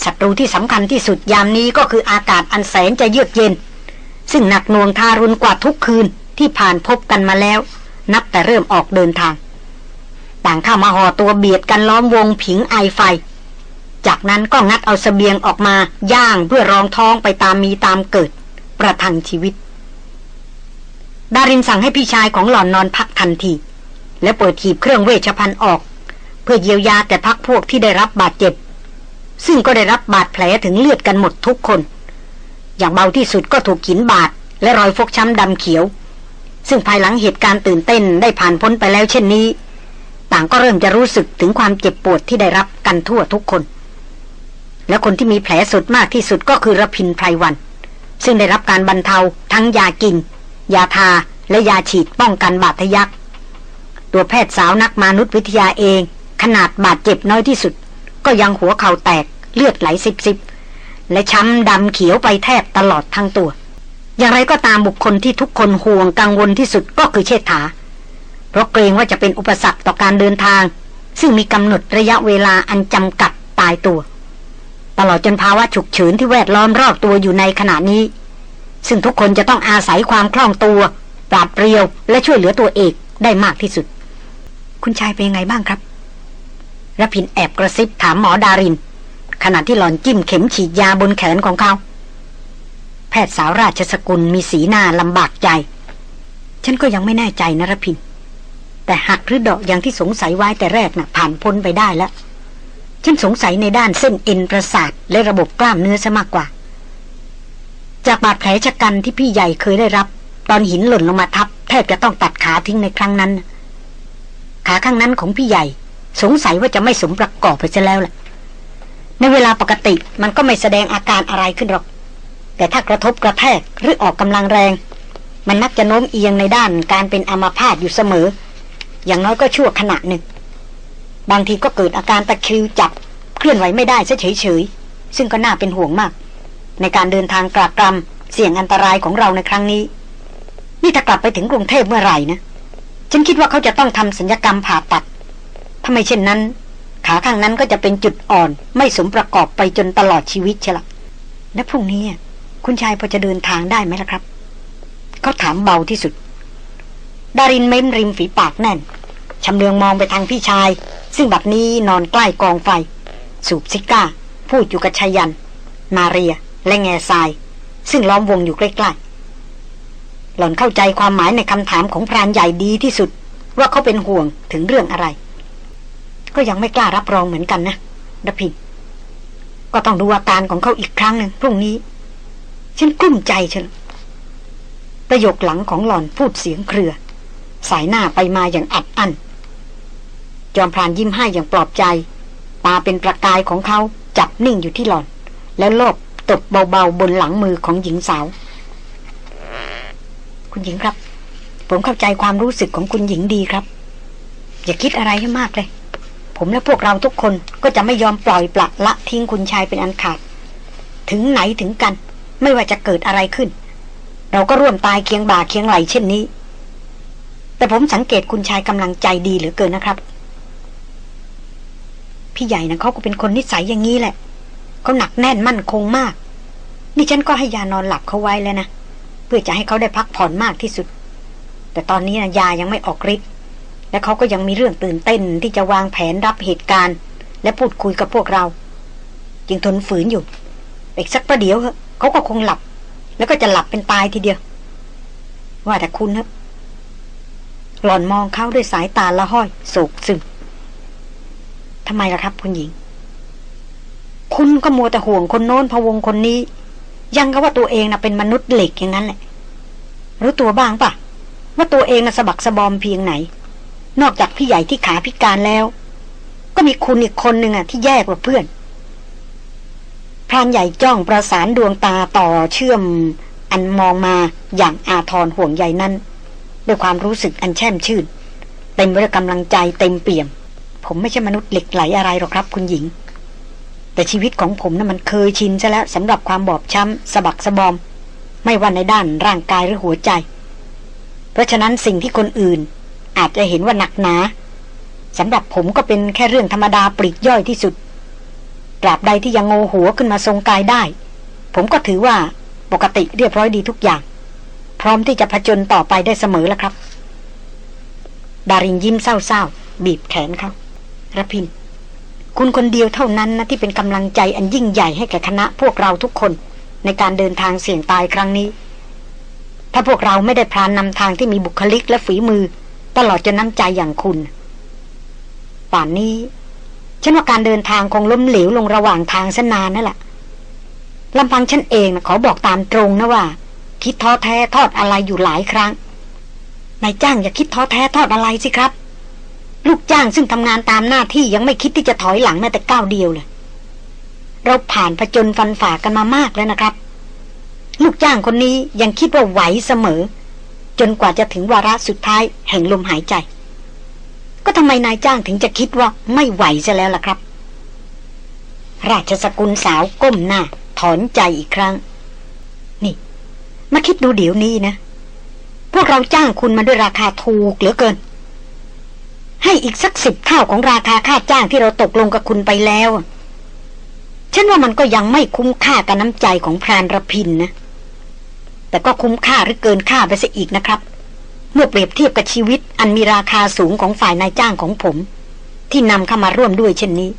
ศัตรูที่สำคัญที่สุดยามนี้ก็คืออากาศอันแสนจะเยือกเย็น ซึ่งหนักหน่วงทารุณกว่าทุกคืนที่ผ่านพบกันมาแล้ว นับแต่เริ่มออกเดินทาง ต่างเข้ามาห่อตัวเบียดกันล้อมวงผิงไอไฟ จากนั้นก็งัดเอาเสบียงออกมาย่างเพื่อรองท้องไปตามมีตามเกิด ประทังชีวิต ดารินสั่งให้พี่ชายของหล่อนนอนพักทันที และเปิดถีบเครื่องเวชภัณฑ์ออก เพื่อเยียวยาแต่พักพวกที่ได้รับบาดเจ็บ ซึ่งก็ได้รับบาดแผลถึงเลือดกันหมดทุกคน อย่างเบาที่สุดก็ถูกขินบาดและรอยฟกช้ำดำเขียว ซึ่งภายหลังเหตุการณ์ตื่นเต้นได้ผ่านพ้นไปแล้วเช่นนี้ ต่างก็เริ่มจะรู้สึกถึงความเจ็บปวดที่ได้รับกันทั่วทุกคน และคนที่มีแผลสุดมากที่สุดก็คือระพินไพรวัน ซึ่งได้รับการบรรเทาทั้งยากิน ยาทาและยาฉีดป้องกันบาดทะยักตัวแพทย์สาวนักมนุษยวิทยาเอง ขนาดบาดเจ็บน้อยที่สุด ก็ยังหัวเข่าแตกเลือดไหลซิบซิบและช้ำดำเขียวไปแทบตลอดทั้งตัว อย่างไรก็ตามบุคคลที่ทุกคนห่วงกังวลที่สุดก็คือเชษฐา เพราะเกรงว่าจะเป็นอุปสรรคต่อการเดินทาง ซึ่งมีกำหนดระยะเวลาอันจำกัดตายตัว ตลอดจนภาวะฉุกเฉินที่แวดล้อมรอบตัวอยู่ในขณะนี้ ซึ่งทุกคนจะต้องอาศัยความคล่องตัวปราดเปรียวและช่วยเหลือตัวเองได้มากที่สุด คุณชายเป็นยังไงบ้างครับ รพินแอบกระซิบถามหมอดาริน ขณะที่หลอนจิ้มเข็มฉีดยาบนแขนของเขา แพทย์สาวราชสกุลมีสีหน้าลำบากใจ ฉันก็ยังไม่แน่ใจนะรพิน แต่หักหรือดอกอย่างที่สงสัยไว้แต่แรกนะ่ะ ผ่านพ้นไปได้แล้ว ฉันสงสัยในด้านเส้นเอ็นประสาทและระบบกล้ามเนื้อซะมากกว่า จากบาดแผลชะกันที่พี่ใหญ่เคยได้รับ ตอนหินหล่นลงมาทับ แทบจะต้องตัดขาทิ้งในครั้งนั้น ขาข้างนั้นของพี่ใหญ่ สงสัยว่าจะไม่สมประกอบไปซะแล้วแหละในเวลาปกติมันก็ไม่แสดงอาการอะไรขึ้นหรอก แต่ถ้ากระทบกระแทกหรือออกกำลังแรง มันนักจะโน้มเอียงในด้านการเป็นอัมาพาตอยู่เสมอ อย่างน้อยก็ชั่วขณะหนึ่ง บางทีก็เกิดอาการตะคริวจับ เคลื่อนไหวไม่ได้เฉยๆซึ่งก็น่าเป็นห่วงมาก ในการเดินทางกลากกรำเสี่ยงอันตรายของเราในครั้งนี้ นี่ถ้ากลับไปถึงกรุงเทพเมื่อไหร่นะ ฉันคิดว่าเขาจะต้องทำสัญญกรรมผ่าตัด ถ้าไม่เช่นนั้น ขาข้างนั้นก็จะเป็นจุดอ่อนไม่สมประกอบไปจนตลอดชีวิตใช่ละและพรุ่งนี้คุณชายพอจะเดินทางได้ไหมล่ะครับ เขาถามเบาที่สุด ดารินเม้มริมฝีปากแน่นชำเลืองมองไปทางพี่ชาย ซึ่งบัดนี้นอนใกล้กองไฟ สูบซิก้า พูดอยู่กับชายัน มาเรีย และแง่ทราย ซึ่งล้อมวงอยู่ใกล้ๆ หล่อนเข้าใจความหมายในคำถามของพรานใหญ่ดีที่สุด ว่าเขาเป็นห่วงถึงเรื่องอะไร ก็ยังไม่กล้ารับรองเหมือนกันนะดพินก็ต้องดูอาการของเขาอีกครั้งหนึ่งพรุ่งนี้ ฉันกลุ้มใจฉันประโยคหลังของหล่อนพูดเสียงเครือ สายหน้าไปมาอย่างอัดอั้นจอมพรานยิ้มให้อย่างปลอบใจ ตาเป็นประกายของเขาจับนิ่งอยู่ที่หล่อน แล้วโลบตบเบาๆบนหลังมือของหญิงสาว คุณหญิงครับ ผมเข้าใจความรู้สึกของคุณหญิงดีครับ อย่าคิดอะไรให้มากเลย ผมและพวกเราทุกคนก็จะไม่ยอมปล่อยปละละทิ้งคุณชายเป็นอันขาด ถึงไหนถึงกัน ไม่ว่าจะเกิดอะไรขึ้น เราก็ร่วมตายเคียงบ่าเคียงไหลเช่นนี้ แต่ผมสังเกตคุณชายกำลังใจดีเหลือเกินนะครับ พี่ใหญ่นะเขาก็เป็นคนนิสัยอย่างนี้แหละเขาหนักแน่นมั่นคงมาก นี่ฉันก็ให้ยานอนหลับเขาไว้แล้วนะเพื่อจะให้เขาได้พักผ่อนมากที่สุด แต่ตอนนี้นะยายังไม่ออกฤทธิ์ และเขาก็ยังมีเรื่องตื่นเต้นที่จะวางแผนรับเหตุการณ์ และพูดคุยกับพวกเรา จึงทนฝืนอยู่อีกสักประเดี๋ยวเขาก็คงหลับ แล้วก็จะหลับเป็นตายทีเดียว ว่าแต่คุณฮะหล่อนมองเขาด้วยสายตาละห้อยโศกซึมทำไมล่ะครับคุณหญิง คุณก็มัวแต่ห่วงคนโน้นพะวงคนนี้ ยังก็ว่าตัวเองนะเป็นมนุษย์เหล็กอย่างนั้นแหละ รู้ตัวบ้างปะว่าตัวเองนะสะบักสะบอมเพียงไหน นอกจากพี่ใหญ่ที่ขาพิการแล้ว ก็มีคุณอีกคนหนึ่งอะที่แย่กว่าเพื่อน พรานใหญ่จ้องประสานดวงตาต่อเชื่อม อันมองมาอย่างอาทรห่วงใยนั้น ด้วยความรู้สึกอันแช่มชื่น เต็มไปด้วยกำลังใจเต็มเปี่ยม ผมไม่ใช่มนุษย์เหล็กไหลอะไรหรอกครับ คุณหญิง แต่ชีวิตของผมนะ่ะมันเคยชินซะแล้วสำหรับความบอบช้ำสะบักสะบอม ไม่ว่าในด้านร่างกายหรือหัวใจ เพราะฉะนั้นสิ่งที่คนอื่น อาจจะเห็นว่าหนักหนาสำหรับผมก็เป็นแค่เรื่องธรรมดาปลีกย่อยที่สุดตราบใดที่ยังโงหัวขึ้นมาทรงกายได้ ผมก็ถือว่าปกติเรียบร้อยดีทุกอย่าง พร้อมที่จะผจญต่อไปได้เสมอแล้วครับ ดารินยิ้มเศร้าๆ บีบแขนเขาระพิน คุณคนเดียวเท่านั้นนะที่เป็นกำลังใจอันยิ่งใหญ่ให้แก่คณะพวกเราทุกคนในการเดินทางเสี่ยงตายครั้งนี้ ถ้าพวกเราไม่ได้พรานนำทางที่มีบุคลิกและฝีมือ ตลอดจนน้ำใจอย่างคุณ ป่านนี้ ฉันว่าการเดินทางคงล้มเหลวลงระหว่างทางสนานนั่นแหละลำพังฉันเองนะขอบอกตามตรงนะว่า คิดท้อแท้ทอดอะไรอยู่หลายครั้งนายจ้างอย่าคิดท้อแท้ทอดอะไรสิครับ ลูกจ้างซึ่งทำงานตามหน้าที่ยังไม่คิดที่จะถอยหลังแม้แต่ก้าวเดียวเลยเราผ่านผจญฟันฝ่ากันมามากแล้วนะครับ ลูกจ้างคนนี้ยังคิดว่าไหวเสมอ จนกว่าจะถึงวาระสุดท้ายแห่งลมหายใจ ก็ทำไมนายจ้างถึงจะคิดว่าไม่ไหวซะแล้วล่ะครับ ราชสกุลสาวก้มหน้า ถอนใจอีกครั้ง นี่ มาคิดดูเดี๋ยวนี้นะ พวกเราจ้างคุณมาด้วยราคาถูกเหลือเกิน ให้อีกสักสิบเท่าของราคาค่าจ้างที่เราตกลงกับคุณไปแล้วฉันว่ามันก็ยังไม่คุ้มค่ากับน้ำใจของพรานระพินนะ แต่ก็คุ้มค่าหรือเกินค่าไปซะอีกนะครับ เมื่อเปรียบเทียบกับชีวิตอันมีราคาสูงของฝ่ายนายจ้างของผม ที่นำเข้ามาร่วมด้วยเช่นนี้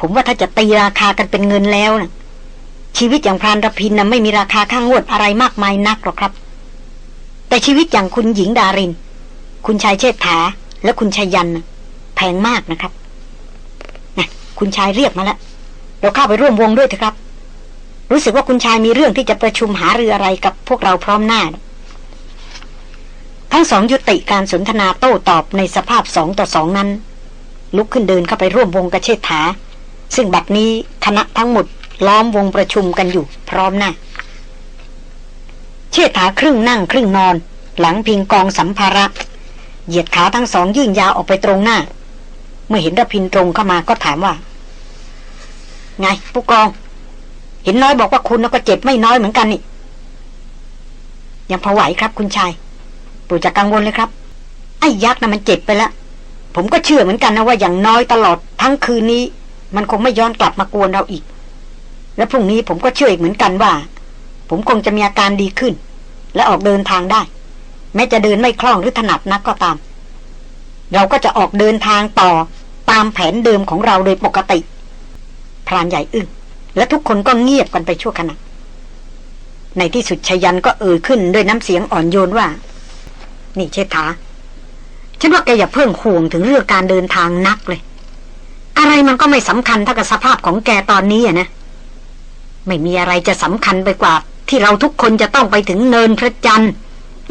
ผมว่าถ้าจะตีราคากันเป็นเงินแล้วนะชีวิตอย่างพรานระพินนะไม่มีราคาข้างงวดอะไรมากมายนักหรอกครับ แต่ชีวิตอย่างคุณหญิงดาริน คุณชายเชษฐา และคุณชายยันนะแพงมากนะครับนะคุณชายเรียกมาแล้วเราเข้าไปร่วมวงด้วยเถอะครับ รู้สึกว่าคุณชายมีเรื่องที่จะประชุมหาเรืออะไรกับพวกเราพร้อมหน้า ทั้งสองยุติการสนทนาโต้ตอบในสภาพสองต่อสองนั้น ลุกขึ้นเดินเข้าไปร่วมวงกระเชษฐา ซึ่งบัดนี้คณะทั้งหมดล้อมวงประชุมกันอยู่พร้อมหน้า เชษฐาครึ่งนั่งครึ่งนอน หลังพิงกองสัมภาระ เหยียดขาทั้งสองยื่นยาวออกไปตรงหน้า เมื่อเห็นระพินตรงเข้ามาก็ถามว่า ไงผู้กอง เห็นน้อยบอกว่าคุณก็เจ็บไม่น้อยเหมือนกันนี่ ยังพอไหวครับคุณชายปู่จะกังวลเลยครับ ไอ้ยักษ์นะ่ะมันเจ็บไปแล้ว ผมก็เชื่อเหมือนกันนะว่าอย่างน้อยตลอดทั้งคืนนี้ มันคงไม่ย้อนกลับมากวนเราอีก และพรุ่งนี้ผมก็เชื่ออีกเหมือนกันว่า ผมคงจะมีอาการดีขึ้น และออกเดินทางได้ แม้จะเดินไม่คล่องหรือถนัดนักก็ตาม เราก็จะออกเดินทางต่อตามแผนเดิมของเราโดยปกติพรานใหญ่อึ้ง และทุกคนก็เงียบกันไปชั่วขณะ ในที่สุดชยันก็เอ่ยขึ้นด้วยน้ำเสียงอ่อนโยนว่า นี่เชษฐา ฉันว่าแกอย่าเพิ่งห่วงถึงเรื่องการเดินทางนักเลย อะไรมันก็ไม่สำคัญเท่ากับสภาพของแกตอนนี้อะนะ ไม่มีอะไรจะสำคัญไปกว่า ที่เราทุกคนจะต้องไปถึงเนินพระจันทร์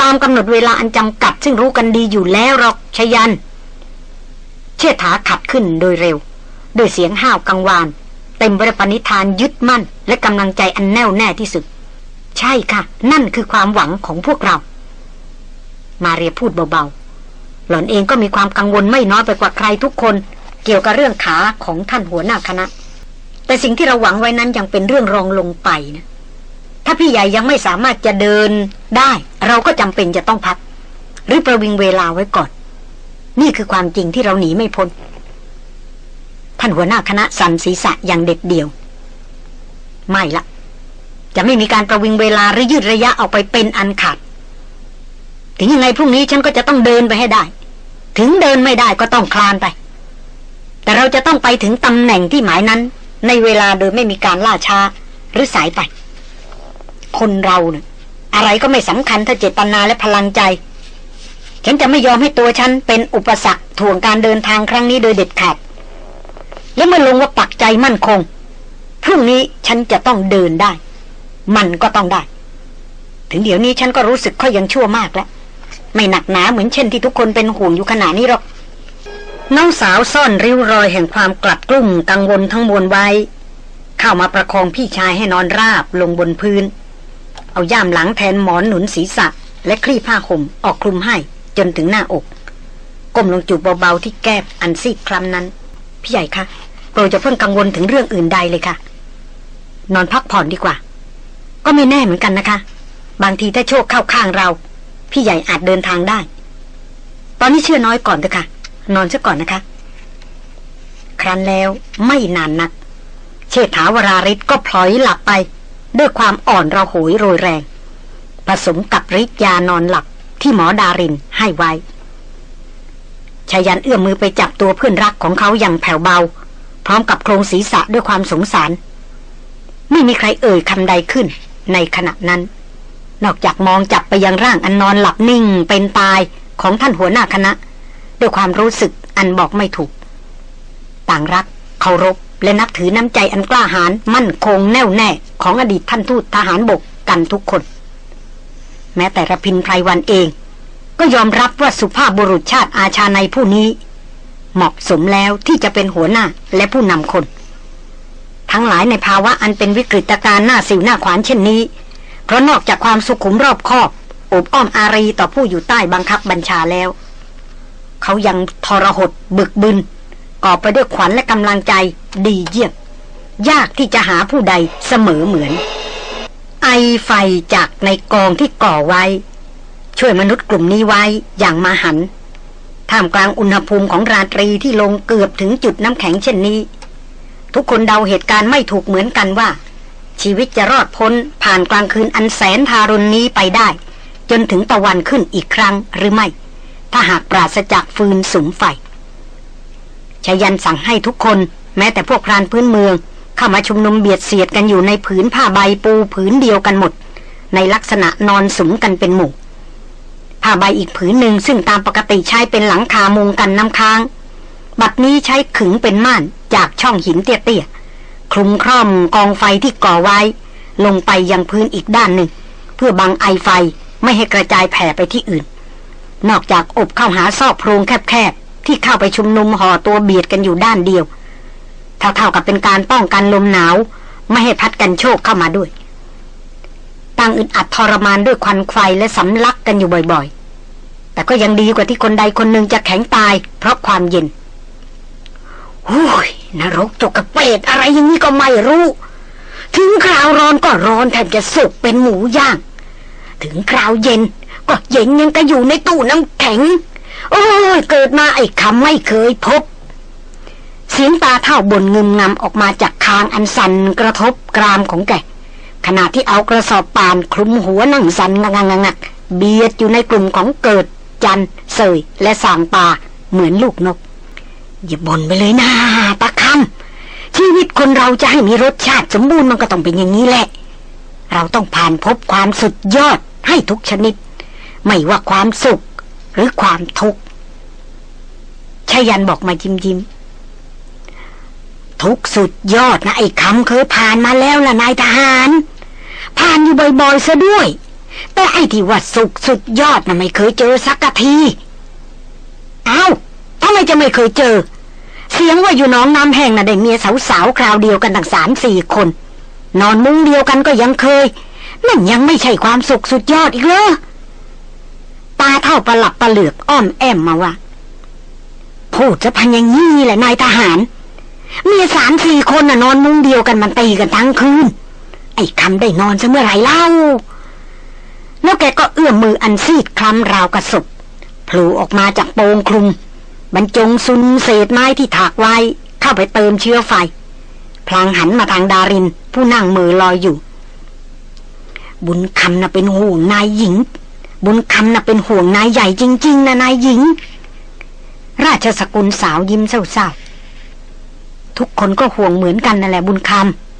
ตามกำหนดเวลาอันจำกัด ซึ่งรู้กันดีอยู่แล้วหรอกชยัน เชษฐาขัดขึ้นโดยเร็ว ด้วยเสียงห้าวกังวาน เต็มไปด้วยปณิธานยึดมั่น และกำลังใจอันแน่วแน่ที่สุด ใช่ค่ะ นั่นคือความหวังของพวกเรา มาเรียพูดเบาๆ หล่อนเองก็มีความกังวลไม่น้อยไปกว่าใครทุกคน เกี่ยวกับเรื่องขาของท่านหัวหน้าคณะ แต่สิ่งที่เราหวังไว้นั้นยังเป็นเรื่องรองลงไปนะถ้าพี่ใหญ่ยังไม่สามารถจะเดินได้ เราก็จำเป็นจะต้องพัก หรือประวิงเวลาไว้ก่อน นี่คือความจริงที่เราหนีไม่พ้น ท่านหัวหน้าคณะสันศีษะอย่างเด็ดเดี่ยว ไม่ละ จะไม่มีการประวิงเวลาหรือยืดระยะออกไปเป็นอันขาด ถึงยังไงพรุ่งนี้ฉันก็จะต้องเดินไปให้ได้ ถึงเดินไม่ได้ก็ต้องคลานไป แต่เราจะต้องไปถึงตำแหน่งที่หมายนั้น ในเวลาโดยไม่มีการล่าช้าหรือสายไป คนเราเนะ่ะอะไรก็ไม่สำคัญถ้าเจตนาและพลังใจ ฉันจะไม่ยอมให้ตัวฉันเป็นอุปสรรคถ่วงการเดินทางครั้งนี้โดยเด็ดขาด และเมื่อลงว่าปักใจมั่นคง พรุ่งนี้ฉันจะต้องเดินได้ มันก็ต้องได้ ถึงเดี๋ยวนี้ฉันก็รู้สึกค่อยยังชั่วมากแล้ว ไม่หนักหนาเหมือนเช่นที่ทุกคนเป็นห่วงอยู่ขณะนี้หรอก น้องสาวซ่อนริ้วรอยแห่งความกลัดกลุ้มกังวลทั้งมวลไว้ เข้ามาประคองพี่ชายให้นอนราบลงบนพื้น เอาย่ามหลังแทนหมอนหนุนศีรษะ และคลี่ผ้าห่มออกคลุมให้จนถึงหน้าอกก้มลงจูบเบาๆที่แก้มอันซีดคล้ำนั้น พี่ใหญ่คะโปรดจะเพิ่งกังวลถึงเรื่องอื่นใดเลยค่ะ นอนพักผ่อนดีกว่า ก็ไม่แน่เหมือนกันนะคะ บางทีถ้าโชคเข้าข้างเรา พี่ใหญ่อาจเดินทางได้ ตอนนี้เชื่อน้อยก่อนเถอะค่ะ นอนซะก่อนนะคะ ครั้นแล้วไม่นานนัก เชษฐาวราริศก็พลอยหลับไป ด้วยความอ่อนระหยโรยแรง ผสมกับฤทธิ์ยานอนหลับที่หมอดารินให้ไว้ ชายันเอื้อมมือไปจับตัวเพื่อนรักของเขาอย่างแผ่วเบา พร้อมกับโครงศีรษะด้วยความสงสาร ไม่มีใครเอ่ยคำใดขึ้นในขณะนั้น นอกจากมองจับไปยังร่างอันนอนหลับนิ่งเป็นตายของท่านหัวหน้าคณะ ด้วยความรู้สึกอันบอกไม่ถูก ต่างรักเคารพและนับถือน้ำใจอันกล้าหาญมั่นคงแน่วแน่ของอดีตท่านทูตทหารบกกันทุกคน แม้แต่ระพินไพรวันเอง ก็ยอมรับว่าสุภาพบุรุษชาติอาชาในผู้นี้ เหมาะสมแล้วที่จะเป็นหัวหน้าและผู้นำคน ทั้งหลายในภาวะอันเป็นวิกฤตการณ์หน้าสิวหน้าขวานเช่นนี้ เพราะนอกจากความสุขุมรอบคอบอบอ้อมอารีต่อผู้อยู่ใต้บังคับบัญชาแล้ว เขายังทรหดบึกบึนก่อไปด้วยขวัญและกำลังใจดีเยี่ยมยากที่จะหาผู้ใดเสมอเหมือน ไอไฟจากในกองที่ก่อไว้ ช่วยมนุษย์กลุ่มนี้ไว้อย่างมาหันท่ามกลางอุณหภูมิของราตรีที่ลงเกือบถึงจุดน้ำแข็งเช่นนี้ ทุกคนเดาเหตุการณ์ไม่ถูกเหมือนกันว่า ชีวิตจะรอดพ้นผ่านกลางคืนอันแสนทารุณนี้ไปได้ จนถึงตะวันขึ้นอีกครั้งหรือไม่ ถ้าหากปราศจากฟืนสุมไฟชายันสั่งให้ทุกคนแม้แต่พวกพรานพื้นเมือง เข้ามาชุมนุมเบียดเสียดกันอยู่ในผืนผ้าใบปูผืนเดียวกันหมด ในลักษณะนอนสุมกันเป็นหมู่ ผ้าใบอีกผืนหนึ่งซึ่งตามปกติใช้เป็นหลังคามุงกันน้ำค้าง บัดนี้ใช้ขึงเป็นม่านจากช่องหินเตี้ยๆคลุมคร่อมกองไฟที่ก่อไว้ ลงไปยังพื้นอีกด้านหนึ่ง เพื่อบังไอไฟไม่ให้กระจายแผ่ไปที่อื่น นอกจากอบเข้าหาซอกโพรงแคบๆ ที่เข้าไปชุมนุมห่อตัวเบียดกันอยู่ด้านเดียวเท่าๆกับเป็นการป้องกันลมหนาว ไม่ให้พัดกันโชกเข้ามาด้วย ตั้งอึดอัดทรมานด้วยควันไฟและสำลักกันอยู่บ่อยๆ แต่ก็ยังดีกว่าที่คนใดคนหนึ่งจะแข็งตาย เพราะความเย็นหุ้ยนรกจกกระเปรดอะไรอย่างนี้ก็ไม่รู้ ถึงคราวร้อนก็ร้อนแทบจะสุกเป็นหมูย่าง ถึงคราวเย็นก็เย็นยังก็อยู่ในตู้น้ำแข็ง โอ้ยเกิดมาไอ้คำไม่เคยพบเสียงตาเท่าบนงึมงำออกมาจากคางอันสันกระทบกรามของแก ขณะที่เอากระสอบป่านคลุมหัวนั่งสันงักงักงักเบียดอยู่ในกลุ่มของเกิด จันเสยและสางปาเหมือนลูกนก อย่าบ่นไปเลยนะตาคำชีวิตคนเราจะให้มีรสชาติสมบูรณ์มันก็ต้องเป็นอย่างนี้แหละ เราต้องผ่านพบความสุดยอดให้ทุกชนิด ไม่ว่าความสุขหรือความทุกข์ชายันบอกมายิ้มยิ้มทุกสุดยอดนะไอ้คำเคยผ่านมาแล้วล่ะนายทหาร ผ่านอยู่บ่อยๆซะด้วย แต่ไอ้ที่ว่าสุขสุดยอดน่ะไม่เคยเจอสักทีเอา้าทำไมจะไม่เคยเจอ เสียงว่าอยู่น้องน้ำแห้งน่ะได้เมียสาวๆคราวเดียวกันตั้งสามสี่คน นอนมุ้งเดียวกันก็ยังเคยนั่นยังไม่ใช่ความสุขสุดยอดอีกเลยตาเท่าประหลับประเหลือกอ้อมแอมมาว่าพูดจะพันอย่างนี้แหละนายทหาร เมียสามสี่คนน่ะนอนมุ้งเดียวกันมันตีกันทั้งคืน ไอ้คำได้นอนซะเมื่อไรเล่า แล้วแกก็เอื้อมมืออันซีดคล้ำราวกระสบโผล่ออกมาจากโปงคลุม บรรจงซุนเศษไม้ที่ถากไว้ เข้าไปเติมเชื้อไฟ พลางหันมาทางดาริน ผู้นั่งมือลอยอยู่ บุญคำน่ะเป็นห่วงนายหญิง บุญคำน่ะเป็นห่วงนายใหญ่จริง ๆนะนายหญิง ราชสกุลสาวยิ้มเศร้าๆทุกคนก็ห่วงเหมือนกันนั่นแหละบุญคำ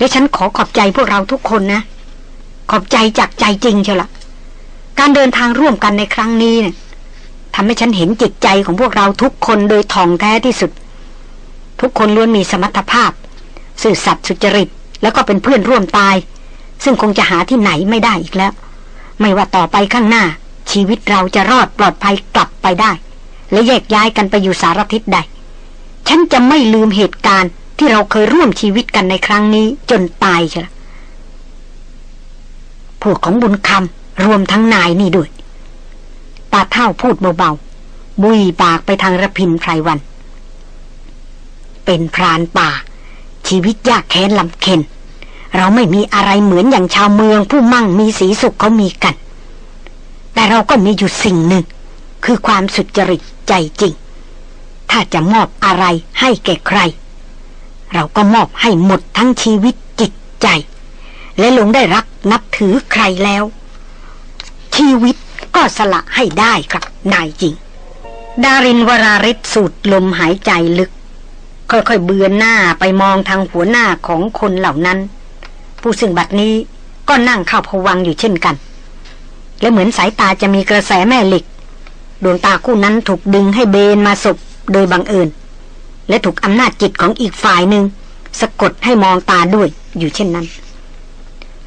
และฉันขอขอบใจพวกเราทุกคนนะ ขอบใจจากใจจริงเชียวละการเดินทางร่วมกันในครั้งนี้เนี่ยทำให้ฉันเห็นจิตใจของพวกเราทุกคนโดยท่องแท้ที่สุด ทุกคนล้วนมีสมรรถภาพ สื่อสัตย์สุจริต แล้วก็เป็นเพื่อนร่วมตาย ซึ่งคงจะหาที่ไหนไม่ได้อีกแล้ว ไม่ว่าต่อไปข้างหน้า ชีวิตเราจะรอดปลอดภัยกลับไปได้ และแยกย้ายกันไปอยู่สารทิศใด ฉันจะไม่ลืมเหตุการณ์ ที่เราเคยร่วมชีวิตกันในครั้งนี้จนตายใช่พวกของบุญคำรวมทั้งนายนี่ด้วยตาเท่าพูดเบาๆ บุยปากไปทางระพินไพรวัน เป็นพรานป่า ชีวิตยากแค้นลำเค็น เราไม่มีอะไรเหมือนอย่างชาวเมืองผู้มั่งมีสีสุขเขามีกัน แต่เราก็มีอยู่สิ่งหนึ่ง คือความสุจริตใจจริง ถ้าจะมอบอะไรให้แก่ใคร เราก็มอบให้หมดทั้งชีวิตจิตใจ และหลงได้รักนับถือใครแล้ว ชีวิตก็สละให้ได้ครับ นายจริง ดารินวราริศสูดลมหายใจลึก ค่อยๆเบือนหน้าไปมองทางหัวหน้าของคนเหล่านั้น ผู้ซึ่งบัดนี้ก็นั่งเข้าพวังอยู่เช่นกัน และเหมือนสายตาจะมีกระแสแม่เหล็ก ดวงตาคู่นั้นถูกดึงให้เบนมาศพโดยบังเอิญ และถูกอำนาจจิตของอีกฝ่ายหนึ่งสะกดให้มองตาด้วยอยู่เช่นนั้น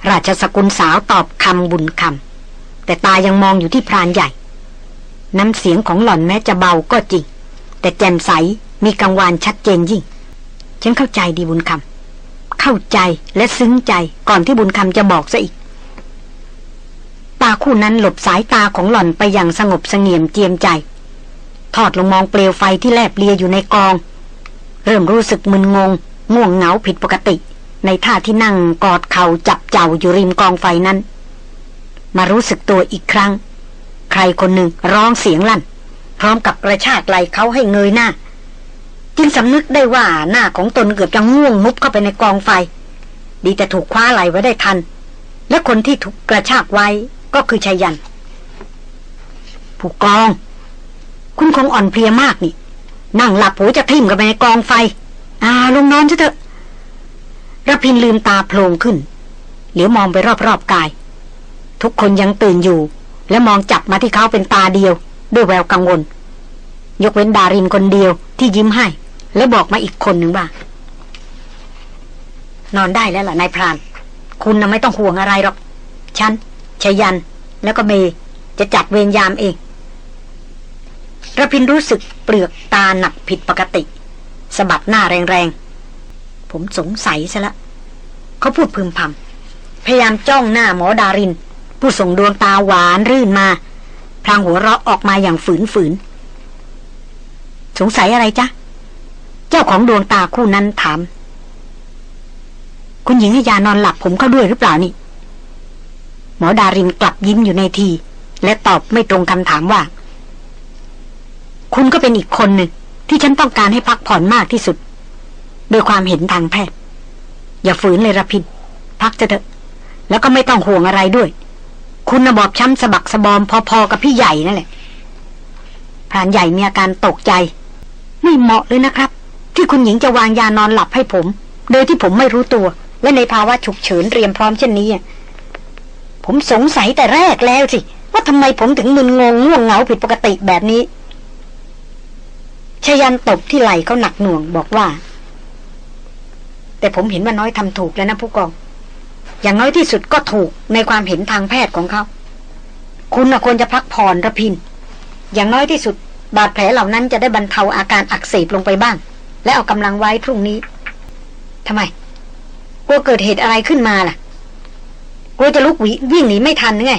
ราชสกุลสาวตอบคำบุญคำแต่ตายังมองอยู่ที่พรานใหญ่ น้ำเสียงของหล่อนแม้จะเบาก็จริง แต่แจ่มใสมีกังวานชัดเจนยิ่ง ฉันเข้าใจดีบุญคำเข้าใจและซึ้งใจก่อนที่บุญคำจะบอกซะอีก ตาคู่นั้นหลบสายตาของหล่อนไปอย่างสงบสงเงียมเจียมใจ ทอดลงมองเปลวไฟที่แลบเลียอยู่ในกอง เริ่มรู้สึกมึนงง ง่วงเหงาผิดปกติ ในท่าที่นั่งกอดเข่าจับเจ้าอยู่ริมกองไฟนั้น มารู้สึกตัวอีกครั้ง ใครคนหนึ่งร้องเสียงลั่น พร้อมกับกระชากไหลเขาให้เงยหน้า จึงสำนึกได้ว่าหน้าของตนเกือบจะง่วงมุบเข้าไปในกองไฟ ดีแต่ถูกคว้าไหลไว้ได้ทัน และคนที่ถูกกระชากไว้ก็คือชายัน ผู้กอง คุณคงอ่อนเพลียมากนี่ นั่งหลับหูจะทิ่มกันไปในกองไฟ อ่าลงนอนเถอะระพินลืมตาโพลงขึ้น เหลียวมองไปรอบๆกาย ทุกคนยังตื่นอยู่ และมองจับมาที่เขาเป็นตาเดียว ด้วยแววกังวล ยกเว้นดารินคนเดียวที่ยิ้มให้ และบอกมาอีกคนหนึ่งว่า นอนได้แล้วล่ะนายพราน คุณน่ะไม่ต้องห่วงอะไรหรอก ฉันชยันแล้วก็เมย์จะจัดเวรยามเอง ระพินรู้สึกเปลือกตาหนักผิดปกติสะบัดหน้าแรงๆ ผมสงสัยซะละ เขาพูดพึมพำพยายามจ้องหน้าหมอดาริน ผู้ส่งดวงตาหวานรื่นมา พลางหัวเราะออกมาอย่างฝืนๆสงสัยอะไรจ๊ะ เจ้าของดวงตาคู่นั้นถาม คุณหญิงให้ยานอนหลับผมเข้าด้วยหรือเปล่านี่ หมอดารินกลับยิ้มอยู่ในที และตอบไม่ตรงคำถามว่า คุณก็เป็นอีกคนหนึ่งที่ฉันต้องการให้พักผ่อนมากที่สุด โดยความเห็นทางแพทย์ อย่าฝืนเลยระพินพักจะเถอะ แล้วก็ไม่ต้องห่วงอะไรด้วย คุณนะบอบช้ำสะบักสะบอมพอๆกับพี่ใหญ่นั่นแหละพรานใหญ่มีอาการตกใจ ไม่เหมาะเลยนะครับ ที่คุณหญิงจะวางยานอนหลับให้ผม โดยที่ผมไม่รู้ตัว และในภาวะฉุกเฉินเตรียมพร้อมเช่นนี้ผมสงสัยแต่แรกแล้วสิว่าทำไมผมถึงมึนงงง่วงเหงาผิดปกติแบบนี้ ชยันตบที่ไหล่เขาหนักหน่วงบอกว่า แต่ผมเห็นว่าน้อยทำถูกแล้วนะผู้กอง อย่างน้อยที่สุดก็ถูกในความเห็นทางแพทย์ของเขา คุณควรจะพักผ่อนระพิน อย่างน้อยที่สุด บาดแผลเหล่านั้นจะได้บรรเทาอาการอักเสบลงไปบ้าง และเอากำลังไว้พรุ่งนี้ทำไมกลัวเกิดเหตุอะไรขึ้นมาล่ะกลัวจะลุกวิวิ่งหนีไม่ทันไง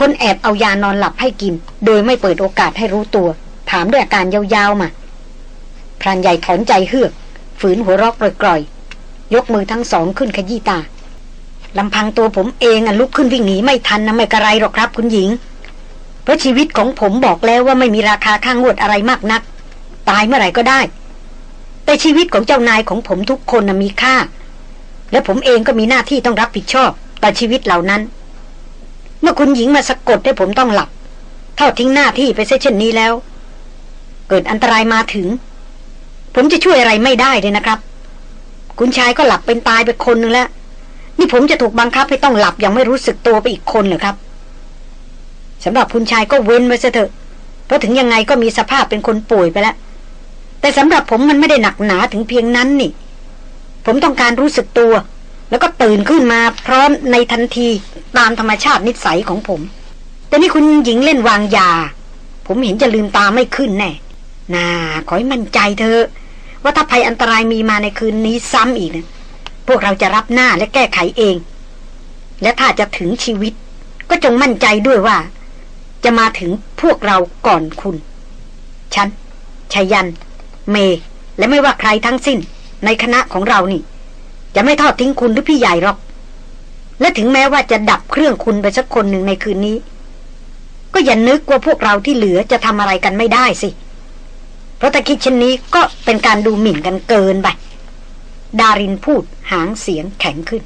คนแอบเอายานอนหลับให้กิน โดยไม่เปิดโอกาสให้รู้ตัว ถามด้วยอาการยาวๆมาพรานใหญ่ถอนใจเฮือก ฝืนหัวรอกกร่อยๆ ยกมือทั้งสองขึ้นขยี้ตาลำพังตัวผมเองอะลุกขึ้นวิ่งหนีไม่ทันนะไม่กระไรหรอกครับคุณหญิง เพราะชีวิตของผมบอกแล้วว่าไม่มีราคาข้างวดอะไรมากนัก ตายเมื่อไหร่ก็ได้ แต่ชีวิตของเจ้านายของผมทุกคนนะมีค่า และผมเองก็มีหน้าที่ต้องรับผิดชอบต่อชีวิตเหล่านั้น เมื่อคุณหญิงมาสะกดให้ผมต้องหลับทอดทิ้งหน้าที่ไปเช่นนี้แล้ว เกิดอันตรายมาถึง ผมจะช่วยอะไรไม่ได้เลยนะครับ คุณชายก็หลับเป็นตายไปคนหนึ่งแล้ว นี่ผมจะถูกบังคับให้ต้องหลับอย่างไม่รู้สึกตัวไปอีกคนเหรอครับสำหรับคุณชายก็เว้นไว้ซะเถอะ เพราะถึงยังไงก็มีสภาพเป็นคนป่วยไปแล้ว แต่สำหรับผมมันไม่ได้หนักหนาถึงเพียงนั้นนี่ ผมต้องการรู้สึกตัว แล้วก็ตื่นขึ้นมาพร้อมในทันทีตามธรรมชาตินิสัยของผม แต่นี่คุณหญิงเล่นวางยา ผมเห็นจะลืมตาไม่ขึ้นแน่ น่าขอให้มั่นใจเธอ ว่าถ้าภัยอันตรายมีมาในคืนนี้ซ้ำอีกนะพวกเราจะรับหน้าและแก้ไขเอง และถ้าจะถึงชีวิต ก็จงมั่นใจด้วยว่า จะมาถึงพวกเราก่อนคุณ ฉันชายัน เม และไม่ว่าใครทั้งสิ้น ในคณะของเรานี่ จะไม่ทอดทิ้งคุณหรือพี่ใหญ่หรอก และถึงแม้ว่าจะดับเครื่องคุณไปสักคนหนึ่งในคืนนี้ ก็อย่านึกว่าพวกเราที่เหลือจะทำอะไรกันไม่ได้สิเพราะถ้าคิดเช่นนี้ก็เป็นการดูหมิ่นกันเกินไป ดารินพูดหางเสียงแข็งขึ้น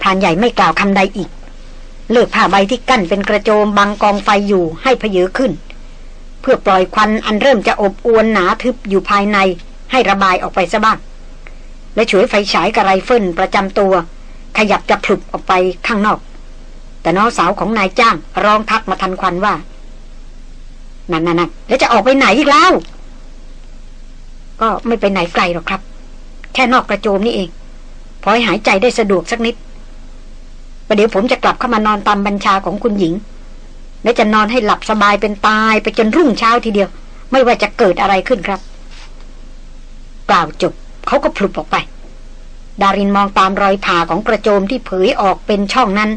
พรานใหญ่ไม่กล่าวคำใดอีก เลิกผ้าใบที่กั้นเป็นกระโจมบังกองไฟอยู่ให้เพเยอขึ้น เพื่อปล่อยควันอันเริ่มจะอบอวนหนาทึบอยู่ภายในให้ระบายออกไปซะบ้าง และฉวยไฟฉายกระไรเฟิลประจำตัว ขยับจะผลุบออกไปข้างนอก แต่น้องสาวของนายจ้างร้องทักมาทันควันว่า นั่นนั่นแล้วจะออกไปไหนอีกแล้ว ก็ไม่ไปไหนไกลหรอกครับ แค่นอกกระโจมนี่เอง พอให้หายใจได้สะดวกสักนิดประเดี๋ยวผมจะกลับเข้ามานอนตามบัญชาของคุณหญิง และจะนอนให้หลับสบายเป็นตายไปจนรุ่งเช้าทีเดียว ไม่ว่าจะเกิดอะไรขึ้นครับ กล่าวจบเขาก็พลุบออกไป ดารินมองตามรอยผ่าของกระโจมที่เผยออกเป็นช่องนั้น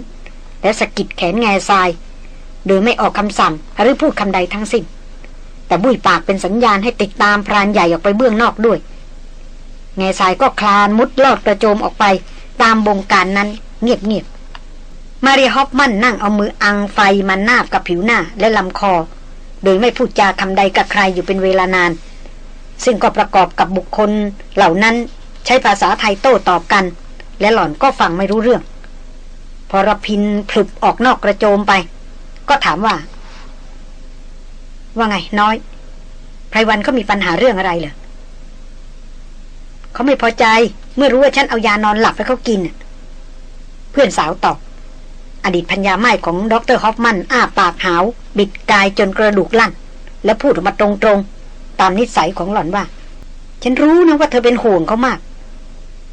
และสะกิดแขนแง่ทราย โดยไม่ออกคำสั่งหรือพูดคำใดทั้งสิ้น แต่บุยปากเป็นสัญญาณให้ติดตามพรานใหญ่ออกไปเบื้องนอกด้วยแง่ทรายก็คลานมุดลอดกระโจมออกไปตามบงการนั้นเงียบๆมาริฮอปมันนั่งเอามืออังไฟมันนาบกับผิวหน้าและลำคอ โดยไม่พูดจาคำใดกับใครอยู่เป็นเวลานาน ซึ่งก็ประกอบกับบุคคลเหล่านั้นใช้ภาษาไทยโต้ตอบกัน และหล่อนก็ฟังไม่รู้เรื่อง พอรพินพลุบออกนอกกระโจมไป ก็ถามว่า ว่าไง น้อยไพรวันเขามีปัญหาเรื่องอะไรเหรอเขาไม่พอใจเมื่อรู้ว่าฉันเอายานอนหลับให้เขากิน เพื่อนสาวตอบอดีตพัญญาไม้ของดรฮอฟมัน อ้าปากหาว บิดกายจนกระดูกลั่น และพูดออกมาตรงๆ ตามนิสัยของหล่อนว่า ฉันรู้นะว่าเธอเป็นห่วงเขามาก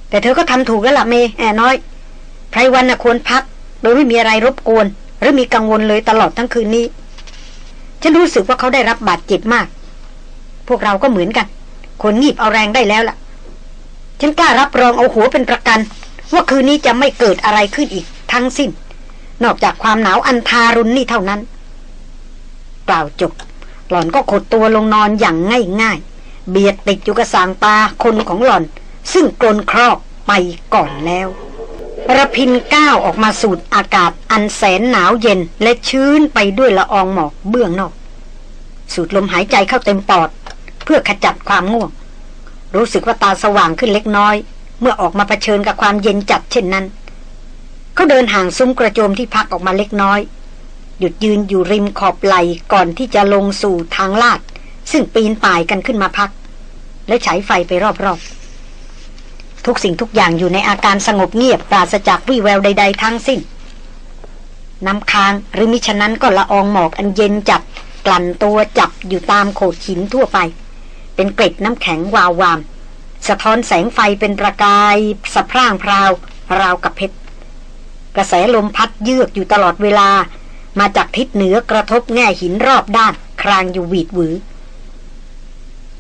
แต่เธอก็ทำถูกแล้วล่ะเมแอน้อยไพรวันน่ะควรพัก โดยไม่มีอะไรรบกวน หรือมีกังวลเลยตลอดทั้งคืนนี้ ฉันรู้สึกว่าเขาได้รับบาดเจ็บมาก พวกเราก็เหมือนกันควรงีบเอาแรงได้แล้วล่ะ ฉันกล้ารับรองเอาหัวเป็นประกัน ว่าคืนนี้จะไม่เกิดอะไรขึ้นอีก ทั้งสิ้น นอกจากความหนาวอันทารุณนี่เท่านั้นกล่าวจบหล่อนก็ขดตัวลงนอนอย่างง่ายๆ เบียดติดอยู่กับสางตาคนของหล่อน ซึ่งกลนครอบไปก่อนแล้ว ระพินก้าวออกมาสูดอากาศอันแสนหนาวเย็นและชื้นไปด้วยละอองหมอกเบื้องนอก สูดลมหายใจเข้าเต็มปอด เพื่อขจัดความง่วง รู้สึกว่าตาสว่างขึ้นเล็กน้อย เมื่อออกมาเผชิญกับความเย็นจัดเช่นนั้น เขาเดินห่างซุ้มกระโจมที่พักออกมาเล็กน้อย หยุดยืนอยู่ริมขอบไหลก่อนที่จะลงสู่ทางลาด ซึ่งปีนป่ายกันขึ้นมาพัก และฉายไฟไปรอบๆ ทุกสิ่งทุกอย่างอยู่ในอาการสงบเงียบปราศจากวี่แววใด ๆ ทั้งสิ้น น้ำค้างหรือมิฉะนั้นก็ละอองหมอกอันเย็นจัดกลั่นตัวจับอยู่ตามโขดหินทั่วไป เป็นเกล็ดน้ำแข็งวาววาม สะท้อนแสงไฟเป็นประกายสะพร่างพราว ราวกับเพชร กระแสลมพัดเยือกอยู่ตลอดเวลา มาจากทิศเหนือกระทบแง่หินรอบด้าน ครางอยู่หวีดหวือ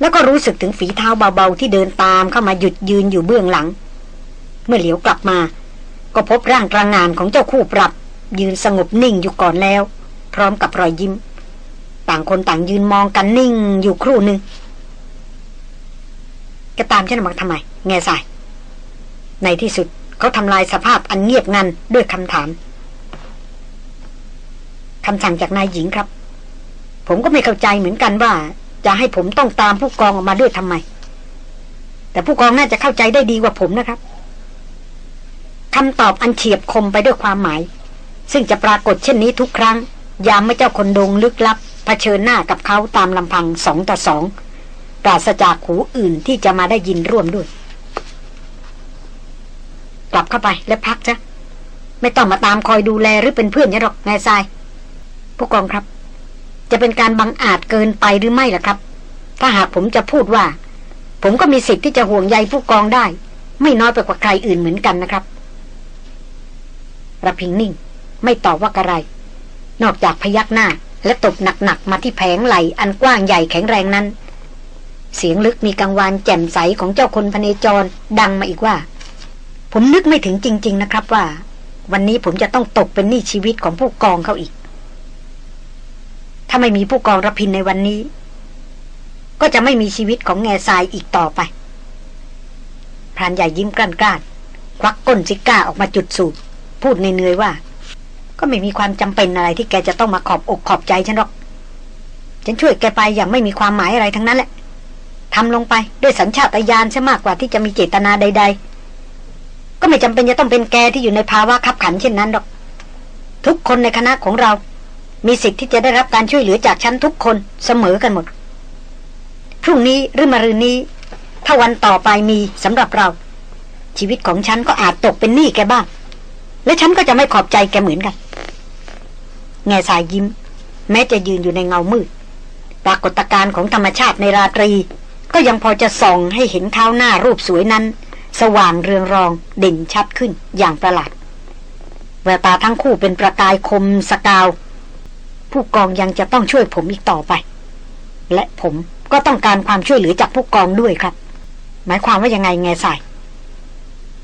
แล้วก็รู้สึกถึงฝีเท้าเบาๆที่เดินตามเข้ามาหยุดยืนอยู่เบื้องหลัง เมื่อเหลียวกลับมา ก็พบร่างกลางงานของเจ้าคู่ปรับ ยืนสงบนิ่งอยู่ก่อนแล้ว พร้อมกับรอยยิ้ม ต่างคนต่างยืนมองกันนิ่งอยู่ครู่หนึ่งแกตามฉันมาทำไม แง่ใส่ในที่สุดเขาทำลายสภาพอันเงียบงันด้วยคำถามคำสั่งจากนายหญิงครับ ผมก็ไม่เข้าใจเหมือนกันว่า จะให้ผมต้องตามผู้กองออกมาด้วยทำไม แต่ผู้กองน่าจะเข้าใจได้ดีกว่าผมนะครับคำตอบอันเฉียบคมไปด้วยความหมาย ซึ่งจะปรากฏเช่นนี้ทุกครั้ง ยามไม่เจ้าคนดงลึกลับเผชิญหน้ากับเขาตามลำพังสองต่อสองปราศจากหูอื่นที่จะมาได้ยินร่วมด้วย กลับเข้าไปและพักจ้ะไม่ต้องมาตามคอยดูแลหรือเป็นเพื่อนยะหรอกนายทราย ผู้กองครับ จะเป็นการบังอาจเกินไปหรือไม่ล่ะครับ ถ้าหากผมจะพูดว่า ผมก็มีสิทธิ์ที่จะห่วงใยผู้กองได้ ไม่น้อยไปกว่าใครอื่นเหมือนกันนะครับระพิงนิ่ง ไม่ตอบว่าอะไร นอกจากพยักหน้า และตบหนักๆมาที่แผงไหลอันกว้างใหญ่แข็งแรงนั้น เสียงลึกมีกังวานแจ่มใสของเจ้าคนพเนจรดังมาอีกว่า ผมนึกไม่ถึงจริง ๆ นะครับว่า วันนี้ผมจะต้องตกเป็นหนี้ชีวิตของผู้กองเขาอีก ถ้าไม่มีผู้กองรพินในวันนี้ ก็จะไม่มีชีวิตของแง่ทรายอีกต่อไปพรานใหญ่ยิ้มกล้านกล้านควักก้นซิก้าออกมาจุดสูบพูดเหนื่อยๆว่า ก็ไม่มีความจำเป็นอะไรที่แกจะต้องมาขอบอกขอบใจฉันหรอก ฉันช่วยแกไปอย่างไม่มีความหมายอะไรทั้งนั้นแหละทำลงไปด้วยสัญชาตญาณใช่มากกว่าที่จะมีเจตนาใด ๆ ก็ไม่จำเป็นจะต้องเป็นแกที่อยู่ในภาวะขับขันเช่นนั้นหรอก ทุกคนในคณะของเรา มีสิทธิ์ที่จะได้รับการช่วยเหลือจากฉันทุกคนเสมอกันหมด พรุ่งนี้หรือมะรืนนี้ ถ้าวันต่อไปมีสำหรับเรา ชีวิตของฉันก็อาจตกเป็นหนี้แกบ้าง และฉันก็จะไม่ขอบใจแกเหมือนกัน แง่สายยิ้ม แม้จะยืนอยู่ในเงามืด ปรากฏการณ์ของธรรมชาติในราตรี ก็ยังพอจะส่องให้เห็นเท้าหน้ารูปสวยนั้น สว่างเรืองรองเด่นชัดขึ้นอย่างประหลาดแววตาทั้งคู่เป็นประกายคมสกาว ผู้กองยังจะต้องช่วยผมอีกต่อไป และผมก็ต้องการความช่วยเหลือจากผู้กองด้วยครับ หมายความว่ายังไงแง่สาย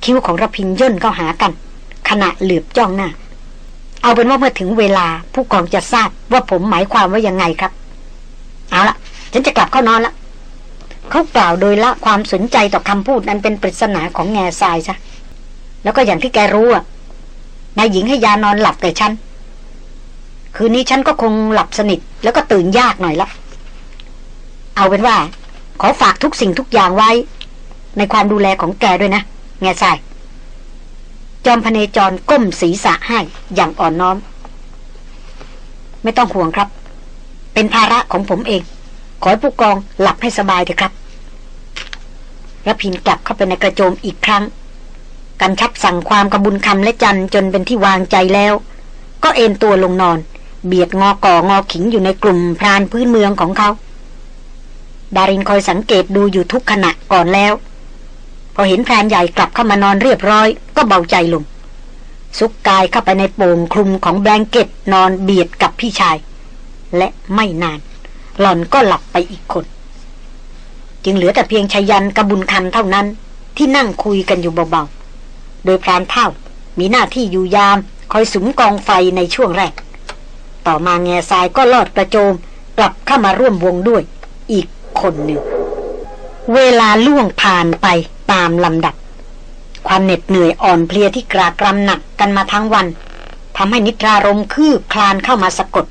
คิ้วของระพินย่นเข้าหากัน ขณะเหลือบจ้องหน้า เอาเป็นว่าเมื่อถึงเวลาผู้กองจะทราบว่าผมหมายความว่ายังไงครับ เอาละฉันจะกลับเข้านอนละเขากล่าวโดยละความสนใจต่อคำพูดนั้นเป็นปริศนาของแง่ทรายซะแล้วก็อย่างที่แกรู้อะนายหญิงให้ยานอนหลับแต่ฉัน คืนนี้ฉันก็คงหลับสนิท แล้วก็ตื่นยากหน่อยละ เอาเป็นว่า ขอฝากทุกสิ่งทุกอย่างไว้ ในความดูแลของแกด้วยนะ แง่ทรายจอมพเนจรก้มศีรษะให้อย่างอ่อนน้อม ไม่ต้องห่วงครับ เป็นภาระของผมเอง ขอให้ผู้กองหลับให้สบายเถอะครับรพินกลับเข้าไปในกระโจมอีกครั้งกันชับสั่งความกระบุญคำและจันจนเป็นที่วางใจแล้ว ก็เอนตัวลงนอน เบียดงอก่องอขิงอยู่ในกลุ่มพรานพื้นเมืองของเขา ดารินคอยสังเกตดูอยู่ทุกขณะก่อนแล้ว พอเห็นพรานใหญ่กลับเข้ามานอนเรียบร้อย ก็เบาใจลง ซุกกายเข้าไปในโป่งคลุมของแบงเก็ตนอนเบียดกับพี่ชาย และไม่นาน หล่อนก็หลับไปอีกคน จึงเหลือแต่เพียงชายันกระบุญคำเท่านั้น ที่นั่งคุยกันอยู่เบาๆ โดยพรานเท่ามีหน้าที่อยู่ยามคอยสุมกองไฟในช่วงแรก ต่อมาแง่ทรายก็ลอดกระโจมกลับเข้ามาร่วมวงด้วย อีกคนหนึ่ง เวลาล่วงผ่านไปตามลำดับ ความเหน็ดเหนื่อยอ่อนเพลียที่กรากรำหนักกันมาทั้งวันทำให้นิทรารมคืบคลานเข้ามาสะกด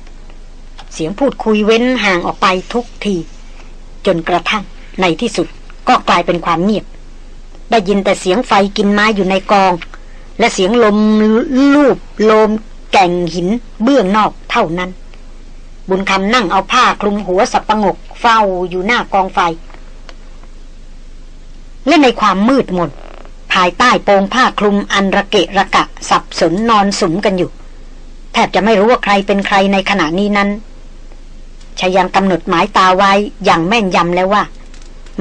เสียงพูดคุยเว้นห่างออกไปทุกที จนกระทั่งในที่สุดก็กลายเป็นความเงียบ ได้ยินแต่เสียงไฟกินไม้อยู่ในกอง และเสียงลมลูบลม แก่งหินเบื้องนอกเท่านั้น บุญคำนั่งเอาผ้าคลุมหัวสับประงกเฝ้าอยู่หน้ากองไฟ และในความมืดมนภายใต้โปงผ้าคลุมอันระเกะระกะ สับสนนอนสุมกันอยู่ แทบจะไม่รู้ว่าใครเป็นใครในขณะนี้นั้นชายันกำหนดหมายตาไว้อย่างแม่นยำแล้วว่า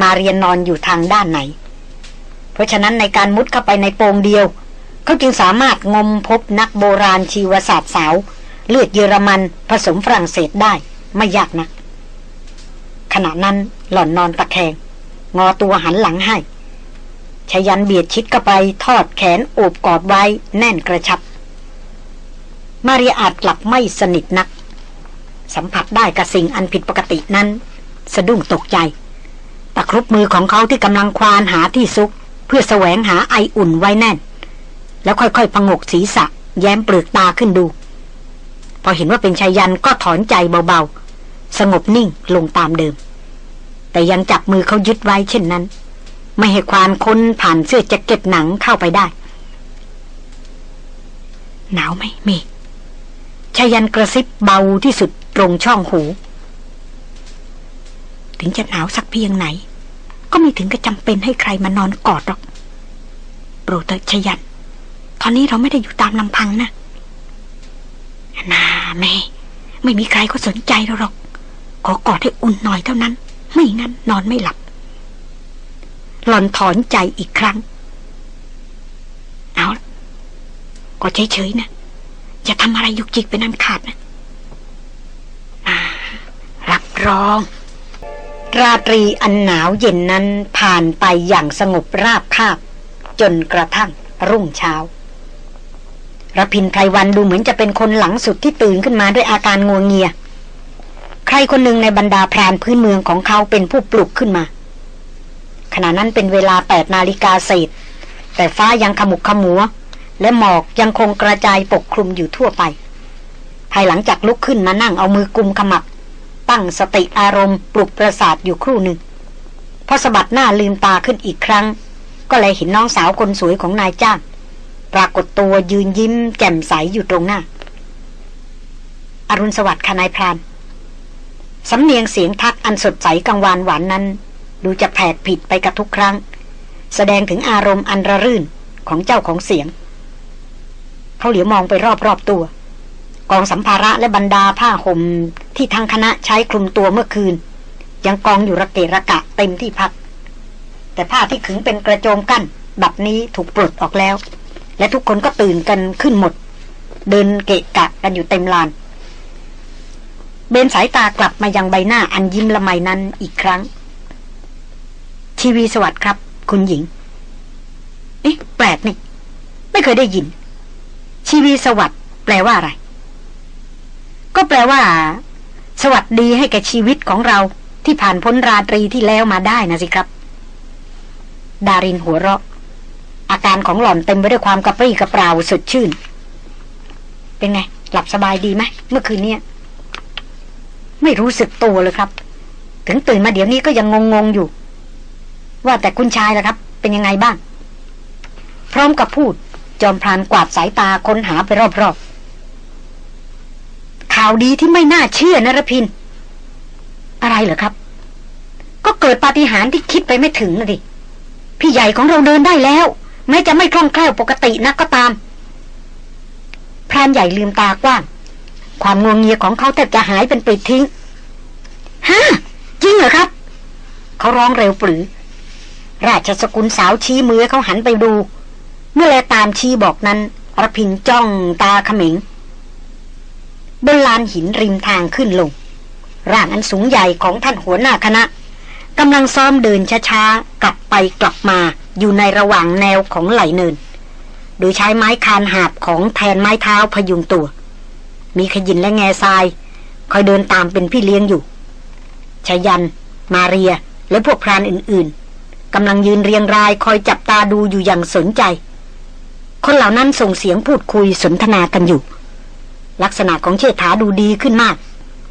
มาเรียนนอนอยู่ทางด้านไหน เพราะฉะนั้นในการมุดเข้าไปในโปงเดียว เขาจึงสามารถงมพบนักโบราณชีวศาสตร์สาว เลือดเยอรมันผสมฝรั่งเศสได้ไม่ยากนะขณะนั้นหล่อนนอนตะแคง งอตัวหันหลังให้ชยันเบียดชิดเข้าไปทอดแขนโอบกอดไว้แน่นกระชับ มารีอาจหลับไม่สนิทนัก สัมผัสได้กับสิ่งอันผิดปกตินั้น สะดุ้งตกใจตะครุบมือของเขาที่กำลังควานหาที่ซุก เพื่อแสวงหาไออุ่นไว้แน่น แล้วค่อยๆพงกศีรษะ แย้มเปลือกตาขึ้นดู พอเห็นว่าเป็นชายันก็ถอนใจเบาๆ สงบนิ่งลงตามเดิม แต่ยังจับมือเขายึดไว้เช่นนั้น ไม่ให้ควานค้นผ่านเสื้อแจ็คเก็ตหนังเข้าไปได้ หนาวไหมเมชายันกระซิบเบาที่สุดตรงช่องหู ถึงจะหนาวสักเพียงไหน ก็ไม่ถึงกับจำเป็นให้ใครมานอนกอดหรอกโปรดเถิดชยัน ตอนนี้เราไม่ได้อยู่ตามลำพังนะนาแม่ ไม่มีใครก็สนใจเราหรอก ขอกอดให้อุ่นหน่อยเท่านั้น ไม่งั้นนอนไม่หลับ หล่อนถอนใจอีกครั้ง เอาละก็เฉยๆนะ อย่าทำอะไรยุกจิกเป็นอันขาดนะรับรอง ราตรีอันหนาวเย็นนั้นผ่านไปอย่างสงบราบคาบ จนกระทั่งรุ่งเช้า ระพินไพรวันดูเหมือนจะเป็นคนหลังสุดที่ตื่นขึ้นมาด้วยอาการงวงเงีย ใครคนหนึ่งในบรรดาพรานพื้นเมืองของเขาเป็นผู้ปลุกขึ้นมา ขณะนั้นเป็นเวลาแปดนาฬิกาเศษ แต่ฟ้ายังขมุกขมัว และหมอกยังคงกระจายปกคลุมอยู่ทั่วไป ภายหลังจากลุกขึ้นมานั่งเอามือกุมขมับ ตั้งสติอารมณ์ปลุกประสาทอยู่ครู่หนึ่งพอสะบัดหน้าลืมตาขึ้นอีกครั้ง ก็เลยเห็นน้องสาวคนสวยของนายจ้าง ปรากฏตัวยืนยิ้ม แจ่มใสอยู่ตรงหน้า อรุณสวัสดิ์ค่ะนายพราน สำเนียงเสียงทักอันสดใสกังวานหวานนั้น ดูจะแผกผิดไปกับทุกครั้ง แสดงถึงอารมณ์อันระรื่นของเจ้าของเสียง เขาเหลียวมองไปรอบๆตัว กองสัมภาระและบรรดาผ้าห่มที่ทางคณะใช้คลุมตัวเมื่อคืน ยังกองอยู่ระเกะระกะเต็มที่พัก แต่ผ้าที่ขึงเป็นกระโจมกั้น บัดนี้ถูกปลดออกแล้ว และทุกคนก็ตื่นกันขึ้นหมด เดินเกะกะกันอยู่เต็มลาน เบนสายตากลับมายังใบหน้าอันยิ้มละไมนั้นอีกครั้ง ชีวีสวัสดิ์ครับ คุณหญิง เอ๊ะ แปลกนี่ ไม่เคยได้ยิน ชีวีสวัสดิ์แปลว่าอะไร ก็แปลว่า สวัสดีให้แก่ชีวิตของเราที่ผ่านพ้นราตรีที่แล้วมาได้นะสิครับ ดารินหัวเราะ อาการของหล่อนเต็มไปด้วยความกระปรี้กระเปร่าสดชื่น เป็นไง หลับสบายดีไหมเมื่อคืนเนี้ยไม่รู้สึกตัวเลยครับ ถึงตื่นมาเดี๋ยวนี้ก็ยังงงๆอยู่ ว่าแต่คุณชายล่ะครับ เป็นยังไงบ้าง พร้อมกับพูด จอมพรานกวาดสายตาค้นหาไปรอบๆข่าวดีที่ไม่น่าเชื่อนะรพิน อะไรเหรอครับ ก็เกิดปาฏิหาริย์ที่คิดไปไม่ถึงนะดิพี่ใหญ่ของเราเดินได้แล้ว แม้จะไม่คล่องแคล่วปกตินักก็ตาม พรานใหญ่ลืมตากว้างความงวงเงียของเขาแทบจะหายเป็นปิดทิ้งฮะจริงเหรอครับ เขาร้องเร็วปรือราชสกุลสาวชี้มือเขาหันไปดู เมื่อแลตามชี้บอกนั้นรพินจ้องตาขม็งบนลานหินริมทางขึ้นลง ร่างอันสูงใหญ่ของท่านหัวหน้าคณะกำลังซ้อมเดินช้าๆ กลับไปกลับมา อยู่ในระหว่างแนวของไหลเนิน โดยใช้ไม้คานหาบของแทนไม้เท้าพยุงตัว มีขยินและแง่ทราย คอยเดินตามเป็นพี่เลี้ยงอยู่ชายัน มาเรีย และพวกพรานอื่นๆกำลังยืนเรียงรายคอยจับตาดูอยู่อย่างสนใจ คนเหล่านั้นส่งเสียงพูดคุยสนทนากันอยู่ ลักษณะของเชษฐาดูดีขึ้นมาก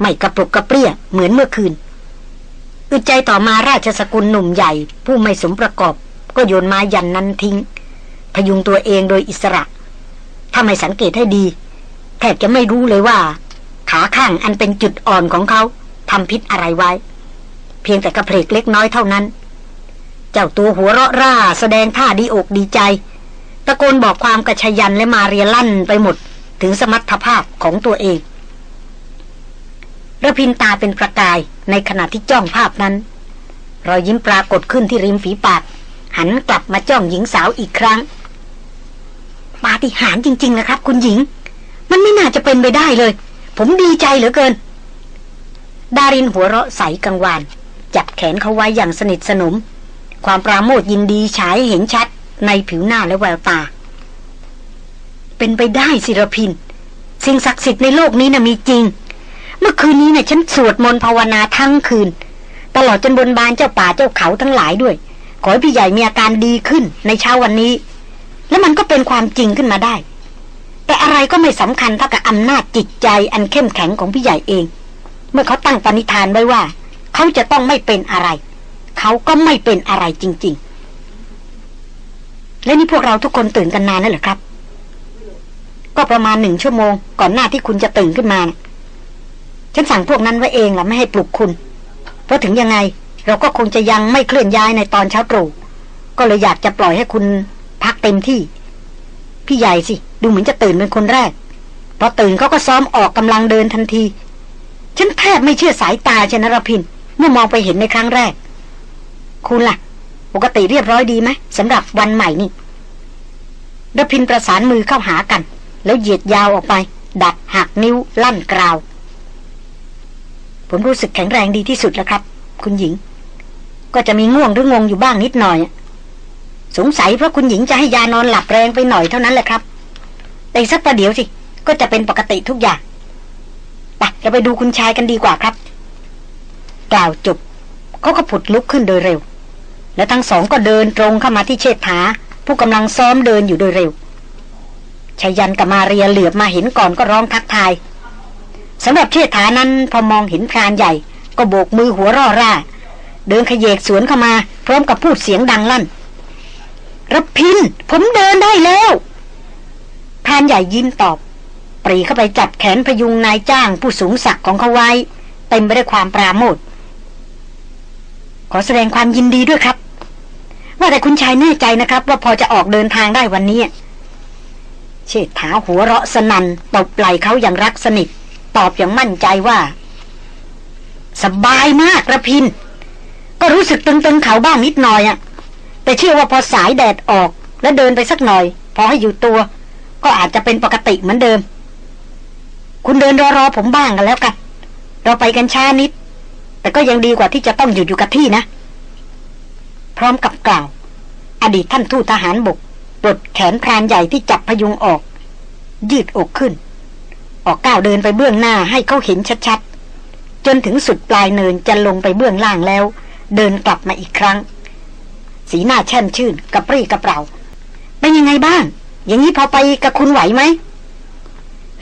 ไม่กระปรุกกระเปรี้ยเหมือนเมื่อคืนอึดใจต่อมาราชสกุลหนุ่มใหญ่ ผู้ไม่สมประกอบ ก็โยนไม้ยันนั้นทิ้ง พยุงตัวเองโดยอิสระ ถ้าไม่สังเกตให้ดี แทบจะไม่รู้เลยว่า ขาข้างอันเป็นจุดอ่อนของเขาทำพิษอะไรไว้ เพียงแต่กระเพกเล็กน้อยเท่านั้น เจ้าตัวหัวเราะร่า แสดงท่าดีอกดีใจ ตะโกนบอกความกระชยันและมาเรียลั่นไปหมดถึงสมรรถภาพของตัวเองระพินตาเป็นประกายในขณะที่จ้องภาพนั้น รอยยิ้มปรากฏขึ้นที่ริมฝีปาก หันกลับมาจ้องหญิงสาวอีกครั้งปาฏิหาริย์จริง ๆ นะครับ คุณหญิง มันไม่น่าจะเป็นไปได้เลย ผมดีใจเหลือเกิน ดารินหัวเราะใสกังวาน จับแขนเขาไว้อย่างสนิทสนม ความปราโมทยินดีฉายเห็นชัดในผิวหน้าและแววตา เป็นไปได้ศิรพิน สิ่งศักดิ์สิทธิ์ในโลกนี้นะ่ะมีจริง เมื่อคืนนี้เนะ่ยฉันสวดมนต์ภาวนาทั้งคืน ตลอดจนบนบานเจ้าป่าเจ้าเขาทั้งหลายด้วย ขอให้พี่ใหญ่มีอาการดีขึ้นในเช้าวันนี้ แล้วมันก็เป็นความจริงขึ้นมาได้ แต่อะไรก็ไม่สำคัญเท่ากับอำนาจจิตใจอันเข้มแข็งของพี่ใหญ่เอง เมื่อเขาตั้งปณิธานไว้ว่า เขาจะต้องไม่เป็นอะไร เขาก็ไม่เป็นอะไรจริง ๆ และนี่พวกเราทุกคนตื่นกันนานแล้วเหรอครับ ก็ประมาณหนึ่งชั่วโมง ก่อนหน้าที่คุณจะตื่นขึ้นมานะฉันสั่งพวกนั้นไว้เองล่ะไม่ให้ปลุกคุณ เพราะถึงยังไง เราก็คงจะยังไม่เคลื่อนย้ายในตอนเช้าตรู่ก็เลยอยากจะปล่อยให้คุณพักเต็มที่ พี่ใหญ่สิ ดูเหมือนจะตื่นเป็นคนแรก พอตื่นเขาก็ซ้อมออกกำลังเดินทันที ฉันแทบไม่เชื่อสายตาชนรพิน เมื่อมองไปเห็นในครั้งแรก คุณล่ะ ปกติเรียบร้อยดีไหมสำหรับวันใหม่นี่รพินประสานมือเข้าหากัน แล้วเหยียดยาวออกไป ดัดหักนิ้วลั่นกราว ผมรู้สึกแข็งแรงดีที่สุดแล้วครับ คุณหญิง ก็จะมีง่วงหรืองงอยู่บ้างนิดหน่อย สงสัยเพราะคุณหญิงจะให้ยานอนหลับแรงไปหน่อยเท่านั้นแหละครับ แต่สักประเดี๋ยวสิ ก็จะเป็นปกติทุกอย่างไปเราไปดูคุณชายกันดีกว่าครับ กล่าวจบเขาก็ผุดลุกขึ้นโดยเร็ว และทั้งสองก็เดินตรงเข้ามาที่เชษฐา ผู้กำลังซ้อมเดินอยู่โดยเร็วชายันกับมาเรียเหลือบมาเห็นก่อนก็ร้องทักทายสำหรับเชษฐานั้นพอมองเห็นพรานใหญ่ ก็โบกมือหัวร่อร่า เดินขยเยกสวนเข้ามา พร้อมกับพูดเสียงดังลั่นรพิน ผมเดินได้แล้วพรานใหญ่ยิ้มตอบ ปรีเข้าไปจับแขนพยุงนายจ้างผู้สูงศักดิ์ของเขาไว้ เต็มไปด้วยความปราโมทขอแสดงความยินดีด้วยครับ ว่าแต่คุณชายแน่ใจนะครับ ว่าพอจะออกเดินทางได้วันนี้ เชิดเท้าหัวเราะสนันตบไหล่เขาอย่างรักสนิท ตอบอย่างมั่นใจว่า สบายมากระพิน ก็รู้สึกตึงๆเขาบ้างนิดหน่อยอะแต่เชื่อว่าพอสายแดดออก แล้วเดินไปสักหน่อย พอให้อยู่ตัว ก็อาจจะเป็นปกติเหมือนเดิม คุณเดินรอๆผมบ้างกันแล้วกัน เราไปกันช้านิด แต่ก็ยังดีกว่าที่จะต้องหยุดอยู่กับที่นะ พร้อมกับกล่าว อดีตท่านทูตทหารบกปลดแขนพรานใหญ่ที่จับพยุงออก ยืดอกขึ้น ออกก้าวเดินไปเบื้องหน้าให้เขาเห็นชัดๆจนถึงสุดปลายเนินจะลงไปเบื้องล่างแล้ว เดินกลับมาอีกครั้ง สีหน้าแช่มชื่นกระปรี้กระเปร่าเป็นยังไงบ้าง อย่างนี้พอไปกับคุณไหวไหม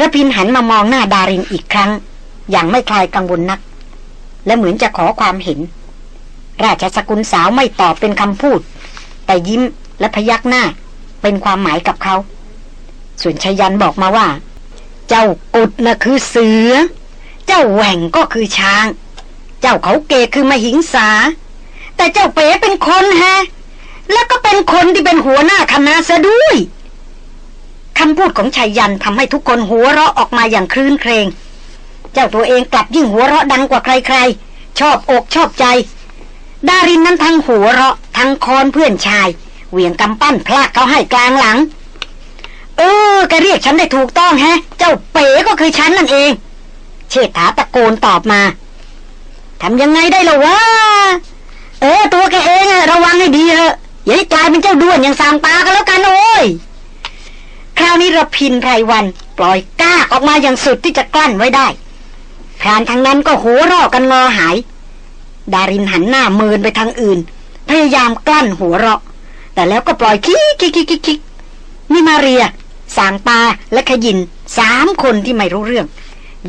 ระพินหันมามองหน้าดารินอีกครั้ง อย่างไม่คลายกังวลนัก และเหมือนจะขอความเห็น ราชสกุลสาวไม่ตอบเป็นคำพูด แต่ยิ้มและพยักหน้าเป็นความหมายกับเขา ส่วนชยันบอกมาว่า เจ้ากุดน่ะคือเสือ เจ้าแหว่งก็คือช้าง เจ้าเขาเกคือมหิงสา แต่เจ้าเป๋เป็นคนฮะ แล้วก็เป็นคนที่เป็นหัวหน้าคณะซะด้วยคำพูดของชายยันทำให้ทุกคนหัวเราะออกมาอย่างคลื่นเครง เจ้าตัวเองกลับยิ่งหัวเราะดังกว่าใครๆ ชอบอกชอบใจ ดารินนั้นทั้งหัวเราะทั้งคอนเพื่อนชาย เหวี่ยงกำปั้นพลากเขาให้กลางหลัง เออแกเรียกฉันได้ถูกต้องแฮะ เจ้าเป๋ก็คือฉันนั่นเอง เชษฐาตะโกนตอบมา ทำยังไงได้ล่ะวะ เออตัวแกเองระวังให้ดีเถอะอย่าให้กลายเป็นเจ้าด้วนอย่างสามตากันแล้วกันโอ้ย คราวนี้ระพินไรวัน ปล่อยก้าออกมาอย่างสุดที่จะกลั้นไว้ได้พรานทั้งนั้นก็โหร่อกันงอหาย ดารินหันหน้าเมินไปทางอื่น พยายามกลั้นหัวเราะ แต่แล้วก็ปล่อยคิกคิกคิกคิกนี่มาเรีย สางปาและขยินสามคนที่ไม่รู้เรื่อง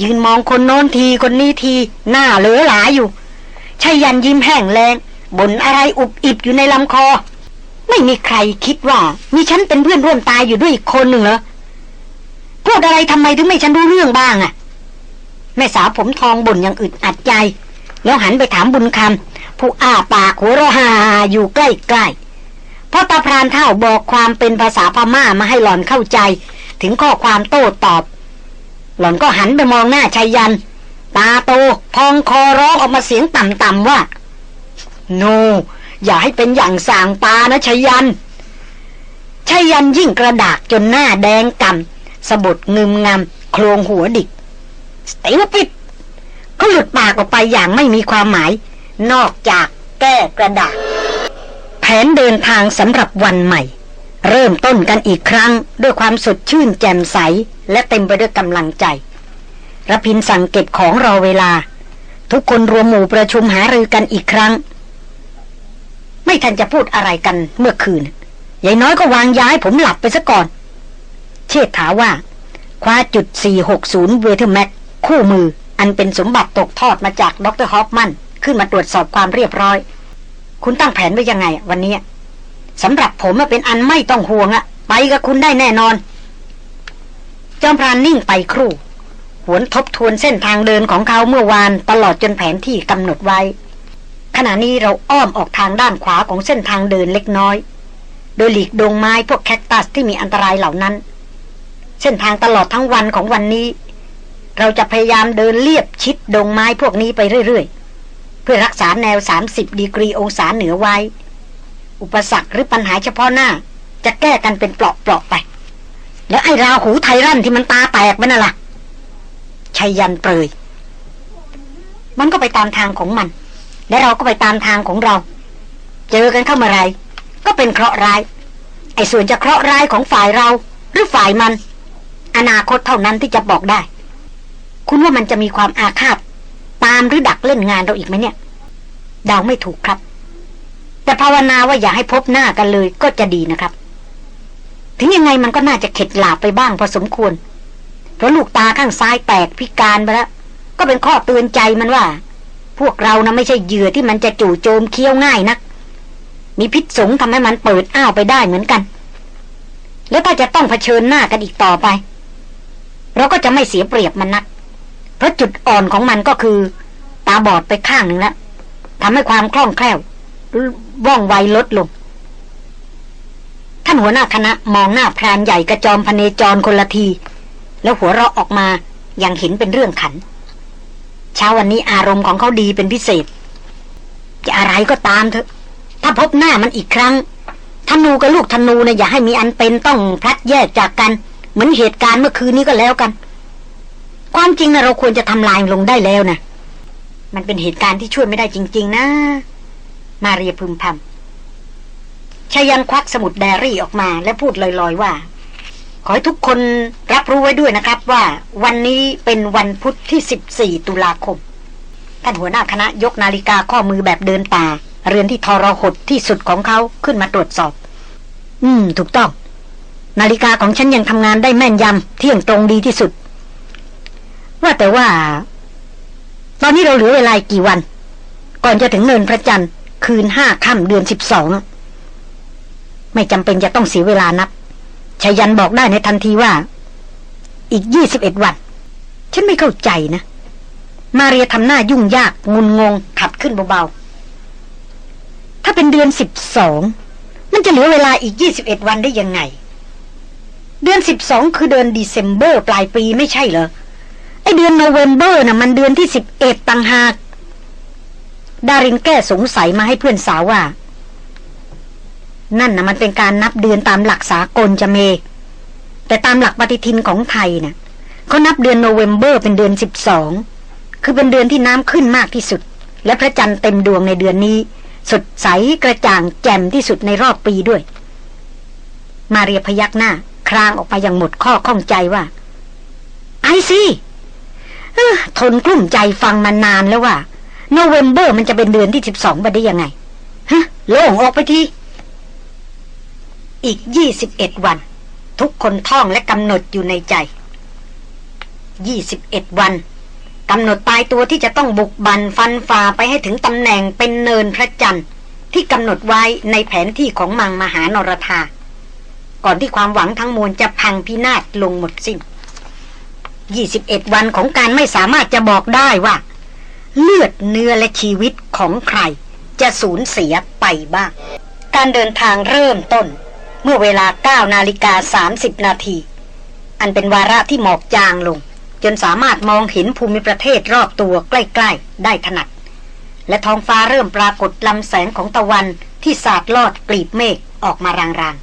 ยืนมองคนโน้นทีคนนี้ที หน้าเหลือหลาอยู่ชายันยิ้มแห้งแรงบ่นอะไรอุบอิบอยู่ในลำคอ ไม่มีใครคิดว่า มีฉันเป็นเพื่อนร่วมตายอยู่ด้วยอีกคนหนึ่งเหรอพูดอะไรทำไมถึงไม่ฉันรู้เรื่องบ้างอะแม่สาวผมทองบ่นอย่างอึดอัดใจ แล้วหันไปถามบุญคำผู้อ้าปากหัวเราะฮาอยู่ใกล้ๆเพราะตาพรานเท่าบอกความเป็นภาษาพม่ามาให้หล่อนเข้าใจ ถึงข้อความโต้ตอบ หล่อนก็หันไปมองหน้าชายยัน ตาโตพองคอร้องออกมาเสียงต่ำๆว่า โน อย่าให้เป็นอย่างสางปานะชายันชายันยิ่งกระดากจนหน้าแดงกำสะบดงึมงำโครงหัวดิกสติวปิดเขาหลุดปากออกไปอย่างไม่มีความหมาย นอกจากแก้กระดาษ แผนเดินทางสำหรับวันใหม่ เริ่มต้นกันอีกครั้งด้วยความสดชื่นแจ่มใส และเต็มไปด้วยกำลังใจรพินสั่งเก็บของรอเวลา ทุกคนรวมหมู่ประชุมหารือกันอีกครั้ง ไม่ทันจะพูดอะไรกันเมื่อคืนยายน้อยก็วางย้ายผมหลับไปซะก่อน เชษฐาว่า คว้าจุด 460 Weatherby Mag คู่มืออันเป็นสมบัติตกทอดมาจากดร.ฮอฟมัน ขึ้นมาตรวจสอบความเรียบร้อย คุณตั้งแผนไว้ยังไงวันนี้ สำหรับผมเป็นอันไม่ต้องห่วงอะไปกับคุณได้แน่นอน จอมพรานนิ่งไปครู่ หวนทบทวนเส้นทางเดินของเขาเมื่อวานตลอดจนแผนที่กำหนดไว้ ขณะนี้เราอ้อมออกทางด้านขวาของเส้นทางเดินเล็กน้อย โดยหลีกดงไม้พวกแคคตัสที่มีอันตรายเหล่านั้น เส้นทางตลอดทั้งวันของวันนี้ เราจะพยายามเดินเลียบชิดดงไม้พวกนี้ไปเรื่อยๆ เพื่อรักษาแนว 30 ดีกรีองศาเหนือไว้ อุปสรรคหรือปัญหาเฉพาะหน้า จะแก้กันเป็นเปลาะๆไป แล้วไอ้ราหูไทรั่นที่มันตาแตกมันน่ะล่ะชัยยันเปรยมันก็ไปตามทางของมัน และเราก็ไปตามทางของเรา เจอกันเข้ามาไร ก็เป็นเคราะห์ร้าย ไอ้ส่วนจะเคราะห์ร้ายของฝ่ายเราหรือฝ่ายมัน อนาคตเท่านั้นที่จะบอกได้ คุณว่ามันจะมีความอาฆาต ตามหรือดักเล่นงานเราอีกไหมเนี่ยเดาไม่ถูกครับ แต่ภาวนาว่าอย่าให้พบหน้ากันเลยก็จะดีนะครับ ถึงยังไงมันก็น่าจะเข็ดหลาบไปบ้างพอสมควร เพราะลูกตาข้างซ้ายแตกพิการไปแล้ว ก็เป็นข้อเตือนใจมันว่า พวกเรานะไม่ใช่เหยื่อที่มันจะจู่โจมเคี้ยวง่ายนัก มีพิษสงทำให้มันเปิดอ้าวไปได้เหมือนกัน แล้วถ้าจะต้องเผชิญหน้ากันอีกต่อไป เราก็จะไม่เสียเปรียบมันนัก เพราะจุดอ่อนของมันก็คือ ตาบอดไปข้างหนึ่งแล้วทำให้ความคล่องแคล่ว ว่องไวลดลง ท่านหัวหน้าคณะมองหน้าพรานใหญ่กระจอมพเนจรคนละที แล้วหัวเราะออกมาอย่างเห็นเป็นเรื่องขัน เช้าวันนี้อารมณ์ของเขาดีเป็นพิเศษ จะอะไรก็ตามเถอะ ถ้าพบหน้ามันอีกครั้งธนูกับลูกธนูนะอย่าให้มีอันเป็นต้องพลัดแยกจากกัน เหมือนเหตุการณ์เมื่อคืนนี้ก็แล้วกัน ความจริงนะเราควรจะทำลายลงได้แล้วนะมันเป็นเหตุการณ์ที่ช่วยไม่ได้จริง ๆ นะ มาเรียพึมพำชายันควักสมุดไดรี่ออกมาและพูดลอยๆว่า ขอให้ทุกคนรับรู้ไว้ด้วยนะครับว่า วันนี้เป็นวันพุธที่ 14 ตุลาคมท่านหัวหน้าคณะยกนาฬิกาข้อมือแบบเดินป่า เรือนที่ทรหดที่สุดของเขาขึ้นมาตรวจสอบ อืม ถูกต้อง นาฬิกาของฉันยังทำงานได้แม่นยำเที่ยงตรงดีที่สุด ว่าแต่ว่า ตอนนี้เราเหลือเวลากี่วัน ก่อนจะถึงเนินพระจันทร์ คืนห้าค่ำเดือนสิบสอง ไม่จำเป็นจะต้องเสียเวลานับชายันบอกได้ในทันทีว่า อีกยี่สิบเอ็ดวัน ฉันไม่เข้าใจนะ มาเรียทำหน้ายุ่งยากงุนงงขัดขึ้นเบาๆ ถ้าเป็นเดือนสิบสอง มันจะเหลือเวลาอีกยี่สิบเอ็ดวันได้ยังไง เดือนสิบสองคือเดือนเดซ ember ปลายปีไม่ใช่เหรอไอ้เดือน November น่ะมันเดือนที่สิบเอ็ดต่างหาก ดารินแก้สงสัยมาให้เพื่อนสาวว่า นั่นนะมันเป็นการนับเดือนตามหลักสากลจ้ะเม แต่ตามหลักปฏิทินของไทยน่ะเขานับเดือน November เป็นเดือนสิบสองคือเป็นเดือนที่น้ำขึ้นมากที่สุด และพระจันทร์เต็มดวงในเดือนนี้ สดใสกระจ่างแจ่มที่สุดในรอบปีด้วย มาเรียพยักหน้า ครางออกไปอย่างหมดข้อข้องใจว่า ไอซีเออทนกลุ้มใจฟังมานานแล้วว่า โนเวมเบอร์มันจะเป็นเดือนที่สิบสองไปได้ยังไง ฮะ โล่งออกไปที อีกยี่สิบเอ็ดวัน ทุกคนท่องและกำหนดอยู่ในใจยี่สิบเอ็ดวันกำหนดตายตัวที่จะต้องบุกบันฟันฝ่าไปให้ถึงตำแหน่งเป็นเนินพระจันทร์ที่กำหนดไว้ในแผนที่ของมังมหานรธาก่อนที่ความหวังทั้งมวลจะพังพินาศลงหมดสิ้น 21 วันของการไม่สามารถจะบอกได้ว่า เลือดเนื้อและชีวิตของใคร จะสูญเสียไปบ้าง การเดินทางเริ่มต้น เมื่อเวลา9นาฬิกา30 นาที อันเป็นวาระที่หมอกจางลง จนสามารถมองเห็นภูมิประเทศรอบตัวใกล้ๆ ได้ถนัด และท้องฟ้าเริ่มปรากฏลำแสงของตะวันที่สาดลอดกลีบเมฆออกมาราง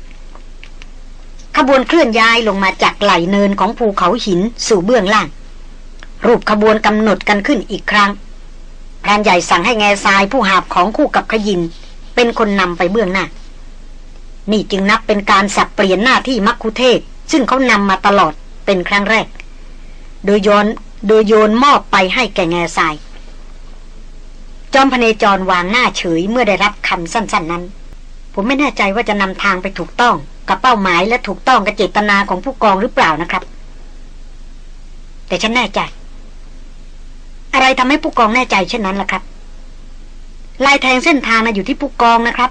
ๆ ขบวนเคลื่อนย้ายลงมาจากไหลเนินของภูเขาหินสู่เบื้องล่าง รูปขบวนกำหนดกันขึ้นอีกครั้ง พรานใหญ่สั่งให้แง่ทรายผู้หาบของคู่กับขยิน เป็นคนนำไปเบื้องหน้า นี่จึงนับเป็นการสับเปลี่ยนหน้าที่มักคุเทศ ซึ่งเขานำมาตลอดเป็นครั้งแรก โดยโยนโดยโยนมอบไปให้แก่แง่ทราย จอมพเนจรวางหน้าเฉยเมื่อได้รับคำสั้นๆนั้น ผมไม่แน่ใจว่าจะนำทางไปถูกต้อง กับเป้าหมายและถูกต้องกับเจตนาของผู้กองหรือเปล่านะครับ แต่ฉันแน่ใจ อะไรทำให้ผู้กองแน่ใจเช่นนั้นล่ะครับ ลายแทงเส้นทางนะอยู่ที่ผู้กองนะครับ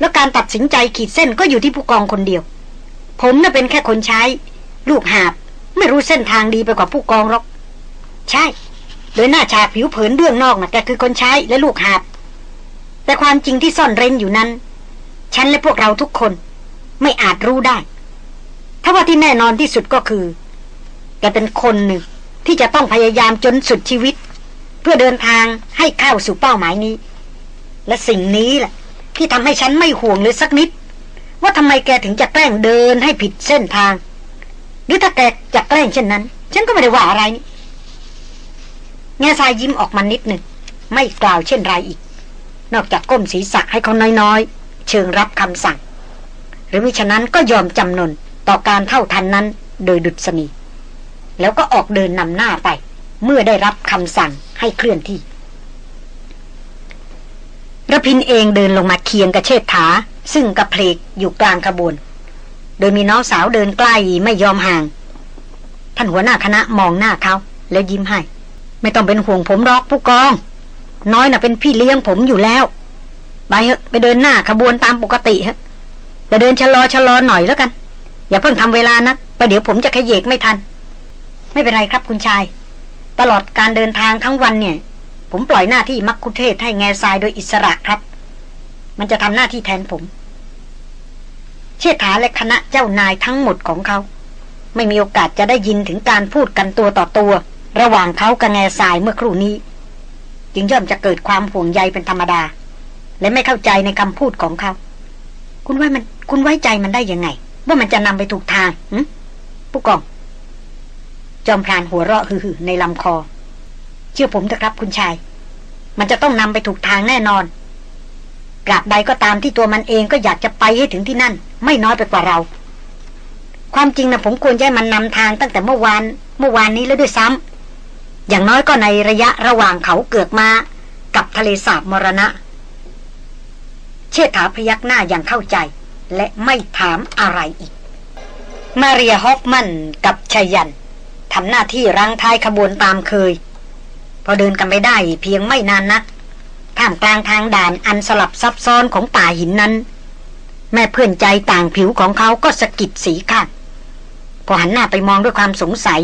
แล้วการตัดสินใจขีดเส้นก็อยู่ที่ผู้กองคนเดียว ผมน่ะเป็นแค่คนใช้ ลูกหาบ ไม่รู้เส้นทางดีไปกว่าผู้กองหรอก ใช่ โดยหน้าชาผิวเผินเบื้องนอกนะแกคือคนใช้และลูกหาบ แต่ความจริงที่ซ่อนเร้นอยู่นั้น ฉันและพวกเราทุกคน ไม่อาจรู้ได้ถ้าว่าที่แน่นอนที่สุดก็คือแกเป็นคนหนึ่ง ที่จะต้องพยายามจนสุดชีวิต เพื่อเดินทางให้เข้าสู่เป้าหมายนี้ และสิ่งนี้แหละ ที่ทำให้ฉันไม่ห่วงเลยสักนิด ว่าทำไมแกถึงจะแกล้งเดินให้ผิดเส้นทาง หรือถ้าแกจะแกล้งเช่นนั้น ฉันก็ไม่ได้ว่าอะไรนี่แง่ทรายยิ้มออกมานิดหนึ่งไม่กล่าวเช่นไรอีก นอกจากก้มศีรษะให้เขาน้อยๆ เชิงรับคำสั่ง หรือมิฉะนั้นก็ยอมจำนนต่อการเท่าทันนั้นโดยดุษณี แล้วก็ออกเดินนำหน้าไป เมื่อได้รับคำสั่งให้เคลื่อนที่ระพินเองเดินลงมาเคียงกับเชษฐา ซึ่งกระเพลกอยู่กลางขบวน โดยมีน้องสาวเดินใกล้ไม่ยอมห่าง ท่านหัวหน้าคณะมองหน้าเขา แล้วยิ้มให้ ไม่ต้องเป็นห่วงผมหรอกผู้กอง น้อยน่ะเป็นพี่เลี้ยงผมอยู่แล้ว ไปเถอะไปเดินหน้าขบวนตามปกติฮะแต่เดินชะลอชะลอหน่อยแล้วกัน อย่าเพิ่งทำเวลานะประเดี๋ยวผมจะขยเยกไม่ทัน ไม่เป็นไรครับคุณชาย ตลอดการเดินทางทั้งวันเนี่ย ผมปล่อยหน้าที่มักคุเทศให้แง่ทรายโดยอิสระครับ มันจะทำหน้าที่แทนผม เชษฐาและคณะเจ้านายทั้งหมดของเขา ไม่มีโอกาสจะได้ยินถึงการพูดกันตัวต่อตัว ระหว่างเขากับแง่ทรายเมื่อครู่นี้ จึงย่อมจะเกิดความห่วงใยเป็นธรรมดา และไม่เข้าใจในคำพูดของเขา คุณว่ามันคุณไว้ใจมันได้ยังไง ว่ามันจะนำไปถูกทางผู้กอง จอมพรานหัวเราะฮือในลำคอ เชื่อผมเถอะครับคุณชาย มันจะต้องนำไปถูกทางแน่นอนกราบใดก็ตามที่ตัวมันเองก็อยากจะไปให้ถึงที่นั่น ไม่น้อยไปกว่าเรา ความจริงนะผมควรจะให้มันนำทางตั้งแต่เมื่อวานเมื่อวานนี้แล้วด้วยซ้ำอย่างน้อยก็ในระยะระหว่างเขาเกือกมา กับทะเลสาบมรณะ เชษฐาพยักหน้าอย่างเข้าใจ และไม่ถามอะไรอีก มาเรียฮอฟมันกับชายัน ทำหน้าที่รังท้ายขบวนตามเคย พอเดินกันไปได้เพียงไม่นานนักท่ามกลางทางด่านอันสลับซับซ้อนของป่าหินนั้น แม่เพื่อนใจต่างผิวของเขาก็สะกิดสีข้างพอหันหน้าไปมองด้วยความสงสัย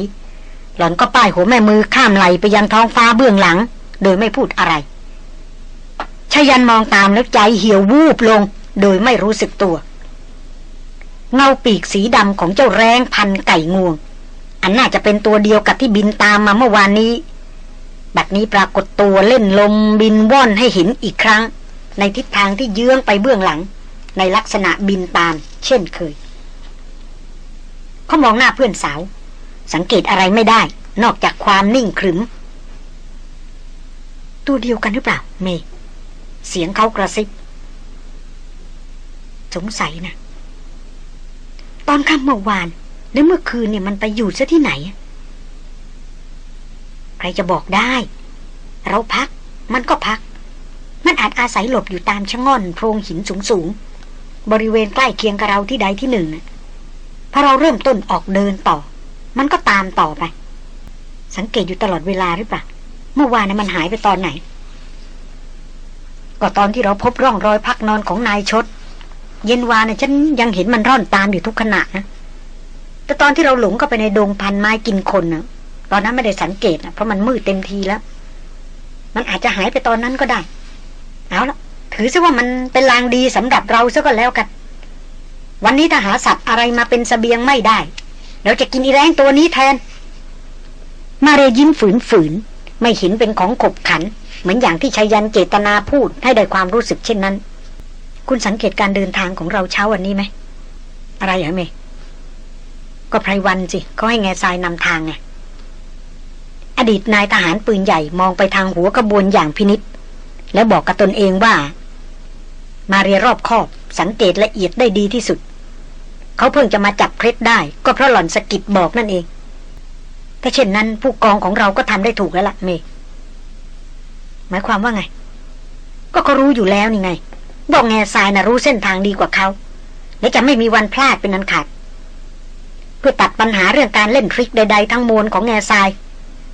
หล่อนก็ป้ายหัวแม่มือข้ามไหลไปยังท้องฟ้าเบื้องหลัง โดยไม่พูดอะไรชยันมองตามแล้วใจเหี่ยววูบลง โดยไม่รู้สึกตัว เงาปีกสีดำของเจ้าแรงพันไก่งวง อันน่าจะเป็นตัวเดียวกับที่บินตามมาเมื่อวานนี้ บัดนี้ปรากฏตัวเล่นลมบินว่อนให้เห็นอีกครั้ง ในทิศทางที่เยื้องไปเบื้องหลัง ในลักษณะบินตาม เช่นเคย เขามองหน้าเพื่อนสาว สังเกตอะไรไม่ได้ นอกจากความนิ่งขรึม ตัวเดียวกันหรือเปล่า เม เสียงเขากระซิบ สงสัยนะตอนค่ำเมื่อวาน และเมื่อคืนเนี่ยมันไปอยู่ซะที่ไหน ใครจะบอกได้ เราพัก มันก็พัก มันอาจอาศัยหลบอยู่ตามชะง่อนโพรงหินสูงๆบริเวณใกล้เคียงกับเราที่ใดที่หนึ่งพอเราเริ่มต้นออกเดินต่อ มันก็ตามต่อไป สังเกตอยู่ตลอดเวลาหรือเปล่าเมื่อวานน่ะมันหายไปตอนไหน ก็ตอนที่เราพบร่องรอยพักนอนของนายชด เย็นวานน่ะฉันยังเห็นมันร่อนตามอยู่ทุกขณะนะ แต่ตอนที่เราหลงเข้าไปในดงพันไม้กินคนนะตอนนั้นไม่ได้สังเกตนะเพราะมันมืดเต็มทีแล้ว มันอาจจะหายไปตอนนั้นก็ได้ เอาละถือซะว่ามันเป็นลางดีสำหรับเราซะก็แล้วกัน วันนี้ถ้าหาสัตว์อะไรมาเป็นสเสบียงไม่ได้ เราจะกินอีแรงตัวนี้แทน มาเรยยิ้มฝืนๆไม่เห็นเป็นของขบขัน เหมือนอย่างที่ชายันเจตนาพูดให้ได้ความรู้สึกเช่นนั้น คุณสังเกตการเดินทางของเราเช้าวันนี้ไหม อะไรเหรอเมย์ ก็ไพรวันสิเขาให้แง่ทรายนำทางไงอดีตนายทหารปืนใหญ่มองไปทางหัวกระบวนอย่างพินิษแล้วบอกกับตนเองว่า มาเรียรอบคอบสังเกตละเอียดได้ดีที่สุด เขาเพิ่งจะมาจับเคล็ดได้ ก็เพราะหล่อนสกิดบอกนั่นเอง ถ้าเช่นนั้นผู้กองของเราก็ทำได้ถูกแล้วล่ะเมย์หมายความว่าไง ก็เขารู้อยู่แล้วนี่ไง บอกแง่ทรายนะรู้เส้นทางดีกว่าเขาและจะไม่มีวันพลาดเป็นนันขาด พื่อตัดปัญหาเรื่องการเล่นทริคใด ๆ ทั้งมวลของแง่ทราย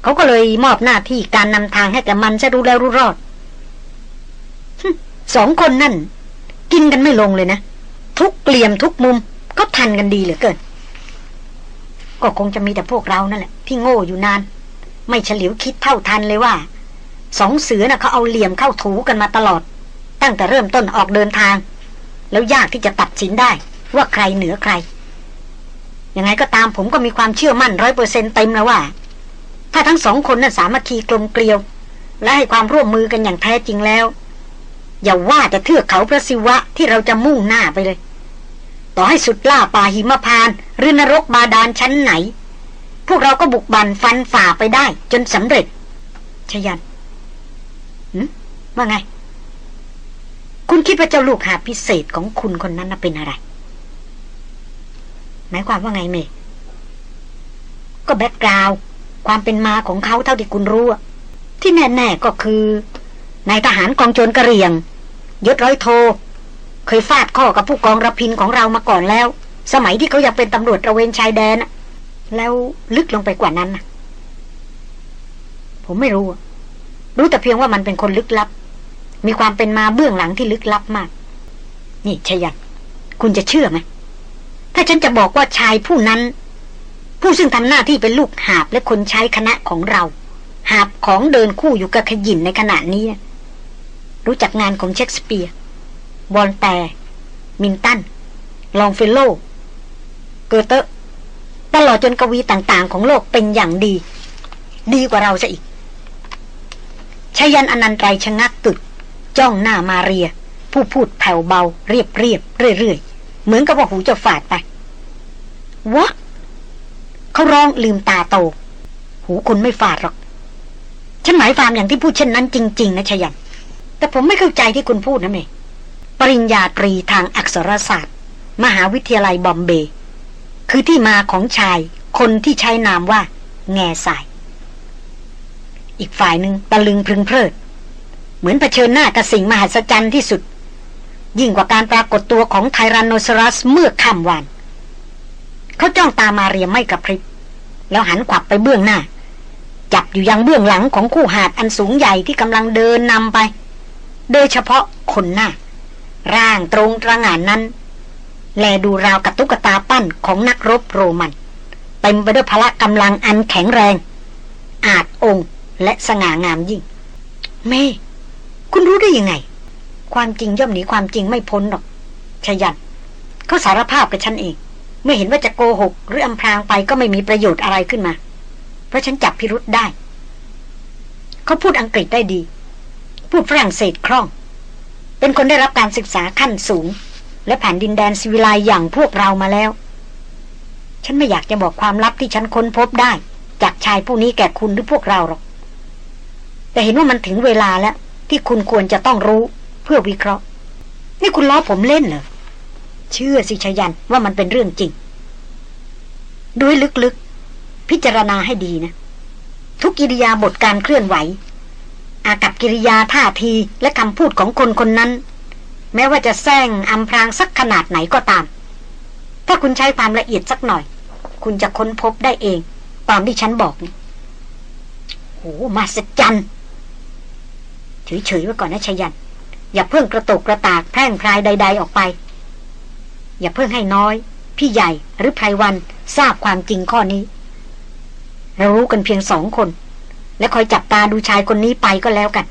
เขาก็เลยมอบหน้าที่การนำทางให้แก่มันจะรู้แล้วรู้รอดสองคนนั่น กินกันไม่ลงเลยนะ ทุกเกลี่ยมทุกมุมก็ทันกันดีเหลือเกิน ก็คงจะมีแต่พวกเรานั่นแหละ ที่โง่อยู่นาน ไม่เฉลียวคิดเท่าทันเลยว่า สองเสือน่ะเขาเอาเหลี่ยมเข้าถูกันมาตลอด ตั้งแต่เริ่มต้นออกเดินทาง แล้วยากที่จะตัดสินได้ว่าใครเหนือใคร ยังไงก็ตามผมก็มีความเชื่อมั่นร้อยเปอร์เซ็นต์เต็มแล้วว่า ถ้าทั้งสองคนนั้นสามัคคีกลมเกลียว และให้ความร่วมมือกันอย่างแท้จริงแล้ว อย่าว่าแต่เทือกเขาพระศิวะที่เราจะมุ่งหน้าไปเลย ต่อให้สุดล่าป่าหิมพานหรือนรกบาดาลชั้นไหน พวกเราก็บุกบันฟันฝ่าไปได้ จนสำเร็จ ชยันหืมว่าไง คุณคิดว่าเจ้าลูกหาพิเศษของคุณคนนั้นเป็นอะไร หมายความว่าไงเมย์ก็แบ็กกราวความเป็นมาของเขาเท่าที่คุณรู้ ที่แน่ ๆ ก็คือนายทหารกองโจรกระเรียงยศร้อยโท เคยฟาดข้อกับผู้กองรพินของเรามาก่อนแล้ว สมัยที่เขายังเป็นตำรวจระเวนชายแดนแล้วลึกลงไปกว่านั้นผมไม่รู้ รู้แต่เพียงว่ามันเป็นคนลึกลับ มีความเป็นมาเบื้องหลังที่ลึกลับมาก นี่ไชยันต์คุณจะเชื่อไหม ถ้าฉันจะบอกว่าชายผู้นั้น ผู้ซึ่งทำหน้าที่เป็นลูกหาบและคนใช้คณะของเรา หาบของเดินคู่อยู่กับขยินในขณะนี้ รู้จักงานของเชคสเปียร์วอลแตร์มิลตัน ลองเฟลโล เกอเตอร์ตลอดจนกวีต่างๆ ของโลกเป็นอย่างดี ดีกว่าเราซะอีกชายันอนันตรายชะงักตึก จ้องหน้ามาเรีย ผู้พูดแผ่วเบา เรียบเรียบเรื่อยๆ เหมือนกับว่าหูจะฝาดไปวะเขาร้องลืมตาโต หูคุณไม่ฝาดหรอก ฉันหมายความอย่างที่พูดเช่นนั้นจริง ๆ นะชยัน แต่ผมไม่เข้าใจที่คุณพูดนะเมย์ปริญญาตรีทางอักษรศาสตร์ มหาวิทยาลัยบอมเบย์คือที่มาของชาย คนที่ใช้นามว่า แง่สาย อีกฝ่ายหนึ่งตะลึงพึงเพลิด เหมือนเผชิญหน้ากับสิ่งมหัศจรรย์ที่สุด ยิ่งกว่าการปรากฏตัวของไทรันโนซอรัสเมื่อค่ำวานเขาจ้องตามาเรียไม่กระพริบ แล้วหันขวับไปเบื้องหน้า จับอยู่ยังเบื้องหลังของคู่หาดอันสูงใหญ่ที่กำลังเดินนำไป โดยเฉพาะคนหน้า ร่างตรงตระหง่านนั้น แลดูราวกับตุ๊กตาปั้นของนักรบโรมันเต็มไปด้วยพละกำลังอันแข็งแรง อาจองค์และสง่างามยิ่ง เม คุณรู้ได้ยังไง ความจริงย่อมหนีความจริงไม่พ้นหรอกชยันเขาสารภาพกับฉันเองไม่เห็นว่าจะโกหก หรืออำพรางไปก็ไม่มีประโยชน์อะไรขึ้นมา เพราะฉันจับพิรุษได้ เขาพูดอังกฤษได้ดี พูดฝรั่งเศสคล่อง เป็นคนได้รับการศึกษาขั้นสูง และผ่านดินแดนสิวิไลอย่างพวกเรามาแล้ว ฉันไม่อยากจะบอกความลับที่ฉันค้นพบได้ จากชายผู้นี้แก่คุณหรือพวกเราหรอก แต่เห็นว่ามันถึงเวลาแล้ว ที่คุณควรจะต้องรู้ พื่อวิเคราะห์ นี่คุณล้อผมเล่นเหรอ เชื่อสิชยันว่ามันเป็นเรื่องจริง ด้วยลึกๆ พิจารณาให้ดีนะ ทุกกิริยาบทการเคลื่อนไหว อากับกิริยาท่าทีและคำพูดของคนคนนั้น แม้ว่าจะแซงอำพรางสักขนาดไหนก็ตาม ถ้าคุณใช้ความละเอียดสักหน่อย คุณจะค้นพบได้เอง ตามที่ฉันบอกนี่โหมาสจันเฉยๆไว้ก่อนนะชยัน อย่าเพิ่งกระตกกระตากแพร่งพรายใด ๆออกไป อย่าเพิ่งให้น้อย พี่ใหญ่หรือไพรวันทราบความจริงข้อนี้ เรารู้กันเพียงสองคน และคอยจับตาดูชายคนนี้ไปก็แล้วกัน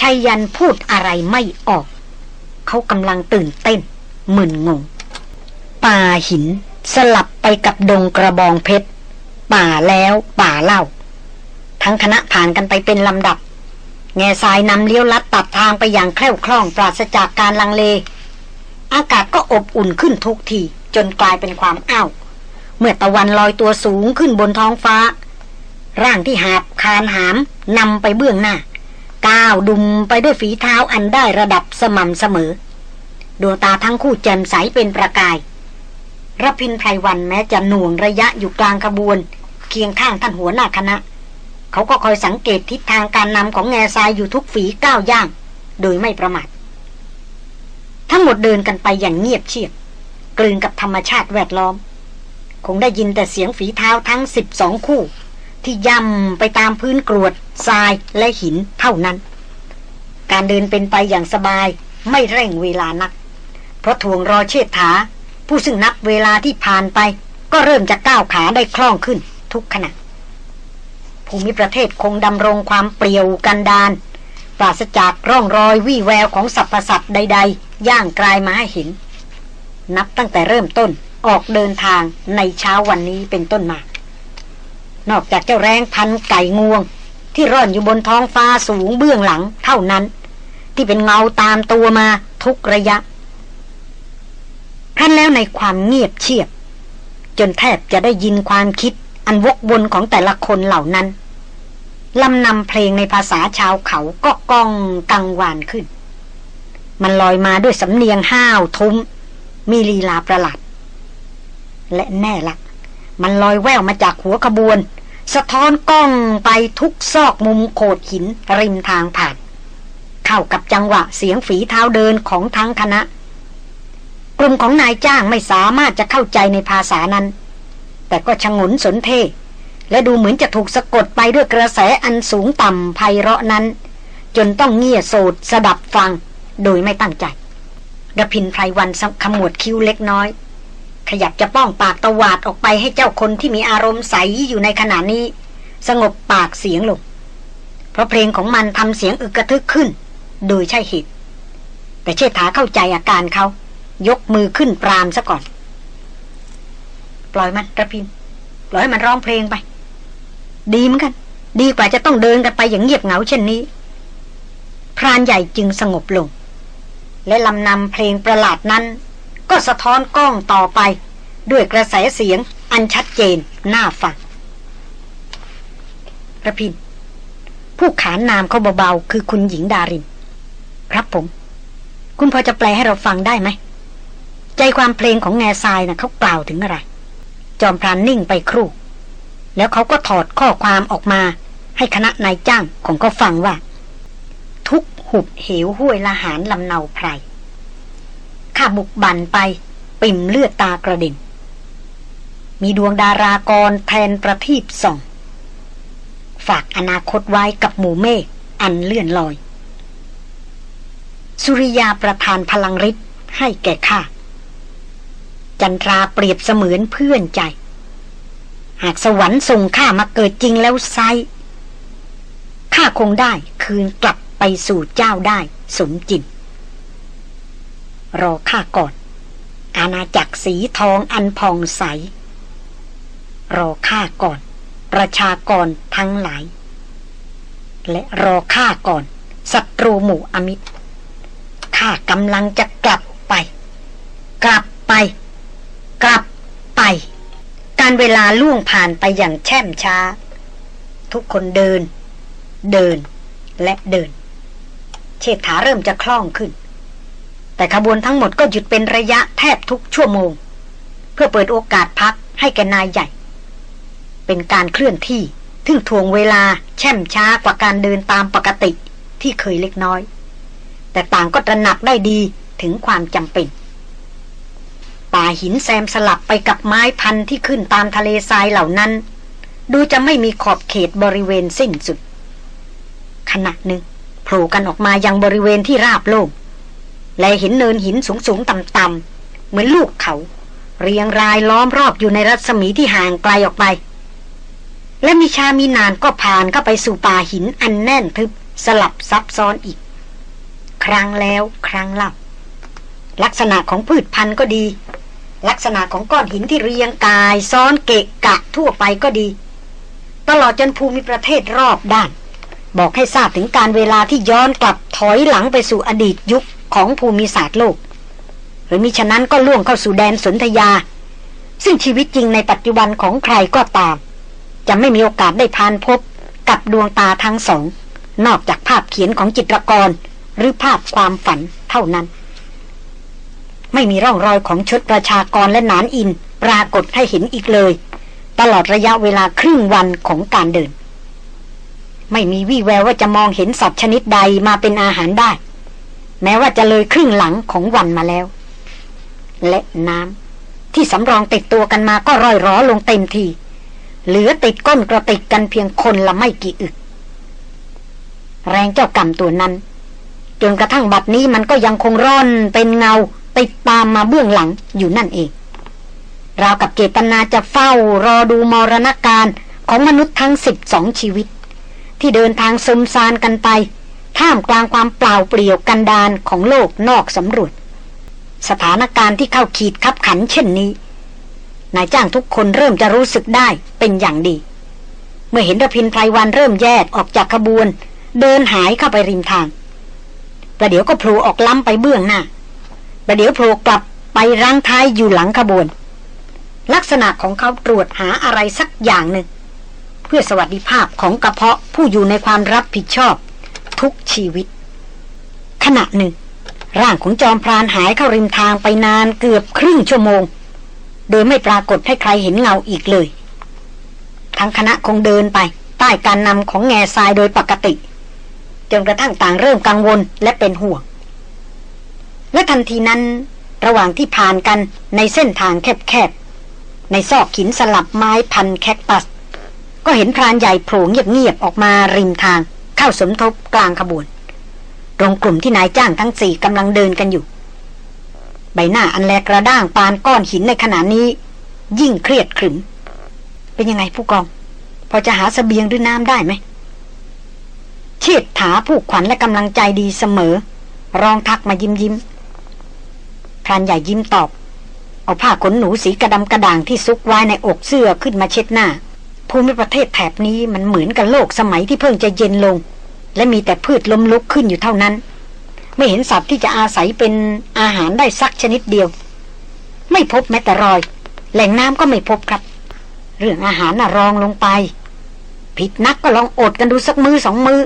ชัยยันพูดอะไรไม่ออก เขากำลังตื่นเต้นมึนงง ป่าหิน สลับไปกับดงกระบองเพชร ป่าแล้วป่าเล่า ทั้งคณะผ่านกันไปเป็นลำดับ แง่ทรายนำเลี้ยวลัดตัดทางไปอย่างแคล่วคล่องปราศจากการลังเล อากาศก็อบอุ่นขึ้นทุกทีจนกลายเป็นความอ้าว เมื่อตะวันลอยตัวสูงขึ้นบนท้องฟ้า ร่างที่หาบคานหามนำไปเบื้องหน้า ก้าวดุมไปด้วยฝีเท้าอันได้ระดับสม่ำเสมอ ดวงตาทั้งคู่แจ่มใสเป็นประกายรพินไพรวันแม้จะหน่วงระยะอยู่กลางขบวน เคียงข้างท่านหัวหน้าคณะ เขาก็คอยสังเกตทิศทางการนำของแง่ทรายอยู่ทุกฝีก้าวย่าง โดยไม่ประมาททั้งหมดเดินกันไปอย่างเงียบเชียบกลืนกับธรรมชาติแวดล้อม คงได้ยินแต่เสียงฝีเท้าทั้งสิบสองคู่ ที่ย่ำไปตามพื้นกรวดทรายและหินเท่านั้น การเดินเป็นไปอย่างสบายไม่เร่งเวลานัก เพราะทวงรอเชษฐาผู้ซึ่งนับเวลาที่ผ่านไป ก็เริ่มจะก้าวขาได้คล่องขึ้นทุกขณะ ภูมิประเทศคงดำรงความเปลี่ยวกันดานปราศจากร่องรอยวี่แววของสรรพสัตว์ใด ๆ ย่างกลายมาให้เห็น นับตั้งแต่เริ่มต้นออกเดินทางในเช้าวันนี้เป็นต้นมา นอกจากเจ้าแรงพันไก่งวง ที่ร่อนอยู่บนท้องฟ้าสูงเบื้องหลังเท่านั้น ที่เป็นเงาตามตัวมาทุกระยะขั้นแล้วในความเงียบเชียบ จนแทบจะได้ยินความคิดอันวกวนของแต่ละคนเหล่านั้น ลำนำเพลงในภาษาชาวเขาก็กองกังวานขึ้น มันลอยมาด้วยสำเนียงห้าวทุ้ม มีลีลาประหลาด และแน่ละมันลอยแววมาจากหัวขบวน สะท้อนกล้องไปทุกซอกมุมโขดหินริมทางผ่าน เข้ากับจังหวะเสียงฝีเท้าเดินของทั้งคณะ กลุ่มของนายจ้างไม่สามารถจะเข้าใจในภาษานั้น แต่ก็ชงนสนเท และดูเหมือนจะถูกสะกดไปด้วยกระแสอันสูงต่ำไพเราะนั้น จนต้องเงี่ยโสดสดับฟัง โดยไม่ตั้งใจดพินไพรวันขมวดคิ้วเล็กน้อย ขยับจะป้องปากตวาดออกไปให้เจ้าคนที่มีอารมณ์ใสอยู่ในขณะนี้ สงบปากเสียงลง เพราะเพลงของมันทำเสียงอึกกระทึกขึ้น โดยใช่เหตุแต่เชษฐาเข้าใจอาการเขา ยกมือขึ้นปรามซะก่อน ปล่อยมันระพิน ปล่อยให้มันร้องเพลงไป ดีเหมือนกัน ดีกว่าจะต้องเดินกันไปอย่างเงียบเหงาเช่นนี้ พรานใหญ่จึงสงบลง และลำนำเพลงประหลาดนั้น ก็สะท้อนกล้องต่อไป ด้วยกระแสเสียงอันชัดเจนน่าฟังระพินผู้ขานนามเขาเบาๆคือคุณหญิงดาริน ครับผม คุณพอจะแปลให้เราฟังได้ไหม ใจความเพลงของแง่ทรายนะ่ะเขากล่าวถึงอะไร จอมพรานนิ่งไปครู่ แล้วเขาก็ถอดข้อความออกมา ให้คณะนายจ้างของเขาฟังว่า ทุกหุบเหวห้วยละหารลำเนาไพรข้าบุกบันไป ปิ่มเลือดตากระเด็นมีดวงดารากรแทนประทีปส่อง ฝากอนาคตไว้กับหมู่เมฆอันเลื่อนลอย สุริยาประทานพลังฤทธิ์ให้แก่ข้าจันทราเปรียบเสมือนเพื่อนใจ หากสวรรค์ส่งข้ามาเกิดจริงแล้วไซข้าคงได้คืนกลับไปสู่เจ้าได้สมจริง รอข้าก่อน อาณาจักรสีทองอันพองใส รอข้าก่อน ประชากรทั้งหลาย และรอข้าก่อนศัตรูหมู่อมิตรข้ากำลังจะกลับไป กลับไป กลับไป การเวลาล่วงผ่านไปอย่างแช่มช้า ทุกคนเดิน เดินและเดิน เชษฐาเริ่มจะคล่องขึ้น แต่ขบวนทั้งหมดก็หยุดเป็นระยะแทบทุกชั่วโมง เพื่อเปิดโอกาสพักให้แกนายใหญ่ เป็นการเคลื่อนที่ทึ่งทวงเวลาแช่มช้ากว่าการเดินตามปกติที่เคยเล็กน้อย แต่ต่างก็ตระหนักได้ดีถึงความจำเป็น ป่าหินแซมสลับไปกับไม้พันธุ์ที่ขึ้นตามทะเลทรายเหล่านั้น ดูจะไม่มีขอบเขตบริเวณสิ้นสุด ขณะหนึ่งโผล่กันออกมายังบริเวณที่ราบโล่งและเห็นเนินหินสูงสูงต่ำต่ำเหมือนลูกเขา เรียงรายล้อมรอบอยู่ในรัศมีที่ห่างไกลออกไป และมีชามีนานก็ผ่านเข้าไปสู่ป่าหินอันแน่นทึบสลับซับซ้อนอีก ครั้งแล้วครั้งเล่าลักษณะของพืชพันธุ์ก็ดี ลักษณะของก้อนหินที่เรียงกายซ้อนเกะกะทั่วไปก็ดี ตลอดจนภูมิประเทศรอบด้าน บอกให้ทราบถึงการเวลาที่ย้อนกลับถอยหลังไปสู่อดีตยุคของภูมิศาสตร์โลก หรือมิฉะนั้นก็ล่วงเข้าสู่แดนสนธยา ซึ่งชีวิตจริงในปัจจุบันของใครก็ตาม จะไม่มีโอกาสได้พานพบกับดวงตาทั้งสอง นอกจากภาพเขียนของจิตรกร หรือภาพความฝันเท่านั้น ไม่มีร่องรอยของชดประชากรและนานอิน ปรากฏให้เห็นอีกเลย ตลอดระยะเวลาครึ่งวันของการเดิน ไม่มีวี่แววว่าจะมองเห็นสัตว์ชนิดใดมาเป็นอาหารได้ แม้ว่าจะเลยครึ่งหลังของวันมาแล้ว และน้ำที่สำรองติดตัวกันมาก็ร่อยร้อลงเต็มทีเหลือติดก้นกระติกกันเพียงคนละไม่กี่อึก แรงเจ้ากรรมตัวนั้นจนกระทั่งบัดนี้มันก็ยังคงร่อนเป็นเงา ติดตามมาเบื้องหลังอยู่นั่นเอง ราวกับเจตนาจะเฝ้ารอดูมรณการของมนุษย์ทั้งสิบสองชีวิต ที่เดินทางซึมซานกันไป ท่ามกลางความเปล่าเปลี่ยวกันดานของโลกนอกสำรวจ สถานการณ์ที่เข้าขีดคับขันเช่นนี้ นายจ้างทุกคนเริ่มจะรู้สึกได้เป็นอย่างดี เมื่อเห็นระพินไพรวันเริ่มแยกออกจากขบวน เดินหายเข้าไปริมทางประเดี๋ยวก็โผล่ออกล้ำไปเบื้องหน้า ประเดี๋ยวโผล่กลับไปรังท้ายอยู่หลังขบวน ลักษณะของเขาตรวจหาอะไรสักอย่างหนึ่ง เพื่อสวัสดิภาพของกระเพาะผู้อยู่ในความรับผิดชอบ ทุกชีวิต ขณะหนึ่ง ร่างของจอมพรานหายเข้าริมทางไปนานเกือบครึ่งชั่วโมง โดยไม่ปรากฏให้ใครเห็นเงาอีกเลย ทั้งคณะคงเดินไป ใต้การนำของแง่ทรายโดยปกติจนกระทั่งต่างเริ่มกังวลและเป็นห่วง และทันทีนั้น ระหว่างที่ผ่านกันในเส้นทางแคบๆ ในซอกหินสลับไม้พันแคคตัส ก็เห็นพรานใหญ่โผล่เงียบๆออกมาริมทาง เข้าสมทบกลางขบวนตรงกลุ่มที่นายจ้างทั้งสี่กำลังเดินกันอยู่ ใบหน้าอันแลกระด้างปานก้อนหินในขณะนี้ ยิ่งเครียดขรึม เป็นยังไงผู้กอง พอจะหาสเสบียงหรือน้ำได้ไหมเชิดถาผู้ขวัญและกำลังใจดีเสมอ รองทักมายิ้มยิ้ม รานใหญ่ยิ้มตอบ เอาผ้าขนหนูสีกระดำกระด่างที่ซุกไว้ในอกเสื้อขึ้นมาเช็ดหน้า ภูมิประเทศแถบนี้มันเหมือนกับโลกสมัยที่เพิ่งจะเย็นลง และมีแต่พืชล้มลุกขึ้นอยู่เท่านั้น ไม่เห็นสัตว์ที่จะอาศัยเป็นอาหารได้สักชนิดเดียว ไม่พบแม้แต่รอย แหล่งน้ำก็ไม่พบครับ เรื่องอาหารน่ะรองลงไป ผิดนักก็ลองอดกันดูสักมือสองมือ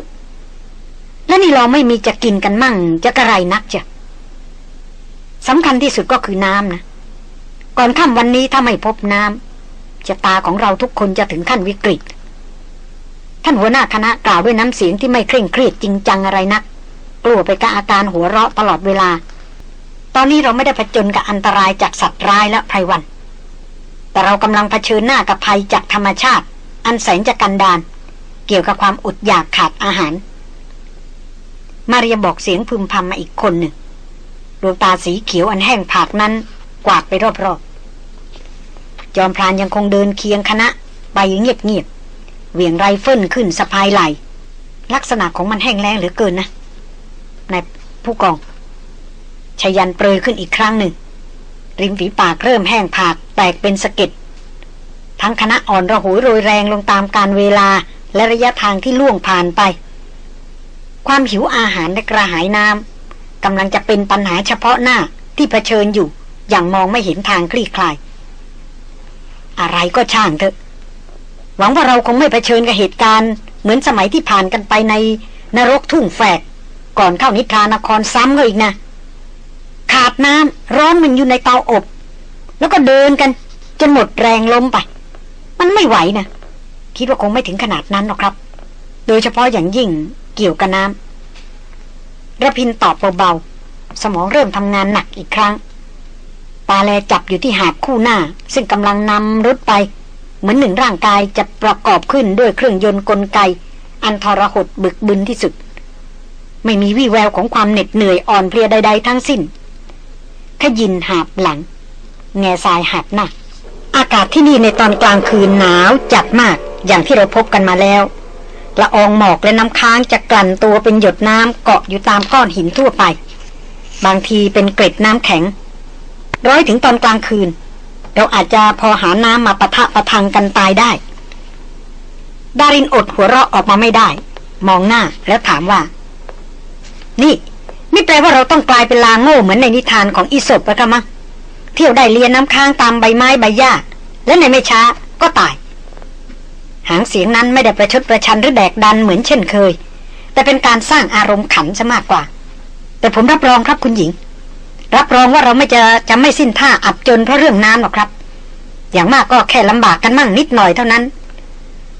แล้วนี่เราไม่มีจะกินกันมั่งจะกระไรนักจ้ะ สำคัญที่สุดก็คือน้ำนะ ก่อนค่ำวันนี้ถ้าไม่พบน้ำจะตาของเราทุกคนจะถึงขั้นวิกฤต ท่านหัวหน้าคณะกล่าวด้วยน้ำเสียงที่ไม่เคร่งเครียดจริงจังอะไรนัก กลัวไปกับอาการหัวเราะตลอดเวลา ตอนนี้เราไม่ได้ผจญกับอันตรายจากสัตว์ร้ายและไพรวัน แต่เรากำลังเผชิญหน้ากับภัยจากธรรมชาติ อันแสนจะกันดานเกี่ยวกับความอดอยากขาดอาหาร มาเรียบอกเสียงพึมพำมาอีกคนหนึ่ง ดวงตาสีเขียวอันแห้งผากนั้น กวาดไปรอบๆ จอมพรานยังคงเดินเคียงคณะ ไปเงียบๆเหวี่ยงไรเฟิลขึ้นสะพายไหลลักษณะของมันแห้งแล้งเหลือเกินนะนายผู้กองชยันเปรยขึ้นอีกครั้งหนึ่ง ริมฝีปากเริ่มแห้งผากแตกเป็นสะเก็ดทั้งคณะอ่อนระหยโรยแรงลงตามการเวลาและระยะทางที่ล่วงผ่านไป ความหิวอาหารและกระหายน้ำ กำลังจะเป็นปัญหาเฉพาะหน้าที่เผชิญอยู่ อย่างมองไม่เห็นทางคลี่คลาย อะไรก็ช่างเถอะ หวังว่าเราคงไม่เผชิญกับเหตุการณ์ เหมือนสมัยที่ผ่านกันไปในนรกทุ่งแฝก ก่อนเข้านิทานครซ้ำก็อีกนะ ขาดน้ำร้อนมันอยู่ในเตาอบ แล้วก็เดินกัน จนหมดแรงล้มไป มันไม่ไหวนะคิดว่าคงไม่ถึงขนาดนั้นหรอกครับ โดยเฉพาะอย่างยิ่งเกี่ยวกับน้ำ ระพินตอบเบาๆ สมองเริ่มทำงานหนักอีกครั้ง ตาแลจับอยู่ที่หาดคู่หน้า ซึ่งกำลังนำรถไป เหมือนหนึ่งร่างกายจะประกอบขึ้นด้วยเครื่องยนต์กลไก อันทรหดบึกบึนที่สุด ไม่มีวี่แววของความเหน็ดเหนื่อยอ่อนเพลียใดๆทั้งสิ้น ขยินหาบหลัง แง่ทรายหัดหน้าอากาศที่นี่ในตอนกลางคืนหนาวจัดมากอย่างที่เราพบกันมาแล้ว ละอองหมอกและน้ำค้างจะกลั่นตัวเป็นหยดน้ำเกาะอยู่ตามก้อนหินทั่วไป บางทีเป็นเกล็ดน้ำแข็ง ร้อยถึงตอนกลางคืน เราอาจจะพอหาน้ำมาปะทะประทังกันตายได้ ดารินอดหัวเราะออกมาไม่ได้ มองหน้าแล้วถามว่า นี่ไม่แปลว่าเราต้องกลายเป็นลาโง่เหมือนในนิทานของอีสปไปกันมั้งเที่ยวได้เลียนน้ำค้างตามใบไม้ใบหญ้าและในไม่ช้าก็ตาย หางเสียงนั้นไม่ได้ประชดประชันหรือแดกดันเหมือนเช่นเคย แต่เป็นการสร้างอารมณ์ขันซะมากกว่า แต่ผมรับรองครับคุณหญิง รับรองว่าเราไม่จะจะไม่สิ้นท่าอับจนเพราะเรื่องน้ำหรอกครับ อย่างมากก็แค่ลำบากกันมั่งนิดหน่อยเท่านั้น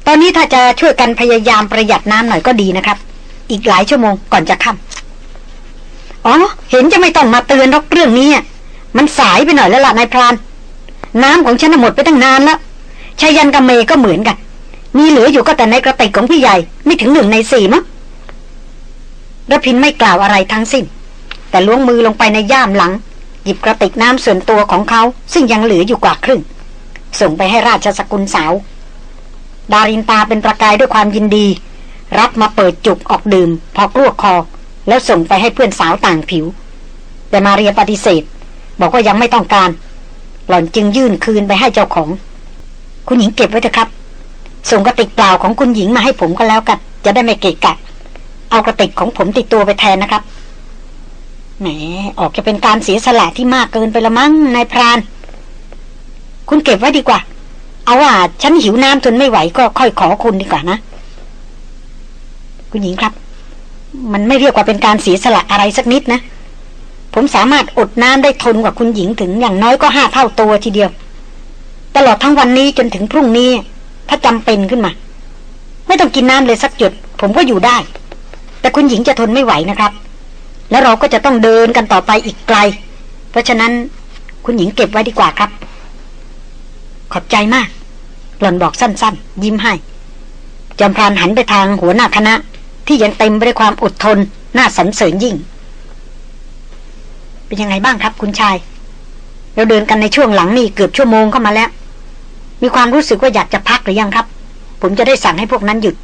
ตอนนี้ถ้าจะช่วยกันพยายามประหยัดน้ำหน่อยก็ดีนะครับ อีกหลายชั่วโมงก่อนจะค่ำอ๋อ เห็นจะไม่ต้องมาเตือนรอกเรื่องนี้มันสายไปหน่อยแล้วล่ะนายพราน น้ำของฉันหมดไปตั้งนานแล้วชายันกับเมก็เหมือนกัน มีเหลืออยู่ก็แต่ในกระติกของพี่ใหญ่ ไม่ถึงหนึ่งในสี่มั้งระพินไม่กล่าวอะไรทั้งสิ้น แต่ล้วงมือลงไปในย่ามหลัง หยิบกระติกน้ำส่วนตัวของเขา ซึ่งยังเหลืออยู่กว่าครึ่ง ส่งไปให้ราชสกุลสาว ดารินตาเป็นประกายด้วยความยินดี รับมาเปิดจุกออกดื่ม พอกลวกคอ แล้วส่งไปให้เพื่อนสาวต่างผิว แต่มาเรียปฏิเสธ บอกว่ายังไม่ต้องการ หล่อนจึงยื่นคืนไปให้เจ้าของ คุณหญิงเก็บไว้เถอะครับ ส่งกระติกเปล่าของคุณหญิงมาให้ผมก็แล้วกัน จะได้ไม่เกะกะ เอากระติกของผมติดตัวไปแทนนะครับ แหม ออกจะเป็นการเสียสละที่มากเกินไปละมั้งนายพราน คุณเก็บไว้ดีกว่า เอาว่าฉันหิวน้ำทนไม่ไหวก็ค่อยขอคุณดีกว่านะ คุณหญิงครับ มันไม่เรียกว่าเป็นการเสียสละอะไรสักนิดนะ ผมสามารถอดน้ำได้ทนกว่าคุณหญิงถึงอย่างน้อยก็ห้าเท่าตัวทีเดียว ตลอดทั้งวันนี้จนถึงพรุ่งนี้ ถ้าจำเป็นขึ้นมา ไม่ต้องกินน้ำเลยสักจุดผมก็อยู่ได้ แต่คุณหญิงจะทนไม่ไหวนะครับ แล้วเราก็จะต้องเดินกันต่อไปอีกไกล เพราะฉะนั้นคุณหญิงเก็บไว้ดีกว่าครับ ขอบใจมาก หล่อนบอกสั้นๆ ยิ้มให้จอมพรานหันไปทางหัวหน้าคณะ ที่ยังเต็มไปด้วยความอดทนน่าสรรเสริญยิ่ง เป็นยังไงบ้างครับ คุณชาย เราเดินกันในช่วงหลังนี่เกือบชั่วโมงเข้ามาแล้ว มีความรู้สึกว่าอยากจะพักหรือยังครับ ผมจะได้สั่งให้พวกนั้นหยุด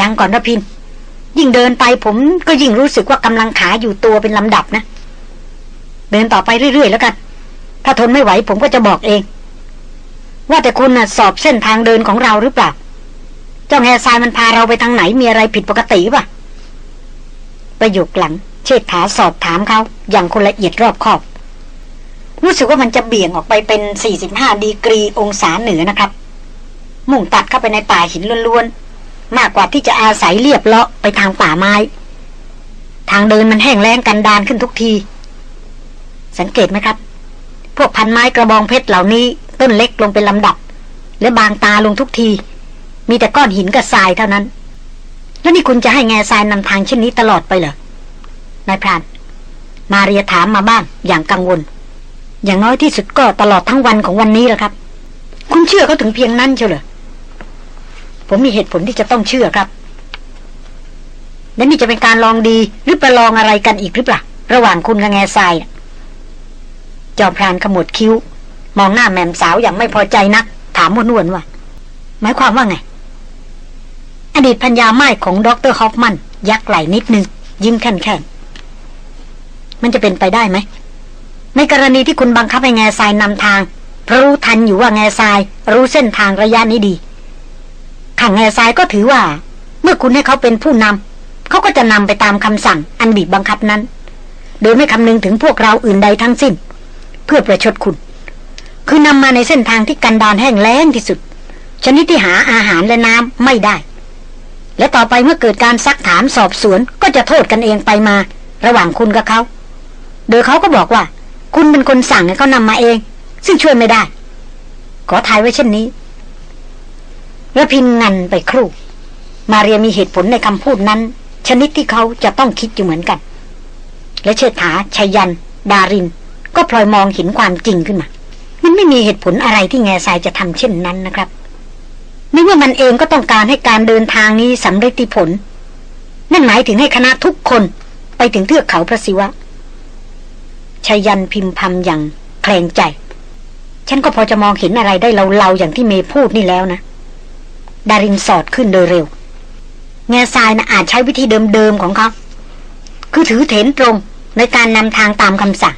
ยังก่อนนะพิน ยิ่งเดินไปผมก็ยิ่งรู้สึกว่ากำลังขาอยู่ตัวเป็นลำดับนะ เดินต่อไปเรื่อยๆแล้วกัน ถ้าทนไม่ไหวผมก็จะบอกเอง ว่าแต่คุณน่ะสอบเส้นทางเดินของเราหรือเปล่า เจ้าแง่ทรายมันพาเราไปทางไหนมีอะไรผิดปกติป่ะ ประโยคหลัง เชิดถาสอบถามเขาอย่างคนละเอียดรอบคอบ รู้สึกว่ามันจะเบี่ยงออกไปเป็น 45 ดีกรีองศาเหนือนะครับ มุ่งตัดเข้าไปในป่าหินล้วนๆ มากกว่าที่จะอาศัยเรียบเลาะไปทางป่าไม้ ทางเดินมันแห้งแล้งกันดานขึ้นทุกที สังเกตไหมครับ พวกพันไม้กระบองเพชรเหล่านี้ ต้นเล็กลงเป็นลำดับ และบางตาลงทุกที มีแต่ก้อนหินกับทรายเท่านั้น แล้วนี่คุณจะให้แง่ทรายนำทางเช่นนี้ตลอดไปเหรอนายพราน มาเรียถามมาบ้างอย่างกังวล อย่างน้อยที่สุดก็ตลอดทั้งวันของวันนี้แหละครับ คุณเชื่อเขาถึงเพียงนั้นเชียวเหรอผมมีเหตุผลที่จะต้องเชื่อครับ และนี่จะเป็นการลองดีหรือประลองอะไรกันอีกหรือเปล่าระหว่างคุณกับแง่ทรายจอมพรานขมวดคิ้ว มองหน้าแม่มสาวอย่างไม่พอใจนัก ถามวนวนว่า หมายความว่าไง อดีตพัญญาไม้ของดรฮอฟมัน ยักไหลนิดนึง ยิ้มแค่นๆมันจะเป็นไปได้ไหม ในกรณีที่คุณบังคับให้แง่ทรายนำทางเพราะรู้ทันอยู่ว่าแง่ทราย รู้เส้นทางระยะนี้ดีข้างแง่ทรายก็ถือว่า เมื่อคุณให้เขาเป็นผู้นำเขาก็จะนำไปตามคำสั่งอันบีบบังคับนั้น โดยไม่คำนึงถึงพวกเราอื่นใดทั้งสิ้น เพื่อประชดคุณ คือนำมาในเส้นทางที่กันดานแห้งแล้งที่สุด ชนิดที่หาอาหารและน้ำไม่ได้ และต่อไปเมื่อเกิดการซักถามสอบสวนก็จะโทษกันเองไปมา ระหว่างคุณกับเขาโดยเขาก็บอกว่า คุณเป็นคนสั่งให้เขานำมาเอง ซึ่งช่วยไม่ได้ ขอทายไว้เช่นนี้ระพินงันไปครู่ มาเรียมีเหตุผลในคำพูดนั้น ชนิดที่เขาจะต้องคิดอยู่เหมือนกัน และเชิดถาชัยยัน ดาริน ก็พลอยมองเห็นความจริงขึ้นมา มันไม่มีเหตุผลอะไรที่แง่ทรายจะทำเช่นนั้นนะครับนึกว่ามันเองก็ต้องการให้การเดินทางนี้สำเร็จผล นั่นหมายถึงให้คณะทุกคนไปถึงเทือกเขาพระศิวะ ชยันพิมพ์พำอย่างแคลงใจ ฉันก็พอจะมองเห็นอะไรได้เลาๆอย่างที่เมย์พูดนี่แล้วนะ ดารินสอดขึ้นโดยเร็ว แง่ทรายนะอาจใช้วิธีเดิมๆของเขา คือถือเถนตรงในการนำทางตามคำสั่ง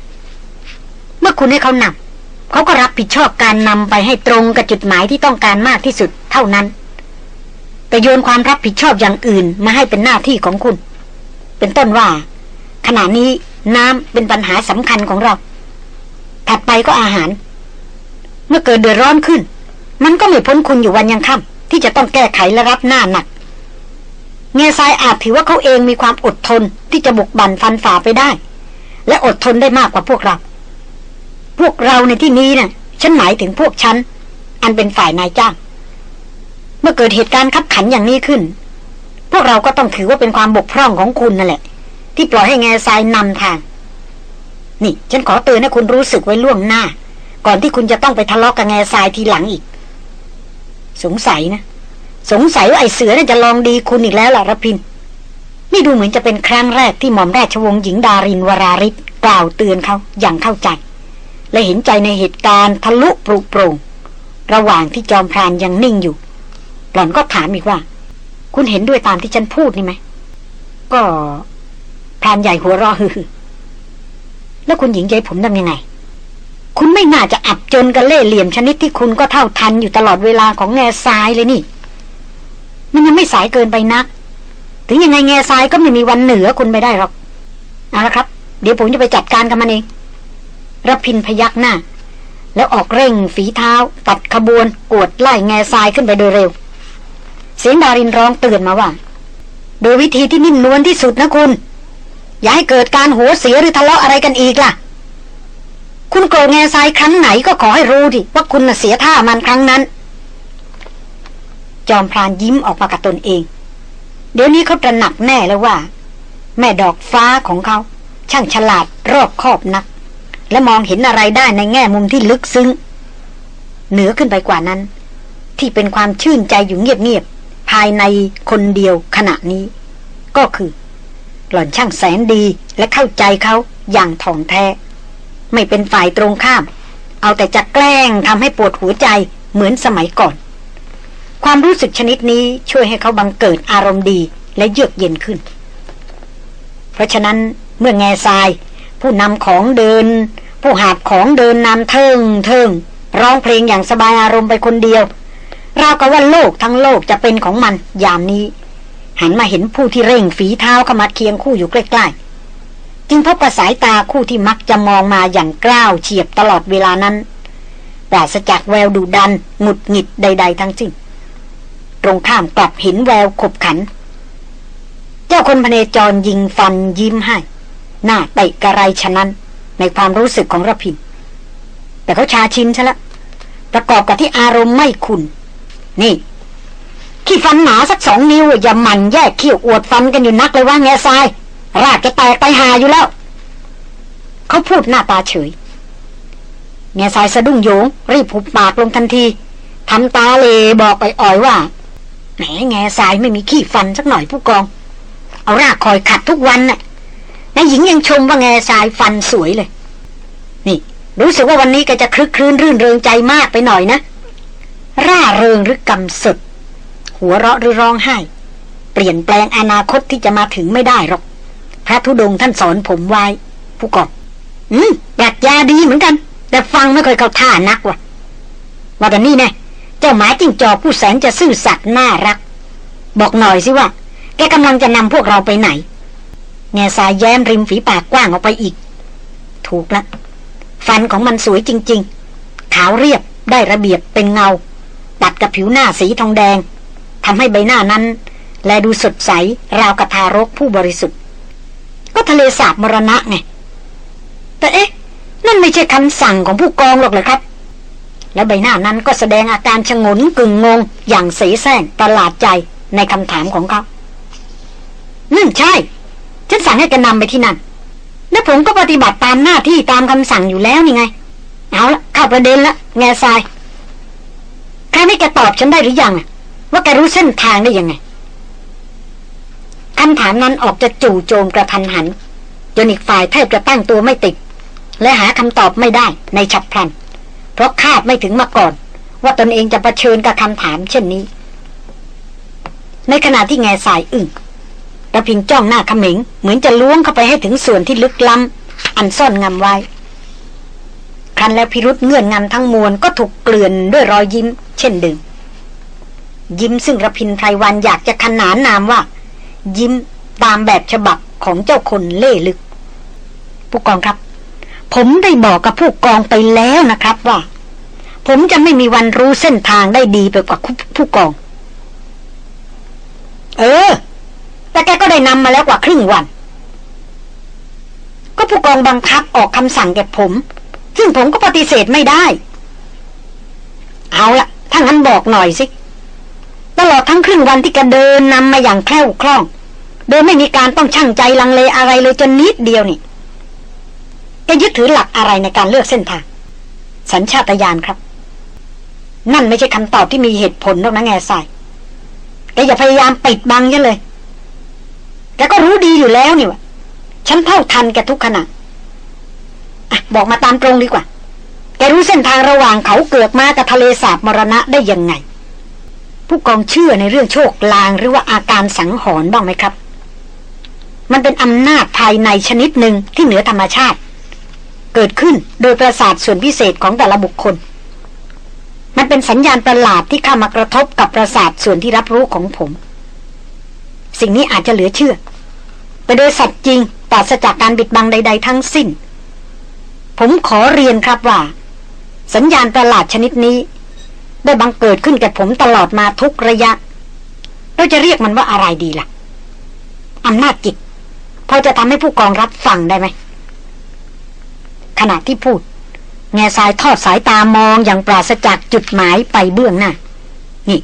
เมื่อคุณให้เขานำเขาก็รับผิดชอบการนำไปให้ตรงกับจุดหมายที่ต้องการมากที่สุดเท่านั้น แต่โยนความรับผิดชอบอย่างอื่นมาให้เป็นหน้าที่ของคุณ เป็นต้นว่า ขณะนี้ น้ำเป็นปัญหาสำคัญของเรา ถัดไปก็อาหาร เมื่อเกิดเดือดร้อนขึ้น มันก็ไม่พ้นคุณอยู่วันยังค่ำที่จะต้องแก้ไขและรับหน้าหนักเงซายอาจถือว่าเขาเองมีความอดทนที่จะบุกบั่นฟันฝ่าไปได้ และอดทนได้มากกว่าพวกเรา พวกเราในที่นี้นะ่ะฉันหมายถึงพวกฉัน อันเป็นฝ่ายนายจ้าง เมื่อเกิดเหตุการณ์ขับขันอย่างนี้ขึ้น พวกเราก็ต้องถือว่าเป็นความบกพร่องของคุณนั่นแหละ ที่ปล่อยให้แง่ทรายนำทาง นี่ ฉันขอเตือนให้คุณรู้สึกไว้ล่วงหน้า ก่อนที่คุณจะต้องไปทะเลาะกกับแง่ทรายทีหลังอีก สงสัยนะ สงสัยว่าไอ้เสือน่าจะลองดีคุณอีกแล้วล่ะรพินนี่ดูเหมือนจะเป็นครั้งแรกที่หม่อมราชวงศ์หญิงดารินวราริศกล่าวเตือนเขาอย่างเข้าใจ และเห็นใจในเหตุการณ์ทะลุปรุโปร่งระหว่างที่จอมพรานยังนิ่งอยู่ หล่อนก็ถามอีกว่า คุณเห็นด้วยตามที่ฉันพูดนี่ไหม ก็ พรานใหญ่หัวเรอฮือแล้วคุณหญิงใจผมทำยังไง คุณไม่น่าจะอับจนกันเล่เหลี่ยมชนิดที่คุณก็เท่าทันอยู่ตลอดเวลาของแง่ทรายเลยนี่ มันยังไม่สายเกินไปนัก ถึงยังไงแง่ทรายก็ไม่มีวันเหนือคุณไม่ได้หรอกเอาละครับ เดี๋ยวผมจะไปจัดการกับมันเองรพินพยักหน้า แล้วออกเร่งฝีเท้า ตัดขบวน กวดไล่แง่ทรายขึ้นไปโดยเร็ว เสียงดารินร้องเตือนมาว่า โดยวิธีที่นิ่มนวลที่สุดนะคุณ อย่าให้เกิดการโหเสียหรือทะเลาะอะไรกันอีกล่ะ คุณโกรธแง่ทรายครั้งไหนก็ขอให้รู้ดิว่าคุณน่ะเสียท่ามันครั้งนั้น จอมพรานยิ้มออกมากับตนเอง เดี๋ยวนี้เขาตระหนักแน่แล้วว่า แม่ดอกฟ้าของเขา ช่างฉลาดรอบคอบนัก และมองเห็นอะไรได้ในแง่มุมที่ลึกซึ้ง เหนือขึ้นไปกว่านั้น ที่เป็นความชื่นใจอยู่เงียบๆภายในคนเดียวขณะนี้ ก็คือ หล่อนช่างแสนดีและเข้าใจเขาอย่างถ่องแท้ ไม่เป็นฝ่ายตรงข้าม เอาแต่จะแกล้งทำให้ปวดหัวใจเหมือนสมัยก่อน ความรู้สึกชนิดนี้ช่วยให้เขาบังเกิดอารมณ์ดีและเยือกเย็นขึ้น เพราะฉะนั้นเมื่อแง่ทราย ผู้นำของเดิน ผู้หาบของเดินนำเทิงเทิงร้องเพลงอย่างสบายอารมณ์ไปคนเดียวราวกับว่าโลกทั้งโลกจะเป็นของมันยามนี้ หันมาเห็นผู้ที่เร่งฝีเท้าเข้ามาเคียงคู่อยู่ใกล้ๆ จึงพบประสายตาคู่ที่มักจะมองมาอย่างกล้าวเฉียบตลอดเวลานั้นปราศจากแววดุดันหงุดหงิดใด ๆ ทั้งสิ้นตรงข้ามกลับเห็นแววขบขัน เจ้าคนพเนจรยิงฟันยิ้มให้ หน้าเตะกระไรฉะนั้น ในความรู้สึกของระพิน แต่เขาชาชินซะละประกอบกับที่อารมณ์ไม่คุณ นี่ ขี้ฟันหนาสักสองนิ้วอย่าหมันแยกเขี้ยวอวดฟันกันอยู่นักเลยว่าแง่ทราย รากจะแตกไปหาอยู่แล้ว เขาพูดหน้าตาเฉยแง่ทรายสะดุ้งโยง รีบหุบปากลงทันทีทำตาเลบอกอ่อยๆว่าแหมแง่ทรายไม่มีขี้ฟันสักหน่อยผู้กอง เอารากคอยขัดทุกวันน่ะนายหญิงยังชมว่าแง่ทรายฟันสวยเลย นี่ รู้สึกว่าวันนี้แกจะคลึกคลื้นรื่นเริงใจมากไปหน่อยนะ ร่าเริงหรือกำสด หัวเราะหรือร้องไห้ เปลี่ยนแปลงอนาคตที่จะมาถึงไม่ได้หรอก พระธุดงค์ท่านสอนผมไว้ ผู้กองอืมปรัชญาดีเหมือนกัน แต่ฟังไม่ค่อยเข้าท่านักว่ะว่าแต่นี่แน่เจ้าหมาจิ้งจอกผู้แสนจะซื่อสัตย์น่ารัก บอกหน่อยสิว่า แกกำลังจะนำพวกเราไปไหน แง่สายแย้มริมฝีปากกว้างออกไปอีก ถูกละฟันของมันสวยจริง ๆ ขาวเรียบได้ระเบียบเป็นเงาตัดกับผิวหน้าสีทองแดง ทำให้ใบหน้านั้น แลดูสดใส ราวกับทารกผู้บริสุทธิ์ ก็ทะเลสาบมรณะไง แต่เอ๊ะ นั่นไม่ใช่คำสั่งของผู้กองหรอกเลยครับ แล้วใบหน้านั้นก็แสดงอาการชงนกึ่งงง อย่างเสแสร้งประหลาดใจในคำถามของเขานั่นใช่ ฉันสั่งให้แกนำไปที่นั่น และผมก็ปฏิบัติตามหน้าที่ตามคำสั่งอยู่แล้วนี่ไง เอาละเข้าประเด็นละแง่ทรายคราวนี้แกตอบฉันได้หรือยังอะ ว่าแกรู้เส้นทางได้ยังไงคำถามนั้นออกจะจู่โจมกระทันหันจนอีกฝ่ายแทบจะตั้งตัวไม่ติด และหาคำตอบไม่ได้ในฉับพลัน เพราะคาดไม่ถึงมาก่อน ว่าตนเองจะะเผชิญกับคำถามเช่นนี้ ในขณะที่แง่สายอึ้งระพินจ้องหน้าขมิง เหมือนจะล้วงเข้าไปให้ถึงส่วนที่ลึกล้ำอันซ่อนงำไว้ครั้นแล้วพิรุษเงื่อนงำทั้งมวลก็ถูกเกลื่อนด้วยรอยยิ้ม เช่นเดิม ยิ้มซึ่งระพินไพรวันอยากจะขนานนามว่า ยิ้มตามแบบฉบับของเจ้าคนเล่ลึก ผู้กองครับ ผมได้บอกกับผู้กองไปแล้วนะครับว่า ผมจะไม่มีวันรู้เส้นทางได้ดีไปกว่าผู้กอง เออ แต่แกก็ได้นำมาแล้วกว่าครึ่งวัน ก็ผู้กองบังคับออกคำสั่งแก่ผม ซึ่งผมก็ปฏิเสธไม่ได้ เอาละถ้างั้นบอกหน่อยสิ ตลอดทั้งครึ่งวันที่แกเดินนำมาอย่างแคล่วคล่อง โดยไม่มีการต้องชั่งใจลังเลอะไรเลยจนนิดเดียวนี่แกยึดถือหลักอะไรในการเลือกเส้นทาง สัญชาตญาณครับ นั่นไม่ใช่คำตอบที่มีเหตุผลหรอกนะแง่ใส่แกอย่าพยายามปิดบังยันเลยแกก็รู้ดีอยู่แล้วนี่วะฉันเท่าทันแกทุกขณะอะบอกมาตามตรงดีกว่า แกรู้เส้นทางระหว่างเขาเกือกมากับทะเลสาบมรณะได้ยังไง ผู้กองเชื่อในเรื่องโชคลางหรือว่าอาการสังหรณ์บ้างไหมครับ มันเป็นอำนาจภายในชนิดหนึ่งที่เหนือธรรมชาติ เกิดขึ้นโดยประสาทส่วนพิเศษของแต่ละบุคคล มันเป็นสัญญาณประหลาดที่เข้ามากระทบกับประสาทส่วนที่รับรู้ของผม สิ่งนี้อาจจะเหลือเชื่อไปโดยสัตว์จริงปราศจากการบิดบังใด ๆ ทั้งสิ้น ผมขอเรียนครับว่า สัญญาณประหลาดชนิดนี้ ได้บังเกิดขึ้นแก่ผมตลอดมาทุกระยะ เราจะเรียกมันว่าอะไรดีล่ะอำนาจจิตพอจะทำให้ผู้กองรับฟังได้ไหม ขณะที่พูด แง่สายทอดสายตามองอย่างปราศจากจุดหมายไปเบื้องหน้า นี่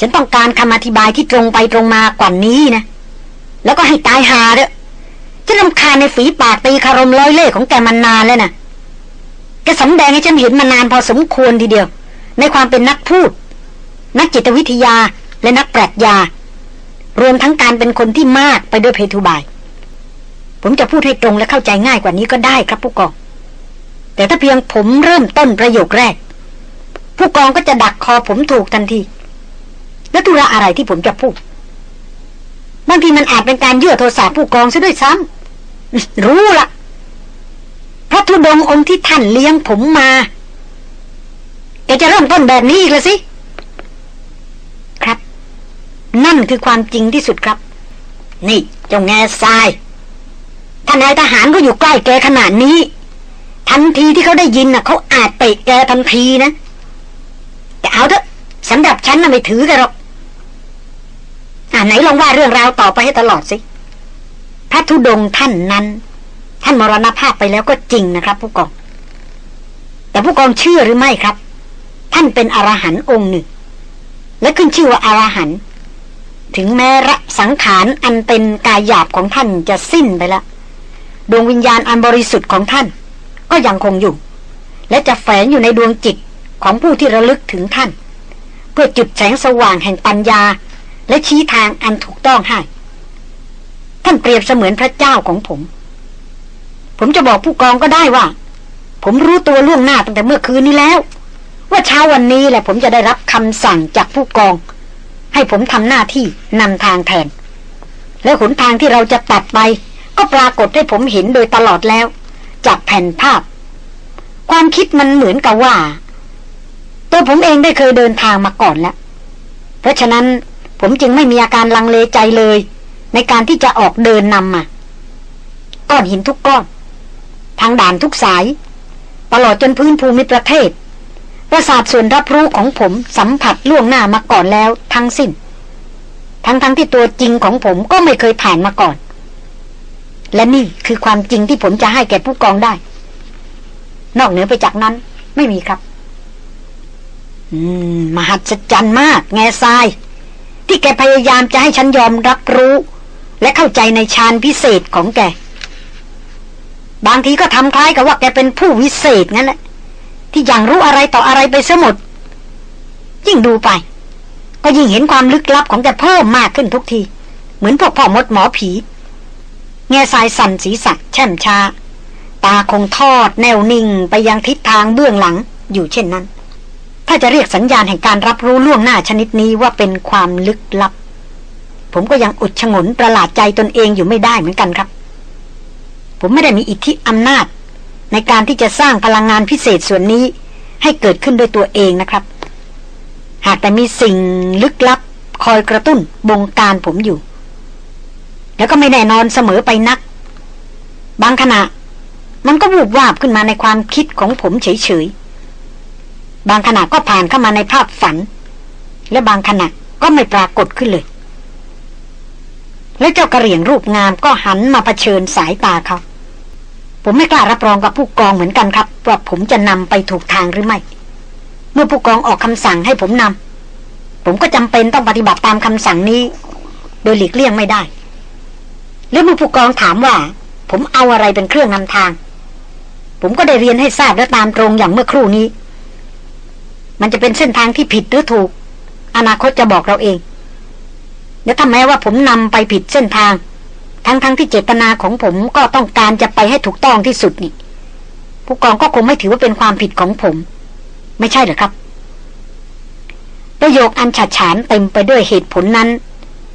ฉันต้องการคำอธิบายที่ตรงไปตรงมากว่านี้นะ แล้วก็ให้ตายหาเด้อจะนำคาในฝีปากตีคารมร้อยเล่ของแกมานานแล้วนะแกสำแดงให้ฉันเห็นมานานพอสมควรทีเดียว ในความเป็นนักพูด นักจิตวิทยาและนักปรัชญา รวมทั้งการเป็นคนที่มากไปด้วยเพทุบาย ผมจะพูดให้ตรงและเข้าใจง่ายกว่านี้ก็ได้ครับผู้กอง แต่ถ้าเพียงผมเริ่มต้นประโยคแรก ผู้กองก็จะดักคอผมถูกทันที แล้วธุระอะไรที่ผมจะพูดบางทีมันอาจเป็นการยื่โทรศัพท์ผู้กองซะด้วยซ้ำรู้ละพระธุดงค์องค์ที่ท่านเลี้ยงผมมา แกจะเริ่มต้นแบบนี้อีกแล้วสิ ครับ นั่นคือความจริงที่สุดครับ นี่เจ้าแง่ทรายท่านนายทหารก็อยู่ใกล้แกขนาดนี้ ทันทีที่เขาได้ยินน่ะเขาอาจเตะแกทันทีนะ แต่เอาเถอะสำหรับฉันน่ะไม่ถือกันหรอกอ่าไหนลองว่าเรื่องราวต่อไปให้ตลอดสิ พระธุดงค์ท่านนั้น ท่านมรณภาพไปแล้วก็จริงนะครับ ผู้กอง แต่ผู้กองเชื่อหรือไม่ครับ ท่านเป็นอรหันต์องค์หนึ่ง และขึ้นชื่อว่าอรหันต์ถึงแม้ระสังขารอันเป็นกายหยาบของท่านจะสิ้นไปแล้วดวงวิญญาณอันบริสุทธิ์ของท่าน ก็ยังคงอยู่ และจะแฝงอยู่ในดวงจิตของผู้ที่ระลึกถึงท่าน เพื่อจุดแสงสว่างแห่งปัญญา และชี้ทางอันถูกต้องให้ ท่านเปรียบเสมือนพระเจ้าของผม ผมจะบอกผู้กองก็ได้ว่า ผมรู้ตัวล่วงหน้าตั้งแต่เมื่อคืนนี้แล้ว ว่าเช้าวันนี้แหละผมจะได้รับคำสั่งจากผู้กอง ให้ผมทำหน้าที่นำทางแทน และหนทางที่เราจะตัดไป ก็ปรากฏให้ผมเห็นโดยตลอดแล้ว จากแผ่นภาพ ความคิดมันเหมือนกับว่า ตัวผมเองได้เคยเดินทางมาก่อนแล้ว เพราะฉะนั้นผมจึงไม่มีอาการลังเลใจเลย ในการที่จะออกเดินนำมาก้อนหินทุกก้อน ทางด่านทุกสาย ตลอดจนพื้นภูมิประเทศ ประสาทส่วนรับรู้ของผมสัมผัสล่วงหน้ามาก่อนแล้วทั้งสิ้น ทั้งๆทที่ตัวจริงของผมก็ไม่เคยผ่านมาก่อน และนี่คือความจริงที่ผมจะให้แก่ผู้กองได้ นอกเหนือไปจากนั้น ไม่มีครับ อืม มหัศจรรย์มาก แง่ทราย ที่แกพยายามจะให้ฉันยอมรับรู้ และเข้าใจในฌานพิเศษของแก บางทีก็ทำคล้ายกับว่าแกเป็นผู้วิเศษงั้นแหละ ที่ยังรู้อะไรต่ออะไรไปเสียหมด ยิ่งดูไป ก็ยิ่งเห็นความลึกลับของแกเพิ่มมากขึ้นทุกที เหมือนพวกพ่อมดหมอผีแง่ทรายสั่นศีรษะแช่มชาตาคงทอดแนวนิ่งไปยังทิศทางเบื้องหลังอยู่เช่นนั้น ถ้าจะเรียกสัญญาณแห่งการรับรู้ล่วงหน้าชนิดนี้ว่าเป็นความลึกลับ ผมก็ยังอุดชงนประหลาดใจตนเองอยู่ไม่ได้เหมือนกันครับ ผมไม่ได้มีอิทธิอำนาจ ในการที่จะสร้างพลังงานพิเศษส่วนนี้ ให้เกิดขึ้นโดยตัวเองนะครับ หากแต่มีสิ่งลึกลับ คอยกระตุ้นบงการผมอยู่ แล้วก็ไม่แน่นอนเสมอไปนัก บางขณะ มันก็วูบวาบขึ้นมาในความคิดของผมเฉยๆ บางขณะก็ผ่านเข้ามาในภาพฝัน และบางขณะก็ไม่ปรากฏขึ้นเลย แล้วเจ้ากระเหรี่ยงรูปงามก็หันมาเผชิญสายตาเขา ผมไม่กล้ารับรองกับผู้กองเหมือนกันครับ ว่าผมจะนำไปถูกทางหรือไม่ เมื่อผู้กองออกคำสั่งให้ผมนำผมก็จำเป็นต้องปฏิบัติตามคำสั่งนี้ โดยหลีกเลี่ยงไม่ได้ แล้วเมื่อผู้กองถามว่า ผมเอาอะไรเป็นเครื่องนำทาง ผมก็ได้เรียนให้ทราบและตามตรงอย่างเมื่อครู่นี้ มันจะเป็นเส้นทางที่ผิดหรือถูก อนาคตจะบอกเราเองและถ้าแม้ว่าผมนำไปผิดเส้นทาง ทั้งๆทที่เจตนาของผมก็ต้องการจะไปให้ถูกต้องที่สุดนี่ ผู้กองก็คงไม่ถือว่าเป็นความผิดของผม ไม่ใช่เหรอครับ ประโยคอันฉาดฉานเต็มไปด้วยเหตุผลนั้น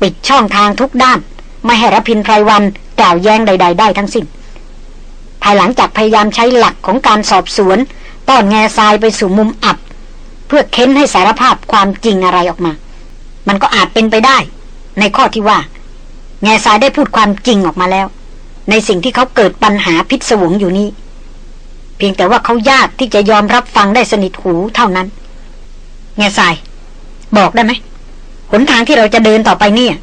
ปิดช่องทางทุกด้าน ไม่ให้รพินไพรวันกล่าวแย้งใด ๆ ได้ทั้งสิ้น ภายหลังจากพยายามใช้หลักของการสอบสวนต้อนแง่ทรายไปสู่มุมอับ เพื่อเค้นให้สารภาพความจริงอะไรออกมา มันก็อาจเป็นไปได้ ในข้อที่ว่า แง่ทรายได้พูดความจริงออกมาแล้ว ในสิ่งที่เขาเกิดปัญหาพิศวงอยู่นี้ เพียงแต่ว่าเขายากที่จะยอมรับฟังได้สนิทหูเท่านั้น แง่ทราย บอกได้ไหมหนทางที่เราจะเดินต่อไปเนี่ย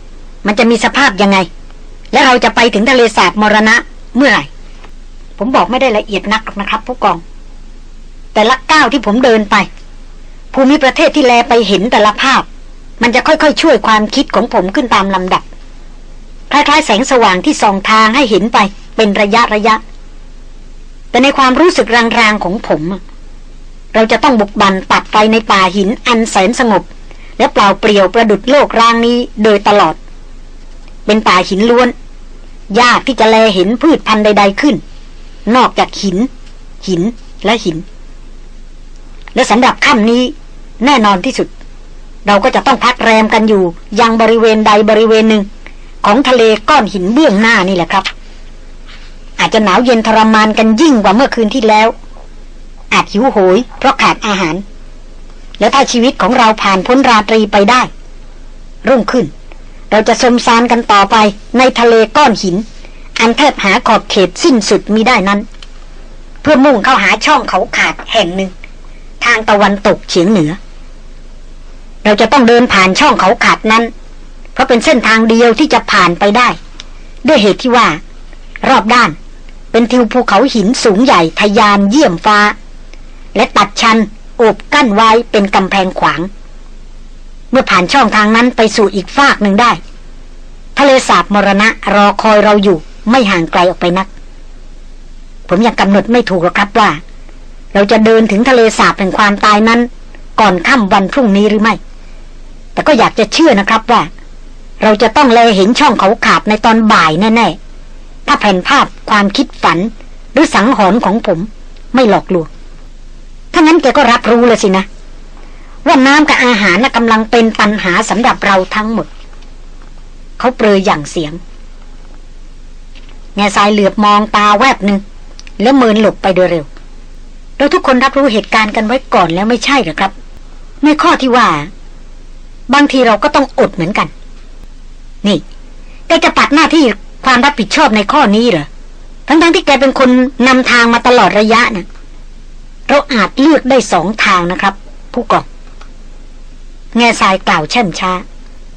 มันจะมีสภาพยังไง และเราจะไปถึงทะเลสาบมรณะเมื่อไหร่ ผมบอกไม่ได้ละเอียดนักหรอกนะครับผู้กอง แต่ละก้าวที่ผมเดินไป ภูมิประเทศที่แลไปเห็นแต่ละภาพ มันจะค่อยๆ ช่วยความคิดของผมขึ้นตามลำดับ คล้ายๆ แสงสว่างที่ส่องทางให้เห็นไปเป็นระยะระยะ แต่ในความรู้สึกรางๆของผม เราจะต้องบุกบันตัดไฟในป่าหินอันแสนสงบ และเปล่าเปลี่ยวประดุดโลกร่างนี้โดยตลอด เป็นป่าหินล้วน ยากที่จะแลเห็นพืชพันธุ์ใด ๆขึ้น นอกจากหิน หินและหิน และสำหรับค่ำนี้แน่นอนที่สุด เราก็จะต้องพักแรมกันอยู่ยังบริเวณใดบริเวณหนึ่ง ของทะเลก้อนหินเบื้องหน้านี่แหละครับ อาจจะหนาวเย็นทรมานกันยิ่งกว่าเมื่อคืนที่แล้ว อาจหิวโหย เพราะขาดอาหาร แล้วถ้าชีวิตของเราผ่านพ้นราตรีไปได้ รุ่งขึ้น เราจะสมสารกันต่อไปในทะเลก้อนหิน อันแทบหาขอบเขตสิ้นสุดมีได้นั้น เพื่อมุ่งเข้าหาช่องเขาขาดแห่งหนึ่ง ทางตะวันตกเฉียงเหนือ เราจะต้องเดินผ่านช่องเขาขาดนั้น เพราะเป็นเส้นทางเดียวที่จะผ่านไปได้ ด้วยเหตุที่ว่า รอบด้าน เป็นทิวภูเขาหินสูงใหญ่ทะยานเยี่ยมฟ้า และตัดชันโอบกั้นไว้เป็นกำแพงขวาง เมื่อผ่านช่องทางนั้นไปสู่อีกฟากหนึ่งได้ ทะเลสาบมรณะรอคอยเราอยู่ไม่ห่างไกลออกไปนัก ผมยังกำหนดไม่ถูกหรอกครับว่า เราจะเดินถึงทะเลสาบแห่งความตายนั้น ก่อนค่ำวันพรุ่งนี้หรือไม่ แต่ก็อยากจะเชื่อนะครับว่า เราจะต้องแลเห็นช่องเขาขาดในตอนบ่ายแน่ๆ ถ้าแผ่นภาพความคิดฝัน หรือสังหรณ์ของผมไม่หลอกลวง ถ้างั้นแกก็รับรู้เลยสินะ ว่าน้ำกับอาหารนะกำลังเป็นปัญหาสำหรับเราทั้งหมด เขาเปรยอย่างเสียง แง่สายเหลือบมองตาแวบหนึ่งแล้วเมินหลบไปโดยเร็ว เราทุกคนรับรู้เหตุการณ์กันไว้ก่อนแล้วไม่ใช่หรือครับ ในข้อที่ว่า บางทีเราก็ต้องอดเหมือนกัน นี่แกจะปัดหน้าที่ความรับผิดชอบในข้อนี้เหรอ ทั้งๆทที่แกเป็นคนนำทางมาตลอดระยะนะ่ะเราอาจเลือกได้สองทางนะครับ ผู้กองแง่ทรายกล่าวเช่นช้า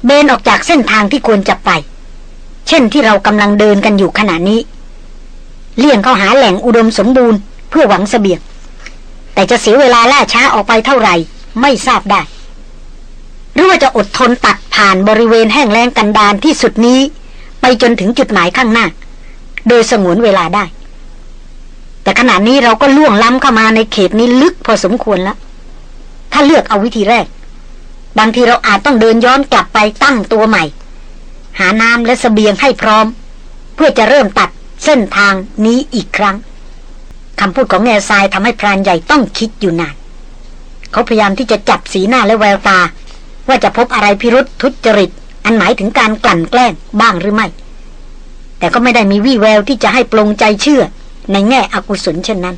เบนออกจากเส้นทางที่ควรจะไป เช่นที่เรากำลังเดินกันอยู่ขณะนี้ เลี่ยงเข้าหาแหล่งอุดมสมบูรณ์เพื่อหวังสเสบียงแต่จะเสียเวลาล่าช้าออกไปเท่าไหร่ ไม่ทราบได้ หรือว่าจะอดทนตัดผ่านบริเวณแห้งแล้งกันดานที่สุดนี้ ไปจนถึงจุดหมายข้างหน้า โดยสงวนเวลาได้ แต่ขณะนี้เราก็ล่วงล้ำเข้ามาในเขตนี้ลึกพอสมควรแล้ว ถ้าเลือกเอาวิธีแรก บางทีเราอาจต้องเดินย้อนกลับไปตั้งตัวใหม่ หาน้ำและสเสบียงให้พร้อม เพื่อจะเริ่มตัดเส้นทางนี้อีกครั้งคำพูดของแง่ทรายทำให้พรานใหญ่ต้องคิดอยู่นาน เขาพยายามที่จะจับสีหน้าและแววตา ว่าจะพบอะไรพิรุษทุจริต อันหมายถึงการกลั่นแกล้งบ้างหรือไม่ แต่ก็ไม่ได้มีวี่แววที่จะให้ปลงใจเชื่อ ในแง่อกุศลเช่นนั้น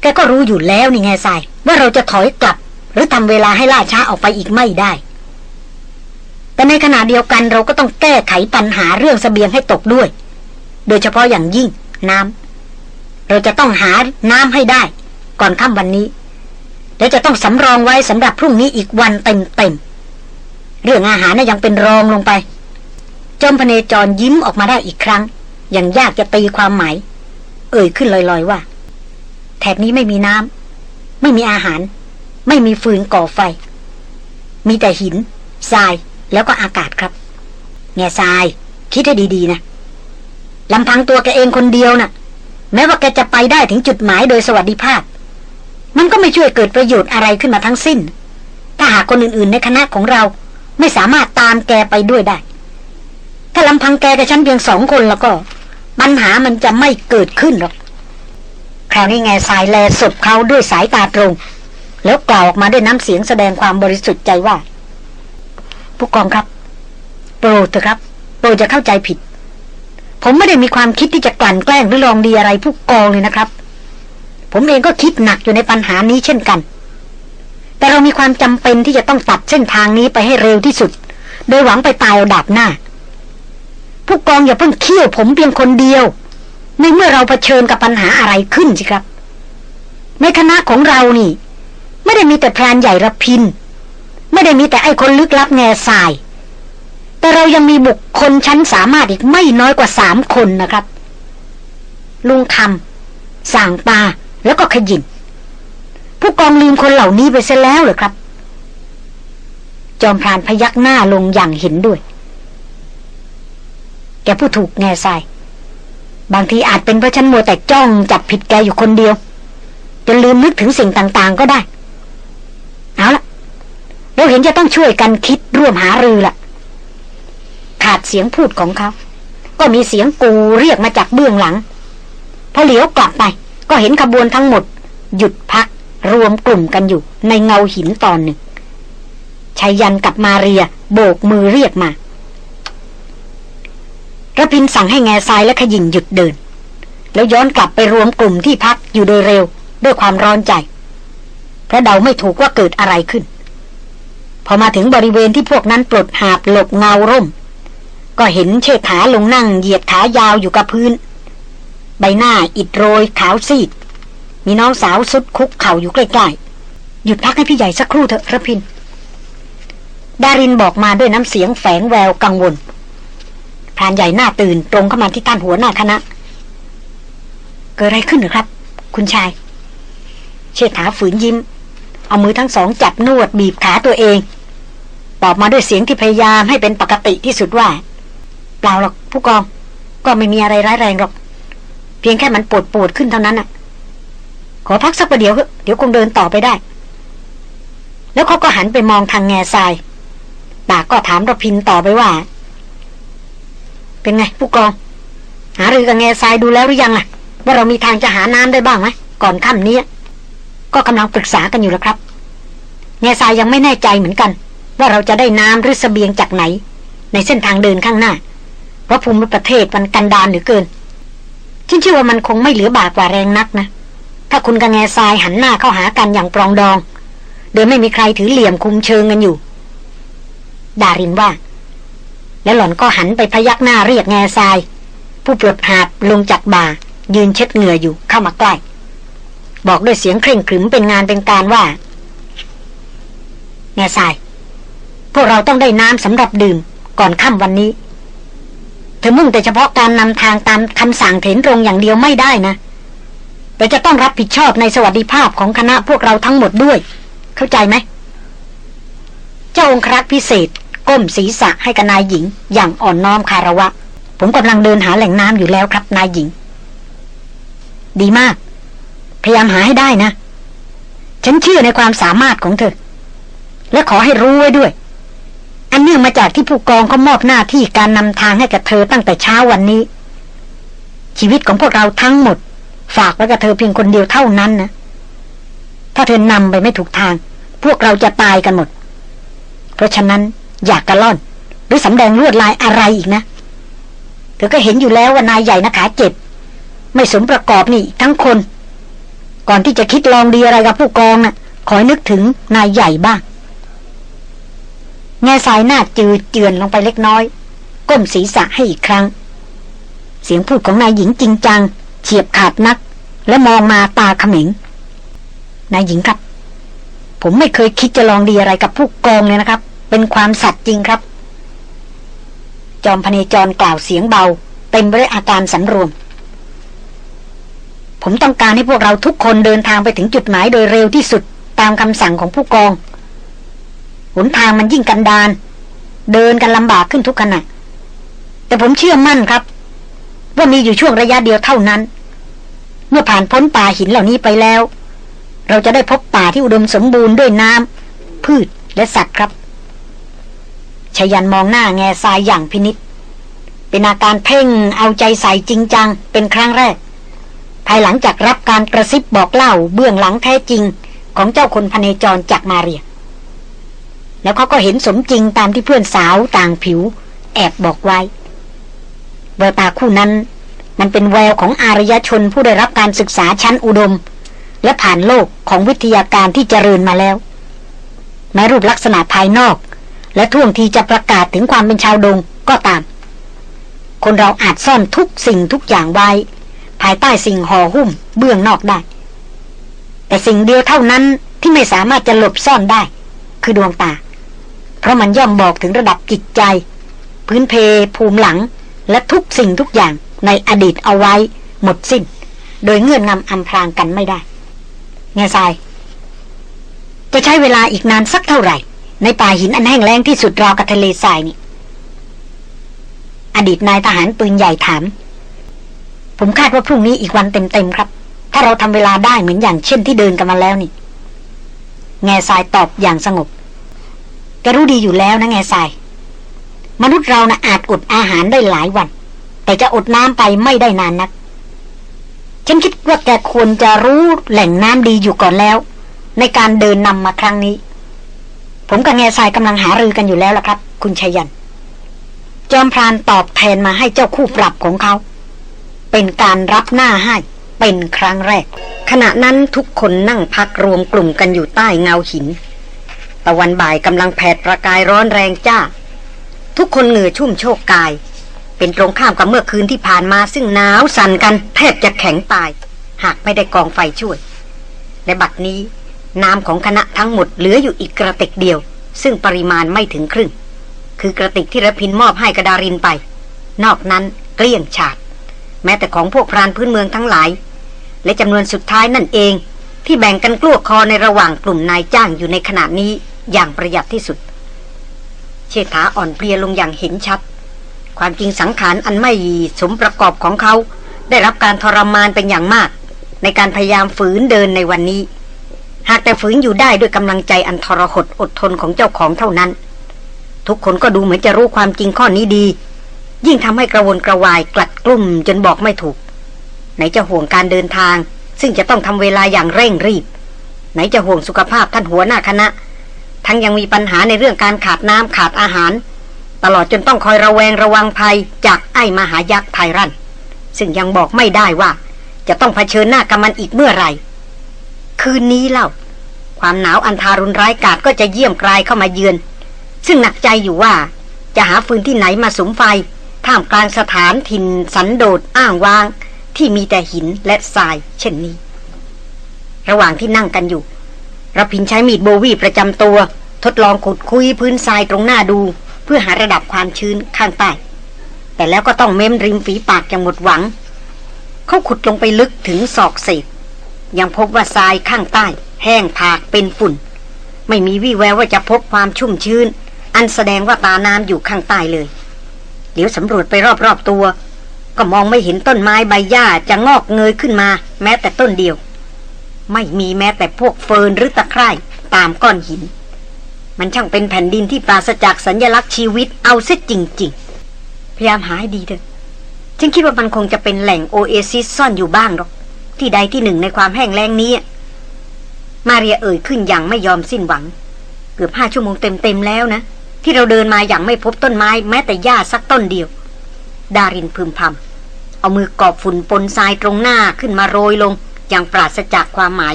แกก็รู้อยู่แล้วนี่ไงทรายว่าเราจะถอยกลับ หรือทำเวลาให้ล่าช้าออกไปอีกไม่ได้ แต่ในขณะเดียวกันเราก็ต้องแก้ไขปัญหาเรื่องสเสบียงให้ตกด้วย โดยเฉพาะอย่างยิ่งน้ำเราจะต้องหาน้ำให้ได้ ก่อนค่ำวันนี้ และจะต้องสำรองไว้สำหรับพรุ่งนี้อีกวันเต็มๆเรื่องอาหารน่ะยังเป็นรองลงไป จอมพเนจรยิ้มออกมาได้อีกครั้ง อย่างยากจะตีความหมาย เอ่ยขึ้นลอยๆว่า แถบนี้ไม่มีน้ำไม่มีอาหาร ไม่มีฟืนก่อไฟ มีแต่หินทรายแล้วก็อากาศครับแง่ทราย คิดให้ดีๆนะลำพังตัวแกเองคนเดียวน่ะ แม้ว่าแกจะไปได้ถึงจุดหมายโดยสวัสดิภาพ มันก็ไม่ช่วยเกิดประโยชน์อะไรขึ้นมาทั้งสิ้น ถ้าหากคนอื่นๆ ในคณะของเราไม่สามารถตามแกไปด้วยได้ ถ้าลำพังแกกับฉันเพียงสองคนแล้วก็ ปัญหามันจะไม่เกิดขึ้นหรอก คราวนี้แง่สายแลศพเขาด้วยสายตาตรง แล้วกล่าวออกมาด้วยน้ำเสียงแสดงความบริสุทธิ์ใจว่า ผู้กองครับ โปรดเถอะครับ โปรดจะเข้าใจผิด ผมไม่ได้มีความคิดที่จะกลั่นแกล้งหรือลองดีอะไรผู้กองเลยนะครับ ผมเองก็คิดหนักอยู่ในปัญหานี้เช่นกัน แต่เรามีความจำเป็นที่จะต้องตัดเส้นทางนี้ไปให้เร็วที่สุด โดยหวังไปตายเอาดับหน้า ผู้กองอย่าเพิ่งเคี่ยวผมเพียงคนเดียว ในเมื่อเราเผชิญกับปัญหาอะไรขึ้นสิครับ ในคณะของเรานี่ ไม่ได้มีแต่พรานใหญ่ระพิน ไม่ได้มีแต่ไอ้คนลึกลับแง่ทราย แต่เรายังมีบุคคลชั้นสามารถอีกไม่น้อยกว่าสามคนนะครับ ลุงคำสั่งปา แล้วก็ขยินผู้กองลืมคนเหล่านี้ไปเสียแล้วเหรอครับ จอมพรานพยักหน้าลงอย่างเห็นด้วย แกผู้ถูกแง่ทราย บางทีอาจเป็นเพราะฉันมัวแต่จ้องจับผิดแกอยู่คนเดียวจนลืมนึกถึงสิ่งต่าง ๆ ก็ได้ เอาละเราเห็นจะต้องช่วยกันคิดร่วมหารือละขาดเสียงพูดของเขา ก็มีเสียงกูเรียกมาจากเบื้องหลัง พอเหลียวกลับไป ก็เห็นขบวนทั้งหมด หยุดพักรวมกลุ่มกันอยู่ในเงาหินตอนหนึ่งชายันกับมาเรียโบกมือเรียกมาระพินสั่งให้แง่ทรายและขยิงหยุดเดิน แล้วย้อนกลับไปรวมกลุ่มที่พักอยู่โดยเร็ว ด้วยความร้อนใจ เพราะเดาไม่ถูกว่าเกิดอะไรขึ้น พอมาถึงบริเวณที่พวกนั้นปลดหาบหลบเงาร่ม ก็เห็นเชิดขาลงนั่งเหยียดขายาวอยู่กับพื้น ใบหน้าอิดโรยขาวซีด มีน้องสาวสุดคุกเข่าอยู่ใกล้ๆ หยุดพักให้พี่ใหญ่สักครู่เถอะระพิน ดารินบอกมาด้วยน้ำเสียงแฝงแววกังวลพรานใหญ่หน้าตื่นตรงเข้ามาที่ท่านหัวหน้าคณะ เกิดอะไรขึ้นหรือครับ คุณชาย เชิดาฝืนยิ้ม เอามือทั้งสองจับนวดบีบขาตัวเองตอบมาด้วยเสียงที่พยายามให้เป็นปกติที่สุดว่า เปล่าหรอกผู้กอง ก็ไม่มีอะไรร้ายแรงหรอก เพียงแค่มันปวดปวดขึ้นเท่านั้นน่ะ ขอพักสักประเดี๋ยวเดี๋ยวคงเดินต่อไปได้ แล้วเขาก็หันไปมองทางแง่ทรายปากก็ถามระพินต่อไปว่า เป็นไง ผู้กอง หารือกับแง่ทรายดูแล้วหรือยังล่ะ ว่าเรามีทางจะหาน้ำได้บ้างไหมก่อนค่ำนี้ก็กำลังปรึกษากันอยู่แล้วครับ แง่ทรายยังไม่แน่ใจเหมือนกัน ว่าเราจะได้น้ำหรือสเสบียงจากไหน ในเส้นทางเดินข้างหน้า เพราะภูมิประเทศมันกันดานเหลือเกิน ฉันเชื่อว่ามันคงไม่เหลือบากกว่าแรงนักนะ ถ้าคุณกับแง่ทรายหันหน้าเข้าหากันอย่างปรองดอง โดยไม่มีใครถือเหลี่ยมคุมเชิงกันอยู่ ดารินว่า แล้วหล่อนก็หันไปพยักหน้าเรียกแง่ทราย ผู้ปลดหาบลงจากบ่า ยืนเช็ดเหงื่ออยู่เข้ามาใกล้ บอกด้วยเสียงเคร่งขรึมเป็นงานเป็นการว่า แง่ทราย พวกเราต้องได้น้ำสำหรับดื่มก่อนค่ำวันนี้ เธอมุ่งแต่เฉพาะการนำทางตามคำสั่งเถนตรงอย่างเดียวไม่ได้นะแต่จะต้องรับผิดชอบในสวัสดิภาพของคณะพวกเราทั้งหมดด้วย เข้าใจไหม เจ้าองครักษ์พิเศษ ก้มศีรษะให้กับนายหญิง อย่างอ่อนน้อมคารวะ ผมกำลังเดินหาแหล่งน้ำอยู่แล้วครับนายหญิง ดีมาก พยายามหาให้ได้นะ ฉันเชื่อในความสามารถของเธอ และขอให้รู้ไว้ด้วย อันเนื่องมาจากที่ผู้กองเขามอบหน้าที่การนำทางให้กับเธอตั้งแต่เช้าวันนี้ ชีวิตของพวกเราทั้งหมด ฝากไว้กับเธอเพียงคนเดียวเท่านั้นนะ ถ้าเธอนำไปไม่ถูกทาง พวกเราจะตายกันหมด เพราะฉะนั้นอยากกระล่อน หรือสำแดงลวดลายอะไรอีกนะ เธอก็เห็นอยู่แล้วว่านายใหญ่นะขาเจ็บ ไม่สมประกอบนี่ทั้งคน ก่อนที่จะคิดลองดีอะไรกับผู้กองนะ่ะขอให้นึกถึงนายใหญ่บ้าง แง่สายหน้าจืดเจือนลงไปเล็กน้อย ก้มศีรษะให้อีกครั้ง เสียงพูดของนายหญิงจริงจัง เฉียบขาดนัก และมองมาตาเขมิงนายหญิงครับผผมไม่เคยคิดจะลองดีอะไรกับผู้กองเลยนะครับ เป็นความสัตย์จริงครับ จอมพเนจรกล่าวเสียงเบา เต็มไปด้วยอาการสำรวม ผมต้องการให้พวกเราทุกคนเดินทางไปถึงจุดหมายโดยเร็วที่สุดตามคำสั่งของผู้กอง หนทางมันยิ่งกันดาน เดินกันลำบากขึ้นทุกขณะ แต่ผมเชื่อมั่นครับ ว่ามีอยู่ช่วงระยะเดียวเท่านั้น เมื่อผ่านพ้นป่าหินเหล่านี้ไปแล้ว เราจะได้พบป่าที่อุดมสมบูรณ์ด้วยน้ำพืชและสัตว์ครับชยันมองหน้าแง่ทรายอย่างพินิษเป็นอาการเพ่งเอาใจใส่จริงจังเป็นครั้งแรก ภายหลังจากรับการกระซิบบอกเล่าเบื้องหลังแท้จริงของเจ้าคนพเนจรจากมาเรีย แล้วเขาก็เห็นสมจริงตามที่เพื่อนสาวต่างผิว แอบบอกไว้แววตาคู่นั้น มันเป็นแววของอารยชนผู้ได้รับการศึกษาชั้นอุดม และผ่านโลกของวิทยาการที่เจริญมาแล้วแม้รูปลักษณะภายนอก และท่วงทีจะประกาศถึงความเป็นชาวดงก็ตาม คนเราอาจซ่อนทุกสิ่งทุกอย่างไว้ ภายใต้สิ่งห่อหุ้มเบื้องนอกได้ แต่สิ่งเดียวเท่านั้นที่ไม่สามารถจะหลบซ่อนได้ คือดวงตา เพราะมันย่อมบอกถึงระดับจิตใจ พื้นเพภูมิหลัง และทุกสิ่งทุกอย่างในอดีตเอาไว้ หมดสิ้น โดยเงื่อนงำอำพรางกันไม่ได้เงาทราย จะใช้เวลาอีกนานสักเท่าไหร่ ในป่าหินอันแห้งแล้งที่สุดราวกับทะเลทรายนี่ อดีตนายทหารปืนใหญ่ถาม ผมคาดว่าพรุ่งนี้อีกวันเต็มๆครับ ถ้าเราทำเวลาได้เหมือนอย่างเช่นที่เดินกันมาแล้วนี่ แง่ทรายตอบอย่างสงบ แกรู้ดีอยู่แล้วนะแง่ทราย มนุษย์เรานะอาจอดอาหารได้หลายวัน แต่จะอดน้ำไปไม่ได้นานนัก ฉันคิดว่าแกควรจะรู้แหล่งน้ำดีอยู่ก่อนแล้ว ในการเดินนำมาครั้งนี้ ผมกับแง่ทรายกำลังหารือกันอยู่แล้วล่ะครับ คุณชัยยัน จอมพรานตอบแทนมาให้เจ้าคู่ปรับของเขา เป็นการรับหน้าให้เป็นครั้งแรก ขณะนั้นทุกคนนั่งพักรวมกลุ่มกันอยู่ใต้เงาหิน ตะวันบ่ายกำลังแผดประกายร้อนแรงจ้า ทุกคนเหงื่อชุ่มโชกกาย เป็นตรงข้ามกับเมื่อคืนที่ผ่านมาซึ่งหนาวสั่นกันแทบจะแข็งตาย หากไม่ได้กองไฟช่วย และบัดนี้น้ำของคณะทั้งหมดเหลืออยู่อีกกระติกเดียว ซึ่งปริมาณไม่ถึงครึ่ง คือกระติกที่ระพินมอบให้กระดารินไป นอกนั้นเกลี้ยงฉาด แม้แต่ของพวกพรานพื้นเมืองทั้งหลาย และจำนวนสุดท้ายนั่นเอง ที่แบ่งกันกลัวคอในระหว่างกลุ่มนายจ้างอยู่ในขณะนี้ อย่างประหยัดที่สุด เชษฐาอ่อนเพลียลงอย่างเห็นชัด ความจริงสังขารอันไม่สมประกอบของเขา ได้รับการทรมานเป็นอย่างมาก ในการพยายามฝืนเดินในวันนี้ หากแต่ฝืนอยู่ได้ด้วยกำลังใจอันทรหดอดทนของเจ้าของเท่านั้น ทุกคนก็ดูเหมือนจะรู้ความจริงข้อนี้ดี ยิ่งทำให้กระวนกระวายกลัดกลุ่มจนบอกไม่ถูก ไหนจะห่วงการเดินทาง ซึ่งจะต้องทำเวลาอย่างเร่งรีบไหนจะห่วงสุขภาพท่านหัวหน้าคณะ ทั้งยังมีปัญหาในเรื่องการขาดน้ำขาดอาหาร ตลอดจนต้องคอยระแวงระวังภัยจากไอ้มหายักษ์ไทรันซึ่งยังบอกไม่ได้ว่า จะต้องเผชิญหน้ากับมันอีกเมื่อไหร่ คืนนี้เล่า ความหนาวอันทารุณร้ายกาจก็จะเยี่ยมกลายเข้ามาเยือน ซึ่งหนักใจอยู่ว่า จะหาฟืนที่ไหนมาสุมไฟ ท่ามกลางสถานถิ่นสันโดษอ้างว้าง ที่มีแต่หินและทราย เช่นนี้ ระหว่างที่นั่งกันอยู่ ระพินใช้มีดโบวีประจำตัว ทดลองขุดคุยพื้นทรายตรงหน้าดู เพื่อหาระดับความชื้นข้างใต้ แต่แล้วก็ต้องเม้มริมฝีปากอย่างหมดหวัง เขาขุดลงไปลึกถึงศอกเศษยังพบว่าทรายข้างใต้ แห้งผากเป็นฝุ่น ไม่มีวี่แววว่าจะพบความชุ่มชื้น อันแสดงว่าตาน้ำอยู่ข้างใต้เลยเดี๋ยวสำรวจไปรอบๆตัว ก็มองไม่เห็นต้นไม้ใบหญ้าจะงอกเงยขึ้นมา แม้แต่ต้นเดียว ไม่มีแม้แต่พวกเฟิร์นหรือตะไคร่ตามก้อนหิน มันช่างเป็นแผ่นดินที่ปราศจากสัญญลักษณ์ชีวิตเอาเสียจริง ๆ พยายามหาให้ดีเถอะฉันคิดว่ามันคงจะเป็นแหล่งโอเอซิสซ่อนอยู่บ้างหรอก ที่ใดที่หนึ่งในความแห้งแล้งนี้ มาเรียเอ่ยขึ้นอย่างไม่ยอมสิ้นหวัง เกือบห้าชั่วโมงเต็มๆแล้วนะ ที่เราเดินมาอย่างไม่พบต้นไม้แม้แต่หญ้าสักต้นเดียว ดารินพึมพำเอามือกอบฝุ่นปนทรายตรงหน้าขึ้นมาโรยลง อย่างปราศจากความหมาย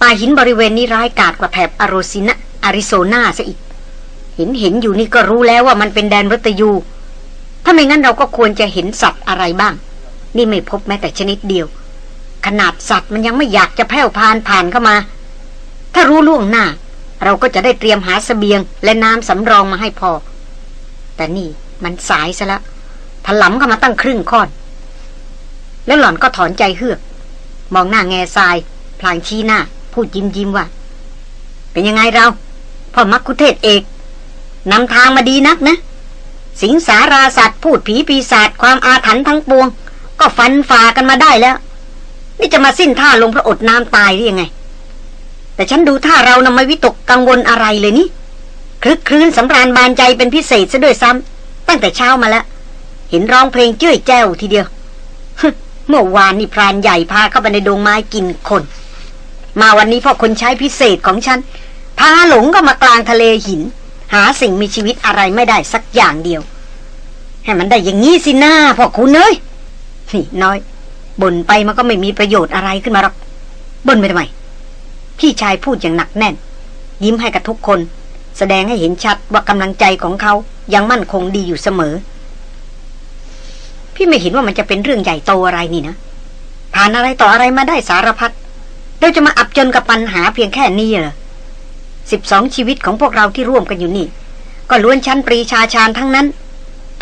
ป่าหินบริเวณนี้ร้ายกาจกว่าแถบอาโรซินะอาริโซนาซะอีก เห็นเห็นอยู่นี่ก็รู้แล้วว่ามันเป็นแดนรัตยู ถ้าไม่งั้นเราก็ควรจะเห็นสัตว์อะไรบ้าง นี่ไม่พบแม้แต่ชนิดเดียว ขนาดสัตว์มันยังไม่อยากจะแผ่วพานผ่านเข้ามา ถ้ารู้ล่วงหน้า เราก็จะได้เตรียมหาสเสบียง และน้ำสำรองมาให้พอ แต่นี่มันสายซะละถลำเข้ามาตั้งครึ่งค่อน แล้วหล่อนก็ถอนใจเฮือก มองหน้าแง่ทราย พลางชี้หน้า พูดยิ้มยิ้มว่า เป็นยังไงเรา พ่อมักคุเทศเอกนำทางมาดีนักนะ สิงสาราสัตว์ พูดผีปีศาจความอาถรรพ์ทั้งปวง ก็ฟันฝ่ากันมาได้แล้ว นี่จะมาสิ้นท่าลงพระอดน้ำตายหรือยังไง แต่ฉันดูท่าเรานำไม่วิตกกังวลอะไรเลยนี่คลึกคลื้นสำราญบานใจเป็นพิเศษซะด้วยซ้ำตั้งแต่เช้ามาแล้ว เห็นร้องเพลงเจ้ยแจ้วทีเดียว เมื่อวานนี่พรานใหญ่พาเข้าไปในดงไม้กินคน มาวันนี้พ่อคนใช้พิเศษของฉัน พาหลงก็มากลางทะเลหิน หาสิ่งมีชีวิตอะไรไม่ได้สักอย่างเดียว ให้มันได้อย่างงี้สิหน้าพ่อคุณเอ้ยนี่น้อยบ่นไปมันก็ไม่มีประโยชน์อะไรขึ้นมาหรอกบ่นไปทำไมพี่ชายพูดอย่างหนักแน่น ยิ้มให้กับทุกคน แสดงให้เห็นชัดว่ากำลังใจของเขายังมั่นคงดีอยู่เสมอ พี่ไม่เห็นว่ามันจะเป็นเรื่องใหญ่โตอะไรนี่นะ ผ่านอะไรต่ออะไรมาได้สารพัดเราจะมาอับจนกับปัญหาเพียงแค่นี้เหรอสิบสองชีวิตของพวกเราที่ร่วมกันอยู่นี่ ก็ล้วนชั้นปรีชาชาญทั้งนั้น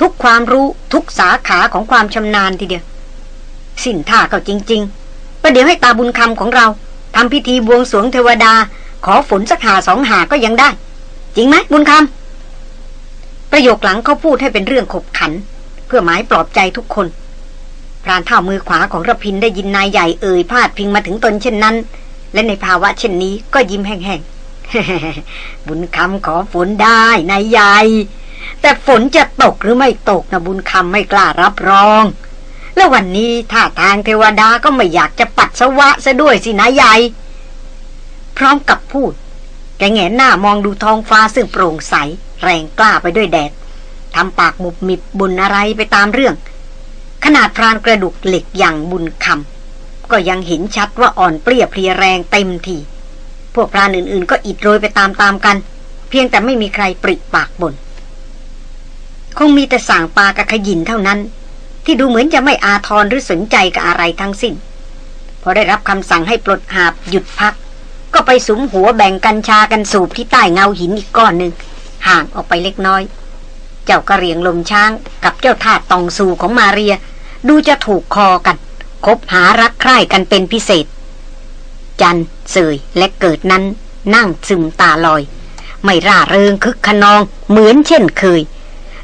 ทุกความรู้ทุกสาขาของความชำนาญทีเดียว สิ้นท่าก็จริง ๆ ประเดี๋ยวให้ตาบุญคำของเราทำพิธีบวงสรวงเทวดา ขอฝนสักหาสองหาก็ยังได้ จริงไหมบุญคำประโยคหลังเขาพูดให้เป็นเรื่องขบขัน เพื่อหมายปลอบใจทุกคนพรานเท่ามือขวาของระพินได้ยินนายใหญ่เอ่ยพาดพิงมาถึงตนเช่นนั้น และในภาวะเช่นนี้ก็ยิ้มแห้งๆบุญคำขอฝนได้นายใหญ่แต่ฝนจะตกหรือไม่ตกนะบุญคำไม่กล้ารับรอง แล้ววันนี้ท่าทางเทวดาก็ไม่อยากจะปัดสวะซะด้วยสินายใหญ่พร้อมกับพูดแกแงหน้ามองดูท้องฟ้าซึ่งโปร่งใส แรงกล้าไปด้วยแดด ทำปากหมุบมิบบุญอะไรไปตามเรื่อง ขนาดพรานกระดูกเหล็กอย่างบุญคำก็ยังเห็นชัดว่าอ่อนเปรี้ยเพลียแรงเต็มทีพวกพรานอื่นๆ ก็อิดโรยไปตามๆกัน เพียงแต่ไม่มีใครปริปากบน่นคงมีแต่สางปลากับขยินเท่านั้น ที่ดูเหมือนจะไม่อาทรหรือสนใจกับอะไรทั้งสิ้น พอได้รับคำสั่งให้ปลดหาบหยุดพัก ก็ไปสุมหัวแบ่งกัญชากันสูบที่ใต้เงาหินอีกก้อนหนึ่งห่างออกไปเล็กน้อย เจ้ากระเรียงลมช้างกับเจ้าทาตตองสูของมาเรีย ดูจะถูกคอกัน คบหารักใคร่กันเป็นพิเศษ จันเสยและเกิดนั้นนั่งซึมตาลอย ไม่ร่าเริงคึกขนองเหมือนเช่นเคย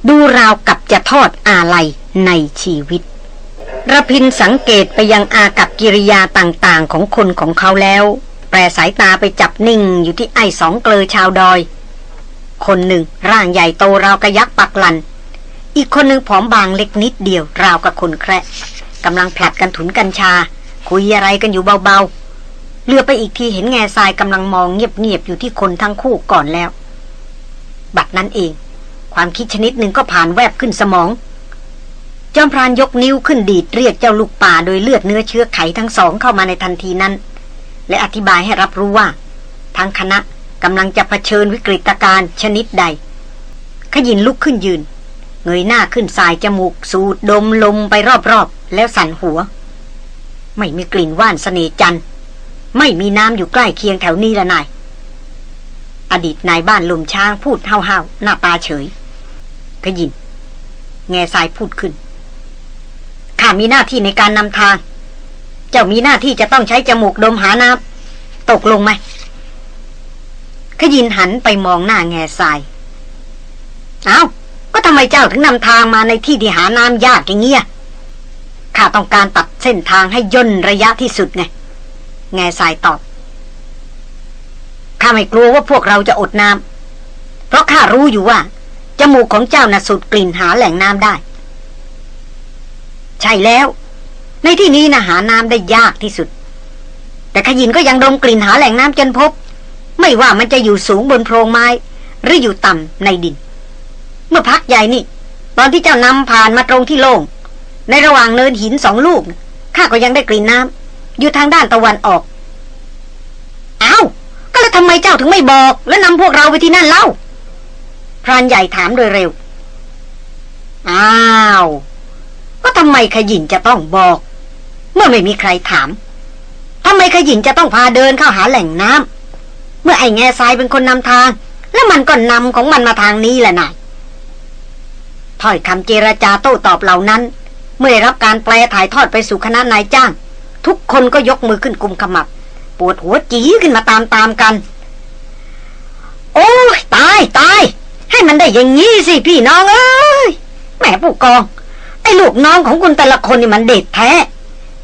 ดูราวกับจะทอดอาลัยในชีวิตระพินสังเกตไปยังอากับกิริยาต่างๆ ของคนของเขาแล้ว แปรสายตาไปจับนิ่งอยู่ที่ไอ้สองเกลอชาวดอย คนหนึ่งร่างใหญ่โตราวกระยักปักลัน อีกคนหนึ่งผอมบางเล็กนิดเดียวราวกับคนแคระกำลังผลัดกันถุนกัญชา คุยอะไรกันอยู่เบาๆเลือไปอีกทีเห็นแง่ทรายกำลังมองเงียบๆอยู่ที่คนทั้งคู่ก่อนแล้ว บัดนั้นเอง ความคิดชนิดหนึ่งก็ผ่านแวบขึ้นสมอง จอมพรานยกนิ้วขึ้นดีดเรียกเจ้าลูกป่าโดยเลือดเนื้อเชื้อไขทั้งสองเข้ามาในทันทีนั้น และอธิบายให้รับรู้ว่าทางคณะ กำลังจะะเผชิญวิกฤตการณ์ชนิดใด ขยินลุกขึ้นยืน เงยหน้าขึ้นสายจมูก สูดดมลมไปรอบๆ แล้วสั่นหัว ไม่มีกลิ่นว่านสเสน่จันไม่มีน้ำอยู่ใกล้เคียงแถวนี้ละนาย อดีตนายบ้านลมช้างพูดห้าๆหน้าตาเฉย ขยิน แง่สายพูดขึ้นข้ามีหน้าที่ในการนำทาง เจ้ามีหน้าที่จะต้องใช้จมูกดมหาน้ำตกลงไหม ขยินหันไปมองหน้าแง่ทราย เอา้า ก็ทำไมเจ้าถึงนำทางมาในที่ที่หาน้ำยากอย่างเงี้ย ข้าต้องการตัดเส้นทางให้ย่นระยะที่สุดไง แง่ทรายตอบ ข้าไม่กลัวว่าพวกเราจะอดน้ำ เพราะข้ารู้อยู่ว่า จมูกของเจ้าน่ะสูดกลิ่นหาแหล่งน้ำได้ ใช่แล้ว ในที่นี้นะหาน้ำได้ยากที่สุด แต่ขยินก็ยังดมกลิ่นหาแหล่งน้ำจนพบ ไม่ว่ามันจะอยู่สูงบนโพรงไม้ หรืออยู่ต่ำในดิน เมื่อพักใหญ่นี่ ตอนที่เจ้านำผ่านมาตรงที่โล่งในระหว่างเนินหินสองลูกข้าก็ยังได้กลิ่นน้ำอยู่ทางด้านตะวันออกอ้าวก็แล้วทำไมเจ้าถึงไม่บอก แล้วนำพวกเราไปที่นั่นเล่าพรานใหญ่ถามโดยเร็วอ้าวก็ทำไมขยินจะต้องบอก เมื่อไม่มีใครถามทำไมขยินจะต้องพาเดินเข้าหาแหล่งน้ำ เมื่อไอ้แง่ทรายเป็นคนนำทาง แล้วมันก็นำของมันมาทางนี้แหละนายถ้อยคำเจรจาโต้ตอบเหล่านั้น เมื่อได้รับการแปลถ่ายทอดไปสู่คณะนายจ้าง ทุกคนก็ยกมือขึ้นกุมขมับ ปวดหัวจีขึ้นมาตามๆกัน โอ้ยตายตายให้มันได้อย่างนี้สิพี่น้องเอ้ยแหมผู้กอง ไอ้ลูกน้องของคุณแต่ละคนนี่มันเด็ดแท้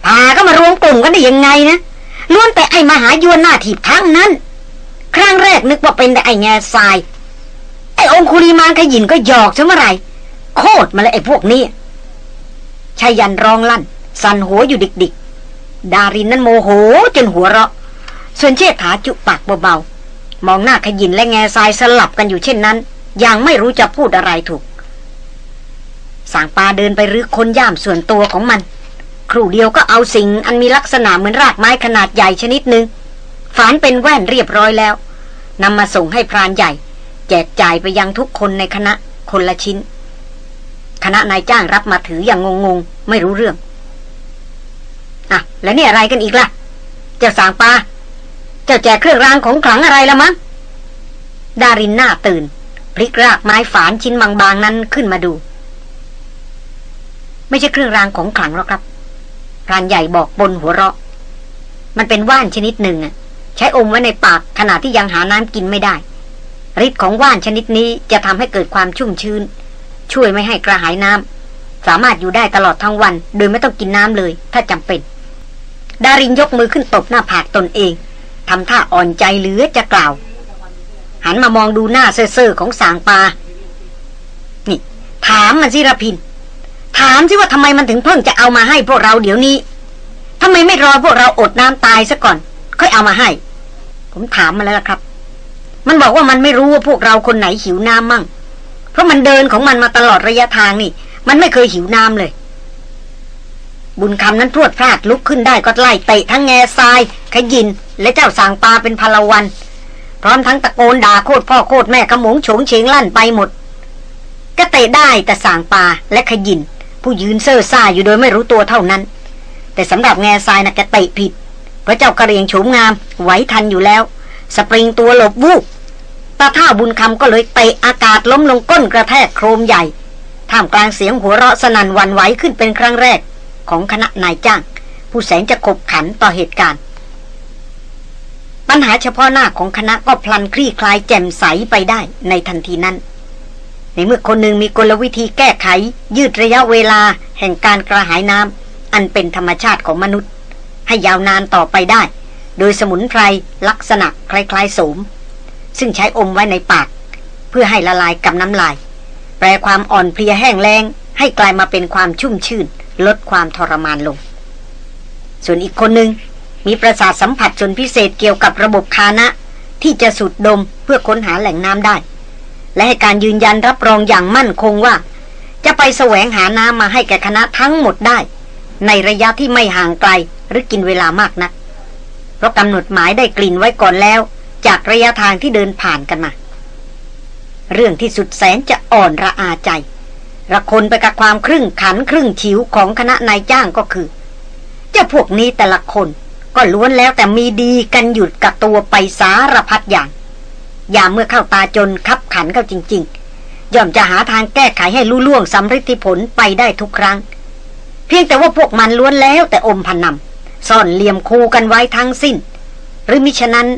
พาก็มารวมกลุ่มกันได้ยังไงนะล้วนแต่ไอ้มหายวนหน้าถีบทั้งนั้น ครั้งแรกนึกว่าเป็นแต่ไอ้แง่ทราย ไอ้องคุลีมานขยินก็หยอกซะเมื่อไรโคตรมาเลยไอ้พวกนี้ชายันร้องลั่น สั่นหัวอยู่ดิกๆดารินนั้นโมโหจนหัวเราะ ส่วนเชษฐาจุปากเบาๆ มองหน้าขยินและแง่ทรายสลับกันอยู่เช่นนั้นย่างไม่รู้จะพูดอะไรถูก สางปาเดินไปรื้อค้นย่ามส่วนตัวของมัน ครู่เดียวก็เอาสิ่งอันมีลักษณะเหมือนรากไม้ขนาดใหญ่ชนิดหนึ่ง ฝานเป็นแว่นเรียบร้อยแล้วนำมาส่งให้พรานใหญ่ แจกจ่ายไปยังทุกคนในคณะคนละชิ้น คณะนายจ้างรับมาถืออย่างงงๆ ไม่รู้เรื่อง อะ แล้วนี่อะไรกันอีกล่ะ เจ้าสางปาเจ้าแจกเครื่องรางของขลังอะไรละมั้งดารินหน้าตื่น พลิกรากไม้ฝานชิ้นบางๆนั้นขึ้นมาดู ไม่ใช่เครื่องรางของขลังหรอกครับพรานใหญ่บอกบนหัวเราะ มันเป็นว่านชนิดหนึ่งอะ ใช้อมไว้ในปากขณะที่ยังหาน้ำกินไม่ได้ฤทธิ์ของว่านชนิดนี้จะทำให้เกิดความชุ่มชื้น ช่วยไม่ให้กระหายน้ำสามารถอยู่ได้ตลอดทั้งวัน โดยไม่ต้องกินน้ำเลย ถ้าจำเป็น ดารินยกมือขึ้นตบหน้าผากตนเองทำท่าอ่อนใจเหลือจะกล่าว หันมามองดูหน้าเซ่อๆของสางปา นี่ ถามมันสิระพิน ถามสิว่าทำไมมันถึงเพิ่งจะเอามาให้พวกเราเดี๋ยวนี้ทำไมไม่รอพวกเราอดน้ำตายซะก่อน ค่อยเอามาให้ ผมถามมาแล้วครับ มันบอกว่ามันไม่รู้ว่าพวกเราคนไหนหิวน้ำมั่ง เพราะมันเดินของมันมาตลอดระยะทางนี่ มันไม่เคยหิวน้ำเลย บุญคำนั้นพรวดพลาดลุกขึ้นได้ก็ไล่เตะทั้งแง่ทราย ขยิน และเจ้าสางปลาเป็นพลวัน พร้อมทั้งตะโกนด่าโคตรพ่อโคตรแม่ขมงโฉงเฉงลั่นไปหมดก็เตะได้แต่สางปลาและขยิน ผู้ยืนเซ่อซ่าอยู่โดยไม่รู้ตัวเท่านั้น แต่สำหรับแง่ทรายน่ะแกเตะผิด พราะเจ้ากระเรียงโฉมงามไหวทันอยู่แล้ว สปริงตัวหลบวูบตาท่าบุญคำก็เลยเตะอากาศล้มลงก้นกระแทกโครมใหญ่ท่ามกลางเสียงหัวเราะสนั่นวันไหวขึ้นเป็นครั้งแรก ของคณะนายจ้าง ผู้แสนจะขบขันต่อเหตุการณ์ ปัญหาเฉพาะหน้าของคณะก็พลันคลี่คลายแจ่มใสไปได้ในทันทีนั้น ในเมื่อคนหนึ่งมีกลวิธีแก้ไข ยืดระยะเวลาแห่งการกระหายน้ำอันเป็นธรรมชาติของมนุษย์ ให้ยาวนานต่อไปได้ โดยสมุนไพรลักษณะคล้ายๆโสม ซึ่งใช้อมไว้ในปาก เพื่อให้ละลายกับน้ำลาย แปลความอ่อนเพลียแห้งแล้ง ให้กลายมาเป็นความชุ่มชื่น ลดความทรมานลง ส่วนอีกคนหนึ่งมีประสาทสัมผัสจนพิเศษเกี่ยวกับระบบคานะ ที่จะสูดดมเพื่อค้นหาแหล่งน้ำได้ และให้การยืนยันรับรองอย่างมั่นคงว่า จะไปแสวงหาน้ำมาให้แก่คณะทั้งหมดได้ ในระยะที่ไม่ห่างไกล หรือกินเวลามากนัก เพราะกำหนดหมายได้กลิ่นไว้ก่อนแล้ว จากระยะทางที่เดินผ่านกันมา เรื่องที่สุดแสนจะอ่อนระอาใจระคนไปกับความครึ่งขันครึ่งฉิวของคณะนายจ้างก็คือ เจ้าพวกนี้แต่ละคนก็ล้วนแล้วแต่มีดีกันหยุดกับตัวไปสารพัดอย่างอย่าเมื่อเข้าตาจนคับขันเข้าจริง ๆ ย่อมจะหาทางแก้ไขให้ลุ่ล่วงสำฤทธิผลไปได้ทุกครั้ง เพียงแต่ว่าพวกมันล้วนแล้วแต่อมพันนำ ซ่อนเหลี่ยมคูกันไว้ทั้งสิ้น หรือมิฉะนั้น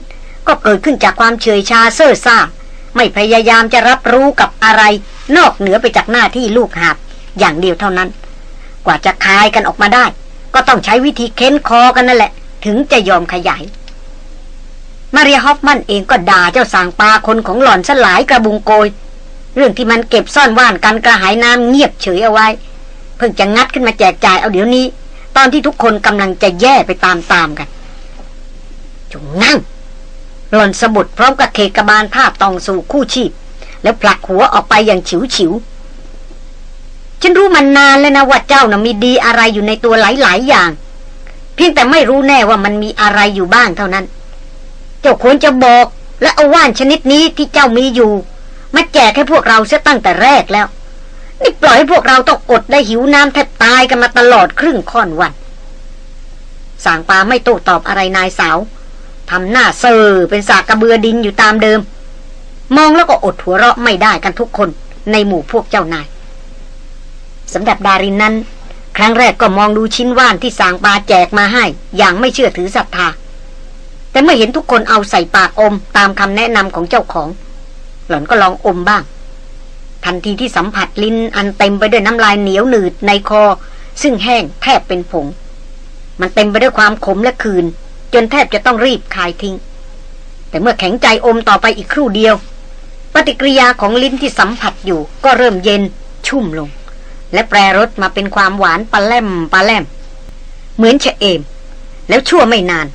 ก็เกิดขึ้นจากความเฉยชาเซ่อซ่าไม่พยายามจะรับรู้กับอะไรนอกเหนือไปจากหน้าที่ลูกหาบอย่างเดียวเท่านั้น กว่าจะคายกันออกมาได้ ก็ต้องใช้วิธีเค้นคอกันนั่นแหละ ถึงจะยอมขยาย มาเรียฮอฟมันเองก็ด่าเจ้าสางปลาคนของหล่อนสลายกระบุงโกย เรื่องที่มันเก็บซ่อนว่านกันกระหายน้ำเงียบเฉยเอาไว้ เพิ่งจะงัดขึ้นมาแจกจ่ายเอาเดี๋ยวนี้ ตอนที่ทุกคนกำลังจะแย่ไปตามๆกันจงนั่ง หล่อนสะบัดพร้อมกับเคกบาลท่าตองสู่คู่ชีพ แล้วผลักหัวออกไปอย่างฉิวฉิวฉันรู้มันนานแล้วนะว่าเจ้านะ่ะมีดีอะไรอยู่ในตัวหลายๆอย่าง เพียงแต่ไม่รู้แน่ว่ามันมีอะไรอยู่บ้างเท่านั้น เจ้าควรจะบอกและเอาว่านชนิดนี้ที่เจ้ามีอยู่มาแจกให้พวกเราเสียตั้งแต่แรกแล้ว นี่ปล่อยให้พวกเราต้องอดได้หิวน้ำแทบตายกันมาตลอดครึ่งค่อนวัน สางปาไม่โต้ตอบอะไรนายสาวทำหน้าเซอร์เป็นสากกระเบือดินอยู่ตามเดิม มองแล้วก็อดหัวเราะไม่ได้กันทุกคนในหมู่พวกเจ้านายสำหรับดารินนั้น ครั้งแรกก็มองดูชิ้นว่านที่สางปาแจกมาให้ อย่างไม่เชื่อถือศรัทธา แต่เมื่อเห็นทุกคนเอาใส่ปากอมตามคำแนะนำของเจ้าของ หล่อนก็ลองอมบ้าง ทันทีที่สัมผัสลิ้นอันเต็มไปด้วยน้ำลายเหนียวหนืดในคอ ซึ่งแห้งแทบเป็นผง มันเต็มไปด้วยความขมและคืน จนแทบจะต้องรีบคายทิ้ง แต่เมื่อแข็งใจอมต่อไปอีกครู่เดียว ปฏิกิริยาของลิ้นที่สัมผัสอยู่ ก็เริ่มเย็นชุ่มลง และแปรรสมาเป็นความหวานปลาแลมปลาแลม เหมือนชะเอม แล้วชั่วไม่นาน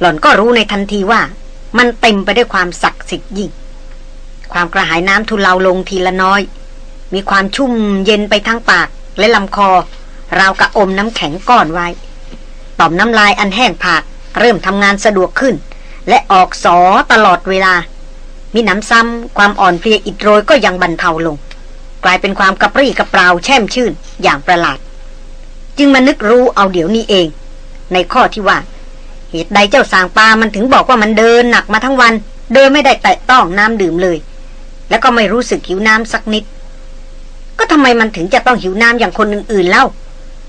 หล่อนก็รู้ในทันทีว่า มันเต็มไปด้วยความศักดิ์สิทธิ์ยิ่ง ความกระหายน้ำทุเลาลงทีละน้อย มีความชุ่มเย็นไปทั้งปากและลำคอ ราวกับอมน้ำแข็งก้อนไว้ ต่อมน้ำลายอันแห้งผาก เริ่มทำงานสะดวกขึ้น และออกสอตลอดเวลา มีน้ำซ้ำความอ่อนเพลียอิดโรยก็ยังบรรเทาลง กลายเป็นความกระปรี้กระเปร่าแช่มชื่นอย่างประหลาด จึงมานึกรู้เอาเดี๋ยวนี้เอง ในข้อที่ว่า เหตุใดเจ้าสางปลามันถึงบอกว่ามันเดินหนักมาทั้งวันเดินไม่ได้แตะต้องน้ำดื่มเลย แล้วก็ไม่รู้สึกหิวน้ำสักนิด ก็ทำไมมันถึงจะต้องหิวน้ำอย่างคนอื่นๆเล่า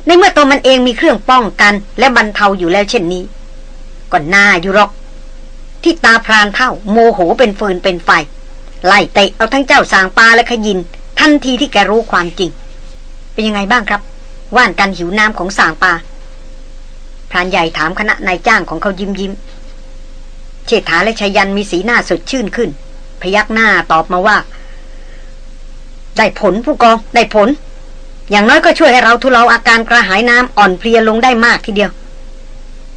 ในเมื่อตัวมันเองมีเครื่องป้องกัน และบรรเทาอยู่แล้วเช่นนี้ก่อนหน้าอยู่หรอก ที่ตาพรานเท่า โมโหเป็นฟืนเป็นไฟ ไล่เตะเอาทั้งเจ้าสางปลาและขยิน ทันทีที่แกรู้ความจริง เป็นยังไงบ้างครับ ว่านกันหิวน้ำของสางปลาพรานใหญ่ถามคณะนายจ้างของเขายิ้มยิ้มเชษฐาและชายันมีสีหน้าสดชื่นขึ้น พยักหน้าตอบมาว่า ได้ผลผู้กองได้ผล อย่างน้อยก็ช่วยให้เราทุเลาอาการกระหายน้ำอ่อนเพลียลงได้มากทีเดียว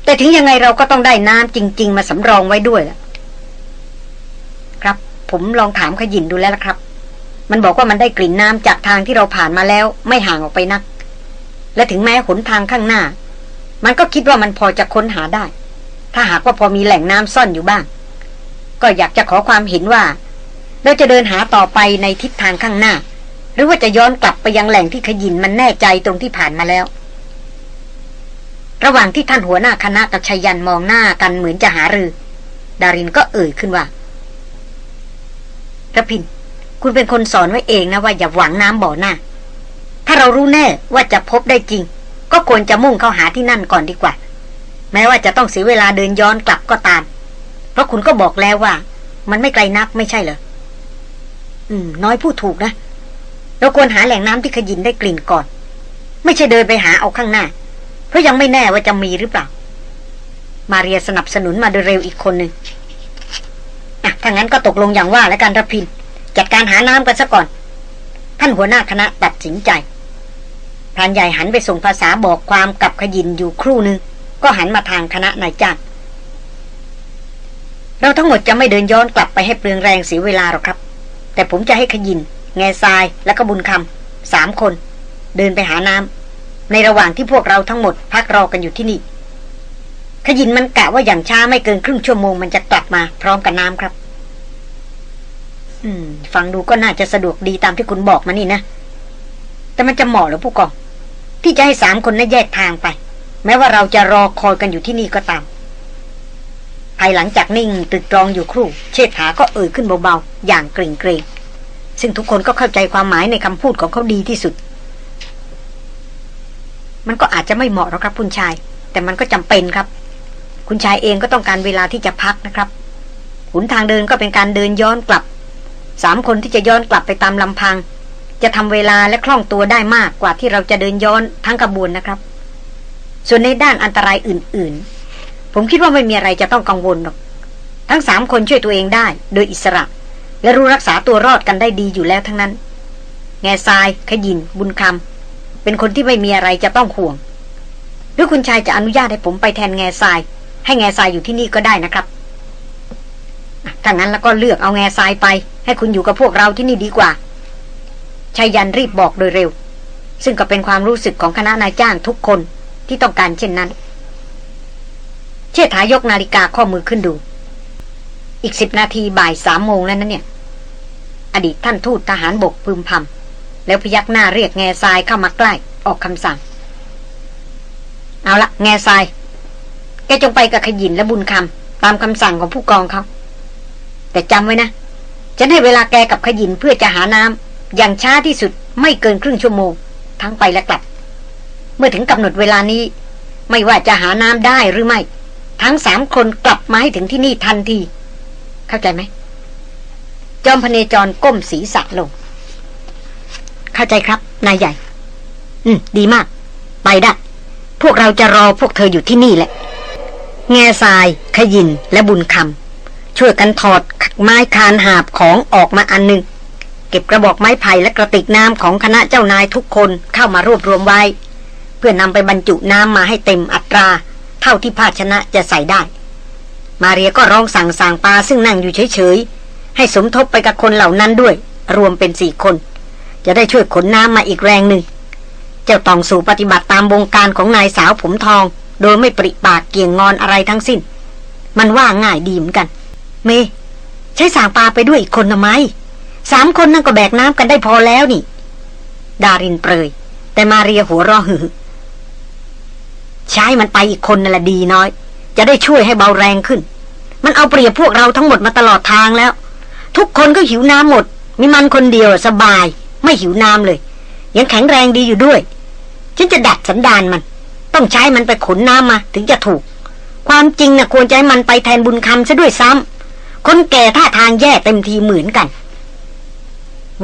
แต่ถึงยังไงเราก็ต้องได้น้ำจริง ๆ มาสำรองไว้ด้วยล่ะครับ ผมลองถามขยินดูแล้วละครับ มันบอกว่ามันได้กลิ่นน้ำจากทางที่เราผ่านมาแล้ว ไม่ห่างออกไปนัก และถึงแม้หนทางข้างหน้า มันก็คิดว่ามันพอจะค้นหาได้ ถ้าหากว่าพอมีแหล่งน้ำซ่อนอยู่บ้าง ก็อยากจะขอความเห็นว่า เราจะเดินหาต่อไปในทิศทางข้างหน้า หรือว่าจะย้อนกลับไปยังแหล่งที่ขยินมันแน่ใจตรงที่ผ่านมาแล้ว ระหว่างที่ท่านหัวหน้าคณะกับชายันมองหน้ากันเหมือนจะหารือ ดารินก็เอ่ยขึ้นว่าระพิน คุณเป็นคนสอนไว้เองนะว่าอย่าหวังน้ำบ่อหน้า ถ้าเรารู้แน่ว่าจะพบได้จริง ก็ควรจะมุ่งเข้าหาที่นั่นก่อนดีกว่า แม้ว่าจะต้องเสียเวลาเดินย้อนกลับก็ตาม เพราะคุณก็บอกแล้วว่า มันไม่ไกลนักไม่ใช่เหรอ อืม น้อยพูดถูกนะ เราควรหาแหล่งน้ำที่ขยินได้กลิ่นก่อน ไม่ใช่เดินไปหาเอาข้างหน้า เพราะยังไม่แน่ว่าจะมีหรือเปล่า มาเรียสนับสนุนมาโดยเร็วอีกคนหนึ่งอะถ้างั้นก็ตกลงอย่างว่าแล้วกันรพิน จัดการหาน้ำกันซะก่อน ท่านหัวหน้าคณะตัดสินใจพรานใหญ่หันไปส่งภาษาบอกความกับขยินอยู่ครู่หนึ่งก็หันมาทางคณะนายจ้าง เราทั้งหมดจะไม่เดินย้อนกลับไปให้เปลืองแรงเสียเวลาหรอกครับ แต่ผมจะให้ขยิน แง่ทรายและก็บุญคำสามคน เดินไปหาน้ำในระหว่างที่พวกเราทั้งหมดพักรอกันอยู่ที่นี่ ขยินมันกะว่าอย่างช้าไม่เกินครึ่งชั่วโมงมันจะกลับมาพร้อมกับน้ำครับ อืม ฟังดูก็น่าจะสะดวกดีตามที่คุณบอกมานี่นะแต่มันจะเหมาะหรือผู้กองที่จะให้สามคนนั้นแยกทางไป แม้ว่าเราจะรอคอยกันอยู่ที่นี่ก็ตาม ภายหลังจากนิ่งตึกตรองอยู่ครู่ เชษฐาก็เอ่ยขึ้นเบาๆ อย่างเกรงเกรงซึ่งทุกคนก็เข้าใจความหมายในคำพูดของเขาดีที่สุด มันก็อาจจะไม่เหมาะหรอกครับคุณชาย แต่มันก็จำเป็นครับ คุณชายเองก็ต้องการเวลาที่จะพักนะครับหุนทางเดินก็เป็นการเดินย้อนกลับ สามคนที่จะย้อนกลับไปตามลำพัง จะทำเวลาและคล่องตัวได้มากกว่าที่เราจะเดินย้อนทั้งกระบวนนะครับ ส่วนในด้านอันตรายอื่น ๆ ผมคิดว่าไม่มีอะไรจะต้องกังวลหรอก ทั้งสามคนช่วยตัวเองได้ โดยอิสระ และรู้รักษาตัวรอดกันได้ดีอยู่แล้วทั้งนั้น แง่ทราย ขยิน บุญคำเป็นคนที่ไม่มีอะไรจะต้องห่วง หรือคุณชายจะอนุญาตให้ผมไปแทนแง่ทราย ให้แง่ทรายอยู่ที่นี่ก็ได้นะครับถ้างั้นแล้วก็เลือกเอาแง่ทรายไป ให้คุณอยู่กับพวกเราที่นี่ดีกว่าชายันรีบบอกโดยเร็ว ซึ่งก็เป็นความรู้สึกของคณะนายจ้างทุกคนที่ต้องการเช่นนั้น เชษฐายกนาฬิกาข้อมือขึ้นดู อีกสิบนาทีบ่ายสามโมงแล้วนะเนี่ย อดีตท่านทูตทหารบกพึมพำแล้วพยักหน้าเรียกแง่ทรายเข้ามาใกล้ ออกคำสั่ง เอาละแง่ทราย แกจงไปกับขยินและบุญคำตามคำสั่งของผู้กองเขา แต่จำไว้นะ ฉันให้เวลาแกกับขยินเพื่อจะหาน้ำอย่างช้าที่สุดไม่เกินครึ่งชั่วโมง ทั้งไปและกลับ เมื่อถึงกำหนดเวลานี้ ไม่ว่าจะหาน้ำได้หรือไม่ ทั้งสามคนกลับมาให้ถึงที่นี่ทันที เข้าใจไหม จอมพเนจรก้มศีรษะลง เข้าใจครับ นายใหญ่ อืม ดีมาก ไปได้พวกเราจะรอพวกเธออยู่ที่นี่แหละ แง่ทราย ขยินและบุญคำช่วยกันถอดไม้คานหาบของออกมาอันหนึ่งเก็บกระบอกไม้ไผ่และกระติกน้ำของคณะเจ้านายทุกคนเข้ามารวบรวมไว้ เพื่อนำไปบรรจุน้ำมาให้เต็มอัตรา เท่าที่ภาชนะจะใส่ได้ มาเรียก็ร้องสั่งสางปลาซึ่งนั่งอยู่เฉยๆ ให้สมทบไปกับคนเหล่านั้นด้วย รวมเป็นสี่คน จะได้ช่วยขนน้ำมาอีกแรงหนึ่ง เจ้าตองสู่ปฏิบัติตามวงการของนายสาวผมทอง โดยไม่ปริปากเกี่ยงงอนอะไรทั้งสิ้น มันว่าง่ายดีเหมือนกัน เม ใช้สางปลาไปด้วยอีกคนทำไมสามคนนั่นก็แบกน้ำกันได้พอแล้วนี่ ดารินเปรย แต่มาเรียหัวเรอหือ ใช้มันไปอีกคนนั่นแหละดีน้อย จะได้ช่วยให้เบาแรงขึ้น มันเอาเปรียบพวกเราทั้งหมดมาตลอดทางแล้ว ทุกคนก็หิวน้ำหมด มีมันคนเดียวสบาย ไม่หิวน้ำเลย ยังแข็งแรงดีอยู่ด้วย ฉันจะดัดสันดานมัน ต้องใช้มันไปขนน้ำมา ถึงจะถูก ความจริงนะ่ะควรจะให้มันไปแทนบุญคำซะด้วยซ้ำคนแก่ท่าทางแย่เต็มทีเหมือนกัน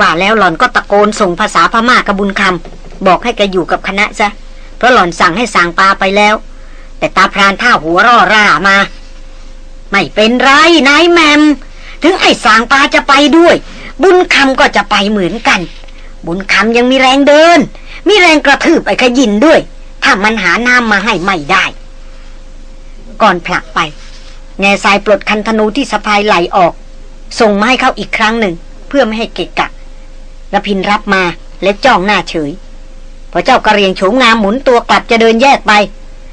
ว่าแล้วหล่อนก็ตะโกนส่งภาษาพม่ากระบุญคำบอกให้แกอยู่กับคณะซะ เพราะหล่อนสั่งให้สางปลาไปแล้ว แต่ตาพรานท่าหัวร่อร่ามา ไม่เป็นไรนายแมม ถึงไอ้สางปลาจะไปด้วย บุญคำก็จะไปเหมือนกัน บุญคำยังมีแรงเดิน มีแรงกระทืบไอ้ขยินด้วย ถ้ามันหาน้ำมาให้ไม่ได้ ก่อนผลักไปแง่ทรายปลดคันธนูที่สะพายไหลออก ส่งมาให้เขาอีกครั้งหนึ่ง เพื่อไม่ให้เกะกะระพินรับมาและจ้องหน้าเฉย พอเจ้ากระเรียงโฉมงามหมุนตัวกลับจะเดินแยกไป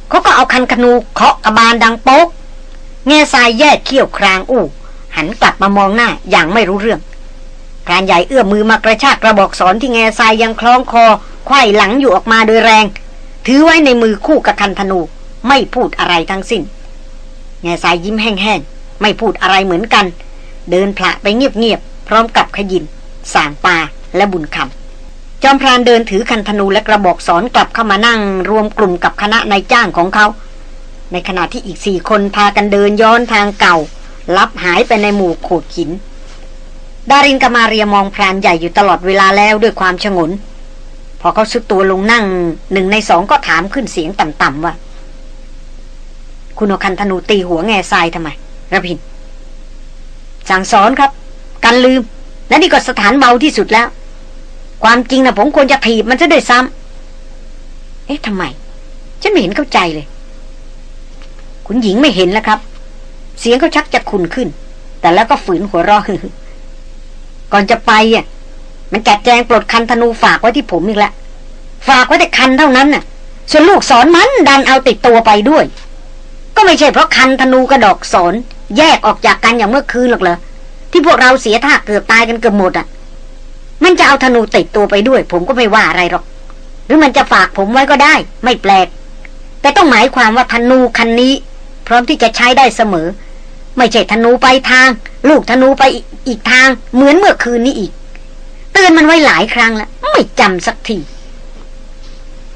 เขาก็เอาคันธนูเคาะกระบาลดังโป๊กแง่ทรายแยกเขี้ยวครางอู้หันกลับมามองหน้าอย่างไม่รู้เรื่องพรานใหญ่เอื้อมมือมากระชากกระบอกสอนที่แง่ทรายยังคล้องคอไขว้หลังอยู่ออกมาโดยแรง ถือไว้ในมือคู่กับคันธนู ไม่พูดอะไรทั้งสิ้น แง่ทรายยิ้มแห้งๆ ไม่พูดอะไรเหมือนกัน เดินพละไปเงียบๆ พร้อมกับขยิน สางปาและบุญคำ จอมพรานเดินถือคันธนูและกระบอกสอนกลับเข้ามานั่งรวมกลุ่มกับคณะนายจ้างของเขา ในขณะที่อีกสี่คนพากันเดินย้อนทางเก่า ลับหายไปในหมู่โขดหิน ดารินกมาเรียมองพรานใหญ่อยู่ตลอดเวลาแล้วด้วยความชงน พอเขาซุดตัวลงนั่งหนึ่งในสองก็ถามขึ้นเสียงต่ำๆว่า คุณอคันธนูตีหัวแง่ทรายทำไมระพินสั่งสอนครับ กันลืม และนี่ก็สถานเบาที่สุดแล้ว ความจริงนะผมควรจะถีบมันซะด้วยซ้ำเอ๊ะทำไม ฉันไม่เห็นเข้าใจเลย คุณหญิงไม่เห็นแล้วครับ เสียงเขาชักจะขุนขึ้น แต่แล้วก็ฝืนหัวเราะก่อนจะไปอะมันจัดแจงปลดคันธนูฝากไว้ที่ผมอีกแล้วฝากไว้แต่คันเท่านั้นน่ะ ส่วนลูกศรมันดันเอาติดตัวไปด้วย ก็ไม่ใช่เพราะคันธนูกระดอกศรแยกออกจากกันอย่างเมื่อคืนหรอกเหรอที่พวกเราเสียท่าเกือบตายกันเกือบหมดอะ มันจะเอาธนูติดตัวไปด้วย ผมก็ไม่ว่าอะไรหรอก หรือมันจะฝากผมไว้ก็ได้ ไม่แปลก แต่ต้องหมายความว่าธนูคันนี้ พร้อมที่จะใช้ได้เสมอ ไม่ใช่ธนูไปทาง ลูกธนูไปอีกทาง เหมือนเมื่อคืนนี้อีก เตือนมันไว้หลายครั้งแล้วไม่จำสักที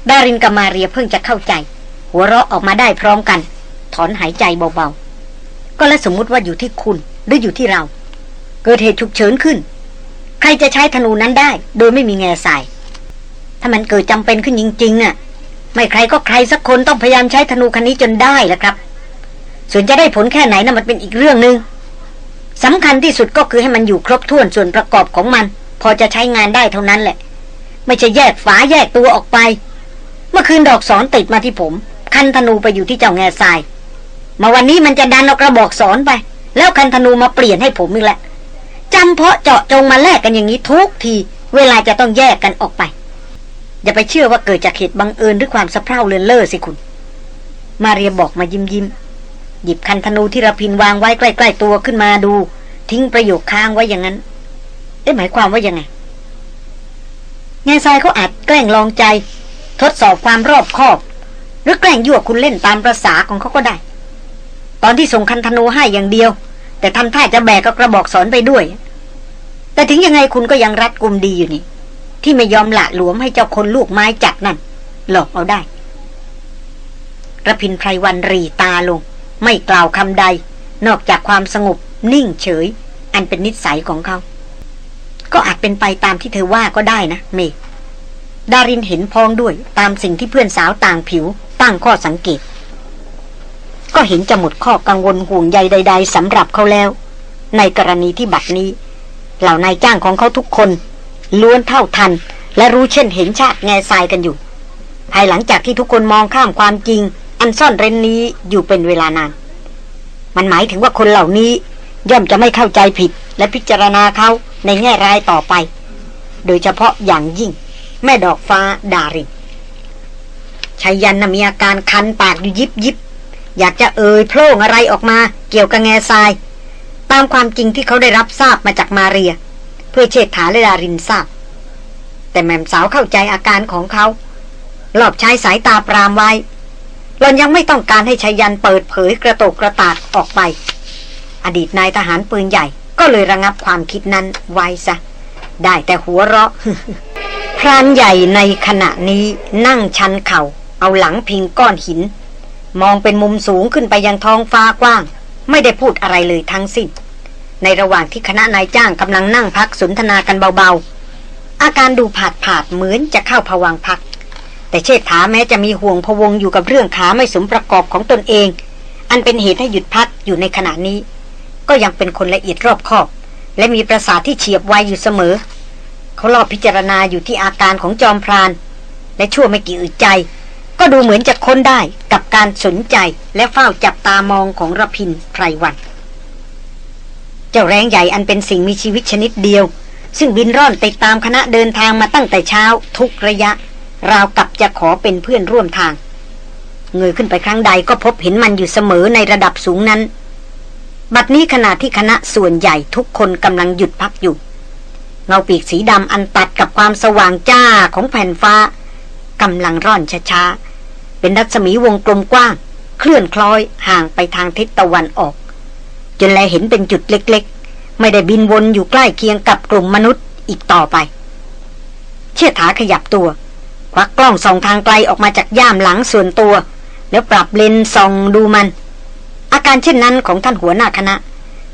ดารินกับมาเรียเพิ่งจะเข้าใจ หัวเราะออกมาได้พร้อมกัน ถอนหายใจเบาๆ ก็แล้วสมมติว่าอยู่ที่คุณหรืออยู่ที่เรา เกิดเหตุฉุกเฉินขึ้น ใครจะใช้ธนูนั้นได้ โดยไม่มีแง่ใส่ถ้ามันเกิดจำเป็นขึ้นจริงๆน่ะ ไม่ใครก็ใครสักคนต้องพยายามใช้ธนูคันนี้จนได้แหละครับ ส่วนจะได้ผลแค่ไหนนะ่ะมันเป็นอีกเรื่องหนึง่งสำคัญที่สุดก็คือให้มันอยู่ครบถ้วนส่วนประกอบของมัน พอจะใช้งานได้เท่านั้นแหละ ไม่ใช่แยกฝาแยกตัวออกไป เมื่อคืนดอกสอนติดมาที่ผม คันธนูไปอยู่ที่เจ้าแง่ทราย มาวันนี้มันจะดันเอากระบอกสอนไป แล้วคันธนูมาเปลี่ยนให้ผมอีกแหละ จำเพาะเจาะจงมาแลกกันอย่างนี้ทุกที เวลาจะต้องแยกกันออกไป อย่าไปเชื่อว่าเกิดจากเหตุบังเอิญหรือความสะเพร่าเลือนเล่อสิคุณ มาเรียบอกมายิ้มยิ้มหยิบคันธนูที่ระพินวางไว้ใกล้ ๆ ตัวขึ้นมาดู ทิ้งประโยคค้างไว้อย่างนั้น เอ๊ะหมายความว่ายังไงแง่ทรายเขาอาจแกล้งลองใจ ทดสอบความรอบคอบ หรือแกล้งยั่วคุณเล่นตามประษาของเขาก็ได้ ตอนที่ส่งคันธนูให้อย่างเดียว แต่ทำท่าจะแบกกับกระบอกสอนไปด้วย แต่ถึงยังไงคุณก็ยังรัดกุมดีอยู่นี่ ที่ไม่ยอมละหลวมให้เจ้าคนลูกไม้จัดนั่น หลอกเอาได้ระพินไพรวันรีตาลง ไม่กล่าวคำใด นอกจากความสงบ นิ่งเฉย อันเป็นนิสัยของเขา ก็อาจเป็นไปตามที่เธอว่าก็ได้นะ เมย์ดารินเห็นพ้องด้วยตามสิ่งที่เพื่อนสาวต่างผิวตั้งข้อสังเกต ก็เห็นจะหมดข้อกังวลห่วงใยใด ๆสำหรับเขาแล้ว ในกรณีที่บัดนี้ เหล่านายจ้างของเขาทุกคน ล้วนเท่าทัน และรู้เช่นเห็นชาติแง่ทรายกันอยู่ ภายหลังจากที่ทุกคนมองข้ามความจริง อันซ่อนเร้นนี้อยู่เป็นเวลานาน มันหมายถึงว่าคนเหล่านี้ย่อมจะไม่เข้าใจผิดและพิจารณาเขาในแง่ร้ายต่อไป โดยเฉพาะอย่างยิ่ง แม่ดอกฟ้าดารินชายันนมีอาการคันปากอยู่ยิบยิบ อยากจะเอ่ยโพล่งอะไรออกมาเกี่ยวกับแง่ทราย ตามความจริงที่เขาได้รับทราบมาจากมาเรีย เพื่อเชษฐาและดารินทราบ แต่แม่มสาวเข้าใจอาการของเขาหลอบใช้สายตาปรามไว้หลอนยังไม่ต้องการให้ชายันเปิดเผยกระโตกกระตากออกไป อดีตนายทหารปืนใหญ่ก็เลยระงับความคิดนั้นไว้ซะ ได้แต่หัวเราะพรานใหญ่ในขณะนี้นั่งชันเขา่าเอาหลังพิงก้อนหิน มองเป็นมุมสูงขึ้นไปยังท้องฟ้ากว้าง ไม่ได้พูดอะไรเลยทั้งสิ้น ในระหว่างที่คณะนายจ้างกำลังนั่งพักสนทนากันเบาๆ อาการดูผาดผาดเหมือนจะเข้าผวังพัก แต่เชษฐาแม้จะมีห่วงพวงอยู่กับเรื่องขาไม่สมประกอบของตนเอง อันเป็นเหตุให้หยุดพักอยู่ในขณะนี้ ก็ยังเป็นคนละเอียดรอบคอบ และมีประสาทที่เฉียบไวอยู่เสมอ เขารอบพิจารณาอยู่ที่อาการของจอมพราน และชั่วไม่กี่อึดใจ ก็ดูเหมือนจะค้นได้กับการสนใจและเฝ้าจับตามองของระพินไพรวัน เจ้าแรงใหญ่อันเป็นสิ่งมีชีวิตชนิดเดียว ซึ่งบินร่อนติดตามคณะเดินทางมาตั้งแต่เช้าทุกระยะ ราวกับจะขอเป็นเพื่อนร่วมทาง เงยขึ้นไปครั้งใดก็พบเห็นมันอยู่เสมอในระดับสูงนั้น บัดนี้ขณะที่คณะส่วนใหญ่ทุกคนกำลังหยุดพักอยู่เงาปีกสีดำอันตัดกับความสว่างจ้าของแผ่นฟ้ากำลังร่อนช้าๆ เป็นรัศมีวงกลมกว้าง เคลื่อนคล้อยห่างไปทางทิศตะวันออก จนแลเห็นเป็นจุดเล็กๆ ไม่ได้บินวนอยู่ใกล้เคียงกับกลุ่มมนุษย์อีกต่อไป เชี่ยถาขยับตัว ควักกล้องส่องทางไกลออกมาจากย่ามหลังส่วนตัว แล้วปรับเลนส่องดูมัน อาการเช่นนั้นของท่านหัวหน้าคณะ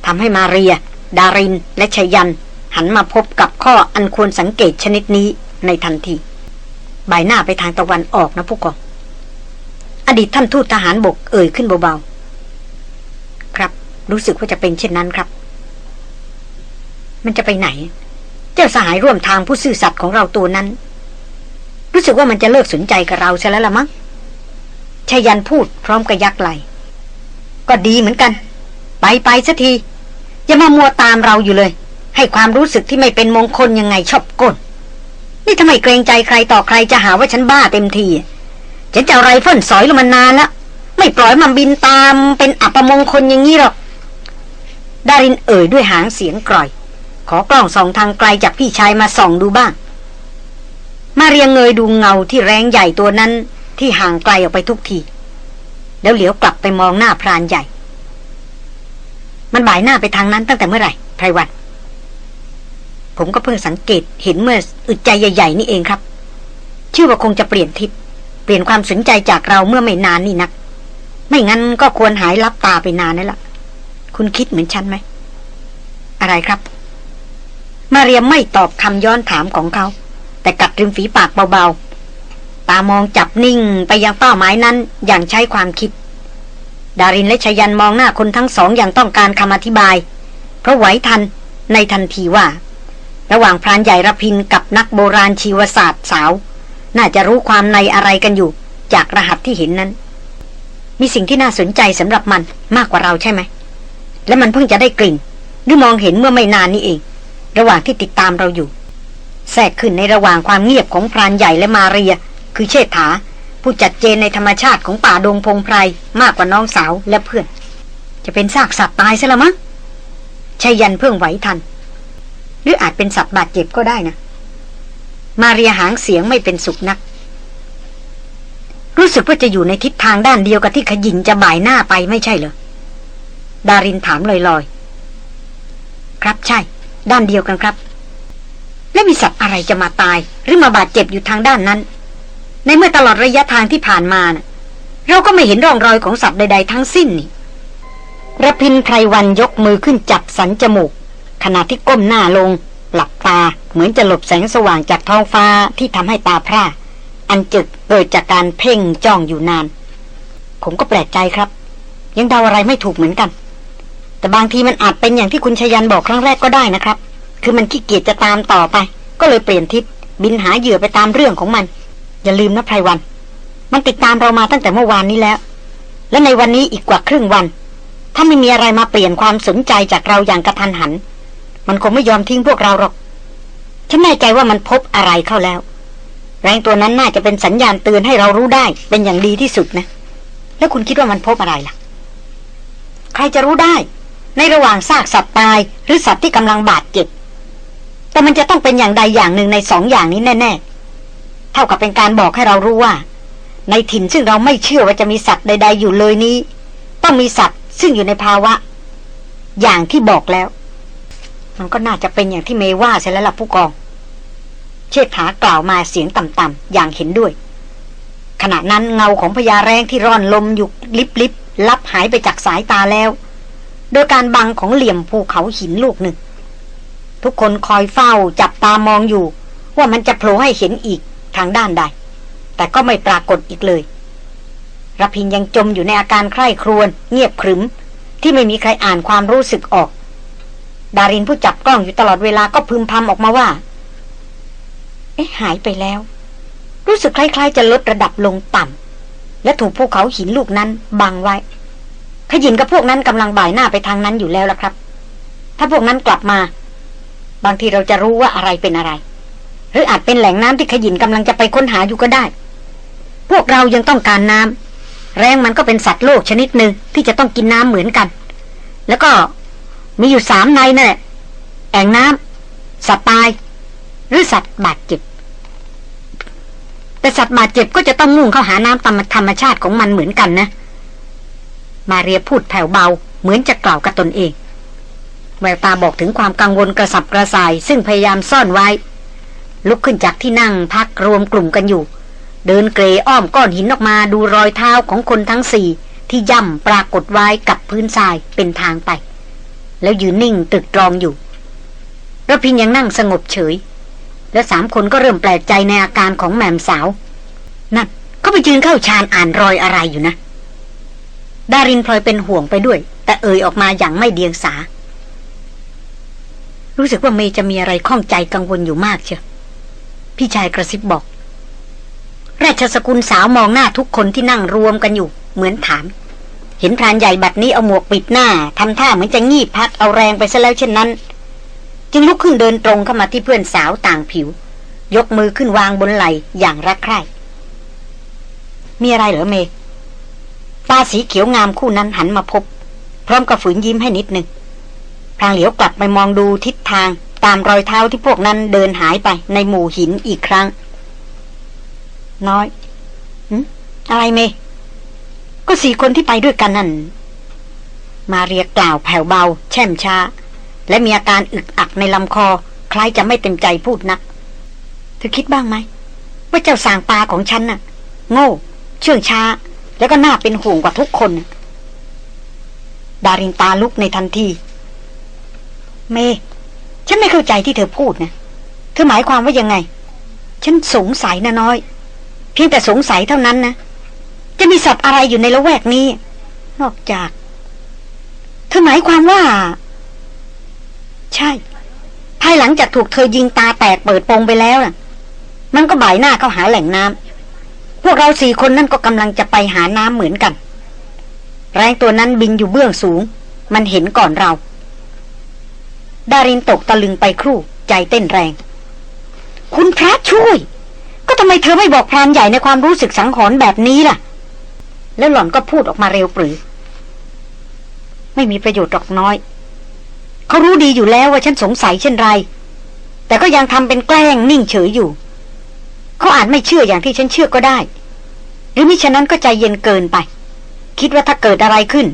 ทำให้มาเรีย ดาริน และชยัน หันมาพบกับข้ออันควรสังเกตชนิดนี้ในทันที ใบหน้าไปทางตะวันออกนะผู้กอง อดีตท่านทูตทหารบกเอ่ยขึ้นเบาๆ ครับ รู้สึกว่าจะเป็นเช่นนั้นครับ มันจะไปไหน เจ้าสหายร่วมทางผู้ซื่อสัตย์ของเราตัวนั้น รู้สึกว่ามันจะเลิกสนใจกับเราซะแล้วละมั้งไชยันต์พูดพร้อมกับยักไหล่ ก็ดีเหมือนกัน ไปไปสักที อย่ามามัวตามเราอยู่เลย ให้ความรู้สึกที่ไม่เป็นมงคลยังไงชอบกลนี่ถ้าไม่เกรงใจใครต่อใครจะหาว่าฉันบ้าเต็มที ฉันจะเอาไรเฟิลสอยลงมานานแล้ว ไม่ปล่อยมันบินตามเป็นอัปมงคลอย่างนี้หรอก ดารินเอ่ยด้วยหางเสียงกร่อย ขอกล้องส่องทางไกลจากพี่ชายมาส่องดูบ้าง มาเรียงเงยดูเงาที่แรงใหญ่ตัวนั้นที่ห่างไกลออกไปทุกที แล้วเหลียวกลับไปมองหน้าพรานใหญ่ มันบ่ายหน้าไปทางนั้นตั้งแต่เมื่อไหร่ไพรวันผมก็เพิ่งสังเกตเห็นเมื่ออึดใจใหญ่ ๆ นี่เองครับ ชื่อว่าคงจะเปลี่ยนทิศ เปลี่ยนความสนใจจากเราเมื่อไม่นานนี่นัก ไม่งั้นก็ควรหายลับตาไปนานนั่นละคุณคิดเหมือนฉันไหม อะไรครับ มาเรียมไม่ตอบคำย้อนถามของเขา แต่กัดริมฝีปากเบาๆ ตามองจับนิ่งไปยังเป้าหมายนั้นอย่างใช้ความคิด ดารินและชยันมองหน้าคนทั้งสองอย่างต้องการคำอธิบาย เพราะไหวทันในทันทีว่า ระหว่างพรานใหญ่ระพินกับนักโบราณชีวศาสตร์สาว น่าจะรู้ความในอะไรกันอยู่ จากรหัสที่เห็นนั้น มีสิ่งที่น่าสนใจสำหรับมันมากกว่าเราใช่ไหม และมันเพิ่งจะได้กลิ่น หรือมองเห็นเมื่อไม่นานนี้เอง ระหว่างที่ติดตามเราอยู่ แทรกขึ้นในระหว่างความเงียบของพรานใหญ่และมาเรีย คือเชษฐา ผู้จัดเจนในธรรมชาติของป่าดงพงไพรมากกว่าน้องสาวและเพื่อน จะเป็นซากสัตว์ตายซะละมั้งชัยยันเพิ่งไหวทัน หรืออาจเป็นสัตว์บาดเจ็บก็ได้นะ มาเรียหางเสียงไม่เป็นสุขนัก รู้สึกว่าจะอยู่ในทิศทางด้านเดียวกับที่ขยิงจะบ่ายหน้าไปไม่ใช่เหรอ ดารินถามลอยๆ ครับใช่ ด้านเดียวกันครับ และมีสัตว์อะไรจะมาตาย หรือมาบาดเจ็บอยู่ทางด้านนั้น ในเมื่อตลอดระยะทางที่ผ่านมานะเราก็ไม่เห็นร่องรอยของสัตว์ใด ๆ ทั้งสิ้นนี่ระพินไพรวันยกมือขึ้นจับสันจมูก ขณะที่ก้มหน้าลง หลับตา เหมือนจะหลบแสงสว่างจากท้องฟ้าที่ทำให้ตาพร่าอันจึกเกิดจากการเพ่งจ้องอยู่นาน ผมก็แปลกใจครับ ยังเดาอะไรไม่ถูกเหมือนกัน แต่บางทีมันอาจเป็นอย่างที่คุณชยันบอกครั้งแรกก็ได้นะครับ คือมันขี้เกียจจะตามต่อไป ก็เลยเปลี่ยนทิศบินหาเหยื่อไปตามเรื่องของมัน อย่าลืมนะไพรวัน มันติดตามเรามาตั้งแต่เมื่อวานนี้แล้ว และในวันนี้อีกกว่าครึ่งวัน ถ้าไม่มีอะไรมาเปลี่ยนความสนใจจากเราอย่างกระทันหัน มันคงไม่ยอมทิ้งพวกเราหรอก ฉันแน่ใจว่ามันพบอะไรเข้าแล้ว แรงตัวนั้นน่าจะเป็นสัญญาณเตือนให้เรารู้ได้ เป็นอย่างดีที่สุดนะ แล้วคุณคิดว่ามันพบอะไรล่ะ ใครจะรู้ได้ ในระหว่างซากสัตว์ตาย หรือสัตว์ที่กำลังบาดเจ็บ แต่มันจะต้องเป็นอย่างใดอย่างหนึ่งในสองอย่างนี้แน่ ๆ เท่ากับเป็นการบอกให้เรารู้ว่า ในถิ่นซึ่งเราไม่เชื่อว่าจะมีสัตว์ใด ๆ อยู่เลยนี้ ต้องมีสัตว์ซึ่งอยู่ในภาวะ อย่างที่บอกแล้ว มันก็น่าจะเป็นอย่างที่เมว่าใช่แล้วล่ะผู้กอง เชษฐากล่าวมาเสียงต่ำๆอย่างเห็นด้วย ขณะนั้นเงาของพญาแรงที่ร่อนลมอยู่ลิบๆลับหายไปจากสายตาแล้ว โดยการบังของเหลี่ยมภูเขาหินลูกหนึ่ง ทุกคนคอยเฝ้าจับตามองอยู่ ว่ามันจะโผล่ให้เห็นอีกทางด้านใด แต่ก็ไม่ปรากฏอีกเลยรพินยังจมอยู่ในอาการใคร่ครวญเงียบขรึม ที่ไม่มีใครอ่านความรู้สึกออก ดารินผู้จับกล้องอยู่ตลอดเวลาก็พึมพำออกมาว่า เอ๊ะหายไปแล้ว รู้สึกคล้าย ๆ จะลดระดับลงต่ำและถูกภูเขาหินลูกนั้นบังไว้ ขยินกับพวกนั้นกำลังบ่ายหน้าไปทางนั้นอยู่แล้วล่ะครับ ถ้าพวกนั้นกลับมา บางทีเราจะรู้ว่าอะไรเป็นอะไร หรืออาจเป็นแหล่งน้ำที่ขยินกำลังจะไปค้นหาอยู่ก็ได้ พวกเรายังต้องการน้ำแรงมันก็เป็นสัตว์โลกชนิดหนึ่งที่จะต้องกินน้ำเหมือนกัน แล้วก็ มีอยู่สามในนั่นแหละแอ่งน้ำสัตว์ตาย หรือสัตว์บาดเจ็บ แต่สัตว์บาดเจ็บก็จะต้องมุ่งเข้าหาน้ำตามธรรมชาติของมันเหมือนกันนะ มาเรียพูดแผ่วเบาเหมือนจะกล่าวกับตนเอง แววตาบอกถึงความกังวลกระสับกระส่าย ซึ่งพยายามซ่อนไว้ ลุกขึ้นจากที่นั่งพักรวมกลุ่มกันอยู่ เดินเกรอ้อมก้อนหินออกมาดูรอยเท้าของคนทั้งสี่ที่ย่ำปรากฏไว้กับพื้นทรายเป็นทางไป แล้วยืนนิ่งตึกตรองอยู่ระพินยังนั่งสงบเฉย และสามคนก็เริ่มแปลกใจในอาการของแม่มสาว นั่นเขาไปยืนเข้าชานอ่านรอยอะไรอยู่นะ ดารินพลอยเป็นห่วงไปด้วย แต่เอ่ยออกมาอย่างไม่เดียงสา รู้สึกว่าเมย์จะมีอะไรข้องใจกังวลอยู่มากเชียวพี่ชายกระซิบบอก ราชสกุลสาวมองหน้าทุกคนที่นั่งรวมกันอยู่ เหมือนถาม เห็นพรานใหญ่บัดนี้เอาหมวกปิดหน้าทำท่าเหมือนจะงีบพักเอาแรงไปซะแล้วเช่นนั้น จึงลุกขึ้นเดินตรงเข้ามาที่เพื่อนสาวต่างผิว ยกมือขึ้นวางบนไหลอย่างรักใคร่มีอะไรเหรอเมตาสีเขียวงามคู่นั้นหันมาพบ พร้อมกับฝืนยิ้มให้นิดหนึ่งพลางเหลียวกลับไปมองดูทิศทางตามรอยเท้าที่พวกนั้นเดินหายไปในหมู่หินอีกครั้ง น้อยอืมอะไรเม ก็สี่คนที่ไปด้วยกันนั่น มาเรียกกล่าวแผ่วเบา แช่มช้า และมีอาการอึกอักในลำคอ คล้ายจะไม่เต็มใจพูดนัก เธอคิดบ้างไหม ว่าเจ้าสางปลาของฉันน่ะ โง่ เชื่องช้า แล้วก็น่าเป็นห่วงกว่าทุกคน ดารินตาลุกในทันที เม ฉันไม่เข้าใจที่เธอพูดนะเธอหมายความว่ายังไง ฉันสงสัยนะน้อย เพียงแต่สงสัยเท่านั้นนะ จะมีสัตว์อะไรอยู่ในละแวกนี้ นอกจากเธอหมายความว่า ใช่ ภายหลังจากถูกเธอยิงตาแตกเปิดโปงไปแล้วน่ะ มันก็บ่ายหน้าเข้าหาแหล่งน้ำพวกเราสี่คนนั่นก็กำลังจะไปหาน้ำเหมือนกัน แรงตัวนั้นบินอยู่เบื้องสูง มันเห็นก่อนเรา ดารินตกตะลึงไปครู่ ใจเต้นแรง คุณพระช่วย ก็ทำไมเธอไม่บอกพรานใหญ่ในความรู้สึกสังหรณ์แบบนี้ล่ะ แล้วหล่อนก็พูดออกมาเร็วปรือ ไม่มีประโยชน์หรอกน้อย เขารู้ดีอยู่แล้วว่าฉันสงสัยเช่นไร แต่ก็ยังทำเป็นแกล้งนิ่งเฉยอยู่ เขาอาจไม่เชื่ออย่างที่ฉันเชื่อก็ได้ หรือมิฉะนั้นก็ใจเย็นเกินไป คิดว่าถ้าเกิดอะไรขึ้น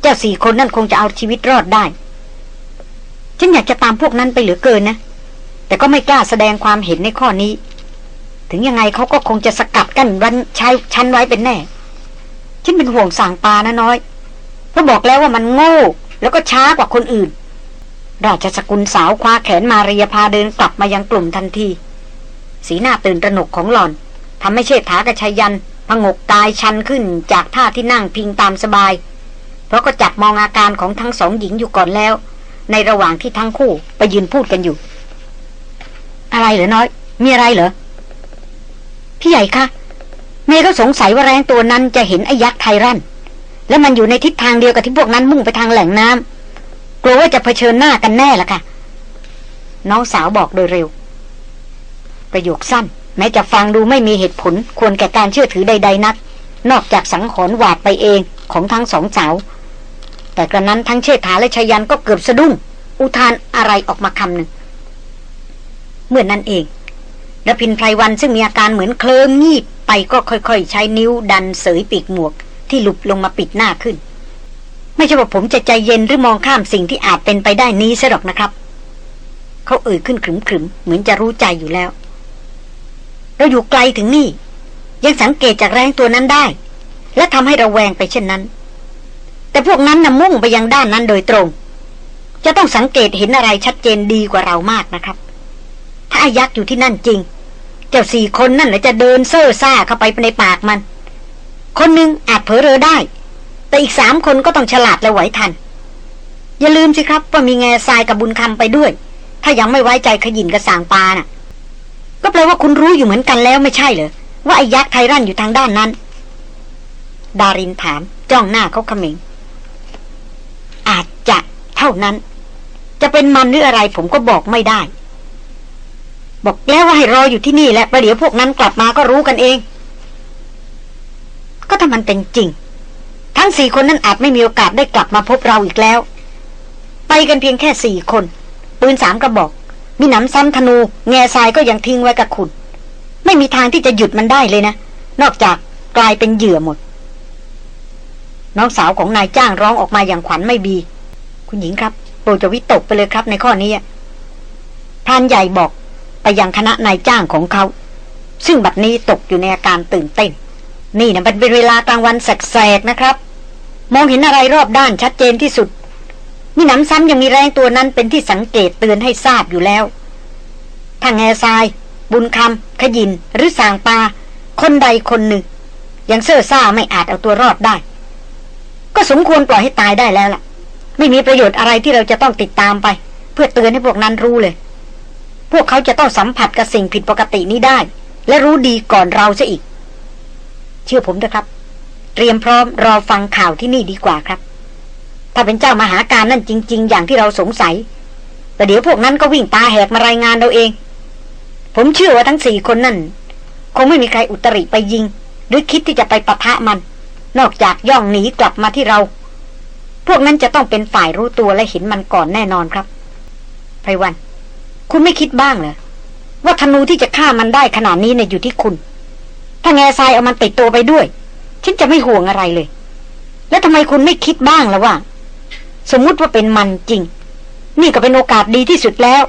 เจ้าสี่คนนั่นคงจะเอาชีวิตรอดได้ ฉันอยากจะตามพวกนั้นไปเหลือเกินนะ แต่ก็ไม่กล้าแสดงความเห็นในข้อนี้ ถึงยังไงเขาก็คงจะสกัดกั้นวันใช้ชั้นไว้เป็นแน่ ฉันเป็นห่วงสางปานะน้อย เพราะบอกแล้วว่ามันโง่ แล้วก็ช้ากว่าคนอื่น ราชสกุลสาวคว้าแขนมาเรียพาเดินกลับมายังกลุ่มทันที สีหน้าตื่นตระหนกของหล่อนทำให้เชษฐากับชายันพงกกายชันขึ้นจากท่าที่นั่งพิงตามสบาย เพราะก็จับมองอาการของทั้งสองหญิงอยู่ก่อนแล้ว ในระหว่างที่ทั้งคู่ไปยืนพูดกันอยู่ อะไรเหรอน้อย มีอะไรเหรอพี่ใหญ่คะ เมย์ก็สงสัยว่าแรงตัวนั้นจะเห็นไอ้ยักษ์ไทรันแล้วมันอยู่ในทิศทางเดียวกับที่พวกนั้นมุ่งไปทางแหล่งน้ำกลัวว่าจะเผชิญหน้ากันแน่ละค่ะ น้องสาวบอกโดยเร็ว ประโยคสั้น แม้จะฟังดูไม่มีเหตุผล ควรแก่การเชื่อถือใด ๆ นัก นอกจากสังหรณ์หวาดไปเองของทั้งสองสาว แต่กระนั้นทั้งเชษฐาและชยันก็เกือบสะดุ้ง อุทานอะไรออกมาคำหนึ่งเมื่อนนั้นเอง รพินไพรวันซึ่งมีอาการเหมือนเคลิ้มงีบไปก็ค่อยๆ ใช้นิ้วดันเสยปีกหมวก ที่หลุบลงมาปิดหน้าขึ้น ไม่ใช่ว่าผมจะใจเย็นหรือมองข้ามสิ่งที่อาจเป็นไปได้นี้ซะหรอกนะครับ เขาเอ่ยขึ้นขรึมๆเหมือนจะรู้ใจอยู่แล้ว เราอยู่ไกลถึงนี่ ยังสังเกตจากแรงตัวนั้นได้ และทำให้เราแวงไปเช่นนั้น แต่พวกนั้นน่ะมุ่งไปยังด้านนั้นโดยตรง จะต้องสังเกตเห็นอะไรชัดเจนดีกว่าเรามากนะครับ ถ้าอายักษ์อยู่ที่นั่นจริง เจ้าสี่คนนั่นแหละจะเดินเซ่อซ่าเข้าไปในปากมัน คนหนึ่งอาจเผลอเรอได้ แต่อีกสามคนก็ต้องฉลาดและไหวทัน อย่าลืมสิครับว่ามีแง่ทรายกับบุญคำไปด้วย ถ้ายังไม่ไว้ใจขยินกับสางปาน่ะ ก็แปลว่าคุณรู้อยู่เหมือนกันแล้วไม่ใช่เหรอว่าไอ้ยักษ์ไทรันอยู่ทางด้านนั้น ดารินถามจ้องหน้าเขาเขม็งอาจจะเท่านั้น จะเป็นมันหรืออะไรผมก็บอกไม่ได้ บอกแล้วว่าให้รออยู่ที่นี่แหละประเดี๋ยวพวกนั้นกลับมาก็รู้กันเอง ก็ถ้ามันเป็นจริง ทั้งสี่คนนั้นอาจไม่มีโอกาสได้กลับมาพบเราอีกแล้ว ไปกันเพียงแค่สี่คนปืนสามกระบอก มีหนำซ้ำธนู แง่ทรายก็ยังทิ้งไว้กับคุณ ไม่มีทางที่จะหยุดมันได้เลยนะ นอกจากกลายเป็นเหยื่อหมด น้องสาวของนายจ้างร้องออกมาอย่างขวัญไม่บี คุณหญิงครับโปรดจะวิตกไปเลยครับในข้อนี้พรานใหญ่บอก ไปยังคณะนายจ้างของเขา ซึ่งบัดนี้ตกอยู่ในอาการตื่นเต้น นี่นะมันเป็นเวลากลางวันแสกๆนะครับ มองเห็นอะไรรอบด้านชัดเจนที่สุดมีหนำซ้ำยังมีแรงตัวนั้นเป็นที่สังเกตเตือนให้ทราบอยู่แล้วทางแง่ทราย บุญคำขยิน หรือสางปา คนใดคนหนึ่ง ยังเซ่อซ่าไม่อาจเอาตัวรอดได้ ก็สมควรปล่อยให้ตายได้แล้วล่ะ ไม่มีประโยชน์อะไรที่เราจะต้องติดตามไป เพื่อเตือนให้พวกนั้นรู้เลย พวกเขาจะต้องสัมผัสกับสิ่งผิดปกตินี้ได้ และรู้ดีก่อนเราซะอีก เชื่อผมนะครับ เตรียมพร้อมรอฟังข่าวที่นี่ดีกว่าครับ ถ้าเป็นเจ้ามหาการนั่นจริง ๆ อย่างที่เราสงสัยแต่เดี๋ยวพวกนั้นก็วิ่งตาแหกมารายงานเราเอง ผมเชื่อว่าทั้งสี่คนนั่น คงไม่มีใครอุตริไปยิง หรือคิดที่จะไปปะทะมัน นอกจากย่องหนีกลับมาที่เรา พวกนั้นจะต้องเป็นฝ่ายรู้ตัวและเห็นมันก่อนแน่นอนครับไพวัน คุณไม่คิดบ้างเหรอว่าธนูที่จะฆ่ามันได้ขนาดนี้เนี่ยอยู่ที่คุณ ถ้าแง่ทรายเอามันติดตัวไปด้วย ฉันจะไม่ห่วงอะไรเลย แล้วทำไมคุณไม่คิดบ้างล่ะว่า สมมุติว่าเป็นมันจริง นี่ก็เป็นโอกาสดีที่สุดแล้ว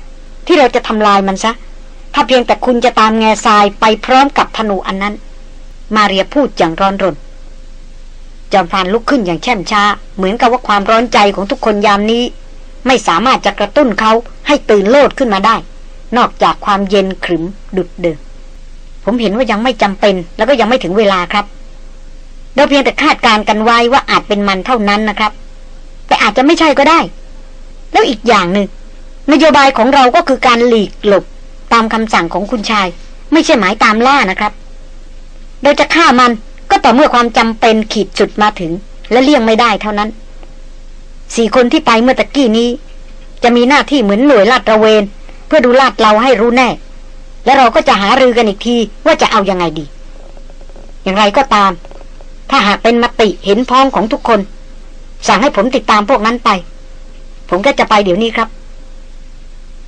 ที่เราจะทำลายมันซะ ถ้าเพียงแต่คุณจะตามแง่ทรายไปพร้อมกับธนูอันนั้น มาเรียพูดอย่างร้อนรนจอมพรานลุกขึ้นอย่างแช่มช้า เหมือนกับว่าความร้อนใจของทุกคนยามนี้ ไม่สามารถจะกระตุ้นเขาให้ตื่นโลดขึ้นมาได้ นอกจากความเย็นขรึมดุดเดิมผมเห็นว่ายังไม่จำเป็น แล้วก็ยังไม่ถึงเวลาครับ เราเพียงแต่คาดการณ์กันไว้ว่าอาจเป็นมันเท่านั้นนะครับ แต่อาจจะไม่ใช่ก็ได้ แล้วอีกอย่างหนึ่งนโยบายของเราก็คือการหลีกหลบตามคำสั่งของคุณชาย ไม่ใช่หมายตามล่านะครับเราจะฆ่ามันก็ต่อเมื่อความจำเป็นขีดจุดมาถึง และเลี่ยงไม่ได้เท่านั้น สี่คนที่ไปเมื่อตะกี้นี้ จะมีหน้าที่เหมือนหน่วยลาดระเวน เพื่อดูลาดเราให้รู้แน่ และเราก็จะหารือกันอีกทีว่าจะเอายังไงดี อย่างไรก็ตาม ถ้าหากเป็นมติเห็นพ้องของทุกคน สั่งให้ผมติดตามพวกนั้นไป ผมก็จะไปเดี๋ยวนี้ครับ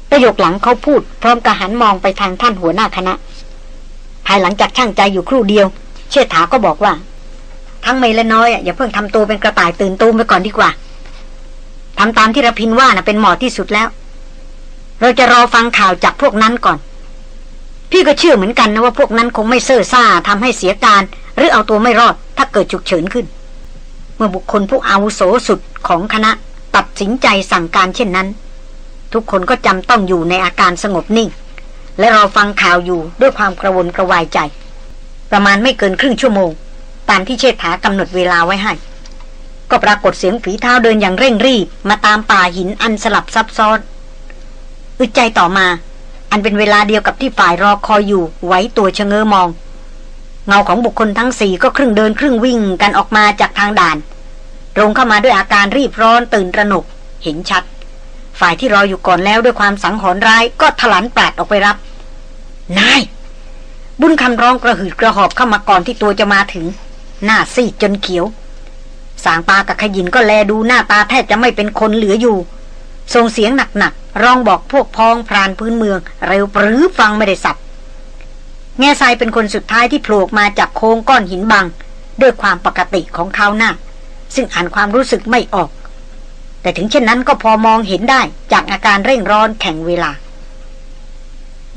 ประโยคหลังเขาพูด พร้อมกระหันมองไปทางท่านหัวหน้าคณะ ภายหลังจากช่างใจอยู่ครู่เดียว เชษฐาก็บอกว่า ทั้งเมย์และน้อยอะอย่าเพิ่งทำตัวเป็นกระต่ายตื่นตูมไปก่อนดีกว่า ทำตามที่ระพินว่านะเป็นเหมาะที่สุดแล้ว เราจะรอฟังข่าวจากพวกนั้นก่อน พี่ก็เชื่อเหมือนกันนะว่าพวกนั้นคงไม่เซ่อซ่าทำให้เสียการ หรือเอาตัวไม่รอด ถ้าเกิดฉุกเฉินขึ้น เมื่อบุคคลผู้อาวุโสสุดของคณะตัดสินใจสั่งการเช่นนั้น ทุกคนก็จำต้องอยู่ในอาการสงบนิ่ง และรอฟังข่าวอยู่ด้วยความกระวนกระวายใจ ประมาณไม่เกินครึ่งชั่วโมง ตามที่เชษฐากำหนดเวลาไว้ให้ ก็ปรากฏเสียงฝีเท้าเดินอย่างเร่งรีบ มาตามป่าหินอันสลับซับซ้อน อึดใจต่อมา อันเป็นเวลาเดียวกับที่ฝ่ายรอคอยอยู่ไว้ตัวชะเง้อมอง เงาของบุคคลทั้งสี่ก็ครึ่งเดินครึ่งวิ่งกันออกมาจากทางด่านตรงเข้ามาด้วยอาการรีบร้อนตื่นระหนก เห็นชัด ฝ่ายที่รออยู่ก่อนแล้วด้วยความสังหรณ์ร้ายก็ถลันปราดออกไปรับ นาย บุญคำร้องกระหืดกระหอบเข้ามาก่อนที่ตัวจะมาถึง หน้าซีดจนเขียว สางปากับขยินก็แลดูหน้าตาแทบจะไม่เป็นคนเหลืออยู่ส่งเสียงหนักๆร้องบอกพวกพ้องพรานพื้นเมือง เร็วปรือฟังไม่ได้สับแง่ทรายเป็นคนสุดท้ายที่โผล่มาจากโค้งก้อนหินบัง ด้วยความปกติของเขาหน้า ซึ่งอ่านความรู้สึกไม่ออก แต่ถึงเช่นนั้นก็พอมองเห็นได้จากอาการเร่งร้อนแข่งเวลา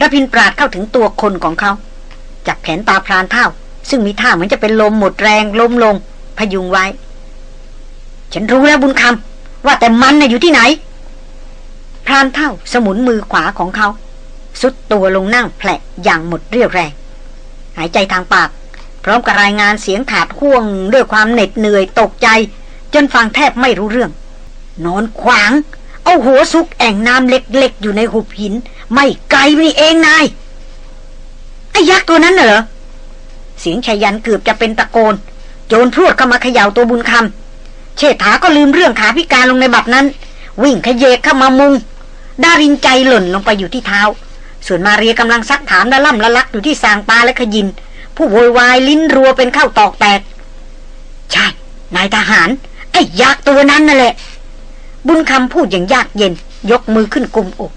ระพินปราดเข้าถึงตัวคนของเขาจับแขนตาพรานเท่า ซึ่งมีท่าเหมือนจะเป็นลมหมดแรงล้มลง พยุงไว้ ฉันรู้แล้วบุญคำว่าแต่มันน่ะอยู่ที่ไหน พรานเท่าสมุนมือขวาของเขา สุดตัวลงนั่งแผลอย่างหมดเรี่ยวแรง หายใจทางปาก พร้อมกับรายงานเสียงถาดห่วง ด้วยความเหน็ดเหนื่อยตกใจ จนฟังแทบไม่รู้เรื่อง นอนขวาง เอาหัวซุกแอ่งน้ำเล็กๆ อยู่ในหุบหิน ไม่ไกลนี่เองนายไอ้ยักษ์ตัวนั้นน่ะเหรอเสียงชายันเกือบจะเป็นตะโกน โจรพรวดเข้ามาเขย่าตัวบุญคำ เชษฐาก็ลืมเรื่องขาพิการลงในบัดนั้น วิ่งขยเยกเข้ามามุงดารินใจหล่นลงไปอยู่ที่เท้า ส่วนมาเรียกำลังซักถามและล่ำละลักอยู่ที่สางปลาและขยิน ผู้โวยวายลิ้นรัวเป็นข้าวตอกแตก ใช่ นายทหาร ไอ้ยักษ์ตัวนั้นนั่นแหละ บุญคำพูดอย่างยากเย็น ยกมือขึ้นกุมอก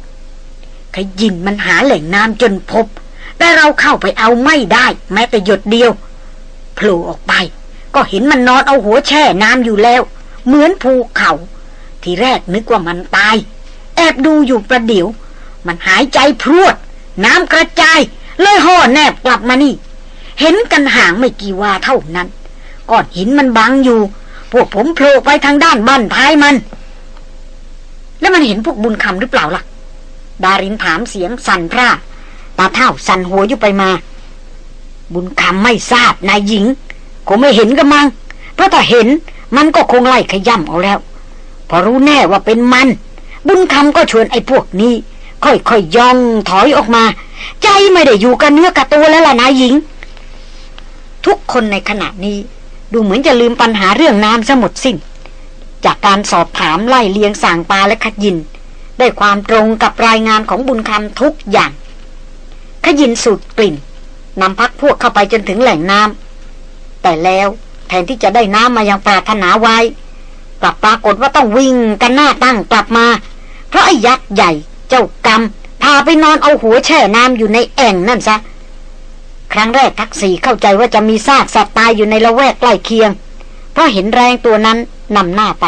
ขยินมันหาแหล่งน้ำจนพบ แต่เราเข้าไปเอาไม่ได้ แม้แต่หยดเดียวโผล่ออกไป ก็เห็นมันนอนเอาหัวแช่น้ำอยู่แล้ว เหมือนภูเขา ทีแรกนึกว่ามันตาย แอบดูอยู่ประเดี๋ยว มันหายใจพรวด น้ำกระจาย เลยห่อแนบกลับมานี่ เห็นกันห่างไม่กี่วาเท่านั้นก้อนหินมันบังอยู่ พวกผมโผล่ไปทางด้านบ้านท้ายมัน แล้วมันเห็นพวกบุญคำหรือเปล่าล่ะ ดารินถามเสียงสั่นพร่าตาเท่าสั่นหัวอยู่ไปมา บุญคำไม่ทราบนายหญิง งไม่เห็นกันมังเพราะถ้าเห็นมันก็คงไล่ขย่ำเอาแล้ว พอรู้แน่ว่าเป็นมัน บุญคำก็ชวนไอ้พวกนี้ ค่อยๆยย่องถอยออกมา ใจไม่ได้อยู่กับเนื้อกับตัวแล้วล่ะนายหญิง ทุกคนในขณะนี้ ดูเหมือนจะลืมปัญหาเรื่องน้ำซะหมดสิ้น จากการสอบถามไล่เลียงสางปลาและขยิน ได้ความตรงกับรายงานของบุญคำทุกอย่าง ขยินสูดกลิ่นนำพักพวกเข้าไปจนถึงแหล่งน้ำ แต่แล้วแทนที่จะได้น้ำมายังปรารถนาไว้ กลับปรากฏว่าต้องวิ่งกันหน้าตั้งกลับมา เพราะไอ้ยักษ์ใหญ่เจ้ากรรมพาไปนอนเอาหัวแช่น้ำอยู่ในแอ่งนั่นซะ ครั้งแรกทักษีเข้าใจว่าจะมีซากสัตว์ตายอยู่ในละแวกใกล้เคียง เพราะเห็นแรงตัวนั้นนำหน้าไป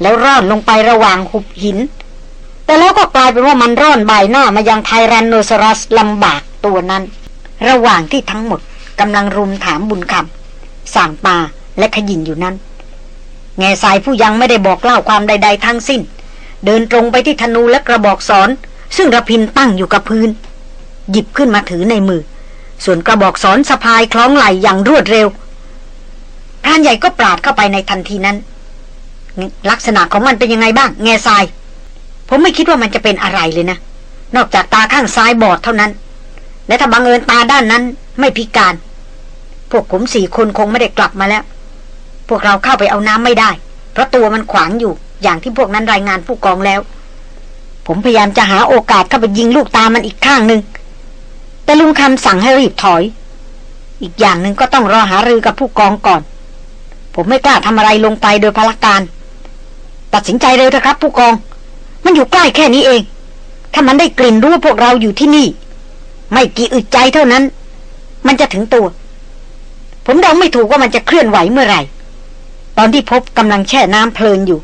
แล้วร่อนลงไประหว่างหุบหิน แต่แล้วก็กลายเป็นว่ามันร่อนใบหน้ามายังไทรันโนซอรัสลำบากตัวนั้น ระหว่างที่ทั้งหมดกำลังรุมถามบุญค สั่งปาและขยินอยู่นั้น แง่สายผู้ยังไม่ได้บอกเล่าความใด ๆ ทั้งสิ้น เดินตรงไปที่ธนูและกระบอกสอน ซึ่งระพินตั้งอยู่กับพื้น หยิบขึ้นมาถือในมือ ส่วนกระบอกสอนสะพายคล้องไหลอย่างรวดเร็วพรานใหญ่ก็ปราดเข้าไปในทันทีนั้น ลักษณะของมันเป็นยังไงบ้าง แง่ทราย ผมไม่คิดว่ามันจะเป็นอะไรเลยนะ นอกจากตาข้างซ้ายบอดเท่านั้น และถ้าบังเอิญตาด้านนั้นไม่พิการ พวกผมสี่คนคงไม่ได้กลับมาแล้ว พวกเราเข้าไปเอาน้ำไม่ได้ เพราะตัวมันขวางอยู่ อย่างที่พวกนั้นรายงานผู้กองแล้ว ผมพยายามจะหาโอกาสเข้าไปยิงลูกตามันอีกข้างหนึ่งแต่ลุงคำสั่งให้รีบถอย อีกอย่างหนึ่งก็ต้องรอหารือกับผู้กองก่อน ผมไม่กล้าทำอะไรลงไปโดยพละการ ตัดสินใจเร็วเถอะครับ ผู้กอง มันอยู่ใกล้แค่นี้เอง ถ้ามันได้กลิ่นรู้ว่าพวกเราอยู่ที่นี่ ไม่กี่อึดใจเท่านั้น มันจะถึงตัว ผมเดาไม่ถูกว่ามันจะเคลื่อนไหวเมื่อไหร่ ตอนที่พบกำลังแช่น้ำเพลินอยู่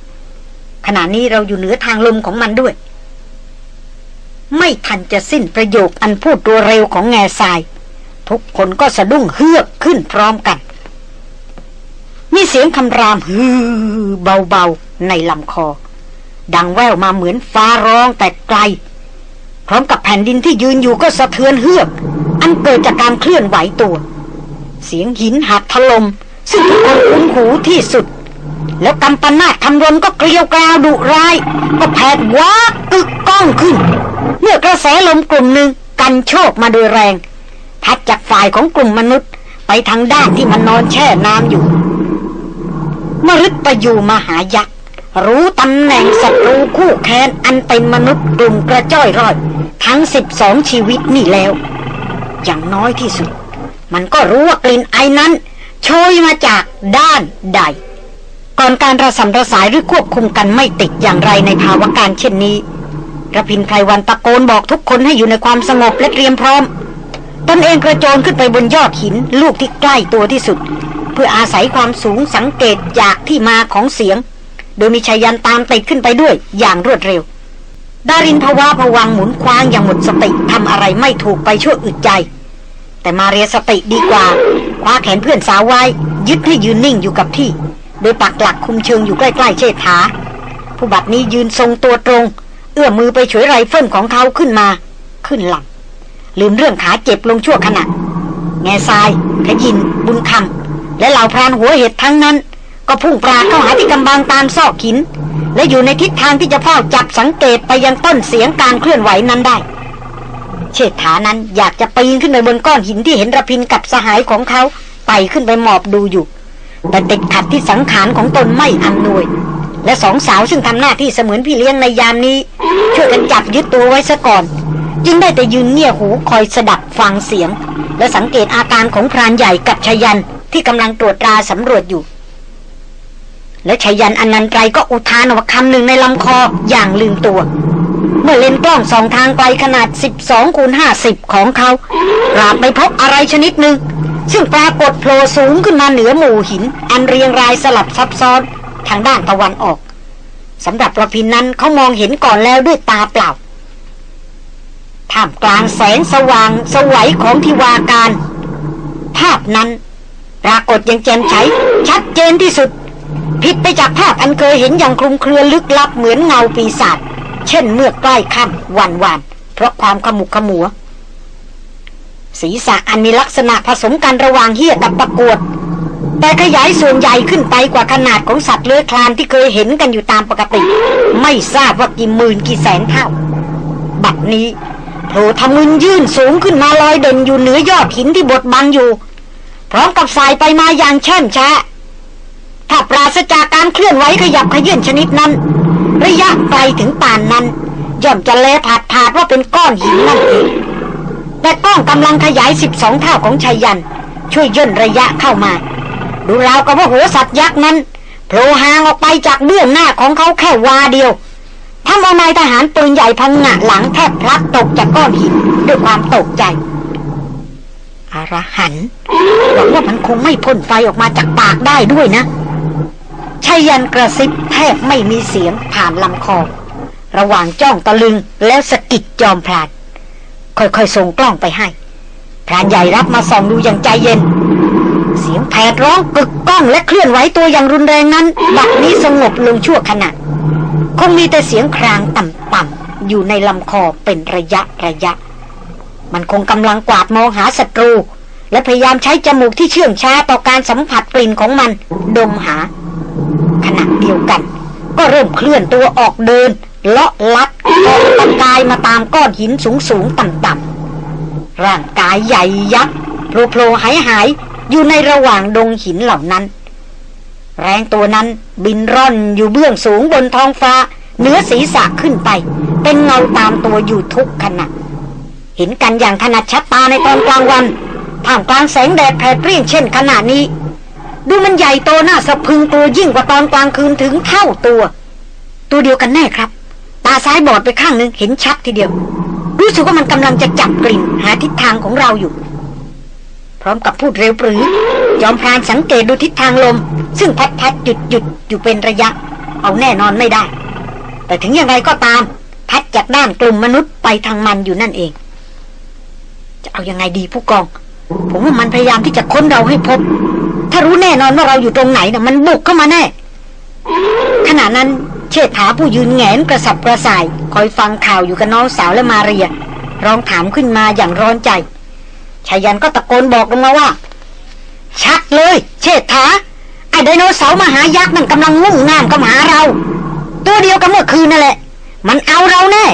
ขณะนี้เราอยู่เหนือทางลมของมันด้วย ไม่ทันจะสิ้นประโยคอันพูดตัวเร็วของแง่ทราย ทุกคนก็สะดุ้งเฮือกขึ้นพร้อมกัน มีเสียงคำรามฮือเบาๆ ในลำคอ ดังแว่วมาเหมือนฟ้าร้องแต่ไกล พร้อมกับแผ่นดินที่ยืนอยู่ก็สะเทือนเฮือก อันเกิดจากการเคลื่อนไหวตัว เสียงหินหักถลม่มซึ่งทุกคนคุ้นหูที่สุด แล้วกำปนาตคำรนก็เกลียวกราวดุร้าย ก็แผดว้ากึกก้องขึ้น เมื่อกระแสลมกลุ่มหนึ่งกันโชกมาโดยแรง พัดจากฝ่ายของกลุ่มมนุษย์ ไปทางด้านที่มันนอนแช่น้ำอยู่มฤตยูมหายักษ์รู้ตำแหน่งศัตรูคู่แค้นอันเป็นมนุษย์กลุ่มกระจ้อยรอด ทั้งสิบสองชีวิตนี่แล้ว อย่างน้อยที่สุด มันก็รู้ว่ากลิ่นไอนั้นโชยมาจากด้านใด ก่อนการระสำระสายหรือควบคุมกันไม่ติดอย่างไรในภาวะการเช่นนี้ระพินไพรวันตะโกนบอกทุกคนให้อยู่ในความสงบและเตรียมพร้อม ตนเองกระโจนขึ้นไปบนยอดหินลูกที่ใกล้ตัวที่สุด เพื่ออาศัยความสูงสังเกตจากที่มาของเสียง โดยมีชายันตามติดขึ้นไปด้วยอย่างรวดเร็ว ดารินภาวะผวังหมุนคว้างอย่างหมดสติทำอะไรไม่ถูกไปชั่วอึดใจ แต่มาเรียสติดีกว่าคว้าแขนเพื่อนสาวไว้ ยึดให้ยืนนิ่งอยู่กับที่ โดยปักหลักคุมเชิงอยู่ใกล้ๆเชษฐา ผู้บัดนี้ยืนทรงตัวตรง เอื้อมมือไปฉวยไรเฟิลของเขาขึ้นมา ขึ้นหลังลืมเรื่องขาเจ็บลงชั่วขณะแง่ทรายขยิน บุญคำและเหล่าพรานหัวเห็ดทั้งนั้น ก็พุ่งปราเข้าหาที่กำบังตามซอกหิน และอยู่ในทิศทางที่จะเฝ้าจับสังเกตไปยังต้นเสียงการเคลื่อนไหวนั้นได้ เชษฐานั้นอยากจะปีนขึ้นไปบนก้อนหินที่เห็นระพินกับสหายของเขาไต่ขึ้นไปหมอบดูอยู่ แต่ติดขัดที่สังขารของตนไม่อำนวย และสองสาวซึ่งทำหน้าที่เสมือนพี่เลี้ยงในยามนี้ ช่วยกันจับยึดตัวไว้ซะก่อน จึงได้แต่ยืนเงี่ยหูคอยสดับฟังเสียง และสังเกตอาการของพรานใหญ่กับชยันที่กำลังตรวจตราสำรวจอยู่ และชยันอนันตไรก็อุทานออกมาคำหนึ่งในลำคออย่างลืมตัว เมื่อเลนกล้องสองทางไกลขนาด 12คูณ50 ของเขาปราบไปพบอะไรชนิดหนึ่ง ซึ่งปรากฏโผล่สูงขึ้นมาเหนือหมู่หิน อันเรียงรายสลับซับซ้อนทางด้านตะวันออกสำหรับประพินนั้นเขามองเห็นก่อนแล้วด้วยตาเปล่าท่ามกลางแสงสว่างสวัยของทิวาการ ภาพนั้น ปรากฏอย่างแจ่มใสชัดเจนที่สุด ผิดไปจากภาพอันเคยเห็นอย่างคลุมเครือลึกลับเหมือนเงาปีศาจ เช่นเมื่อใกล้ค่ำวันวาน เพราะความขมุกขมัว ศีรษะอันมีลักษณะผสมกันระหว่างเหี้ยกับตะกวด แต่ขยายส่วนใหญ่ขึ้นไปกว่าขนาดของสัตว์เลื้อยคลานที่เคยเห็นกันอยู่ตามปกติ ไม่ทราบว่ากี่หมื่นกี่แสนเท่า บัดนี้โผล่ทำมึนยื่นสูงขึ้นมาลอยเด่นอยู่เหนือยอดหินที่บดบังอยู่ พร้อมกับสายไปมาอย่างเช่นช้าถ้าปราศจากการเคลื่อนไหวขยับขยื่นชนิดนั้น ระยะไกลถึงป่านนั้น ย่อมจะแลผาดผาดว่าเป็นก้อนหินนั่นเองแต่กล้องกำลังขยาย 12 เท่าของชายยัน ช่วยย่นระยะเข้ามา ดูราวกับว่าหัวสัตว์ยักษ์นั้นโผล่ห่างออกไปจากเบื้องหน้าของเขาแค่วาเดียวทำเอานายทหารปืนใหญ่พังงะหลังแทบพลัดตกจากก้อนหินด้วยความตกใจอารหันต์หวังว่ามันคงไม่พ่นไฟออกมาจากปากได้ด้วยนะ ชายันกระซิบแทบไม่มีเสียงผ่านลำคอ ระหว่างจ้องตะลึงแล้วสะกิดจอมพลานค่อยๆส่งกล้องไปให้พรานใหญ่รับมาส่องดูอย่างใจเย็น เสียงแผดร้องกึกก้องและเคลื่อนไหวตัวอย่างรุนแรงนั้น บัดนี้สงบลงชั่วขณะคงมีแต่เสียงครางต่ำๆอยู่ในลำคอเป็นระยะระยะ มันคงกำลังกวาดมองหาศัตรู และพยายามใช้จมูกที่เชื่องช้าต่อการสัมผัสกลิ่นของมัน ดมหา เดียวกัน ก็เริ่มเคลื่อนตัวออกเดิน เลาะลัดออกตะกายมาตามก้อนหินสูงสูงๆต่ำๆร่างกายใหญ่ยักษ์โผล่โผล่หายหายอยู่ในระหว่างดงหินเหล่านั้น แรงตัวนั้นบินร่อนอยู่เบื้องสูงบนท้องฟ้าเหนือศีรษะขึ้นไป เป็นเงาตามตัวอยู่ทุกขณะเห็นกันอย่างถนัดชัดตาในตอนกลางวันท่ามกลางแสงแดดแผดเปรี้ยงเช่นขณะนี้ ดูมันใหญ่โตน่าสะพึงตัวยิ่งกว่าตอนกลางคืนถึงเท่าตัว ตัวเดียวกันแน่ครับ ตาซ้ายบอดไปข้างหนึ่งเห็นชัดทีเดียว รู้สึกว่ามันกำลังจะจับกลิ่นหาทิศทางของเราอยู่ พร้อมกับพูดเร็วปรือ จอมพรานสังเกตดูทิศทางลม ซึ่งพัดพัดหยุดหยุดอยู่เป็นระยะ เอาแน่นอนไม่ได้ แต่ถึงอย่างไรก็ตาม พัดจากด้านกลุ่มมนุษย์ไปทางมันอยู่นั่นเอง จะเอายังไงดีผู้กอง ผมว่ามันพยายามที่จะค้นเราให้พบ ถ้ารู้แน่นอนว่าเราอยู่ตรงไหนนะ่ะ มันบุกเข้ามาแน่ ขณะนั้นเชษฐาผู้ยืนแงนกระสับกระส่าย คอยฟังข่าวอยู่กับน้องสาวและมาเรีย ร้องถามขึ้นมาอย่างร้อนใจชายันก็ตะโกนบอกลงมาว่า ชัดเลย เชษฐาไอ้ไดโนเสาร์มหายักษ์นั่นกำลังงุ่งงามกับหาเรา ตัวเดียวกับเมื่อคืนนั่นแหละ มันเอาเราแน่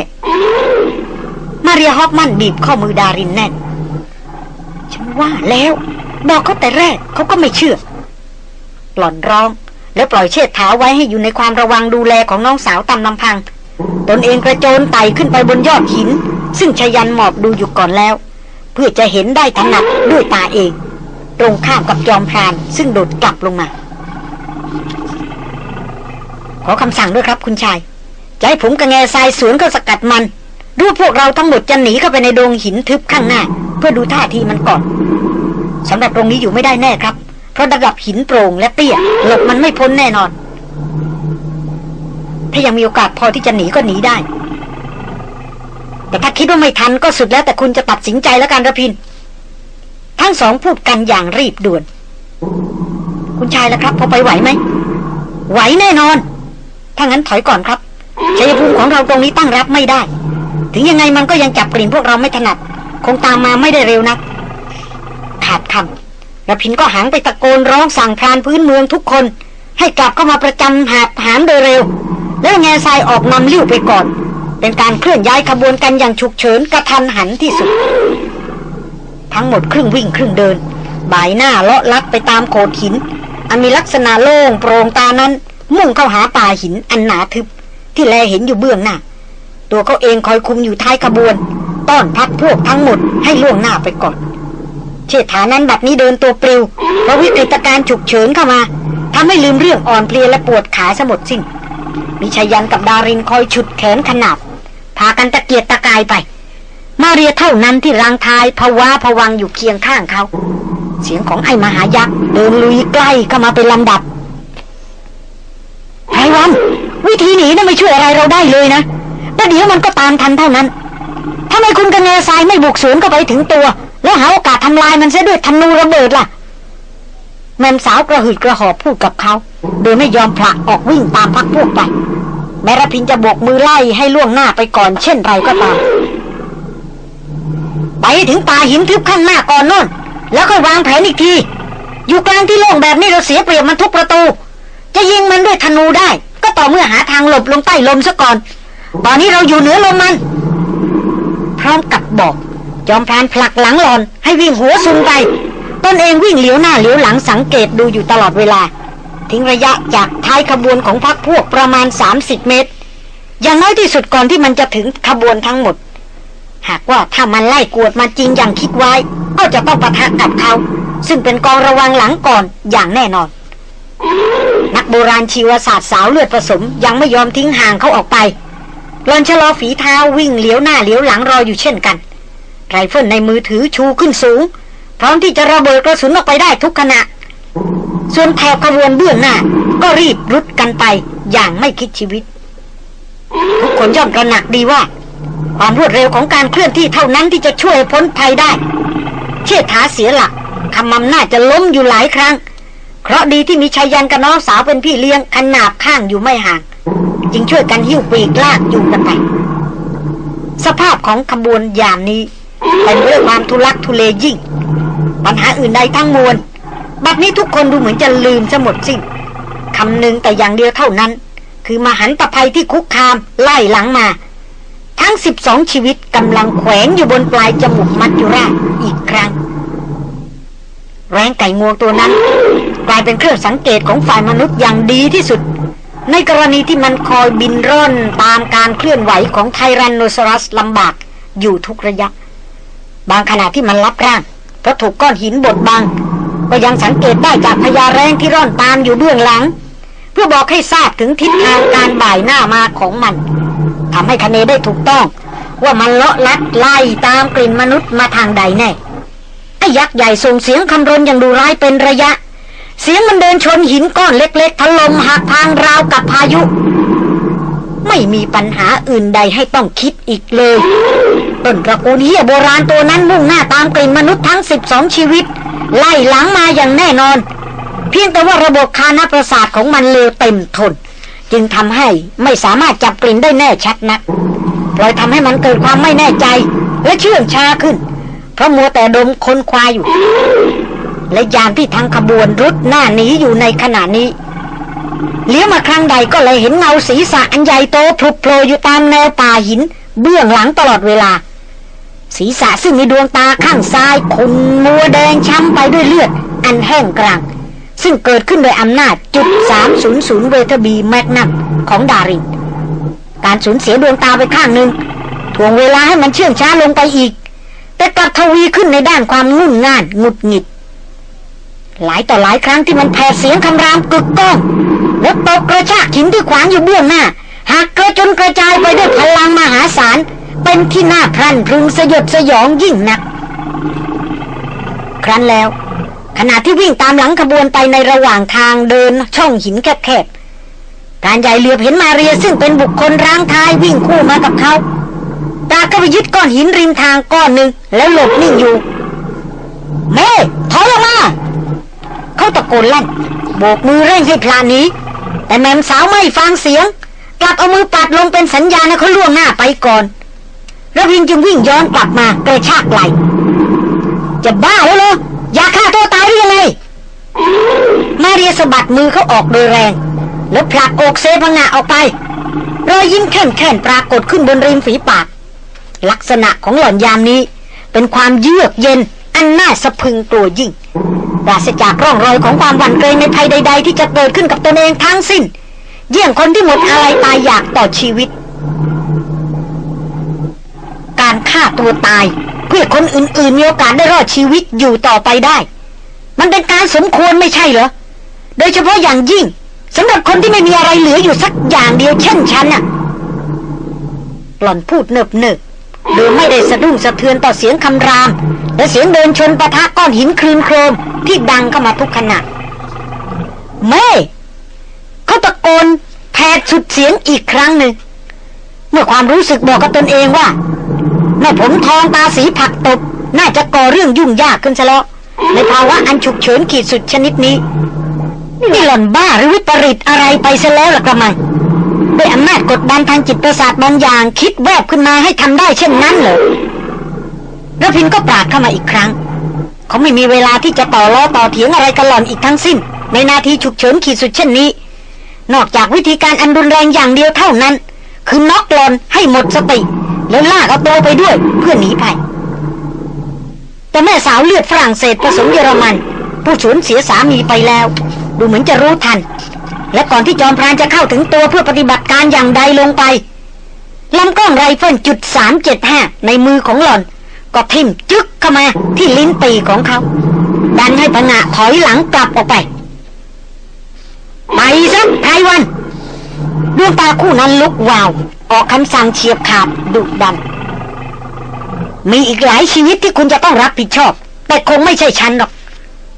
มาเรียฮอฟมันบีบข้อมือดารินแน่นฉันว่าแล้ว บอกเขาแต่แรกเขาก็ไม่เชื่อ หล่อนร้อง แล้วปล่อยเชิดเท้าไว้ให้อยู่ในความระวังดูแลของน้องสาวตามลำพัง ตนเองกระโจนไต่ขึ้นไปบนยอดหิน ซึ่งชยันหมอบดูอยู่ก่อนแล้ว เพื่อจะเห็นได้ถนัดด้วยตาเอง ตรงข้ามกับจอมพรานซึ่งโดดกลับลงมา ขอคำสั่งด้วยครับคุณชายจะให้ผมกับแง่ทรายสวนก็สกัดมันรู้พวกเราทั้งหมดจะหนีเข้าไปในโดงหินทึบข้างหน้า เพื่อดูท่าทีมันก่อน สำหรับตรงนี้อยู่ไม่ได้แน่ครับ เพราะระดับหินโปร่งและเตี้ย หลบมันไม่พ้นแน่นอน ถ้ายังมีโอกาสพอที่จะหนีก็หนีได้ แต่ถ้าคิดว่าไม่ทันก็สุดแล้วแต่คุณจะตัดสินใจแล้วกันระพิน ทั้งสองพูดกันอย่างรีบด่วน คุณชายล้วครับ พอไปไหวไหม ไหวแน่นอน ถ้างั้นถอยก่อนครับชัยภูมิของเราตรงนี้ตั้งรับไม่ได้ ถึงยังไงมันก็ยังจับกลิ่นพวกเราไม่ถนัด คงตามมาไม่ได้เร็วนัก ขาดคำระพินก็หังไปตะโกนร้องสั่งพรานพื้นเมืองทุกคน ให้กลับเข้ามาประจำหาบหามโดยเร็ว แล้วแง่ทรายออกนำลิ้วไปก่อน เป็นการเคลื่อนย้ายขบวนกันอย่างฉุกเฉินกระทันหันที่สุด ทั้งหมดครึ่งวิ่งครึ่งเดินบ่ายหน้าเลาะลัดไปตามโขดหิน อันมีลักษณะโล่งโปร่งตานั้น มุ่งเข้าหาป่าหินอันหนาทึบ ที่แลเห็นอยู่เบื้องหน้า ตัวเขาเองคอยคุมอยู่ท้ายขบวน ต้อนพักพวกทั้งหมดให้ล่วงหน้าไปก่อน เชษฐานั้นบัดนี้เดินตัวปลิว เพราะวิกฤตการฉุกเฉินเข้ามาทำให้ลืมเรื่องอ่อนเพลียและปวดขาสมดสิ้นมีชายันกับดารินคอยฉุดแขนขนาบ พากันตะเกียกตะกายไป มาเรียเท่านั้นที่รางทายภาวะผวังอยู่เคียงข้างเขา เสียงของไอ้มหายักษ์เดินลุยใกล้เข้ามาเป็นลำดับไพรวันวิธีหนีน่ะไม่ช่วยอะไรเราได้เลยนะแต่เดี๋ยวมันก็ตามทันเท่านั้นทำไมคุณกันเนทรายไม่บุกสวนเข้าไปถึงตัว แล้วหาโอกาสทำลายมันเสียด้วยธนูระเบิดล่ะ แม่สาวกระหืดกระหอบพูดกับเขา โดยไม่ยอมผละออกวิ่งตามพักพวกไป แม้รพินจะโบกมือไล่ให้ล่วงหน้าไปก่อนเช่นไรก็ตาม ไปถึงป่าหินทึบข้างหน้าก่อนน่น แล้วค่อยวางแผนอีกที อยู่กลางที่โล่งแบบนี้เราเสียเปรียบมันทุกประตู จะยิงมันด้วยธนูได้ ก็ต่อเมื่อหาทางหลบลงใต้ลมซะก่อน ตอนนี้เราอยู่เหนือลมมัน พร้อมกับบอก จอมพรานผลักหลังหลอนให้วิ่งหัวซุนไปตนเองวิ่งเหลียวหน้าเหลียวหลังสังเกตดูอยู่ตลอดเวลา ทิ้งระยะจากท้ายขบวนของพักพวกประมาณ 30 เมตร อย่างน้อยที่สุดก่อนที่มันจะถึงขบวนทั้งหมด หากว่าถ้ามันไล่กวดมาจริงอย่างคิดไว้ ก็จะต้องปะทะกับเขา ซึ่งเป็นกองระวังหลังก่อนอย่างแน่นอน นักโบราณชีวศาสตร์สาวเลือดผสมยังไม่ยอมทิ้งห่างเขาออกไปหลอนชะลอฝีเท้าวิ่งเลี้ยวหน้าเลี้ยวหลังรออยู่เช่นกัน ไรเฟิลในมือถือชูขึ้นสูง พร้อมที่จะระเบิดกระสุนออกไปได้ทุกขณะ ส่วนแถวขบวนเบื้องหน้า ก็รีบรุดกันไปอย่างไม่คิดชีวิต ทุกคนย่อมตระหนักดีว่า ความรวดเร็วของการเคลื่อนที่เท่านั้นที่จะช่วยพ้นภัยได้ เชษฐาเสียหลักคำมำหน้าจะล้มอยู่หลายครั้ง เพราะดีที่มีชายยันกับน้องสาวเป็นพี่เลี้ยงขนาบข้างอยู่ไม่ห่าง จึงช่วยกันหิ้วปีกลากอยู่กันไป สภาพของขบวนยามนี้ เป็นเรื่องความทุลักทุเลยิ่ง ปัญหาอื่นใดทั้งมวล บัดนี้ทุกคนดูเหมือนจะลืมจะหมดสิ้นคำหนึ่งแต่อย่างเดียวเท่านั้น คือมหันตภัยที่คุกคามไล่หลังมา ทั้งสิบสองชีวิตกำลังแขวนอยู่บนปลายจมูกมัจจุราชอีกครั้ง แรงไก่งวงตัวนั้น กลายเป็นเครื่องสังเกตของฝ่ายมนุษย์อย่างดีที่สุด ในกรณีที่มันคอยบินร่อนตามการเคลื่อนไหวของไทแรนโนซอรัสลำบากอยู่ทุกระยะ บางขณะที่มันรับร่างเพราะถูกก้อนหินบดบัง ก็ยังสังเกตได้จากพญาแรงที่ร่อนตามอยู่เบื้องหลัง เพื่อบอกให้ทราบถึงทิศทางการบ่ายหน้ามาของมันทำให้คเนได้ถูกต้อง ว่ามันเลาะลัดไล่ตามกลิ่นมนุษย์มาทางใดแน่ไอ้ยักษ์ใหญ่ส่งเสียงคำรนอย่างดูร้ายเป็นระยะ เสียงมันเดินชนหินก้อนเล็ก ๆถล่มหักพังราวกับพายุ ไม่มีปัญหาอื่นใดให้ต้องคิดอีกเลย ต้นตระกูลเฮียโบราณตัวนั้นมุ่งหน้าตามกลิ่นมนุษย์ทั้ง12ชีวิต ไล่หลังมาอย่างแน่นอน เพียงแต่ว่าระบบคานาประสาทของมันเลวเต็มทน จึงทำให้ไม่สามารถจับกลิ่นได้แน่ชัดนักปล่อยทำให้มันเกิดความไม่แน่ใจ และเชื่องช้าขึ้น เพราะมัวแต่ดมคนควายอยู่ และยามที่ทางขบวนรุดหน้าหนีอยู่ในขณะนี้เลี้ยวมาครั้งใดก็เลยเห็นเงาศีรษะอันใหญ่โตพลุโผล่อยู่ตามแนวป่าหิน เบื้องหลังตลอดเวลา ศีรษะซึ่งมีดวงตาข้างซ้ายขุ่นมัวแดงช้ำไปด้วยเลือด อันแห้งกลางซึ่งเกิดขึ้นโดยอำนาจจุด 300 เวทบีแมกนัมของดาริน การสูญเสียดวงตาไปข้างหนึ่งถ่วงเวลาให้มันเชื่องช้าลงไปอีก แต่กลับทวีขึ้นในด้านความงุ่นง่านหงุดหงิด หลายต่อหลายครั้งที่มันแผดเสียงคำรามกึกก้อง แล้วตกกระชากหินที่ขวางอยู่เบื้องหน้าหักกระจนกระจายไปด้วยพลังมหาศาล เป็นที่น่าพรันพรึงสยดสยองยิ่งนัก ครั้นแล้ว ขณะที่วิ่งตามหลังขบวนไปในระหว่างทางเดินช่องหินแคบๆการใหญ่เหลือบเห็นมาเรียซึ่งเป็นบุคคลร่างท้ายวิ่งคู่มากับเขาตาก็ไปยึดก้อนหินริมทางก้อนหนึ่งแล้วหลบนิ่งอยู่แม่ถอยออกมาเขาตะโกนลั่นโบกมือเร่งให้พลานนี้ แต่แม่มสาวไม่ฟังเสียง กลับเอามือปัดลงเป็นสัญญาณให้เขาล่วงหน้าไปก่อน ระพินจึงวิ่งย้อนกลับมากระชากไหลจะบ้าแล้วเหรออยากฆ่าตัวตายหรือยังไงมาเรียสะบัดมือเขาออกโดยแรง แล้วผลักอกเซพงะออกไปรอยยิ้มแข็งแข็งปรากฏขึ้นบนริมฝีปาก ลักษณะของหล่อนยามนี้ เป็นความเยือกเย็นอันน่าสะพึงกลัวยิ่งปราศจากร่องรอยของความหวั่นเกรงในภัยใด ๆ ที่จะเกิดขึ้นกับตนเองทั้งสิ้น เยี่ยงคนที่หมดอะไรตายอยากต่อชีวิต การฆ่าตัวตาย เพื่อคนอื่นๆมีโอกาสได้รอดชีวิตอยู่ต่อไปได้ มันเป็นการสมควรไม่ใช่เหรอ โดยเฉพาะอย่างยิ่งสำหรับคนที่ไม่มีอะไรเหลืออยู่สักอย่างเดียวเช่นฉันน่ะ หล่อนพูดเนิบเนิบโดยไม่ได้สะดุ้งสะเทือนต่อเสียงคำราม และเสียงเดินชนประทะก้อนหินคลืนโครมที่ดังเข้ามาทุกขณะแม่เขาตะโกนแผดสุดเสียงอีกครั้งหนึ่งเมื่อความรู้สึกบอกกับตนเองว่า แม่ผมทองตาสีผักตบ น่าจะก่อเรื่องยุ่งยากขึ้นซะแล้ว ในภาวะอันฉุกเฉินขีดสุดชนิดนี้ นี่หล่อนบ้าหรือวิปริตอะไรไปซะแล้วล่ะกระมังด้วยอำนาจกดดันทางจิตประสาทบางอย่างคิดแวบขึ้นมาให้ทำได้เช่นนั้นเหรอระพินก็ปราดเข้ามาอีกครั้ง เขาไม่มีเวลาที่จะต่อล้อต่อเถียงอะไรกับหล่อนอีกทั้งสิ้น ในนาทีฉุกเฉินขีดสุดเช่นนี้ นอกจากวิธีการอันรุนแรงอย่างเดียวเท่านั้น คือน็อกหลอนให้หมดสติ แล้วลากเอาตัวไปด้วยเพื่อหนีไป แต่แม่สาวเลือดฝรั่งเศสผสมเยอรมัน ผู้สูญเสียสามีไปแล้ว ดูเหมือนจะรู้ทัน และก่อนที่จอมพรานจะเข้าถึงตัวเพื่อปฏิบัติการอย่างใดลงไปลำกล้องไรเฟิลจุดสามเจ็ดห้าในมือของหล่อน ก็ทิ่มจึกเข้ามาที่ลิ้นปีของเขา ดันให้พงะถอยหลังกลับออกไป ไปซะไพรวันดวงตาคู่นั้นลุกวาว ออกคำสั่งเฉียบขาดดุดัน มีอีกหลายชีวิตที่คุณจะต้องรับผิดชอบ แต่คงไม่ใช่ฉันหรอก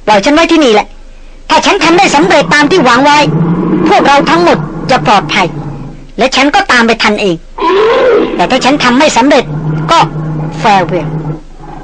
ปล่อยฉันไว้ที่นี่แหละ ถ้าฉันทำได้สำเร็จตามที่หวังไว้ พวกเราทั้งหมดจะปลอดภัย และฉันก็ตามไปทันเอง แต่ถ้าฉันทำไม่สำเร็จก็แฟเวล